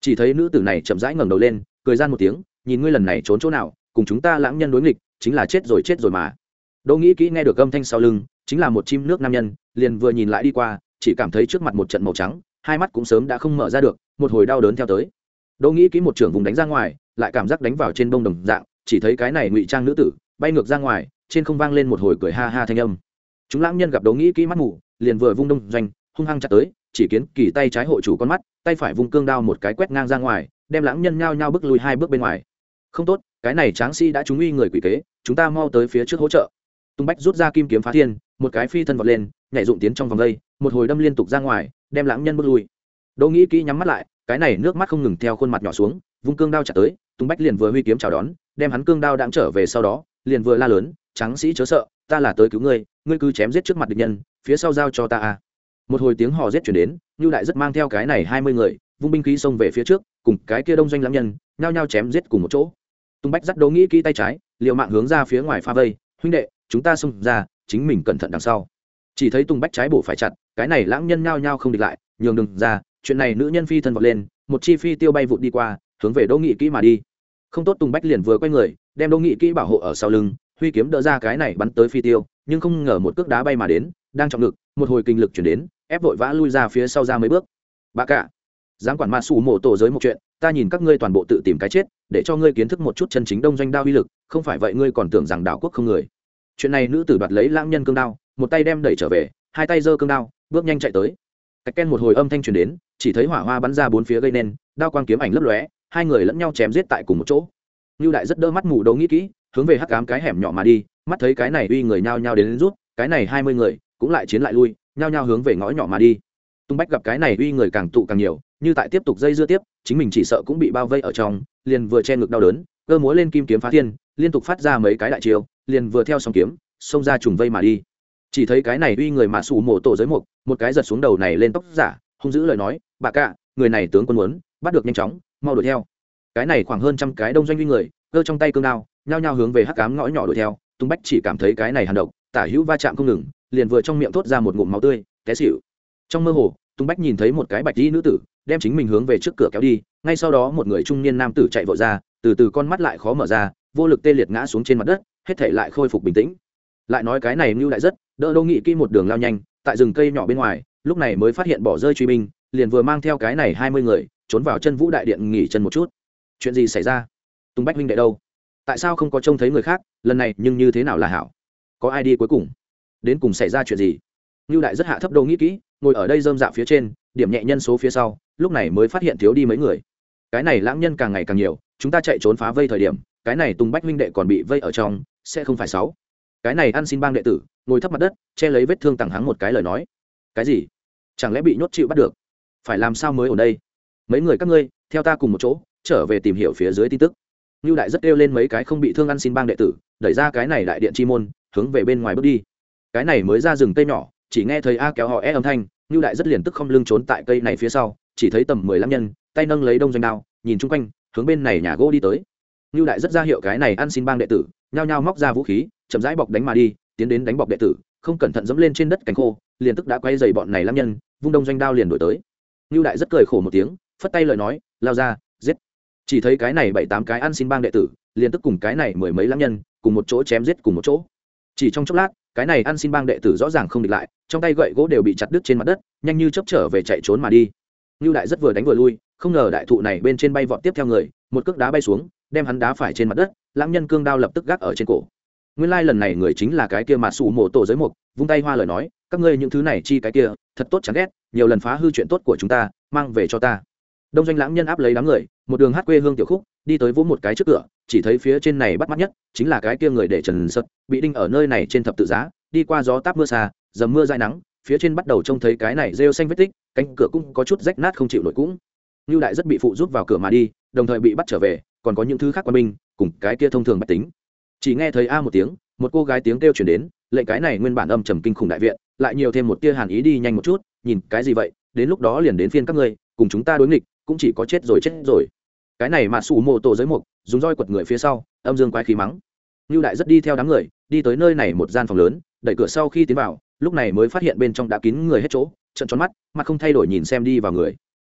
Chỉ thấy nữ tử này chậm rãi ngẩng đầu lên, cười gian một tiếng, nhìn ngươi lần này trốn chỗ nào, cùng chúng ta lãng nhân đối nghịch, chính là chết rồi chết rồi mà đỗ nghĩ kỹ nghe được âm thanh sau lưng, chính là một chim nước nam nhân, liền vừa nhìn lại đi qua, chỉ cảm thấy trước mặt một trận màu trắng, hai mắt cũng sớm đã không mở ra được, một hồi đau đớn theo tới. Đỗ nghĩ kỹ một trưởng vùng đánh ra ngoài, lại cảm giác đánh vào trên bông đồng dạng, chỉ thấy cái này ngụy trang nữ tử, bay ngược ra ngoài, trên không vang lên một hồi cười ha ha thanh âm. Chúng lãng nhân gặp Đỗ nghĩ kỹ mắt mù, liền vừa vung đông doanh, hung hăng chặt tới, chỉ kiến kỳ tay trái hộ chủ con mắt, tay phải vung cương đao một cái quét ngang ra ngoài, đem lãng nhân nhao nhao bước lùi hai bước bên ngoài. Không tốt, cái này tráng sĩ đã trúng uy người quỷ kế, chúng ta mau tới phía trước hỗ trợ tung bách rút ra kim kiếm phá thiên, một cái phi thân vọt lên, nhảy dụng tiến trong vòng đây, một hồi đâm liên tục ra ngoài, đem lãng nhân bước lui. Đỗ nghĩ kỹ nhắm mắt lại, cái này nước mắt không ngừng theo khuôn mặt nhỏ xuống, vung cương đao chặt tới, tung bách liền vừa huy kiếm chào đón, đem hắn cương đao đãng trở về sau đó, liền vừa la lớn, tráng sĩ chớ sợ, ta là tới cứu ngươi ngươi cứ chém giết trước mặt địch nhân, phía sau giao cho ta a một hồi tiếng hò giết chuyển đến như đại rất mang theo cái này hai mươi người, vung binh khí xông về phía trước, cùng cái kia đông doanh lãng nhân, nhao nhao chém giết cùng một chỗ. Tung bách dắt Đỗ nghĩ kỹ tay trái, liều mạng hướng ra phía ngoài pha vây, huynh đệ chúng ta xông ra, chính mình cẩn thận đằng sau. Chỉ thấy tung bách trái bổ phải chặt, cái này lãng nhân nhao nhao không địch lại, nhường đừng ra, chuyện này nữ nhân phi thân vọt lên, một chi phi tiêu bay vụt đi qua, hướng về đỗ nghị kỹ mà đi. Không tốt tùng bách liền vừa quay người, đem đỗ nghị kỹ bảo hộ ở sau lưng, huy kiếm đỡ ra cái này bắn tới phi tiêu, nhưng không ngờ một cước đá bay mà đến, đang trọng lực, một hồi kinh lực chuyển đến, ép vội vã lui ra phía sau ra mấy bước. Bà cả, dám quản ma sủ mổ tổ giới một chuyện, ta nhìn các ngươi toàn bộ tự tìm cái chết, để cho ngươi kiến thức một chút chân chính đông doanh đao uy lực, không phải vậy ngươi còn tưởng rằng đảo quốc không người chuyện này nữ tử đoạt lấy lãng nhân cương đao một tay đem đẩy trở về hai tay giơ cương đao bước nhanh chạy tới. Cách ken một hồi âm thanh truyền đến chỉ thấy hỏa hoa bắn ra bốn phía gây nên đao quang kiếm ảnh lấp lóe hai người lẫn nhau chém giết tại cùng một chỗ. Như đại rất đỡ mắt mù đấu nghĩ kỹ hướng về hắc cám cái hẻm nhỏ mà đi mắt thấy cái này uy người nhao nhao đến, đến rút cái này hai mươi người cũng lại chiến lại lui nhao nhao hướng về ngõ nhỏ mà đi. Tung bách gặp cái này uy người càng tụ càng nhiều như tại tiếp tục dây dưa tiếp chính mình chỉ sợ cũng bị bao vây ở trong liền vừa che ngực đau đớn cơ múa lên kim kiếm phá thiên, liên tục phát ra mấy cái đại chiều liền vừa theo sóng kiếm, xông ra trùng vây mà đi. Chỉ thấy cái này uy người mà sủ mổ tổ giới mục, một cái giật xuống đầu này lên tóc giả, hung giữ lời nói, bà cạ, người này tướng quân muốn, bắt được nhanh chóng, mau đuổi theo. Cái này khoảng hơn trăm cái đông doanh uy người, cơ trong tay cương đao, nhao nhao hướng về hắc cám ngõ nhỏ đuổi theo, tung bách chỉ cảm thấy cái này hàn độc, tả hữu va chạm không ngừng, liền vừa trong miệng thốt ra một ngụm máu tươi, té xỉu. Trong mơ hồ, tung bách nhìn thấy một cái bạch y nữ tử, đem chính mình hướng về trước cửa kéo đi, ngay sau đó một người trung niên nam tử chạy vội ra từ từ con mắt lại khó mở ra, vô lực tê liệt ngã xuống trên mặt đất, hết thể lại khôi phục bình tĩnh. Lại nói cái này mưu lại rất, đỡ đô nghị kỹ một đường lao nhanh, tại rừng cây nhỏ bên ngoài, lúc này mới phát hiện bỏ rơi truy binh, liền vừa mang theo cái này hai mươi người, trốn vào chân vũ đại điện nghỉ chân một chút. Chuyện gì xảy ra? Tùng bách huynh đệ đâu? Tại sao không có trông thấy người khác, lần này nhưng như thế nào là hảo? Có ai đi cuối cùng? Đến cùng xảy ra chuyện gì? Như đại rất hạ thấp đô nghĩ kỹ, ngồi ở đây dơm dạ phía trên, điểm nhẹ nhân số phía sau, lúc này mới phát hiện thiếu đi mấy người cái này lãng nhân càng ngày càng nhiều, chúng ta chạy trốn phá vây thời điểm, cái này tùng bách huynh đệ còn bị vây ở trong, sẽ không phải sáu. Cái này ăn xin bang đệ tử, ngồi thấp mặt đất, che lấy vết thương tặng hắng một cái lời nói. Cái gì? Chẳng lẽ bị nhốt chịu bắt được? Phải làm sao mới ở đây? Mấy người các ngươi, theo ta cùng một chỗ, trở về tìm hiểu phía dưới tin tức. Như đại rất kêu lên mấy cái không bị thương ăn xin bang đệ tử, đẩy ra cái này đại điện chi môn, hướng về bên ngoài bước đi. Cái này mới ra rừng cây nhỏ, chỉ nghe thấy a kéo họ é âm thanh Nưu đại rất liền tức không lưng trốn tại cây này phía sau, chỉ thấy tầm mười lăm nhân, tay nâng lấy đông doanh đao, nhìn chung quanh, hướng bên này nhà gỗ đi tới. Nưu đại rất ra hiệu cái này ăn xin bang đệ tử, nhao nhao móc ra vũ khí, chậm rãi bọc đánh mà đi, tiến đến đánh bọc đệ tử, không cẩn thận dẫm lên trên đất cánh khô, liền tức đã quay dày bọn này lam nhân, vung đông doanh đao liền đổi tới. Nưu đại rất cười khổ một tiếng, phất tay lời nói, lao ra, giết. Chỉ thấy cái này bảy tám cái ăn xin bang đệ tử, liền tức cùng cái này mười mấy lam nhân, cùng một chỗ chém giết cùng một chỗ. Chỉ trong chốc lát cái này ăn xin bang đệ tử rõ ràng không địch lại, trong tay gậy gỗ đều bị chặt đứt trên mặt đất, nhanh như chấp trở về chạy trốn mà đi. Ngưu đại rất vừa đánh vừa lui, không ngờ đại thụ này bên trên bay vọt tiếp theo người, một cước đá bay xuống, đem hắn đá phải trên mặt đất, lãng nhân cương đao lập tức gác ở trên cổ. Nguyên lai lần này người chính là cái kia mà sủ mổ tổ giới mục, vung tay hoa lời nói, các ngươi những thứ này chi cái kia, thật tốt chán ghét, nhiều lần phá hư chuyện tốt của chúng ta, mang về cho ta. Đông doanh lãng nhân áp lấy đám người một đường hát quê hương tiểu khúc, đi tới vỗ một cái trước cửa, chỉ thấy phía trên này bắt mắt nhất chính là cái kia người để trần sật, bị đinh ở nơi này trên thập tự giá, đi qua gió táp mưa xa, dầm mưa dai nắng, phía trên bắt đầu trông thấy cái này rêu xanh vết tích, cánh cửa cũng có chút rách nát không chịu nổi cũng. Như đại rất bị phụ rút vào cửa mà đi, đồng thời bị bắt trở về, còn có những thứ khác quân binh, cùng cái kia thông thường bách tính. Chỉ nghe thấy a một tiếng, một cô gái tiếng kêu chuyển đến, lệnh cái này nguyên bản âm trầm kinh khủng đại viện, lại nhiều thêm một tia hàn ý đi nhanh một chút, nhìn, cái gì vậy? Đến lúc đó liền đến phiên các ngươi, cùng chúng ta đối nghịch, cũng chỉ có chết rồi chết rồi cái này mà sủ mộ tổ giới mục, dùng roi quật người phía sau, âm dương quái khí mắng. Lưu đại rất đi theo đám người, đi tới nơi này một gian phòng lớn, đẩy cửa sau khi tiến vào, lúc này mới phát hiện bên trong đã kín người hết chỗ trận tròn mắt, mặt không thay đổi nhìn xem đi vào người.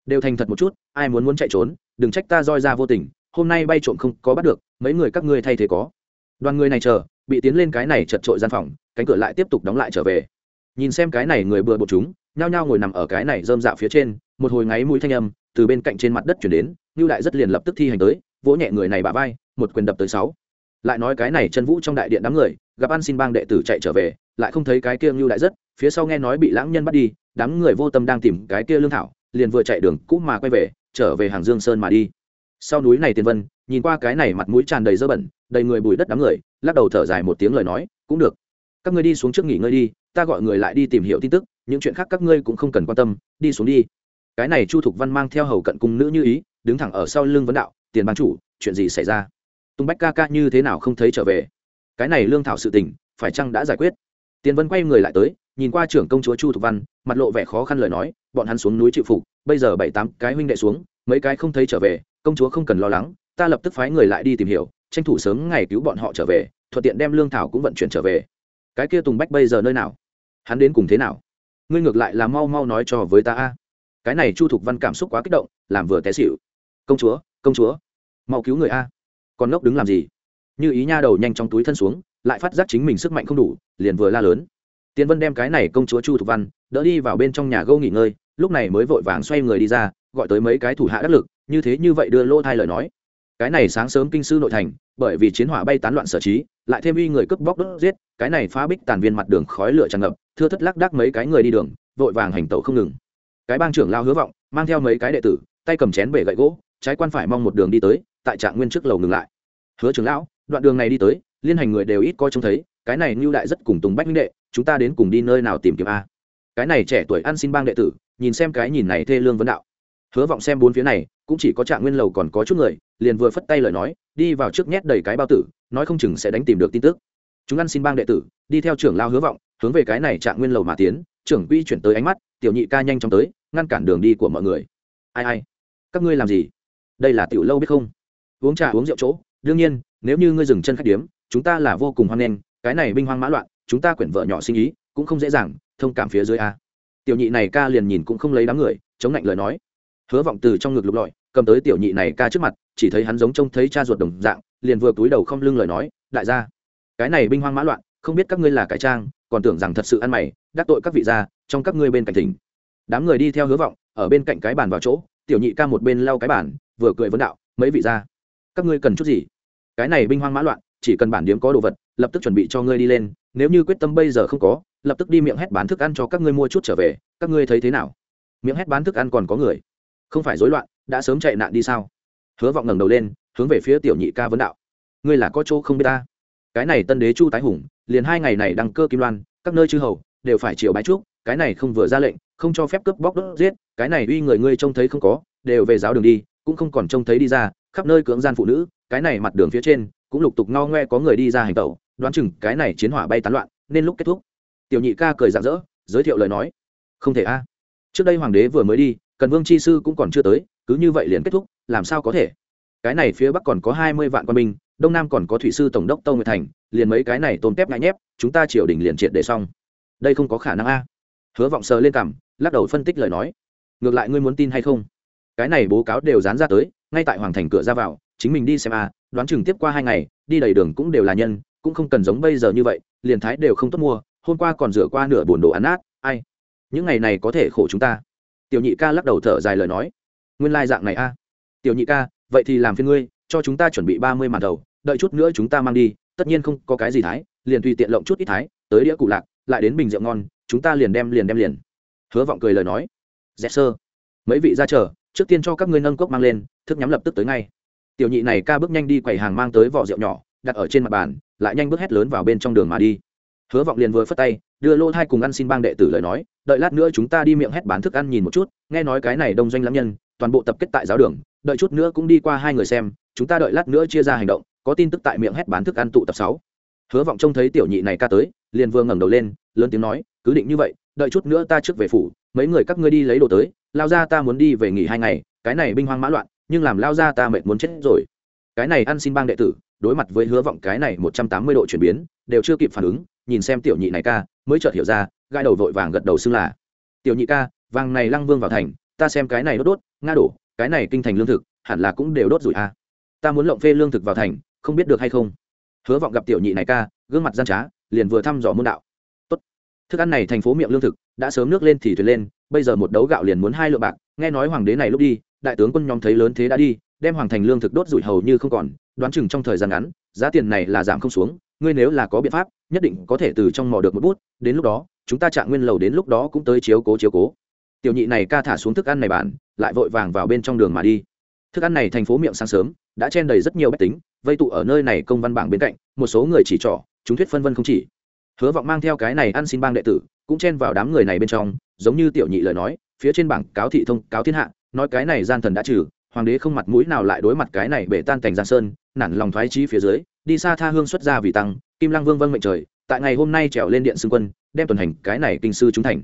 Đều thành thật một chút, ai muốn muốn chạy trốn, đừng trách ta roi ra vô tình, hôm nay bay trộm không có bắt được, mấy người các ngươi thay thế có. Đoàn người này chờ, bị tiến lên cái này chật trội gian phòng, cánh cửa lại tiếp tục đóng lại trở về. Nhìn xem cái này người bừa bột chúng, nhao nhao ngồi nằm ở cái này rơm dạo phía trên, một hồi ngáy mũi thanh âm từ bên cạnh trên mặt đất chuyển đến Nưu đại rất liền lập tức thi hành tới, vỗ nhẹ người này bả vai, một quyền đập tới sáu. Lại nói cái này chân vũ trong đại điện đám người, gặp ăn xin bang đệ tử chạy trở về, lại không thấy cái kia Nưu đại rất, phía sau nghe nói bị lãng nhân bắt đi, đám người vô tâm đang tìm cái kia lương thảo, liền vừa chạy đường cũ mà quay về, trở về hàng dương sơn mà đi. Sau núi này tiền vân, nhìn qua cái này mặt mũi tràn đầy dơ bẩn, đầy người bùi đất đám người, lắc đầu thở dài một tiếng lời nói, cũng được. Các ngươi đi xuống trước nghỉ ngơi đi, ta gọi người lại đi tìm hiểu tin tức, những chuyện khác các ngươi cũng không cần quan tâm, đi xuống đi cái này chu thục văn mang theo hầu cận cung nữ như ý, đứng thẳng ở sau lưng vấn đạo, tiền ban chủ, chuyện gì xảy ra? Tung bách ca ca như thế nào không thấy trở về? Cái này lương thảo sự tình, phải chăng đã giải quyết? Tiền vân quay người lại tới, nhìn qua trưởng công chúa chu thục văn, mặt lộ vẻ khó khăn lời nói, bọn hắn xuống núi chịu phục, bây giờ bảy tám cái huynh đệ xuống, mấy cái không thấy trở về, công chúa không cần lo lắng, ta lập tức phái người lại đi tìm hiểu, tranh thủ sớm ngày cứu bọn họ trở về, thuận tiện đem lương thảo cũng vận chuyển trở về. Cái kia tùng bách bây giờ nơi nào? Hắn đến cùng thế nào? Ngươi ngược lại là mau mau nói cho với ta a cái này chu thục văn cảm xúc quá kích động, làm vừa té xịu công chúa công chúa, mau cứu người a. Còn ngốc đứng làm gì? Như ý nha đầu nhanh trong túi thân xuống, lại phát giác chính mình sức mạnh không đủ, liền vừa la lớn. Tiến vân đem cái này công chúa chu thục văn đỡ đi vào bên trong nhà gâu nghỉ ngơi, lúc này mới vội vàng xoay người đi ra, gọi tới mấy cái thủ hạ đắc lực, như thế như vậy đưa lô thai lời nói. Cái này sáng sớm kinh sư nội thành, bởi vì chiến hỏa bay tán loạn sở trí, lại thêm uy người cướp bóc đốt giết, cái này phá bích tàn viên mặt đường khói lửa tràn ngập, thưa thất lác đác mấy cái người đi đường, vội vàng hành tẩu không ngừng cái bang trưởng lao hứa vọng, mang theo mấy cái đệ tử, tay cầm chén bể gậy gỗ, trái quan phải mong một đường đi tới, tại trạng nguyên trước lầu ngừng lại. Hứa trưởng lão, đoạn đường này đi tới, liên hành người đều ít coi trông thấy, cái này lưu đại rất cùng tùng bách minh đệ, chúng ta đến cùng đi nơi nào tìm kiếm a? Cái này trẻ tuổi ăn xin bang đệ tử, nhìn xem cái nhìn này thê lương vấn đạo. Hứa vọng xem bốn phía này, cũng chỉ có trạng nguyên lầu còn có chút người, liền vừa phất tay lời nói, đi vào trước nhét đầy cái bao tử, nói không chừng sẽ đánh tìm được tin tức. Chúng ăn xin bang đệ tử, đi theo trưởng lao hứa vọng, hướng về cái này trạng nguyên lầu mà tiến, trưởng quy chuyển tới ánh mắt tiểu nhị ca nhanh chóng tới, ngăn cản đường đi của mọi người. Ai ai, các ngươi làm gì? Đây là tiểu lâu biết không? Uống trà, uống rượu chỗ. Đương nhiên, nếu như ngươi dừng chân khách điếm, chúng ta là vô cùng hoan nghênh. Cái này binh hoang mã loạn, chúng ta quyển vợ nhỏ sinh ý, cũng không dễ dàng, thông cảm phía dưới a. Tiểu nhị này ca liền nhìn cũng không lấy đám người, chống lạnh lời nói. Hứa vọng từ trong ngực lục lọi, cầm tới tiểu nhị này ca trước mặt, chỉ thấy hắn giống trông thấy cha ruột đồng dạng, liền vừa túi đầu không lưng lời nói, đại gia, cái này binh hoang mã loạn, không biết các ngươi là cái trang, còn tưởng rằng thật sự ăn mày đắc tội các vị gia trong các ngươi bên cạnh thỉnh. Đám người đi theo hứa vọng, ở bên cạnh cái bàn vào chỗ, tiểu nhị ca một bên lau cái bàn, vừa cười vấn đạo, mấy vị gia, các ngươi cần chút gì? Cái này binh hoang mã loạn, chỉ cần bản điếm có đồ vật, lập tức chuẩn bị cho ngươi đi lên, nếu như quyết tâm bây giờ không có, lập tức đi miệng hét bán thức ăn cho các ngươi mua chút trở về, các ngươi thấy thế nào? Miệng hét bán thức ăn còn có người, không phải rối loạn, đã sớm chạy nạn đi sao? Hứa vọng ngẩng đầu lên, hướng về phía tiểu nhị ca vấn đạo, ngươi là có chỗ không biết ta? Cái này tân đế chu tái hùng, liền hai ngày này đăng cơ kim loan, các nơi chư hầu đều phải chịu bái trúc, cái này không vừa ra lệnh, không cho phép cướp bóc đốt giết, cái này uy người ngươi trông thấy không có, đều về giáo đường đi, cũng không còn trông thấy đi ra, khắp nơi cưỡng gian phụ nữ, cái này mặt đường phía trên, cũng lục tục no ngoe có người đi ra hành tẩu, đoán chừng cái này chiến hỏa bay tán loạn, nên lúc kết thúc. Tiểu nhị ca cười rạng rỡ, giới thiệu lời nói. Không thể a. Trước đây hoàng đế vừa mới đi, cần vương chi sư cũng còn chưa tới, cứ như vậy liền kết thúc, làm sao có thể? Cái này phía bắc còn có hai mươi vạn quân binh, đông nam còn có thủy sư tổng đốc tâu nguyệt thành, liền mấy cái này tôm tép ngại nhép, chúng ta triều đình liền triệt để xong đây không có khả năng a. Hứa vọng sờ lên cằm, lắc đầu phân tích lời nói. Ngược lại ngươi muốn tin hay không? Cái này bố cáo đều dán ra tới, ngay tại hoàng thành cửa ra vào, chính mình đi xem a, đoán chừng tiếp qua hai ngày, đi đầy đường cũng đều là nhân, cũng không cần giống bây giờ như vậy, liền thái đều không tốt mua, hôm qua còn rửa qua nửa bồn đồ ăn nát, ai? Những ngày này có thể khổ chúng ta. Tiểu nhị ca lắc đầu thở dài lời nói. Nguyên lai dạng này a. Tiểu nhị ca, vậy thì làm phiên ngươi, cho chúng ta chuẩn bị ba mươi màn đầu, đợi chút nữa chúng ta mang đi, tất nhiên không có cái gì thái, liền tùy tiện lộng chút ít thái, tới đĩa cụ lạc lại đến bình rượu ngon, chúng ta liền đem liền đem liền. Hứa vọng cười lời nói. Dạ, Dẹp sơ mấy vị ra chờ, trước tiên cho các ngươi nâng cốc mang lên, thức nhắm lập tức tới ngay. Tiểu nhị này ca bước nhanh đi quầy hàng mang tới vỏ rượu nhỏ, đặt ở trên mặt bàn, lại nhanh bước hét lớn vào bên trong đường mà đi. Hứa vọng liền vừa phất tay, đưa lô thai cùng ăn xin bang đệ tử lời nói, đợi lát nữa chúng ta đi miệng hét bán thức ăn nhìn một chút, nghe nói cái này đông doanh lắm nhân, toàn bộ tập kết tại giáo đường, đợi chút nữa cũng đi qua hai người xem, chúng ta đợi lát nữa chia ra hành động, có tin tức tại miệng hét bán thức ăn tụ tập sáu. Hứa vọng trông thấy tiểu nhị này ca tới liền vừa ngẩng đầu lên, lớn tiếng nói, cứ định như vậy, đợi chút nữa ta trước về phủ, mấy người các ngươi đi lấy đồ tới, lao ra ta muốn đi về nghỉ hai ngày, cái này binh hoang mã loạn, nhưng làm lao ra ta mệt muốn chết rồi cái này ăn xin bang đệ tử, đối mặt với hứa vọng cái này một trăm tám mươi độ chuyển biến, đều chưa kịp phản ứng, nhìn xem tiểu nhị này ca, mới chợt hiểu ra gai đầu vội vàng gật đầu xưng là, tiểu nhị ca, vàng này lăng vương vào thành, ta xem cái này đốt đốt, nga đổ, cái này kinh thành lương thực, hẳn là cũng đều đốt rủi a à. ta muốn lộng phê lương thực vào thành, không biết được hay không hứa vọng gặp tiểu nhị này ca, gương mặt gian trá liền vừa thăm dò môn đạo. Tốt. thức ăn này thành phố miệng lương thực, đã sớm nước lên thì thuyền lên, bây giờ một đấu gạo liền muốn hai lượng bạc, nghe nói hoàng đế này lúc đi, đại tướng quân nhóm thấy lớn thế đã đi, đem hoàng thành lương thực đốt rủi hầu như không còn, đoán chừng trong thời gian ngắn, giá tiền này là giảm không xuống, ngươi nếu là có biện pháp, nhất định có thể từ trong mò được một bút, đến lúc đó, chúng ta trạng nguyên lầu đến lúc đó cũng tới chiếu cố chiếu cố. Tiểu nhị này ca thả xuống thức ăn này bản lại vội vàng vào bên trong đường mà đi. Thức ăn này thành phố miệng sáng sớm, đã chen đầy rất nhiều bách tính, vây tụ ở nơi này công văn bảng bên cạnh, một số người chỉ trỏ chúng thuyết phân vân không chỉ. Hứa vọng mang theo cái này ăn xin bang đệ tử, cũng chen vào đám người này bên trong, giống như tiểu nhị lời nói, phía trên bảng cáo thị thông, cáo thiên hạ, nói cái này gian thần đã trừ, hoàng đế không mặt mũi nào lại đối mặt cái này bể tan cảnh giang sơn, nản lòng thoái trí phía dưới, đi xa tha hương xuất gia vì tăng, kim lăng vương vâng mệnh trời, tại ngày hôm nay trèo lên điện xưng quân, đem tuần hành cái này kinh sư chúng thành.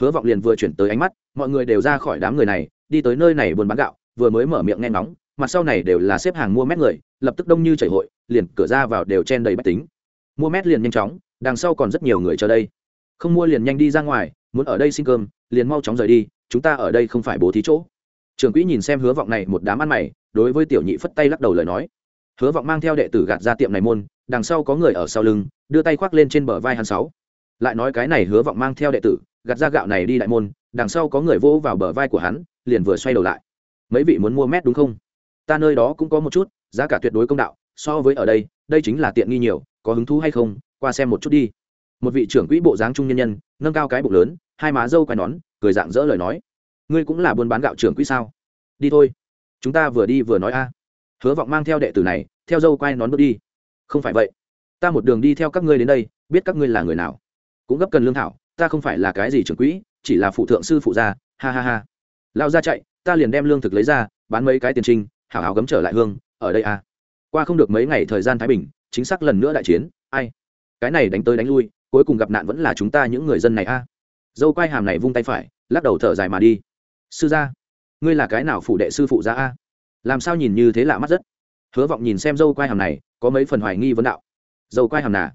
Hứa vọng liền vừa chuyển tới ánh mắt, mọi người đều ra khỏi đám người này, đi tới nơi này buôn bán gạo, vừa mới mở miệng nghe ngóng, mặt sau này đều là xếp hàng mua mét người, lập tức đông như chảy hội, liền cửa ra vào đều chen đầy bách tính mua mét liền nhanh chóng, đằng sau còn rất nhiều người chờ đây. Không mua liền nhanh đi ra ngoài, muốn ở đây xin cơm, liền mau chóng rời đi, chúng ta ở đây không phải bố thí chỗ. Trưởng quỹ nhìn xem hứa vọng này một đám ăn mày, đối với tiểu nhị phất tay lắc đầu lời nói. Hứa vọng mang theo đệ tử gạt ra tiệm này môn, đằng sau có người ở sau lưng, đưa tay khoác lên trên bờ vai hắn sáu. Lại nói cái này hứa vọng mang theo đệ tử, gạt ra gạo này đi đại môn, đằng sau có người vỗ vào bờ vai của hắn, liền vừa xoay đầu lại. Mấy vị muốn mua mét đúng không? Ta nơi đó cũng có một chút, giá cả tuyệt đối công đạo, so với ở đây đây chính là tiện nghi nhiều có hứng thú hay không, qua xem một chút đi. Một vị trưởng quỹ bộ dáng trung nhân nhân, nâng cao cái bụng lớn, hai má dâu quai nón, cười dạng dỡ lời nói. Ngươi cũng là buôn bán gạo trưởng quỹ sao? Đi thôi. Chúng ta vừa đi vừa nói a. Hứa vọng mang theo đệ tử này, theo dâu quai nón bước đi. Không phải vậy. Ta một đường đi theo các ngươi đến đây, biết các ngươi là người nào. Cũng gấp cần lương thảo, ta không phải là cái gì trưởng quỹ, chỉ là phụ thượng sư phụ gia, ha ha ha. Lao ra chạy, ta liền đem lương thực lấy ra, bán mấy cái tiền trinh, hảo hảo gấm trở lại hương, ở đây a. Qua không được mấy ngày thời gian thái bình chính xác lần nữa đại chiến, ai? Cái này đánh tới đánh lui, cuối cùng gặp nạn vẫn là chúng ta những người dân này a. Dâu quai hàm này vung tay phải, lắc đầu thở dài mà đi. Sư gia, ngươi là cái nào phụ đệ sư phụ gia a? Làm sao nhìn như thế lạ mắt rất? Hứa vọng nhìn xem dâu quai hàm này, có mấy phần hoài nghi vấn đạo. Dâu quai hàm nà